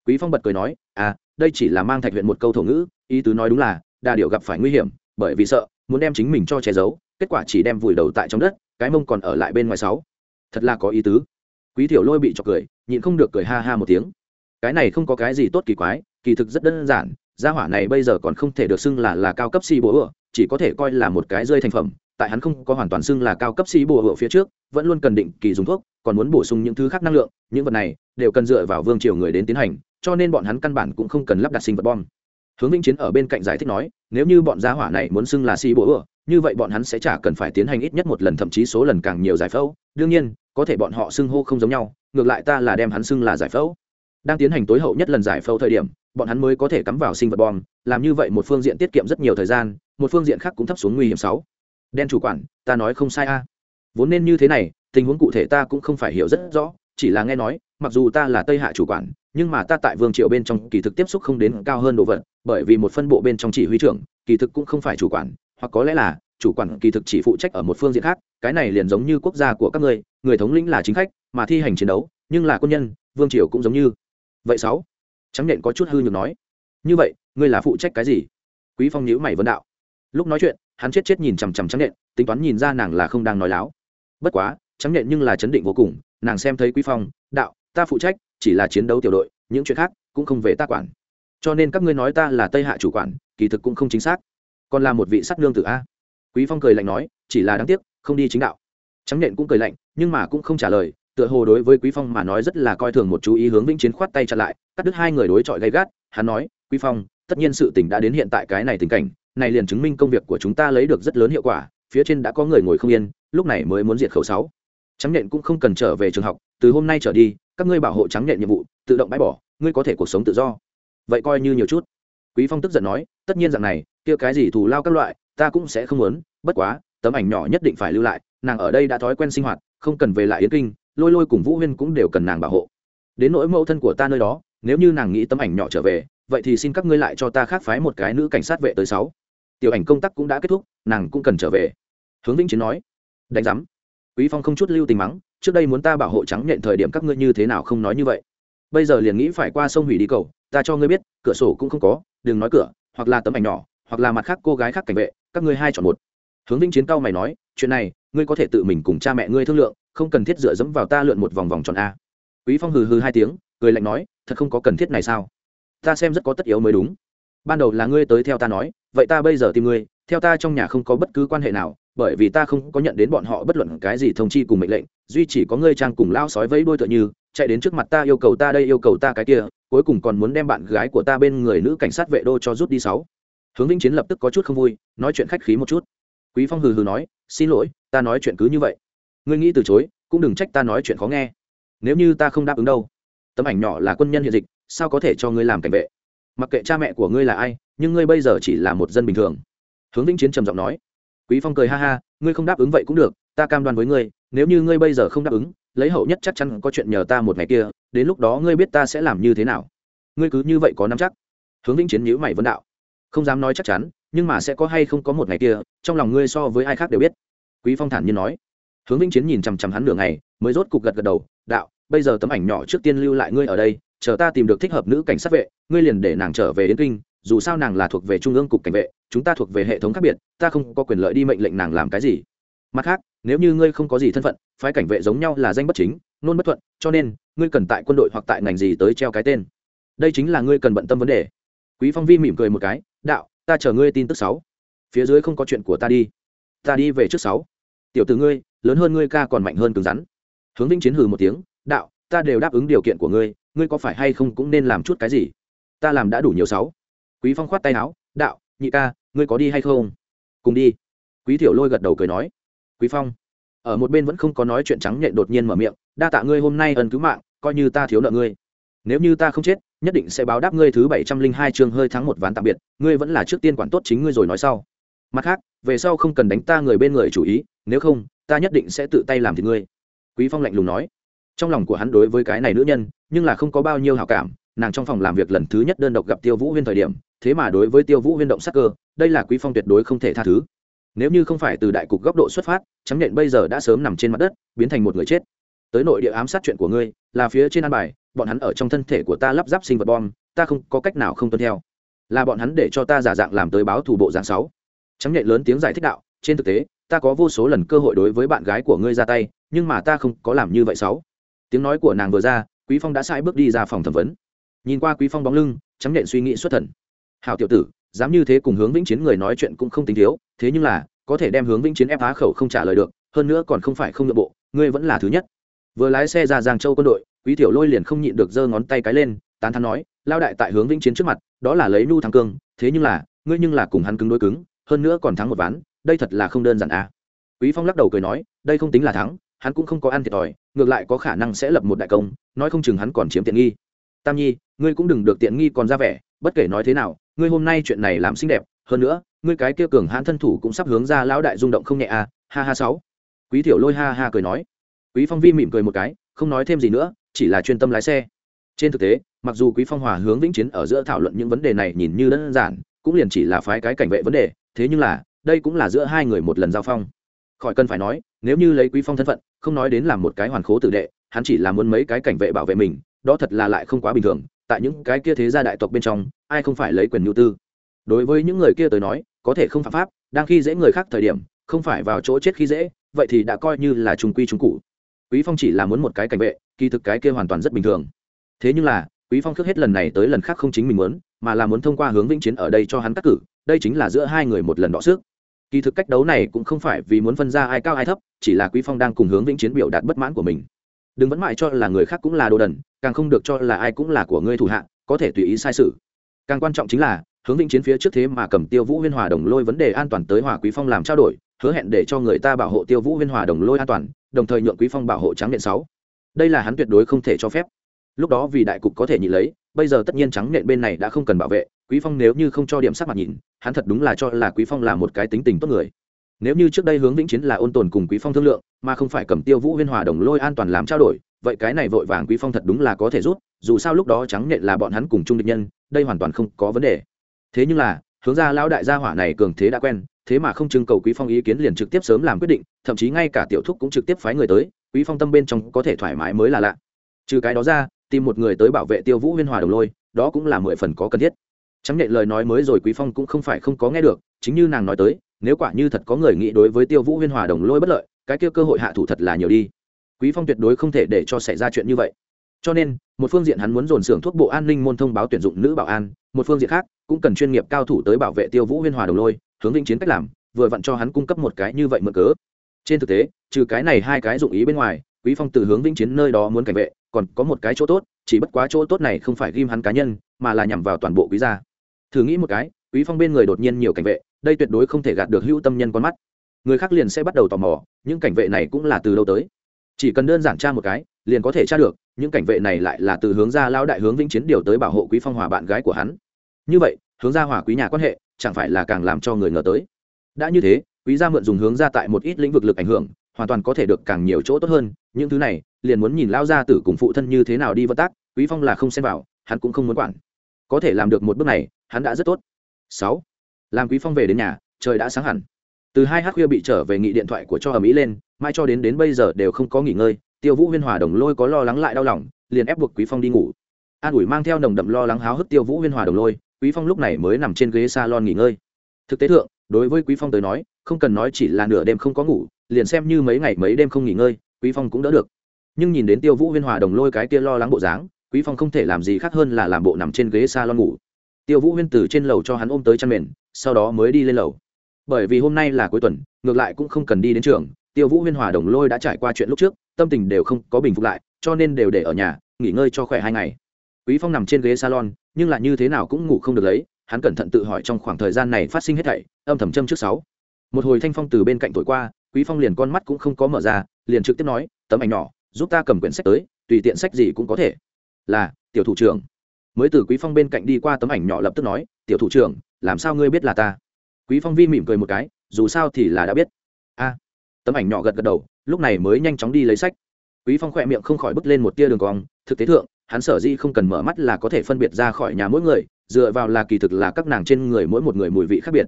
Quý phong bật cười nói à đây chỉ là mang thạch huyện một câu thổ ngữ, ý tứ nói đúng là, đà điệu gặp phải nguy hiểm, bởi vì sợ, muốn đem chính mình cho che giấu, kết quả chỉ đem vùi đầu tại trong đất, cái mông còn ở lại bên ngoài sáu. Thật là có ý tứ. Quý thiểu lôi bị chọc cười, nhịn không được cười ha ha một tiếng. Cái này không có cái gì tốt kỳ quái, kỳ thực rất đơn giản, gia hỏa này bây giờ còn không thể được xưng là là cao cấp si bố ựa chỉ có thể coi là một cái rơi thành phẩm, tại hắn không có hoàn toàn xưng là cao cấp sĩ bộ ở phía trước, vẫn luôn cần định kỳ dùng thuốc, còn muốn bổ sung những thứ khác năng lượng, những vật này đều cần dựa vào vương triều người đến tiến hành, cho nên bọn hắn căn bản cũng không cần lắp đặt sinh vật bom. Hướng vĩnh chiến ở bên cạnh giải thích nói, nếu như bọn gia hỏa này muốn xưng là sĩ bùa ựa như vậy bọn hắn sẽ chả cần phải tiến hành ít nhất một lần, thậm chí số lần càng nhiều giải phẫu. Đương nhiên, có thể bọn họ xưng hô không giống nhau, ngược lại ta là đem hắn xưng là giải phẫu đang tiến hành tối hậu nhất lần giải phẫu thời điểm, bọn hắn mới có thể cắm vào sinh vật bom làm như vậy một phương diện tiết kiệm rất nhiều thời gian, một phương diện khác cũng thấp xuống nguy hiểm sáu. Đen chủ quản, ta nói không sai a. Vốn nên như thế này, tình huống cụ thể ta cũng không phải hiểu rất rõ, chỉ là nghe nói, mặc dù ta là tây hạ chủ quản, nhưng mà ta tại vương triều bên trong kỳ thực tiếp xúc không đến cao hơn đồ vật, bởi vì một phân bộ bên trong chỉ huy trưởng, kỳ thực cũng không phải chủ quản, hoặc có lẽ là, chủ quản kỳ thực chỉ phụ trách ở một phương diện khác, cái này liền giống như quốc gia của các ngươi, người thống lĩnh là chính khách, mà thi hành chiến đấu, nhưng là quân nhân, vương triều cũng giống như vậy sáu. Trắng nện có chút hư nhược nói. Như vậy, ngươi là phụ trách cái gì? Quý phong nhíu mày vấn đạo. Lúc nói chuyện, hắn chết chết nhìn chằm chằm trắng nện, tính toán nhìn ra nàng là không đang nói láo. Bất quá, trắng nện nhưng là chấn định vô cùng, nàng xem thấy quý phong, đạo, ta phụ trách, chỉ là chiến đấu tiểu đội, những chuyện khác cũng không về ta quản. Cho nên các ngươi nói ta là tây hạ chủ quản, kỳ thực cũng không chính xác. Còn là một vị sát lương tử a. Quý phong cười lạnh nói, chỉ là đáng tiếc, không đi chính đạo. Trắng nện cũng cười lạnh, nhưng mà cũng không trả lời tựa hồ đối với quý phong mà nói rất là coi thường một chú ý hướng vĩnh chiến khoát tay chặn lại, cắt đứt hai người đối chọi gay gắt, hắn nói, quý phong, tất nhiên sự tình đã đến hiện tại cái này tình cảnh, này liền chứng minh công việc của chúng ta lấy được rất lớn hiệu quả, phía trên đã có người ngồi không yên, lúc này mới muốn diệt khẩu sáu. Trắng nện cũng không cần trở về trường học, từ hôm nay trở đi, các ngươi bảo hộ trắng nện nhiệm vụ, tự động bãi bỏ, ngươi có thể cuộc sống tự do. Vậy coi như nhiều chút. Quý phong tức giận nói, tất nhiên rằng này, kia cái gì thù lao các loại, ta cũng sẽ không muốn, bất quá, tấm ảnh nhỏ nhất định phải lưu lại, nàng ở đây đã thói quen sinh hoạt, không cần về lại yến kinh lôi lôi cùng vũ huyên cũng đều cần nàng bảo hộ. Đến nỗi mẫu thân của ta nơi đó, nếu như nàng nghĩ tấm ảnh nhỏ trở về, vậy thì xin các ngươi lại cho ta khác phái một cái nữ cảnh sát vệ tới sáu. Tiểu ảnh công tác cũng đã kết thúc, nàng cũng cần trở về. Hướng vĩnh chiến nói, đánh giám, quý phong không chút lưu tình mắng, trước đây muốn ta bảo hộ trắng nhện thời điểm các ngươi như thế nào không nói như vậy. Bây giờ liền nghĩ phải qua sông hủy đi cầu, ta cho ngươi biết, cửa sổ cũng không có, đừng nói cửa, hoặc là tấm ảnh nhỏ, hoặc là mặt khác cô gái khác cảnh vệ, các ngươi hai chọn một. Hướng vĩnh chiến cao mày nói, chuyện này, ngươi có thể tự mình cùng cha mẹ ngươi thương lượng không cần thiết dựa dẫm vào ta lượn một vòng vòng tròn a. Quý phong hừ hừ hai tiếng, cười lạnh nói, thật không có cần thiết này sao? Ta xem rất có tất yếu mới đúng. Ban đầu là ngươi tới theo ta nói, vậy ta bây giờ tìm ngươi, theo ta trong nhà không có bất cứ quan hệ nào, bởi vì ta không có nhận đến bọn họ bất luận cái gì thông chi cùng mệnh lệnh, duy chỉ có ngươi trang cùng lao sói vẫy đuôi tựa như, chạy đến trước mặt ta yêu cầu ta đây yêu cầu ta cái kia, cuối cùng còn muốn đem bạn gái của ta bên người nữ cảnh sát vệ đô cho rút đi sáu. Hướng vĩnh chiến lập tức có chút không vui, nói chuyện khách khí một chút. Quý phong hừ hừ nói, xin lỗi, ta nói chuyện cứ như vậy ngươi nghĩ từ chối, cũng đừng trách ta nói chuyện khó nghe. Nếu như ta không đáp ứng đâu, tấm ảnh nhỏ là quân nhân hiện dịch, sao có thể cho ngươi làm cảnh vệ? Mặc kệ cha mẹ của ngươi là ai, nhưng ngươi bây giờ chỉ là một dân bình thường. Hướng vĩnh chiến trầm giọng nói. Quý phong cười ha ha, ngươi không đáp ứng vậy cũng được, ta cam đoan với ngươi, nếu như ngươi bây giờ không đáp ứng, lấy hậu nhất chắc chắn có chuyện nhờ ta một ngày kia, đến lúc đó ngươi biết ta sẽ làm như thế nào. Ngươi cứ như vậy có nắm chắc. Hướng vĩnh chiến nhữ mày vấn đạo. Không dám nói chắc chắn, nhưng mà sẽ có hay không có một ngày kia, trong lòng ngươi so với ai khác đều biết. Quý phong thản nhiên nói hướng vĩnh chiến nhìn chằm chằm hắn nửa ngày, mới rốt cục gật gật đầu, đạo, bây giờ tấm ảnh nhỏ trước tiên lưu lại ngươi ở đây, chờ ta tìm được thích hợp nữ cảnh sát vệ, ngươi liền để nàng trở về đến kinh, dù sao nàng là thuộc về trung ương cục cảnh vệ, chúng ta thuộc về hệ thống khác biệt, ta không có quyền lợi đi mệnh lệnh nàng làm cái gì. Mặt khác, nếu như ngươi không có gì thân phận, phái cảnh vệ giống nhau là danh bất chính, nôn bất thuận, cho nên, ngươi cần tại quân đội hoặc tại ngành gì tới treo cái tên. Đây chính là ngươi cần bận tâm vấn đề. Quý phong vi mỉm cười một cái, đạo, ta chờ ngươi tin tức sáu. Phía dưới không có chuyện của ta đi. Ta đi về trước sáu. Tiểu tử ngươi lớn hơn ngươi ca còn mạnh hơn cứng rắn. Hướng vĩnh chiến hừ một tiếng, đạo, ta đều đáp ứng điều kiện của ngươi ngươi có phải hay không cũng nên làm chút cái gì? Ta làm đã đủ nhiều sáu. Quý phong khoát tay áo, đạo, nhị ca, ngươi có đi hay không? Cùng đi. Quý thiểu lôi gật đầu cười nói. Quý phong, ở một bên vẫn không có nói chuyện trắng nhện đột nhiên mở miệng, đa tạ ngươi hôm nay ân cứu mạng, coi như ta thiếu nợ ngươi. Nếu như ta không chết, nhất định sẽ báo đáp ngươi thứ bảy trăm linh hai chương hơi thắng một ván tạm biệt, ngươi vẫn là trước tiên quản tốt chính ngươi rồi nói sau mặt khác, về sau không cần đánh ta người bên người chủ ý, nếu không, ta nhất định sẽ tự tay làm thì ngươi. Quý phong lạnh lùng nói. Trong lòng của hắn đối với cái này nữ nhân, nhưng là không có bao nhiêu hảo cảm, nàng trong phòng làm việc lần thứ nhất đơn độc gặp tiêu vũ huyên thời điểm, thế mà đối với tiêu vũ huyên động sắc cơ, đây là quý phong tuyệt đối không thể tha thứ. Nếu như không phải từ đại cục góc độ xuất phát, chấm nhận bây giờ đã sớm nằm trên mặt đất, biến thành một người chết. Tới nội địa ám sát chuyện của ngươi, là phía trên an bài, bọn hắn ở trong thân thể của ta lắp ráp sinh vật bom, ta không có cách nào không tuân theo. Là bọn hắn để cho ta giả dạng làm tới báo thủ bộ dạng sáu chấm nhện lớn tiếng giải thích đạo, trên thực tế, ta có vô số lần cơ hội đối với bạn gái của ngươi ra tay, nhưng mà ta không có làm như vậy sáu. Tiếng nói của nàng vừa ra, quý phong đã sai bước đi ra phòng thẩm vấn. Nhìn qua quý phong bóng lưng chấm nện suy nghĩ xuất thần. Hào tiểu tử, dám như thế cùng hướng vĩnh chiến người nói chuyện cũng không tính thiếu, thế nhưng là, có thể đem hướng vĩnh chiến ép phá khẩu không trả lời được, hơn nữa còn không phải không nội bộ, ngươi vẫn là thứ nhất. Vừa lái xe ra giang châu quân đội, quý tiểu lôi liền không nhịn được giơ ngón tay cái lên, tán thán nói lao đại tại hướng vĩnh chiến trước mặt, đó là lấy nu thắng cương, thế nhưng là, ngươi nhưng là cùng hắn cứng đối cứng hơn nữa còn thắng một ván, đây thật là không đơn giản à. Quý phong lắc đầu cười nói, đây không tính là thắng, hắn cũng không có ăn thiệt thòi, ngược lại có khả năng sẽ lập một đại công, nói không chừng hắn còn chiếm tiện nghi. Tam nhi, ngươi cũng đừng được tiện nghi còn ra vẻ, bất kể nói thế nào, ngươi hôm nay chuyện này làm xinh đẹp, hơn nữa, ngươi cái kia cường hãn thân thủ cũng sắp hướng ra lão đại rung động không nhẹ à ha ha sáu. Quý tiểu lôi ha ha cười nói. Quý phong vi mỉm cười một cái, không nói thêm gì nữa, chỉ là chuyên tâm lái xe. Trên thực tế, mặc dù quý phong hòa hướng vĩnh chiến ở giữa thảo luận những vấn đề này nhìn như đơn giản cũng liền chỉ là phái cái cảnh vệ vấn đề, thế nhưng là, đây cũng là giữa hai người một lần giao phong. Khỏi cần phải nói, nếu như lấy quý phong thân phận, không nói đến làm một cái hoàn khố tử đệ, hắn chỉ là muốn mấy cái cảnh vệ bảo vệ mình, đó thật là lại không quá bình thường, tại những cái kia thế gia đại tộc bên trong, ai không phải lấy quyền nhu tư. Đối với những người kia tới nói, có thể không phạm pháp, đang khi dễ người khác thời điểm, không phải vào chỗ chết khi dễ, vậy thì đã coi như là trung quy trung cụ quý phong chỉ là muốn một cái cảnh vệ, kỳ thực cái kia hoàn toàn rất bình thường. Thế nhưng là, quý phong khước hết lần này tới lần khác không chính mình muốn mà là muốn thông qua hướng vĩnh chiến ở đây cho hắn cắt cử, đây chính là giữa hai người một lần đọ sức. Kỳ thực cách đấu này cũng không phải vì muốn phân ra ai cao ai thấp, chỉ là quý phong đang cùng hướng vĩnh chiến biểu đạt bất mãn của mình. Đừng vẫn mãi cho là người khác cũng là đồ đần, càng không được cho là ai cũng là của ngươi thủ hạ, có thể tùy ý sai sự. Càng quan trọng chính là, hướng vĩnh chiến phía trước thế mà cầm tiêu vũ huyên hòa đồng lôi vấn đề an toàn tới hòa quý phong làm trao đổi, hứa hẹn để cho người ta bảo hộ tiêu vũ huyên hòa đồng lôi an toàn, đồng thời nhượng quý phong bảo hộ trắng điện sáu. Đây là hắn tuyệt đối không thể cho phép. Lúc đó vì đại cục có thể nhị lấy bây giờ tất nhiên trắng nện bên này đã không cần bảo vệ, quý phong nếu như không cho điểm sắc mặt nhìn, hắn thật đúng là cho là quý phong là một cái tính tình tốt người. Nếu như trước đây hướng vĩnh chiến là ôn tồn cùng quý phong thương lượng, mà không phải cầm tiêu vũ huyên hòa đồng lôi an toàn làm trao đổi, vậy cái này vội vàng quý phong thật đúng là có thể rút, dù sao lúc đó trắng nện là bọn hắn cùng chung địch nhân, đây hoàn toàn không có vấn đề. Thế nhưng là, hướng ra lão đại gia hỏa này cường thế đã quen, thế mà không trưng cầu quý phong ý kiến liền trực tiếp sớm làm quyết định, thậm chí ngay cả tiểu thúc cũng trực tiếp phái người tới, quý phong tâm bên trong có thể thoải mái mới là lạ. Trừ cái đó ra tìm một người tới bảo vệ tiêu vũ huyên hòa đồng lôi, đó cũng là mười phần có cần thiết. Trắng nệ lời nói mới rồi quý phong cũng không phải không có nghe được, chính như nàng nói tới, nếu quả như thật có người nghĩ đối với tiêu vũ huyên hòa đồng lôi bất lợi, cái kia cơ hội hạ thủ thật là nhiều đi. Quý phong tuyệt đối không thể để cho xảy ra chuyện như vậy. Cho nên, một phương diện hắn muốn dồn xưởng thuốc bộ an ninh môn thông báo tuyển dụng nữ bảo an, một phương diện khác, cũng cần chuyên nghiệp cao thủ tới bảo vệ tiêu vũ huyên hòa đồng lôi, hướng vĩnh chiến cách làm, vừa vặn cho hắn cung cấp một cái như vậy mở cớ. Trên thực tế, trừ cái này hai cái dụng ý bên ngoài quý phong từ hướng vĩnh chiến nơi đó muốn cảnh vệ, còn có một cái chỗ tốt, chỉ bất quá chỗ tốt này không phải ghim hắn cá nhân, mà là nhằm vào toàn bộ quý gia. Thử nghĩ một cái, quý phong bên người đột nhiên nhiều cảnh vệ, đây tuyệt đối không thể gạt được hữu tâm nhân con mắt. Người khác liền sẽ bắt đầu tò mò, những cảnh vệ này cũng là từ đâu tới. Chỉ cần đơn giản tra một cái, liền có thể tra được, những cảnh vệ này lại là từ hướng gia lao đại hướng vĩnh chiến điều tới bảo hộ quý phong hòa bạn gái của hắn. Như vậy, hướng gia hòa quý nhà quan hệ, chẳng phải là càng làm cho người ngờ tới. Đã như thế, quý gia mượn dùng hướng ra tại một ít lĩnh vực lực ảnh hưởng hoàn toàn có thể được càng nhiều chỗ tốt hơn, những thứ này, liền muốn nhìn lao gia tử cùng phụ thân như thế nào đi vận tác, quý phong là không xem vào, hắn cũng không muốn quản. Có thể làm được một bước này, hắn đã rất tốt. Sáu, làm quý phong về đến nhà, trời đã sáng hẳn. Từ hai h khuya bị trở về nghị điện thoại của cho ở mỹ lên mai cho đến đến bây giờ đều không có nghỉ ngơi, tiêu vũ huyên hòa đồng lôi có lo lắng lại đau lòng, liền ép buộc quý phong đi ngủ. An ủi mang theo nồng đậm lo lắng háo hức tiêu vũ huyên hòa đồng lôi, quý phong lúc này mới nằm trên ghế salon nghỉ ngơi. Thực tế thượng, đối với quý phong tới nói, không cần nói chỉ là nửa đêm không có ngủ liền xem như mấy ngày mấy đêm không nghỉ ngơi, quý phong cũng đỡ được. Nhưng nhìn đến tiêu vũ huyên hòa đồng lôi cái kia lo lắng bộ dáng, quý phong không thể làm gì khác hơn là làm bộ nằm trên ghế salon ngủ. Tiêu vũ huyên từ trên lầu cho hắn ôm tới chăn mền, sau đó mới đi lên lầu. Bởi vì hôm nay là cuối tuần, ngược lại cũng không cần đi đến trường, tiêu vũ huyên hòa đồng lôi đã trải qua chuyện lúc trước, tâm tình đều không có bình phục lại, cho nên đều để ở nhà, nghỉ ngơi cho khỏe hai ngày. Quý phong nằm trên ghế salon, nhưng lại như thế nào cũng ngủ không được lấy, hắn cẩn thận tự hỏi trong khoảng thời gian này phát sinh hết thảy, âm thầm châm trước sáu. Một hồi thanh phong từ bên cạnh thổi qua quý phong liền con mắt cũng không có mở ra, liền trực tiếp nói, tấm ảnh nhỏ, giúp ta cầm quyển sách tới, tùy tiện sách gì cũng có thể. Là, tiểu thủ trưởng. Mới từ quý phong bên cạnh đi qua tấm ảnh nhỏ lập tức nói, tiểu thủ trưởng, làm sao ngươi biết là ta? Quý phong vi mỉm cười một cái, dù sao thì là đã biết. A. Tấm ảnh nhỏ gật gật đầu, lúc này mới nhanh chóng đi lấy sách. Quý phong khỏe miệng không khỏi bứt lên một tia đường cong, thực tế thượng, hắn sở dĩ không cần mở mắt là có thể phân biệt ra khỏi nhà mỗi người, dựa vào là kỳ thực là các nàng trên người mỗi một người mùi vị khác biệt.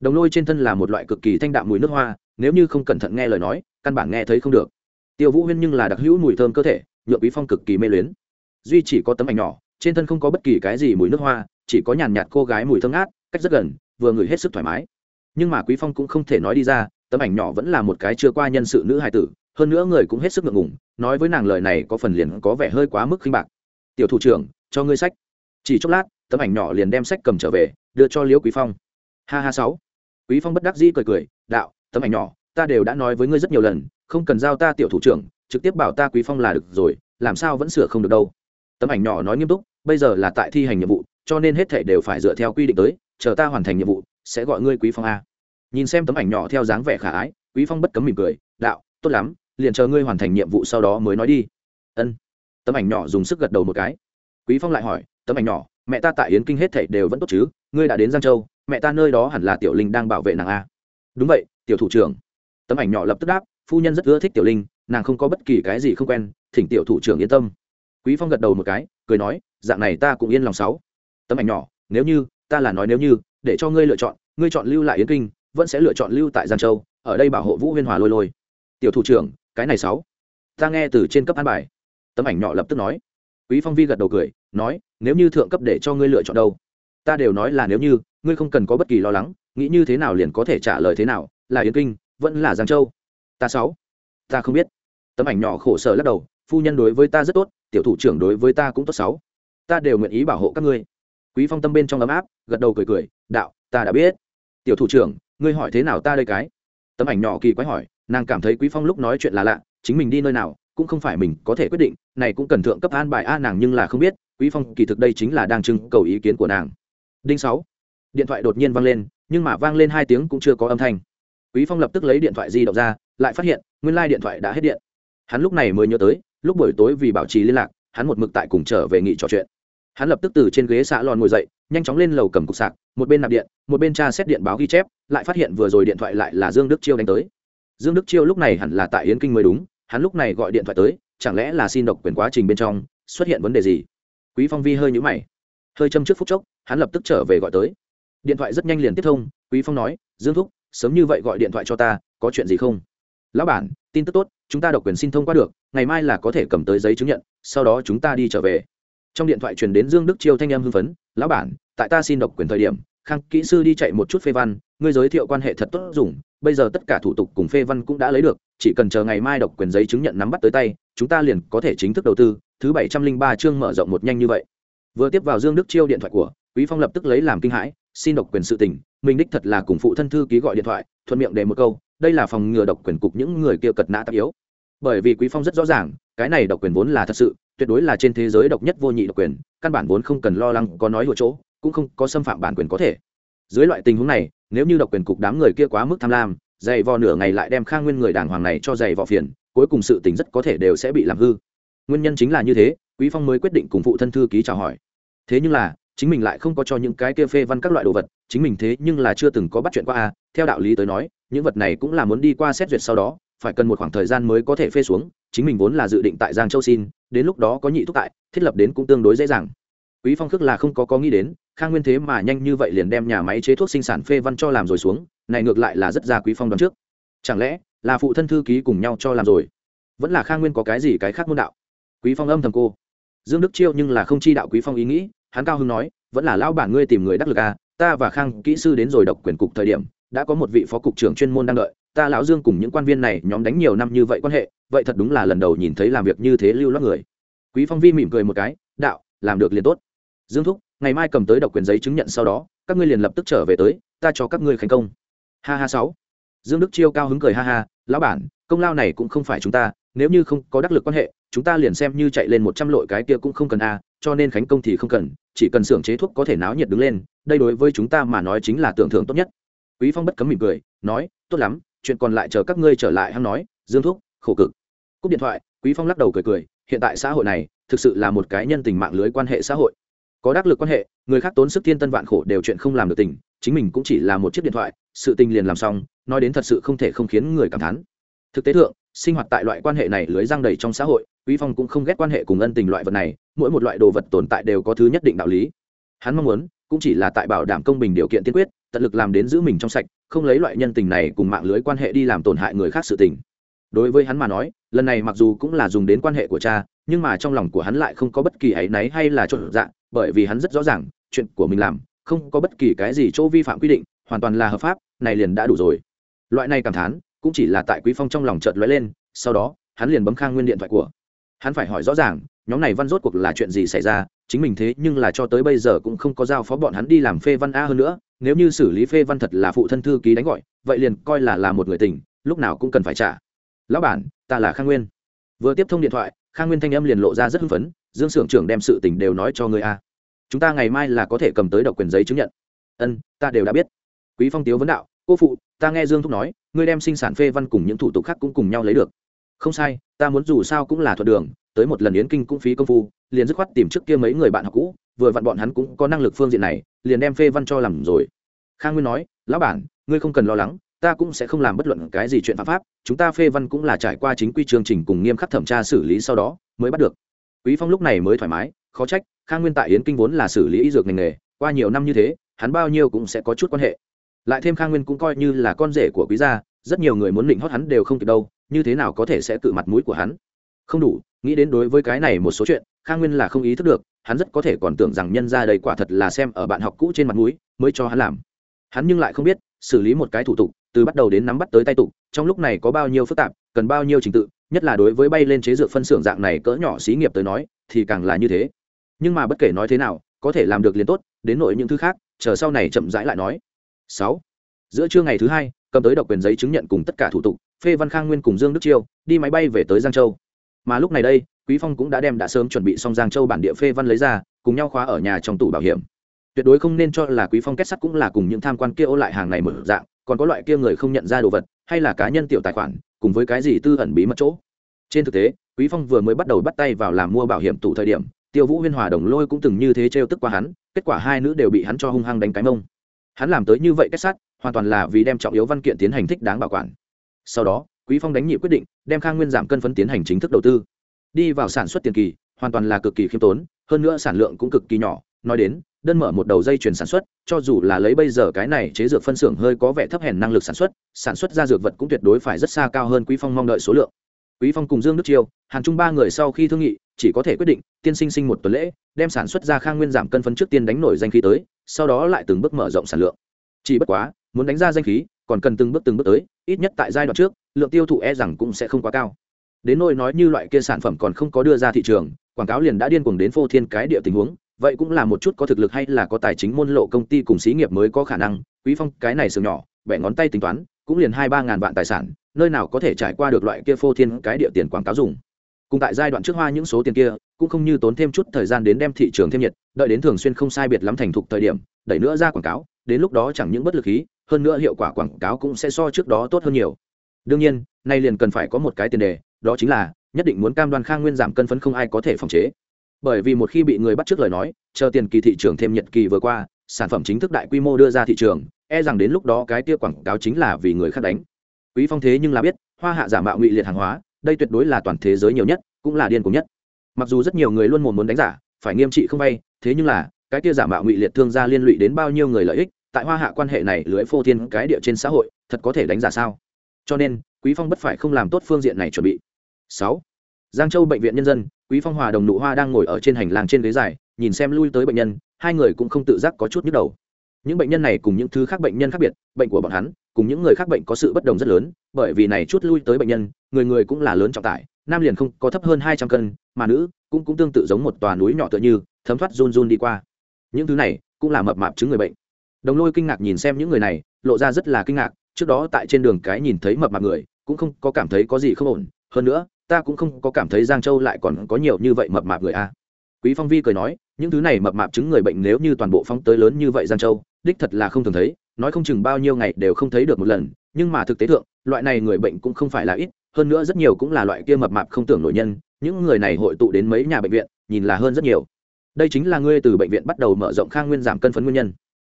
Đồng lôi trên thân là một loại cực kỳ thanh đạm mùi nước hoa nếu như không cẩn thận nghe lời nói, căn bản nghe thấy không được. Tiêu vũ huyên nhưng là đặc hữu mùi thơm cơ thể nhựa quý phong cực kỳ mê luyến. Duy chỉ có tấm ảnh nhỏ, trên thân không có bất kỳ cái gì mùi nước hoa, chỉ có nhàn nhạt cô gái mùi thơm ngát, cách rất gần, vừa ngửi hết sức thoải mái. Nhưng mà quý phong cũng không thể nói đi ra, tấm ảnh nhỏ vẫn là một cái chưa qua nhân sự nữ hài tử, hơn nữa người cũng hết sức ngượng ngùng, nói với nàng lời này có phần liền có vẻ hơi quá mức khinh bạc. Tiểu thủ trưởng, cho ngươi sách. Chỉ chốc lát, tấm ảnh nhỏ liền đem sách cầm trở về, đưa cho liễu quý phong. Ha ha sáu. Quý phong bất đắc dĩ cười cười, đạo tấm ảnh nhỏ, ta đều đã nói với ngươi rất nhiều lần, không cần giao ta tiểu thủ trưởng, trực tiếp bảo ta quý phong là được rồi, làm sao vẫn sửa không được đâu. Tấm ảnh nhỏ nói nghiêm túc, bây giờ là tại thi hành nhiệm vụ, cho nên hết thảy đều phải dựa theo quy định tới, chờ ta hoàn thành nhiệm vụ, sẽ gọi ngươi quý phong a. Nhìn xem tấm ảnh nhỏ theo dáng vẻ khả ái, quý phong bất cấm mỉm cười, đạo, tốt lắm, liền chờ ngươi hoàn thành nhiệm vụ sau đó mới nói đi. Ân. Tấm ảnh nhỏ dùng sức gật đầu một cái. Quý phong lại hỏi, tấm ảnh nhỏ, mẹ ta tại yến kinh hết thảy đều vẫn tốt chứ? Ngươi đã đến giang châu, mẹ ta nơi đó hẳn là tiểu linh đang bảo vệ nàng a. Đúng vậy tiểu thủ trưởng. Tấm ảnh nhỏ lập tức đáp, phu nhân rất ưa thích tiểu linh, nàng không có bất kỳ cái gì không quen, thỉnh tiểu thủ trưởng yên tâm. Quý phong gật đầu một cái, cười nói, dạng này ta cũng yên lòng sáu. Tấm ảnh nhỏ, nếu như, ta là nói nếu như, để cho ngươi lựa chọn, ngươi chọn lưu lại yến kinh, vẫn sẽ lựa chọn lưu tại giang châu, ở đây bảo hộ vũ huyên hòa lôi lôi. Tiểu thủ trưởng, cái này sáu. Ta nghe từ trên cấp an bài. Tấm ảnh nhỏ lập tức nói. Quý phong vi gật đầu cười, nói, nếu như thượng cấp để cho ngươi lựa chọn đâu? Ta đều nói là nếu như, ngươi không cần có bất kỳ lo lắng, nghĩ như thế nào liền có thể trả lời thế nào là Yên kinh, vẫn là giang châu. Ta sáu. Ta không biết. Tấm ảnh nhỏ khổ sở lắc đầu, phu nhân đối với ta rất tốt, tiểu thủ trưởng đối với ta cũng tốt sáu. Ta đều nguyện ý bảo hộ các ngươi. Quý phong tâm bên trong ấm áp, gật đầu cười cười, đạo, ta đã biết. Tiểu thủ trưởng, ngươi hỏi thế nào ta đây cái? Tấm ảnh nhỏ kỳ quái hỏi, nàng cảm thấy quý phong lúc nói chuyện là lạ, chính mình đi nơi nào, cũng không phải mình có thể quyết định, này cũng cần thượng cấp an bài a, nàng nhưng là không biết, quý phong kỳ thực đây chính là đang trưng cầu ý kiến của nàng. Đinh sáu. Điện thoại đột nhiên vang lên, nhưng mà vang lên hai tiếng cũng chưa có âm thanh quý phong lập tức lấy điện thoại di động ra, lại phát hiện, nguyên lai điện thoại đã hết điện. Hắn lúc này mới nhớ tới, lúc buổi tối vì bảo trì liên lạc, hắn một mực tại cùng trở về nghị trò chuyện. Hắn lập tức từ trên ghế xạ lòn ngồi dậy, nhanh chóng lên lầu cầm cục sạc, một bên nạp điện, một bên tra xét điện báo ghi chép, lại phát hiện vừa rồi điện thoại lại là dương đức chiêu đánh tới. Dương đức chiêu lúc này hẳn là tại yến kinh mới đúng, hắn lúc này gọi điện thoại tới, chẳng lẽ là xin độc quyền quá trình bên trong, xuất hiện vấn đề gì? Quý phong vi hơi nhũ mày. Hơi châm trước phút chốc, hắn lập tức trở về gọi tới. Điện thoại rất nhanh liền tiếp thông, quý phong nói, dương thúc sớm như vậy gọi điện thoại cho ta, có chuyện gì không? Lão bản, tin tức tốt, chúng ta độc quyền xin thông qua được, ngày mai là có thể cầm tới giấy chứng nhận, sau đó chúng ta đi trở về. Trong điện thoại truyền đến dương đức chiêu thanh em hưng phấn, lão bản, tại ta xin độc quyền thời điểm, khang kỹ sư đi chạy một chút phê văn, ngươi giới thiệu quan hệ thật tốt dùng, bây giờ tất cả thủ tục cùng phê văn cũng đã lấy được, chỉ cần chờ ngày mai độc quyền giấy chứng nhận nắm bắt tới tay, chúng ta liền có thể chính thức đầu tư. Thứ bảy trăm linh ba chương mở rộng một nhanh như vậy. Vừa tiếp vào dương đức chiêu điện thoại của, quý phong lập tức lấy làm kinh hãi xin độc quyền sự tình, mình đích thật là cùng phụ thân thư ký gọi điện thoại, thuận miệng để một câu, đây là phòng ngừa độc quyền cục những người kia cật nã tạp yếu. Bởi vì quý phong rất rõ ràng, cái này độc quyền vốn là thật sự, tuyệt đối là trên thế giới độc nhất vô nhị độc quyền, căn bản vốn không cần lo lắng, có nói hùa chỗ, cũng không có xâm phạm bản quyền có thể. Dưới loại tình huống này, nếu như độc quyền cục đám người kia quá mức tham lam, dày vò nửa ngày lại đem khang nguyên người đàng hoàng này cho dày vò phiền, cuối cùng sự tình rất có thể đều sẽ bị làm hư. Nguyên nhân chính là như thế, quý phong mới quyết định cùng phụ thân thư ký chào hỏi. Thế nhưng là chính mình lại không có cho những cái kia phê văn các loại đồ vật, chính mình thế nhưng là chưa từng có bắt chuyện qua a. Theo đạo lý tới nói, những vật này cũng là muốn đi qua xét duyệt sau đó, phải cần một khoảng thời gian mới có thể phê xuống, chính mình vốn là dự định tại giang châu xin, đến lúc đó có nhị thúc tại, thiết lập đến cũng tương đối dễ dàng. Quý phong khước là không có có nghĩ đến, khang nguyên thế mà nhanh như vậy liền đem nhà máy chế thuốc sinh sản phê văn cho làm rồi xuống, này ngược lại là rất ra quý phong đoán trước. Chẳng lẽ là phụ thân thư ký cùng nhau cho làm rồi? Vẫn là khang nguyên có cái gì cái khác môn đạo? Quý phong âm thầm cô. Dương đức chiêu nhưng là không chi đạo quý phong ý nghĩ hắn cao hưng nói, vẫn là lão bản ngươi tìm người đắc lực à ta và khang kỹ sư đến rồi độc quyền cục thời điểm, đã có một vị phó cục trưởng chuyên môn đang đợi, ta lão dương cùng những quan viên này nhóm đánh nhiều năm như vậy quan hệ, vậy thật đúng là lần đầu nhìn thấy làm việc như thế lưu loát người. Quý phong vi mỉm cười một cái, đạo, làm được liền tốt. Dương thúc, ngày mai cầm tới độc quyền giấy chứng nhận sau đó, các ngươi liền lập tức trở về tới, ta cho các ngươi thành công. Ha ha sáu. Dương đức chiêu cao hứng cười ha ha, lão bản, công lao này cũng không phải chúng ta nếu như không có đắc lực quan hệ, chúng ta liền xem như chạy lên một trăm lội cái kia cũng không cần a, cho nên khánh công thì không cần, chỉ cần xưởng chế thuốc có thể náo nhiệt đứng lên, đây đối với chúng ta mà nói chính là tưởng thưởng tốt nhất. Quý phong bất cấm mỉm cười, nói, tốt lắm, chuyện còn lại chờ các ngươi trở lại hắn nói, dương thuốc, khổ cực. Cúp điện thoại, quý phong lắc đầu cười cười, hiện tại xã hội này, thực sự là một cái nhân tình mạng lưới quan hệ xã hội. Có đắc lực quan hệ, người khác tốn sức thiên tân vạn khổ đều chuyện không làm được tình, chính mình cũng chỉ là một chiếc điện thoại, sự tình liền làm xong, nói đến thật sự không thể không khiến người cảm thán thực tế thượng, sinh hoạt tại loại quan hệ này lưới răng đầy trong xã hội, quý phong cũng không ghét quan hệ cùng ân tình loại vật này, mỗi một loại đồ vật tồn tại đều có thứ nhất định đạo lý. Hắn mong muốn, cũng chỉ là tại bảo đảm công bình điều kiện tiên quyết, tận lực làm đến giữ mình trong sạch, không lấy loại nhân tình này cùng mạng lưới quan hệ đi làm tổn hại người khác sự tình. Đối với hắn mà nói, lần này mặc dù cũng là dùng đến quan hệ của cha, nhưng mà trong lòng của hắn lại không có bất kỳ áy náy hay là trộn dạng bởi vì hắn rất rõ ràng, chuyện của mình làm, không có bất kỳ cái gì chỗ vi phạm quy định, hoàn toàn là hợp pháp, này liền đã đủ rồi. Loại này cảm thán cũng chỉ là tại quý phong trong lòng chợt lóe lên, sau đó, hắn liền bấm khang nguyên điện thoại của. Hắn phải hỏi rõ ràng, nhóm này văn rốt cuộc là chuyện gì xảy ra, chính mình thế nhưng là cho tới bây giờ cũng không có giao phó bọn hắn đi làm phê văn a hơn nữa, nếu như xử lý phê văn thật là phụ thân thư ký đánh gọi, vậy liền coi là là một người tình, lúc nào cũng cần phải trả. Lão bản, ta là khang nguyên. Vừa tiếp thông điện thoại, khang nguyên thanh âm liền lộ ra rất hưng phấn, dương s ư ở n g trưởng đem sự tình đều nói cho người a. Chúng ta ngày mai là có thể cầm tới độc quyền giấy chứng nhận. Ân, ta đều đã biết. Quý phong tiếu vấn đạo cô phụ, ta nghe dương thúc nói, ngươi đem sinh sản phê văn cùng những thủ tục khác cũng cùng nhau lấy được. Không sai, ta muốn dù sao cũng là thuận đường, tới một lần yến kinh cũng phí công phu, liền dứt khoát tìm trước kia mấy người bạn học cũ, vừa vặn bọn hắn cũng có năng lực phương diện này, liền đem phê văn cho làm rồi. Khang nguyên nói, lão bản, ngươi không cần lo lắng, ta cũng sẽ không làm bất luận cái gì chuyện phạm pháp, chúng ta phê văn cũng là trải qua chính quy chương trình cùng nghiêm khắc thẩm tra xử lý sau đó mới bắt được. Quý phong lúc này mới thoải mái, khó trách, khang nguyên tại yến kinh vốn là xử lý y dược ngành nghề, qua nhiều năm như thế, hắn bao nhiêu cũng sẽ có chút quan hệ lại thêm khang nguyên cũng coi như là con rể của quý gia, rất nhiều người muốn định hót hắn đều không kịp đâu, như thế nào có thể sẽ cự mặt mũi của hắn? Không đủ, nghĩ đến đối với cái này một số chuyện, khang nguyên là không ý thức được, hắn rất có thể còn tưởng rằng nhân ra đây quả thật là xem ở bạn học cũ trên mặt mũi, mới cho hắn làm. Hắn nhưng lại không biết, xử lý một cái thủ tục, từ bắt đầu đến nắm bắt tới tay tục, trong lúc này có bao nhiêu phức tạp, cần bao nhiêu trình tự, nhất là đối với bay lên chế dược phân xưởng dạng này cỡ nhỏ xí nghiệp tới nói, thì càng là như thế. Nhưng mà bất kể nói thế nào, có thể làm được liền tốt, đến nội những thứ khác, chờ sau này chậm rãi lại nói sáu. Giữa trưa ngày thứ hai, cầm tới độc quyền giấy chứng nhận cùng tất cả thủ tục, phê văn khang nguyên cùng dương đức chiêu đi máy bay về tới giang châu. Mà lúc này đây, quý phong cũng đã đem đã sớm chuẩn bị xong giang châu bản địa phê văn lấy ra, cùng nhau khóa ở nhà trong tủ bảo hiểm. Tuyệt đối không nên cho là quý phong kết sắt cũng là cùng những tham quan kia ô lại hàng này mở dạng, còn có loại kia người không nhận ra đồ vật, hay là cá nhân tiểu tài khoản, cùng với cái gì tư ẩn bí mật chỗ. Trên thực tế, quý phong vừa mới bắt đầu bắt tay vào làm mua bảo hiểm tủ thời điểm, tiêu vũ huyên hòa đồng lôi cũng từng như thế trêu tức qua hắn, kết quả hai nữ đều bị hắn cho hung hăng đánh cái mông hắn làm tới như vậy kết sát, hoàn toàn là vì đem trọng yếu văn kiện tiến hành thích đáng bảo quản. Sau đó quý phong đánh nhị quyết định đem khang nguyên giảm cân phấn tiến hành chính thức đầu tư. Đi vào sản xuất tiền kỳ hoàn toàn là cực kỳ khiêm tốn hơn nữa sản lượng cũng cực kỳ nhỏ. Nói đến đơn mở một đầu dây chuyển sản xuất cho dù là lấy bây giờ cái này chế dược phân xưởng hơi có vẻ thấp hèn năng lực sản xuất sản xuất ra dược vật cũng tuyệt đối phải rất xa cao hơn quý phong mong đợi số lượng. Quý phong cùng dương đức chiêu hàng chung ba người sau khi thương nghị chỉ có thể quyết định tiên sinh sinh một tuần lễ đem sản xuất ra khang nguyên giảm cân phấn trước tiên đánh nổi danh khí tới sau đó lại từng bước mở rộng sản lượng. Chỉ bất quá, muốn đánh ra danh khí, còn cần từng bước từng bước tới, ít nhất tại giai đoạn trước, lượng tiêu thụ e rằng cũng sẽ không quá cao. Đến nỗi nói như loại kia sản phẩm còn không có đưa ra thị trường, quảng cáo liền đã điên cuồng đến phô thiên cái địa tình huống, vậy cũng là một chút có thực lực hay là có tài chính môn lộ công ty cùng xí nghiệp mới có khả năng, quý phong, cái này sừng nhỏ, bẻ ngón tay tính toán, cũng liền hai ba ngàn vạn tài sản, nơi nào có thể trải qua được loại kia phô thiên cái địa tiền quảng cáo dùng. Cùng tại giai đoạn trước hoa những số tiền kia cũng không như tốn thêm chút thời gian đến đem thị trường thêm nhiệt, đợi đến thường xuyên không sai biệt lắm thành thục thời điểm, đẩy nữa ra quảng cáo, đến lúc đó chẳng những bất lực khí, hơn nữa hiệu quả quảng cáo cũng sẽ so trước đó tốt hơn nhiều. Đương nhiên, nay liền cần phải có một cái tiền đề, đó chính là, nhất định muốn cam đoan khang nguyên giảm cân phấn không ai có thể phòng chế. Bởi vì một khi bị người bắt trước lời nói, chờ tiền kỳ thị trường thêm nhật kỳ vừa qua, sản phẩm chính thức đại quy mô đưa ra thị trường e rằng đến lúc đó cái tia quảng cáo chính là vì người khác đánh. Quý phong thế nhưng là biết, hoa hạ giả mạo ngụy liệt hàng hóa, đây tuyệt đối là toàn thế giới nhiều nhất, cũng là điên cùng nhất mặc dù rất nhiều người luôn muốn đánh giả, phải nghiêm trị không vay thế nhưng là, cái tia giả mạo ngụy liệt thương gia liên lụy đến bao nhiêu người lợi ích, tại hoa hạ quan hệ này lưới phô thiên cái địa trên xã hội, thật có thể đánh giả sao? Cho nên, quý phong bất phải không làm tốt phương diện này chuẩn bị. Sáu, giang châu bệnh viện nhân dân, quý phong hòa đồng nụ hoa đang ngồi ở trên hành lang trên ghế dài, nhìn xem lui tới bệnh nhân, hai người cũng không tự giác có chút nhức đầu. Những bệnh nhân này cùng những thứ khác bệnh nhân khác biệt, bệnh của bọn hắn, cùng những người khác bệnh có sự bất đồng rất lớn, bởi vì này chút lui tới bệnh nhân, người người cũng là lớn trọng tải nam liền không có thấp hơn hai trăm cân, mà nữ cũng cũng tương tự giống một tòa núi nhỏ tựa như, thấm thoát run run đi qua. Những thứ này cũng là mập mạp chứng người bệnh. Đồng lôi kinh ngạc nhìn xem những người này, lộ ra rất là kinh ngạc, trước đó tại trên đường cái nhìn thấy mập mạp người, cũng không có cảm thấy có gì không ổn. Hơn nữa, ta cũng không có cảm thấy giang châu lại còn có nhiều như vậy mập mạp người a. Quý phong vi cười nói, những thứ này mập mạp chứng người bệnh nếu như toàn bộ phóng tới lớn như vậy giang châu, đích thật là không thường thấy, nói không chừng bao nhiêu ngày đều không thấy được một lần, nhưng mà thực tế thượng, loại này người bệnh cũng không phải là ít hơn nữa rất nhiều cũng là loại kia mập mạp không tưởng nổi nhân, những người này hội tụ đến mấy nhà bệnh viện, nhìn là hơn rất nhiều. Đây chính là ngươi từ bệnh viện bắt đầu mở rộng khang nguyên giảm cân phấn nguyên nhân.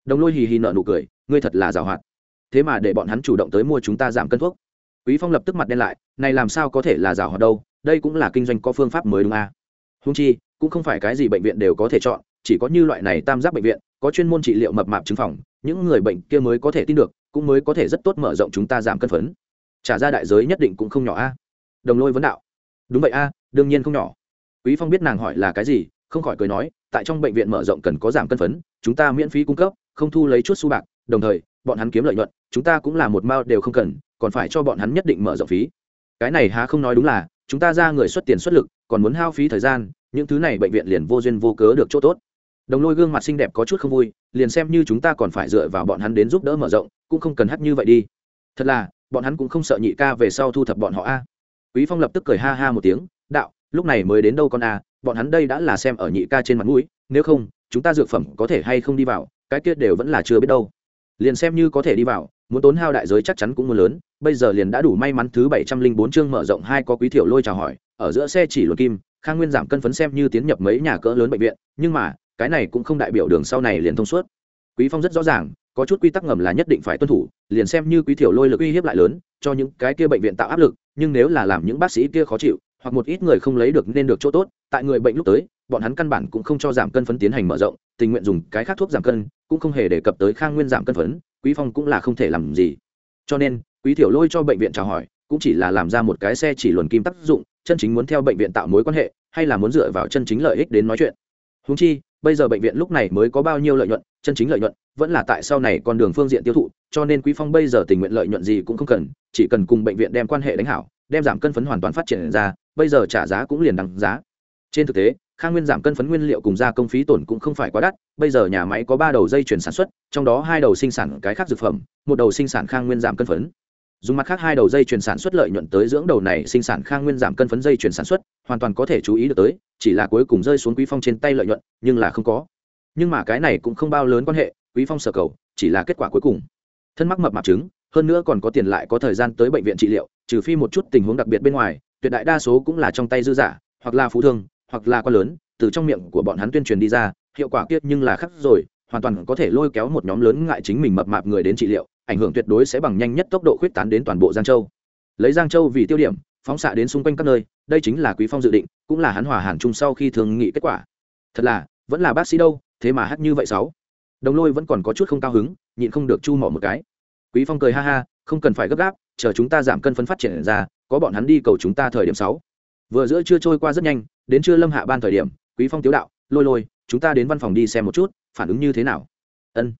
Đồng lôi hì hì nợ nụ cười, ngươi thật là giàu hoạt. Thế mà để bọn hắn chủ động tới mua chúng ta giảm cân thuốc. Quý phong lập tức mặt đen lại, này làm sao có thể là giàu hoạt đâu, đây cũng là kinh doanh có phương pháp mới đúng à. húng chi, cũng không phải cái gì bệnh viện đều có thể chọn, chỉ có như loại này tam giác bệnh viện, có chuyên môn trị liệu mập mạp chứng phòng, những người bệnh kia mới có thể tin được, cũng mới có thể rất tốt mở rộng chúng ta giảm cân phấn trả ra đại giới nhất định cũng không nhỏ a. Đồng lôi vấn đạo. Đúng vậy a, đương nhiên không nhỏ. Quý phong biết nàng hỏi là cái gì, không khỏi cười nói, tại trong bệnh viện mở rộng cần có giảm cân phấn, chúng ta miễn phí cung cấp, không thu lấy chút xu bạc, đồng thời, bọn hắn kiếm lợi nhuận, chúng ta cũng là một mao đều không cần, còn phải cho bọn hắn nhất định mở rộng phí. Cái này há không nói đúng là, chúng ta ra người xuất tiền xuất lực, còn muốn hao phí thời gian, những thứ này bệnh viện liền vô duyên vô cớ được chỗ tốt. Đồng lôi gương mặt xinh đẹp có chút không vui, liền xem như chúng ta còn phải dựa vào bọn hắn đến giúp đỡ mở rộng, cũng không cần hắt như vậy đi. Thật là bọn hắn cũng không sợ nhị ca về sau thu thập bọn họ a. Quý phong lập tức cười ha ha một tiếng, đạo, lúc này mới đến đâu con a bọn hắn đây đã là xem ở nhị ca trên mặt mũi, nếu không, chúng ta dược phẩm có thể hay không đi vào, cái kia đều vẫn là chưa biết đâu. Liền xem như có thể đi vào, muốn tốn hao đại giới chắc chắn cũng muốn lớn, bây giờ liền đã đủ may mắn thứ bảy trăm linh bốn chương mở rộng hai có quý thiểu lôi chào hỏi, ở giữa xe chỉ luật kim, khang nguyên giảm cân phấn xem như tiến nhập mấy nhà cỡ lớn bệnh viện, nhưng mà, cái này cũng không đại biểu đường sau này liền thông suốt. Quý phong rất rõ ràng có chút quy tắc ngầm là nhất định phải tuân thủ, liền xem như quý thiểu lôi lực uy hiếp lại lớn, cho những cái kia bệnh viện tạo áp lực, nhưng nếu là làm những bác sĩ kia khó chịu, hoặc một ít người không lấy được nên được chỗ tốt, tại người bệnh lúc tới, bọn hắn căn bản cũng không cho giảm cân phấn tiến hành mở rộng, tình nguyện dùng cái khác thuốc giảm cân, cũng không hề đề cập tới khang nguyên giảm cân phấn, quý phong cũng là không thể làm gì. Cho nên, quý thiểu lôi cho bệnh viện chào hỏi, cũng chỉ là làm ra một cái xe chỉ luồn kim tác dụng, chân chính muốn theo bệnh viện tạo mối quan hệ, hay là muốn dựa vào chân chính lợi ích đến nói chuyện. Húng chi bây giờ bệnh viện lúc này mới có bao nhiêu lợi nhuận, chân chính lợi nhuận, vẫn là tại sau này con đường phương diện tiêu thụ, cho nên quý phong bây giờ tình nguyện lợi nhuận gì cũng không cần, chỉ cần cùng bệnh viện đem quan hệ đánh hảo, đem giảm cân phấn hoàn toàn phát triển ra, bây giờ trả giá cũng liền đằng giá. Trên thực tế, khang nguyên giảm cân phấn nguyên liệu cùng gia công phí tổn cũng không phải quá đắt, bây giờ nhà máy có ba đầu dây chuyển sản xuất, trong đó hai đầu sinh sản cái khác dược phẩm, một đầu sinh sản khang nguyên giảm cân phấn dùng mặt khác hai đầu dây chuyển sản xuất lợi nhuận tới dưỡng đầu này sinh sản khang nguyên giảm cân phấn dây chuyển sản xuất hoàn toàn có thể chú ý được tới chỉ là cuối cùng rơi xuống quý phong trên tay lợi nhuận nhưng là không có. Nhưng mà cái này cũng không bao lớn quan hệ quý phong sở cầu chỉ là kết quả cuối cùng. Thân mắc mập mạp trứng, hơn nữa còn có tiền lại có thời gian tới bệnh viện trị liệu trừ phi một chút tình huống đặc biệt bên ngoài tuyệt đại đa số cũng là trong tay dư giả hoặc là phú thương hoặc là quá lớn từ trong miệng của bọn hắn tuyên truyền đi ra hiệu quả kiết nhưng là khắc rồi hoàn toàn có thể lôi kéo một nhóm lớn ngại chính mình mập mạp người đến trị liệu ảnh hưởng tuyệt đối sẽ bằng nhanh nhất tốc độ khuyết tán đến toàn bộ giang châu. Lấy giang châu vì tiêu điểm, phóng xạ đến xung quanh các nơi, đây chính là quý phong dự định, cũng là hắn hòa hàn chung sau khi thường nghị kết quả. Thật là, vẫn là bác sĩ đâu, thế mà hát như vậy sáu. Đồng lôi vẫn còn có chút không cao hứng, nhịn không được chu mỏ một cái. Quý phong cười ha ha, không cần phải gấp gáp, chờ chúng ta giảm cân phân phát triển ra, có bọn hắn đi cầu chúng ta thời điểm sáu. Vừa giữa chưa trôi qua rất nhanh, đến trưa lâm hạ ban thời điểm, quý phong tiếu đạo, lôi lôi, chúng ta đến văn phòng đi xem một chút, phản ứng như thế nào? Ân.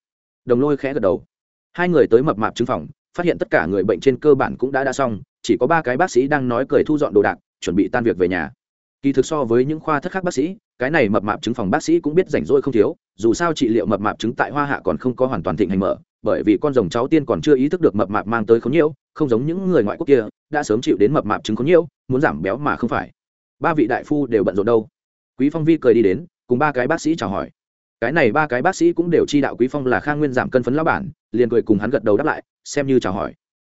Đồng lôi khẽ gật đầu hai người tới mập mạp chứng phòng, phát hiện tất cả người bệnh trên cơ bản cũng đã đã xong, chỉ có ba cái bác sĩ đang nói cười thu dọn đồ đạc, chuẩn bị tan việc về nhà. Kỳ thực so với những khoa thất khác bác sĩ, cái này mập mạp chứng phòng bác sĩ cũng biết rảnh rỗi không thiếu, dù sao trị liệu mập mạp chứng tại hoa hạ còn không có hoàn toàn thịnh hành mở, bởi vì con rồng cháu tiên còn chưa ý thức được mập mạp mang tới khốn nhiễu, không giống những người ngoại quốc kia, đã sớm chịu đến mập mạp chứng khốn nhiễu, muốn giảm béo mà không phải. Ba vị đại phu đều bận rộn đâu. Quý phong vi cười đi đến, cùng ba cái bác sĩ chào hỏi cái này ba cái bác sĩ cũng đều chi đạo quý phong là khang nguyên giảm cân phấn lão bản, liền cười cùng hắn gật đầu đáp lại, xem như chào hỏi.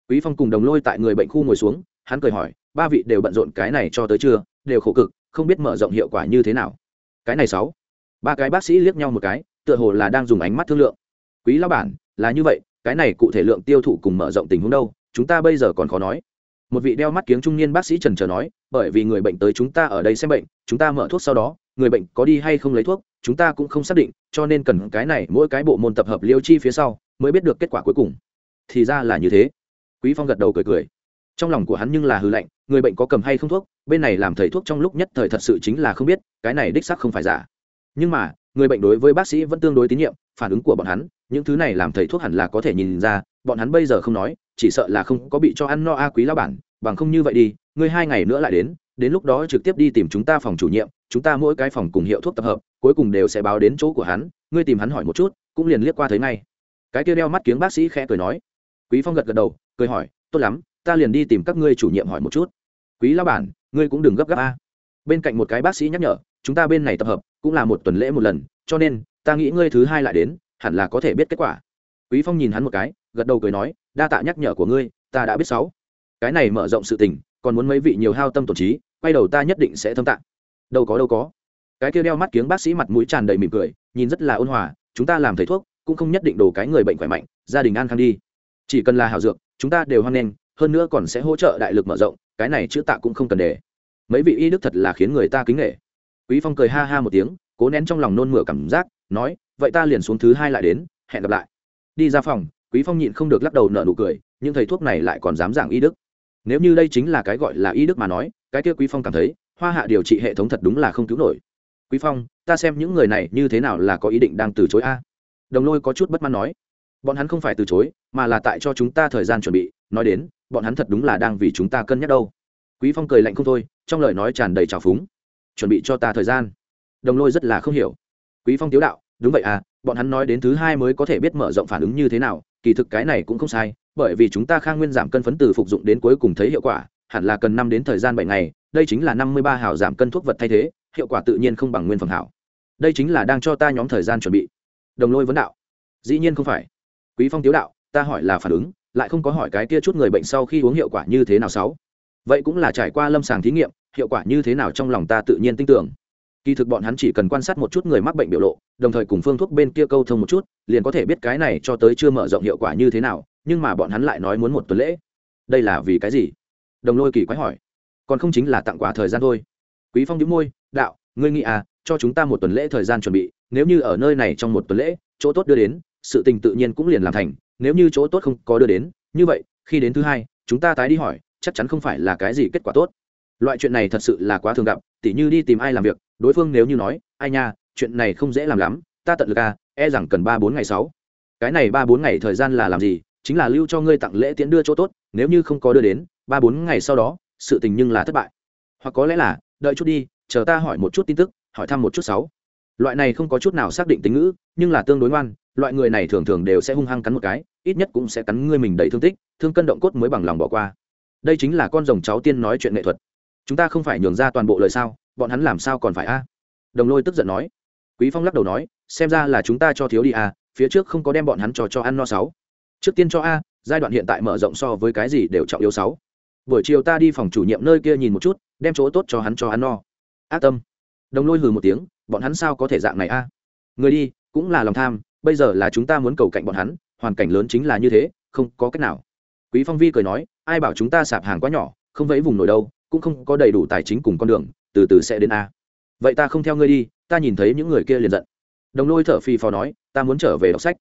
Quý phong cùng đồng lôi tại người bệnh khu ngồi xuống, hắn cười hỏi, ba vị đều bận rộn cái này cho tới chưa đều khổ cực, không biết mở rộng hiệu quả như thế nào. Cái này sáu. Ba cái bác sĩ liếc nhau một cái, tựa hồ là đang dùng ánh mắt thương lượng. Quý lão bản, là như vậy, cái này cụ thể lượng tiêu thụ cùng mở rộng tình huống đâu, chúng ta bây giờ còn khó nói. Một vị đeo mắt kiếng trung niên bác sĩ trần trờ nói, bởi vì người bệnh tới chúng ta ở đây xem bệnh, chúng ta mở thuốc sau đó người bệnh có đi hay không lấy thuốc, chúng ta cũng không xác định, cho nên cần cái này mỗi cái bộ môn tập hợp liêu chi phía sau mới biết được kết quả cuối cùng. Thì ra là như thế. Quý phong gật đầu cười cười. Trong lòng của hắn nhưng là hư lạnh. người bệnh có cầm hay không thuốc, bên này làm thầy thuốc trong lúc nhất thời thật sự chính là không biết, cái này đích xác không phải giả. Nhưng mà, người bệnh đối với bác sĩ vẫn tương đối tín nhiệm, phản ứng của bọn hắn, những thứ này làm thầy thuốc hẳn là có thể nhìn ra, bọn hắn bây giờ không nói, chỉ sợ là không có bị cho ăn no a quý lao bản, bằng không như vậy đi ngươi hai ngày nữa lại đến đến lúc đó trực tiếp đi tìm chúng ta phòng chủ nhiệm chúng ta mỗi cái phòng cùng hiệu thuốc tập hợp, cuối cùng đều sẽ báo đến chỗ của hắn, ngươi tìm hắn hỏi một chút, cũng liền liếc qua thấy ngay. Cái kia đeo mắt kiếng bác sĩ khẽ cười nói. Quý phong gật gật đầu, cười hỏi, tốt lắm, ta liền đi tìm các ngươi chủ nhiệm hỏi một chút. Quý lão bản, ngươi cũng đừng gấp gáp a. Bên cạnh một cái bác sĩ nhắc nhở, chúng ta bên này tập hợp, cũng là một tuần lễ một lần, cho nên, ta nghĩ ngươi thứ hai lại đến, hẳn là có thể biết kết quả. Quý phong nhìn hắn một cái, gật đầu cười nói, đa tạ nhắc nhở của ngươi, ta đã biết sáu. Cái này mở rộng sự tình, còn muốn mấy vị nhiều hao tâm tổn trí, quay đầu ta nhất định sẽ thâm tạng đâu có đâu có. Cái kia đeo mắt kiếng bác sĩ mặt mũi tràn đầy mỉm cười, nhìn rất là ôn hòa, chúng ta làm thầy thuốc, cũng không nhất định đồ cái người bệnh khỏe mạnh, gia đình an khang đi. Chỉ cần là hảo dược, chúng ta đều hoan nghênh, hơn nữa còn sẽ hỗ trợ đại lực mở rộng, cái này chữ tạ cũng không cần để. Mấy vị y đức thật là khiến người ta kính nghệ. Quý phong cười ha ha một tiếng, cố nén trong lòng nôn mửa cảm giác, nói, vậy ta liền xuống thứ hai lại đến, hẹn gặp lại. Đi ra phòng, quý phong nhịn không được lắc đầu nở nụ cười nhưng thầy thuốc này lại còn dám giảng y đức. Nếu như đây chính là cái gọi là y đức mà nói, cái kia quý phong cảm thấy hoa hạ điều trị hệ thống thật đúng là không cứu nổi. Quý phong, ta xem những người này như thế nào là có ý định đang từ chối a? Đồng lôi có chút bất mãn nói. Bọn hắn không phải từ chối, mà là tại cho chúng ta thời gian chuẩn bị. Nói đến, bọn hắn thật đúng là đang vì chúng ta cân nhắc đâu. Quý phong cười lạnh không thôi, trong lời nói tràn đầy trào phúng. Chuẩn bị cho ta thời gian. Đồng lôi rất là không hiểu. Quý phong tiếu đạo, đúng vậy à bọn hắn nói đến thứ hai mới có thể biết mở rộng phản ứng như thế nào, kỳ thực cái này cũng không sai, bởi vì chúng ta khang nguyên giảm cân phấn từ phục dụng đến cuối cùng thấy hiệu quả, hẳn là cần năm đến thời gian bảy ngày đây chính là năm mươi ba hảo giảm cân thuốc vật thay thế, hiệu quả tự nhiên không bằng nguyên phẩm hảo. Đây chính là đang cho ta nhóm thời gian chuẩn bị. Đồng lôi vấn đạo. Dĩ nhiên không phải. Quý phong tiếu đạo, ta hỏi là phản ứng, lại không có hỏi cái kia chút người bệnh sau khi uống hiệu quả như thế nào sáu. Vậy cũng là trải qua lâm sàng thí nghiệm, hiệu quả như thế nào trong lòng ta tự nhiên tin tưởng. Kỳ thực bọn hắn chỉ cần quan sát một chút người mắc bệnh biểu lộ, đồng thời cùng phương thuốc bên kia câu thông một chút, liền có thể biết cái này cho tới chưa mở rộng hiệu quả như thế nào, nhưng mà bọn hắn lại nói muốn một tuần lễ. Đây là vì cái gì? Đồng lôi kỳ quái hỏi còn không chính là tặng quà thời gian thôi. Quý phong đĩu môi, đạo, ngươi nghĩ à cho chúng ta một tuần lễ thời gian chuẩn bị, nếu như ở nơi này trong một tuần lễ, chỗ tốt đưa đến, sự tình tự nhiên cũng liền làm thành, nếu như chỗ tốt không có đưa đến, như vậy, khi đến thứ hai, chúng ta tái đi hỏi, chắc chắn không phải là cái gì kết quả tốt. Loại chuyện này thật sự là quá thường gặp, tỉ như đi tìm ai làm việc, đối phương nếu như nói, ai nha, chuyện này không dễ làm lắm, ta tận lực à e rằng cần ba bốn ngày sáu. Cái này ba bốn ngày thời gian là làm gì? Chính là lưu cho ngươi tặng lễ tiễn đưa chỗ tốt, nếu như không có đưa đến, ba bốn ngày sau đó sự tình nhưng là thất bại. Hoặc có lẽ là, đợi chút đi, chờ ta hỏi một chút tin tức, hỏi thăm một chút sáu. Loại này không có chút nào xác định tính ngữ, nhưng là tương đối ngoan, loại người này thường thường đều sẽ hung hăng cắn một cái, ít nhất cũng sẽ cắn ngươi mình đầy thương tích, thương cân động cốt mới bằng lòng bỏ qua. Đây chính là con rồng cháu tiên nói chuyện nghệ thuật. Chúng ta không phải nhường ra toàn bộ lời sao, bọn hắn làm sao còn phải a? Đồng lôi tức giận nói. Quý phong lắc đầu nói, xem ra là chúng ta cho thiếu đi a, phía trước không có đem bọn hắn cho cho ăn no sáu. Trước tiên cho a, giai đoạn hiện tại mở rộng so với cái gì đều trọng yếu sáu buổi chiều ta đi phòng chủ nhiệm nơi kia nhìn một chút, đem chỗ tốt cho hắn cho hắn no. Ác tâm. Đồng lôi hừ một tiếng, bọn hắn sao có thể dạng này a? Người đi, cũng là lòng tham, bây giờ là chúng ta muốn cầu cạnh bọn hắn, hoàn cảnh lớn chính là như thế, không có cách nào. Quý phong vi cười nói, ai bảo chúng ta sạp hàng quá nhỏ, không vẫy vùng nổi đâu, cũng không có đầy đủ tài chính cùng con đường, từ từ sẽ đến a. Vậy ta không theo ngươi đi, ta nhìn thấy những người kia liền giận. Đồng lôi thở phì phò nói, ta muốn trở về đọc sách.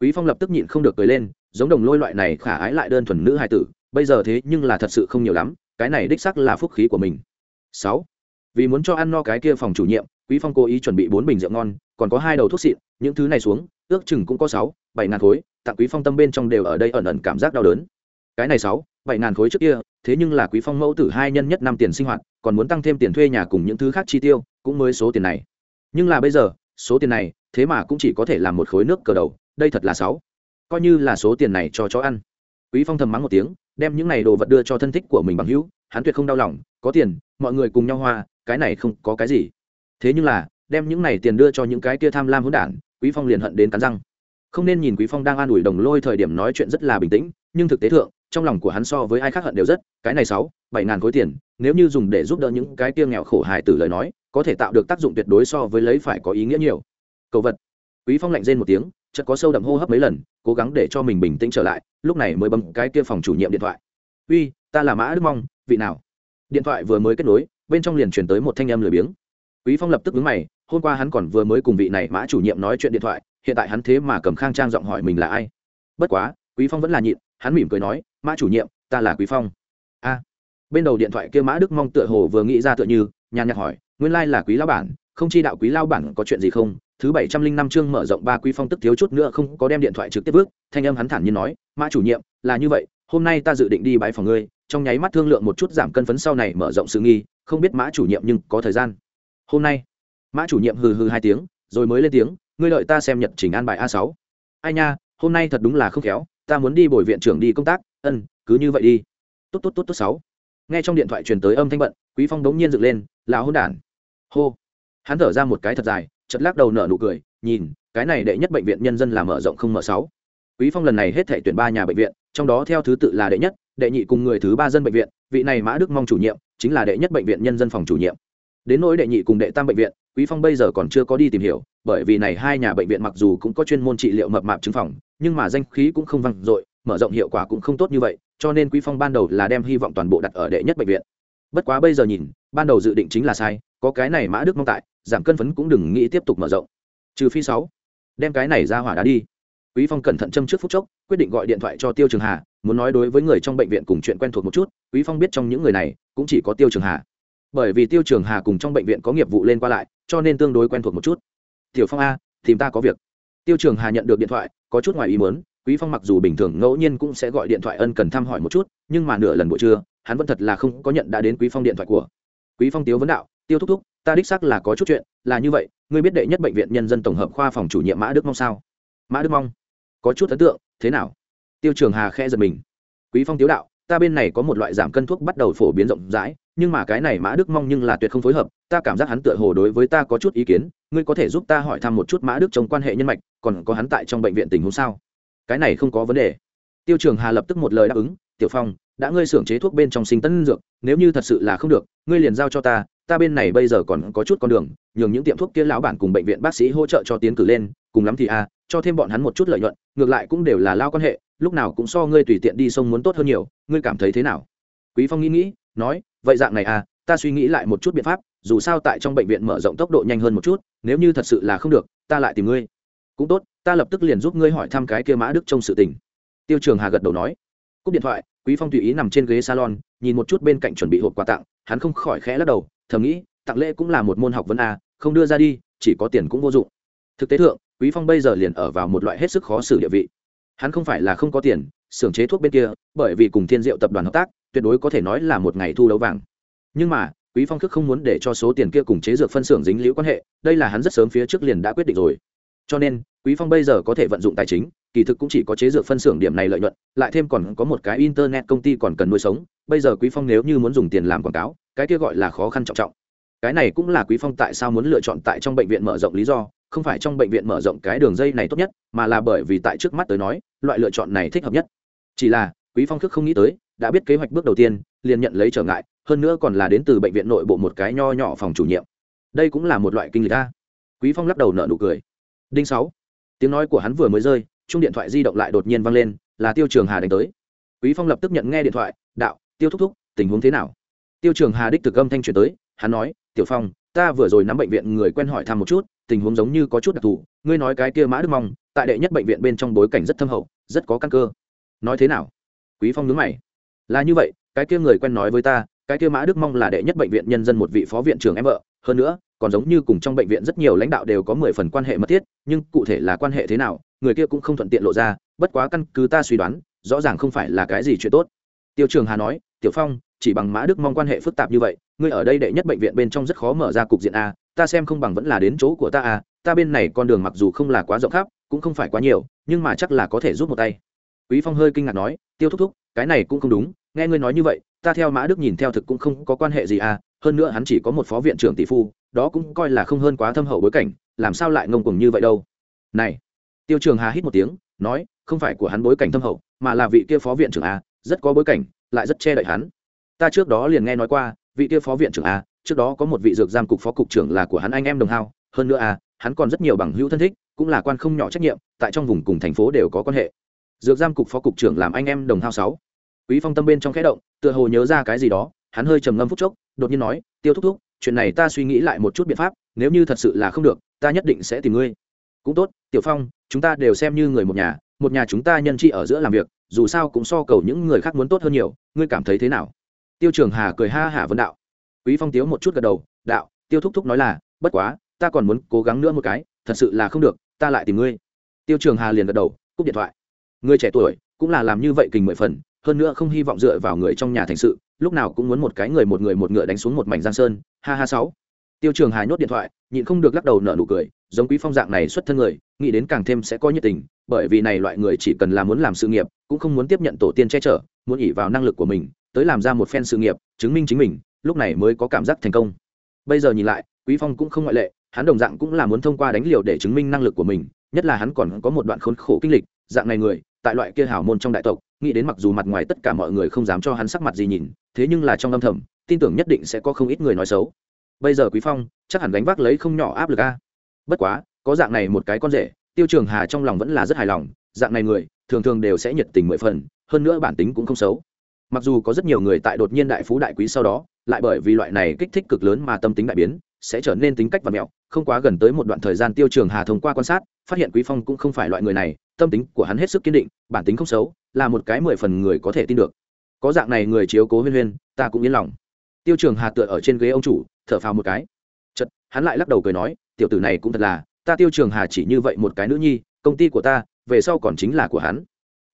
Quý phong lập tức nhịn không được cười lên, giống đồng lôi loại này khả ái lại đơn thuần nữ hài tử bây giờ thế nhưng là thật sự không nhiều lắm, cái này đích sắc là phúc khí của mình. Sáu, vì muốn cho ăn no cái kia phòng chủ nhiệm, quý phong cố ý chuẩn bị bốn bình rượu ngon, còn có hai đầu thuốc xịn, những thứ này xuống, ước chừng cũng có sáu, bảy ngàn khối, tặng quý phong tâm bên trong đều ở đây ẩn ẩn cảm giác đau đớn. Cái này sáu, bảy ngàn khối trước kia, thế nhưng là quý phong mẫu tử hai nhân nhất năm tiền sinh hoạt, còn muốn tăng thêm tiền thuê nhà cùng những thứ khác chi tiêu, cũng mới số tiền này. Nhưng là bây giờ, số tiền này, thế mà cũng chỉ có thể làm một khối nước cờ đầu, đây thật là sáu. Coi như là số tiền này cho chó ăn. Quý phong thầm mắng một tiếng đem những này đồ vật đưa cho thân thích của mình bằng hữu, hắn tuyệt không đau lòng, có tiền, mọi người cùng nhau hoa, cái này không có cái gì. Thế nhưng là, đem những này tiền đưa cho những cái kia tham lam hỗn đản, quý phong liền hận đến cắn răng. Không nên nhìn quý phong đang an ủi đồng lôi thời điểm nói chuyện rất là bình tĩnh, nhưng thực tế thượng, trong lòng của hắn so với ai khác hận đều rất, cái này sáu, bảy ngàn khối tiền, nếu như dùng để giúp đỡ những cái kia nghèo khổ hài tử lời nói, có thể tạo được tác dụng tuyệt đối so với lấy phải có ý nghĩa nhiều. Cầu vật. Quý phong lạnh rên một tiếng chợt có sâu đậm hô hấp mấy lần, cố gắng để cho mình bình tĩnh trở lại, lúc này mới bấm cái kia phòng chủ nhiệm điện thoại. Uy, ta là mã đức mong, vị nào? Điện thoại vừa mới kết nối, bên trong liền chuyển tới một thanh âm lười biếng. Quý phong lập tức vướng mày, hôm qua hắn còn vừa mới cùng vị này mã chủ nhiệm nói chuyện điện thoại, hiện tại hắn thế mà cầm khang trang giọng hỏi mình là ai. Bất quá, quý phong vẫn là nhịn, hắn mỉm cười nói, mã chủ nhiệm, ta là quý phong. A. Bên đầu điện thoại kia mã đức mong tựa hồ vừa nghĩ ra tựa như, nhàn nhạt hỏi, nguyên lai là quý lao bản, không chi đạo quý lao bản có chuyện gì không? Thứ bảy trăm linh năm chương mở rộng ba quý phong tức thiếu chút nữa không có đem điện thoại trực tiếp bước thanh âm hắn thản nhiên nói, mã chủ nhiệm, là như vậy, hôm nay ta dự định đi bãi phòng ngươi, trong nháy mắt thương lượng một chút giảm cân phấn sau này mở rộng sự nghi, không biết mã chủ nhiệm nhưng có thời gian. Hôm nay? Mã chủ nhiệm hừ hừ hai tiếng, rồi mới lên tiếng, ngươi đợi ta xem nhật trình an bài a sáu. Ai nha, hôm nay thật đúng là không khéo, ta muốn đi bồi viện trưởng đi công tác, ân, cứ như vậy đi. Tốt tốt tốt tốt, sáu. Nghe trong điện thoại truyền tới âm thanh bận, quý phong đống nhiên dựng lên, lão hỗn đản. Hô. Hắn thở ra một cái thật dài chật lắc đầu nở nụ cười, nhìn, cái này đệ nhất bệnh viện nhân dân là mở rộng không mở sáu. Quý phong lần này hết thể tuyển ba nhà bệnh viện, trong đó theo thứ tự là đệ nhất, đệ nhị cùng người thứ ba dân bệnh viện, vị này mã đức mong chủ nhiệm, chính là đệ nhất bệnh viện nhân dân phòng chủ nhiệm. Đến nỗi đệ nhị cùng đệ tam bệnh viện, quý phong bây giờ còn chưa có đi tìm hiểu, bởi vì này hai nhà bệnh viện mặc dù cũng có chuyên môn trị liệu mập mạp chứng phòng, nhưng mà danh khí cũng không văng dội, mở rộng hiệu quả cũng không tốt như vậy, cho nên quý phong ban đầu là đem hy vọng toàn bộ đặt ở đệ nhất bệnh viện. Bất quá bây giờ nhìn, ban đầu dự định chính là sai, có cái này mã đức mong tại giảm cân phấn cũng đừng nghĩ tiếp tục mở rộng. Trừ phi sáu, đem cái này ra hỏa đá đi. Quý phong cẩn thận châm trước phút chốc, quyết định gọi điện thoại cho tiêu trường hà, muốn nói đối với người trong bệnh viện cùng chuyện quen thuộc một chút, quý phong biết trong những người này cũng chỉ có tiêu trường hà. Bởi vì tiêu trường hà cùng trong bệnh viện có nghiệp vụ lên qua lại, cho nên tương đối quen thuộc một chút. Tiểu phong a, tìm ta có việc. Tiêu trường hà nhận được điện thoại, có chút ngoài ý muốn, quý phong mặc dù bình thường ngẫu nhiên cũng sẽ gọi điện thoại ân cần thăm hỏi một chút, nhưng mà nửa lần buổi trưa, hắn vẫn thật là không có nhận đã đến quý phong điện thoại của quý phong tiếu vấn đạo, tiêu thúc thúc, ta đích xác là có chút chuyện, là như vậy, ngươi biết đệ nhất bệnh viện nhân dân tổng hợp khoa phòng chủ nhiệm mã đức mong sao? Mã đức mong, có chút ấn tượng, thế nào? Tiêu trường hà khẽ giật mình. Quý phong tiếu đạo, ta bên này có một loại giảm cân thuốc bắt đầu phổ biến rộng rãi, nhưng mà cái này mã đức mong nhưng là tuyệt không phối hợp, ta cảm giác hắn tựa hồ đối với ta có chút ý kiến, ngươi có thể giúp ta hỏi thăm một chút mã đức trong quan hệ nhân mạch, còn có hắn tại trong bệnh viện tình huống sao? Cái này không có vấn đề. Tiêu trường hà lập tức một lời đáp ứng, tiểu phong đã ngươi xưởng chế thuốc bên trong sinh tân dược nếu như thật sự là không được ngươi liền giao cho ta ta bên này bây giờ còn có chút con đường nhường những tiệm thuốc kia lão bản cùng bệnh viện bác sĩ hỗ trợ cho tiến cử lên cùng lắm thì a à, cho thêm bọn hắn một chút lợi nhuận ngược lại cũng đều là lao quan hệ lúc nào cũng so ngươi tùy tiện đi sông muốn tốt hơn nhiều ngươi cảm thấy thế nào? Quý phong nghĩ nghĩ nói vậy dạng này à ta suy nghĩ lại một chút biện pháp dù sao tại trong bệnh viện mở rộng tốc độ nhanh hơn một chút nếu như thật sự là không được ta lại tìm ngươi. Cũng tốt ta lập tức liền giúp ngươi hỏi thăm cái kia mã đức trong sự tình. Tiêu trường hà gật đầu nói cúp điện thoại, quý phong tùy ý nằm trên ghế salon, nhìn một chút bên cạnh chuẩn bị hộp quà tặng, hắn không khỏi khẽ lắc đầu, thầm nghĩ, tặng lễ cũng là một môn học vấn a, không đưa ra đi, chỉ có tiền cũng vô dụng. Thực tế thượng, quý phong bây giờ liền ở vào một loại hết sức khó xử địa vị. Hắn không phải là không có tiền, xưởng chế thuốc bên kia, bởi vì cùng thiên diệu tập đoàn hợp tác, tuyệt đối có thể nói là một ngày thu đấu vàng. Nhưng mà, quý phong thức không muốn để cho số tiền kia cùng chế dược phân xưởng dính liễu quan hệ, đây là hắn rất sớm phía trước liền đã quyết định rồi. Cho nên, quý phong bây giờ có thể vận dụng tài chính kỳ thực cũng chỉ có chế dược phân xưởng điểm này lợi nhuận, lại thêm còn có một cái internet công ty còn cần nuôi sống. Bây giờ quý phong nếu như muốn dùng tiền làm quảng cáo, cái kia gọi là khó khăn trọng trọng. Cái này cũng là quý phong tại sao muốn lựa chọn tại trong bệnh viện mở rộng lý do, không phải trong bệnh viện mở rộng cái đường dây này tốt nhất, mà là bởi vì tại trước mắt tới nói, loại lựa chọn này thích hợp nhất. Chỉ là, quý phong thức không nghĩ tới, đã biết kế hoạch bước đầu tiên, liền nhận lấy trở ngại, hơn nữa còn là đến từ bệnh viện nội bộ một cái nho nhỏ phòng chủ nhiệm. Đây cũng là một loại kinh lịch a. Quý phong lắc đầu nở nụ cười. Đinh sáu. Tiếng nói của hắn vừa mới rơi chung điện thoại di động lại đột nhiên vang lên, là tiêu trường hà đánh tới. Quý phong lập tức nhận nghe điện thoại, đạo, tiêu thúc thúc, tình huống thế nào? Tiêu trường hà đích thực âm thanh chuyển tới, hắn nói, tiểu phong, ta vừa rồi nắm bệnh viện người quen hỏi thăm một chút, tình huống giống như có chút đặc thù, ngươi nói cái kia mã đức mong, tại đệ nhất bệnh viện bên trong bối cảnh rất thâm hậu, rất có căn cơ. Nói thế nào? Quý phong nhướng mày. Là như vậy, cái kia người quen nói với ta, cái kia mã đức mong là đệ nhất bệnh viện nhân dân một vị phó viện trưởng em vợ, hơn nữa, còn giống như cùng trong bệnh viện rất nhiều lãnh đạo đều có mười phần quan hệ mật thiết, nhưng cụ thể là quan hệ thế nào người kia cũng không thuận tiện lộ ra, bất quá căn cứ ta suy đoán, rõ ràng không phải là cái gì chuyện tốt. Tiêu trường hà nói, tiểu phong, chỉ bằng mã đức mong quan hệ phức tạp như vậy, ngươi ở đây đệ nhất bệnh viện bên trong rất khó mở ra cục diện a, ta xem không bằng vẫn là đến chỗ của ta a, ta bên này con đường mặc dù không là quá rộng khắp, cũng không phải quá nhiều, nhưng mà chắc là có thể giúp một tay. Quý phong hơi kinh ngạc nói, tiêu thúc thúc, cái này cũng không đúng, nghe ngươi nói như vậy, ta theo mã đức nhìn theo thực cũng không có quan hệ gì à hơn nữa hắn chỉ có một phó viện trưởng tỷ phu, đó cũng coi là không hơn quá thâm hậu bối cảnh, làm sao lại ngông cuồng như vậy đâu? Này tiêu trường hà hít một tiếng, nói, không phải của hắn bối cảnh thâm hậu, mà là vị kia phó viện trưởng a, rất có bối cảnh, lại rất che đậy hắn. Ta trước đó liền nghe nói qua, vị kia phó viện trưởng a, trước đó có một vị dược giam cục phó cục trưởng là của hắn anh em đồng hao, hơn nữa a, hắn còn rất nhiều bằng hữu thân thích, cũng là quan không nhỏ trách nhiệm, tại trong vùng cùng thành phố đều có quan hệ. Dược giam cục phó cục trưởng làm anh em đồng hao sáu. Quý phong tâm bên trong khẽ động, tựa hồ nhớ ra cái gì đó, hắn hơi trầm ngâm phút chốc, đột nhiên nói, tiêu thúc thúc, chuyện này ta suy nghĩ lại một chút biện pháp, nếu như thật sự là không được, ta nhất định sẽ tìm ngươi. Cũng tốt tiểu phong, chúng ta đều xem như người một nhà một nhà chúng ta nhân trị ở giữa làm việc, dù sao cũng so cầu những người khác muốn tốt hơn nhiều, ngươi cảm thấy thế nào? Tiêu trường hà cười ha hả vân đạo. Quý phong tiếu một chút gật đầu, đạo, tiêu thúc thúc nói là, bất quá, ta còn muốn cố gắng nữa một cái, thật sự là không được, ta lại tìm ngươi. Tiêu trường hà liền gật đầu, cúp điện thoại. Người trẻ tuổi, cũng là làm như vậy kình mười phần, hơn nữa không hy vọng dựa vào người trong nhà thành sự, lúc nào cũng muốn một cái người một người một ngựa đánh xuống một mảnh giang sơn, ha ha sáu tiêu trường hà nhốt điện thoại, nhịn không được lắc đầu nở nụ cười, giống quý phong dạng này xuất thân người, nghĩ đến càng thêm sẽ có nhiệt tình, bởi vì này loại người chỉ cần là muốn làm sự nghiệp, cũng không muốn tiếp nhận tổ tiên che chở, muốn ỉ vào năng lực của mình, tới làm ra một phen sự nghiệp, chứng minh chính mình, lúc này mới có cảm giác thành công. Bây giờ nhìn lại, quý phong cũng không ngoại lệ, hắn đồng dạng cũng là muốn thông qua đánh liều để chứng minh năng lực của mình, nhất là hắn còn có một đoạn khốn khổ kinh lịch, dạng này người, tại loại kia hảo môn trong đại tộc, nghĩ đến mặc dù mặt ngoài tất cả mọi người không dám cho hắn sắc mặt gì nhìn, thế nhưng là trong âm thầm, tin tưởng nhất định sẽ có không ít người nói xấu bây giờ quý phong chắc hẳn gánh vác lấy không nhỏ áp lực a. Bất quá, có dạng này một cái con rể, tiêu trường hà trong lòng vẫn là rất hài lòng, dạng này người, thường thường đều sẽ nhiệt tình mười phần, hơn nữa bản tính cũng không xấu. Mặc dù có rất nhiều người tại đột nhiên đại phú đại quý sau đó, lại bởi vì loại này kích thích cực lớn mà tâm tính đại biến, sẽ trở nên tính cách và mẹo, không quá gần tới một đoạn thời gian tiêu trường hà thông qua quan sát, phát hiện quý phong cũng không phải loại người này, tâm tính của hắn hết sức kiên định, bản tính không xấu, là một cái mười phần người có thể tin được. Có dạng này người chiếu cố huyên huyên, ta cũng yên lòng. Tiêu trường hà tựa ở trên ghế ông chủ thở phào một cái. Chật hắn lại lắc đầu cười nói tiểu tử này cũng thật là ta tiêu trường hà chỉ như vậy một cái nữ nhi công ty của ta về sau còn chính là của hắn.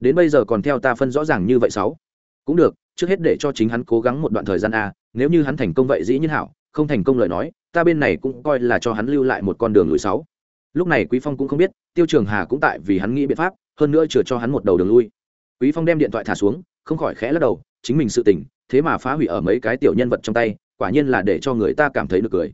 Đến bây giờ còn theo ta phân rõ ràng như vậy sáu. Cũng được trước hết để cho chính hắn cố gắng một đoạn thời gian a nếu như hắn thành công vậy dĩ nhiên hảo không thành công lời nói ta bên này cũng coi là cho hắn lưu lại một con đường lùi sáu. Lúc này quý phong cũng không biết tiêu trường hà cũng tại vì hắn nghĩ biện pháp hơn nữa chừa cho hắn một đầu đường lui. Quý phong đem điện thoại thả xuống không khỏi khẽ lắc đầu chính mình sự tỉnh, thế mà phá hủy ở mấy cái tiểu nhân vật trong tay quả nhiên là để cho người ta cảm thấy được cười.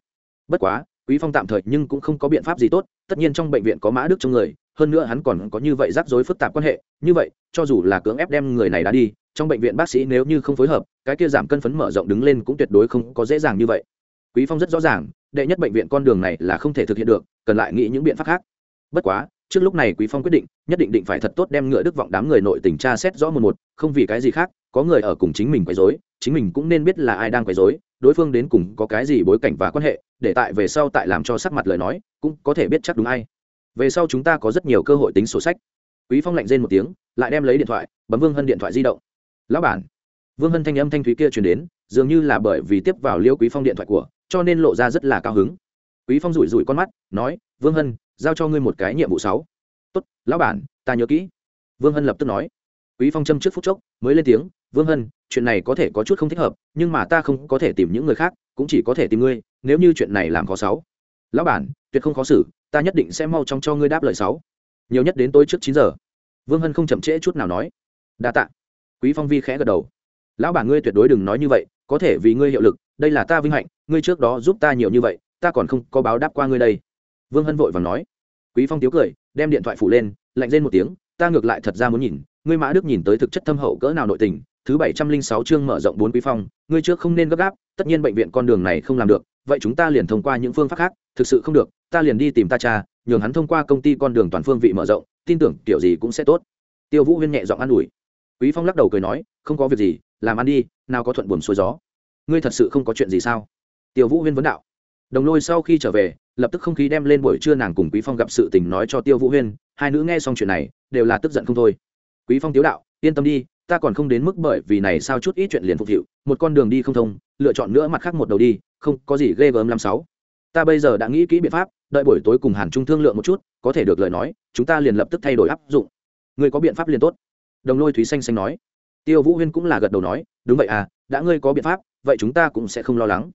Bất quá, quý phong tạm thời nhưng cũng không có biện pháp gì tốt, tất nhiên trong bệnh viện có mã đức trong người, hơn nữa hắn còn có như vậy rắc rối phức tạp quan hệ. Như vậy, cho dù là cưỡng ép đem người này đã đi, trong bệnh viện bác sĩ nếu như không phối hợp, cái kia giảm cân phấn mở rộng đứng lên cũng tuyệt đối không có dễ dàng như vậy. Quý phong rất rõ ràng, đệ nhất bệnh viện con đường này là không thể thực hiện được, cần lại nghĩ những biện pháp khác. Bất quá, trước lúc này quý phong quyết định, nhất định định phải thật tốt đem ngựa đức vọng đám người nội tình tra xét rõ một một, không vì cái gì khác có người ở cùng chính mình quấy rối, chính mình cũng nên biết là ai đang quấy rối, đối phương đến cùng có cái gì bối cảnh và quan hệ, để tại về sau tại làm cho sắc mặt lời nói, cũng có thể biết chắc đúng ai. Về sau chúng ta có rất nhiều cơ hội tính sổ sách. Quý phong lạnh rên một tiếng, lại đem lấy điện thoại, bấm vương hân điện thoại di động. Lão bản. Vương hân thanh âm thanh thúy kia truyền đến, dường như là bởi vì tiếp vào liêu quý phong điện thoại của, cho nên lộ ra rất là cao hứng. Quý phong rủi rủi con mắt, nói, vương hân, giao cho ngươi một cái nhiệm vụ sáu. Tốt, lão bản, ta nhớ kỹ. Vương hân lập tức nói. Quý phong châm trước phút chốc, mới lên tiếng vương hân, chuyện này có thể có chút không thích hợp, nhưng mà ta không có thể tìm những người khác, cũng chỉ có thể tìm ngươi, nếu như chuyện này làm khó sáu. Lão bản, tuyệt không khó xử, ta nhất định sẽ mau chóng cho ngươi đáp lời sáu. Nhiều nhất đến tối trước chín giờ. Vương hân không chậm trễ chút nào nói. Đa tạ. Quý phong vi khẽ gật đầu. Lão bản ngươi tuyệt đối đừng nói như vậy, có thể vì ngươi hiệu lực, đây là ta vinh hạnh, ngươi trước đó giúp ta nhiều như vậy, ta còn không có báo đáp qua ngươi đây. Vương hân vội vàng nói. Quý phong tiếu cười, đem điện thoại phủ lên, lạnh lên một tiếng, ta ngược lại thật ra muốn nhìn, ngươi mã đức nhìn tới thực chất thâm hậu cỡ nào nội tình thứ bảy trăm linh sáu chương mở rộng bốn quý phong, ngươi trước không nên gấp gáp, tất nhiên bệnh viện con đường này không làm được, vậy chúng ta liền thông qua những phương pháp khác, thực sự không được, ta liền đi tìm ta cha, nhường hắn thông qua công ty con đường toàn phương vị mở rộng, tin tưởng kiểu gì cũng sẽ tốt. Tiêu vũ huyên nhẹ giọng an ủi. Quý phong lắc đầu cười nói, không có việc gì, làm ăn đi, nào có thuận buồm xuôi gió. Ngươi thật sự không có chuyện gì sao? Tiêu vũ huyên vấn đạo. Đồng lôi sau khi trở về, lập tức không khí đem lên buổi trưa nàng cùng quý phong gặp sự tình nói cho tiêu vũ huyên, hai nữ nghe xong chuyện này, đều là tức giận không thôi. Quý phong tiếu đạo, yên tâm đi ta còn không đến mức bởi vì này sao chút ít chuyện liền phục vụ một con đường đi không thông, lựa chọn nữa mặt khác một đầu đi, không có gì ghê gớm năm sáu. Ta bây giờ đã nghĩ kỹ biện pháp, đợi buổi tối cùng hàn trung thương lượng một chút, có thể được lời nói, chúng ta liền lập tức thay đổi áp dụng. Ngươi có biện pháp liền tốt. Đồng lôi thúy xanh xanh nói. Tiêu vũ huyên cũng là gật đầu nói, đúng vậy à đã ngươi có biện pháp, vậy chúng ta cũng sẽ không lo lắng.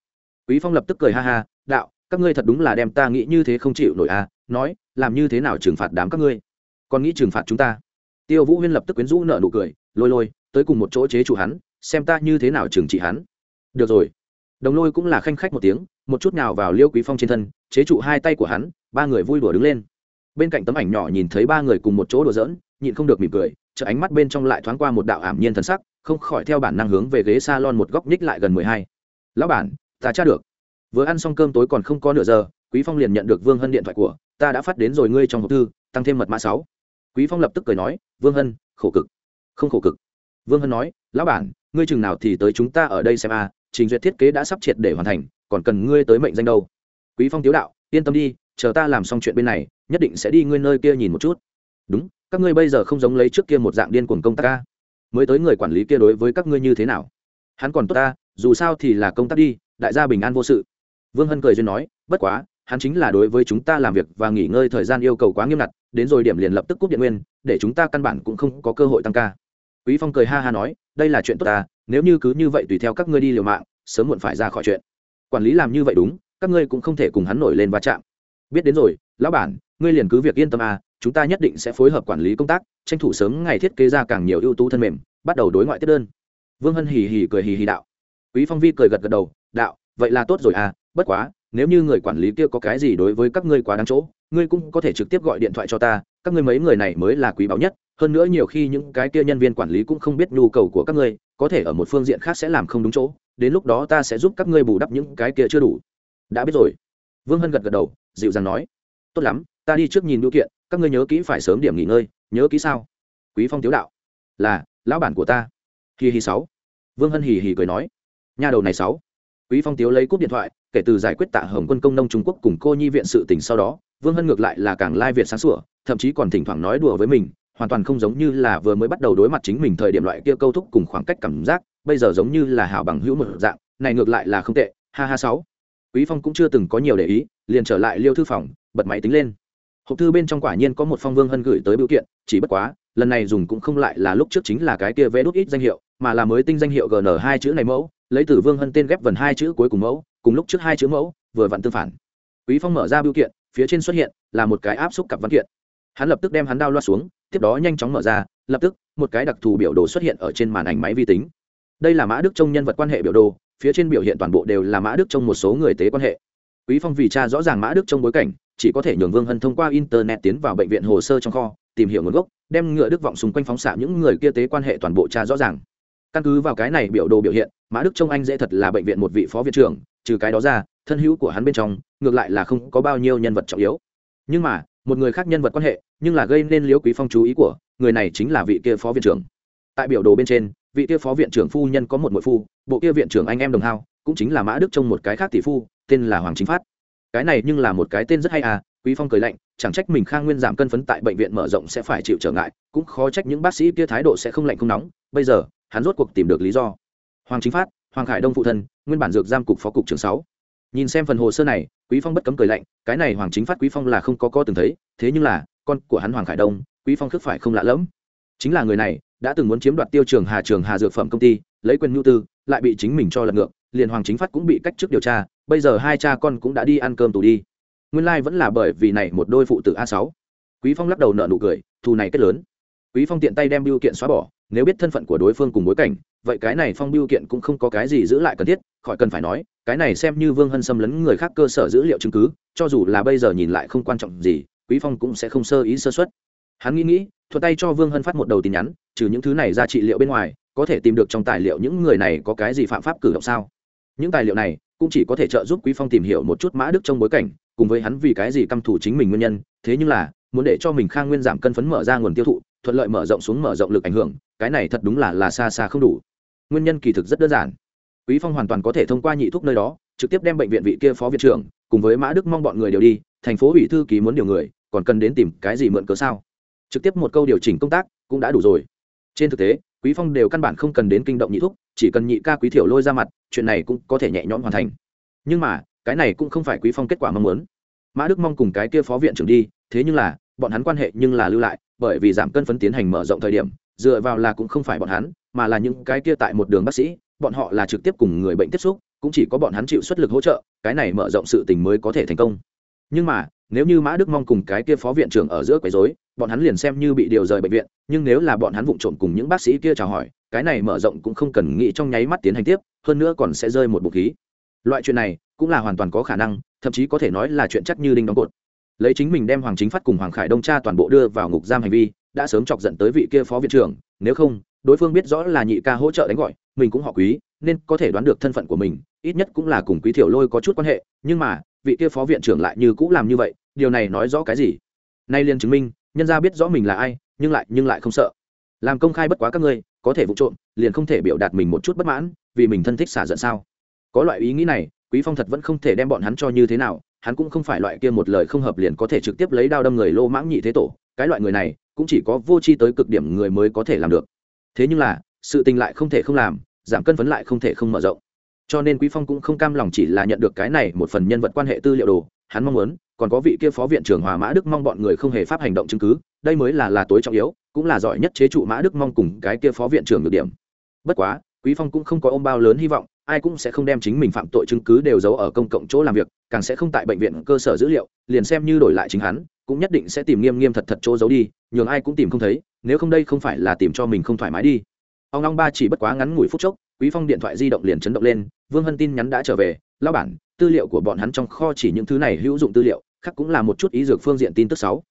Quý phong lập tức cười ha ha, đạo, các ngươi thật đúng là đem ta nghĩ như thế không chịu nổi à nói, làm như thế nào trừng phạt đám các ngươi? Còn nghĩ trừng phạt chúng ta? Tiêu vũ huyên lập tức quyến rũ nợ nụ cười lôi lôi, tới cùng một chỗ chế chủ hắn, xem ta như thế nào trừng trị hắn. Được rồi. Đồng lôi cũng là khanh khách một tiếng, một chút nào vào liêu quý phong trên thân, chế trụ hai tay của hắn, ba người vui đùa đứng lên. Bên cạnh tấm ảnh nhỏ nhìn thấy ba người cùng một chỗ đùa giỡn, nhịn không được mỉm cười chợ ánh mắt bên trong lại thoáng qua một đạo ảm nhiên thần sắc, không khỏi theo bản năng hướng về ghế salon một góc nhích lại gần mười hai. Lão bản, ta tra được. Vừa ăn xong cơm tối còn không có nửa giờ, quý phong liền nhận được vương hân điện thoại của, ta đã phát đến rồi ngươi trong hộp thư, tăng thêm mật mã sáu. Quý phong lập tức cười nói, vương hân, khổ cực không khổ cực. Vương hân nói, lão bản, ngươi chừng nào thì tới chúng ta ở đây xem a, trình duyệt thiết kế đã sắp triệt để hoàn thành, còn cần ngươi tới mệnh danh đâu. Quý phong tiếu đạo, yên tâm đi, chờ ta làm xong chuyện bên này, nhất định sẽ đi ngươi nơi kia nhìn một chút. Đúng, các ngươi bây giờ không giống lấy trước kia một dạng điên cuồng công tác ca mới tới người quản lý kia đối với các ngươi như thế nào? Hắn còn tốt ta, dù sao thì là công tác đi, đại gia bình an vô sự. Vương hân cười duyên nói, bất quá, hắn chính là đối với chúng ta làm việc và nghỉ ngơi thời gian yêu cầu quá nghiêm ngặt, đến rồi điểm liền lập tức cúp điện nguyên, để chúng ta căn bản cũng không có cơ hội tăng ca quý phong cười ha ha nói, đây là chuyện tốt ta, nếu như cứ như vậy tùy theo các ngươi đi liều mạng, sớm muộn phải ra khỏi chuyện. Quản lý làm như vậy đúng, các ngươi cũng không thể cùng hắn nổi lên va chạm. Biết đến rồi, lão bản, ngươi liền cứ việc yên tâm à chúng ta nhất định sẽ phối hợp quản lý công tác, tranh thủ sớm ngày thiết kế ra càng nhiều ưu tú thân mềm, bắt đầu đối ngoại tiếp đơn. Vương hân hì hì cười hì hì đạo. Quý phong vi cười gật gật đầu, đạo, vậy là tốt rồi à bất quá, nếu như người quản lý kia có cái gì đối với các ngươi quá đáng chỗ, ngươi cũng có thể trực tiếp gọi điện thoại cho ta các ngươi mấy người này mới là quý báu nhất, hơn nữa nhiều khi những cái kia nhân viên quản lý cũng không biết nhu cầu của các ngươi, có thể ở một phương diện khác sẽ làm không đúng chỗ, đến lúc đó ta sẽ giúp các ngươi bù đắp những cái kia chưa đủ. Đã biết rồi. Vương hân gật gật đầu, dịu dàng nói. Tốt lắm, ta đi trước nhìn biểu kiện, các ngươi nhớ kỹ phải sớm điểm nghỉ ngơi, nhớ kỹ sao? Quý phong tiếu đạo. Là, lão bản của ta. Hì hì sáu. Vương hân hì hì cười nói. Nhà đầu này sáu. Quý phong tiếu lấy cúp điện thoại, kể từ giải quyết tạ hồng quân công nông trung quốc cùng cô nhi viện sự tình sau đó vương hân ngược lại là càng lai việt sáng sủa, thậm chí còn thỉnh thoảng nói đùa với mình, hoàn toàn không giống như là vừa mới bắt đầu đối mặt chính mình thời điểm loại kia câu thúc cùng khoảng cách cảm giác, bây giờ giống như là hảo bằng hữu một dạng, này ngược lại là không tệ, ha ha sáu. Quý phong cũng chưa từng có nhiều để ý, liền trở lại liêu thư phòng, bật máy tính lên. Hộp thư bên trong quả nhiên có một phong vương hân gửi tới biểu kiện, chỉ bất quá, lần này dùng cũng không lại là lúc trước chính là cái kia vẽ đốt ít danh hiệu, mà là mới tinh danh hiệu gn hai chữ này mẫu, lấy từ vương hân tên ghép vần hai chữ cuối cùng mẫu, cùng lúc trước hai chữ mẫu, vừa vặn tương phản. Quý phong mở ra biểu kiện phía trên xuất hiện là một cái áp xúc cặp văn kiện. Hắn lập tức đem hắn đao loa xuống, tiếp đó nhanh chóng mở ra, lập tức, một cái đặc thù biểu đồ xuất hiện ở trên màn ảnh máy vi tính. Đây là mã đức trong nhân vật quan hệ biểu đồ, phía trên biểu hiện toàn bộ đều là mã đức trong một số người tế quan hệ. Quý phong vì cha rõ ràng mã đức trong bối cảnh, chỉ có thể nhường vương hân thông qua internet tiến vào bệnh viện hồ sơ trong kho, tìm hiểu nguồn gốc, đem ngựa đức vọng xung quanh phóng xạ những người kia tế quan hệ toàn bộ cha rõ ràng. Căn cứ vào cái này biểu đồ biểu hiện, mã đức trông anh dễ thật là bệnh viện một vị phó viện trưởng, trừ cái đó ra thân hữu của hắn bên trong, ngược lại là không có bao nhiêu nhân vật trọng yếu. Nhưng mà, một người khác nhân vật quan hệ, nhưng là gây nên liếu quý phong chú ý của, người này chính là vị kia phó viện trưởng. Tại biểu đồ bên trên, vị kia phó viện trưởng phu nhân có một nội phu, bộ kia viện trưởng anh em đồng hao, cũng chính là mã đức trong một cái khác tỷ phu, tên là hoàng chính phát. Cái này nhưng là một cái tên rất hay à quý phong cười lạnh, chẳng trách mình khang nguyên giảm cân phấn tại bệnh viện mở rộng sẽ phải chịu trở ngại, cũng khó trách những bác sĩ kia thái độ sẽ không lạnh không nóng, bây giờ, hắn rốt cuộc tìm được lý do. Hoàng chính phát, hoàng khải đông phụ thân, nguyên bản dược giam cục phó cục trưởng sáu nhìn xem phần hồ sơ này, quý phong bất cấm cười lạnh, cái này hoàng chính phát quý phong là không có co từng thấy, thế nhưng là, con của hắn hoàng khải đông, quý phong khước phải không lạ lẫm. Chính là người này, đã từng muốn chiếm đoạt tiêu trường hà trường hà dược phẩm công ty, lấy quyền nhu tư, lại bị chính mình cho lật ngược, liền hoàng chính phát cũng bị cách chức điều tra, bây giờ hai cha con cũng đã đi ăn cơm tù đi. Nguyên lai like vẫn là bởi vì này một đôi phụ tử a sáu. Quý phong lắc đầu nợ nụ cười, thù này kết lớn quý phong tiện tay đem biêu kiện xóa bỏ, nếu biết thân phận của đối phương cùng bối cảnh, vậy cái này phong biêu kiện cũng không có cái gì giữ lại cần thiết, khỏi cần phải nói, cái này xem như vương hân xâm lấn người khác cơ sở dữ liệu chứng cứ, cho dù là bây giờ nhìn lại không quan trọng gì, quý phong cũng sẽ không sơ ý sơ xuất hắn nghĩ nghĩ thuật tay cho vương hân phát một đầu tin nhắn, trừ những thứ này ra trị liệu bên ngoài, có thể tìm được trong tài liệu những người này có cái gì phạm pháp cử động sao? Những tài liệu này cũng chỉ có thể trợ giúp quý phong tìm hiểu một chút mã đức trong bối cảnh, cùng với hắn vì cái gì căm thủ chính mình nguyên nhân, thế nhưng là, muốn để cho mình khang nguyên giảm cân phấn mở ra nguồn tiêu thụ thuận lợi mở rộng xuống mở rộng lực ảnh hưởng, cái này thật đúng là là xa xa không đủ. Nguyên nhân kỳ thực rất đơn giản. Quý phong hoàn toàn có thể thông qua nhị thuốc nơi đó, trực tiếp đem bệnh viện vị kia phó viện trưởng, cùng với mã đức mong bọn người đều đi, thành phố ủy thư ký muốn điều người, còn cần đến tìm cái gì mượn cớ sao? Trực tiếp một câu điều chỉnh công tác cũng đã đủ rồi. Trên thực tế, quý phong đều căn bản không cần đến kinh động nhị thúc, chỉ cần nhị ca quý thiểu lôi ra mặt, chuyện này cũng có thể nhẹ nhõm hoàn thành. Nhưng mà, cái này cũng không phải quý phong kết quả mong muốn. Mã đức mong cùng cái kia phó viện trưởng đi, thế nhưng là, bọn hắn quan hệ nhưng là lưu lại bởi vì giảm cân phấn tiến hành mở rộng thời điểm, dựa vào là cũng không phải bọn hắn, mà là những cái kia tại một đường bác sĩ, bọn họ là trực tiếp cùng người bệnh tiếp xúc, cũng chỉ có bọn hắn chịu xuất lực hỗ trợ, cái này mở rộng sự tình mới có thể thành công. Nhưng mà, nếu như mã đức mong cùng cái kia phó viện trưởng ở giữa quấy rối, bọn hắn liền xem như bị điều rời bệnh viện, nhưng nếu là bọn hắn vụng trộm cùng những bác sĩ kia chào hỏi, cái này mở rộng cũng không cần nghĩ trong nháy mắt tiến hành tiếp, hơn nữa còn sẽ rơi một bụng khí. Loại chuyện này cũng là hoàn toàn có khả năng, thậm chí có thể nói là chuyện chắc như đinh đóng cột lấy chính mình đem hoàng chính phát cùng hoàng khải đông cha toàn bộ đưa vào ngục giam hành vi, đã sớm chọc giận tới vị kia phó viện trưởng, nếu không, đối phương biết rõ là nhị ca hỗ trợ đánh gọi, mình cũng họ quý, nên có thể đoán được thân phận của mình, ít nhất cũng là cùng quý thiểu lôi có chút quan hệ, nhưng mà, vị kia phó viện trưởng lại như cũng làm như vậy, điều này nói rõ cái gì? Nay liền chứng minh, nhân ra biết rõ mình là ai, nhưng lại nhưng lại không sợ. Làm công khai bất quá các ngươi, có thể vụ trộm, liền không thể biểu đạt mình một chút bất mãn, vì mình thân thích xả giận sao? Có loại ý nghĩ này, quý phong thật vẫn không thể đem bọn hắn cho như thế nào hắn cũng không phải loại kia một lời không hợp liền có thể trực tiếp lấy đao đâm người lô mãng nhị thế tổ, cái loại người này cũng chỉ có vô tri tới cực điểm người mới có thể làm được. Thế nhưng là, sự tình lại không thể không làm, giảm cân phấn lại không thể không mở rộng. Cho nên quý phong cũng không cam lòng chỉ là nhận được cái này một phần nhân vật quan hệ tư liệu đồ, hắn mong muốn, còn có vị kia phó viện trưởng hòa mã đức mong bọn người không hề pháp hành động chứng cứ, đây mới là là tối trọng yếu, cũng là giỏi nhất chế trụ mã đức mong cùng cái kia phó viện trưởng được điểm. Bất quá, quý phong cũng không có ôm bao lớn hy vọng, ai cũng sẽ không đem chính mình phạm tội chứng cứ đều giấu ở công cộng chỗ làm việc càng sẽ không tại bệnh viện cơ sở dữ liệu, liền xem như đổi lại chính hắn, cũng nhất định sẽ tìm nghiêm nghiêm thật thật chỗ giấu đi, nhường ai cũng tìm không thấy, nếu không đây không phải là tìm cho mình không thoải mái đi. Ông long ba chỉ bất quá ngắn ngủi phút chốc, quý phong điện thoại di động liền chấn động lên, vương hân tin nhắn đã trở về lao bản, tư liệu của bọn hắn trong kho chỉ những thứ này, hữu dụng tư liệu, khác cũng là một chút ý dược phương diện tin tức sáu.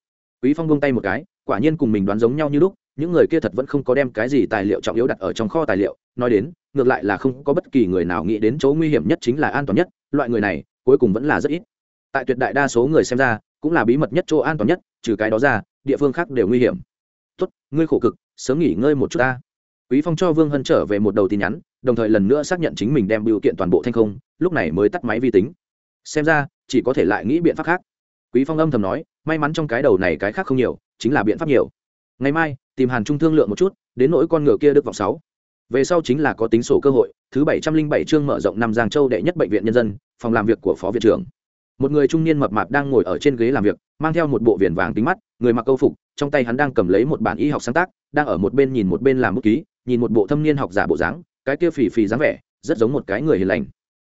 Quý phong buông tay một cái, quả nhiên cùng mình đoán giống nhau như lúc, những người kia thật vẫn không có đem cái gì tài liệu trọng yếu đặt ở trong kho tài liệu, nói đến, ngược lại là không có bất kỳ người nào nghĩ đến chỗ nguy hiểm nhất chính là an toàn nhất, loại người này cuối cùng vẫn là rất ít. Tại tuyệt đại đa số người xem ra, cũng là bí mật nhất chỗ an toàn nhất, trừ cái đó ra, địa phương khác đều nguy hiểm. Tốt, ngươi khổ cực, sớm nghỉ ngơi một chút ta. Quý phong cho vương hân trở về một đầu tin nhắn, đồng thời lần nữa xác nhận chính mình đem biểu kiện toàn bộ thanh không, lúc này mới tắt máy vi tính. Xem ra, chỉ có thể lại nghĩ biện pháp khác. Quý phong âm thầm nói, may mắn trong cái đầu này cái khác không nhiều, chính là biện pháp nhiều. Ngày mai, tìm hàn trung thương lượng một chút, đến nỗi con ngựa kia được vòng sáu về sau chính là có tính sổ cơ hội, thứ bảy trăm linh bảy chương mở rộng năm giang châu đệ nhất bệnh viện nhân dân, phòng làm việc của phó viện trưởng. Một người trung niên mập mạp đang ngồi ở trên ghế làm việc, mang theo một bộ viền vàng tính mắt, người mặc câu phục, trong tay hắn đang cầm lấy một bản y học sáng tác, đang ở một bên nhìn một bên làm bút ký, nhìn một bộ thâm niên học giả bộ dáng, cái kia phì phì dáng vẻ, rất giống một cái người hiền lành.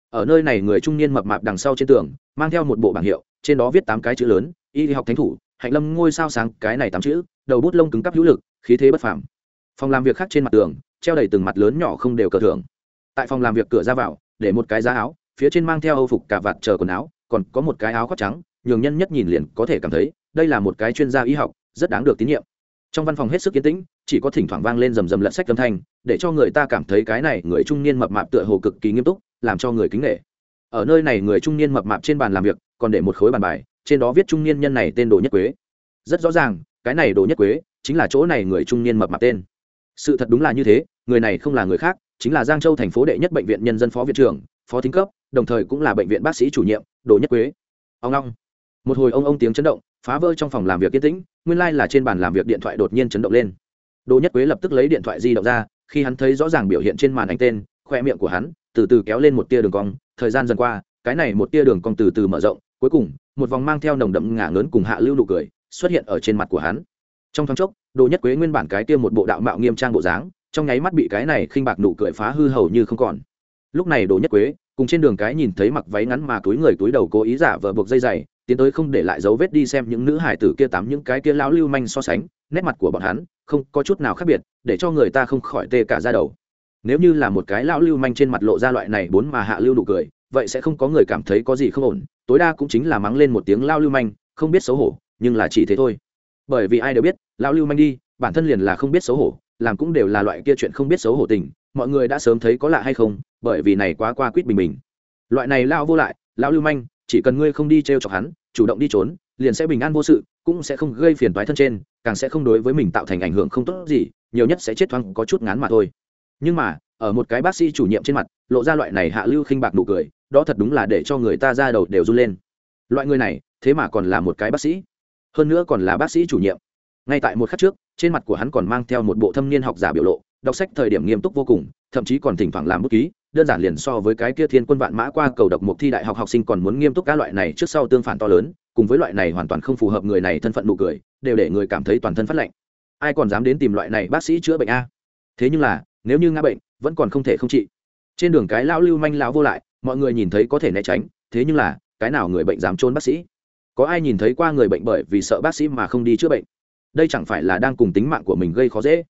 Ở nơi này người trung niên mập mạp đằng sau trên tường, mang theo một bộ bảng hiệu, trên đó viết tám cái chữ lớn, y học thánh thủ, hạnh lâm ngôi sao sáng, cái này tám chữ, đầu bút lông cứng cắp hữu lực, khí thế bất phàm. Phòng làm việc khác trên mặt tường treo đầy từng mặt lớn nhỏ không đều cờ thưởng. Tại phòng làm việc cửa ra vào, để một cái giá áo, phía trên mang theo âu phục cả vạt chờ quần áo, còn có một cái áo khoác trắng, nhường nhân nhất nhìn liền có thể cảm thấy, đây là một cái chuyên gia y học, rất đáng được tín nhiệm. Trong văn phòng hết sức yên tĩnh, chỉ có thỉnh thoảng vang lên rầm rầm lẫn sách âm thanh, để cho người ta cảm thấy cái này người trung niên mập mạp tựa hồ cực kỳ nghiêm túc, làm cho người kính nghệ ở nơi này người trung niên mập mạp trên bàn làm việc, còn để một khối bàn bài, trên đó viết trung niên nhân này tên đồ nhất quế. Rất rõ ràng, cái này đồ nhất quế, chính là chỗ này người trung niên mập mạp tên. Sự thật đúng là như thế người này không là người khác, chính là giang châu thành phố đệ nhất bệnh viện nhân dân phó viện trưởng, phó thính cấp, đồng thời cũng là bệnh viện bác sĩ chủ nhiệm đồ nhất quế. Ông long. Một hồi ông ông tiếng chấn động, phá vỡ trong phòng làm việc yên tĩnh, nguyên lai、like、là trên bàn làm việc điện thoại đột nhiên chấn động lên. Đồ nhất quế lập tức lấy điện thoại di động ra, khi hắn thấy rõ ràng biểu hiện trên màn ảnh tên, khoe miệng của hắn từ từ kéo lên một tia đường cong, thời gian dần qua, cái này một tia đường cong từ từ mở rộng, cuối cùng, một vòng mang theo nồng đậm ngả ngớn cùng hạ lưu nụ cười, xuất hiện ở trên mặt của hắn. Trong thoáng chốc đồ nhất quế nguyên bản cái tia một bộ đạo mạo nghiêm trang bộ dáng trong nháy mắt bị cái này khinh bạc nụ cười phá hư hầu như không còn. Lúc này đồ nhất quế, cùng trên đường cái nhìn thấy mặc váy ngắn mà túi người túi đầu cố ý giả vờ buộc dây dày tiến tới không để lại dấu vết đi xem những nữ hải tử kia tắm những cái kia lão lưu manh so sánh, nét mặt của bọn hắn không có chút nào khác biệt, để cho người ta không khỏi tê cả ra đầu. Nếu như là một cái lão lưu manh trên mặt lộ ra loại này bốn mà hạ lưu nụ cười, vậy sẽ không có người cảm thấy có gì không ổn, tối đa cũng chính là mắng lên một tiếng lao lưu manh, không biết xấu hổ, nhưng là chỉ thế thôi. Bởi vì ai đều biết lao lưu manh đi, bản thân liền là không biết xấu hổ làm cũng đều là loại kia chuyện không biết xấu hổ tình, mọi người đã sớm thấy có lạ hay không, bởi vì này quá qua quýt bình bình. Loại này lao vô lại, lao lưu manh, chỉ cần ngươi không đi t r e o chọc hắn, chủ động đi trốn, liền sẽ bình an vô sự, cũng sẽ không gây phiền toái thân trên, càng sẽ không đối với mình tạo thành ảnh hưởng không tốt gì, nhiều nhất sẽ chết thoáng có chút ngán mà thôi. Nhưng mà, ở một cái bác sĩ chủ nhiệm trên mặt, lộ ra loại này hạ lưu khinh bạc nụ cười, đó thật đúng là để cho người ta ra đầu đều run lên. Loại người này, thế mà còn là một cái bác sĩ. Hơn nữa còn là bác sĩ chủ nhiệm ngay tại một khắc trước, trên mặt của hắn còn mang theo một bộ thâm niên học giả biểu lộ, đọc sách thời điểm nghiêm túc vô cùng, thậm chí còn thỉnh thoảng làm bút ký, đơn giản liền so với cái kia thiên quân vạn mã qua cầu độc mục thi đại học học sinh còn muốn nghiêm túc các loại này trước sau tương phản to lớn, cùng với loại này hoàn toàn không phù hợp người này thân phận nụ cười, đều để người cảm thấy toàn thân phát lạnh. Ai còn dám đến tìm loại này bác sĩ chữa bệnh a? Thế nhưng là, nếu như ngã bệnh, vẫn còn không thể không trị. Trên đường cái lão lưu manh lão vô lại, mọi người nhìn thấy có thể né tránh, thế nhưng là, cái nào người bệnh dám trốn bác sĩ? Có ai nhìn thấy qua người bệnh bởi vì sợ bác sĩ mà không đi chữa bệnh? Đây chẳng phải là đang cùng tính mạng của mình gây khó dễ.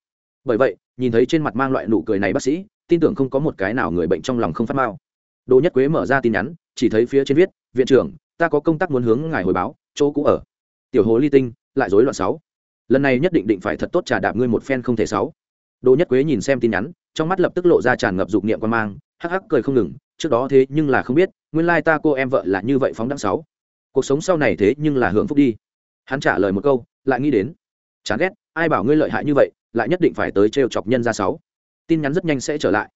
Bởi vậy, nhìn thấy trên mặt mang loại nụ cười này bác sĩ, tin tưởng không có một cái nào người bệnh trong lòng không phát mao đỗ nhất quế mở ra tin nhắn, chỉ thấy phía trên viết, viện trưởng, ta có công tác muốn hướng ngài hồi báo, chỗ cũ ở. Tiểu hồ ly tinh, lại rối loạn sáu. Lần này nhất định định phải thật tốt trả đạp ngươi một phen không thể sáu. Đỗ nhất quế nhìn xem tin nhắn, trong mắt lập tức lộ ra tràn ngập dục niệm quan mang, hắc hắc cười không ngừng, trước đó thế nhưng là không biết, nguyên lai ta cô em vợ là như vậy phóng đẳng sáu. Cuộc sống sau này thế nhưng là hưởng phúc đi. Hắn trả lời một câu, lại nghĩ đến chán ghét, ai bảo ngươi lợi hại như vậy, lại nhất định phải tới trêu chọc nhân ra sáu. Tin nhắn rất nhanh sẽ trở lại.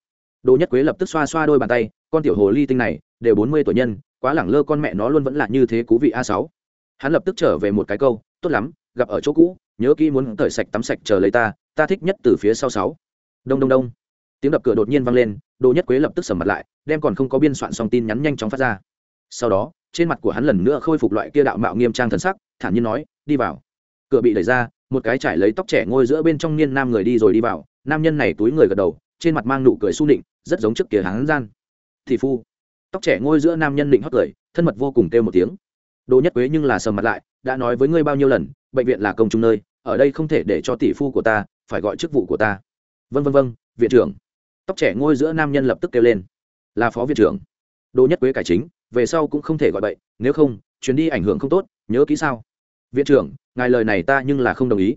Đồ nhất quế lập tức xoa xoa đôi bàn tay, con tiểu hồ ly tinh này, đều bốn mươi tuổi nhân, quá lẳng lơ con mẹ nó luôn vẫn là như thế cú vị a sáu. Hắn lập tức trở về một cái câu, tốt lắm, gặp ở chỗ cũ, nhớ kỹ muốn tởi sạch tắm sạch chờ lấy ta ta thích nhất từ phía sau sáu. Đông đông đông. Tiếng đập cửa đột nhiên vang lên đồ nhất quế lập tức sầm mặt lại, đem còn không có biên soạn xong tin nhắn nhanh chóng phát ra. Sau đó, trên mặt của hắn lần nữa khôi phục loại kia đạo mạo nghiêm trang thần sắc, thản nhiên nói, đi vào. Cửa bị đẩy ra một cái trải lấy tóc trẻ ngôi giữa bên trong niên nam người đi rồi đi vào, nam nhân này túi người gật đầu, trên mặt mang nụ cười su nịnh, rất giống trước kia hắn gian. Thị phu, tóc trẻ ngôi giữa nam nhân định hót cười, thân mật vô cùng kêu một tiếng. Đồ nhất quế nhưng là sầm mặt lại, đã nói với ngươi bao nhiêu lần, bệnh viện là công chúng nơi, ở đây không thể để cho tỷ phu của ta, phải gọi chức vụ của ta. Vân vân vân viện trưởng. Tóc trẻ ngôi giữa nam nhân lập tức kêu lên. Là phó viện trưởng. Đồ nhất quế cải chính, về sau cũng không thể gọi bậy, nếu không, chuyến đi ảnh hưởng không tốt, nhớ kỹ sao viện trưởng, ngài lời này ta nhưng là không đồng ý.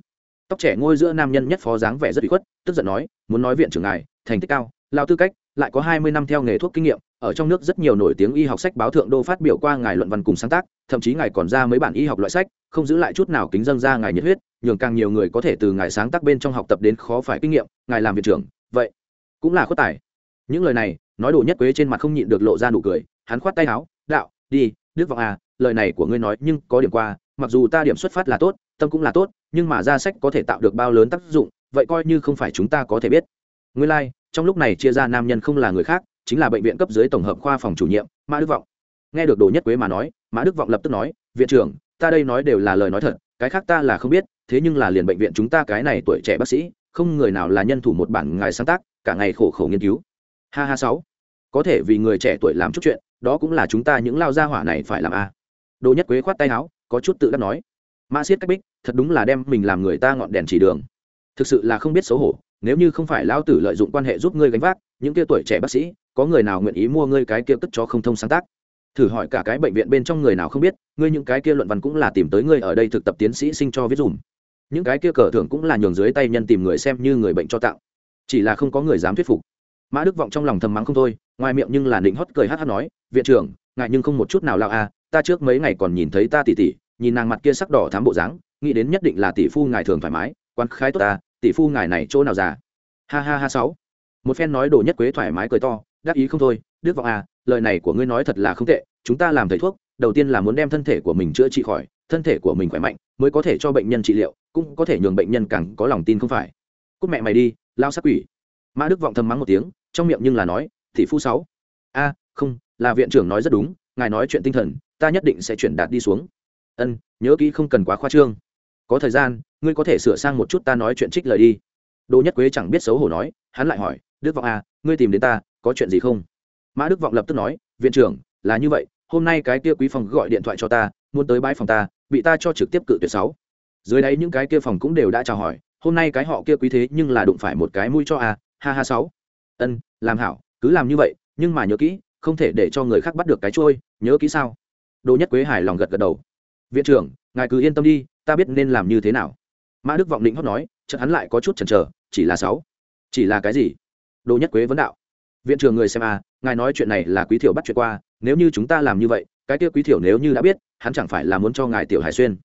Tóc trẻ ngôi giữa nam nhân nhất phó dáng vẻ rất bị khuất, tức giận nói, muốn nói viện trưởng ngài, thành tích cao, lao tư cách, lại có hai mươi năm theo nghề thuốc kinh nghiệm, ở trong nước rất nhiều nổi tiếng y học sách báo thượng đô phát biểu qua ngài luận văn cùng sáng tác, thậm chí ngài còn ra mấy bản y học loại sách, không giữ lại chút nào kính dân ra ngài nhiệt huyết, nhường càng nhiều người có thể từ ngài sáng tác bên trong học tập đến khó phải kinh nghiệm, ngài làm viện trưởng, vậy cũng là khuất tài. Những lời này, nói đồ nhất quế trên mặt không nhịn được lộ ra nụ cười, hắn khoát tay áo, đạo, đi, đức vọng à lời này của ngươi nói nhưng có điểm qua mặc dù ta điểm xuất phát là tốt tâm cũng là tốt nhưng mà ra sách có thể tạo được bao lớn tác dụng vậy coi như không phải chúng ta có thể biết. Nguyên lai、like, trong lúc này chia ra nam nhân không là người khác chính là bệnh viện cấp dưới tổng hợp khoa phòng chủ nhiệm mã đức vọng. Nghe được đồ nhất quế mà nói mã đức vọng lập tức nói viện trưởng ta đây nói đều là lời nói thật cái khác ta là không biết thế nhưng là liền bệnh viện chúng ta cái này tuổi trẻ bác sĩ không người nào là nhân thủ một bản ngài sáng tác cả ngày khổ khổ nghiên cứu. Ha ha sáu. Có thể vì người trẻ tuổi làm chút chuyện đó cũng là chúng ta những lao gia hỏa này phải làm a à. đồ nhất quế khoát tay áo có chút tự đắc nói, mã siết cách bích, thật đúng là đem mình làm người ta ngọn đèn chỉ đường. Thực sự là không biết xấu hổ, nếu như không phải lao tử lợi dụng quan hệ giúp ngươi gánh vác, những kia tuổi trẻ bác sĩ, có người nào nguyện ý mua ngươi cái kia tức cho không thông sáng tác? Thử hỏi cả cái bệnh viện bên trong người nào không biết, ngươi những cái kia luận văn cũng là tìm tới ngươi ở đây thực tập tiến sĩ sinh cho viết dùm. Những cái kia cờ thưởng cũng là nhường dưới tay nhân tìm người xem như người bệnh cho tạo. Chỉ là không có người dám thuyết phục. Mã đức vọng trong lòng thầm mắng không thôi, ngoài miệng nhưng là định hót cười hát hát nói, viện trưởng ngại nhưng không một chút nào lao a ta trước mấy ngày còn nhìn thấy ta tỉ tỉ nhìn nàng mặt kia sắc đỏ thám bộ dáng, nghĩ đến nhất định là tỷ phu ngài thường thoải mái, quan khái tốt ta, tỷ phu ngài này chỗ nào già? Ha ha ha sáu. Một phen nói đồ nhất quế thoải mái cười to đắc ý không thôi, đức vọng à lời này của ngươi nói thật là không tệ, chúng ta làm thầy thuốc, đầu tiên là muốn đem thân thể của mình chữa trị khỏi, thân thể của mình khỏe mạnh, mới có thể cho bệnh nhân trị liệu, cũng có thể nhường bệnh nhân càng có lòng tin không phải. Cúc mẹ mày đi, lao sắc quỷ. Mã đức vọng thầm mắng một tiếng, trong miệng nhưng là nói thị phu sáu. A, không, là viện trưởng nói rất đúng, ngài nói chuyện tinh thần, ta nhất định sẽ chuyển đạt đi xuống ân nhớ kỹ không cần quá khoa trương. Có thời gian ngươi có thể sửa sang một chút ta nói chuyện trích lời đi. Đỗ nhất quế chẳng biết xấu hổ nói hắn lại hỏi đức vọng à ngươi tìm đến ta có chuyện gì không? Mã đức vọng lập tức nói viện trưởng là như vậy hôm nay cái kia quý phòng gọi điện thoại cho ta muốn tới bãi phòng ta bị ta cho trực tiếp cự tuyệt sáu. Dưới đấy những cái kia phòng cũng đều đã chào hỏi hôm nay cái họ kia quý thế nhưng là đụng phải một cái mũi cho a à, ha ha sáu. Ân làm hảo cứ làm như vậy nhưng mà nhớ kỹ không thể để cho người khác bắt được cái trôi nhớ kỹ sao? Đỗ nhất quế hài lòng gật gật đầu viện trưởng, ngài cứ yên tâm đi, ta biết nên làm như thế nào. Mã đức vọng định hót nói, chợt hắn lại có chút chần chờ, chỉ là sáu. Chỉ là cái gì? Đồ nhất quế vấn đạo. Viện trưởng người xem à ngài nói chuyện này là quý thiểu bắt chuyện qua, nếu như chúng ta làm như vậy, cái kia quý thiểu nếu như đã biết, hắn chẳng phải là muốn cho ngài tiểu hải xuyên.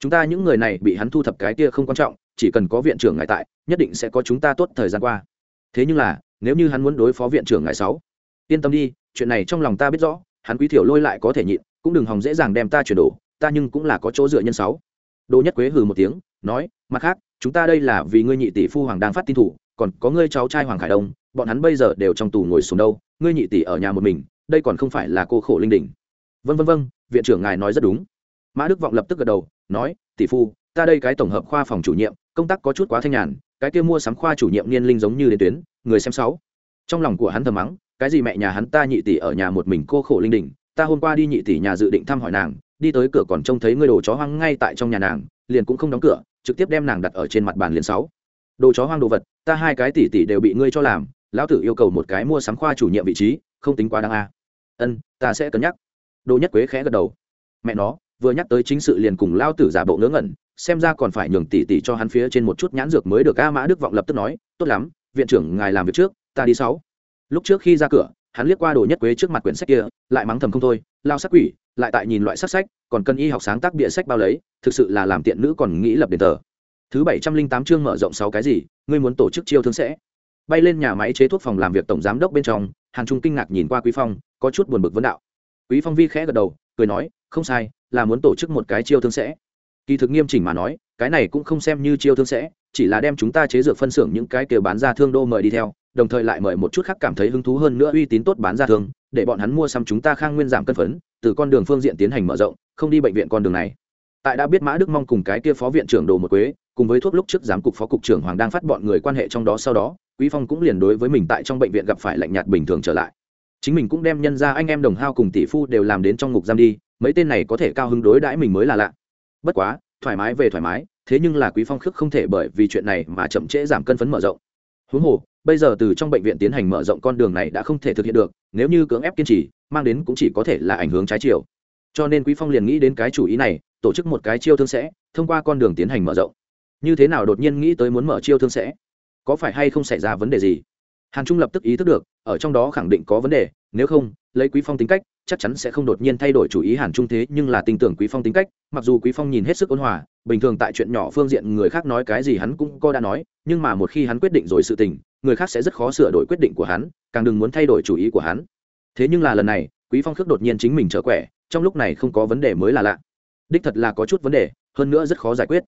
Chúng ta những người này bị hắn thu thập cái kia không quan trọng, chỉ cần có viện trưởng ngài tại, nhất định sẽ có chúng ta tốt thời gian qua. Thế nhưng là, nếu như hắn muốn đối phó viện trưởng ngài sáu, yên tâm đi, chuyện này trong lòng ta biết rõ, hắn quý thiểu lôi lại có thể nhịn, cũng đừng hòng dễ dàng đem ta chuyển đổ ta nhưng cũng là có chỗ dựa nhân sáu. Đỗ nhất quế hừ một tiếng, nói, mặt khác, chúng ta đây là vì ngươi nhị tỷ phu hoàng đang phát tin thủ, còn có ngươi cháu trai hoàng khải đông, bọn hắn bây giờ đều trong tù ngồi xuống đâu, ngươi nhị tỷ ở nhà một mình, đây còn không phải là cô khổ linh đình vân vân vân viện trưởng ngài nói rất đúng. Mã đức vọng lập tức gật đầu, nói, tỷ phu, ta đây cái tổng hợp khoa phòng chủ nhiệm, công tác có chút quá thanh nhàn, cái kia mua sắm khoa chủ nhiệm niên linh giống như đến tuyến, người xem sáu. Trong lòng của hắn thầm mắng, cái gì mẹ nhà hắn ta nhị tỷ ở nhà một mình cô khổ linh đình ta hôm qua đi nhị tỷ nhà dự định thăm hỏi nàng đi tới cửa còn trông thấy ngươi đồ chó hoang ngay tại trong nhà nàng, liền cũng không đóng cửa, trực tiếp đem nàng đặt ở trên mặt bàn liền sáu. Đồ chó hoang đồ vật, ta hai cái tỷ tỷ đều bị ngươi cho làm, lão tử yêu cầu một cái mua sắm khoa chủ nhiệm vị trí, không tính quá đáng a. Ân, ta sẽ cân nhắc. Đồ nhất quế khẽ gật đầu. Mẹ nó, vừa nhắc tới chính sự liền cùng lao tử giả bộ ngớ ngẩn, xem ra còn phải nhường tỷ tỷ cho hắn phía trên một chút nhãn dược mới được a, mã đức vọng lập tức nói, tốt lắm, viện trưởng ngài làm việc trước, ta đi sáu. Lúc trước khi ra cửa hắn liếc qua đồ nhất quế trước mặt quyển sách kia, lại mắng thầm không thôi, lao sắc quỷ, lại tại nhìn loại sắc sách, còn cần y học sáng tác bịa sách bao lấy, thực sự là làm tiện nữ còn nghĩ lập đền tờ thứ bảy trăm linh tám chương mở rộng sáu cái gì, ngươi muốn tổ chức chiêu thương sẽ. Bay lên nhà máy chế thuốc phòng làm việc tổng giám đốc bên trong, hàn trung kinh ngạc nhìn qua quý phong, có chút buồn bực vấn đạo. Quý phong vi khẽ gật đầu, cười nói, không sai, là muốn tổ chức một cái chiêu thương sẽ. Kỳ thực nghiêm chỉnh mà nói, cái này cũng không xem như chiêu thương sẽ, chỉ là đem chúng ta chế dược phân xưởng những cái kiểu bán ra thương đô mời đi theo đồng thời lại mời một chút khác cảm thấy hứng thú hơn nữa uy tín tốt bán ra thương, để bọn hắn mua xăm chúng ta khang nguyên giảm cân phấn, từ con đường phương diện tiến hành mở rộng, không đi bệnh viện con đường này. Tại đã biết mã đức mong cùng cái kia phó viện trưởng đồ một quế, cùng với thuốc lúc trước giám cục phó cục trưởng hoàng đang phát bọn người quan hệ trong đó sau đó, quý phong cũng liền đối với mình tại trong bệnh viện gặp phải lạnh nhạt bình thường trở lại. Chính mình cũng đem nhân ra anh em đồng hao cùng tỷ phu đều làm đến trong ngục giam đi, mấy tên này có thể cao hứng đối đãi mình mới là lạ. Bất quá, thoải mái về thoải mái, thế nhưng là quý phong khước không thể bởi vì chuyện này mà chậm trễ giảm cân phấn mở rộng. Huống hồ bây giờ từ trong bệnh viện tiến hành mở rộng con đường này đã không thể thực hiện được, nếu như cưỡng ép kiên trì, mang đến cũng chỉ có thể là ảnh hưởng trái chiều. Cho nên quý phong liền nghĩ đến cái chủ ý này, tổ chức một cái chiêu thương sẽ, thông qua con đường tiến hành mở rộng. Như thế nào đột nhiên nghĩ tới muốn mở chiêu thương sẽ? Có phải hay không xảy ra vấn đề gì? Hàn trung lập tức ý thức được, ở trong đó khẳng định có vấn đề, nếu không, lấy quý phong tính cách, chắc chắn sẽ không đột nhiên thay đổi chủ ý hàn trung thế, nhưng là tin tưởng quý phong tính cách, mặc dù quý phong nhìn hết sức ôn hòa, bình thường tại chuyện nhỏ phương diện người khác nói cái gì hắn cũng có đã nói, nhưng mà một khi hắn quyết định rồi sự tình người khác sẽ rất khó sửa đổi quyết định của hắn, càng đừng muốn thay đổi chủ ý của hắn. Thế nhưng là lần này, quý phong khước đột nhiên chính mình trở quẻ, trong lúc này không có vấn đề mới là lạ. Đích thật là có chút vấn đề, hơn nữa rất khó giải quyết.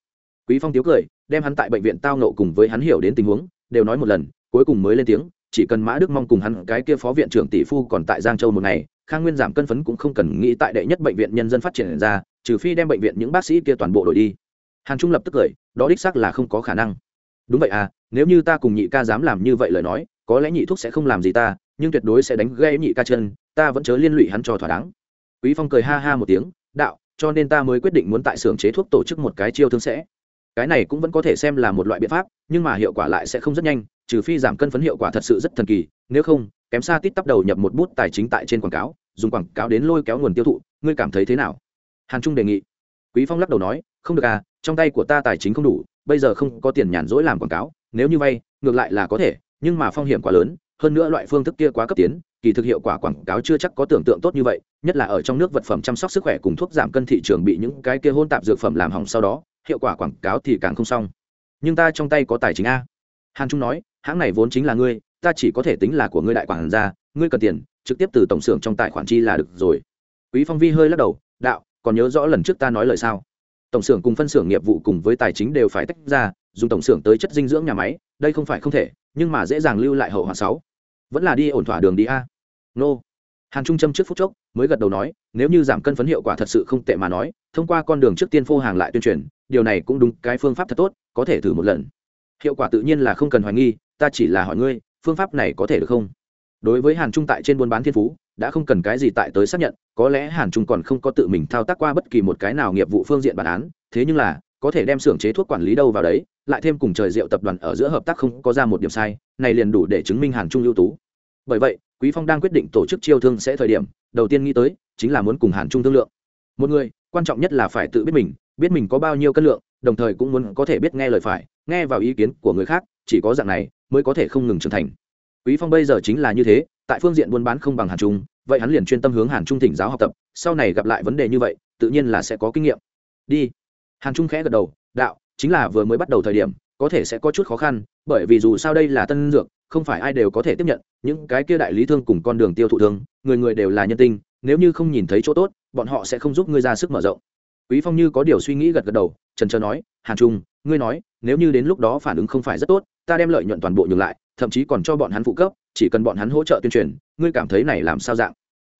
Quý phong tiếu cười, đem hắn tại bệnh viện tao nộ cùng với hắn hiểu đến tình huống, đều nói một lần, cuối cùng mới lên tiếng, chỉ cần mã đức mong cùng hắn, cái kia phó viện trưởng tỷ phu còn tại giang châu một ngày, khang nguyên giảm cân phấn cũng không cần nghĩ tại đệ nhất bệnh viện nhân dân phát triển ra, trừ phi đem bệnh viện những bác sĩ kia toàn bộ đổi đi. Hàn trung lập tức cười, đó đích xác là không có khả năng đúng vậy à nếu như ta cùng nhị ca dám làm như vậy lời nói, có lẽ nhị thuốc sẽ không làm gì ta, nhưng tuyệt đối sẽ đánh gây nhị ca chân, ta vẫn chớ liên lụy hắn cho thỏa đáng. Quý phong cười ha ha một tiếng, đạo, cho nên ta mới quyết định muốn tại xưởng chế thuốc tổ chức một cái chiêu thương sẽ. Cái này cũng vẫn có thể xem là một loại biện pháp, nhưng mà hiệu quả lại sẽ không rất nhanh, trừ phi giảm cân phấn hiệu quả thật sự rất thần kỳ, nếu không, kém xa tít tắp đầu nhập một bút tài chính tại trên quảng cáo, dùng quảng cáo đến lôi kéo nguồn tiêu thụ, ngươi cảm thấy thế nào? Hàn trung đề nghị. Quý phong lắc đầu nói, không được à trong tay của ta tài chính không đủ bây giờ không có tiền nhàn rỗi làm quảng cáo, nếu như vay, ngược lại là có thể, nhưng mà phong hiểm quá lớn, hơn nữa loại phương thức kia quá cấp tiến, kỳ thực hiệu quả quảng cáo chưa chắc có tưởng tượng tốt như vậy, nhất là ở trong nước vật phẩm chăm sóc sức khỏe cùng thuốc giảm cân thị trường bị những cái kia hôn tạp dược phẩm làm hỏng sau đó, hiệu quả quảng cáo thì càng không xong. Nhưng ta trong tay có tài chính a. Hàn trung nói, hãng này vốn chính là ngươi, ta chỉ có thể tính là của ngươi đại quản gia, ngươi cần tiền, trực tiếp từ tổng xưởng trong tài khoản chi là được rồi. Quý phong vi hơi lắc đầu, đạo, còn nhớ rõ lần trước ta nói lời sao? Tổng xưởng cùng phân xưởng nghiệp vụ cùng với tài chính đều phải tách ra, dùng tổng xưởng tới chất dinh dưỡng nhà máy, đây không phải không thể, nhưng mà dễ dàng lưu lại hậu hoạn sáu vẫn là đi ổn thỏa đường đi a. Nô. Hàn trung châm trước phút chốc, mới gật đầu nói, nếu như giảm cân phấn hiệu quả thật sự không tệ mà nói, thông qua con đường trước tiên phô hàng lại tuyên truyền, điều này cũng đúng, cái phương pháp thật tốt, có thể thử một lần. Hiệu quả tự nhiên là không cần hoài nghi, ta chỉ là hỏi ngươi, phương pháp này có thể được không? Đối với hàn trung tại trên buôn bán thiên phú đã không cần cái gì tại tới xác nhận, có lẽ hàn trung còn không có tự mình thao tác qua bất kỳ một cái nào nghiệp vụ phương diện bản án, thế nhưng là, có thể đem xưởng chế thuốc quản lý đâu vào đấy, lại thêm cùng trời rượu tập đoàn ở giữa hợp tác không có ra một điểm sai, này liền đủ để chứng minh hàn trung ưu tú. Bởi vậy, quý phong đang quyết định tổ chức chiêu thương sẽ thời điểm, đầu tiên nghĩ tới, chính là muốn cùng hàn trung thương lượng. Một người, quan trọng nhất là phải tự biết mình biết mình có bao nhiêu cân lượng, đồng thời cũng muốn có thể biết nghe lời phải, nghe vào ý kiến của người khác, chỉ có dạng này, mới có thể không ngừng trưởng thành. Quý phong bây giờ chính là như thế, tại phương diện buôn bán không bằng hàn trung vậy hắn liền chuyên tâm hướng hàn trung thỉnh giáo học tập, sau này gặp lại vấn đề như vậy, tự nhiên là sẽ có kinh nghiệm. Đi. Hàn trung khẽ gật đầu, đạo, chính là vừa mới bắt đầu thời điểm, có thể sẽ có chút khó khăn, bởi vì dù sao đây là tân dược, không phải ai đều có thể tiếp nhận, những cái kia đại lý thương cùng con đường tiêu thụ thương, người người đều là nhân tinh nếu như không nhìn thấy chỗ tốt, bọn họ sẽ không giúp ngươi ra sức mở rộng. Quý phong như có điều suy nghĩ gật gật đầu, trần trờ nói, hàn trung, ngươi nói, nếu như đến lúc đó phản ứng không phải rất tốt, ta đem lợi nhuận toàn bộ nhường lại, thậm chí còn cho bọn hắn phụ cấp chỉ cần bọn hắn hỗ trợ tuyên truyền, ngươi cảm thấy này làm sao dạng?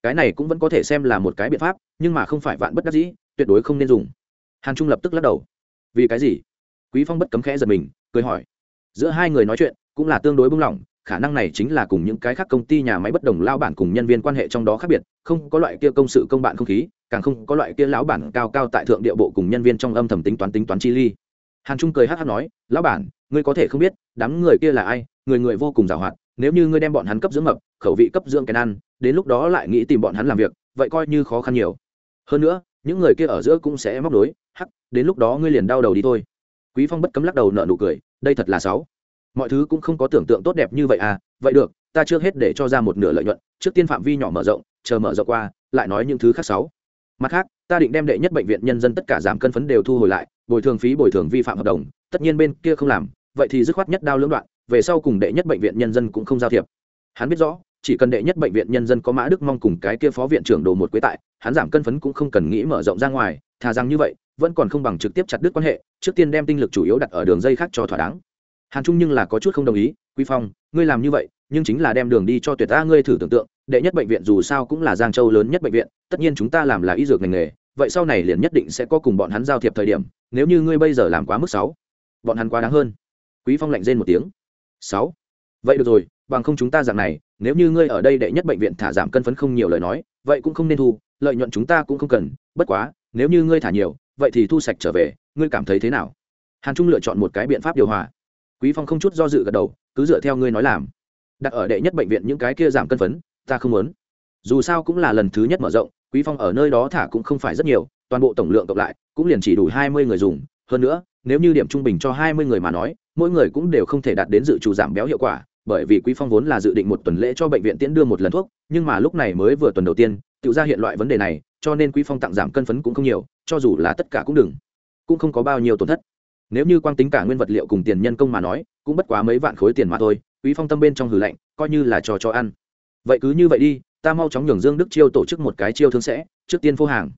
Cái này cũng vẫn có thể xem là một cái biện pháp, nhưng mà không phải vạn bất đắc dĩ, tuyệt đối không nên dùng. Hàn trung lập tức lắc đầu. Vì cái gì? Quý phong bất cấm khẽ giật mình, cười hỏi. Giữa hai người nói chuyện, cũng là tương đối bung lỏng khả năng này chính là cùng những cái khác công ty nhà máy bất đồng lao bản cùng nhân viên quan hệ trong đó khác biệt, không có loại kia công sự công bạn không khí, càng không có loại kia lão bản cao cao tại thượng địa bộ cùng nhân viên trong âm thầm tính toán tính toán chi ly. Hàn trung cười hát hát nói, lão bản, ngươi có thể không biết, đám người kia là ai, người người vô cùng giàu hoạt nếu như ngươi đem bọn hắn cấp dưỡng mập, khẩu vị cấp dưỡng cái ăn, đến lúc đó lại nghĩ tìm bọn hắn làm việc, vậy coi như khó khăn nhiều. Hơn nữa, những người kia ở giữa cũng sẽ móc đối hắc, đến lúc đó ngươi liền đau đầu đi thôi. Quý phong bất cấm lắc đầu nợ nụ cười, đây thật là xấu. Mọi thứ cũng không có tưởng tượng tốt đẹp như vậy à vậy được, ta trước hết để cho ra một nửa lợi nhuận, trước tiên phạm vi nhỏ mở rộng, chờ mở rộng qua, lại nói những thứ khác xấu. Mặt khác, ta định đem đệ nhất bệnh viện nhân dân tất cả giảm cân phấn đều thu hồi lại, bồi thường phí bồi thường vi phạm hợp đồng, tất nhiên bên kia không làm, vậy thì dứt khoát nhất đao lưỡng đoạn về sau cùng đệ nhất bệnh viện nhân dân cũng không giao thiệp. Hắn biết rõ, chỉ cần đệ nhất bệnh viện nhân dân có mã đức mong cùng cái kia phó viện trưởng đồ một quế tại, hắn giảm cân phấn cũng không cần nghĩ mở rộng ra ngoài, thà rằng như vậy, vẫn còn không bằng trực tiếp chặt đứt quan hệ, trước tiên đem tinh lực chủ yếu đặt ở đường dây khác cho thỏa đáng. Hàn trung nhưng là có chút không đồng ý, quý phong, ngươi làm như vậy, nhưng chính là đem đường đi cho tuyệt ta ngươi thử tưởng tượng, đệ nhất bệnh viện dù sao cũng là giang châu lớn nhất bệnh viện, tất nhiên chúng ta làm là y dược ngành nghề, vậy sau này liền nhất định sẽ có cùng bọn hắn giao thiệp thời điểm, nếu như ngươi bây giờ làm quá mức sáu bọn hắn quá đáng hơn. Quý phong lạnh rên một tiếng sáu. Vậy được rồi, bằng không chúng ta dạng này, nếu như ngươi ở đây đệ nhất bệnh viện thả giảm cân phấn không nhiều lời nói, vậy cũng không nên thu, lợi nhuận chúng ta cũng không cần, bất quá, nếu như ngươi thả nhiều, vậy thì thu sạch trở về, ngươi cảm thấy thế nào? Hàn trung lựa chọn một cái biện pháp điều hòa. Quý phong không chút do dự gật đầu, cứ dựa theo ngươi nói làm. Đặt ở đệ nhất bệnh viện những cái kia giảm cân phấn, ta không muốn. Dù sao cũng là lần thứ nhất mở rộng, quý phong ở nơi đó thả cũng không phải rất nhiều, toàn bộ tổng lượng cộng lại cũng liền chỉ đủ hai mươi người dùng, hơn nữa nếu như điểm trung bình cho hai mươi người mà nói, mỗi người cũng đều không thể đạt đến dự trù giảm béo hiệu quả, bởi vì quý phong vốn là dự định một tuần lễ cho bệnh viện tiễn đưa một lần thuốc, nhưng mà lúc này mới vừa tuần đầu tiên, tự ra hiện loại vấn đề này, cho nên quý phong tặng giảm cân phấn cũng không nhiều, cho dù là tất cả cũng đừng, cũng không có bao nhiêu tổn thất. Nếu như quang tính cả nguyên vật liệu cùng tiền nhân công mà nói, cũng bất quá mấy vạn khối tiền mà thôi, quý phong tâm bên trong hử lạnh, coi như là trò cho ăn. Vậy cứ như vậy đi, ta mau chóng nhường dương đức chiêu tổ chức một cái chiêu thương sẽ, trước tiên phô hàng.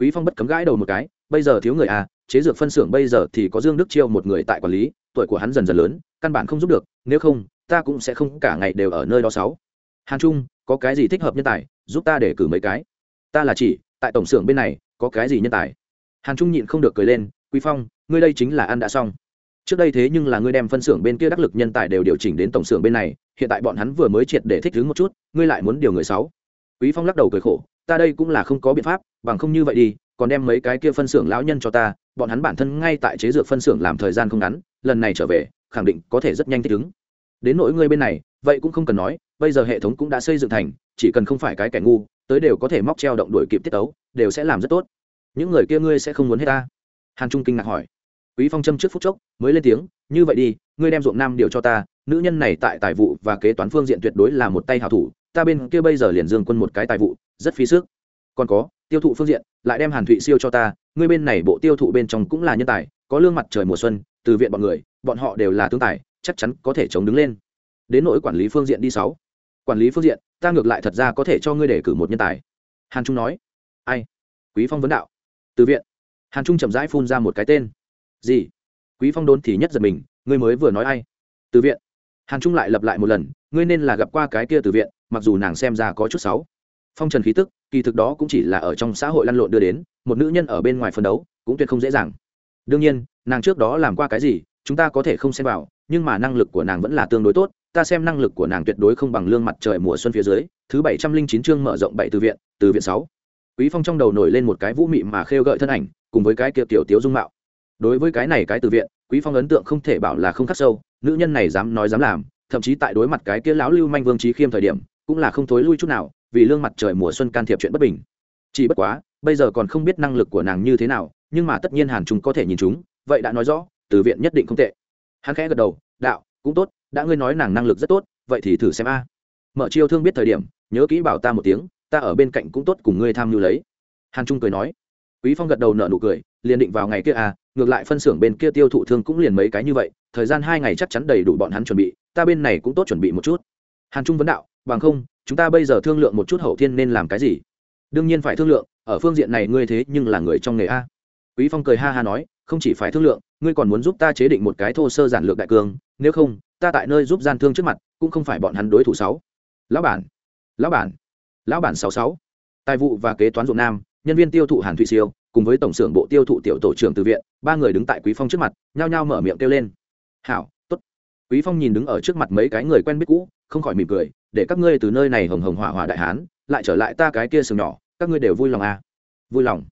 Quý phong bất cấm gãi đầu một cái, bây giờ thiếu người à chế dược phân xưởng bây giờ thì có dương đức chiêu một người tại quản lý, tuổi của hắn dần dần lớn, căn bản không giúp được, nếu không, ta cũng sẽ không cả ngày đều ở nơi đó sáu. Hàn trung, có cái gì thích hợp nhân tài, giúp ta để cử mấy cái? Ta là chỉ, tại tổng xưởng bên này, có cái gì nhân tài? Hàn trung nhịn không được cười lên, quý phong, ngươi đây chính là ăn đã xong. Trước đây thế nhưng là ngươi đem phân xưởng bên kia đắc lực nhân tài đều điều chỉnh đến tổng xưởng bên này, hiện tại bọn hắn vừa mới triệt để thích ứng một chút, ngươi lại muốn điều người sáu. Quý phong lắc đầu cười khổ, ta đây cũng là không có biện pháp, bằng không như vậy đi, còn đem mấy cái kia phân xưởng lão nhân cho ta bọn hắn bản thân ngay tại chế dược phân xưởng làm thời gian không ngắn, lần này trở về, khẳng định có thể rất nhanh thích ứng. Đến nỗi ngươi bên này, vậy cũng không cần nói, bây giờ hệ thống cũng đã xây dựng thành, chỉ cần không phải cái kẻ ngu, tới đều có thể móc treo động đuổi kịp tiết tấu, đều sẽ làm rất tốt. Những người kia ngươi sẽ không muốn hết ta? Hàn trung kinh ngạc hỏi. Quý phong châm trước phút chốc mới lên tiếng, như vậy đi, ngươi đem ruộng nam điều cho ta, nữ nhân này tại tài vụ và kế toán phương diện tuyệt đối là một tay hảo thủ, ta bên kia bây giờ liền dương quân một cái tài vụ, rất phí sức còn có, tiêu thụ phương diện, lại đem hàn thụy siêu cho ta, ngươi bên này bộ tiêu thụ bên trong cũng là nhân tài, có lương mặt trời mùa xuân, từ viện bọn người, bọn họ đều là tướng tài, chắc chắn có thể chống đứng lên. Đến nỗi quản lý phương diện đi sáu. Quản lý phương diện, ta ngược lại thật ra có thể cho ngươi để cử một nhân tài. Hàn trung nói. Ai? Quý phong vấn đạo. Từ viện. Hàn trung chậm rãi phun ra một cái tên. Gì? Quý phong đốn thì nhất giật mình, ngươi mới vừa nói ai? Từ viện. Hàn trung lại lặp lại một lần, ngươi nên là gặp qua cái kia từ viện, mặc dù nàng xem ra có chút xấu phong trần khí tức, kỳ thực đó cũng chỉ là ở trong xã hội lăn lộn đưa đến, một nữ nhân ở bên ngoài phân đấu cũng tuyệt không dễ dàng. Đương nhiên, nàng trước đó làm qua cái gì, chúng ta có thể không xem vào, nhưng mà năng lực của nàng vẫn là tương đối tốt, ta xem năng lực của nàng tuyệt đối không bằng lương mặt trời mùa xuân phía dưới, thứ bảy trăm linh chín chương mở rộng bảy từ viện từ viện sáu. Quý phong trong đầu nổi lên một cái vũ mị mà khêu gợi thân ảnh, cùng với cái kiệt tiểu tiếu dung mạo. Đối với cái này cái từ viện, quý phong ấn tượng không thể bảo là không khắc sâu, nữ nhân này dám nói dám làm, thậm chí tại đối mặt cái kia lão lưu manh vương trí khiêm thời điểm, cũng là không thối lui chút nào vì lương mặt trời mùa xuân can thiệp chuyện bất bình. Chỉ bất quá, bây giờ còn không biết năng lực của nàng như thế nào, nhưng mà tất nhiên hàn chúng có thể nhìn chúng, vậy đã nói rõ, từ viện nhất định không tệ. Hắn khẽ gật đầu, đạo, cũng tốt, đã ngươi nói nàng năng lực rất tốt, vậy thì thử xem a. Mở chiêu thương biết thời điểm, nhớ kỹ bảo ta một tiếng, ta ở bên cạnh cũng tốt cùng ngươi tham nhu lấy. Hàn trung cười nói. Quý phong gật đầu nở nụ cười, liền định vào ngày kia a, ngược lại phân xưởng bên kia tiêu thụ thương cũng liền mấy cái như vậy, thời gian hai ngày chắc chắn đầy đủ bọn hắn chuẩn bị, ta bên này cũng tốt chuẩn bị một chút. Hàn trung vấn đạo bằng không, chúng ta bây giờ thương lượng một chút hậu thiên nên làm cái gì? Đương nhiên phải thương lượng, ở phương diện này ngươi thế nhưng là người trong nghề a. Quý phong cười ha ha nói, không chỉ phải thương lượng, ngươi còn muốn giúp ta chế định một cái thô sơ giản lược đại cương, nếu không, ta tại nơi giúp gian thương trước mặt, cũng không phải bọn hắn đối thủ sáu. Lão bản lão bản lão bản sáu sáu. Tài vụ và kế toán ruộng nam, nhân viên tiêu thụ hàn thụy siêu, cùng với tổng xưởng bộ tiêu thụ tiểu tổ trưởng từ viện, ba người đứng tại quý phong trước mặt, nhao nhao mở miệng kêu lên. Hảo quý phong nhìn đứng ở trước mặt mấy cái người quen biết cũ, không khỏi mỉm cười, để các ngươi từ nơi này hồng hồng hỏa hỏa đại hán, lại trở lại ta cái kia sừng nhỏ, các ngươi đều vui lòng à? Vui lòng.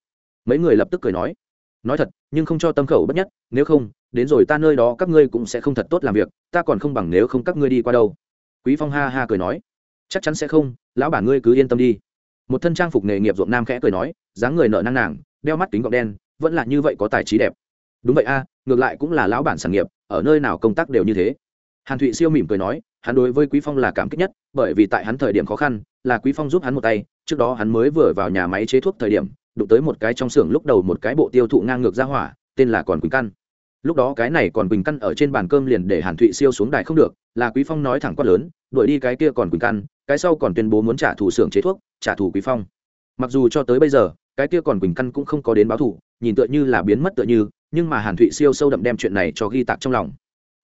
Mấy người lập tức cười nói. Nói thật, nhưng không cho tâm khẩu bất nhất, nếu không, đến rồi ta nơi đó các ngươi cũng sẽ không thật tốt làm việc, ta còn không bằng nếu không các ngươi đi qua đâu. Quý phong ha ha cười nói. Chắc chắn sẽ không, lão bản ngươi cứ yên tâm đi. Một thân trang phục nghề nghiệp ruộng nam khẽ cười nói, dáng người nợ năng nàng, đeo mắt kính gọng đen, vẫn là như vậy có tài trí đẹp. Đúng vậy a, ngược lại cũng là lão bản sản nghiệp, ở nơi nào công tác đều như thế hàn thụy siêu mỉm cười nói, hắn đối với quý phong là cảm kích nhất, bởi vì tại hắn thời điểm khó khăn, là quý phong giúp hắn một tay, trước đó hắn mới vừa vào nhà máy chế thuốc thời điểm, đụng tới một cái trong xưởng lúc đầu một cái bộ tiêu thụ ngang ngược ra hỏa, tên là còn quỳnh căn. Lúc đó cái này còn quỳnh căn ở trên bàn cơm liền để hàn thụy siêu xuống đài không được, là quý phong nói thẳng quát lớn, đuổi đi cái kia còn quỳnh căn, cái sau còn tuyên bố muốn trả thù xưởng chế thuốc, trả thù quý phong. Mặc dù cho tới bây giờ, cái kia còn quỳnh căn cũng không có đến báo thù, nhìn tựa như là biến mất tựa như, nhưng mà hàn thụy siêu sâu đậm đem chuyện này cho ghi tạc trong lòng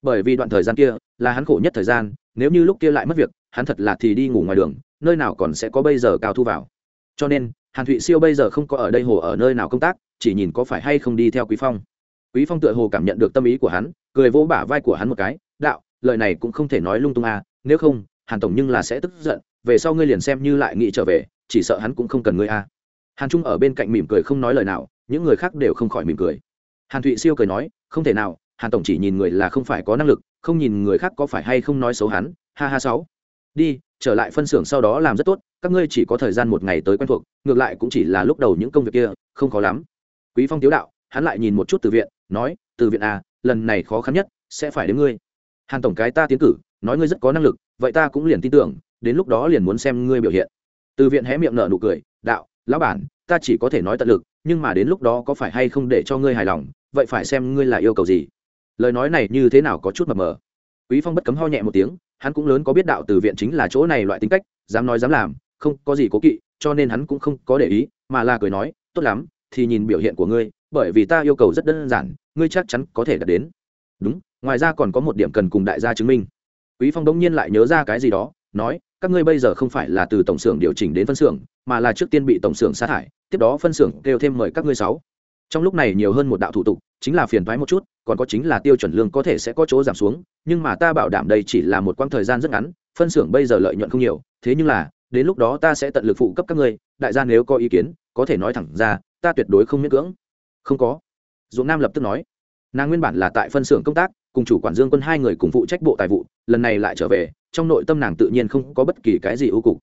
bởi vì đoạn thời gian kia là hắn khổ nhất thời gian, nếu như lúc kia lại mất việc, hắn thật là thì đi ngủ ngoài đường, nơi nào còn sẽ có bây giờ cao thu vào. Cho nên, hàn thụy siêu bây giờ không có ở đây hồ ở nơi nào công tác, chỉ nhìn có phải hay không đi theo quý phong. Quý phong tựa hồ cảm nhận được tâm ý của hắn, cười vỗ bả vai của hắn một cái, đạo, lời này cũng không thể nói lung tung à nếu không, hàn tổng nhưng là sẽ tức giận, về sau ngươi liền xem như lại nghĩ trở về, chỉ sợ hắn cũng không cần ngươi à. Hàn trung ở bên cạnh mỉm cười không nói lời nào, những người khác đều không khỏi mỉm cười. Hàn thụy siêu cười nói, không thể nào hàn tổng chỉ nhìn người là không phải có năng lực, không nhìn người khác có phải hay không nói xấu hắn, ha ha sáu. Đi, trở lại phân xưởng sau đó làm rất tốt, các ngươi chỉ có thời gian một ngày tới quen thuộc, ngược lại cũng chỉ là lúc đầu những công việc kia, không khó lắm. Quý phong tiếu đạo, hắn lại nhìn một chút từ viện, nói, từ viện à lần này khó khăn nhất sẽ phải đến ngươi. Hàn tổng cái ta tiến cử, nói, ngươi rất có năng lực, vậy ta cũng liền tin tưởng, đến lúc đó liền muốn xem ngươi biểu hiện. Từ viện hé miệng nở nụ cười, đạo, lão bản, ta chỉ có thể nói tận lực, nhưng mà đến lúc đó có phải hay không để cho ngươi hài lòng, vậy phải xem ngươi là yêu cầu gì lời nói này như thế nào có chút mập mờ. Quý phong bất cấm ho nhẹ một tiếng, hắn cũng lớn có biết đạo từ viện chính là chỗ này loại tính cách, dám nói dám làm, không có gì cố kỵ, cho nên hắn cũng không có để ý, mà là cười nói, tốt lắm, thì nhìn biểu hiện của ngươi, bởi vì ta yêu cầu rất đơn giản, ngươi chắc chắn có thể đạt đến. Đúng, ngoài ra còn có một điểm cần cùng đại gia chứng minh. Quý phong đống nhiên lại nhớ ra cái gì đó, nói, các ngươi bây giờ không phải là từ tổng xưởng điều chỉnh đến phân xưởng, mà là trước tiên bị tổng xưởng sa thải, tiếp đó phân xưởng kêu thêm mời các ngươi sáu trong lúc này nhiều hơn một đạo thủ tục, chính là phiền thoái một chút, còn có chính là tiêu chuẩn lương có thể sẽ có chỗ giảm xuống, nhưng mà ta bảo đảm đây chỉ là một quãng thời gian rất ngắn, phân xưởng bây giờ lợi nhuận không nhiều, thế nhưng là, đến lúc đó ta sẽ tận lực phụ cấp các ngươi, đại gia nếu có ý kiến, có thể nói thẳng ra, ta tuyệt đối không miễn cưỡng. Không có. Dũng nam lập tức nói. Nàng nguyên bản là tại phân xưởng công tác, cùng chủ quản dương quân hai người cùng phụ trách bộ tài vụ, lần này lại trở về, trong nội tâm nàng tự nhiên không có bất kỳ cái gì ưu cục.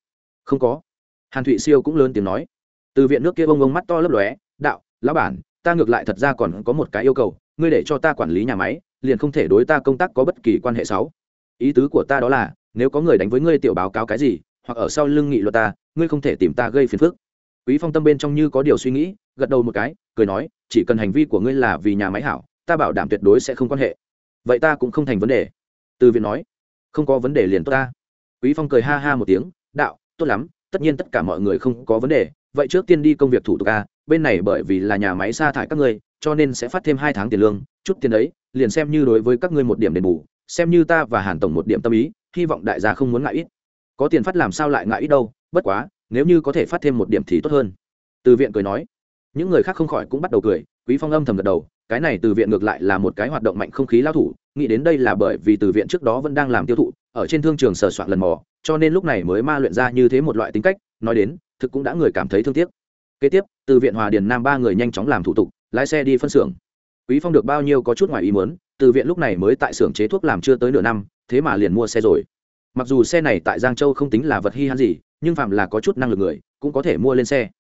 Không có. Hàn thụy siêu cũng lớn tiếng nói. Từ viện nước kia bông bông mắt to lấp lóe, đạo, lão bản ta ngược lại thật ra còn có một cái yêu cầu, ngươi để cho ta quản lý nhà máy, liền không thể đối ta công tác có bất kỳ quan hệ xấu ý tứ của ta đó là, nếu có người đánh với ngươi tiểu báo cáo cái gì, hoặc ở sau lưng nghị luật ta, ngươi không thể tìm ta gây phiền phức. Quý phong tâm bên trong như có điều suy nghĩ, gật đầu một cái, cười nói, chỉ cần hành vi của ngươi là vì nhà máy hảo, ta bảo đảm tuyệt đối sẽ không quan hệ. Vậy ta cũng không thành vấn đề. Từ viện nói, không có vấn đề liền tốt ta. Quý phong cười ha ha một tiếng, đạo, tốt lắm, tất nhiên tất cả mọi người không có vấn đề, vậy trước tiên đi công việc thủ tục a bên này bởi vì là nhà máy sa thải các ngươi, cho nên sẽ phát thêm hai tháng tiền lương, chút tiền đấy, liền xem như đối với các ngươi một điểm đền bù, xem như ta và hàn tổng một điểm tâm ý, hy vọng đại gia không muốn ngại ít. Có tiền phát làm sao lại ngại ít đâu, bất quá, nếu như có thể phát thêm một điểm thì tốt hơn. Từ viện cười nói. Những người khác không khỏi cũng bắt đầu cười, quý phong âm thầm gật đầu, cái này từ viện ngược lại là một cái hoạt động mạnh không khí lao thủ, nghĩ đến đây là bởi vì từ viện trước đó vẫn đang làm tiêu thụ, ở trên thương trường sờ soạn lần mò, cho nên lúc này mới ma luyện ra như thế một loại tính cách, nói đến, thực cũng đã người cảm thấy thương tiếc kế tiếp, từ viện hòa điền nam ba người nhanh chóng làm thủ tục, lái xe đi phân xưởng. Quý phong được bao nhiêu có chút ngoài ý muốn, từ viện lúc này mới tại xưởng chế thuốc làm chưa tới nửa năm, thế mà liền mua xe rồi. Mặc dù xe này tại giang châu không tính là vật hi han gì, nhưng phạm là có chút năng lực người, cũng có thể mua lên xe.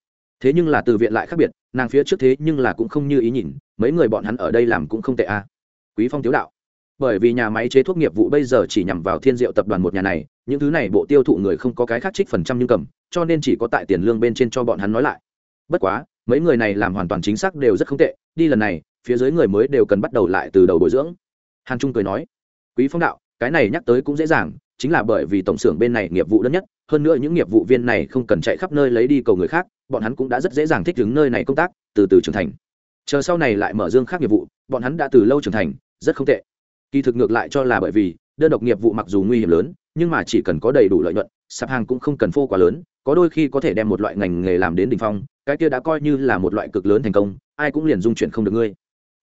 Thế nhưng là từ viện lại khác biệt, nàng phía trước thế nhưng là cũng không như ý nhìn, mấy người bọn hắn ở đây làm cũng không tệ a. À. quý phong tiếu đạo. Bởi vì nhà máy chế thuốc nghiệp vụ bây giờ chỉ nhằm vào thiên diệu tập đoàn một nhà này, những thứ này bộ tiêu thụ người không có cái khác trích phần trăm nhưng cầm, cho nên chỉ có tại tiền lương bên trên cho bọn hắn nói lại bất quá, mấy người này làm hoàn toàn chính xác đều rất không tệ, đi lần này, phía dưới người mới đều cần bắt đầu lại từ đầu bồi dưỡng. Hàn trung cười nói, quý phong đạo, cái này nhắc tới cũng dễ dàng, chính là bởi vì tổng xưởng bên này nghiệp vụ đơn nhất, hơn nữa những nghiệp vụ viên này không cần chạy khắp nơi lấy đi cầu người khác, bọn hắn cũng đã rất dễ dàng thích ứng nơi này công tác, từ từ trưởng thành. Chờ sau này lại mở dương khác nghiệp vụ, bọn hắn đã từ lâu trưởng thành, rất không tệ. Kỳ thực ngược lại cho là bởi vì, đơn độc nghiệp vụ mặc dù nguy hiểm lớn, nhưng mà chỉ cần có đầy đủ lợi nhuận, sạp hàng cũng không cần phô quá lớn có đôi khi có thể đem một loại ngành nghề làm đến đ ỉ n h phong, cái kia đã coi như là một loại cực lớn thành công, ai cũng liền dung chuyển không được ngươi.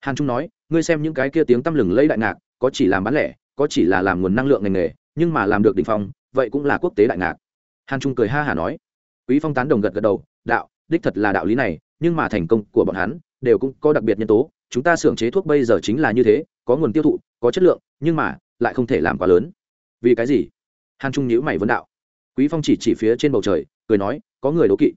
Hàn trung nói, ngươi xem những cái kia tiếng tăm lừng lấy đại ngạc, có chỉ làm bán lẻ, có chỉ là làm nguồn năng lượng ngành nghề, nhưng mà làm được đ ỉ n h phong, vậy cũng là quốc tế đại ngạc. Hàn trung cười ha hả nói. Quý phong tán đồng gật gật đầu, đạo, đích thật là đạo lý này, nhưng mà thành công của bọn hắn đều cũng có đặc biệt nhân tố, chúng ta xưởng chế thuốc bây giờ chính là như thế, có nguồn tiêu thụ, có chất lượng, nhưng mà lại không thể làm quá lớn. Vì cái gì? Hàn trung nhữ mày vấn đạo. Quý phong chỉ chỉ phía trên bầu trời cười nói, có người đố kỵ.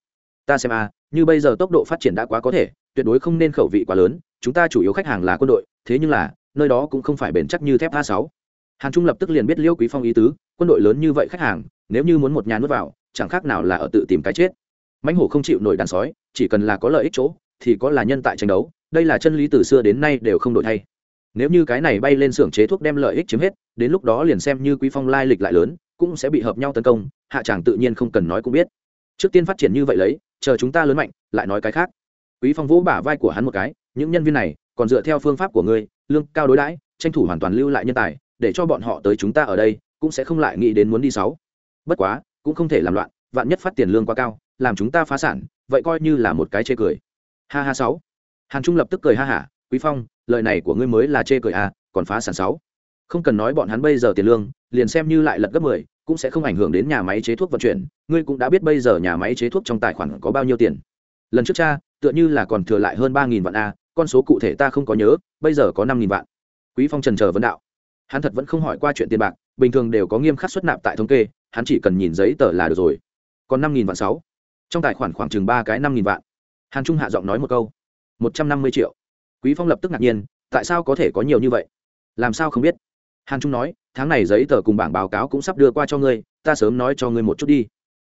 Ta xem a, như bây giờ tốc độ phát triển đã quá có thể, tuyệt đối không nên khẩu vị quá lớn, chúng ta chủ yếu khách hàng là quân đội, thế nhưng là, nơi đó cũng không phải bền chắc như thép a sáu. Hàn trung lập tức liền biết liêu quý phong ý tứ, quân đội lớn như vậy khách hàng, nếu như muốn một nhà nước vào, chẳng khác nào là ở tự tìm cái chết. Mãnh hổ không chịu nổi đàn sói, chỉ cần là có lợi ích chỗ, thì có là nhân tại tranh đấu, đây là chân lý từ xưa đến nay đều không đổi thay. Nếu như cái này bay lên xưởng chế thuốc đem lợi ích chiếm hết, đến lúc đó liền xem như quý phong lai lịch lại lớn cũng sẽ bị hợp nhau tấn công, hạ tràng tự nhiên không cần nói cũng biết. Trước tiên phát triển như vậy lấy, chờ chúng ta lớn mạnh, lại nói cái khác. Quý phong vỗ bả vai của hắn một cái, những nhân viên này, còn dựa theo phương pháp của ngươi, lương cao đối đãi, tranh thủ hoàn toàn lưu lại nhân tài, để cho bọn họ tới chúng ta ở đây, cũng sẽ không lại nghĩ đến muốn đi sáu. Bất quá, cũng không thể làm loạn, vạn nhất phát tiền lương quá cao, làm chúng ta phá sản, vậy coi như là một cái chê cười. Ha ha sáu. Hàn trung lập tức cười ha hả, quý phong, lời này của ngươi mới là chê cười à còn phá sản sáu? Không cần nói bọn hắn bây giờ tiền lương, liền xem như lại lật gấp mười, cũng sẽ không ảnh hưởng đến nhà máy chế thuốc vận chuyển. Ngươi cũng đã biết bây giờ nhà máy chế thuốc trong tài khoản có bao nhiêu tiền. Lần trước cha, tựa như là còn thừa lại hơn ba nghìn vạn a, con số cụ thể ta không có nhớ, bây giờ có năm nghìn vạn. Quý phong trần chờ vấn đạo. Hắn thật vẫn không hỏi qua chuyện tiền bạc, bình thường đều có nghiêm khắc xuất nạp tại thống kê, hắn chỉ cần nhìn giấy tờ là được rồi. Còn năm nghìn vạn sáu. Trong tài khoản khoảng chừng ba cái năm nghìn vạn. Hàn trung hạ giọng nói một câu. Một trăm năm mươi triệu. Quý phong lập tức ngạc nhiên, tại sao có thể có nhiều như vậy? Làm sao không biết? Hàn trung nói, tháng này giấy tờ cùng bảng báo cáo cũng sắp đưa qua cho ngươi, ta sớm nói cho ngươi một chút đi.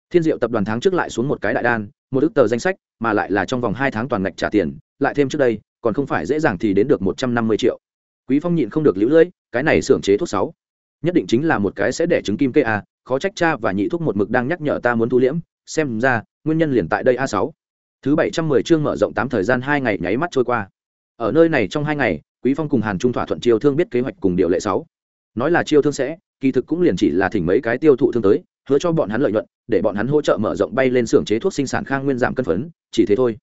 Thiên diệu tập đoàn tháng trước lại xuống một cái đại đan, một ức tờ danh sách, mà lại là trong vòng hai tháng toàn ngạch trả tiền, lại thêm trước đây, còn không phải dễ dàng thì đến được một trăm năm mươi triệu. Quý phong nhịn không được lũ lưỡi cái này xưởng chế thuốc sáu, nhất định chính là một cái sẽ để chứng kim cây a à, khó trách cha và nhị thuốc một mực đang nhắc nhở ta muốn thu liễm, xem ra, nguyên nhân liền tại đây a sáu. Thứ bảy trăm mười chương mở rộng tám thời gian hai ngày nháy mắt trôi qua. Ở nơi này trong hai ngày, quý phong cùng hàn trung thỏa thuận chiêu thương biết kế hoạch cùng điều lệ sáu nói là chiêu thương sẽ, kỳ thực cũng liền chỉ là thỉnh mấy cái tiêu thụ thương tới, hứa cho bọn hắn lợi nhuận, để bọn hắn hỗ trợ mở rộng bay lên xưởng chế thuốc sinh sản khang nguyên giảm cân phấn, chỉ thế thôi.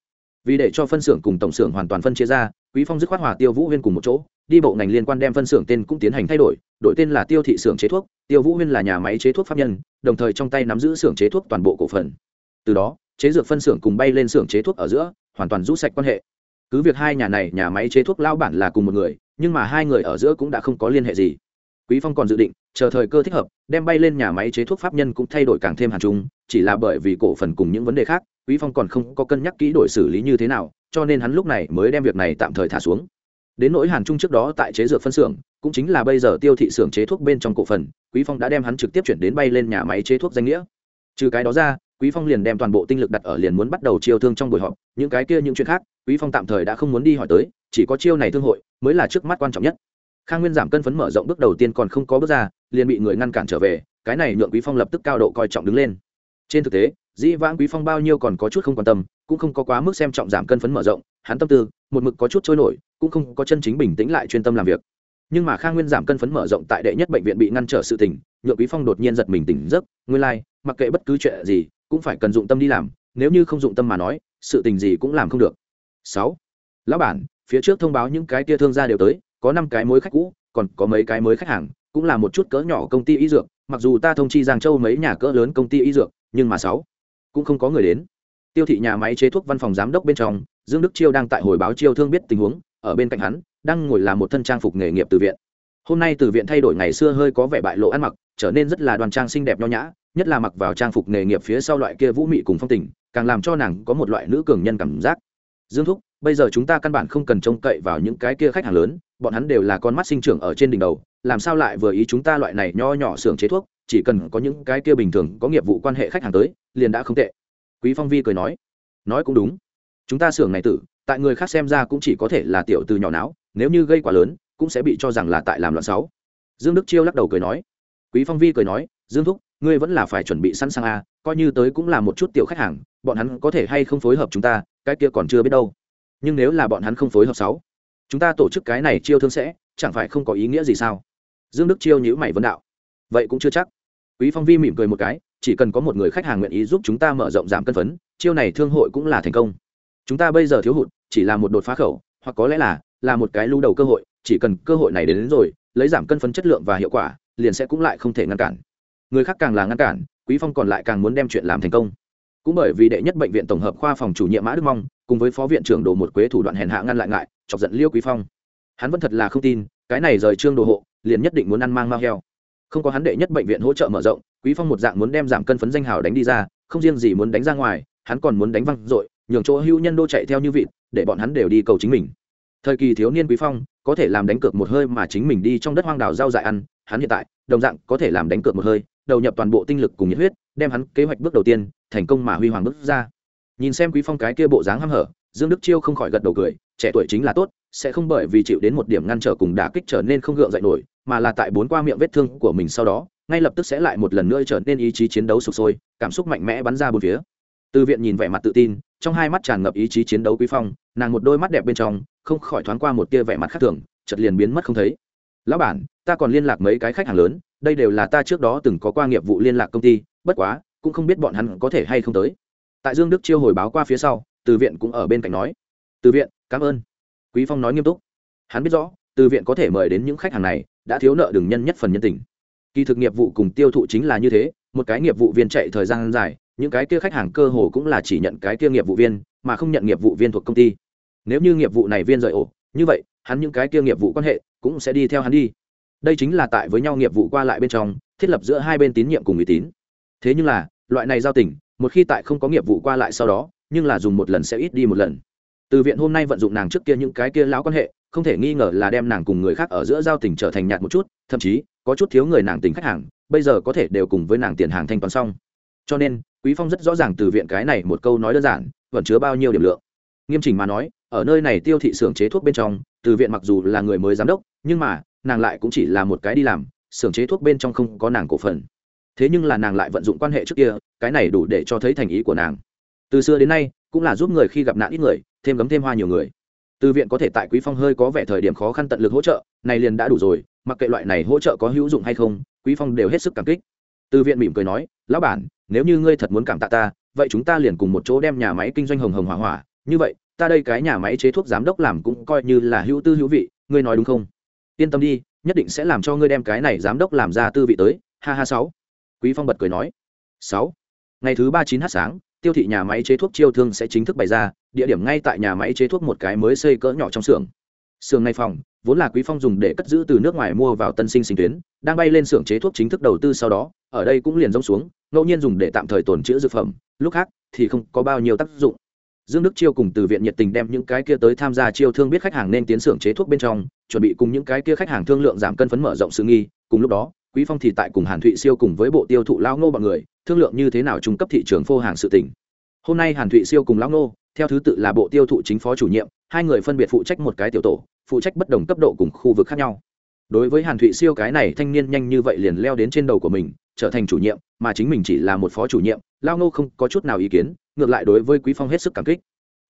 Vì để cho phân xưởng cùng tổng xưởng hoàn toàn phân chia ra, quý phong dứt khoát hòa tiêu vũ huyên cùng một chỗ, đi bộ ngành liên quan đem phân xưởng tên cũng tiến hành thay đổi đổi tên là tiêu thị xưởng chế thuốc, tiêu vũ huyên là nhà máy chế thuốc pháp nhân, đồng thời trong tay nắm giữ xưởng chế thuốc toàn bộ cổ phần. Từ đó, chế dược phân xưởng cùng bay lên xưởng chế thuốc ở giữa, hoàn toàn rút sạch quan hệ. Cứ việc hai nhà này, nhà máy chế thuốc lao bản là cùng một người, nhưng mà hai người ở giữa cũng đã không có liên hệ gì quý phong còn dự định, chờ thời cơ thích hợp, đem bay lên nhà máy chế thuốc pháp nhân cũng thay đổi càng thêm hàn trung, chỉ là bởi vì cổ phần cùng những vấn đề khác, quý phong còn không có cân nhắc kỹ đổi xử lý như thế nào, cho nên hắn lúc này mới đem việc này tạm thời thả xuống. Đến nỗi hàn trung trước đó tại chế dược phân xưởng, cũng chính là bây giờ tiêu thị xưởng chế thuốc bên trong cổ phần, quý phong đã đem hắn trực tiếp chuyển đến bay lên nhà máy chế thuốc danh nghĩa. Trừ cái đó ra, quý phong liền đem toàn bộ tinh lực đặt ở liền muốn bắt đầu chiêu thương trong buổi họp, những cái kia những chuyện khác, quý phong tạm thời đã không muốn đi hỏi tới, chỉ có chiêu này thương hội mới là trước mắt quan trọng nhất khang nguyên giảm cân phấn mở rộng bước đầu tiên còn không có bước ra liền bị người ngăn cản trở về cái này nhượng quý phong lập tức cao độ coi trọng đứng lên. Trên thực tế dĩ vãng quý phong bao nhiêu còn có chút không quan tâm cũng không có quá mức xem trọng giảm cân phấn mở rộng hắn tâm tư một mực có chút trôi nổi cũng không có chân chính bình tĩnh lại chuyên tâm làm việc. Nhưng mà khang nguyên giảm cân phấn mở rộng tại đệ nhất bệnh viện bị ngăn trở sự tình nhượng quý phong đột nhiên giật mình tỉnh giấc nguyên lai like, mặc kệ bất cứ chuyện gì cũng phải cần dụng tâm đi làm nếu như không dụng tâm mà nói sự tình gì cũng làm không được. Sáu lão bản phía trước thông báo những cái tia thương gia đều tới có năm cái mối khách cũ, còn có mấy cái mới khách hàng, cũng là một chút cỡ nhỏ công ty y dược, mặc dù ta thông chi giang châu mấy nhà cỡ lớn công ty y dược, nhưng mà sáu cũng không có người đến. Tiêu thị nhà máy chế thuốc văn phòng giám đốc bên trong, dương đức chiêu đang tại hồi báo chiêu thương biết tình huống, ở bên cạnh hắn, đang ngồi là một thân trang phục nghề nghiệp từ viện. Hôm nay từ viện thay đổi ngày xưa hơi có vẻ bại lộ ăn mặc, trở nên rất là đoàn trang xinh đẹp nho nhã, nhất là mặc vào trang phục nghề nghiệp phía sau loại kia vũ mị cùng phong tình, càng làm cho nàng có một loại nữ cường nhân cảm giác. Dương thúc bây giờ chúng ta căn bản không cần trông cậy vào những cái kia khách hàng lớn, bọn hắn đều là con mắt sinh trưởng ở trên đỉnh đầu, làm sao lại vừa ý chúng ta loại này nho nhỏ xưởng chế thuốc, chỉ cần có những cái kia bình thường có nghiệp vụ quan hệ khách hàng tới, liền đã không tệ. Quý phong vi cười nói. Nói cũng đúng. Chúng ta xưởng này tử, tại người khác xem ra cũng chỉ có thể là tiểu từ nhỏ não, nếu như gây quá lớn, cũng sẽ bị cho rằng là tại làm loạn sáu dương đức chiêu lắc đầu cười nói. Quý phong vi cười nói, dương thúc, ngươi vẫn là phải chuẩn bị sẵn sàng a coi như tới cũng là một chút tiểu khách hàng, bọn hắn có thể hay không phối hợp chúng ta, cái kia còn chưa biết đâu nhưng nếu là bọn hắn không phối hợp sáu chúng ta tổ chức cái này chiêu thương sẽ chẳng phải không có ý nghĩa gì sao? Dương đức chiêu nhữ mày vấn đạo. Vậy cũng chưa chắc. Quý phong vi mỉm cười một cái chỉ cần có một người khách hàng nguyện ý giúp chúng ta mở rộng giảm cân phấn chiêu này thương hội cũng là thành công. Chúng ta bây giờ thiếu hụt chỉ là một đột phá khẩu hoặc có lẽ là là một cái lưu đầu cơ hội chỉ cần cơ hội này đến, đến rồi lấy giảm cân phấn chất lượng và hiệu quả liền sẽ cũng lại không thể ngăn cản. Người khác càng là ngăn cản quý phong còn lại càng muốn đem chuyện làm thành công. Cũng bởi vì đệ nhất bệnh viện tổng hợp khoa phòng chủ nhiệm mã đức mong cùng với phó viện trưởng đồ một quế thủ đoạn hèn hạ ngăn lại ngại, chọc giận liêu quý phong. Hắn vẫn thật là không tin, cái này rời trương đồ hộ, liền nhất định muốn ăn mang mao heo. Không có hắn đệ nhất bệnh viện hỗ trợ mở rộng, quý phong một dạng muốn đem giảm cân phấn danh hào đánh đi ra, không riêng gì muốn đánh ra ngoài, hắn còn muốn đánh văng dội, nhường chỗ hưu nhân đô chạy theo như vịt, để bọn hắn đều đi cầu chính mình. Thời kỳ thiếu niên quý phong, có thể làm đánh cược một hơi mà chính mình đi trong đất hoang đảo giao dại ăn, hắn hiện tại, đồng dạng có thể làm đánh cược một hơi, đầu nhập toàn bộ tinh lực cùng nhiệt huyết, đem hắn kế hoạch bước đầu tiên, thành công mà huy hoàng bước ra nhìn xem quý phong cái kia bộ dáng hăm hở, dương đức chiêu không khỏi gật đầu cười, trẻ tuổi chính là tốt, sẽ không bởi vì chịu đến một điểm ngăn trở cùng đả kích trở nên không gượng dậy nổi, mà là tại bốn qua miệng vết thương của mình sau đó, ngay lập tức sẽ lại một lần nữa trở nên ý chí chiến đấu sụp sôi, cảm xúc mạnh mẽ bắn ra bốn phía. Từ viện nhìn vẻ mặt tự tin, trong hai mắt tràn ngập ý chí chiến đấu quý phong, nàng một đôi mắt đẹp bên trong, không khỏi thoáng qua một tia vẻ mặt khác thường, chợt liền biến mất không thấy. Lão bản, ta còn liên lạc mấy cái khách hàng lớn, đây đều là ta trước đó từng có qua nghiệp vụ liên lạc công ty, bất quá, cũng không biết bọn hắn có thể hay không tới tại dương đức chiêu hồi báo qua phía sau, từ viện cũng ở bên cạnh nói, từ viện, cảm ơn. Quý phong nói nghiêm túc, hắn biết rõ, từ viện có thể mời đến những khách hàng này, đã thiếu nợ đừng nhân nhất phần nhân tình. Kỳ thực nghiệp vụ cùng tiêu thụ chính là như thế, một cái nghiệp vụ viên chạy thời gian dài, những cái kia khách hàng cơ hồ cũng là chỉ nhận cái kia nghiệp vụ viên, mà không nhận nghiệp vụ viên thuộc công ty. Nếu như nghiệp vụ này viên rời ổ, như vậy, hắn những cái kia nghiệp vụ quan hệ cũng sẽ đi theo hắn đi. Đây chính là tại với nhau nghiệp vụ qua lại bên trong, thiết lập giữa hai bên tín nhiệm cùng uy tín. Thế nhưng là, loại này giao tình một khi tại không có nghiệp vụ qua lại sau đó, nhưng là dùng một lần sẽ ít đi một lần. Từ viện hôm nay vận dụng nàng trước kia những cái kia lão quan hệ, không thể nghi ngờ là đem nàng cùng người khác ở giữa giao tình trở thành nhạt một chút, thậm chí, có chút thiếu người nàng tình khách hàng, bây giờ có thể đều cùng với nàng tiền hàng thanh toán xong. Cho nên, quý phong rất rõ ràng từ viện cái này một câu nói đơn giản, vẫn chứa bao nhiêu điểm lượng. Nghiêm chỉnh mà nói, ở nơi này tiêu thị xưởng chế thuốc bên trong, từ viện mặc dù là người mới giám đốc, nhưng mà, nàng lại cũng chỉ là một cái đi làm, xưởng chế thuốc bên trong không có nàng cổ phần thế nhưng là nàng lại vận dụng quan hệ trước kia, cái này đủ để cho thấy thành ý của nàng. Từ xưa đến nay, cũng là giúp người khi gặp nạn ít người, thêm gấm thêm hoa nhiều người. Từ viện có thể tại quý phong hơi có vẻ thời điểm khó khăn tận lực hỗ trợ, này liền đã đủ rồi, mặc kệ loại này hỗ trợ có hữu dụng hay không, quý phong đều hết sức cảm kích. Từ viện mỉm cười nói, lão bản, nếu như ngươi thật muốn cảm tạ ta, vậy chúng ta liền cùng một chỗ đem nhà máy kinh doanh hồng hồng hỏa hỏa. Như vậy, ta đây cái nhà máy chế thuốc giám đốc làm cũng coi như là hữu tư hữu vị, ngươi nói đúng không? Yên tâm đi, nhất định sẽ làm cho ngươi đem cái này giám đốc làm ra tư vị tới. Ha ha sáu quý phong bật cười nói, sáu, ngày thứ ba chín h sáng, tiêu thị nhà máy chế thuốc chiêu thương sẽ chính thức bày ra, địa điểm ngay tại nhà máy chế thuốc một cái mới xây cỡ nhỏ trong xưởng. Xưởng này phòng, vốn là quý phong dùng để cất giữ từ nước ngoài mua vào tân sinh sinh tuyến, đang bay lên xưởng chế thuốc chính thức đầu tư sau đó, ở đây cũng liền rông xuống, ngẫu nhiên dùng để tạm thời tồn trữ dược phẩm, lúc khác thì không có bao nhiêu tác dụng. Dương đức chiêu cùng từ viện nhiệt tình đem những cái kia tới tham gia chiêu thương biết khách hàng nên tiến xưởng chế thuốc bên trong, chuẩn bị cùng những cái kia khách hàng thương lượng giảm cân phấn mở rộng sự nghi, cùng lúc đó quý phong thì tại cùng hàn thụy siêu cùng với bộ tiêu thụ lao ngô bọn người, thương lượng như thế nào trung cấp thị trường phô hàng sự tỉnh hôm nay hàn thụy siêu cùng Lao ngô, theo thứ tự là bộ tiêu thụ chính phó chủ nhiệm, hai người phân biệt phụ trách một cái tiểu tổ, phụ trách bất đồng cấp độ cùng khu vực khác nhau. Đối với hàn thụy siêu cái này thanh niên nhanh như vậy liền leo đến trên đầu của mình, trở thành chủ nhiệm, mà chính mình chỉ là một phó chủ nhiệm lao ngô không có chút nào ý kiến, ngược lại đối với quý phong hết sức cảm kích.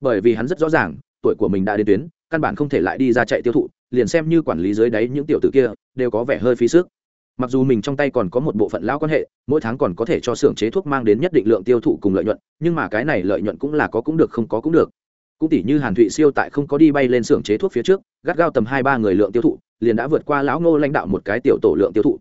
Bởi vì hắn rất rõ ràng, tuổi của mình đã đến tuyến, căn bản không thể lại đi ra chạy tiêu thụ, liền xem như quản lý dưới đáy những tiểu tử kia, đều có vẻ hơi phí sức mặc dù mình trong tay còn có một bộ phận lão quan hệ, mỗi tháng còn có thể cho xưởng chế thuốc mang đến nhất định lượng tiêu thụ cùng lợi nhuận, nhưng mà cái này lợi nhuận cũng là có cũng được, không có cũng được. Cũng tỷ như hàn thụy siêu tại không có đi bay lên xưởng chế thuốc phía trước, gắt gao tầm hai ba người lượng tiêu thụ, liền đã vượt qua lão ngô lãnh đạo một cái tiểu tổ lượng tiêu thụ.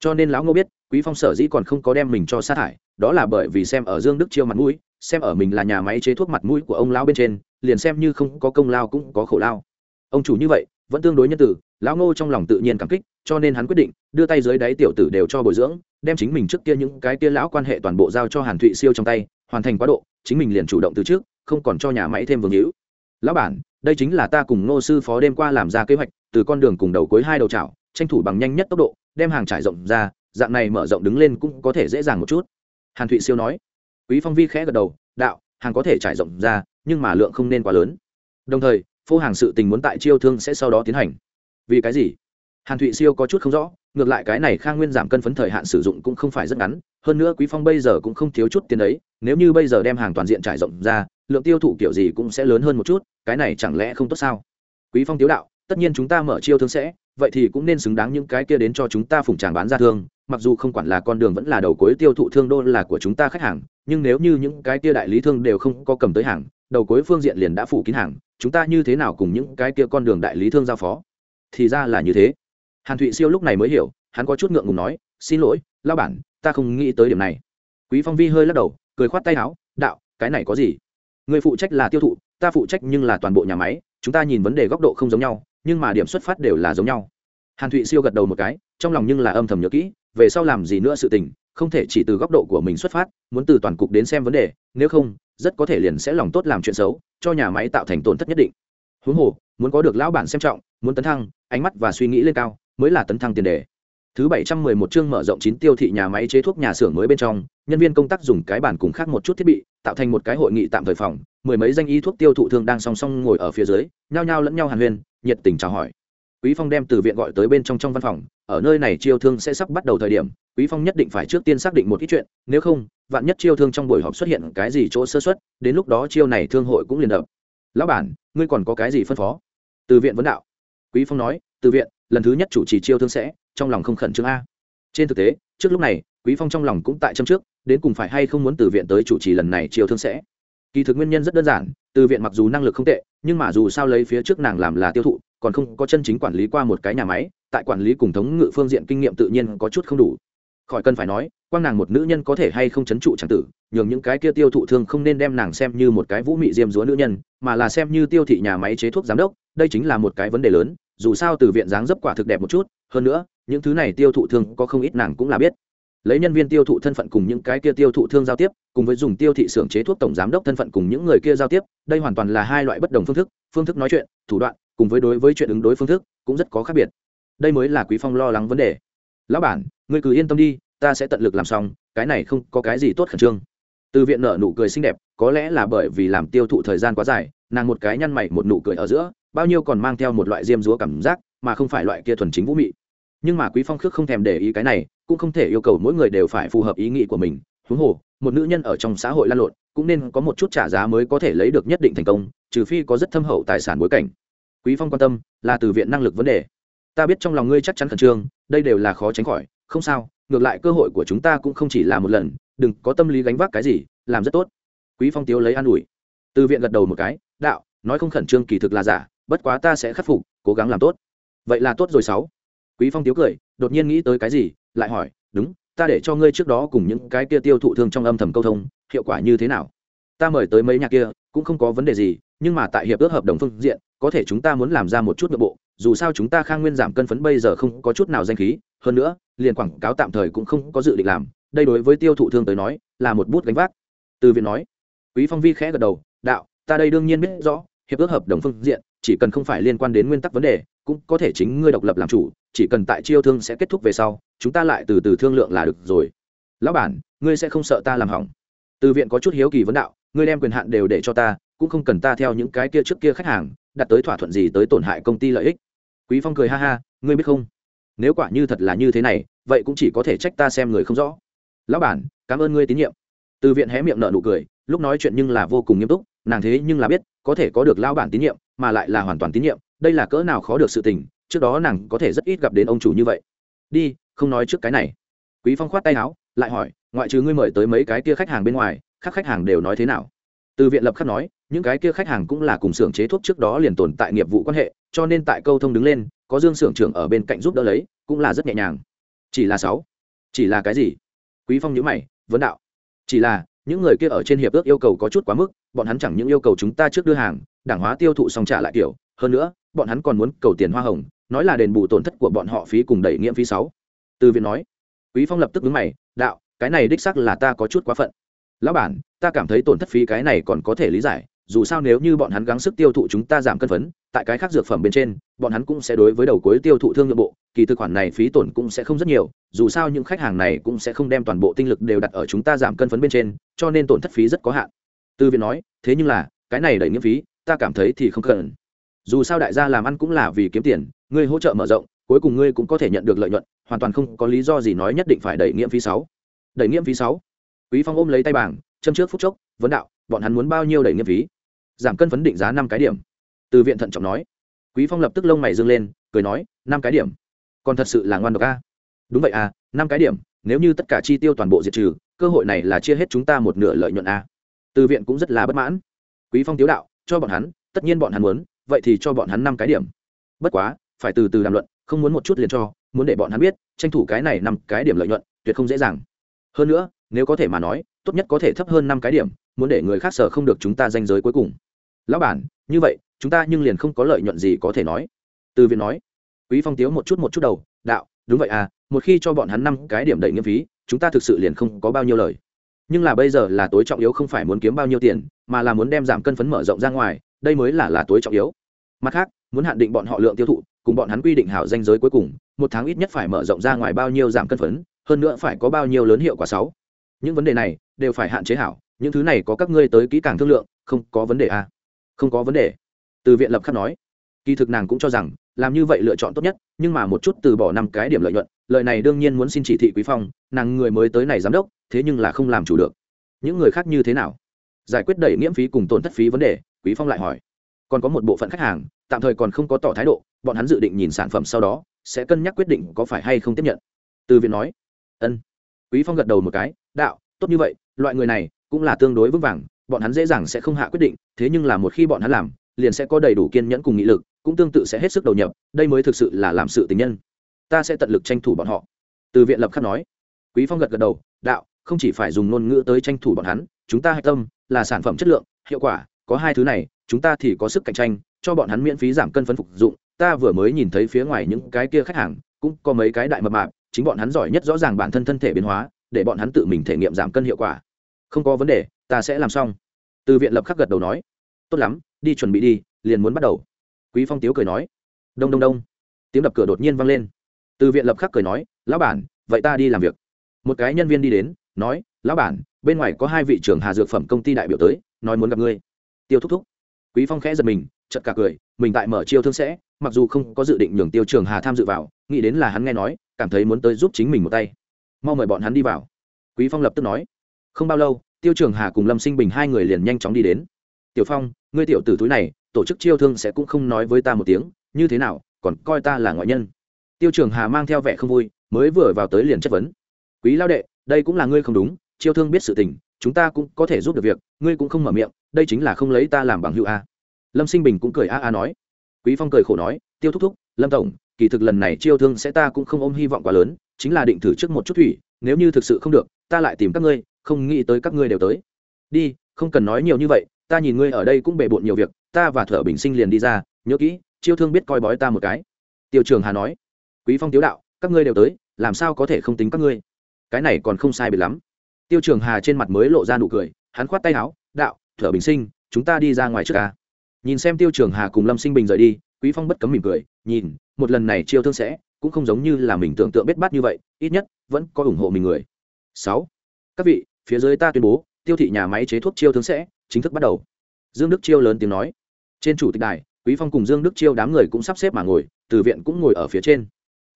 Cho nên lão ngô biết, quý phong sở dĩ còn không có đem mình cho sát hại đó là bởi vì xem ở dương đức chiêu mặt mũi, xem ở mình là nhà máy chế thuốc mặt mũi của ông lão bên trên, liền xem như không có công lao cũng có khổ lao. Ông chủ như vậy vẫn tương đối nhân tử, lão ngô trong lòng tự nhiên cảm kích, cho nên hắn quyết định đưa tay dưới đáy tiểu tử đều cho bồi dưỡng, đem chính mình trước kia những cái kia lão quan hệ toàn bộ giao cho hàn thụy siêu trong tay, hoàn thành quá độ, chính mình liền chủ động từ trước, không còn cho nhà máy thêm vương hữu. Lão bản, đây chính là ta cùng ngô sư phó đêm qua làm ra kế hoạch, từ con đường cùng đầu cuối hai đầu chảo, tranh thủ bằng nhanh nhất tốc độ, đem hàng trải rộng ra, dạng này mở rộng đứng lên cũng có thể dễ dàng một chút. Hàn thụy siêu nói. Quý phong vi khẽ gật đầu, đạo, hàng có thể trải rộng ra, nhưng mà lượng không nên quá lớn. Đồng thời phô hàng sự tình muốn tại chiêu thương sẽ sau đó tiến hành. Vì cái gì? Hàn thụy siêu có chút không rõ, ngược lại cái này khang nguyên giảm cân phấn thời hạn sử dụng cũng không phải rất ngắn, hơn nữa quý phong bây giờ cũng không thiếu chút tiền đấy nếu như bây giờ đem hàng toàn diện trải rộng ra, lượng tiêu thụ kiểu gì cũng sẽ lớn hơn một chút, cái này chẳng lẽ không tốt sao? Quý phong tiếu đạo, tất nhiên chúng ta mở chiêu thương sẽ, vậy thì cũng nên xứng đáng những cái kia đến cho chúng ta phủng tràng bán ra thương, mặc dù không quản là con đường vẫn là đầu cuối tiêu thụ thương đô là của chúng ta khách hàng, nhưng nếu như những cái kia đại lý thương đều không có cầm tới hàng, đầu cuối phương diện liền đã phủ kín hàng chúng ta như thế nào cùng những cái kia con đường đại lý thương giao phó? Thì ra là như thế. Hàn thụy siêu lúc này mới hiểu, hắn có chút ngượng ngùng nói, xin lỗi lao bản, ta không nghĩ tới điểm này. Quý phong vi hơi lắc đầu, cười khoát tay áo, đạo, cái này có gì? Người phụ trách là tiêu thụ, ta phụ trách nhưng là toàn bộ nhà máy, chúng ta nhìn vấn đề góc độ không giống nhau, nhưng mà điểm xuất phát đều là giống nhau. Hàn thụy siêu gật đầu một cái, trong lòng nhưng là âm thầm nhớ kỹ, về sau làm gì nữa sự tình, không thể chỉ từ góc độ của mình xuất phát, muốn từ toàn cục đến xem vấn đề, nếu không rất có thể liền sẽ lòng tốt làm chuyện xấu, cho nhà máy tạo thành tổn thất nhất định. Huống hồ, muốn có được lão bản xem trọng, muốn tấn thăng, ánh mắt và suy nghĩ lên cao, mới là tấn thăng tiền đề. Thứ bảy trăm mười một chương mở rộng chín tiêu thị nhà máy chế thuốc nhà xưởng mới bên trong, nhân viên công tác dùng cái bản cùng khác một chút thiết bị, tạo thành một cái hội nghị tạm thời phòng, mười mấy danh y thuốc tiêu thụ thương đang song song ngồi ở phía dưới, nhao nhao lẫn nhau hàn huyên, nhiệt tình chào hỏi quý phong đem từ viện gọi tới bên trong trong văn phòng, ở nơi này chiêu thương sẽ sắp bắt đầu thời điểm, quý phong nhất định phải trước tiên xác định một ít chuyện, nếu không, vạn nhất chiêu thương trong buổi họp xuất hiện cái gì chỗ sơ xuất đến lúc đó chiêu này thương hội cũng liền đập. Lão bản, ngươi còn có cái gì phân phó? Từ viện vấn đạo. Quý phong nói, từ viện, lần thứ nhất chủ trì chiêu thương sẽ, trong lòng không khẩn trương a. Trên thực tế, trước lúc này, quý phong trong lòng cũng tại châm trước, đến cùng phải hay không muốn từ viện tới chủ trì lần này chiêu thương sẽ. Kỳ thực nguyên nhân rất đơn giản, từ viện mặc dù năng lực không tệ, nhưng mà dù sao lấy phía trước nàng làm là tiêu thụ còn không có chân chính quản lý qua một cái nhà máy, tại quản lý cùng thống ngự phương diện kinh nghiệm tự nhiên có chút không đủ. Khỏi cần phải nói, quang nàng một nữ nhân có thể hay không chấn trụ c tử, nhường những cái kia tiêu thụ thương không nên đem nàng xem như một cái vũ mị diêm dúa nữ nhân, mà là xem như tiêu thị nhà máy chế thuốc giám đốc, đây chính là một cái vấn đề lớn, dù sao từ viện dáng dấp quả thực đẹp một chút, hơn nữa, những thứ này tiêu thụ thương có không ít nàng cũng là biết. Lấy nhân viên tiêu thụ thân phận cùng những cái kia tiêu thụ thương giao tiếp, cùng với dùng tiêu thị xưởng chế thuốc tổng giám đốc thân phận cùng những người kia giao tiếp, đây hoàn toàn là hai loại bất đồng phương thức phương thức nói chuyện, thủ đoạn cùng với đối với chuyện ứng đối phương thức cũng rất có khác biệt. Đây mới là quý phong lo lắng vấn đề. Lão bản, ngươi cứ yên tâm đi, ta sẽ tận lực làm xong, cái này không có cái gì tốt khẩn trương. Từ viện nở nụ cười xinh đẹp, có lẽ là bởi vì làm tiêu thụ thời gian quá dài, nàng một cái nhăn mày một nụ cười ở giữa, bao nhiêu còn mang theo một loại diêm dúa cảm giác, mà không phải loại kia thuần chính vũ mị. Nhưng mà quý phong khước không thèm để ý cái này, cũng không thể yêu cầu mỗi người đều phải phù hợp ý nghĩ của mình. Huống hồ, một nữ nhân ở trong xã hội lan lộn, cũng nên có một chút trả giá mới có thể lấy được nhất định thành công, trừ phi có rất thâm hậu tài sản bối cảnh quý phong quan tâm, là từ viện năng lực vấn đề. Ta biết trong lòng ngươi chắc chắn khẩn trương, đây đều là khó tránh khỏi. Không sao, ngược lại cơ hội của chúng ta cũng không chỉ là một lần, đừng có tâm lý gánh vác cái gì, làm rất tốt. Quý phong tiếu lấy an ủi. Từ viện gật đầu một cái, đạo, nói không khẩn trương kỳ thực là giả, bất quá ta sẽ khắc phục, cố gắng làm tốt. Vậy là tốt rồi sáu. Quý phong tiếu cười, đột nhiên nghĩ tới cái gì, lại hỏi, đúng, ta để cho ngươi trước đó cùng những cái kia tiêu thụ thương trong âm thầm câu thông, hiệu quả như thế nào? Ta mời tới mấy nhà kia, cũng không có vấn đề gì, nhưng mà tại hiệp ước hợp đồng phương diện có thể chúng ta muốn làm ra một chút nội bộ, dù sao chúng ta khang nguyên giảm cân phấn bây giờ không có chút nào danh khí, hơn nữa, liền quảng cáo tạm thời cũng không có dự định làm, đây đối với tiêu thụ thương tới nói, là một bút gánh vác. Từ viện nói. Quý phong vi khẽ gật đầu, đạo, ta đây đương nhiên biết rõ, hiệp ước hợp đồng phương diện, chỉ cần không phải liên quan đến nguyên tắc vấn đề, cũng có thể chính ngươi độc lập làm chủ, chỉ cần tại chiêu thương sẽ kết thúc về sau, chúng ta lại từ từ thương lượng là được rồi. Lão bản, ngươi sẽ không sợ ta làm hỏng. Từ viện có chút hiếu kỳ vấn đạo, ngươi đem quyền hạn đều để cho ta, cũng không cần ta theo những cái kia trước kia khách hàng đặt tới thỏa thuận gì tới tổn hại công ty lợi ích. Quý phong cười ha ha, ngươi biết không? Nếu quả như thật là như thế này, vậy cũng chỉ có thể trách ta xem người không rõ. Lão bản, cảm ơn ngươi tín nhiệm. Từ viện hé miệng nợ nụ cười, lúc nói chuyện nhưng là vô cùng nghiêm túc, nàng thế nhưng là biết, có thể có được lão bản tín nhiệm, mà lại là hoàn toàn tín nhiệm, đây là cỡ nào khó được sự tình, trước đó nàng có thể rất ít gặp đến ông chủ như vậy. Đi, không nói trước cái này. Quý phong khoát tay áo, lại hỏi, ngoại trừ ngươi mời tới mấy cái kia khách hàng bên ngoài các khách hàng đều nói thế nào? Từ viện lập khắc nói những cái kia khách hàng cũng là cùng xưởng chế thuốc trước đó liền tồn tại nghiệp vụ quan hệ, cho nên tại câu thông đứng lên, có dương xưởng trưởng ở bên cạnh giúp đỡ lấy, cũng là rất nhẹ nhàng. Chỉ là sáu. Chỉ là cái gì? Quý phong nhíu mày, vấn đạo. Chỉ là, những người kia ở trên hiệp ước yêu cầu có chút quá mức, bọn hắn chẳng những yêu cầu chúng ta trước đưa hàng, đảng hóa tiêu thụ xong trả lại kiểu. Hơn nữa, bọn hắn còn muốn cầu tiền hoa hồng, nói là đền bù tổn thất của bọn họ phí cùng đẩy nghiệm phí sáu. Từ viện nói. Quý phong lập tức vướng mày, đạo, cái này đích xác là ta có chút quá phận. Lão bản, ta cảm thấy tổn thất phí cái này còn có thể lý giải dù sao nếu như bọn hắn gắng sức tiêu thụ chúng ta giảm cân phấn, tại cái khác dược phẩm bên trên, bọn hắn cũng sẽ đối với đầu cuối tiêu thụ thương lượng bộ, kỳ thực khoản này phí tổn cũng sẽ không rất nhiều, dù sao những khách hàng này cũng sẽ không đem toàn bộ tinh lực đều đặt ở chúng ta giảm cân phấn bên trên, cho nên tổn thất phí rất có hạn. Tư viện nói, thế nhưng là, cái này đẩy nghĩa phí, ta cảm thấy thì không cần. Dù sao đại gia làm ăn cũng là vì kiếm tiền, ngươi hỗ trợ mở rộng, cuối cùng ngươi cũng có thể nhận được lợi nhuận, hoàn toàn không có lý do gì nói nhất định phải đẩy nghĩa phí sáu. Đẩy nghĩa phí sáu. Quý phong ôm lấy tay bảng, châm trước phút chốc, vấn đạo, bọn hắn muốn bao nhiêu đẩy nghĩa phí? Giảm cân phấn định giá năm cái điểm. Từ viện thận trọng nói. Quý phong lập tức lông mày dương lên, cười nói, năm cái điểm. Còn thật sự là ngoan độc a. Đúng vậy à năm cái điểm, nếu như tất cả chi tiêu toàn bộ diệt trừ, cơ hội này là chia hết chúng ta một nửa lợi nhuận a. Từ viện cũng rất là bất mãn. Quý phong tiếu đạo, cho bọn hắn, tất nhiên bọn hắn muốn, vậy thì cho bọn hắn năm cái điểm. Bất quá, phải từ từ đàm luận, không muốn một chút liền cho, muốn để bọn hắn biết, tranh thủ cái này năm cái điểm lợi nhuận, tuyệt không dễ dàng. Hơn nữa, nếu có thể mà nói, tốt nhất có thể thấp hơn năm cái điểm, muốn để người khác sở không được chúng ta danh giới cuối cùng lão bản, như vậy, chúng ta nhưng liền không có lợi nhuận gì có thể nói. Từ viện nói. Quý phong tiếu một chút một chút đầu, đạo, đúng vậy à một khi cho bọn hắn năm cái điểm đẩy nghiêm phí, chúng ta thực sự liền không có bao nhiêu lời. Nhưng là bây giờ là tối trọng yếu không phải muốn kiếm bao nhiêu tiền, mà là muốn đem giảm cân phấn mở rộng ra ngoài, đây mới là là tối trọng yếu. Mặt khác, muốn hạn định bọn họ lượng tiêu thụ, cùng bọn hắn quy định hảo danh giới cuối cùng, một tháng ít nhất phải mở rộng ra ngoài bao nhiêu giảm cân phấn, hơn nữa phải có bao nhiêu lớn hiệu quả sáu. Những vấn đề này đều phải hạn chế hảo, những thứ này có các ngươi tới kỹ càng thương lượng, không có vấn đề à không có vấn đề. Từ viện lập khắc nói, kỳ thực nàng cũng cho rằng, làm như vậy lựa chọn tốt nhất, nhưng mà một chút từ bỏ năm cái điểm lợi nhuận lợi này đương nhiên muốn xin chỉ thị quý phong, nàng người mới tới này giám đốc, thế nhưng là không làm chủ được. Những người khác như thế nào? Giải quyết đẩy miễn phí cùng tổn thất phí vấn đề, quý phong lại hỏi. Còn có một bộ phận khách hàng, tạm thời còn không có tỏ thái độ, bọn hắn dự định nhìn sản phẩm sau đó, sẽ cân nhắc quyết định có phải hay không tiếp nhận. Từ viện nói, ân. Quý phong gật đầu một cái, đạo, tốt như vậy, loại người này cũng là tương đối vững vàng bọn hắn dễ dàng sẽ không hạ quyết định, thế nhưng là một khi bọn hắn làm, liền sẽ có đầy đủ kiên nhẫn cùng nghị lực, cũng tương tự sẽ hết sức đầu nhập, đây mới thực sự là làm sự tình nhân. Ta sẽ tận lực tranh thủ bọn họ. Từ viện lập khắc nói. Quý phong gật gật đầu, đạo, không chỉ phải dùng ngôn ngữ tới tranh thủ bọn hắn, chúng ta hạch tâm là sản phẩm chất lượng, hiệu quả, có hai thứ này, chúng ta thì có sức cạnh tranh, cho bọn hắn miễn phí giảm cân phân phục dụng. Ta vừa mới nhìn thấy phía ngoài những cái kia khách hàng, cũng có mấy cái đại mập mạp, chính bọn hắn giỏi nhất rõ ràng bản thân thân thể biến hóa, để bọn hắn tự mình thể nghiệm giảm cân hiệu quả không có vấn đề, ta sẽ làm xong. Từ viện lập khắc gật đầu nói. Tốt lắm, đi chuẩn bị đi, liền muốn bắt đầu. Quý phong tiếu cười nói. Đông đông đông. Tiếng đập cửa đột nhiên vang lên. Từ viện lập khắc cười nói, lão bản, vậy ta đi làm việc. Một cái nhân viên đi đến, nói, lão bản, bên ngoài có hai vị trưởng hà dược phẩm công ty đại biểu tới, nói muốn gặp ngươi. Tiêu thúc thúc. Quý phong khẽ giật mình, chợt cả cười, mình tại mở chiêu thương sẽ, mặc dù không có dự định nhường tiêu trường hà tham dự vào, nghĩ đến là hắn nghe nói, cảm thấy muốn tới giúp chính mình một tay. Mau mời bọn hắn đi vào. Quý phong lập tức nói không bao lâu, tiêu trường hà cùng lâm sinh bình hai người liền nhanh chóng đi đến. Tiểu phong, ngươi tiểu tử túi này, tổ chức chiêu thương sẽ cũng không nói với ta một tiếng, như thế nào, còn coi ta là ngoại nhân. Tiêu trường hà mang theo vẻ không vui, mới vừa vào tới liền chất vấn. Quý lao đệ, đây cũng là ngươi không đúng, chiêu thương biết sự tình, chúng ta cũng có thể giúp được việc, ngươi cũng không mở miệng, đây chính là không lấy ta làm bằng hữu a. Lâm sinh bình cũng cười a a nói. Quý phong cười khổ nói, tiêu thúc thúc, lâm tổng, kỳ thực lần này chiêu thương sẽ ta cũng không ôm hy vọng quá lớn, chính là định thử trước một chút thủy, nếu như thực sự không được, ta lại tìm các ngươi không nghĩ tới các ngươi đều tới. Đi, không cần nói nhiều như vậy, ta nhìn ngươi ở đây cũng bề bộn nhiều việc, ta và thở bình sinh liền đi ra, nhớ kỹ, chiêu thương biết coi bói ta một cái. Tiêu trường hà nói. Quý phong tiếu đạo, các ngươi đều tới, làm sao có thể không tính các ngươi? Cái này còn không sai biệt lắm. Tiêu trường hà trên mặt mới lộ ra nụ cười, hắn khoát tay áo, đạo, thở bình sinh, chúng ta đi ra ngoài trước ca nhìn xem tiêu trường hà cùng lâm sinh bình rời đi, quý phong bất cấm mỉm cười, nhìn, một lần này chiêu thương sẽ, cũng không giống như là mình tưởng tượng biết bát như vậy, ít nhất vẫn có ủng hộ mình người. Sáu. Các vị phía dưới ta tuyên bố, tiêu thị nhà máy chế thuốc chiêu thương sẽ chính thức bắt đầu. Dương đức chiêu lớn tiếng nói. Trên chủ tịch đài, quý phong cùng dương đức chiêu đám người cũng sắp xếp mà ngồi, từ viện cũng ngồi ở phía trên.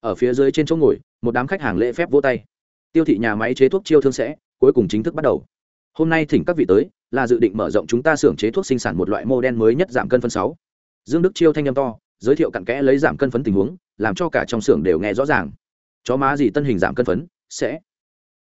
Ở phía dưới trên chỗ ngồi, một đám khách hàng lễ phép vỗ tay. Tiêu thị nhà máy chế thuốc chiêu thương sẽ cuối cùng chính thức bắt đầu. Hôm nay thỉnh các vị tới là dự định mở rộng chúng ta xưởng chế thuốc sinh sản một loại mô đen mới nhất giảm cân phân sáu. Dương đức chiêu thanh âm to, giới thiệu cặn kẽ lấy giảm cân phấn tình huống, làm cho cả trong xưởng đều nghe rõ ràng. Chó má gì tân hình giảm cân phấn sẽ